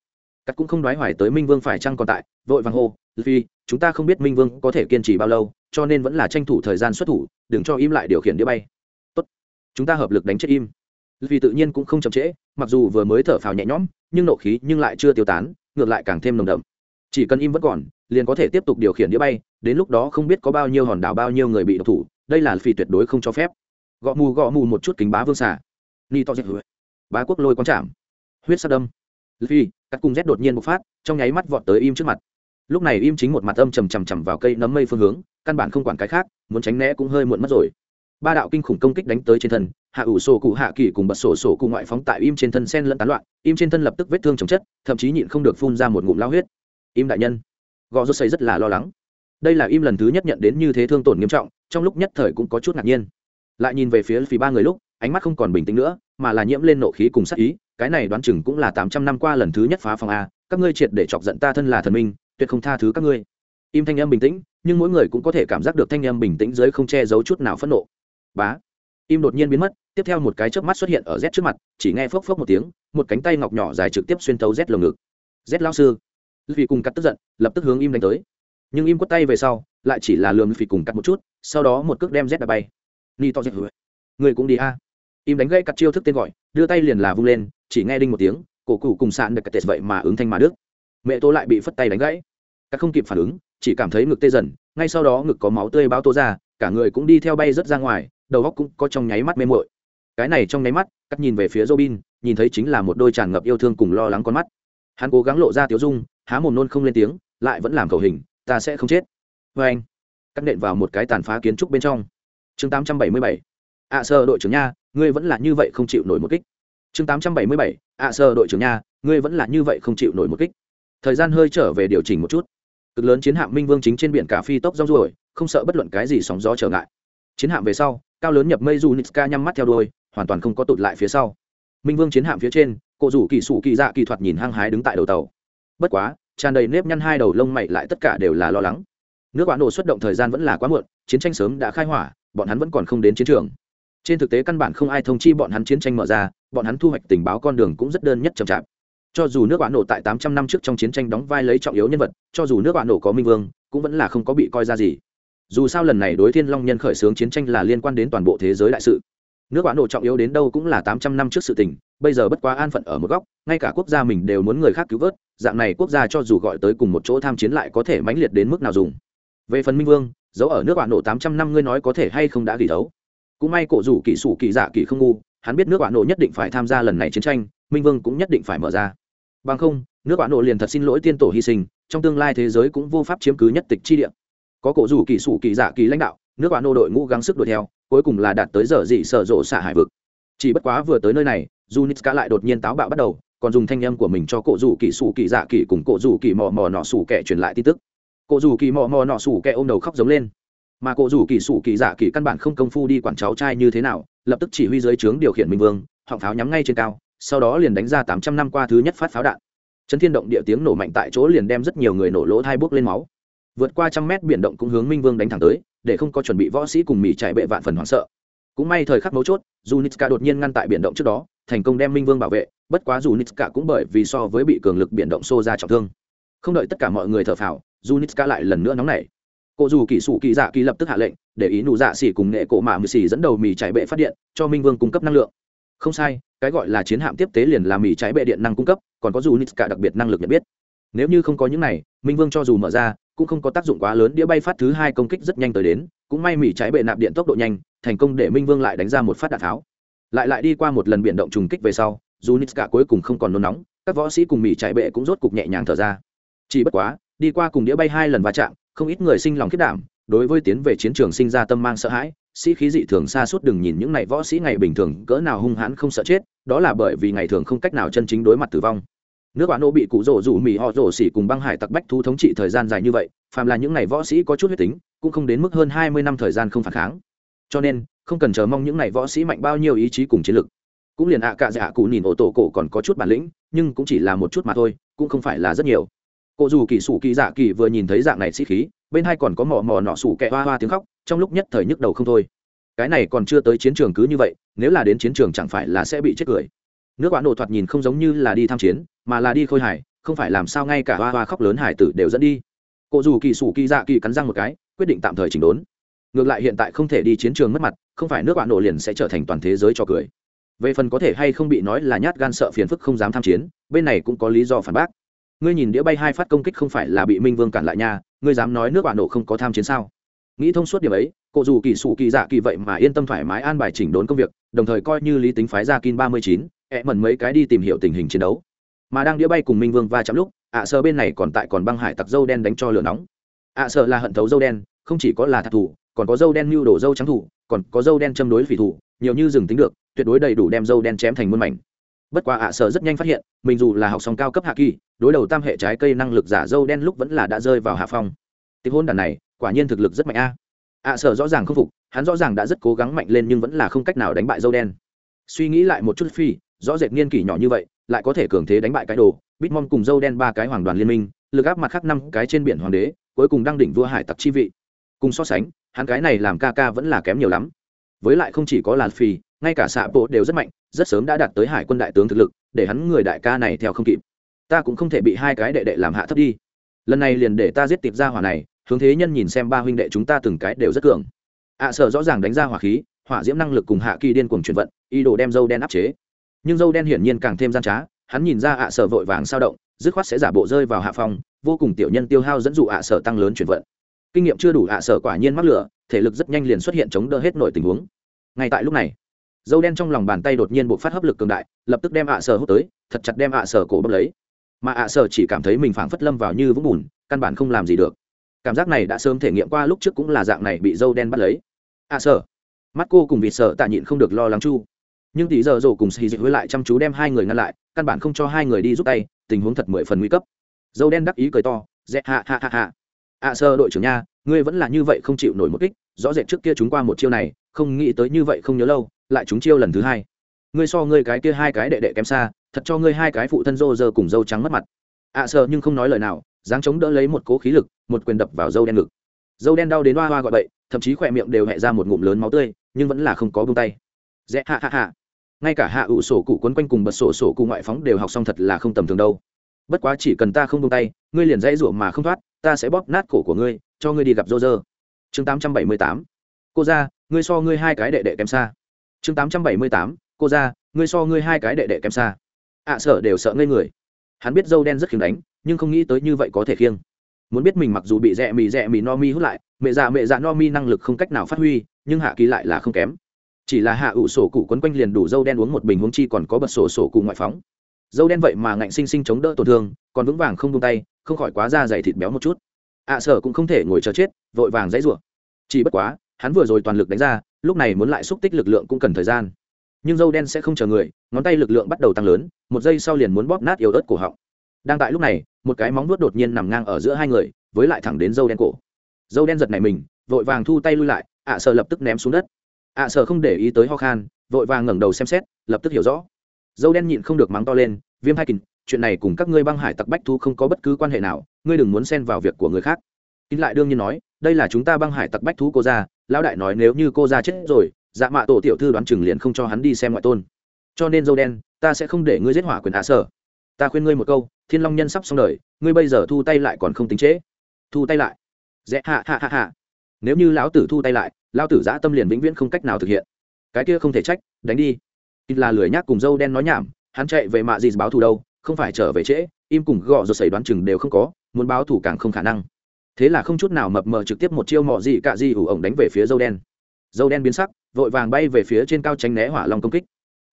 Cắt cũng không đoái hoài tới minh vương phải chăng còn tại, vội vàng hô vì chúng ta không biết minh vương có thể kiên trì bao lâu, cho nên vẫn là tranh thủ thời gian xuất thủ, đừng cho im lại điều khiển đĩa bay. Tốt, chúng ta hợp lực đánh chết im vì tự nhiên cũng không chậm trễ, mặc dù vừa mới thở phào nhẹ nhõm, nhưng nộ khí nhưng lại chưa tiêu tán, ngược lại càng thêm nồng đậm. Chỉ cần im vẫn còn, liền có thể tiếp tục điều khiển đĩa bay, đến lúc đó không biết có bao nhiêu hòn đảo, bao nhiêu người bị độc thủ, đây là phi tuyệt đối không cho phép. Gõ mù gõ mù một chút kính bá vương xả ni to dẹp bá quốc lôi quán chạm. Huyết sát đâm. Phi cắt cung rét đột nhiên một phát, trong nháy mắt vọt tới im trước mặt. Lúc này im chính một mặt âm trầm trầm trầm vào cây nấm mây phương hướng, căn bản không quản cái khác, muốn tránh né cũng hơi muộn mất rồi. Ba đạo kinh khủng công kích đánh tới trên thân hạ ủ sổ cụ hạ kỳ cùng bật sổ sổ cụ ngoại phóng tại im trên thân sen lẫn tán loạn, im trên thân lập tức vết thương chồng chất, thậm chí nhịn không được phun ra một ngụm lao huyết. Im đại nhân, gò rốt xây rất là lo lắng. Đây là im lần thứ nhất nhận đến như thế thương tổn nghiêm trọng, trong lúc nhất thời cũng có chút ngạc nhiên. Lại nhìn về phía phía ba người lúc, ánh mắt không còn bình tĩnh nữa, mà là nhiễm lên nộ khí cùng sắc ý, cái này đoán chừng cũng là tám trăm năm qua lần thứ nhất phá phòng a, các ngươi triệt để chọc giận ta thân là thần minh, tuyệt không tha thứ các ngươi. Im thanh âm bình tĩnh, nhưng mỗi người cũng có thể cảm giác được thanh âm bình tĩnh dưới không che giấu chút nào phẫn nộ. Bá im đột nhiên biến mất, tiếp theo một cái chớp mắt xuất hiện ở z trước mặt, chỉ nghe phốc phốc một tiếng, một cánh tay ngọc nhỏ dài trực tiếp xuyên tấu z lồng ngực. Z lao sư. Vì cùng cắt tức giận, lập tức hướng im đánh tới. Nhưng im quất tay về sau, lại chỉ là lườm phì cùng cắt một chút, sau đó một cước đem z đã bay. Ni to dẹp người cũng đi a. Im đánh gây cắt chiêu thức tên gọi, đưa tay liền là vung lên, chỉ nghe đinh một tiếng, cổ cụ cùng sạn được cắt tệ vậy mà ứng thanh mà đức mẹ tôi lại bị phất tay đánh gãy. Các không kịp phản ứng, chỉ cảm thấy ngực tê dần, ngay sau đó ngực có máu tươi báo tô ra, cả người cũng đi theo bay rất ra ngoài đầu góc cũng có trong nháy mắt mê mội cái này trong nháy mắt, cắt nhìn về phía robin, nhìn thấy chính là một đôi tràn ngập yêu thương cùng lo lắng con mắt. Hắn cố gắng lộ ra tiếu dung, há mồm nôn không lên tiếng, lại vẫn làm cầu hình, ta sẽ không chết. Vê anh, cắt nện vào một cái tàn phá kiến trúc bên trong. Chương tám trăm bảy mươi bảy, ạ sơ đội trưởng nha, ngươi vẫn là như vậy không chịu nổi một kích. Chương tám trăm bảy mươi bảy, ạ sơ đội trưởng nha, ngươi vẫn là như vậy không chịu nổi một kích. Thời gian hơi trở về điều chỉnh một chút. Cực lớn chiến hạm minh vương chính trên biển cả phi tốc rong ruổi, không sợ bất luận cái gì sóng gió trở ngại. Chiến hạm về sau cao lớn nhập mây dù nitska nhắm mắt theo đôi, hoàn toàn không có tụt lại phía sau. Minh vương chiến hạm phía trên cụ rủ kỳ sủ kỳ dạ kỳ thuật nhìn hăng hái đứng tại đầu tàu. Bất quá, tràn đầy nếp nhăn hai đầu lông mày lại tất cả đều là lo lắng. Nước bạn nổ xuất động thời gian vẫn là quá muộn, chiến tranh sớm đã khai hỏa, bọn hắn vẫn còn không đến chiến trường. Trên thực tế căn bản không ai thông chi bọn hắn chiến tranh mở ra, bọn hắn thu hoạch tình báo con đường cũng rất đơn nhất chậm chạp. Cho dù nước bạn nổ tại tám trăm năm trước trong chiến tranh đóng vai lấy trọng yếu nhân vật, cho dù nước bạn nổ có minh vương, cũng vẫn là không có bị coi ra gì dù sao lần này đối thiên long nhân khởi xướng chiến tranh là liên quan đến toàn bộ thế giới đại sự. Nước quán độ trọng yếu đến đâu cũng là tám trăm năm trước sự tình, bây giờ bất quá an phận ở một góc, ngay cả quốc gia mình đều muốn người khác cứu vớt, dạng này quốc gia cho dù gọi tới cùng một chỗ tham chiến lại có thể mãnh liệt đến mức nào dùng. Về phần minh vương giấu ở nước quán độ tám trăm năm ngươi nói có thể hay không đã ghi thấu cũng may cổ rủ kỹ sủ kỳ dạ kỳ không ngu, hắn biết nước quán độ nhất định phải tham gia lần này chiến tranh, minh vương cũng nhất định phải mở ra. Bằng không, nước quán độ liền thật xin lỗi tiên tổ hy sinh, trong tương lai thế giới cũng vô pháp chiếm cứ nhất tịch chi địa có cổ rủ kỳ sủ kỳ dạ kỳ lãnh đạo, nước bạn nô đội ngũ gắng sức đuổi theo, cuối cùng là đạt tới giờ dị sở rộ xả hải vực. Chỉ bất quá vừa tới nơi này, Junitska lại đột nhiên táo bạo bắt đầu, còn dùng thanh âm của mình cho cổ rủ kỳ sủ kỳ dạ kỳ cùng cổ rủ kỳ mò mò nọ sủ kẻ truyền lại tin tức. Cổ rủ kỳ mò mò nọ sủ kẻ ôm đầu khóc giống lên. Mà cổ rủ kỳ sủ kỳ dạ kỳ căn bản không công phu đi quản cháu trai như thế nào, lập tức chỉ huy dưới trướng điều khiển minh vương, họng pháo nhắm ngay trên cao, sau đó liền đánh ra tám trăm năm qua thứ nhất phát pháo đạn. Chấn thiên động địa tiếng nổ mạnh tại chỗ liền đem rất nhiều người nổ lỗ thai bước lên máu vượt qua trăm mét biển động cũng hướng minh vương đánh thẳng tới, để không có chuẩn bị võ sĩ cùng mỹ chạy bệ vạn phần hoảng sợ. Cũng may thời khắc mấu chốt dù nitska đột nhiên ngăn tại biển động trước đó, thành công đem minh vương bảo vệ, bất quá dù nitska cũng bởi vì so với bị cường lực biển động xô ra trọng thương. Không đợi tất cả mọi người thở phào dù nitska lại lần nữa nóng nảy. Cô dù kỹ sụ kỳ dạ kỳ lập tức hạ lệnh, để ý nụ dạ xỉ cùng nghệ cổ mạ mì xỉ dẫn đầu mì chạy bệ phát điện, cho minh vương cung cấp năng lượng. Không sai, cái gọi là chiến hạm tiếp tế liền là mì trái bệ điện năng cung cấp, còn có dù nitska đặc biệt năng lực nhận biết. Nếu như không có những này, minh vương cho dù mở ra cũng không có tác dụng quá lớn, đĩa bay phát thứ hai công kích rất nhanh tới đến, cũng may mỹ trái bệ nạp điện tốc độ nhanh, thành công để minh vương lại đánh ra một phát đạn tháo. Lại lại đi qua một lần biển động trùng kích về sau, dù nitska cuối cùng không còn nôn nóng, các võ sĩ cùng mỹ trái bệ cũng rốt cục nhẹ nhàng thở ra. Chỉ bất quá, đi qua cùng đĩa bay hai lần va chạm, không ít người sinh lòng khiết đảm, đối với tiến về chiến trường sinh ra tâm mang sợ hãi, sĩ khí dị thường xa suốt đừng nhìn những này võ sĩ ngày bình thường cỡ nào hung hãn không sợ chết, đó là bởi vì ngày thường không cách nào chân chính đối mặt tử vong nước bán ô bị cụ rổ rủ mỹ họ rổ xỉ cùng băng hải tặc bách thu thống trị thời gian dài như vậy, phàm là những ngày võ sĩ có chút huyết tính, cũng không đến mức hơn hai mươi năm thời gian không phản kháng. Cho nên, không cần chờ mong những ngày võ sĩ mạnh bao nhiêu ý chí cùng chiến lực. Cũng liền ạ cạ dạ cụ nhìn ô tô cổ còn có chút bản lĩnh, nhưng cũng chỉ là một chút mà thôi, cũng không phải là rất nhiều. Cô dù kỳ sủ kỳ dạ kỳ vừa nhìn thấy dạng này sĩ khí, bên hai còn có mò mò nọ sủ kẹ hoa hoa tiếng khóc, trong lúc nhất thời nhức đầu không thôi. Cái này còn chưa tới chiến trường cứ như vậy, nếu là đến chiến trường chẳng phải là sẽ bị chết cười. Nước bạn nổ thoạt nhìn không giống như là đi tham chiến mà là đi khôi hải không phải làm sao ngay cả hoa hoa khóc lớn hải tử đều dẫn đi. Cô dù kỳ sủ kỳ dạ kỳ cắn răng một cái, quyết định tạm thời chỉnh đốn. Ngược lại hiện tại không thể đi chiến trường mất mặt, không phải nước bạn nổ liền sẽ trở thành toàn thế giới cho cười. Về phần có thể hay không bị nói là nhát gan sợ phiền phức không dám tham chiến, bên này cũng có lý do phản bác. Ngươi nhìn đĩa bay hai phát công kích không phải là bị minh vương cản lại nha, ngươi dám nói nước bạn nổ không có tham chiến sao? Nghĩ thông suốt điểm ấy cụ dù kỳ sủ kỳ dạ kỳ vậy mà yên tâm thoải mái an bài chỉnh đốn công việc, đồng thời coi như lý tính phái ra kin ba mươi chín, ẹ mẩn mấy cái đi tìm hiểu tình hình chiến đấu mà đang đĩa bay cùng minh vương va chạm lúc, ạ à sợ bên này còn tại còn băng hải tặc dâu đen đánh cho lửa nóng. ạ à sợ là hận thấu dâu đen, không chỉ có là thạc thủ, còn có dâu đen mưu đổ dâu trắng thủ, còn có dâu đen châm đối phỉ thủ, nhiều như dừng tính được, tuyệt đối đầy đủ đem dâu đen chém thành muôn mảnh. Bất quá ạ à sợ rất nhanh phát hiện, mình dù là học song cao cấp hạ kỳ, đối đầu tam hệ trái cây năng lực giả dâu đen lúc vẫn là đã rơi vào hạ phong. Tình hôn đàn này, quả nhiên thực lực rất mạnh a. Ạ sợ rõ ràng không phục, hắn rõ ràng đã rất cố gắng mạnh lên nhưng vẫn là không cách nào đánh bại dâu đen. Suy nghĩ lại một chút phi, rõ rệt niên kỷ nhỏ như vậy lại có thể cường thế đánh bại cái đồ bitmom cùng dâu đen ba cái hoàng đoàn liên minh lực áp mặt khác năm cái trên biển hoàng đế cuối cùng đang đỉnh vua hải tặc chi vị. Cùng so sánh hắn cái này làm ca ca vẫn là kém nhiều lắm. Với lại không chỉ có làn phì ngay cả xạ bộ đều rất mạnh rất sớm đã đạt tới hải quân đại tướng thực lực để hắn người đại ca này theo không kịp. Ta cũng không thể bị hai cái đệ đệ làm hạ thấp đi. Lần này liền để ta giết tiệp ra hỏa này hướng thế nhân nhìn xem ba huynh đệ chúng ta từng cái đều rất cường. Ạ à, sợ rõ ràng đánh ra hỏa khí hỏa diễm năng lực cùng hạ kỳ điên cuồng chuyển vận ý đồ đem dâu đen áp chế nhưng dâu đen hiển nhiên càng thêm gian trá, hắn nhìn ra ạ à sở vội vàng sao động, dứt khoát sẽ giả bộ rơi vào hạ phòng vô cùng tiểu nhân tiêu hao dẫn dụ ạ à sở tăng lớn chuyển vận. Kinh nghiệm chưa đủ ạ sở quả nhiên mắc lửa, thể lực rất nhanh liền xuất hiện chống đỡ hết nổi tình huống. Ngay tại lúc này, dâu đen trong lòng bàn tay đột nhiên buộc phát hấp lực cường đại, lập tức đem ạ sở hút tới, thật chặt đem ạ sở cổ bốc lấy. Mà ạ sở chỉ cảm thấy mình phảng phất lâm vào như vũng bùn, căn bản không làm gì được. Cảm giác này đã sớm thể nghiệm qua lúc trước cũng là dạng này bị dâu đen bắt lấy. Ạ sở. Mắt cô cùng vịt sở tạ nhịn không được lo lắng chu nhưng tỷ giờ rổ cùng xì dịch với lại chăm chú đem hai người ngăn lại, căn bản không cho hai người đi giúp tay, tình huống thật mười phần nguy cấp. Dâu đen đắc ý cười to dẹ hạ hạ hạ hạ ạ à, sơ đội trưởng nha, ngươi vẫn là như vậy không chịu nổi một kích, rõ rệt trước kia chúng qua một chiêu này, không nghĩ tới như vậy không nhớ lâu, lại chúng chiêu lần thứ hai. Ngươi so ngươi cái kia hai cái đệ đệ kém xa, thật cho ngươi hai cái phụ thân rô rơ cùng dâu trắng mất mặt. Ạ sơ nhưng không nói lời nào, dáng chống đỡ lấy một cố khí lực, một quyền đập vào dâu đen ngực. Dâu đen đau đến hoa hoa gọi bậy, thậm chí khỏe miệng đều hẹ ra một ngụm lớn máu tươi, nhưng vẫn là không có bông tay. Dễ hạ hạ hạ ngay cả hạ ủ sổ cụ quấn quanh cùng bật sổ sổ cụ ngoại phóng đều học xong thật là không tầm thường đâu. Bất quá chỉ cần ta không tung tay ngươi liền dãy rủa mà không thoát ta sẽ bóp nát cổ của ngươi cho ngươi đi gặp rô rơ chương tám trăm bảy mươi tám. Cô ra ngươi so ngươi hai cái đệ đệ kém xa. Chương tám trăm bảy mươi tám. Cô ra ngươi so ngươi hai cái đệ đệ kém xa. Ạ à, sợ đều sợ ngây người. Hắn biết dâu đen rất khiêng đánh nhưng không nghĩ tới như vậy có thể khiêng. Muốn biết mình mặc dù bị rẽ mì rẽ mì no mi hút lại mẹ già mẹ già no mi năng lực không cách nào phát huy nhưng hạ kỳ lại là không kém chỉ là hạ ủ sổ cụ quấn quanh liền đủ dâu đen uống một bình huống chi còn có bật sổ sổ cụ ngoại phóng. Dâu đen vậy mà ngạnh sinh sinh chống đỡ tổn thương còn vững vàng không tung tay không khỏi quá da dày thịt béo một chút. Ạ à, sở cũng không thể ngồi chờ chết vội vàng dãy rủa. Chỉ bất quá hắn vừa rồi toàn lực đánh ra lúc này muốn lại xúc tích lực lượng cũng cần thời gian. Nhưng dâu đen sẽ không chờ người ngón tay lực lượng bắt đầu tăng lớn một giây sau liền muốn bóp nát yếu ớt cổ họng. Đang tại lúc này một cái móng nuốt đột nhiên nằm ngang ở giữa hai người với lại thẳng đến dâu đen cổ. Dâu đen giật này mình vội vàng thu tay lui lại ạ à, sở lập tức ném xuống đất ạ à, sợ không để ý tới ho khan vội vàng ngẩng đầu xem xét lập tức hiểu rõ. Dâu đen nhịn không được mắng to lên viêm hai kình chuyện này cùng các ngươi băng hải tặc bách thu không có bất cứ quan hệ nào ngươi đừng muốn xen vào việc của người khác. Kín lại đương nhiên nói đây là chúng ta băng hải tặc bách thú cô ra lão đại nói nếu như cô ra chết rồi dạ mạ tổ tiểu thư đoán chừng liền không cho hắn đi xem ngoại tôn. Cho nên dâu đen ta sẽ không để ngươi giết hỏa quyền ạ à, sở ta khuyên ngươi một câu thiên long nhân sắp xong đời ngươi bây giờ thu tay lại còn không tính trễ. Thu tay lại. Dễ hạ hạ hạ hạ nếu như lão tử thu tay lại lão tử giã tâm liền vĩnh viễn không cách nào thực hiện. Cái kia không thể trách, đánh đi. In là lười nhác cùng dâu đen nói nhảm, hắn chạy về mạ gì báo thù đâu, không phải trở về trễ, im cùng gõ rồi xảy đoán chừng đều không có, muốn báo thù càng không khả năng. Thế là không chút nào mập mờ trực tiếp một chiêu mọ gì cả gì ủ ổng đánh về phía dâu đen. Dâu đen biến sắc, vội vàng bay về phía trên cao tránh né hỏa long công kích.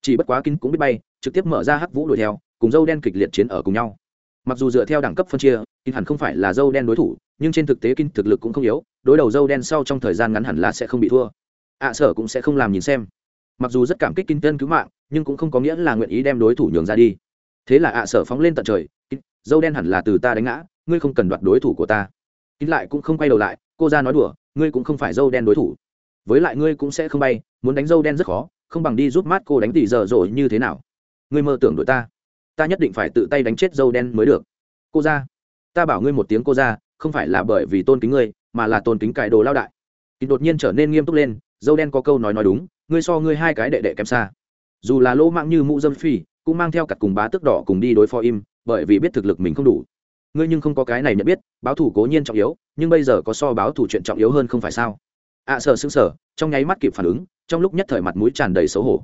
Chỉ bất quá kinh cũng biết bay, trực tiếp mở ra hắc vũ đuổi theo, cùng dâu đen kịch liệt chiến ở cùng nhau. Mặc dù dựa theo đẳng cấp phân chia kinh hẳn không phải là dâu đen đối thủ nhưng trên thực tế kinh thực lực cũng không yếu, đối đầu dâu đen sau trong thời gian ngắn hẳn là sẽ không bị thua. Ạ sở cũng sẽ không làm nhìn xem. Mặc dù rất cảm kích kinh tân cứu mạng, nhưng cũng không có nghĩa là nguyện ý đem đối thủ nhường ra đi. Thế là ạ sở phóng lên tận trời dâu đen hẳn là từ ta đánh ngã, ngươi không cần đoạt đối thủ của ta. Kinh lại cũng không quay đầu lại, cô ra nói đùa, ngươi cũng không phải dâu đen đối thủ. Với lại ngươi cũng sẽ không bay, muốn đánh dâu đen rất khó, không bằng đi giúp mát cô đánh tỷ giờ rồi như thế nào? Ngươi mơ tưởng đội ta. Ta nhất định phải tự tay đánh chết dâu đen mới được. Cô ra, ta bảo ngươi một tiếng cô ra không phải là bởi vì tôn kính ngươi mà là tôn kính cải đồ lao đại. Kỳ đột nhiên trở nên nghiêm túc lên dâu đen có câu nói nói đúng ngươi so ngươi hai cái đệ đệ kém xa. Dù là lỗ mạng như mũ dâm phi cũng mang theo cặt cùng bá tức đỏ cùng đi đối phó im bởi vì biết thực lực mình không đủ. Ngươi nhưng không có cái này nhận biết báo thủ cố nhiên trọng yếu nhưng bây giờ có so báo thủ chuyện trọng yếu hơn không phải sao? Ạ à, sợ xứng sở trong nháy mắt kịp phản ứng trong lúc nhất thời mặt mũi tràn đầy xấu hổ.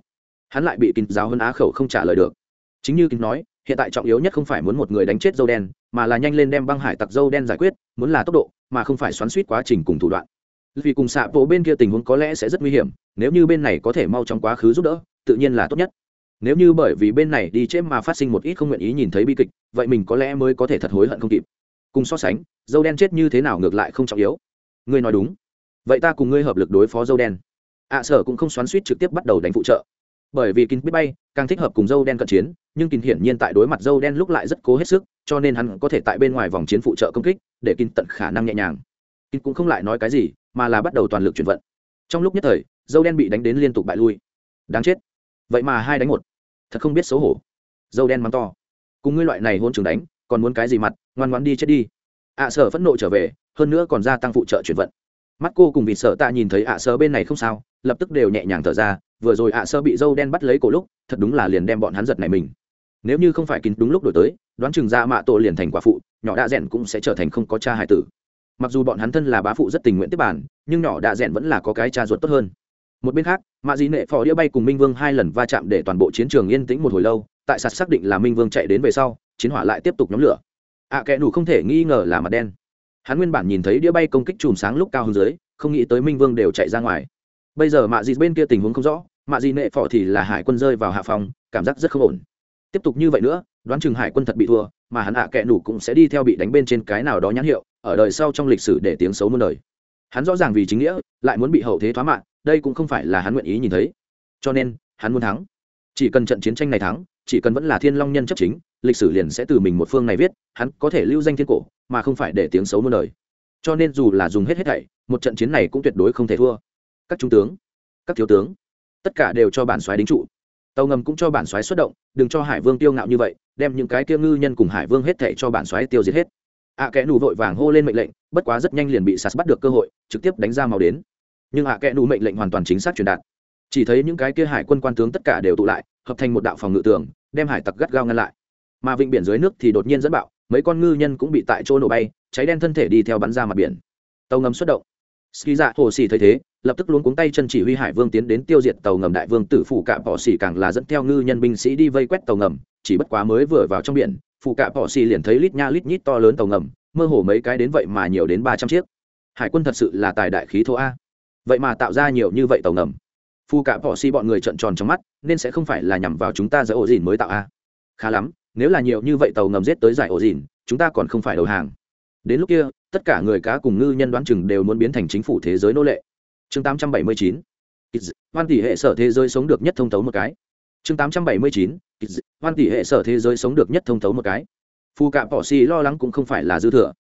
Hắn lại bị kín giáo hơn á khẩu không trả lời được. Chính như kín nói hiện tại trọng yếu nhất không phải muốn một người đánh chết dâu đen mà là nhanh lên đem băng hải tặc dâu đen giải quyết, muốn là tốc độ, mà không phải xoắn suýt quá trình cùng thủ đoạn. Vì cùng xạ bộ bên kia tình huống có lẽ sẽ rất nguy hiểm, nếu như bên này có thể mau trong quá khứ giúp đỡ, tự nhiên là tốt nhất. Nếu như bởi vì bên này đi chết mà phát sinh một ít không nguyện ý nhìn thấy bi kịch, vậy mình có lẽ mới có thể thật hối hận không kịp. Cùng so sánh, dâu đen chết như thế nào ngược lại không trọng yếu. Ngươi nói đúng. Vậy ta cùng ngươi hợp lực đối phó dâu đen. À, Ạ sở cũng không xoắn suýt trực tiếp bắt đầu đánh phụ trợ bởi vì kín biết bay, càng thích hợp cùng dâu đen cận chiến, nhưng kín hiển nhiên tại đối mặt dâu đen lúc lại rất cố hết sức, cho nên hắn có thể tại bên ngoài vòng chiến phụ trợ công kích, để kín tận khả năng nhẹ nhàng. Kín cũng không lại nói cái gì, mà là bắt đầu toàn lực chuyển vận. Trong lúc nhất thời, dâu đen bị đánh đến liên tục bại lui. Đáng chết. Vậy mà hai đánh một. Thật không biết xấu hổ. Dâu đen mắng to. Cùng ngươi loại này hôn trường đánh, còn muốn cái gì mặt, ngoan ngoan đi chết đi. Ạ sở phẫn nộ trở về, hơn nữa còn gia tăng phụ trợ chuyển vận. Mắt cô cùng vịt sợ tạ nhìn thấy ạ sở bên này không sao, lập tức đều nhẹ nhàng thở ra vừa rồi ạ sơ bị dâu đen bắt lấy cổ lúc thật đúng là liền đem bọn hắn giật này mình. Nếu như không phải kín đúng lúc đổi tới đoán chừng ra mạ tổ liền thành quả phụ nhỏ đạ rẽn cũng sẽ trở thành không có cha hải tử. Mặc dù bọn hắn thân là bá phụ rất tình nguyện tiếp bản nhưng nhỏ đạ rẽn vẫn là có cái cha ruột tốt hơn. Một bên khác mạ dị nệ phò đĩa bay cùng minh vương hai lần va chạm để toàn bộ chiến trường yên tĩnh một hồi lâu tại sạt xác định là minh vương chạy đến về sau chiến hỏa lại tiếp tục nhóm lửa. Ạ à, kẽ nủ không thể nghi ngờ là mặt đen. Hắn nguyên bản nhìn thấy đĩa bay công kích chùm sáng lúc cao hơn dưới không nghĩ tới minh vương đều chạy ra ngoài bây giờ mạ dị bên kia tình huống không rõ, mạ dị nệ phò thì là hải quân rơi vào hạ phòng, cảm giác rất không ổn. Tiếp tục như vậy nữa, đoán chừng hải quân thật bị thua, mà hắn hạ à kẽ nủ cũng sẽ đi theo bị đánh bên trên cái nào đó nhãn hiệu, ở đời sau trong lịch sử để tiếng xấu muôn đời. Hắn rõ ràng vì chính nghĩa, lại muốn bị hậu thế thoá mạng, đây cũng không phải là hắn nguyện ý nhìn thấy. Cho nên, hắn muốn thắng. Chỉ cần trận chiến tranh này thắng, chỉ cần vẫn là thiên long nhân chấp chính, lịch sử liền sẽ từ mình một phương này viết, hắn có thể lưu danh thiên cổ, mà không phải để tiếng xấu muôn đời. Cho nên dù là dùng hết hết thảy, một trận chiến này cũng tuyệt đối không thể thua các trung tướng các thiếu tướng tất cả đều cho bản xoáy đính trụ. Tàu ngầm cũng cho bản xoáy xuất động đừng cho hải vương tiêu ngạo như vậy đem những cái kia ngư nhân cùng hải vương hết thảy cho bản xoáy tiêu diệt hết. Ạ à, kẽ nù vội vàng hô lên mệnh lệnh bất quá rất nhanh liền bị sạt bắt được cơ hội trực tiếp đánh ra màu đến. Nhưng ạ à, kẽ nù mệnh lệnh hoàn toàn chính xác truyền đạt. Chỉ thấy những cái kia hải quân quan tướng tất cả đều tụ lại hợp thành một đạo phòng ngự tường đem hải tặc gắt gao ngăn lại. Mà vịnh biển dưới nước thì đột nhiên dẫn bạo mấy con ngư nhân cũng bị tại chỗ nổ bay cháy đen thân thể đi theo bắn ra mặt biển. Tàu ngầm xuất động. Ski dạ hồ xì thấy thế lập tức luống cuống tay chân chỉ huy hải vương tiến đến tiêu diệt tàu ngầm đại vương tử phủ cạ bỏ xì càng là dẫn theo ngư nhân binh sĩ đi vây quét tàu ngầm, chỉ bất quá mới vừa vào trong biển phụ cạ bỏ xì liền thấy lít nha lít nhít to lớn tàu ngầm, mơ hồ mấy cái đến vậy mà nhiều đến ba trăm chiếc. Hải quân thật sự là tài đại khí thô a. Vậy mà tạo ra nhiều như vậy tàu ngầm. Phụ cạ bỏ xì bọn người trợn tròn trong mắt, nên sẽ không phải là nhằm vào chúng ta giải ổ dìn mới tạo a. Khá lắm, nếu là nhiều như vậy tàu ngầm giết tới giải ổ dìn, chúng ta còn không phải đầu hàng. Đến lúc kia, tất cả người cá cùng ngư nhân đoán chừng đều muốn biến thành chính phủ thế giới nô lệ chương 879 hoan tỷ hệ sở thế giới sống được nhất thông thấu một cái. Chương 879 hoan tỷ hệ sở thế giới sống được nhất thông thấu một cái. Phù cả bỏ xì lo lắng cũng không phải là dư thừa.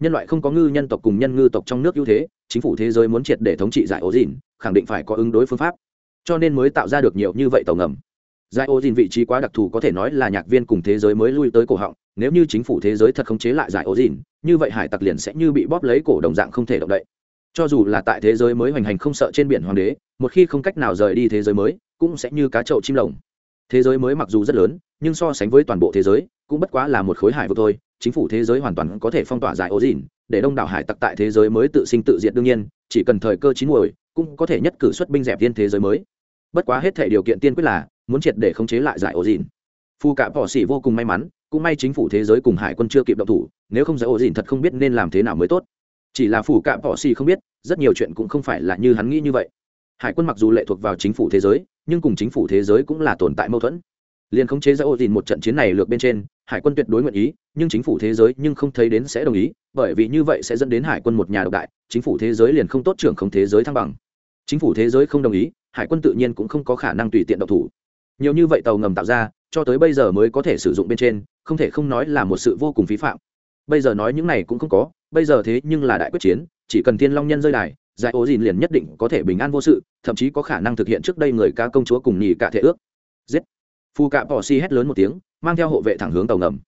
Nhân loại không có ngư nhân tộc cùng nhân ngư tộc trong nước ưu thế, chính phủ thế giới muốn triệt để thống trị giải ố dìn, khẳng định phải có ứng đối phương pháp. Cho nên mới tạo ra được nhiều như vậy tàu ngầm. Giải ô dìn vị trí quá đặc thù có thể nói là nhạc viên cùng thế giới mới lui tới cổ họng, nếu như chính phủ thế giới thật không chế lại giải ô dìn, như vậy hải tặc liền sẽ như bị bóp lấy cổ đồng dạng không thể động đậy cho dù là tại thế giới mới hoành hành không sợ trên biển hoàng đế, một khi không cách nào rời đi thế giới mới, cũng sẽ như cá trậu chim lồng. Thế giới mới mặc dù rất lớn, nhưng so sánh với toàn bộ thế giới, cũng bất quá là một khối hải vực thôi. Chính phủ thế giới hoàn toàn có thể phong tỏa giải ố dìn, để đông đảo hải tặc tại thế giới mới tự sinh tự diệt đương nhiên, chỉ cần thời cơ chín muồi, cũng có thể nhất cử xuất binh dẹp viên thế giới mới. Bất quá hết thể điều kiện tiên quyết là, muốn triệt để khống chế lại giải ố dìn. Phu cạ bỏ xỉ vô cùng may mắn, cũng may chính phủ thế giới cùng hải quân chưa kịp động thủ, nếu không giải ố dìn thật không biết nên làm thế nào mới tốt chỉ là phủ cạm bỏ xì không biết, rất nhiều chuyện cũng không phải là như hắn nghĩ như vậy. Hải quân mặc dù lệ thuộc vào chính phủ thế giới, nhưng cùng chính phủ thế giới cũng là tồn tại mâu thuẫn. Liền khống chế ra ô dìn một trận chiến này lược bên trên, hải quân tuyệt đối nguyện ý, nhưng chính phủ thế giới nhưng không thấy đến sẽ đồng ý, bởi vì như vậy sẽ dẫn đến hải quân một nhà độc đại, chính phủ thế giới liền không tốt trưởng không thế giới thăng bằng. Chính phủ thế giới không đồng ý, hải quân tự nhiên cũng không có khả năng tùy tiện độc thủ. Nhiều như vậy tàu ngầm tạo ra, cho tới bây giờ mới có thể sử dụng bên trên, không thể không nói là một sự vô cùng phí phạm bây giờ nói những này cũng không có, bây giờ thế nhưng là đại quyết chiến, chỉ cần thiên long nhân rơi đài, giải ố dìn liền nhất định có thể bình an vô sự, thậm chí có khả năng thực hiện trước đây người ca công chúa cùng nhì cả thể ước. Giết! Phu cạ bỏ si hét lớn một tiếng, mang theo hộ vệ thẳng hướng tàu ngầm.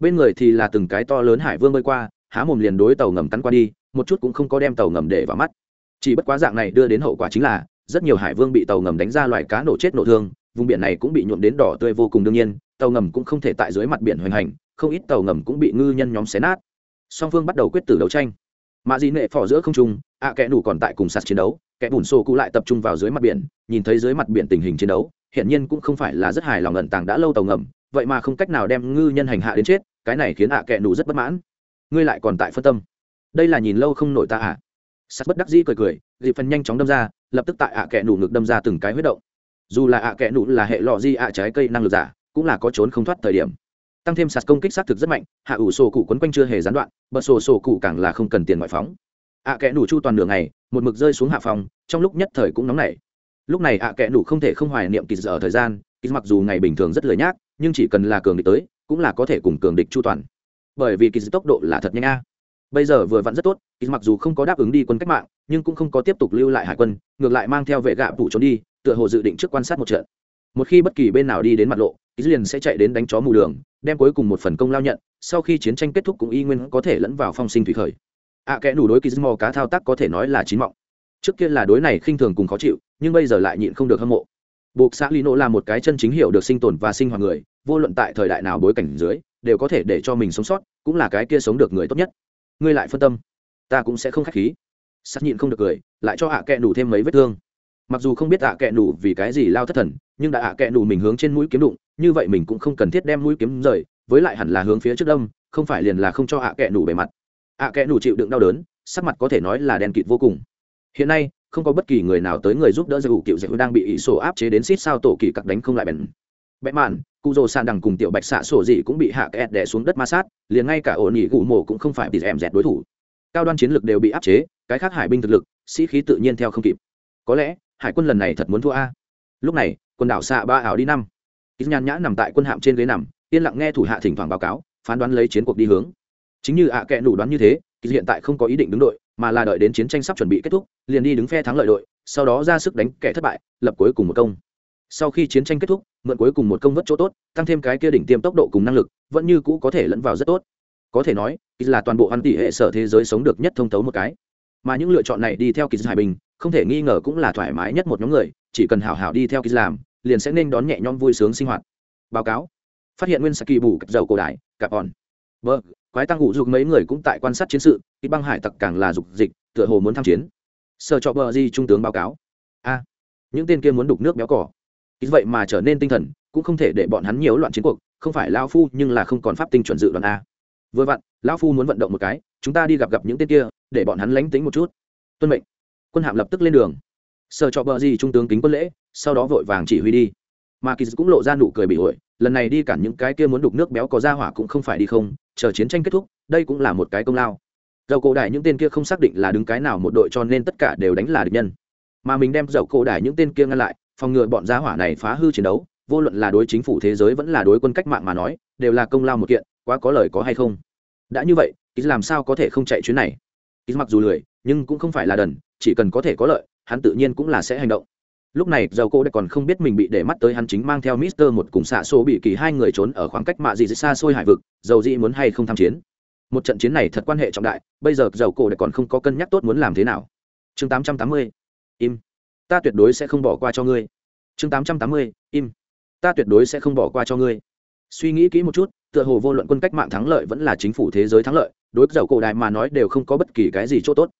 Bên người thì là từng cái to lớn hải vương bơi qua, há mồm liền đối tàu ngầm cắn qua đi, một chút cũng không có đem tàu ngầm để vào mắt. Chỉ bất quá dạng này đưa đến hậu quả chính là, rất nhiều hải vương bị tàu ngầm đánh ra loại cá nổ chết nổ thương, vùng biển này cũng bị nhuộm đến đỏ tươi vô cùng đương nhiên, tàu ngầm cũng không thể tại dưới mặt biển hoành hành không ít tàu ngầm cũng bị ngư nhân nhóm xé nát. Song phương bắt đầu quyết tử đấu tranh. Mạ dị nệ phỏ giữa không trung, ạ à kẽ đủ còn tại cùng sạt chiến đấu, kẻ bùn sổ cụ lại tập trung vào dưới mặt biển, nhìn thấy dưới mặt biển tình hình chiến đấu, hiển nhiên cũng không phải là rất hài lòng ẩn tàng đã lâu tàu ngầm, vậy mà không cách nào đem ngư nhân hành hạ đến chết, cái này khiến ạ à kẽ đủ rất bất mãn. Ngươi lại còn tại phân tâm. Đây là nhìn lâu không nổi ta à? Sắt bất đắc dĩ cười cười dịp phần nhanh chóng đâm ra, lập tức tại ạ kẽ đủ ngực đâm ra từng cái huyết động. Dù là ạ kẽ đủ là hệ lọ di ạ trái cây năng lực giả, cũng là có trốn không thoát thời điểm tăng thêm sạt công kích xác thực rất mạnh, hạ ủ sổ cụ quấn quanh chưa hề gián đoạn bật sổ sổ cụ càng là không cần tiền ngoại phóng. Ạ à kẽ nủ chu toàn đường này một mực rơi xuống hạ phòng, trong lúc nhất thời cũng nóng nảy. Lúc này ạ à kẽ nủ không thể không hoài niệm kỳ giờ thời gian kỳ mặc dù ngày bình thường rất lười nhác, nhưng chỉ cần là cường địch tới, cũng là có thể cùng cường địch chu toàn. Bởi vì kỳ tốc độ là thật nhanh a. Bây giờ vừa vặn rất tốt kỳ mặc dù không có đáp ứng đi quân cách mạng, nhưng cũng không có tiếp tục lưu lại hải quân, ngược lại mang theo vệ gạ phủ trốn đi, tựa hồ dự định trước quan sát một trận. Một khi bất kỳ bên nào đi đến mặt lộ kỳ liền sẽ chạy đến đánh chó mù đường đem cuối cùng một phần công lao nhận sau khi chiến tranh kết thúc cũng y nguyên có thể lẫn vào phong sinh thủy khởi. Ạ à, kẽ đủ đối Kizmo cá thao tác có thể nói là chín mọng. Trước kia là đối này khinh thường cùng khó chịu nhưng bây giờ lại nhịn không được hâm mộ. Buộc xã lino là một cái chân chính hiểu được sinh tồn và sinh hoạt người vô luận tại thời đại nào bối cảnh dưới đều có thể để cho mình sống sót cũng là cái kia sống được người tốt nhất. Ngươi lại phân tâm ta cũng sẽ không khách khí. Sắt nhịn không được cười lại cho ạ à kẽ đủ thêm mấy vết thương. Mặc dù không biết ạ à kẽ đủ vì cái gì lao thất thần nhưng đã ạ à kẽ đủ mình hướng trên mũi kiếm đụng như vậy mình cũng không cần thiết đem mũi kiếm rời, với lại hẳn là hướng phía trước đông không phải liền là không cho ạ kẽ nủ bề mặt. Ạ kẽ nủ chịu đựng đau đớn, sắc mặt có thể nói là đen kịt vô cùng. Hiện nay, không có bất kỳ người nào tới người giúp đỡ giải cựu giải đang bị ỷ sổ áp chế đến xít sao tổ kỳ cặc đánh không lại bèn. Bẽ mạn cụ rồ sàn đằng cùng tiểu bạch xạ sổ dị cũng bị hạ kẹt đè xuống đất ma sát, liền ngay cả ổn ỉ gù mổ cũng không phải bị rèm dẹt đối thủ. Cao đoan chiến lực đều bị áp chế, cái khác hải binh thực lực, sĩ khí tự nhiên theo không kịp. Có lẽ, hải quân lần này thật muốn thua a. Lúc này, quần đảo xạ ba ảo đi năm ít nhàn nhã nằm tại quân hạm trên ghế nằm, yên lặng nghe thủ hạ thỉnh thoảng báo cáo, phán đoán lấy chiến cuộc đi hướng. Chính như ạ à kẽ đủ đoán như thế thì hiện tại không có ý định đứng đội, mà là đợi đến chiến tranh sắp chuẩn bị kết thúc, liền đi đứng phe thắng lợi đội, sau đó ra sức đánh kẻ thất bại, lập cuối cùng một công. Sau khi chiến tranh kết thúc, mượn cuối cùng một công vất chỗ tốt, tăng thêm cái kia đỉnh tiêm tốc độ cùng năng lực, vẫn như cũ có thể lẫn vào rất tốt. Có thể nói là toàn bộ hoàn tỷ hệ sở thế giới sống được nhất thông thấu một cái. Mà những lựa chọn này đi theo kỳ hải bình, không thể nghi ngờ cũng là thoải mái nhất một nhóm người, chỉ cần hảo hảo đi theo kỳ làm liền sẽ nên đón nhẹ nhõm vui sướng sinh hoạt. Báo cáo. Phát hiện nguyên saki bù cặp dầu cổ đại cặp on vâng quái tăng ngụ dục mấy người cũng tại quan sát chiến sự, ít băng hải tặc càng là dục dịch, tựa hồ muốn tham chiến. Sợ cho bờ di trung tướng báo cáo. A, những tên kia muốn đục nước béo cỏ. Ít vậy mà trở nên tinh thần, cũng không thể để bọn hắn nhiều loạn chiến cuộc, không phải lao phu nhưng là không còn pháp tinh chuẩn dự đoàn a. Vừa vặn, lão phu muốn vận động một cái, chúng ta đi gặp gặp những tên kia, để bọn hắn lánh tính một chút. Tuân mệnh. Quân hạm lập tức lên đường. Sợ cho bờ di trung tướng kính quân lễ sau đó vội vàng chỉ huy đi. Mà kỳ cũng lộ ra nụ cười bị ổi, lần này đi cản những cái kia muốn đục nước béo có ra hỏa cũng không phải đi không, chờ chiến tranh kết thúc, đây cũng là một cái công lao. Dầu cổ đại những tên kia không xác định là đứng cái nào một đội cho nên tất cả đều đánh là địch nhân. Mà mình đem dầu cổ đại những tên kia ngăn lại, phòng ngừa bọn gia hỏa này phá hư chiến đấu, vô luận là đối chính phủ thế giới vẫn là đối quân cách mạng mà nói, đều là công lao một kiện, quá có lời có hay không. Đã như vậy ý làm sao có thể không chạy chuyến này? Ý mặc dù lười, nhưng cũng không phải là đần, chỉ cần có thể có lợi, hắn tự nhiên cũng là sẽ hành động lúc này dầu cô đã còn không biết mình bị để mắt tới hắn chính mang theo mister một cùng xạ số bị kỳ hai người trốn ở khoảng cách mạ gì xa xôi hải vực dầu dĩ muốn hay không tham chiến. Một trận chiến này thật quan hệ trọng đại bây giờ dầu cổ đã còn không có cân nhắc tốt muốn làm thế nào. Chương 880, im. Ta tuyệt đối sẽ không bỏ qua cho ngươi. Chương 880, im. Ta tuyệt đối sẽ không bỏ qua cho ngươi. Suy nghĩ kỹ một chút tựa hồ vô luận quân cách mạng thắng lợi vẫn là chính phủ thế giới thắng lợi đối với dầu cổ đại mà nói đều không có bất kỳ cái gì chỗ tốt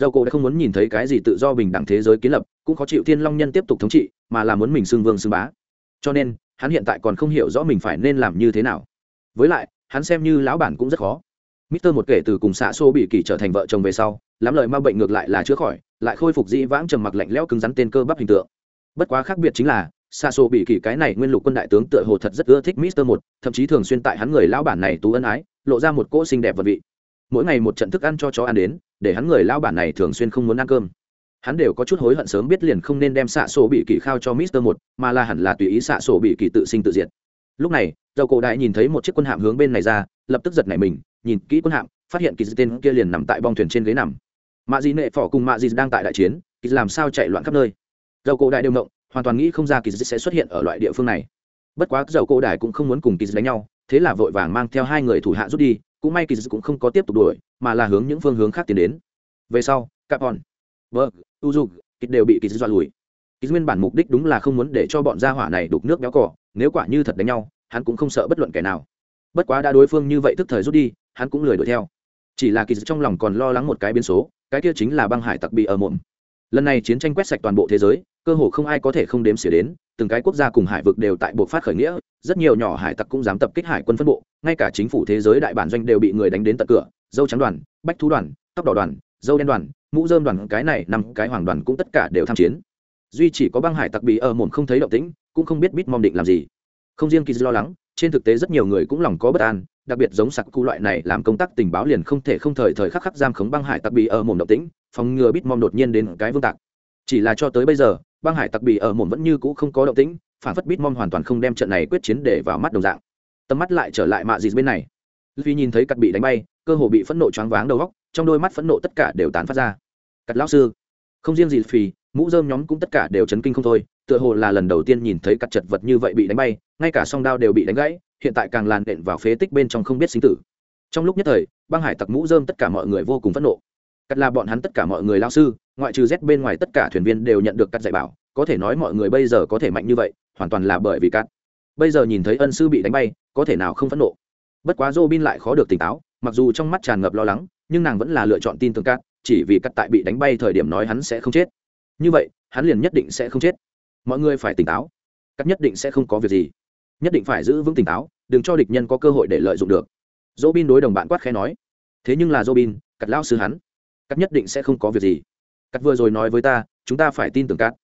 dầu cổ đã không muốn nhìn thấy cái gì tự do bình đẳng thế giới kiến lập cũng có chịu thiên long nhân tiếp tục thống trị mà là muốn mình xưng vương xưng bá cho nên hắn hiện tại còn không hiểu rõ mình phải nên làm như thế nào với lại hắn xem như lão bản cũng rất khó Mister một kể từ cùng xạ xô bị kỳ trở thành vợ chồng về sau, lắm lời ma bệnh ngược lại là chữa khỏi, lại khôi phục dĩ vãng trầm mặc lạnh lẽo cứng rắn tên cơ bắp hình tượng. Bất quá khác biệt chính là, xa xô bị kỳ cái này nguyên lục quân đại tướng tựa hồ thật rất ưa thích Mister một, thậm chí thường xuyên tại hắn người lão bản này tú ân ái, lộ ra một cỗ xinh đẹp vật vị. Mỗi ngày một trận thức ăn cho chó ăn đến, để hắn người lao bản này thường xuyên không muốn ăn cơm. Hắn đều có chút hối hận sớm biết liền không nên đem xạ sổ bị kỳ khao cho Mister một, mà là hẳn là tùy ý xạ sổ bị kỳ tự sinh tự diệt. Lúc này, dầu cổ đại nhìn thấy một chiếc quân hạm hướng bên này ra, lập tức giật nảy mình, nhìn kỹ quân hạm, phát hiện kỳ dị tên kia liền nằm tại bong thuyền trên ghế nằm mạ dị nệ phỏ cùng mạ dị đang tại đại chiến kỳ làm sao chạy loạn khắp nơi dầu cổ đại đều động hoàn toàn nghĩ không ra kỳ dị sẽ xuất hiện ở loại địa phương này bất quá dầu cổ đại cũng không muốn cùng kỳ dị đánh nhau thế là vội vàng mang theo hai người thủ hạ rút đi cũng may kỳ dư cũng không có tiếp tục đuổi, mà là hướng những phương hướng khác tiến đến. Về sau các bọn vợ u đều bị kỳ dư dọa lùi. Kỳ nguyên bản mục đích đúng là không muốn để cho bọn gia hỏa này đục nước béo cỏ nếu quả như thật đánh nhau, hắn cũng không sợ bất luận kẻ nào. Bất quá đã đối phương như vậy tức thời rút đi, hắn cũng lười đuổi theo. Chỉ là kỳ dư trong lòng còn lo lắng một cái biến số, cái kia chính là băng hải tặc bị ở mộm lần này chiến tranh quét sạch toàn bộ thế giới cơ hồ không ai có thể không đếm xỉa đến, từng cái quốc gia cùng hải vực đều tại bộ phát khởi nghĩa, rất nhiều nhỏ hải tặc cũng dám tập kích hải quân phân bộ, ngay cả chính phủ thế giới đại bản doanh đều bị người đánh đến tận cửa, dâu trắng đoàn, bách thú đoàn, tóc đỏ đoàn, dâu đen đoàn, mũ dơm đoàn, cái này năm cái hoàng đoàn cũng tất cả đều tham chiến. Duy chỉ có băng hải tặc bị ở mồm không thấy động tĩnh, cũng không biết bít mong định làm gì. Không riêng kỳ lo lắng, trên thực tế rất nhiều người cũng lòng có bất an, đặc biệt giống sặc cụ loại này làm công tác tình báo liền không thể không thời thời khắc khắc giam khống băng hải tặc bị ở mồm động tĩnh, phòng ngừa bít mong đột nhiên đến cái vương tạc. Chỉ là cho tới bây giờ băng hải tặc bị ở mồm vẫn như cũ không có động tĩnh, phản phất bít mom hoàn toàn không đem trận này quyết chiến để vào mắt đồng dạng. Tầm mắt lại trở lại mạ dịt bên này. Vì nhìn thấy cắt bị đánh bay, cơ hồ bị phẫn nộ choáng váng đầu góc, trong đôi mắt phẫn nộ tất cả đều tán phát ra. Cắt lão sư, không riêng gì phì mũ dơm nhóm cũng tất cả đều chấn kinh không thôi, tựa hồ là lần đầu tiên nhìn thấy cắt chật vật như vậy bị đánh bay, ngay cả song đao đều bị đánh gãy, hiện tại càng làn đện vào phế tích bên trong không biết sinh tử. Trong lúc nhất thời, băng hải tặc mũ dơm tất cả mọi người vô cùng phẫn nộ. Cắt là bọn hắn tất cả mọi người lao sư ngoại trừ z bên ngoài tất cả thuyền viên đều nhận được cắt dạy bảo có thể nói mọi người bây giờ có thể mạnh như vậy hoàn toàn là bởi vì cắt. Bây giờ nhìn thấy ân sư bị đánh bay có thể nào không phẫn nộ? Bất quá dô bin lại khó được tỉnh táo mặc dù trong mắt tràn ngập lo lắng nhưng nàng vẫn là lựa chọn tin tưởng cắt chỉ vì cắt tại bị đánh bay thời điểm nói hắn sẽ không chết. Như vậy hắn liền nhất định sẽ không chết. Mọi người phải tỉnh táo. Cắt nhất định sẽ không có việc gì. Nhất định phải giữ vững tỉnh táo đừng cho địch nhân có cơ hội để lợi dụng được. Robin bin đối đồng bạn quát khẽ nói. Thế nhưng là Robin, bin cắt lao sư hắn. Cắt nhất định sẽ không có việc gì cắt vừa rồi nói với ta, chúng ta phải tin tưởng cắt.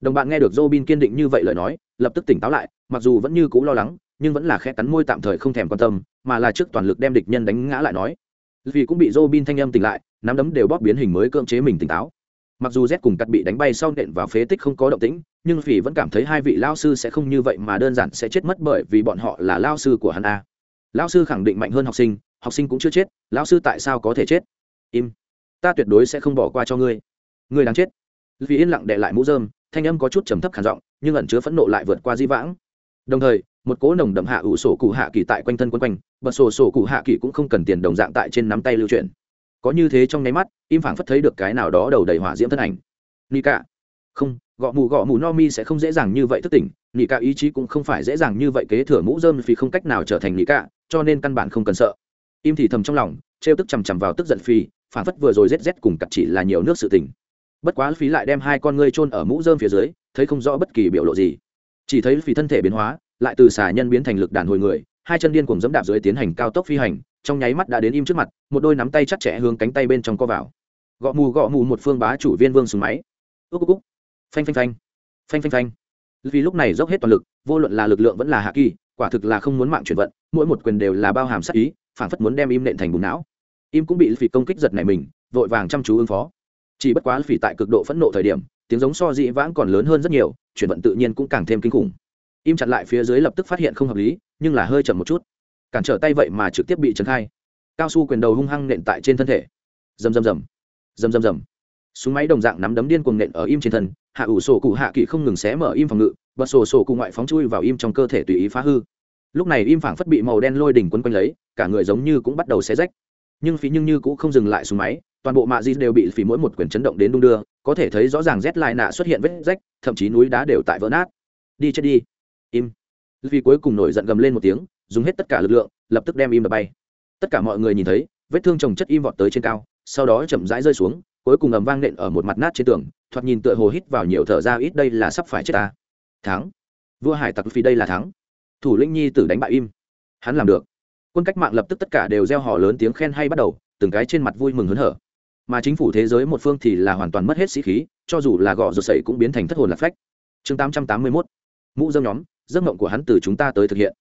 Đồng bạn nghe được dỗ bin kiên định như vậy lời nói, lập tức tỉnh táo lại, mặc dù vẫn như c ũ lo lắng, nhưng vẫn là khẽ cắn môi tạm thời không thèm quan tâm, mà là trước toàn lực đem địch nhân đánh ngã lại nói. Vì cũng bị dỗ bin thanh âm tỉnh lại, nắm đấm đều bóp biến hình mới cưỡng chế mình tỉnh táo. Mặc dù z cùng cắt bị đánh bay sau nện vào phế tích không có động tĩnh, nhưng vì vẫn cảm thấy hai vị lao sư sẽ không như vậy mà đơn giản sẽ chết mất bởi vì bọn họ là lao sư của hắn a. Lao sư khẳng định mạnh hơn học sinh học sinh cũng chưa chết, lao sư tại sao có thể chết? Im. Ta tuyệt đối sẽ không bỏ qua cho ngươi ngươi đang chết. Vì yên lặng đệ lại mũ dơm thanh âm có chút trầm thấp khản giọng, nhưng ẩn chứa phẫn nộ lại vượt qua di vãng. Đồng thời, một cố nồng đậm hạ ủ sổ cụ hạ kỳ tại quanh thân quân quanh, bật sổ sổ cụ hạ kỳ cũng không cần tiền đồng dạng tại trên nắm tay lưu chuyển. Có như thế trong nháy mắt, im phảng phất thấy được cái nào đó đầu đầy hỏa diễm thân ảnh. Nị cả không gõ mù gõ mù no mi sẽ không dễ dàng như vậy thức tỉnh. Nị cả ý chí cũng không phải dễ dàng như vậy kế thừa mũ dơm vì không cách nào trở thành nị cả cho nên căn bản không cần sợ. Im thì thầm trong lòng, trêu tức chằm chằm vào tức giận phi, phảng phất vừa rồi rét rét cùng cặp chỉ là nhiều nước sự tình bất quá phí lại đem hai con ngươi chôn ở mũ dơm phía dưới, thấy không rõ bất kỳ biểu lộ gì. Chỉ thấy phí thân thể biến hóa, lại từ xà nhân biến thành lực đàn hồi người, hai chân điên cùng dẫm đạp dưới tiến hành cao tốc phi hành, trong nháy mắt đã đến im trước mặt, một đôi nắm tay chắc chẽ hướng cánh tay bên trong co vào. Gõ mù gõ mù một phương bá chủ viên vương súng máy. Ước ước ước phanh phanh phanh. Phanh phanh phanh. Vì lúc này dốc hết toàn lực, vô luận là lực lượng vẫn là hạ kỳ, quả thực là không muốn mạng chuyển vận, mỗi một quyền đều là bao hàm sát ý phản phất muốn đem im nện thành bùn não. Im cũng bị phỉ công kích giật này mình, vội vàng chăm chú ứng phó chỉ bất quá phỉ tại cực độ phẫn nộ thời điểm, tiếng giống so dị vãng còn lớn hơn rất nhiều, chuyển vận tự nhiên cũng càng thêm kinh khủng. Im chặn lại phía dưới lập tức phát hiện không hợp lý, nhưng là hơi chậm một chút. Cản trở tay vậy mà trực tiếp bị trấn khai. Cao su quyền đầu hung hăng nện tại trên thân thể. Rầm rầm rầm. Rầm rầm rầm. Súng máy đồng dạng nắm đấm điên cuồng nện ở im trên thân, hạ ủ sổ cụ hạ kỵ không ngừng xé mở im phòng ngự bật sổ sổ cụ ngoại phóng chui vào im trong cơ thể tùy ý phá hư. Lúc này im phảng phất bị màu đen lôi đỉnh quấn quanh lấy, cả người giống như cũng bắt đầu xé rách. Nhưng phí nhưng như cũng không dừng lại xuống máy toàn bộ mạ di đều bị phỉ mỗi một quyển chấn động đến đung đưa, có thể thấy rõ ràng rét lại nạ xuất hiện vết rách, thậm chí núi đá đều tại vỡ nát. Đi chết đi. Im. Vì cuối cùng nổi giận gầm lên một tiếng, dùng hết tất cả lực lượng, lập tức đem im đập bay. Tất cả mọi người nhìn thấy, vết thương trồng chất im vọt tới trên cao, sau đó chậm rãi rơi xuống, cuối cùng ầm vang nện ở một mặt nát trên tường, thoạt nhìn tựa hồ hít vào nhiều thở ra ít đây là sắp phải chết ta. Thắng. Vua hải tặc phi đây là thắng. Thủ lĩnh nhi tử đánh bại im. Hắn làm được. Quân cách mạng lập tức tất cả đều gieo hò lớn tiếng khen hay bắt đầu, từng cái trên mặt vui mừng hớn hở mà chính phủ thế giới một phương thì là hoàn toàn mất hết sĩ khí, cho dù là gõ rột sậy cũng biến thành thất hồn lạc phách. Chương 881 mũ dâm nhóm, giấc mộng của hắn từ chúng ta tới thực hiện.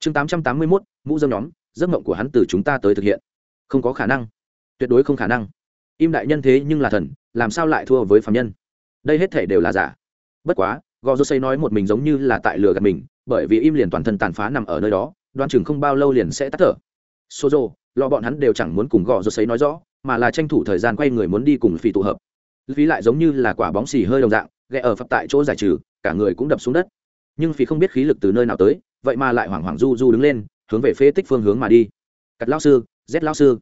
Chương 881 mũ dâm nhóm, giấc mộng của hắn từ chúng ta tới thực hiện. Không có khả năng. Tuyệt đối không khả năng. Im đại nhân thế nhưng là thần, làm sao lại thua với phạm nhân? Đây hết thể đều là giả. Bất quá, gò rô xây nói một mình giống như là tại lừa gạt mình, bởi vì im liền toàn thân tàn phá nằm ở nơi đó đoan chừng không bao lâu liền sẽ tắt thở. Xô rô lo bọn hắn đều chẳng muốn cùng gò rô xây nói rõ mà là tranh thủ thời gian quay người muốn đi cùng phi tụ hợp. Phí lại giống như là quả bóng xì hơi đồng dạng ghé ở phập tại chỗ giải trừ, cả người cũng đập xuống đất. Nhưng phí không biết khí lực từ nơi nào tới, vậy mà lại hoảng hoảng du du đứng lên, hướng về phế tích phương hướng mà đi. Cắt lao sư rét lao sư.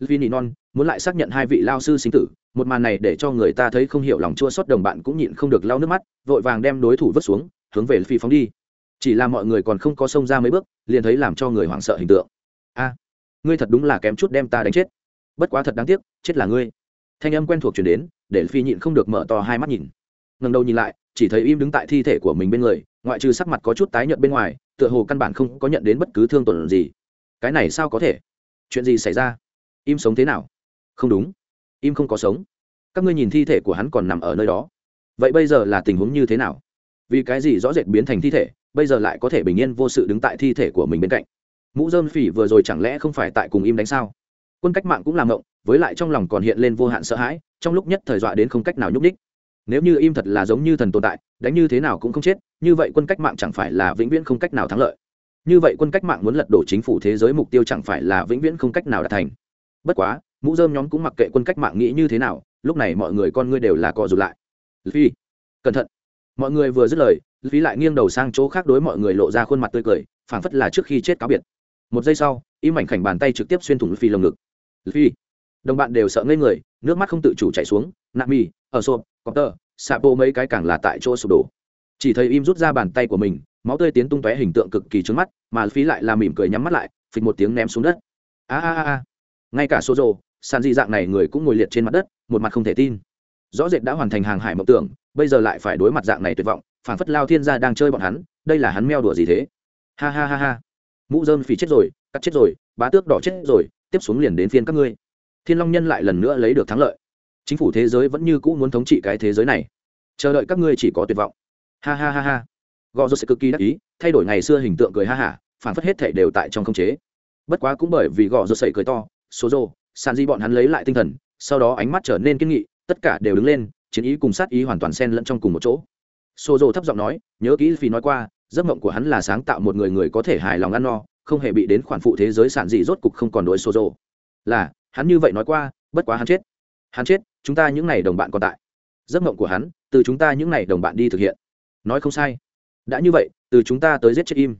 Vì nỉ non, muốn lại xác nhận hai vị lao sư sinh tử, một màn này để cho người ta thấy không hiểu lòng chua xót đồng bạn cũng nhịn không được lau nước mắt, vội vàng đem đối thủ vứt xuống, hướng về phi phóng đi. Chỉ là mọi người còn không có xông ra mấy bước, liền thấy làm cho người hoảng sợ hình tượng. A, ngươi thật đúng là kém chút đem ta đánh chết bất quá thật đáng tiếc, chết là ngươi. Thanh âm quen thuộc chuyển đến, để phi nhịn không được mở to hai mắt nhìn. Ngần đầu nhìn lại, chỉ thấy im đứng tại thi thể của mình bên người, ngoại trừ sắc mặt có chút tái nhợt bên ngoài, tựa hồ căn bản không có nhận đến bất cứ thương tổn gì. Cái này sao có thể? Chuyện gì xảy ra? Im sống thế nào? Không đúng. Im không có sống. Các ngươi nhìn thi thể của hắn còn nằm ở nơi đó. Vậy bây giờ là tình huống như thế nào? Vì cái gì rõ rệt biến thành thi thể, bây giờ lại có thể bình yên vô sự đứng tại thi thể của mình bên cạnh? Mũ dơm phỉ vừa rồi chẳng lẽ không phải tại cùng im đánh sao? Quân cách mạng cũng làm ngộng, với lại trong lòng còn hiện lên vô hạn sợ hãi, trong lúc nhất thời dọa đến không cách nào nhúc đích nếu như im thật là giống như thần tồn tại, đánh như thế nào cũng không chết, như vậy quân cách mạng chẳng phải là vĩnh viễn không cách nào thắng lợi. Như vậy quân cách mạng muốn lật đổ chính phủ thế giới mục tiêu chẳng phải là vĩnh viễn không cách nào đạt thành. Bất quá, mũ dơm nhóm cũng mặc kệ quân cách mạng nghĩ như thế nào, lúc này mọi người con ngươi đều là cọ rụt lại. Phi, cẩn thận. Mọi người vừa dứt lời, phi lại nghiêng đầu sang chỗ khác đối mọi người lộ ra khuôn mặt tươi cười, phảng phất là trước khi chết cáo biệt. Một giây sau, im ảnh khảnh bàn tay trực tiếp xuyên thủng phi lồng ngực phi đồng bạn đều sợ ngây người nước mắt không tự chủ chảy xuống nạ mi ở sộp Cọp Tơ, xạ bộ mấy cái càng là tại chỗ sụp đổ. Chỉ thấy im rút ra bàn tay của mình máu tươi tiến tung tóe hình tượng cực kỳ trứng mắt mà phí lại là mỉm cười nhắm mắt lại phịch một tiếng ném xuống đất. A a a ngay cả số rồ sàn dị dạng này người cũng ngồi liệt trên mặt đất một mặt không thể tin. Rõ rệt đã hoàn thành hàng hải mộng tưởng bây giờ lại phải đối mặt dạng này tuyệt vọng phản phất lao thiên gia đang chơi bọn hắn đây là hắn meo đùa gì thế? Ha ha ha ha. Mũ dơm phì chết rồi cắt chết rồi bá tước đỏ chết rồi tiếp xuống liền đến phiên các ngươi. Thiên long nhân lại lần nữa lấy được thắng lợi. Chính phủ thế giới vẫn như cũ muốn thống trị cái thế giới này. Chờ đợi các ngươi chỉ có tuyệt vọng. Ha ha ha ha. Gò rô sẽ cực kỳ đắc ý, thay đổi ngày xưa hình tượng cười ha hả phản phất hết thể đều tại trong không chế. Bất quá cũng bởi vì gò rô sậy cười to, số rô sàn di bọn hắn lấy lại tinh thần, sau đó ánh mắt trở nên kiên nghị, tất cả đều đứng lên, chiến ý cùng sát ý hoàn toàn xen lẫn trong cùng một chỗ. Số rô thấp giọng nói, nhớ kỹ vì nói qua, giấc mộng của hắn là sáng tạo một người người có thể hài lòng ăn no không hề bị đến khoản phụ thế giới sản dị rốt cục không còn đối số rồ là, hắn như vậy nói qua, bất quá hắn chết. Hắn chết, chúng ta những n à y đồng bạn còn tại. Giấc mộng của hắn, từ chúng ta những n à y đồng bạn đi thực hiện. Nói không sai. Đã như vậy, từ chúng ta tới giết chết im.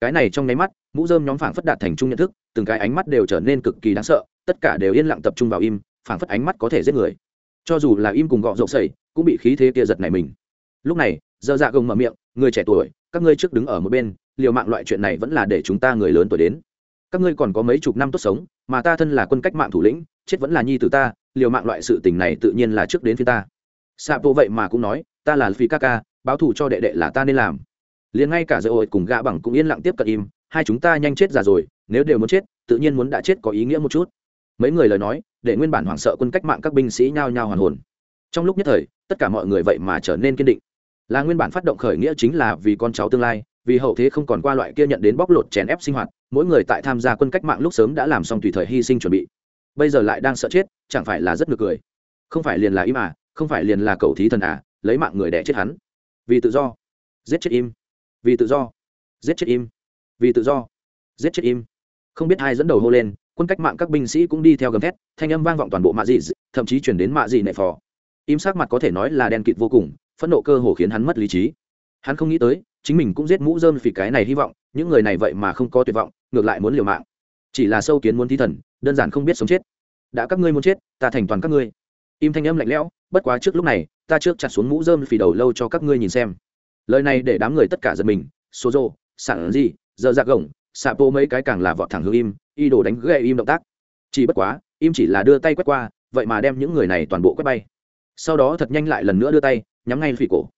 Cái này trong nháy mắt, mũ dơm nhóm phảng phất đạt thành chung nhận thức, từng cái ánh mắt đều trở nên cực kỳ đáng sợ, tất cả đều yên lặng tập trung vào im, phảng phất ánh mắt có thể giết người. Cho dù là im cùng gọ rộng sẩy, cũng bị khí thế kia giật này mình. Lúc này, dơ dạ gồng mở miệng, người trẻ tuổi, các ngươi trước đứng ở một bên liều mạng loại chuyện này vẫn là để chúng ta người lớn tuổi đến. Các ngươi còn có mấy chục năm tốt sống, mà ta thân là quân cách mạng thủ lĩnh, chết vẫn là nhi tử ta, liều mạng loại sự tình này tự nhiên là trước đến phía ta. Xạ bộ vậy mà cũng nói, ta là phi ca ca báo thù cho đệ đệ là ta nên làm. Liền ngay cả dây ổi cùng gã bằng cũng yên lặng tiếp cận im, hai chúng ta nhanh chết già rồi, nếu đều muốn chết, tự nhiên muốn đã chết có ý nghĩa một chút. Mấy người lời nói, để nguyên bản hoảng sợ quân cách mạng các binh sĩ nhao nhao hoàn hồn. Trong lúc nhất thời, tất cả mọi người vậy mà trở nên kiên định. Là nguyên bản phát động khởi nghĩa chính là vì con cháu tương lai vì hậu thế không còn qua loại kia nhận đến bóc lột chèn ép sinh hoạt, mỗi người tại tham gia quân cách mạng lúc sớm đã làm xong tùy thời hy sinh chuẩn bị. Bây giờ lại đang sợ chết, chẳng phải là rất ngược cười. Không phải liền là im à không phải liền là cầu thí thần à lấy mạng người đẻ chết hắn. Vì tự do. Giết chết im. Vì tự do. Giết chết im. Vì tự do. Giết chết im. Không biết ai dẫn đầu hô lên, quân cách mạng các binh sĩ cũng đi theo gầm thét, thanh âm vang vọng toàn bộ mạ dị thậm chí chuyển đến mạ dị nệ phò. Im sắc mặt có thể nói là đen kịt vô cùng, phẫn nộ cơ hồ khiến hắn mất lý trí hắn không nghĩ tới, chính mình cũng giết mũ dơm vì cái này hy vọng, những người này vậy mà không có tuyệt vọng, ngược lại muốn liều mạng. Chỉ là sâu kiến muốn thi thần, đơn giản không biết sống chết. Đã các ngươi muốn chết, ta thành toàn các ngươi. Im thanh âm lạnh lẽo, bất quá trước lúc này, ta trước chặt xuống mũ dơm phì đầu lâu cho các ngươi nhìn xem. Lời này để đám người tất cả giật mình số rô sản gì giờ dạc gồng xạ bộ mấy cái càng là vọt thẳng hướng im, y đồ đánh gậy im động tác. Chỉ bất quá, im chỉ là đưa tay quét qua, vậy mà đem những người này toàn bộ quét bay. Sau đó thật nhanh lại lần nữa đưa tay, nhắm ngay phỉ cổ.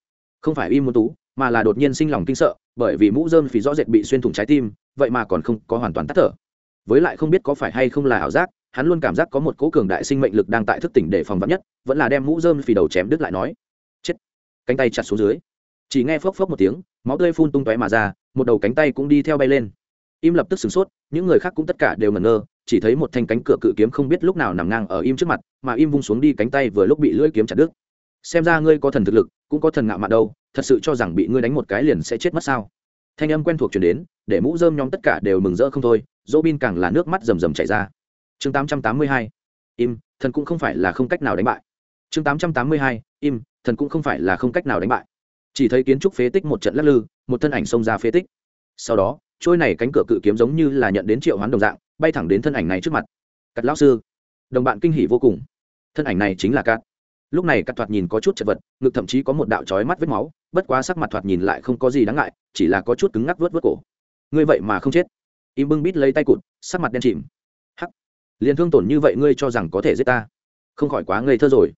Không phải im muốn tú mà là đột nhiên sinh lòng kinh sợ, bởi vì mũ dơm phì rõ rệt bị xuyên thủng trái tim, vậy mà còn không có hoàn toàn tắt thở. Với lại không biết có phải hay không là ảo giác, hắn luôn cảm giác có một cố cường đại sinh mệnh lực đang tại thức tỉnh để phòng vắn nhất, vẫn là đem mũ dơm phì đầu chém đứt lại nói. Chết. Cánh tay chặt xuống dưới. Chỉ nghe phốc phốc một tiếng, máu tươi phun tung tóe mà ra, một đầu cánh tay cũng đi theo bay lên. Im lập tức sửng sốt, những người khác cũng tất cả đều ngẩn ngơ, chỉ thấy một thanh cánh cửa cự kiếm không biết lúc nào nằm ngang ở im trước mặt, mà im vung xuống đi cánh tay vừa lúc bị lưỡi kiếm chặt đứt. Xem ra ngươi có thần thực lực, cũng có thần ngạo mạn đâu thật sự cho rằng bị ngươi đánh một cái liền sẽ chết mất sao? Thanh âm quen thuộc chuyển đến, để mũ dơm nhóm tất cả đều mừng rỡ không thôi dỗ bin càng là nước mắt rầm rầm chảy ra. Chương 882. im, thần cũng không phải là không cách nào đánh bại. Chương 882. im, thần cũng không phải là không cách nào đánh bại. Chỉ thấy kiến trúc phế tích một trận lắc lư, một thân ảnh xông ra phế tích. Sau đó, trôi này cánh cửa cự kiếm giống như là nhận đến triệu hoán đồng dạng, bay thẳng đến thân ảnh này trước mặt. Cắt lão sư, đồng bạn kinh hỉ vô cùng. Thân ảnh này chính là cát lúc này cắt thoạt nhìn có chút chật vật, ngực thậm chí có một đạo trói mắt vết máu, bất quá sắc mặt thoạt nhìn lại không có gì đáng ngại, chỉ là có chút cứng ngắc vớt vớt cổ. Ngươi vậy mà không chết. Im bưng bít lấy tay cụt, sắc mặt đen chìm. Hắc. Liền thương tổn như vậy ngươi cho rằng có thể giết ta? Không khỏi quá ngây thơ rồi.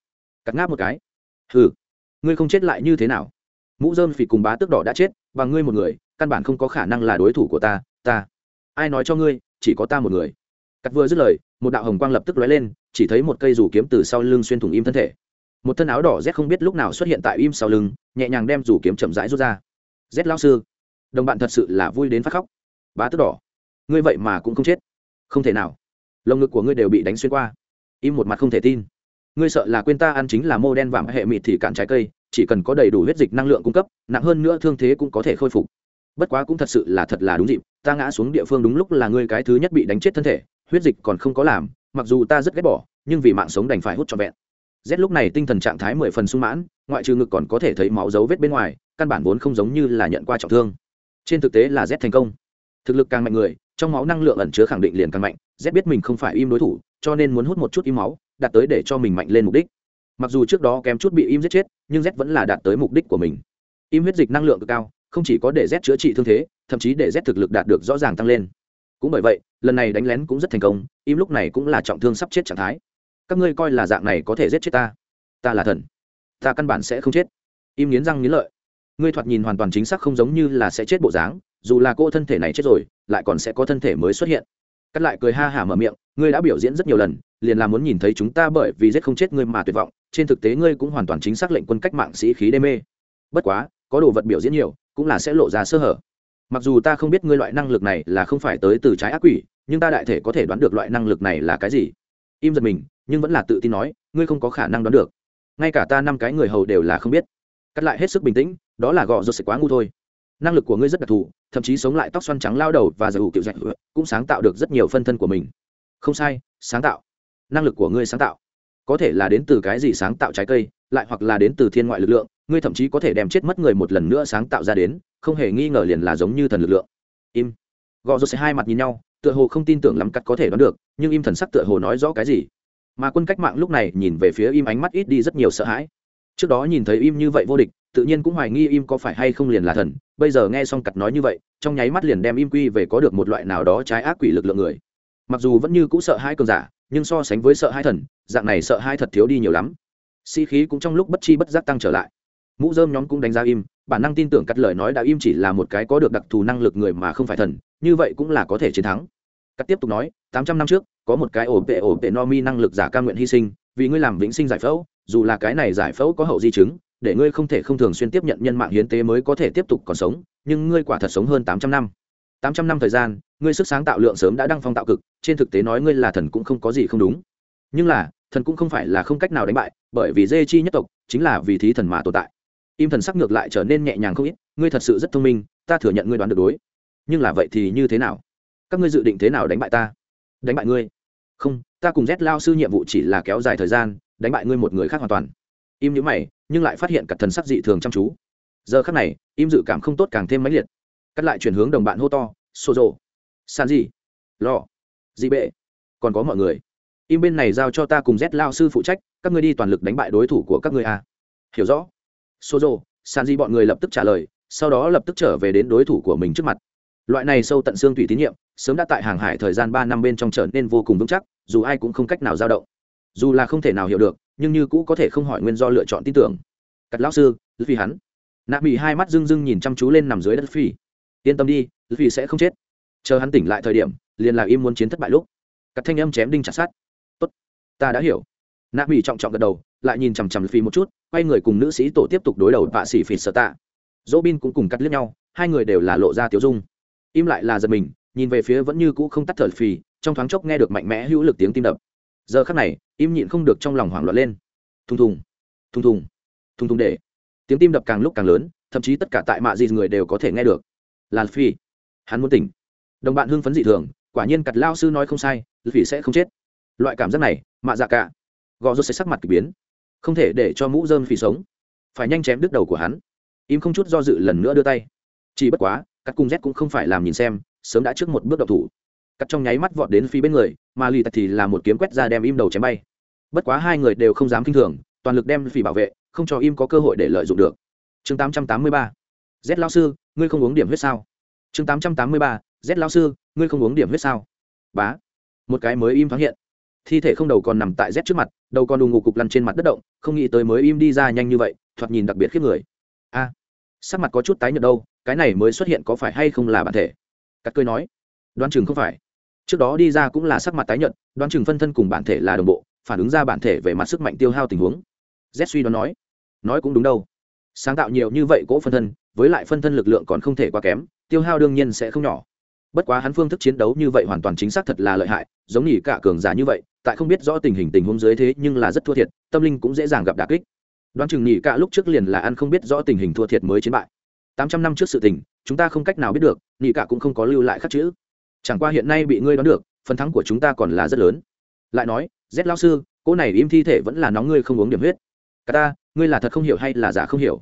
Cắt ngáp một cái. Hừ. Ngươi không chết lại như thế nào? Mũ dơm phì cùng bá tước đỏ đã chết, và ngươi một người, căn bản không có khả năng là đối thủ của ta ta. Ai nói cho ngươi, chỉ có ta một người. Cắt vừa dứt lời, một đạo hồng quang lập tức lóe lên, chỉ thấy một cây rủ kiếm từ sau lưng xuyên thủng im thân thể một thân áo đỏ z không biết lúc nào xuất hiện tại im sau lưng, nhẹ nhàng đem rủ kiếm chậm rãi rút ra. Z lao sư, đồng bạn thật sự là vui đến phát khóc. Bá tước đỏ, ngươi vậy mà cũng không chết. Không thể nào. Lồng ngực của ngươi đều bị đánh xuyên qua. Im một mặt không thể tin. Ngươi sợ là quên ta ăn chính là mô đen vàng hệ mịt thì cạn trái cây, chỉ cần có đầy đủ huyết dịch năng lượng cung cấp, nặng hơn nữa thương thế cũng có thể khôi phục. Bất quá cũng thật sự là thật là đúng dịp, ta ngã xuống địa phương đúng lúc là ngươi cái thứ nhất bị đánh chết thân thể, huyết dịch còn không có làm, mặc dù ta rất ghét bỏ, nhưng vì mạng sống đành phải hút trọn vẹn z lúc này tinh thần trạng thái mười phần sung mãn, ngoại trừ ngực còn có thể thấy máu dấu vết bên ngoài, căn bản vốn không giống như là nhận qua trọng thương. Trên thực tế là z thành công. Thực lực càng mạnh người, trong máu năng lượng ẩn chứa khẳng định liền càng mạnh, z biết mình không phải im đối thủ, cho nên muốn hút một chút im máu, đạt tới để cho mình mạnh lên mục đích. Mặc dù trước đó kém chút bị im giết chết, nhưng z vẫn là đạt tới mục đích của mình. Im huyết dịch năng lượng cực cao, không chỉ có để z chữa trị thương thế, thậm chí để z thực lực đạt được rõ ràng tăng lên. Cũng bởi vậy, lần này đánh lén cũng rất thành công, im lúc này cũng là trọng thương sắp chết trạng thái các ngươi coi là dạng này có thể giết chết ta. Ta là thần. Ta căn bản sẽ không chết. Im nghiến răng nghiến lợi. Ngươi thoạt nhìn hoàn toàn chính xác không giống như là sẽ chết bộ dáng, dù là cô thân thể này chết rồi, lại còn sẽ có thân thể mới xuất hiện. Cắt lại cười ha hả mở miệng, ngươi đã biểu diễn rất nhiều lần, liền là muốn nhìn thấy chúng ta bởi vì giết không chết ngươi mà tuyệt vọng, trên thực tế ngươi cũng hoàn toàn chính xác lệnh quân cách mạng sĩ khí đê mê. Bất quá, có đồ vật biểu diễn nhiều, cũng là sẽ lộ ra sơ hở. Mặc dù ta không biết ngươi loại năng lực này là không phải tới từ trái ác quỷ, nhưng ta đại thể có thể đoán được loại năng lực này là cái gì. Im giật mình nhưng vẫn là tự tin nói, ngươi không có khả năng đoán được. Ngay cả ta năm cái người hầu đều là không biết. Cắt lại hết sức bình tĩnh, đó là gọ rột sẽ quá ngu thôi. Năng lực của ngươi rất đặc thù, thậm chí sống lại tóc xoăn trắng lao đầu và giải hữu kiểu dạy cũng sáng tạo được rất nhiều phân thân của mình. Không sai, sáng tạo. Năng lực của ngươi sáng tạo. Có thể là đến từ cái gì sáng tạo trái cây, lại hoặc là đến từ thiên ngoại lực lượng, ngươi thậm chí có thể đem chết mất người một lần nữa sáng tạo ra đến, không hề nghi ngờ liền là giống như thần lực lượng. Im. Gò rột sẽ hai mặt nhìn nhau, tựa hồ không tin tưởng lắm cắt có thể đoán được, nhưng im thần sắc tựa hồ nói rõ cái gì mà quân cách mạng lúc này nhìn về phía im ánh mắt ít đi rất nhiều sợ hãi. Trước đó nhìn thấy im như vậy vô địch, tự nhiên cũng hoài nghi im có phải hay không liền là thần, bây giờ nghe xong cặt nói như vậy, trong nháy mắt liền đem im quy về có được một loại nào đó trái ác quỷ lực lượng người. Mặc dù vẫn như cũ sợ hai cường giả, nhưng so sánh với sợ hai thần, dạng này sợ hai thật thiếu đi nhiều lắm. Sĩ、si、khí cũng trong lúc bất chi bất giác tăng trở lại. Mũ dơm nhóm cũng đánh giá im, bản năng tin tưởng cắt lời nói đã im chỉ là một cái có được đặc thù năng lực người mà không phải thần, như vậy cũng là có thể chiến thắng. Cắt tiếp tục nói tám trăm năm trước, có một cái ổ tệ ổ tệ. no mi năng lực giả ca nguyện hy sinh, vì ngươi làm vĩnh sinh giải phẫu, dù là cái này giải phẫu có hậu di chứng, để ngươi không thể không thường xuyên tiếp nhận nhân mạng hiến tế mới có thể tiếp tục còn sống, nhưng ngươi quả thật sống hơn tám trăm năm. tám trăm năm thời gian, ngươi sức sáng tạo lượng sớm đã đăng phong tạo cực, trên thực tế nói ngươi là thần cũng không có gì không đúng. Nhưng là, thần cũng không phải là không cách nào đánh bại, bởi vì dê chi nhất tộc chính là vì thí thần mà tồn tại. Im thần sắc ngược lại trở nên nhẹ nhàng không ít, ngươi thật sự rất thông minh, ta thừa nhận ngươi đoán được đối. Nhưng là vậy thì như thế nào? Các ngươi dự định thế nào đánh bại ta? Đánh bại ngươi. Không, ta cùng z lao sư nhiệm vụ chỉ là kéo dài thời gian, đánh bại ngươi một người khác hoàn toàn. Im nhữ mày, nhưng lại phát hiện cả thần sắc dị thường chăm chú. Giờ khắc này, im dự cảm không tốt càng thêm mãnh liệt. Cắt lại chuyển hướng đồng bạn hô to xô rộ san gì lò dị bệ. Còn có mọi người. Im bên này giao cho ta cùng z lao sư phụ trách, các ngươi đi toàn lực đánh bại đối thủ của các ngươi à. hiểu rõ. Xô rộ san di bọn người lập tức trả lời, sau đó lập tức trở về đến đối thủ của mình trước mặt loại này sâu tận xương thủy tín nhiệm sớm đã tại hàng hải thời gian ba năm bên trong trở nên vô cùng vững chắc, dù ai cũng không cách nào dao động. Dù là không thể nào hiểu được, nhưng như cũ có thể không hỏi nguyên do lựa chọn tin tưởng. Cắt lão sư vì hắn. Nạ bị hai mắt rưng rưng nhìn chăm chú lên nằm dưới đất phi. Yên tâm đi vì sẽ không chết. Chờ hắn tỉnh lại thời điểm, liền là im muốn chiến thất bại lúc. Cắt thanh âm chém đinh chặt sát tốt, ta đã hiểu. Nạ bị trọng trọng gật đầu, lại nhìn chằm chằm phi một chút, quay người cùng nữ sĩ tổ tiếp tục đối đầu vạ sĩ phi sợ tạ. Dỗ bin cũng cùng cắt liếc nhau, hai người đều là lộ ra tiểu dung im lại là giật mình, nhìn về phía vẫn như cũ không tắt thở phì, trong thoáng chốc nghe được mạnh mẽ hữu lực tiếng tim đập. Giờ khắc này, im nhịn không được trong lòng hoảng loạn lên. Thùng thùng thùng thùng thùng thùng để. Tiếng tim đập càng lúc càng lớn, thậm chí tất cả tại mạ gì người đều có thể nghe được. Là phi hắn muốn tỉnh. Đồng bạn hưng phấn dị thường, quả nhiên cặt lao sư nói không sai vì sẽ không chết. Loại cảm giác này, mạ dạ cả. Gò rốt sẽ sắc mặt k ỳ biến. Không thể để cho mũ dơm phì sống. Phải nhanh chém đứt đầu của hắn. Im không chút do dự lần nữa đưa tay. Chỉ bất quá Cắt cung z cũng không phải làm nhìn xem, sớm đã trước một bước đậu thủ. Cắt trong nháy mắt vọt đến phi bên người, mà lì tật thì là một kiếm quét ra đem im đầu chém bay. Bất quá hai người đều không dám kinh thường, toàn lực đem phi bảo vệ, không cho im có cơ hội để lợi dụng được. Chương 883. z lao sư, ngươi không uống điểm huyết sao? Chương 883. z lao sư, ngươi không uống điểm huyết sao? Bá. Một cái mới im thoáng hiện. Thi thể không đầu còn nằm tại z trước mặt, đầu còn đùng ngục cục lăn trên mặt đất động, không nghĩ tới mới im đi ra nhanh như vậy, thoạt nhìn đặc biệt khiếp người. A sắc mặt có chút tái nhợt đâu, cái này mới xuất hiện có phải hay không là bản thể? Cắt cười nói, đoán chừng không phải. Trước đó đi ra cũng là sắc mặt tái nhợt, đoán chừng phân thân cùng bản thể là đồng bộ, phản ứng ra bản thể về mặt sức mạnh tiêu hao tình huống. Z suy đoán nói nói cũng đúng đâu. Sáng tạo nhiều như vậy cỗ phân thân, với lại phân thân lực lượng còn không thể quá kém, tiêu hao đương nhiên sẽ không nhỏ. Bất quá hắn phương thức chiến đấu như vậy hoàn toàn chính xác thật là lợi hại, giống nhỉ cả cường giả như vậy, tại không biết rõ tình hình tình huống dưới thế nhưng là rất thua thiệt, tâm linh cũng dễ dàng gặp đà kích đoán chừng nhị cả lúc trước liền là ăn không biết rõ tình hình thua thiệt mới chiến bại. Tám trăm năm trước sự tình, chúng ta không cách nào biết được, nhị cả cũng không có lưu lại khắc chữ. Chẳng qua hiện nay bị ngươi đoán được, phần thắng của chúng ta còn là rất lớn. Lại nói, z lao sư cô này im thi thể vẫn là nóng ngươi không uống điểm huyết. Cả ta, ngươi là thật không hiểu hay là giả không hiểu?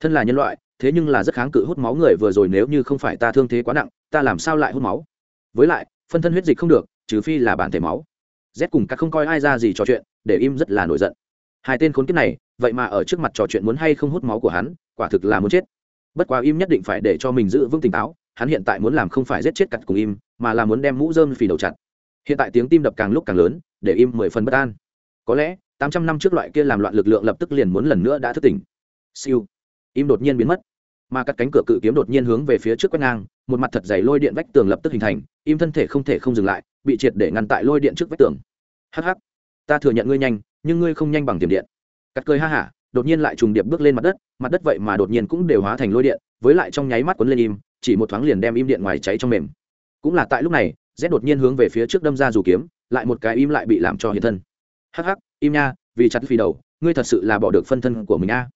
Thân là nhân loại, thế nhưng là rất kháng cự hút máu người vừa rồi nếu như không phải ta thương thế quá nặng, ta làm sao lại hút máu? Với lại, phân thân huyết dịch không được, trừ phi là bản thể máu. Z cùng các không coi ai ra gì trò chuyện, để im rất là nổi giận. Hai tên khốn kiếp này vậy mà ở trước mặt trò chuyện muốn hay không hút máu của hắn, quả thực là muốn chết. Bất quá im nhất định phải để cho mình giữ vững tỉnh táo, hắn hiện tại muốn làm không phải giết chết cặt cùng im, mà là muốn đem mũ dơm phì đầu chặt. Hiện tại tiếng tim đập càng lúc càng lớn, để im mười phần bất an. Có lẽ, tám trăm năm trước loại kia làm loạn lực lượng lập tức liền muốn lần nữa đã thức tỉnh. Siêu. Im đột nhiên biến mất. Mà các cánh cửa cự kiếm đột nhiên hướng về phía trước quét ngang, một mặt thật dày lôi điện vách tường lập tức hình thành, im thân thể không thể không dừng lại, bị triệt để ngăn tại lôi điện trước vách tường. Hh ta thừa nhận ngươi nhanh, nhưng ngươi không nhanh bằng tiềm điện cắt cười ha hả, đột nhiên lại trùng điệp bước lên mặt đất mặt đất vậy mà đột nhiên cũng đều hóa thành lôi điện, với lại trong nháy mắt quấn lên im, chỉ một thoáng liền đem im điện ngoài cháy trong mềm. Cũng là tại lúc này, z đột nhiên hướng về phía trước đâm ra dù kiếm, lại một cái im lại bị làm cho hiện thân. Hắc hắc, im nha, vì chặt phi đầu, ngươi thật sự là bỏ được phân thân của mình a.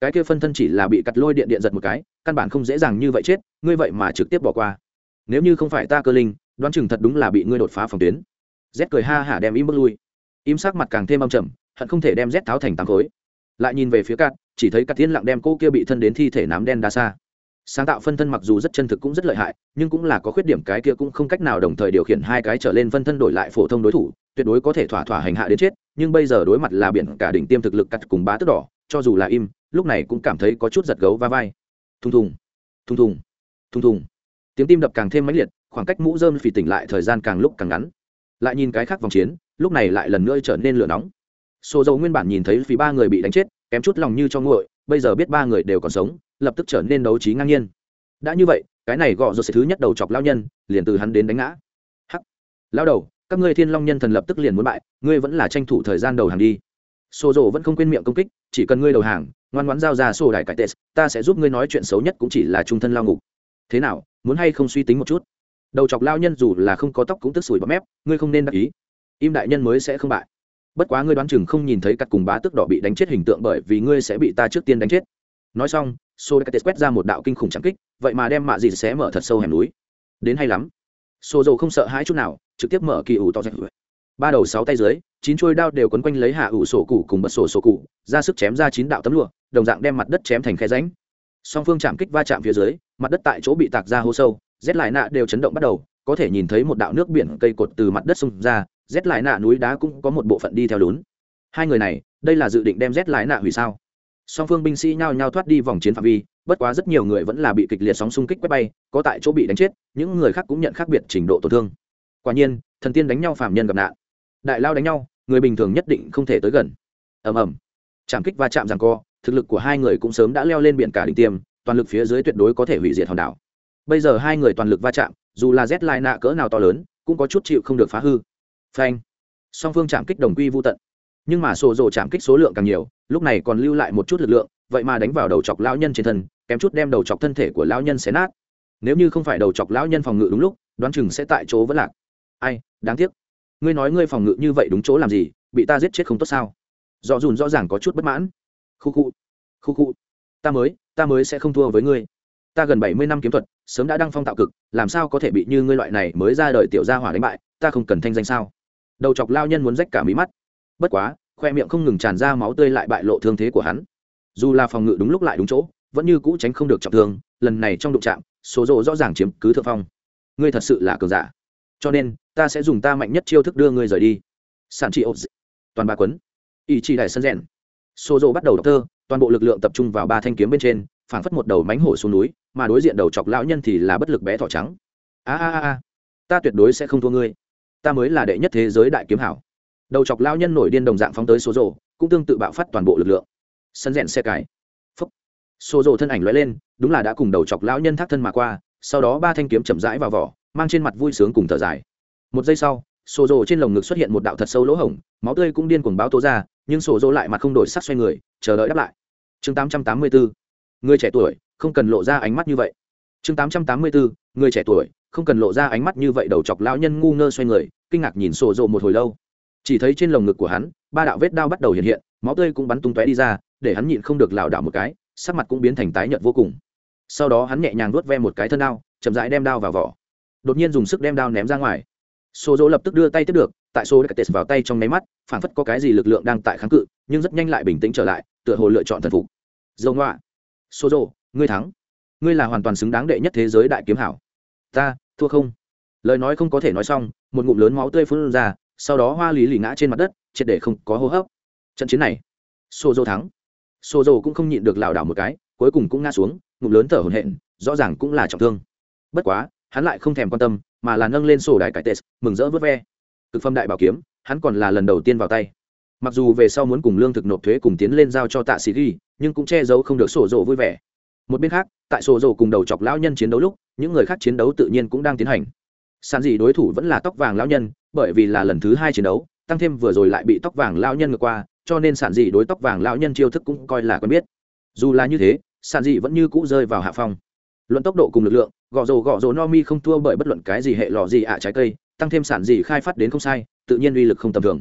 Cái kia phân thân chỉ là bị cắt lôi điện điện giật một cái, căn bản không dễ dàng như vậy chết, ngươi vậy mà trực tiếp bỏ qua. Nếu như không phải ta cơ linh, đoán chừng thật đúng là bị ngươi đột phá phòng tuyến. Z cười ha hả đem im bước lui. Im sắc mặt càng thêm âm trầm hận không thể đem rét tháo thành tám khối. Lại nhìn về phía cát, chỉ thấy cát thiên lặng đem cô kia bị thân đến thi thể nám đen đa xa. Sáng tạo phân thân mặc dù rất chân thực cũng rất lợi hại, nhưng cũng là có khuyết điểm cái kia cũng không cách nào đồng thời điều khiển hai cái trở lên phân thân đổi lại phổ thông đối thủ, tuyệt đối có thể thỏa thỏa hành hạ đến chết, nhưng bây giờ đối mặt là biển cả đỉnh tiêm thực lực cắt cùng bá tức đỏ, cho dù là im, lúc này cũng cảm thấy có chút giật gấu va vai. Thùng thùng thùng thùng thùng thùng. Tiếng tim đập càng thêm mãnh liệt, khoảng cách mũ dơm phì tỉnh lại thời gian càng lúc càng ngắn. Lại nhìn cái khác vòng chiến, lúc này lại lần nữa trở nên lửa nóng. Sô dầu nguyên bản nhìn thấy phí ba người bị đánh chết, kém chút lòng như cho nguội, bây giờ biết ba người đều còn sống, lập tức trở nên đấu trí ngang nhiên. Đã như vậy, cái này gọ rồi sẽ thứ nhất đầu chọc lao nhân, liền từ hắn đến đánh ngã. Hắc. Lao đầu, các ngươi thiên long nhân thần lập tức liền muốn bại, ngươi vẫn là tranh thủ thời gian đầu hàng đi. Sô dầu vẫn không quên miệng công kích, chỉ cần ngươi đầu hàng, ngoan ngoãn giao ra sổ đài cải tệ, ta sẽ giúp ngươi nói chuyện xấu nhất cũng chỉ là trung thân lao ngục. Thế nào, muốn hay không suy tính một chút? Đầu chọc lao nhân dù là không có tóc cũng tức sủi bọt mép, ngươi không nên đắc ý. Im đại nhân mới sẽ không bại bất quá ngươi đoán chừng không nhìn thấy cắt cùng bá tước đỏ bị đánh chết hình tượng bởi vì ngươi sẽ bị ta trước tiên đánh chết. Nói xong sodecates quét ra một đạo kinh khủng trắng kích, vậy mà đem mạ dịt xé mở thật sâu hẻm núi. Đến hay lắm. Xô dầu không sợ hãi chút nào, trực tiếp mở kỳ ủ to dạch ba đầu sáu tay dưới, chín chuôi đao đều quấn quanh lấy hạ ủ sổ cụ cùng bật sổ sổ cụ, ra sức chém ra chín đạo tấm lụa, đồng dạng đem mặt đất chém thành khe ránh song phương chạm kích va chạm phía dưới, mặt đất tại chỗ bị tạc ra hố sâu, rét lại nạ đều chấn động bắt đầu, có thể nhìn thấy một đạo nước biển cây cột từ mặt đất xung ra rét lại nạ núi đá cũng có một bộ phận đi theo lún hai người này, đây là dự định đem rét lại nạ hủy sao? Song phương binh sĩ nhao nhao thoát đi vòng chiến phạm vi, bất quá rất nhiều người vẫn là bị kịch liệt sóng xung kích quét bay, có tại chỗ bị đánh chết, những người khác cũng nhận khác biệt trình độ tổn thương. Quả nhiên, thần tiên đánh nhau phạm nhân gặp nạn. Đại lao đánh nhau, người bình thường nhất định không thể tới gần. Ầm ầm. Chạm kích va chạm rằng co, thực lực của hai người cũng sớm đã leo lên biển cả đỉnh tiêm, toàn lực phía dưới tuyệt đối có thể hủy diệt hòn đảo. Bây giờ hai người toàn lực va chạm, dù là rét lại nạ cỡ nào to lớn, cũng có chút chịu không được phá hư phanh. Song phương chạm kích đồng quy vô tận. Nhưng mà sổ rồ chạm kích số lượng càng nhiều, lúc này còn lưu lại một chút lực lượng, vậy mà đánh vào đầu chọc lão nhân trên thân, kém chút đem đầu chọc thân thể của lão nhân xé nát. Nếu như không phải đầu chọc lão nhân phòng ngự đúng lúc, đoán chừng sẽ tại chỗ vẫn lạc. Ai, đáng tiếc. Ngươi nói ngươi phòng ngự như vậy đúng chỗ làm gì, bị ta giết chết không tốt sao? Dọ dùn rõ ràng có chút bất mãn. Khu khu. Khu khu. Ta mới ta mới sẽ không thua với ngươi. Ta gần bảy mươi năm kiếm thuật, sớm đã đăng phong tạo cực, làm sao có thể bị như ngươi loại này mới ra đời tiểu gia hỏa đánh bại, ta không cần thanh danh sao? Đầu chọc lao nhân muốn rách cả mí mắt. Bất quá, khoe miệng không ngừng tràn ra máu tươi lại bại lộ thương thế của hắn. Dù là phòng ngự đúng lúc lại đúng chỗ, vẫn như cũ tránh không được trọng thương, lần này trong đụng chạm, số rộ rõ ràng chiếm cứ thượng phong. Ngươi thật sự là cường giả. Cho nên, ta sẽ dùng ta mạnh nhất chiêu thức đưa ngươi rời đi. Sản trị ộp toàn ba quấn. Ý chỉ đại sân rèn. Số rộ bắt đầu đọc thơ, toàn bộ lực lượng tập trung vào ba thanh kiếm bên trên, phảng phất một đầu mánh hổ xuống núi, mà đối diện đầu chọc lão nhân thì là bất lực bé thỏ trắng. A a a. Ta tuyệt đối sẽ không thua ngươi ta mới là đệ nhất thế giới đại kiếm hảo. Đầu chọc lão nhân nổi điên đồng dạng phóng tới số rồ cũng tương tự bạo phát toàn bộ lực lượng. Sân rèn xe cái. Phúc. Số rồ thân ảnh lóe lên, đúng là đã cùng đầu chọc lão nhân thác thân mà qua, sau đó ba thanh kiếm chậm rãi vào vỏ, mang trên mặt vui sướng cùng thở dài. Một giây sau sổ rồ trên lồng ngực xuất hiện một đạo thật sâu lỗ hổng, máu tươi cũng điên cuồng báo tố ra, nhưng sổ rồ lại mặt không đổi sắc xoay người, chờ đợi đáp lại. Chương 884 người trẻ tuổi, không cần lộ ra ánh mắt như vậy. Chương 884 người trẻ tuổi không cần lộ ra ánh mắt như vậy đầu chọc lão nhân ngu ngơ xoay người, kinh ngạc nhìn sổ rộ một hồi lâu. Chỉ thấy trên lồng ngực của hắn, ba đạo vết đao bắt đầu hiện hiện, máu tươi cũng bắn tung tóe đi ra, để hắn nhịn không được lảo đảo một cái, sắc mặt cũng biến thành tái nhợt vô cùng. Sau đó hắn nhẹ nhàng nuốt ve một cái thân đao, chậm rãi đem đao vào vỏ. Đột nhiên dùng sức đem đao ném ra ngoài. Số dỗ lập tức đưa tay tiếp được, tại số đất vào tay trong nháy mắt, phản phất có cái gì lực lượng đang tại kháng cự, nhưng rất nhanh lại bình tĩnh trở lại, tựa hồ lựa chọn thần phục. Dầu ngoạ số dỗ ngươi thắng. Ngươi là hoàn toàn xứng đáng đệ nhất thế giới đại kiếm hảo. Ta thua không? Lời nói không có thể nói xong, một ngụm lớn máu tươi phun ra, sau đó hoa lý lì ngã trên mặt đất, triệt để không có hô hấp. Trận chiến này xô dô thắng. Xô dô cũng không nhịn được lảo đảo một cái, cuối cùng cũng ngã xuống, ngụm lớn thở hổn hển, rõ ràng cũng là trọng thương. Bất quá, hắn lại không thèm quan tâm, mà là nâng lên sổ đài cải tệ, mừng rỡ vớt ve. Cực phẩm đại bảo kiếm, hắn còn là lần đầu tiên vào tay. Mặc dù về sau muốn cùng lương thực nộp thuế cùng tiến lên giao cho tạ sĩ ghi, nhưng cũng che giấu không được sổ dỗ vui vẻ một bên khác tại sổ rộ cùng đầu chọc lão nhân chiến đấu lúc những người khác chiến đấu tự nhiên cũng đang tiến hành. Sàn dị đối thủ vẫn là tóc vàng lão nhân bởi vì là lần thứ hai chiến đấu tăng thêm vừa rồi lại bị tóc vàng lão nhân ngược qua cho nên sản dị đối tóc vàng lão nhân chiêu thức cũng coi là quen biết. Dù là như thế sản dị vẫn như cũ rơi vào hạ phong. Luận tốc độ cùng lực lượng gõ rồ gõ rồ no mi không thua bởi bất luận cái gì hệ lò gì ạ trái cây tăng thêm sản gì khai phát đến không sai tự nhiên uy lực không tầm thường.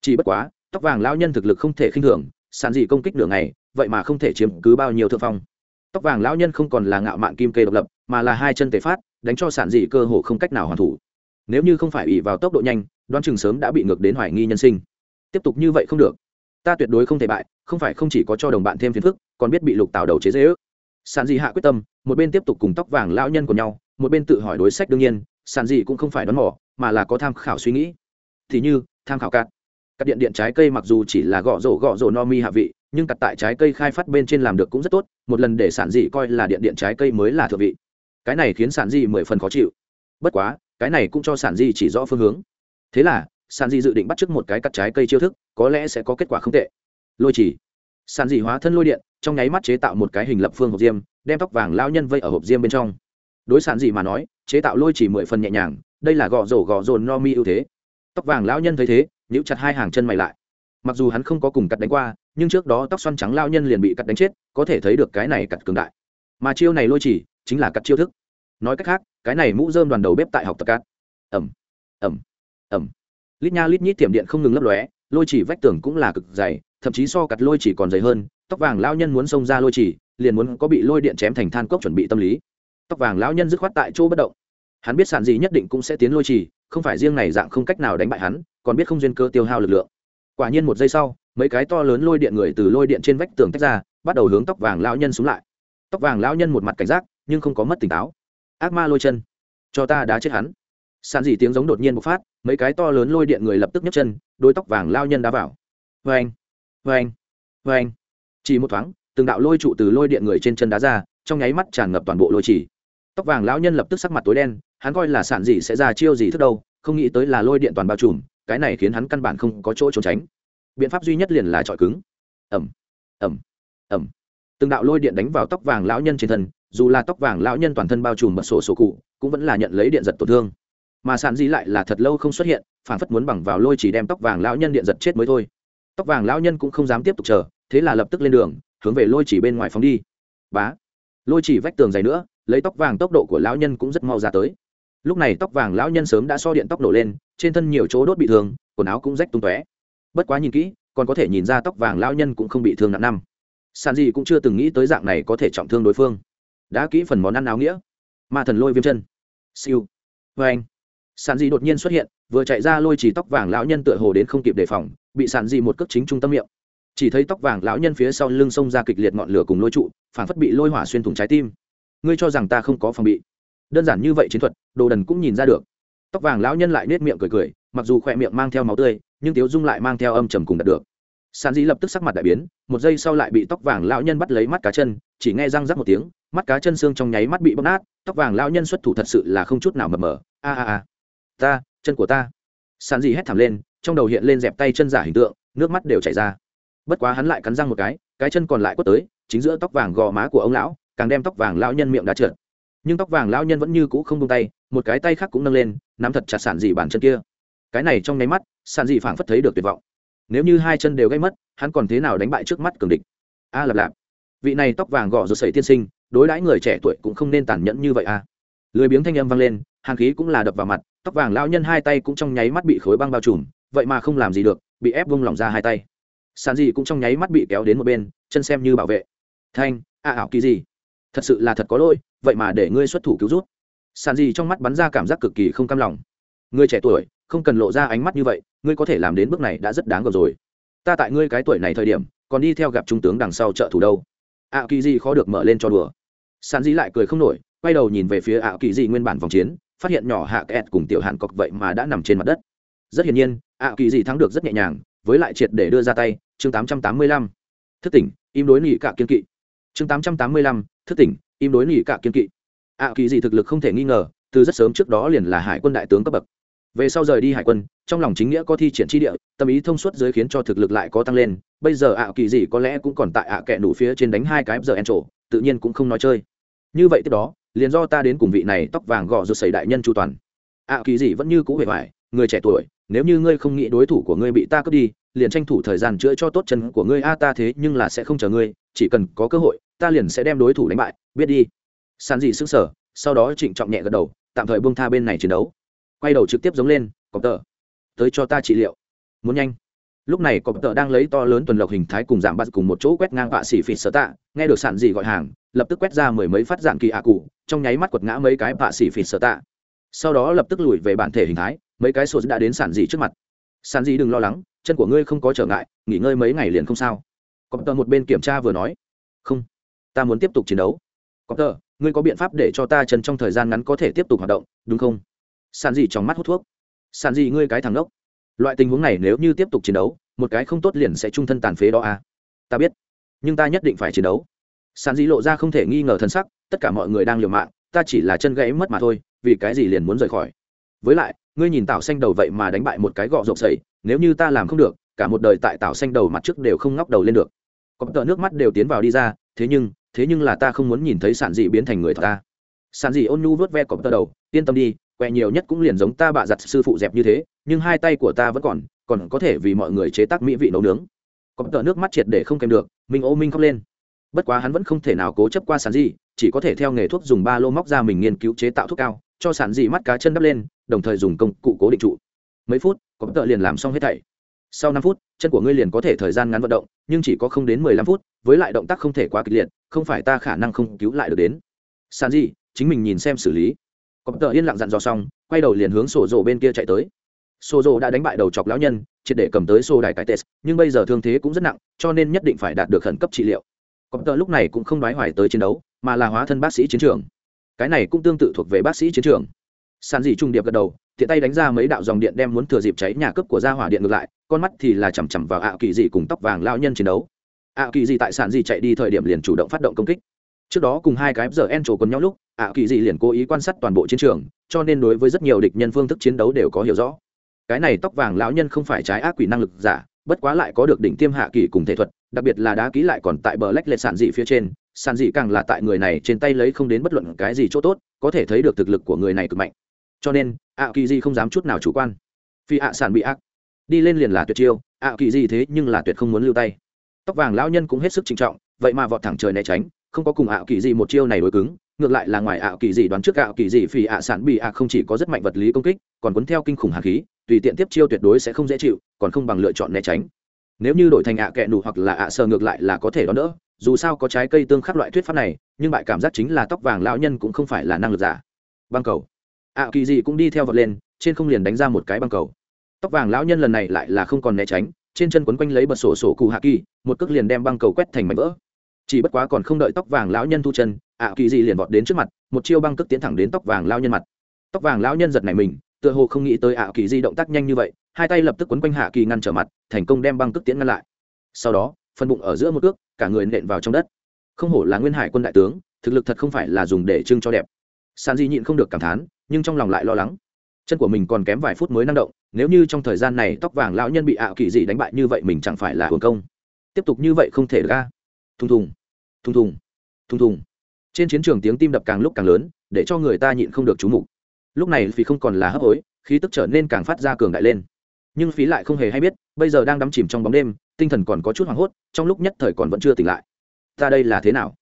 Chỉ bất quá tóc vàng lão nhân thực lực không thể khinh thường sản gì công kích đường này, vậy mà không thể chiếm cứ bao nhiêu thượng phong tóc vàng lão nhân không còn là ngạo mạn kim kê độc lập, mà là hai chân tề phát, đánh cho sản dị cơ hồ không cách nào hoàn thủ. Nếu như không phải ỉ vào tốc độ nhanh, đoán chừng sớm đã bị ngược đến hoài nghi nhân sinh. Tiếp tục như vậy không được. Ta tuyệt đối không thể bại, không phải không chỉ có cho đồng bạn thêm phiền phức, còn biết bị lục tạo đầu chế dễ ước sản dị hạ quyết tâm, một bên tiếp tục cùng tóc vàng lão nhân của nhau, một bên tự hỏi đối sách đương nhiên sản dị cũng không phải đoán mỏ mà là có tham khảo suy nghĩ. Thì như, tham khảo cát. Các điện điện trái cây mặc dù chỉ là gõ rổ gõ rổ no mi hạ vị nhưng cặt tại trái cây khai phát bên trên làm được cũng rất tốt, một lần để sản dị coi là điện điện trái cây mới là thượng vị. Cái này khiến sản dị mười phần khó chịu. Bất quá, cái này cũng cho sản dị chỉ rõ phương hướng. Thế là, sản dị dự định bắt t một cái cắt trái cây chiêu thức, có lẽ sẽ có kết quả không tệ. Lôi chỉ. Sản dị hóa thân lôi điện, trong nháy mắt chế tạo một cái hình lập phương hộp diêm, đem tóc vàng lao nhân vây ở hộp diêm bên trong. Đối sản dị mà nói, chế tạo lôi chỉ mười phần nhẹ nhàng, đây là gò rổ gò rồn no mi ưu thế. Tóc vàng lão nhân thấy thế, nhíu chặt hai hàng chân mày lại mặc dù hắn không có cùng cắt đánh qua, nhưng trước đó tóc xoăn trắng lao nhân liền bị cắt đánh chết, có thể thấy được cái này cắt cường đại. Mà chiêu này lôi chỉ, chính là cắt chiêu thức. Nói cách khác, cái này mũ dơm đoàn đầu bếp tại học tập cát ẩm ẩm ẩm lít nha lít nhít tiệm điện không ngừng lấp lóe, lôi chỉ vách tường cũng là cực dày, thậm chí so cắt lôi chỉ còn dày hơn, tóc vàng lão nhân muốn xông ra lôi chỉ, liền muốn có bị lôi điện chém thành than cốc chuẩn bị tâm lý. Tóc vàng lão nhân dứt khoát tại chỗ bất động. Hắn biết sản gì nhất định cũng sẽ tiến lôi trì không phải riêng này dạng không cách nào đánh bại hắn, còn biết không duyên cơ tiêu hao lực lượng quả nhiên một giây sau, mấy cái to lớn lôi điện người từ lôi điện trên vách tường tách ra, bắt đầu hướng tóc vàng lão nhân xuống lại. Tóc vàng lão nhân một mặt cảnh giác, nhưng không có mất tỉnh táo. Ác ma lôi chân. Cho ta đá chết hắn. Sàn dì tiếng giống đột nhiên bộc phát, mấy cái to lớn lôi điện người lập tức nhấc chân, đôi tóc vàng lao nhân đá vào. Vê anh vê anh vê anh chỉ một thoáng, từng đạo lôi trụ từ lôi điện người trên chân đá ra, trong nháy mắt tràn ngập toàn bộ lôi chỉ. Tóc vàng lão nhân lập tức sắc mặt tối đen, hắn coi là sản gì sẽ ra chiêu gì thức đâu, không nghĩ tới là lôi điện toàn bao trùm cái này khiến hắn căn bản không có chỗ trốn tránh. Biện pháp duy nhất liền là trọi cứng. Ẩm ẩm ẩm từng đạo lôi điện đánh vào tóc vàng lão nhân trên thân, dù là tóc vàng lão nhân toàn thân bao trùm mật sổ sổ cụ, cũng vẫn là nhận lấy điện giật tổn thương. Mà sản di lại là thật lâu không xuất hiện phản phất muốn bằng vào lôi chỉ đem tóc vàng lão nhân điện giật chết mới thôi. Tóc vàng lão nhân cũng không dám tiếp tục chờ, thế là lập tức lên đường, hướng về lôi chỉ bên ngoài phóng đi. Bá, lôi chỉ vách tường dày nữa, lấy tóc vàng tốc độ của lão nhân cũng rất mau ra tới lúc này tóc vàng lão nhân sớm đã so điện tóc nổ lên, trên thân nhiều chỗ đốt bị thương, quần áo cũng rách tung tóe. Bất quá nhìn kỹ, còn có thể nhìn ra tóc vàng lão nhân cũng không bị thương nặng năm. Sàn gì cũng chưa từng nghĩ tới dạng này có thể trọng thương đối phương. Đã kỹ phần món ăn áo nghĩa. Ma thần lôi viêm chân. Siêu. Vê anh. Sàn gì đột nhiên xuất hiện, vừa chạy ra lôi chỉ tóc vàng lão nhân tựa hồ đến không kịp đề phòng, bị sàn gì một cước chính trung tâm miệng. Chỉ thấy tóc vàng lão nhân phía sau lưng xông ra kịch liệt ngọn lửa cùng lôi trụ phản phất bị lôi hỏa xuyên thủng trái tim. Ngươi cho rằng ta không có phòng bị đơn giản như vậy chiến thuật, đồ đần cũng nhìn ra được. Tóc vàng lão nhân lại nết miệng cười cười, mặc dù khỏe miệng mang theo máu tươi, nhưng tiếu dung lại mang theo âm trầm cùng đạt được. Sàn dĩ lập tức sắc mặt đại biến, một giây sau lại bị tóc vàng lão nhân bắt lấy mắt cá chân, chỉ nghe răng rắc một tiếng, mắt cá chân xương trong nháy mắt bị bóc nát, tóc vàng lão nhân xuất thủ thật sự là không chút nào mập mờ. A a a. Ta, chân của ta. Sàn dĩ hét thảm lên, trong đầu hiện lên dẹp tay chân giả hình tượng, nước mắt đều chảy ra. Bất quá hắn lại cắn răng một cái cái chân còn lại quất tới, chính giữa tóc vàng gò má của ông lão, càng đem tóc vàng lão nhân miệng đã trượt nhưng tóc vàng lão nhân vẫn như cũ không buông tay một cái tay khác cũng nâng lên nắm thật chặt sản dị bàn chân kia. Cái này trong nháy mắt sản dị phảng phất thấy được tuyệt vọng. Nếu như hai chân đều gây mất hắn còn thế nào đánh bại trước mắt cường địch? A à, lạp lạp vị này tóc vàng gọ rụt sẩy tiên sinh đối đãi người trẻ tuổi cũng không nên tàn nhẫn như vậy a à. lười biếng thanh âm vang lên hàng khí cũng là đập vào mặt tóc vàng lão nhân hai tay cũng trong nháy mắt bị khối băng bao trùm vậy mà không làm gì được bị ép vung lỏng ra hai tay. Sàn dị cũng trong nháy mắt bị kéo đến một bên chân xem như bảo vệ. Thanh a ảo kỳ gì? Thật sự là thật có lỗi vậy mà để ngươi xuất thủ cứu rút. Sàn gì trong mắt bắn ra cảm giác cực kỳ không cam lòng. Ngươi trẻ tuổi không cần lộ ra ánh mắt như vậy ngươi có thể làm đến bước này đã rất đáng gờm rồi. Ta tại ngươi cái tuổi này thời điểm còn đi theo gặp trung tướng đằng sau trợ thủ đâu. Ạ kỳ gì khó được mở lên cho đùa. Sàn di lại cười không nổi quay đầu nhìn về phía ạ kỳ di nguyên bản vòng chiến phát hiện nhỏ hạ kẹt cùng tiểu hạn cọc vậy mà đã nằm trên mặt đất. Rất hiển nhiên ạ kỳ di thắng được rất nhẹ nhàng với lại triệt để đưa ra tay chương 885. thức tỉnh im đối nghị cả kiên kỵ. Chương 885, thức tỉnh, im đối nghỉ cả kiên kỵ. Ạ kỳ gì thực lực không thể nghi ngờ, từ rất sớm trước đó liền là hải quân đại tướng cấp bậc. Về sau rời đi hải quân, trong lòng chính nghĩa có thi triển tri địa, tâm ý thông suốt giới khiến cho thực lực lại có tăng lên. Bây giờ ạ kỳ gì có lẽ cũng còn tại à, ạ kẹ nủ phía trên đánh hai cái giờ en trổ, tự nhiên cũng không nói chơi. Như vậy tiếp đó, liền do ta đến cùng vị này tóc vàng gò rụt xảy đại nhân chu toàn. Ạ kỳ gì vẫn như cũ hề hoài người trẻ tuổi, nếu như ngươi không nghĩ đối thủ của ngươi bị ta cướp đi, liền tranh thủ thời gian chữa cho tốt chân của ngươi. A ta thế nhưng là sẽ không chờ ngươi, chỉ cần có cơ hội ta liền sẽ đem đối thủ đánh bại, biết đi. Sàn dị xứng sở sau đó trịnh trọng nhẹ gật đầu, tạm thời buông tha bên này chiến đấu. Quay đầu trực tiếp giống lên, cọp tờ tới cho ta trị liệu. Muốn nhanh. Lúc này cọp tờ đang lấy to lớn tuần lộc hình thái cùng giảm bắt cùng một chỗ quét ngang vạ xỉ phịt sở tạ, nghe được sản dị gọi hàng, lập tức quét ra mười mấy phát dạng kỳ ạ cụ, trong nháy mắt quật ngã mấy cái vạ xỉ phịt sở tạ. Sau đó lập tức lùi về bản thể hình thái, mấy cái sổ đã đến sản dị trước mặt. Sản dị đừng lo lắng, chân của ngươi không có trở ngại, nghỉ ngơi mấy ngày liền không sao. Cọp tờ một bên kiểm tra vừa nói. Không ta muốn tiếp tục chiến đấu. Có tờ, ngươi có biện pháp để cho ta chân trong thời gian ngắn có thể tiếp tục hoạt động, đúng không? Sàn gì trong mắt hút thuốc. Sàn gì ngươi cái thằng đốc loại tình huống này nếu như tiếp tục chiến đấu, một cái không tốt liền sẽ trung thân tàn phế đó à? Ta biết, nhưng ta nhất định phải chiến đấu. Sàn gì lộ ra không thể nghi ngờ thân sắc, tất cả mọi người đang liều mạng, ta chỉ là chân gãy mất mà thôi, vì cái gì liền muốn rời khỏi? Với lại, ngươi nhìn tảo xanh đầu vậy mà đánh bại một cái gọ rộp sậy, nếu như ta làm không được, cả một đời tại tảo xanh đầu mặt trước đều không ngóc đầu lên được. Có tờ nước mắt đều tiến vào đi ra, thế nhưng thế nhưng là ta không muốn nhìn thấy sản dị biến thành người thật ta. Sản dị ôn nhu vớt ve cọp tơ đầu, yên tâm đi quẹ nhiều nhất cũng liền giống ta bạ giặt sư phụ dẹp như thế, nhưng hai tay của ta vẫn còn còn có thể vì mọi người chế tác mỹ vị nấu nướng. Cọp tơ nước mắt triệt để không kèm được, minh ô minh khóc lên. Bất quá hắn vẫn không thể nào cố chấp qua sản dị, chỉ có thể theo nghề thuốc dùng ba lô móc ra mình nghiên cứu chế tạo thuốc cao, cho sản dị mắt cá chân đắp lên, đồng thời dùng công cụ cố định trụ. Mấy phút, cọp tơ liền làm xong hết thảy sau năm phút, chân của ngươi liền có thể thời gian ngắn vận động, nhưng chỉ có không đến mười lăm phút, với lại động tác không thể quá kịch liệt, không phải ta khả năng không cứu lại được đến. Sàn gì chính mình nhìn xem xử lý. Có tợ yên lặng dặn dò xong, quay đầu liền hướng sổ rồ bên kia chạy tới. Sổ rồ đã đánh bại đầu chọc lão nhân, triệt để cầm tới sô đài cái tes nhưng bây giờ thương thế cũng rất nặng, cho nên nhất định phải đạt được khẩn cấp trị liệu. Cọp tợ lúc này cũng không đoái hoài tới chiến đấu, mà là hóa thân bác sĩ chiến trường. Cái này cũng tương tự thuộc về bác sĩ chiến trường. Sàn dị trung điệp gật đầu, tiện tay đánh ra mấy đạo dòng điện đem muốn thừa dịp cháy nhà cướp của gia hỏa điện ngược lại con mắt thì là chằm chằm vào ạ kỳ dị cùng tóc vàng lao nhân chiến đấu. ạ kỳ dị tại sản dị chạy đi thời điểm liền chủ động phát động công kích. Trước đó cùng hai cái giờ en trổ quần nhau lúc, ạ kỳ dị liền cố ý quan sát toàn bộ chiến trường, cho nên đối với rất nhiều địch nhân phương thức chiến đấu đều có hiểu rõ. Cái này tóc vàng lão nhân không phải trái ác quỷ năng lực giả, bất quá lại có được đỉnh tiêm hạ kỳ cùng thể thuật, đặc biệt là đá ký lại còn tại bờ lách lệ sản dị phía trên, sản dị càng là tại người này trên tay lấy không đến bất luận cái gì chỗ tốt, có thể thấy được thực lực của người này cực mạnh. Cho nên, ạ kỳ di không dám chút nào chủ quan. Phi ạ sản bị ác đi lên liền là tuyệt chiêu, ạ kỳ gì thế nhưng là tuyệt không muốn lưu tay. Tóc vàng lão nhân cũng hết sức trinh trọng, vậy mà vọt thẳng trời né tránh, không có cùng ạ kỳ gì một chiêu này đối cứng, ngược lại là ngoài ạ kỳ gì đoán trước ạ kỳ gì phỉ ạ sản bị ạ không chỉ có rất mạnh vật lý công kích, còn cuốn theo kinh khủng hạt khí, tùy tiện tiếp chiêu tuyệt đối sẽ không dễ chịu, còn không bằng lựa chọn né tránh. Nếu như đổi thành ạ kẹ nụ hoặc là ạ sờ ngược lại là có thể đón đỡ, dù sao có trái cây tương khắc loại thuyết pháp này, nhưng bại cảm giác chính là tóc vàng lão nhân cũng không phải là năng lực giả. Băng cầu. Ạ kỳ gì cũng đi theo vật lên, trên không liền đánh ra một cái băng cầu tóc vàng lão nhân lần này lại là không còn né tránh, trên chân quấn quanh lấy bật sổ sổ cụ hạ kỳ, một cước liền đem băng cầu quét thành mảnh vỡ. Chỉ bất quá còn không đợi tóc vàng lão nhân thu chân ạ kỳ gì liền vọt đến trước mặt, một chiêu băng cước tiến thẳng đến tóc vàng lão nhân mặt. Tóc vàng lão nhân giật này mình, tựa hồ không nghĩ tới ạ kỳ di động tác nhanh như vậy, hai tay lập tức quấn quanh hạ kỳ ngăn trở mặt, thành công đem băng cước tiến ngăn lại. Sau đó phân bụng ở giữa một cước, cả người nện vào trong đất. Không hổ là nguyên hải quân đại tướng, thực lực thật không phải là dùng để trưng cho đẹp. Sàn di nhịn không được cảm thán, nhưng trong lòng lại lo lắng chân của mình còn kém vài phút mới năng động, nếu như trong thời gian này tóc vàng lão nhân bị ảo kỳ dị đánh bại như vậy mình chẳng phải là hưởng công. Tiếp tục như vậy không thể ra thùng thùng thùng thùng thùng thùng. Trên chiến trường tiếng tim đập càng lúc càng lớn, để cho người ta nhịn không được trú mục. Lúc này vì không còn là hấp hối, khí tức trở nên càng phát ra cường đại lên. Nhưng phí lại không hề hay biết, bây giờ đang đắm chìm trong bóng đêm, tinh thần còn có chút hoảng hốt, trong lúc nhất thời còn vẫn chưa tỉnh lại. Ta đây là thế nào?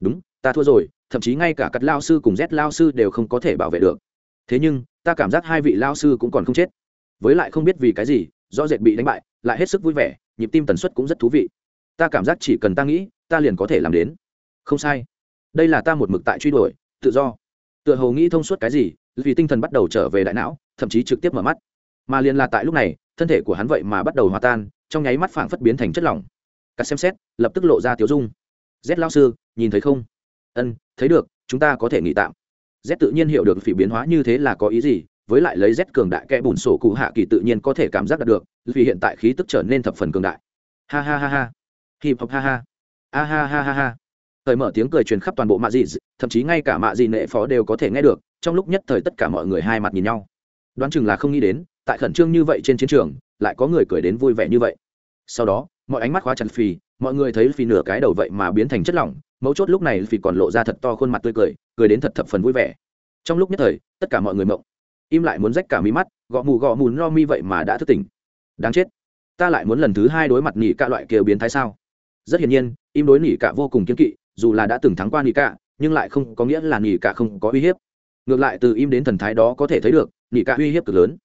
Đúng, ta thua rồi, thậm chí ngay cả cắt lao sư cùng rét lao sư đều không có thể bảo vệ được thế nhưng, ta cảm giác hai vị lao sư cũng còn không chết. Với lại không biết vì cái gì do dệt bị đánh bại, lại hết sức vui vẻ, nhịp tim tần suất cũng rất thú vị. Ta cảm giác chỉ cần ta nghĩ, ta liền có thể làm đến. Không sai. Đây là ta một mực tại truy đuổi, tự do. Tựa hồ nghĩ thông suốt cái gì, vì tinh thần bắt đầu trở về đại não, thậm chí trực tiếp mở mắt. Mà liền là tại lúc này, thân thể của hắn vậy mà bắt đầu hòa tan, trong nháy mắt phảng phất biến thành chất lỏng. Cắt xem xét, lập tức lộ ra tiếu dung. Z lao sư, nhìn thấy không? Ân, thấy được, chúng ta có thể nghỉ tạm z tự nhiên hiểu được phỉ biến hóa như thế là có ý gì, với lại lấy z cường đại kẽ bùn sổ cụ hạ kỳ tự nhiên có thể cảm giác đạt được, vì hiện tại khí tức trở nên thập phần cường đại. Ha ha ha ha. Hip hop ha ha. A ha ha ha ha. Thời mở tiếng cười truyền khắp toàn bộ mạ dị, thậm chí ngay cả mạ dị nệ phó đều có thể nghe được, trong lúc nhất thời tất cả mọi người hai mặt nhìn nhau. Đoán chừng là không nghĩ đến, tại khẩn trương như vậy trên chiến trường, lại có người cười đến vui vẻ như vậy. Sau đó, mọi ánh mắt khóa chặt phì, mọi người thấy phì nửa cái đầu vậy mà biến thành chất lỏng mấu chốt lúc này vì còn lộ ra thật to khuôn mặt tươi cười cười đến thật thập phần vui vẻ. Trong lúc nhất thời, tất cả mọi người mộng. Im lại muốn rách cả mí mắt gõ mù gõ mù no mi vậy mà đã thức tỉnh. Đáng chết. Ta lại muốn lần thứ hai đối mặt nỉ cả loại kiểu biến thái sao? Rất hiển nhiên, im đối nỉ cả vô cùng kiên kỵ, dù là đã từng thắng qua nỉ cả, nhưng lại không có nghĩa là nỉ cả không có uy hiếp. Ngược lại từ im đến thần thái đó có thể thấy được, nỉ cả uy hiếp cực lớn.